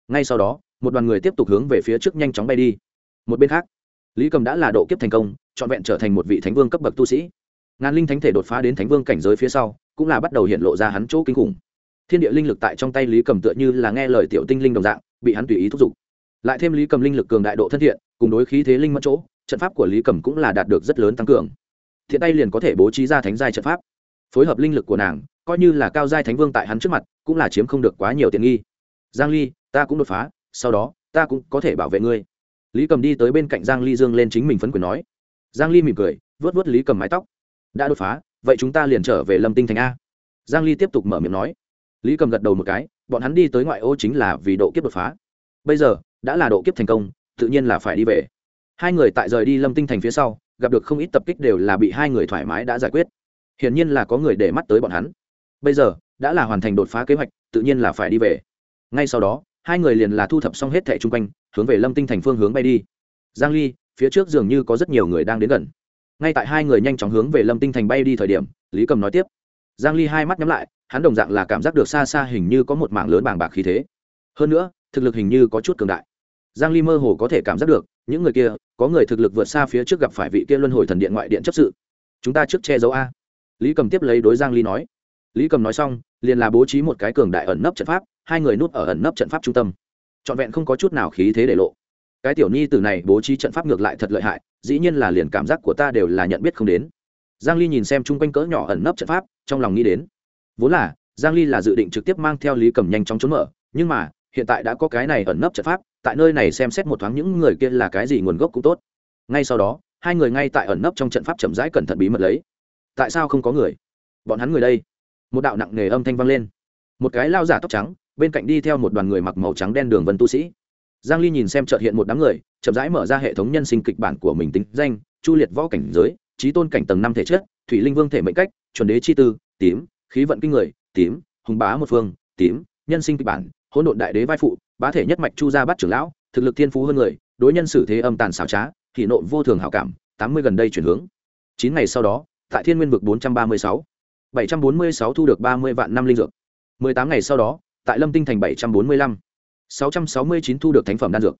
Ngay sau đó, một đoàn người tiếp tục hướng về phía trước nhanh chóng bay đi. Một bên khác, lý cầm đã là độ kiếp thành công, trọn vẹn trở thành một vị thánh vương cấp bậc tu sĩ. Ngàn linh thánh thể đột phá đến thánh vương cảnh giới phía sau, cũng là bắt đầu hiện lộ ra hắn chỗ kinh khủng. Thiên địa linh lực tại trong tay lý cầm tựa như là nghe lời tiểu tinh linh đồng dạng, bị hắn tùy ý thúc giục. Lại thêm lý cầm linh lực cường đại độ thân thiện, cùng đối khí thế linh mất chỗ, trận pháp của lý cầm cũng là đạt được rất lớn tăng cường thiện tay liền có thể bố trí ra thánh giai trận pháp. Phối hợp linh lực của nàng, coi như là cao giai thánh vương tại hắn trước mặt, cũng là chiếm không được quá nhiều tiện nghi. Giang ly, ta cũng đột phá, sau đó, ta cũng có thể bảo vệ ngươi. Lý cầm đi tới bên cạnh giang ly dương lên chính mình phấn quyền nói. Giang ly mỉm cười vớt vớt lý cầm mái tóc. Đã đột phá, vậy chúng ta liền trở về lâm tinh thành a. Giang ly tiếp tục mở miệng nói. Lý cầm gật đầu một cái, bọn hắn đi tới ngoại ô chính là vì độ kiếp đột phá. Bây giờ, đã là độ kiếp thành công, tự nhiên là phải đi về. Hai người tại rời đi lâm tinh thành phía sau gặp được không ít tập kích đều là bị hai người thoải mái đã giải quyết. Hiển nhiên là có người để mắt tới bọn hắn. Bây giờ, đã là hoàn thành đột phá kế hoạch, tự nhiên là phải đi về. Ngay sau đó, hai người liền là thu thập xong hết thẻ chung quanh, hướng về lâm tinh thành phương hướng bay đi. Giang ly, phía trước dường như có rất nhiều người đang đến gần. Ngay tại hai người nhanh chóng hướng về lâm tinh thành bay đi thời điểm, lý cầm nói tiếp. Giang ly hai mắt nhắm lại, hắn đồng dạng là cảm giác được xa xa hình như có một mảng lớn bàng bạc khí thế. Hơn nữa, thực lực hình như có chút cường đại. Giang ly mơ hồ có thể cảm giác được những người kia, có người thực lực vượt xa phía trước gặp phải vị kia luân hồi thần điện ngoại điện chấp sự. Chúng ta trước che giấu a. Lý cầm tiếp lấy đối giang ly nói. Lý cầm nói xong, liền là bố trí một cái cường đại ẩn nấp trận pháp, hai người núp ở ẩn nấp trận pháp trung tâm. Trọn vẹn không có chút nào khí thế để lộ. Cái tiểu nhi từ này bố trí trận pháp ngược lại thật lợi hại, dĩ nhiên là liền cảm giác của ta đều là nhận biết không đến. Giang ly nhìn xem chung quanh cỡ nhỏ ẩn nấp trận pháp, trong lòng nghĩ đến. Vốn là, giang ly là dự định trực tiếp mang theo lý cầm nhanh chóng trốn mở, nhưng mà, hiện tại đã có cái này ẩn nấp trận pháp tại nơi này xem xét một thoáng những người kia là cái gì nguồn gốc cũng tốt. Ngay sau đó, hai người ngay tại ẩn nấp trong trận pháp chậm rãi cẩn thận bí mật lấy. Tại sao không có người? Bọn hắn người đây. Một đạo nặng nề âm thanh vang lên. Một cái lao giả tóc trắng, bên cạnh đi theo một đoàn người mặc màu trắng đen đường vân tu sĩ. Giang ly nhìn xem chợt hiện một đám người, chậm rãi mở ra hệ thống nhân sinh kịch bản của mình tính danh, chu liệt võ cảnh giới trí tôn cảnh tầng năm thể chất, thủy linh vương thể mệnh cách, chuẩn đế chi tư, tím, khí vận kinh người, tím, hùng bá một phương, tím, nhân sinh kịch bản, hỗn độn đại đế vai phụ bá thể nhất mạch chu gia bắt trưởng lão, thực lực thiên phú hơn người, đối nhân xử thế âm tàn xảo trá thị nộ vô thường hảo cảm, tám mươi gần đây chuyển hướng. Chín ngày sau đó, tại thiên nguyên vực bốn trăm ba mươi sáu, bảy trăm bốn mươi sáu thu được ba mươi vạn năm linh dược. mười tám ngày sau đó, tại lâm tinh thành bảy trăm bốn mươi lăm, sáu trăm sáu mươi chín thu được thánh phẩm đan dược.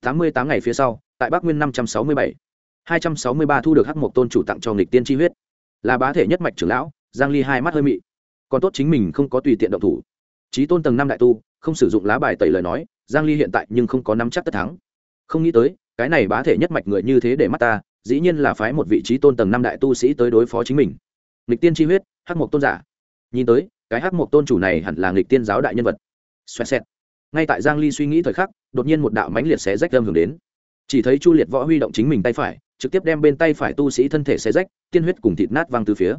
tám mươi tám ngày phía sau, tại bắc nguyên năm trăm sáu mươi bảy, hai trăm sáu mươi ba thu được hắc mộc tôn chủ tặng cho nghịch tiên chi huyết. Là bá thể nhất mạch trưởng lão, giang ly hai mắt hơi mị. Còn tốt chính mình không có tùy tiện động thủ. Trí tôn tầng năm đại tu không sử dụng lá bài tẩy lời nói, giang ly hiện tại nhưng không có nắm chắc tất thắng. Không nghĩ tới, cái này bá thể nhất mạch người như thế để mắt ta, dĩ nhiên là phái một vị trí tôn tầng năm đại tu sĩ tới đối phó chính mình. Nghịch tiên chi huyết, hắc mộc tôn giả. Nhìn tới, cái hắc mộc tôn chủ này hẳn là nghịch tiên giáo đại nhân vật. Xoẹt xẹt. Ngay tại giang ly suy nghĩ thời khắc, đột nhiên một đạo mãnh liệt xé rách âm hưởng đến. Chỉ thấy chu liệt võ huy động chính mình tay phải, trực tiếp đem bên tay phải tu sĩ thân thể xé rách, tiên huyết cùng thịt nát văng từ phía.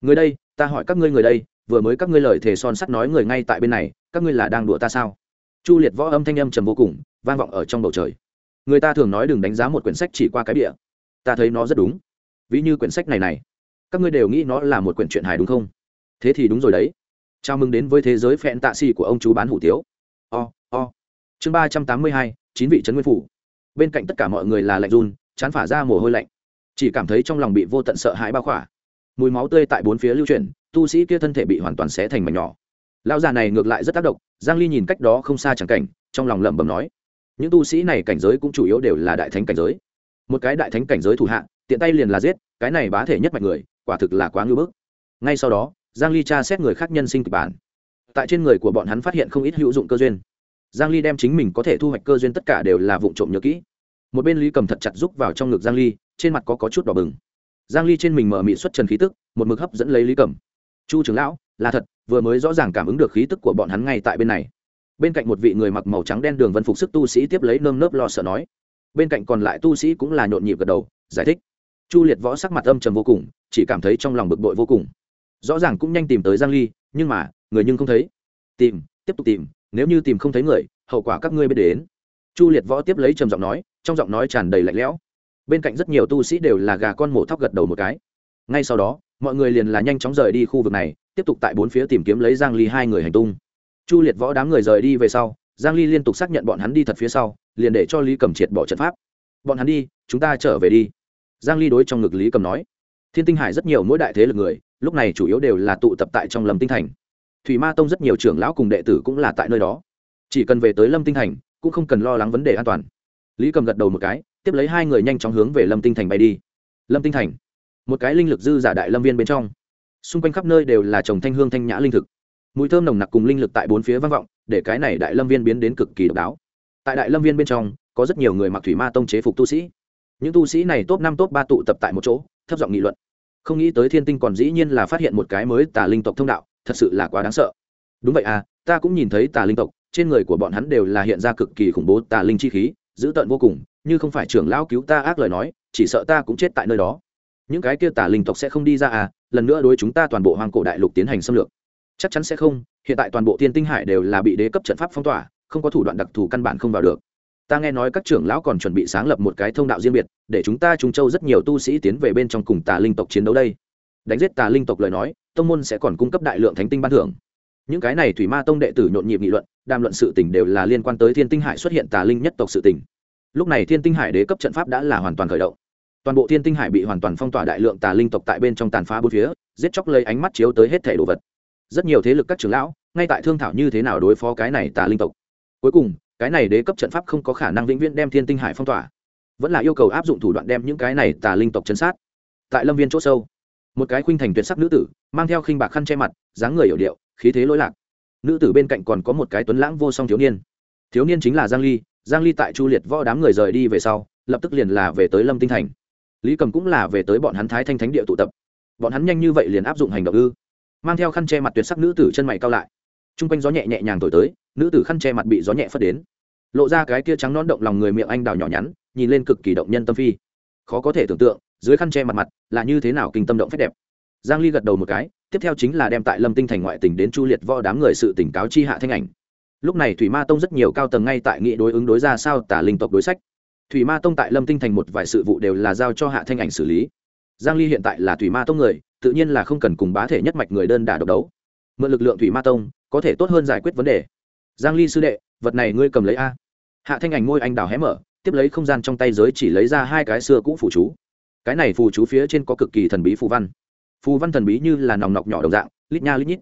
Người đây, ta hỏi các ngươi người đây, vừa mới các ngươi lời thề son sắt nói người ngay tại bên này các ngươi là đang đùa ta sao? Chu liệt võ âm thanh âm trầm vô cùng vang vọng ở trong bầu trời. Người ta thường nói đừng đánh giá một quyển sách chỉ qua cái bìa. Ta thấy nó rất đúng. Ví như quyển sách này này. Các ngươi đều nghĩ nó là một quyển truyện hài đúng không? Thế thì đúng rồi đấy. Chào mừng đến với thế giới phẹn tạ xì của ông chú bán hủ tiếu. O、oh, o、oh. chương ba trăm tám mươi hai chín vị trấn nguyên phủ. Bên cạnh tất cả mọi người là lạnh run chán phả ra mồ hôi lạnh. Chỉ cảm thấy trong lòng bị vô tận sợ hãi bao khỏa. Mùi máu tươi tại bốn phía lưu chuyển tu sĩ kia thân thể bị hoàn toàn xé thành mảnh nhỏ lão già này ngược lại rất tác động, giang ly nhìn cách đó không xa chẳng cảnh, trong lòng lẩm bẩm nói, những tu sĩ này cảnh giới cũng chủ yếu đều là đại thánh cảnh giới. Một cái đại thánh cảnh giới thủ hạ, tiện tay liền là giết, cái này bá thể nhất mạnh người, quả thực là quá ngưỡng bức. Ngay sau đó, giang ly tra xét người khác nhân sinh kịch bản. Tại trên người của bọn hắn phát hiện không ít hữu dụng cơ duyên. Giang ly đem chính mình có thể thu hoạch cơ duyên tất cả đều là vụng trộm nhớ kỹ. Một bên lý cầm thật chặt rúc vào trong ngực giang ly, trên mặt có có chút đỏ bừng. Giang ly trên mình mở mị xuất trần khí tức, một mực hấp dẫn lấy lý cầm. Chu trưởng lão là thật, vừa mới rõ ràng cảm ứng được khí tức của bọn hắn ngay tại bên này. Bên cạnh một vị người mặc màu trắng đen đường vân phục sức tu sĩ tiếp lấy nơm nớp lo sợ nói. Bên cạnh còn lại tu sĩ cũng là nhộn nhịp gật đầu, giải thích. Chu liệt võ sắc mặt âm trầm vô cùng, chỉ cảm thấy trong lòng bực bội vô cùng. Rõ ràng cũng nhanh tìm tới giang ly, nhưng mà, người nhưng không thấy. Tìm, tiếp tục tìm, nếu như tìm không thấy người, hậu quả các ngươi biết đến. Chu liệt võ tiếp lấy trầm giọng nói, trong giọng nói tràn đầy lạnh lẽo. Bên cạnh rất nhiều tu sĩ đều là gà con mổ thóc gật đầu một cái. Ngay sau đó, mọi người liền là nhanh chóng rời đi khu vực này tiếp tục tại bốn phía tìm kiếm lấy giang ly hai người hành tung. Chu liệt võ đám người rời đi về sau, giang ly liên tục xác nhận bọn hắn đi thật phía sau, liền để cho lý cầm triệt bỏ trận pháp. Bọn hắn đi, chúng ta trở về đi. Giang ly đối trong ngực lý cầm nói. Thiên tinh hải rất nhiều mỗi đại thế lực người, lúc này chủ yếu đều là tụ tập tại trong lâm tinh thành. Thủy ma tông rất nhiều trưởng lão cùng đệ tử cũng là tại nơi đó. Chỉ cần về tới lâm tinh thành, cũng không cần lo lắng vấn đề an toàn. Lý cầm gật đầu một cái, tiếp lấy hai người nhanh chóng hướng về lâm tinh thành bay đi. Lâm tinh thành, một cái linh lực dư giả đại lâm viên bên trong xung quanh khắp nơi đều là trồng thanh hương thanh nhã linh thực. Mùi thơm nồng nặc cùng linh lực tại bốn phía vang vọng, để cái này đại lâm viên biến đến cực kỳ độc đáo. Tại đại lâm viên bên trong, có rất nhiều người mặc thủy ma tông chế phục tu sĩ. Những tu sĩ này top năm top ba tụ tập tại một chỗ, thấp giọng nghị luận. Không nghĩ tới thiên tinh còn dĩ nhiên là phát hiện một cái mới tà linh tộc thông đạo, thật sự là quá đáng sợ. Đúng vậy à ta cũng nhìn thấy tà linh tộc, trên người của bọn hắn đều là hiện ra cực kỳ khủng bố tà linh chi khí, dữ tợn vô cùng, như không phải trưởng lão cứu ta ác lời nói, chỉ sợ ta cũng chết tại nơi đó. Những cái kia tà linh tộc sẽ không đi ra à lần nữa đối chúng ta toàn bộ hoàng cổ đại lục tiến hành xâm lược. Chắc chắn sẽ không, hiện tại toàn bộ thiên tinh hải đều là bị đế cấp trận pháp phong tỏa, không có thủ đoạn đặc thù căn bản không vào được. Ta nghe nói các trưởng lão còn chuẩn bị sáng lập một cái thông đạo riêng biệt, để chúng ta trung châu rất nhiều tu sĩ tiến về bên trong cùng tà linh tộc chiến đấu đây. Đánh giết tà linh tộc lời nói, tông môn sẽ còn cung cấp đại lượng thánh tinh ban thưởng. Những cái này thủy ma tông đệ tử nhộn nhịp nghị luận, đàm luận sự tình đều là liên quan tới thiên tinh hải xuất hiện tà linh nhất tộc sự tình. Lúc này thiên tinh hải đế cấp trận pháp đã là hoàn toàn khởi động toàn bộ thiên tinh hải bị hoàn toàn phong tỏa đại lượng tà linh tộc tại bên trong tàn phá bốn phía, giết chóc lấy ánh mắt chiếu tới hết thể đồ vật. Rất nhiều thế lực các trưởng lão, ngay tại thương thảo như thế nào đối phó cái này tà linh tộc. Cuối cùng, cái này đế cấp trận pháp không có khả năng vĩnh viễn đem thiên tinh hải phong tỏa. Vẫn là yêu cầu áp dụng thủ đoạn đem những cái này tà linh tộc chấn sát. Tại lâm viên chỗ sâu, một cái khuynh thành tuyệt sắc nữ tử, mang theo khinh bạc khăn che mặt, dáng người hiểu điệu, khí thế lỗi lạc. Nữ tử bên cạnh còn có một cái tuấn lãng vô song thiếu niên. Thiếu niên chính là giang ly. Giang ly tại chu liệt võ đám người rời đi về sau, lập tức liền là về tới lâm tinh thành lý cầm cũng là về tới bọn hắn thái thanh thánh địa tụ tập bọn hắn nhanh như vậy liền áp dụng hành động ư mang theo khăn che mặt tuyệt sắc nữ tử chân mày cao lại t r u n g quanh gió nhẹ nhẹ nhàng thổi tới nữ tử khăn che mặt bị gió nhẹ phất đến lộ ra cái kia trắng non động lòng người miệng anh đào nhỏ nhắn nhìn lên cực kỳ động nhân tâm phi khó có thể tưởng tượng dưới khăn che mặt mặt là như thế nào kinh tâm động phép đẹp giang ly gật đầu một cái tiếp theo chính là đem tại lâm tinh thành ngoại tỉnh đến chu liệt võ đám người sự tỉnh cáo chi hạ thanh ảnh lúc này thủy ma tông rất nhiều cao tầng ngay tại nghị đối ứng đối ra sao tả linh tộc đối sách thủy ma tông tại lâm tinh thành một vài sự vụ đều là giao cho hạ thanh ảnh xử lý. Giang ly hiện tại là thủy ma tông người, tự nhiên là không cần cùng bá thể nhất mạch người đơn đả độc đấu. Mượn lực lượng thủy ma tông, có thể tốt hơn giải quyết vấn đề. Giang ly sư đệ, vật này ngươi cầm lấy a. Hạ thanh ảnh môi anh đào hé mở, tiếp lấy không gian trong tay giới chỉ lấy ra hai cái xưa cũ phù chú. Cái này phù chú phía trên có cực kỳ thần bí phù văn. Phù văn thần bí như là nòng nọc nhỏ đồng dạng, lít nha lít nhít.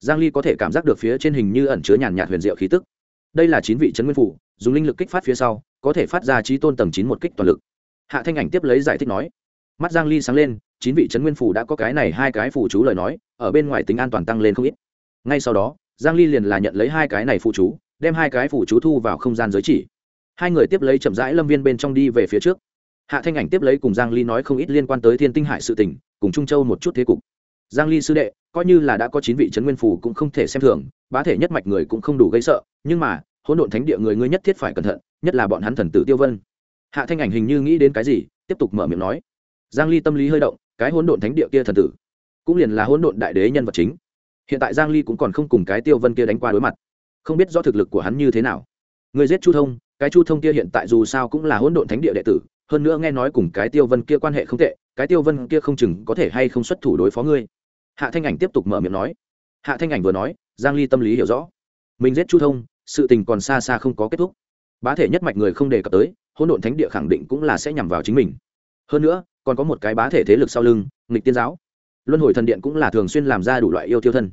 Giang ly có thể cảm giác được phía trên hình như ẩn chứa nhàn nhạt huyền diệu khí tức. Đây là chín vị chấn nguyên phủ dùng linh lực kích phát phía sau có thể phát ra trí tôn tầng chín một kích toàn lực. Hạ thanh ảnh tiếp lấy giải thích nói, mắt giang ly sáng lên, chín vị Trấn nguyên phủ đã có cái này hai cái phù chú lời nói, ở bên ngoài tính an toàn tăng lên không ít. Ngay sau đó, giang ly liền là nhận lấy hai cái này phù chú, đem hai cái phù chú thu vào không gian giới chỉ. Hai người tiếp lấy chậm rãi lâm viên bên trong đi về phía trước. Hạ thanh ảnh tiếp lấy cùng giang ly nói không ít liên quan tới thiên tinh hải sự tình, cùng trung châu một chút thế cục. Giang ly sư đệ, coi như là đã có chín vị trấn nguyên phủ cũng không thể xem thường, bá thể nhất mạch người cũng không đủ gây sợ, nhưng mà hỗn độn thánh địa người ngươi nhất thiết phải cẩn thận, nhất là bọn hắn thần tử tiêu vân. Hạ thanh ảnh hình như nghĩ đến cái gì, tiếp tục mở miệng nói. Giang ly tâm lý hơi động, cái hỗn độn thánh địa kia thần tử cũng liền là hỗn độn đại đế nhân vật chính. Hiện tại giang ly cũng còn không cùng cái tiêu vân kia đánh qua đối mặt. Không biết rõ thực lực của hắn như thế nào. Người giết chu thông, cái chu thông kia hiện tại dù sao cũng là hỗn độn thánh địa đệ tử, hơn nữa nghe nói cùng cái tiêu vân kia quan hệ không tệ, cái tiêu vân kia không chừng có thể hay không xuất thủ đối phó ngươi. Hạ thanh ảnh tiếp tục mở miệng nói. Hạ thanh ảnh vừa nói, giang ly tâm lý hiểu rõ. Mình giết chu thông sự tình còn xa xa không có kết thúc. Bá thể nhất mạch người không đề cập tới hỗn độn thánh địa khẳng định cũng là sẽ nhằm vào chính mình. Hơn nữa còn có một cái bá thể thế lực sau lưng nghịch tiên giáo. Luân hồi thần điện cũng là thường xuyên làm ra đủ loại yêu tiêu thân.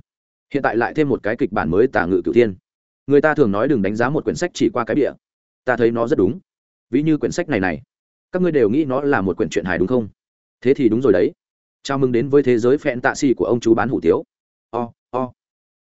Hiện tại lại thêm một cái kịch bản mới tả ngự cửu thiên. Người ta thường nói đừng đánh giá một quyển sách chỉ qua cái bìa. Ta thấy nó rất đúng. Ví như quyển sách này này các ngươi đều nghĩ nó là một quyển truyện hài đúng không? Thế thì đúng rồi đấy. Chào mừng đến với thế giới phẹn tạ xì của ông chú bán hủ tiếu. O、oh, o、oh.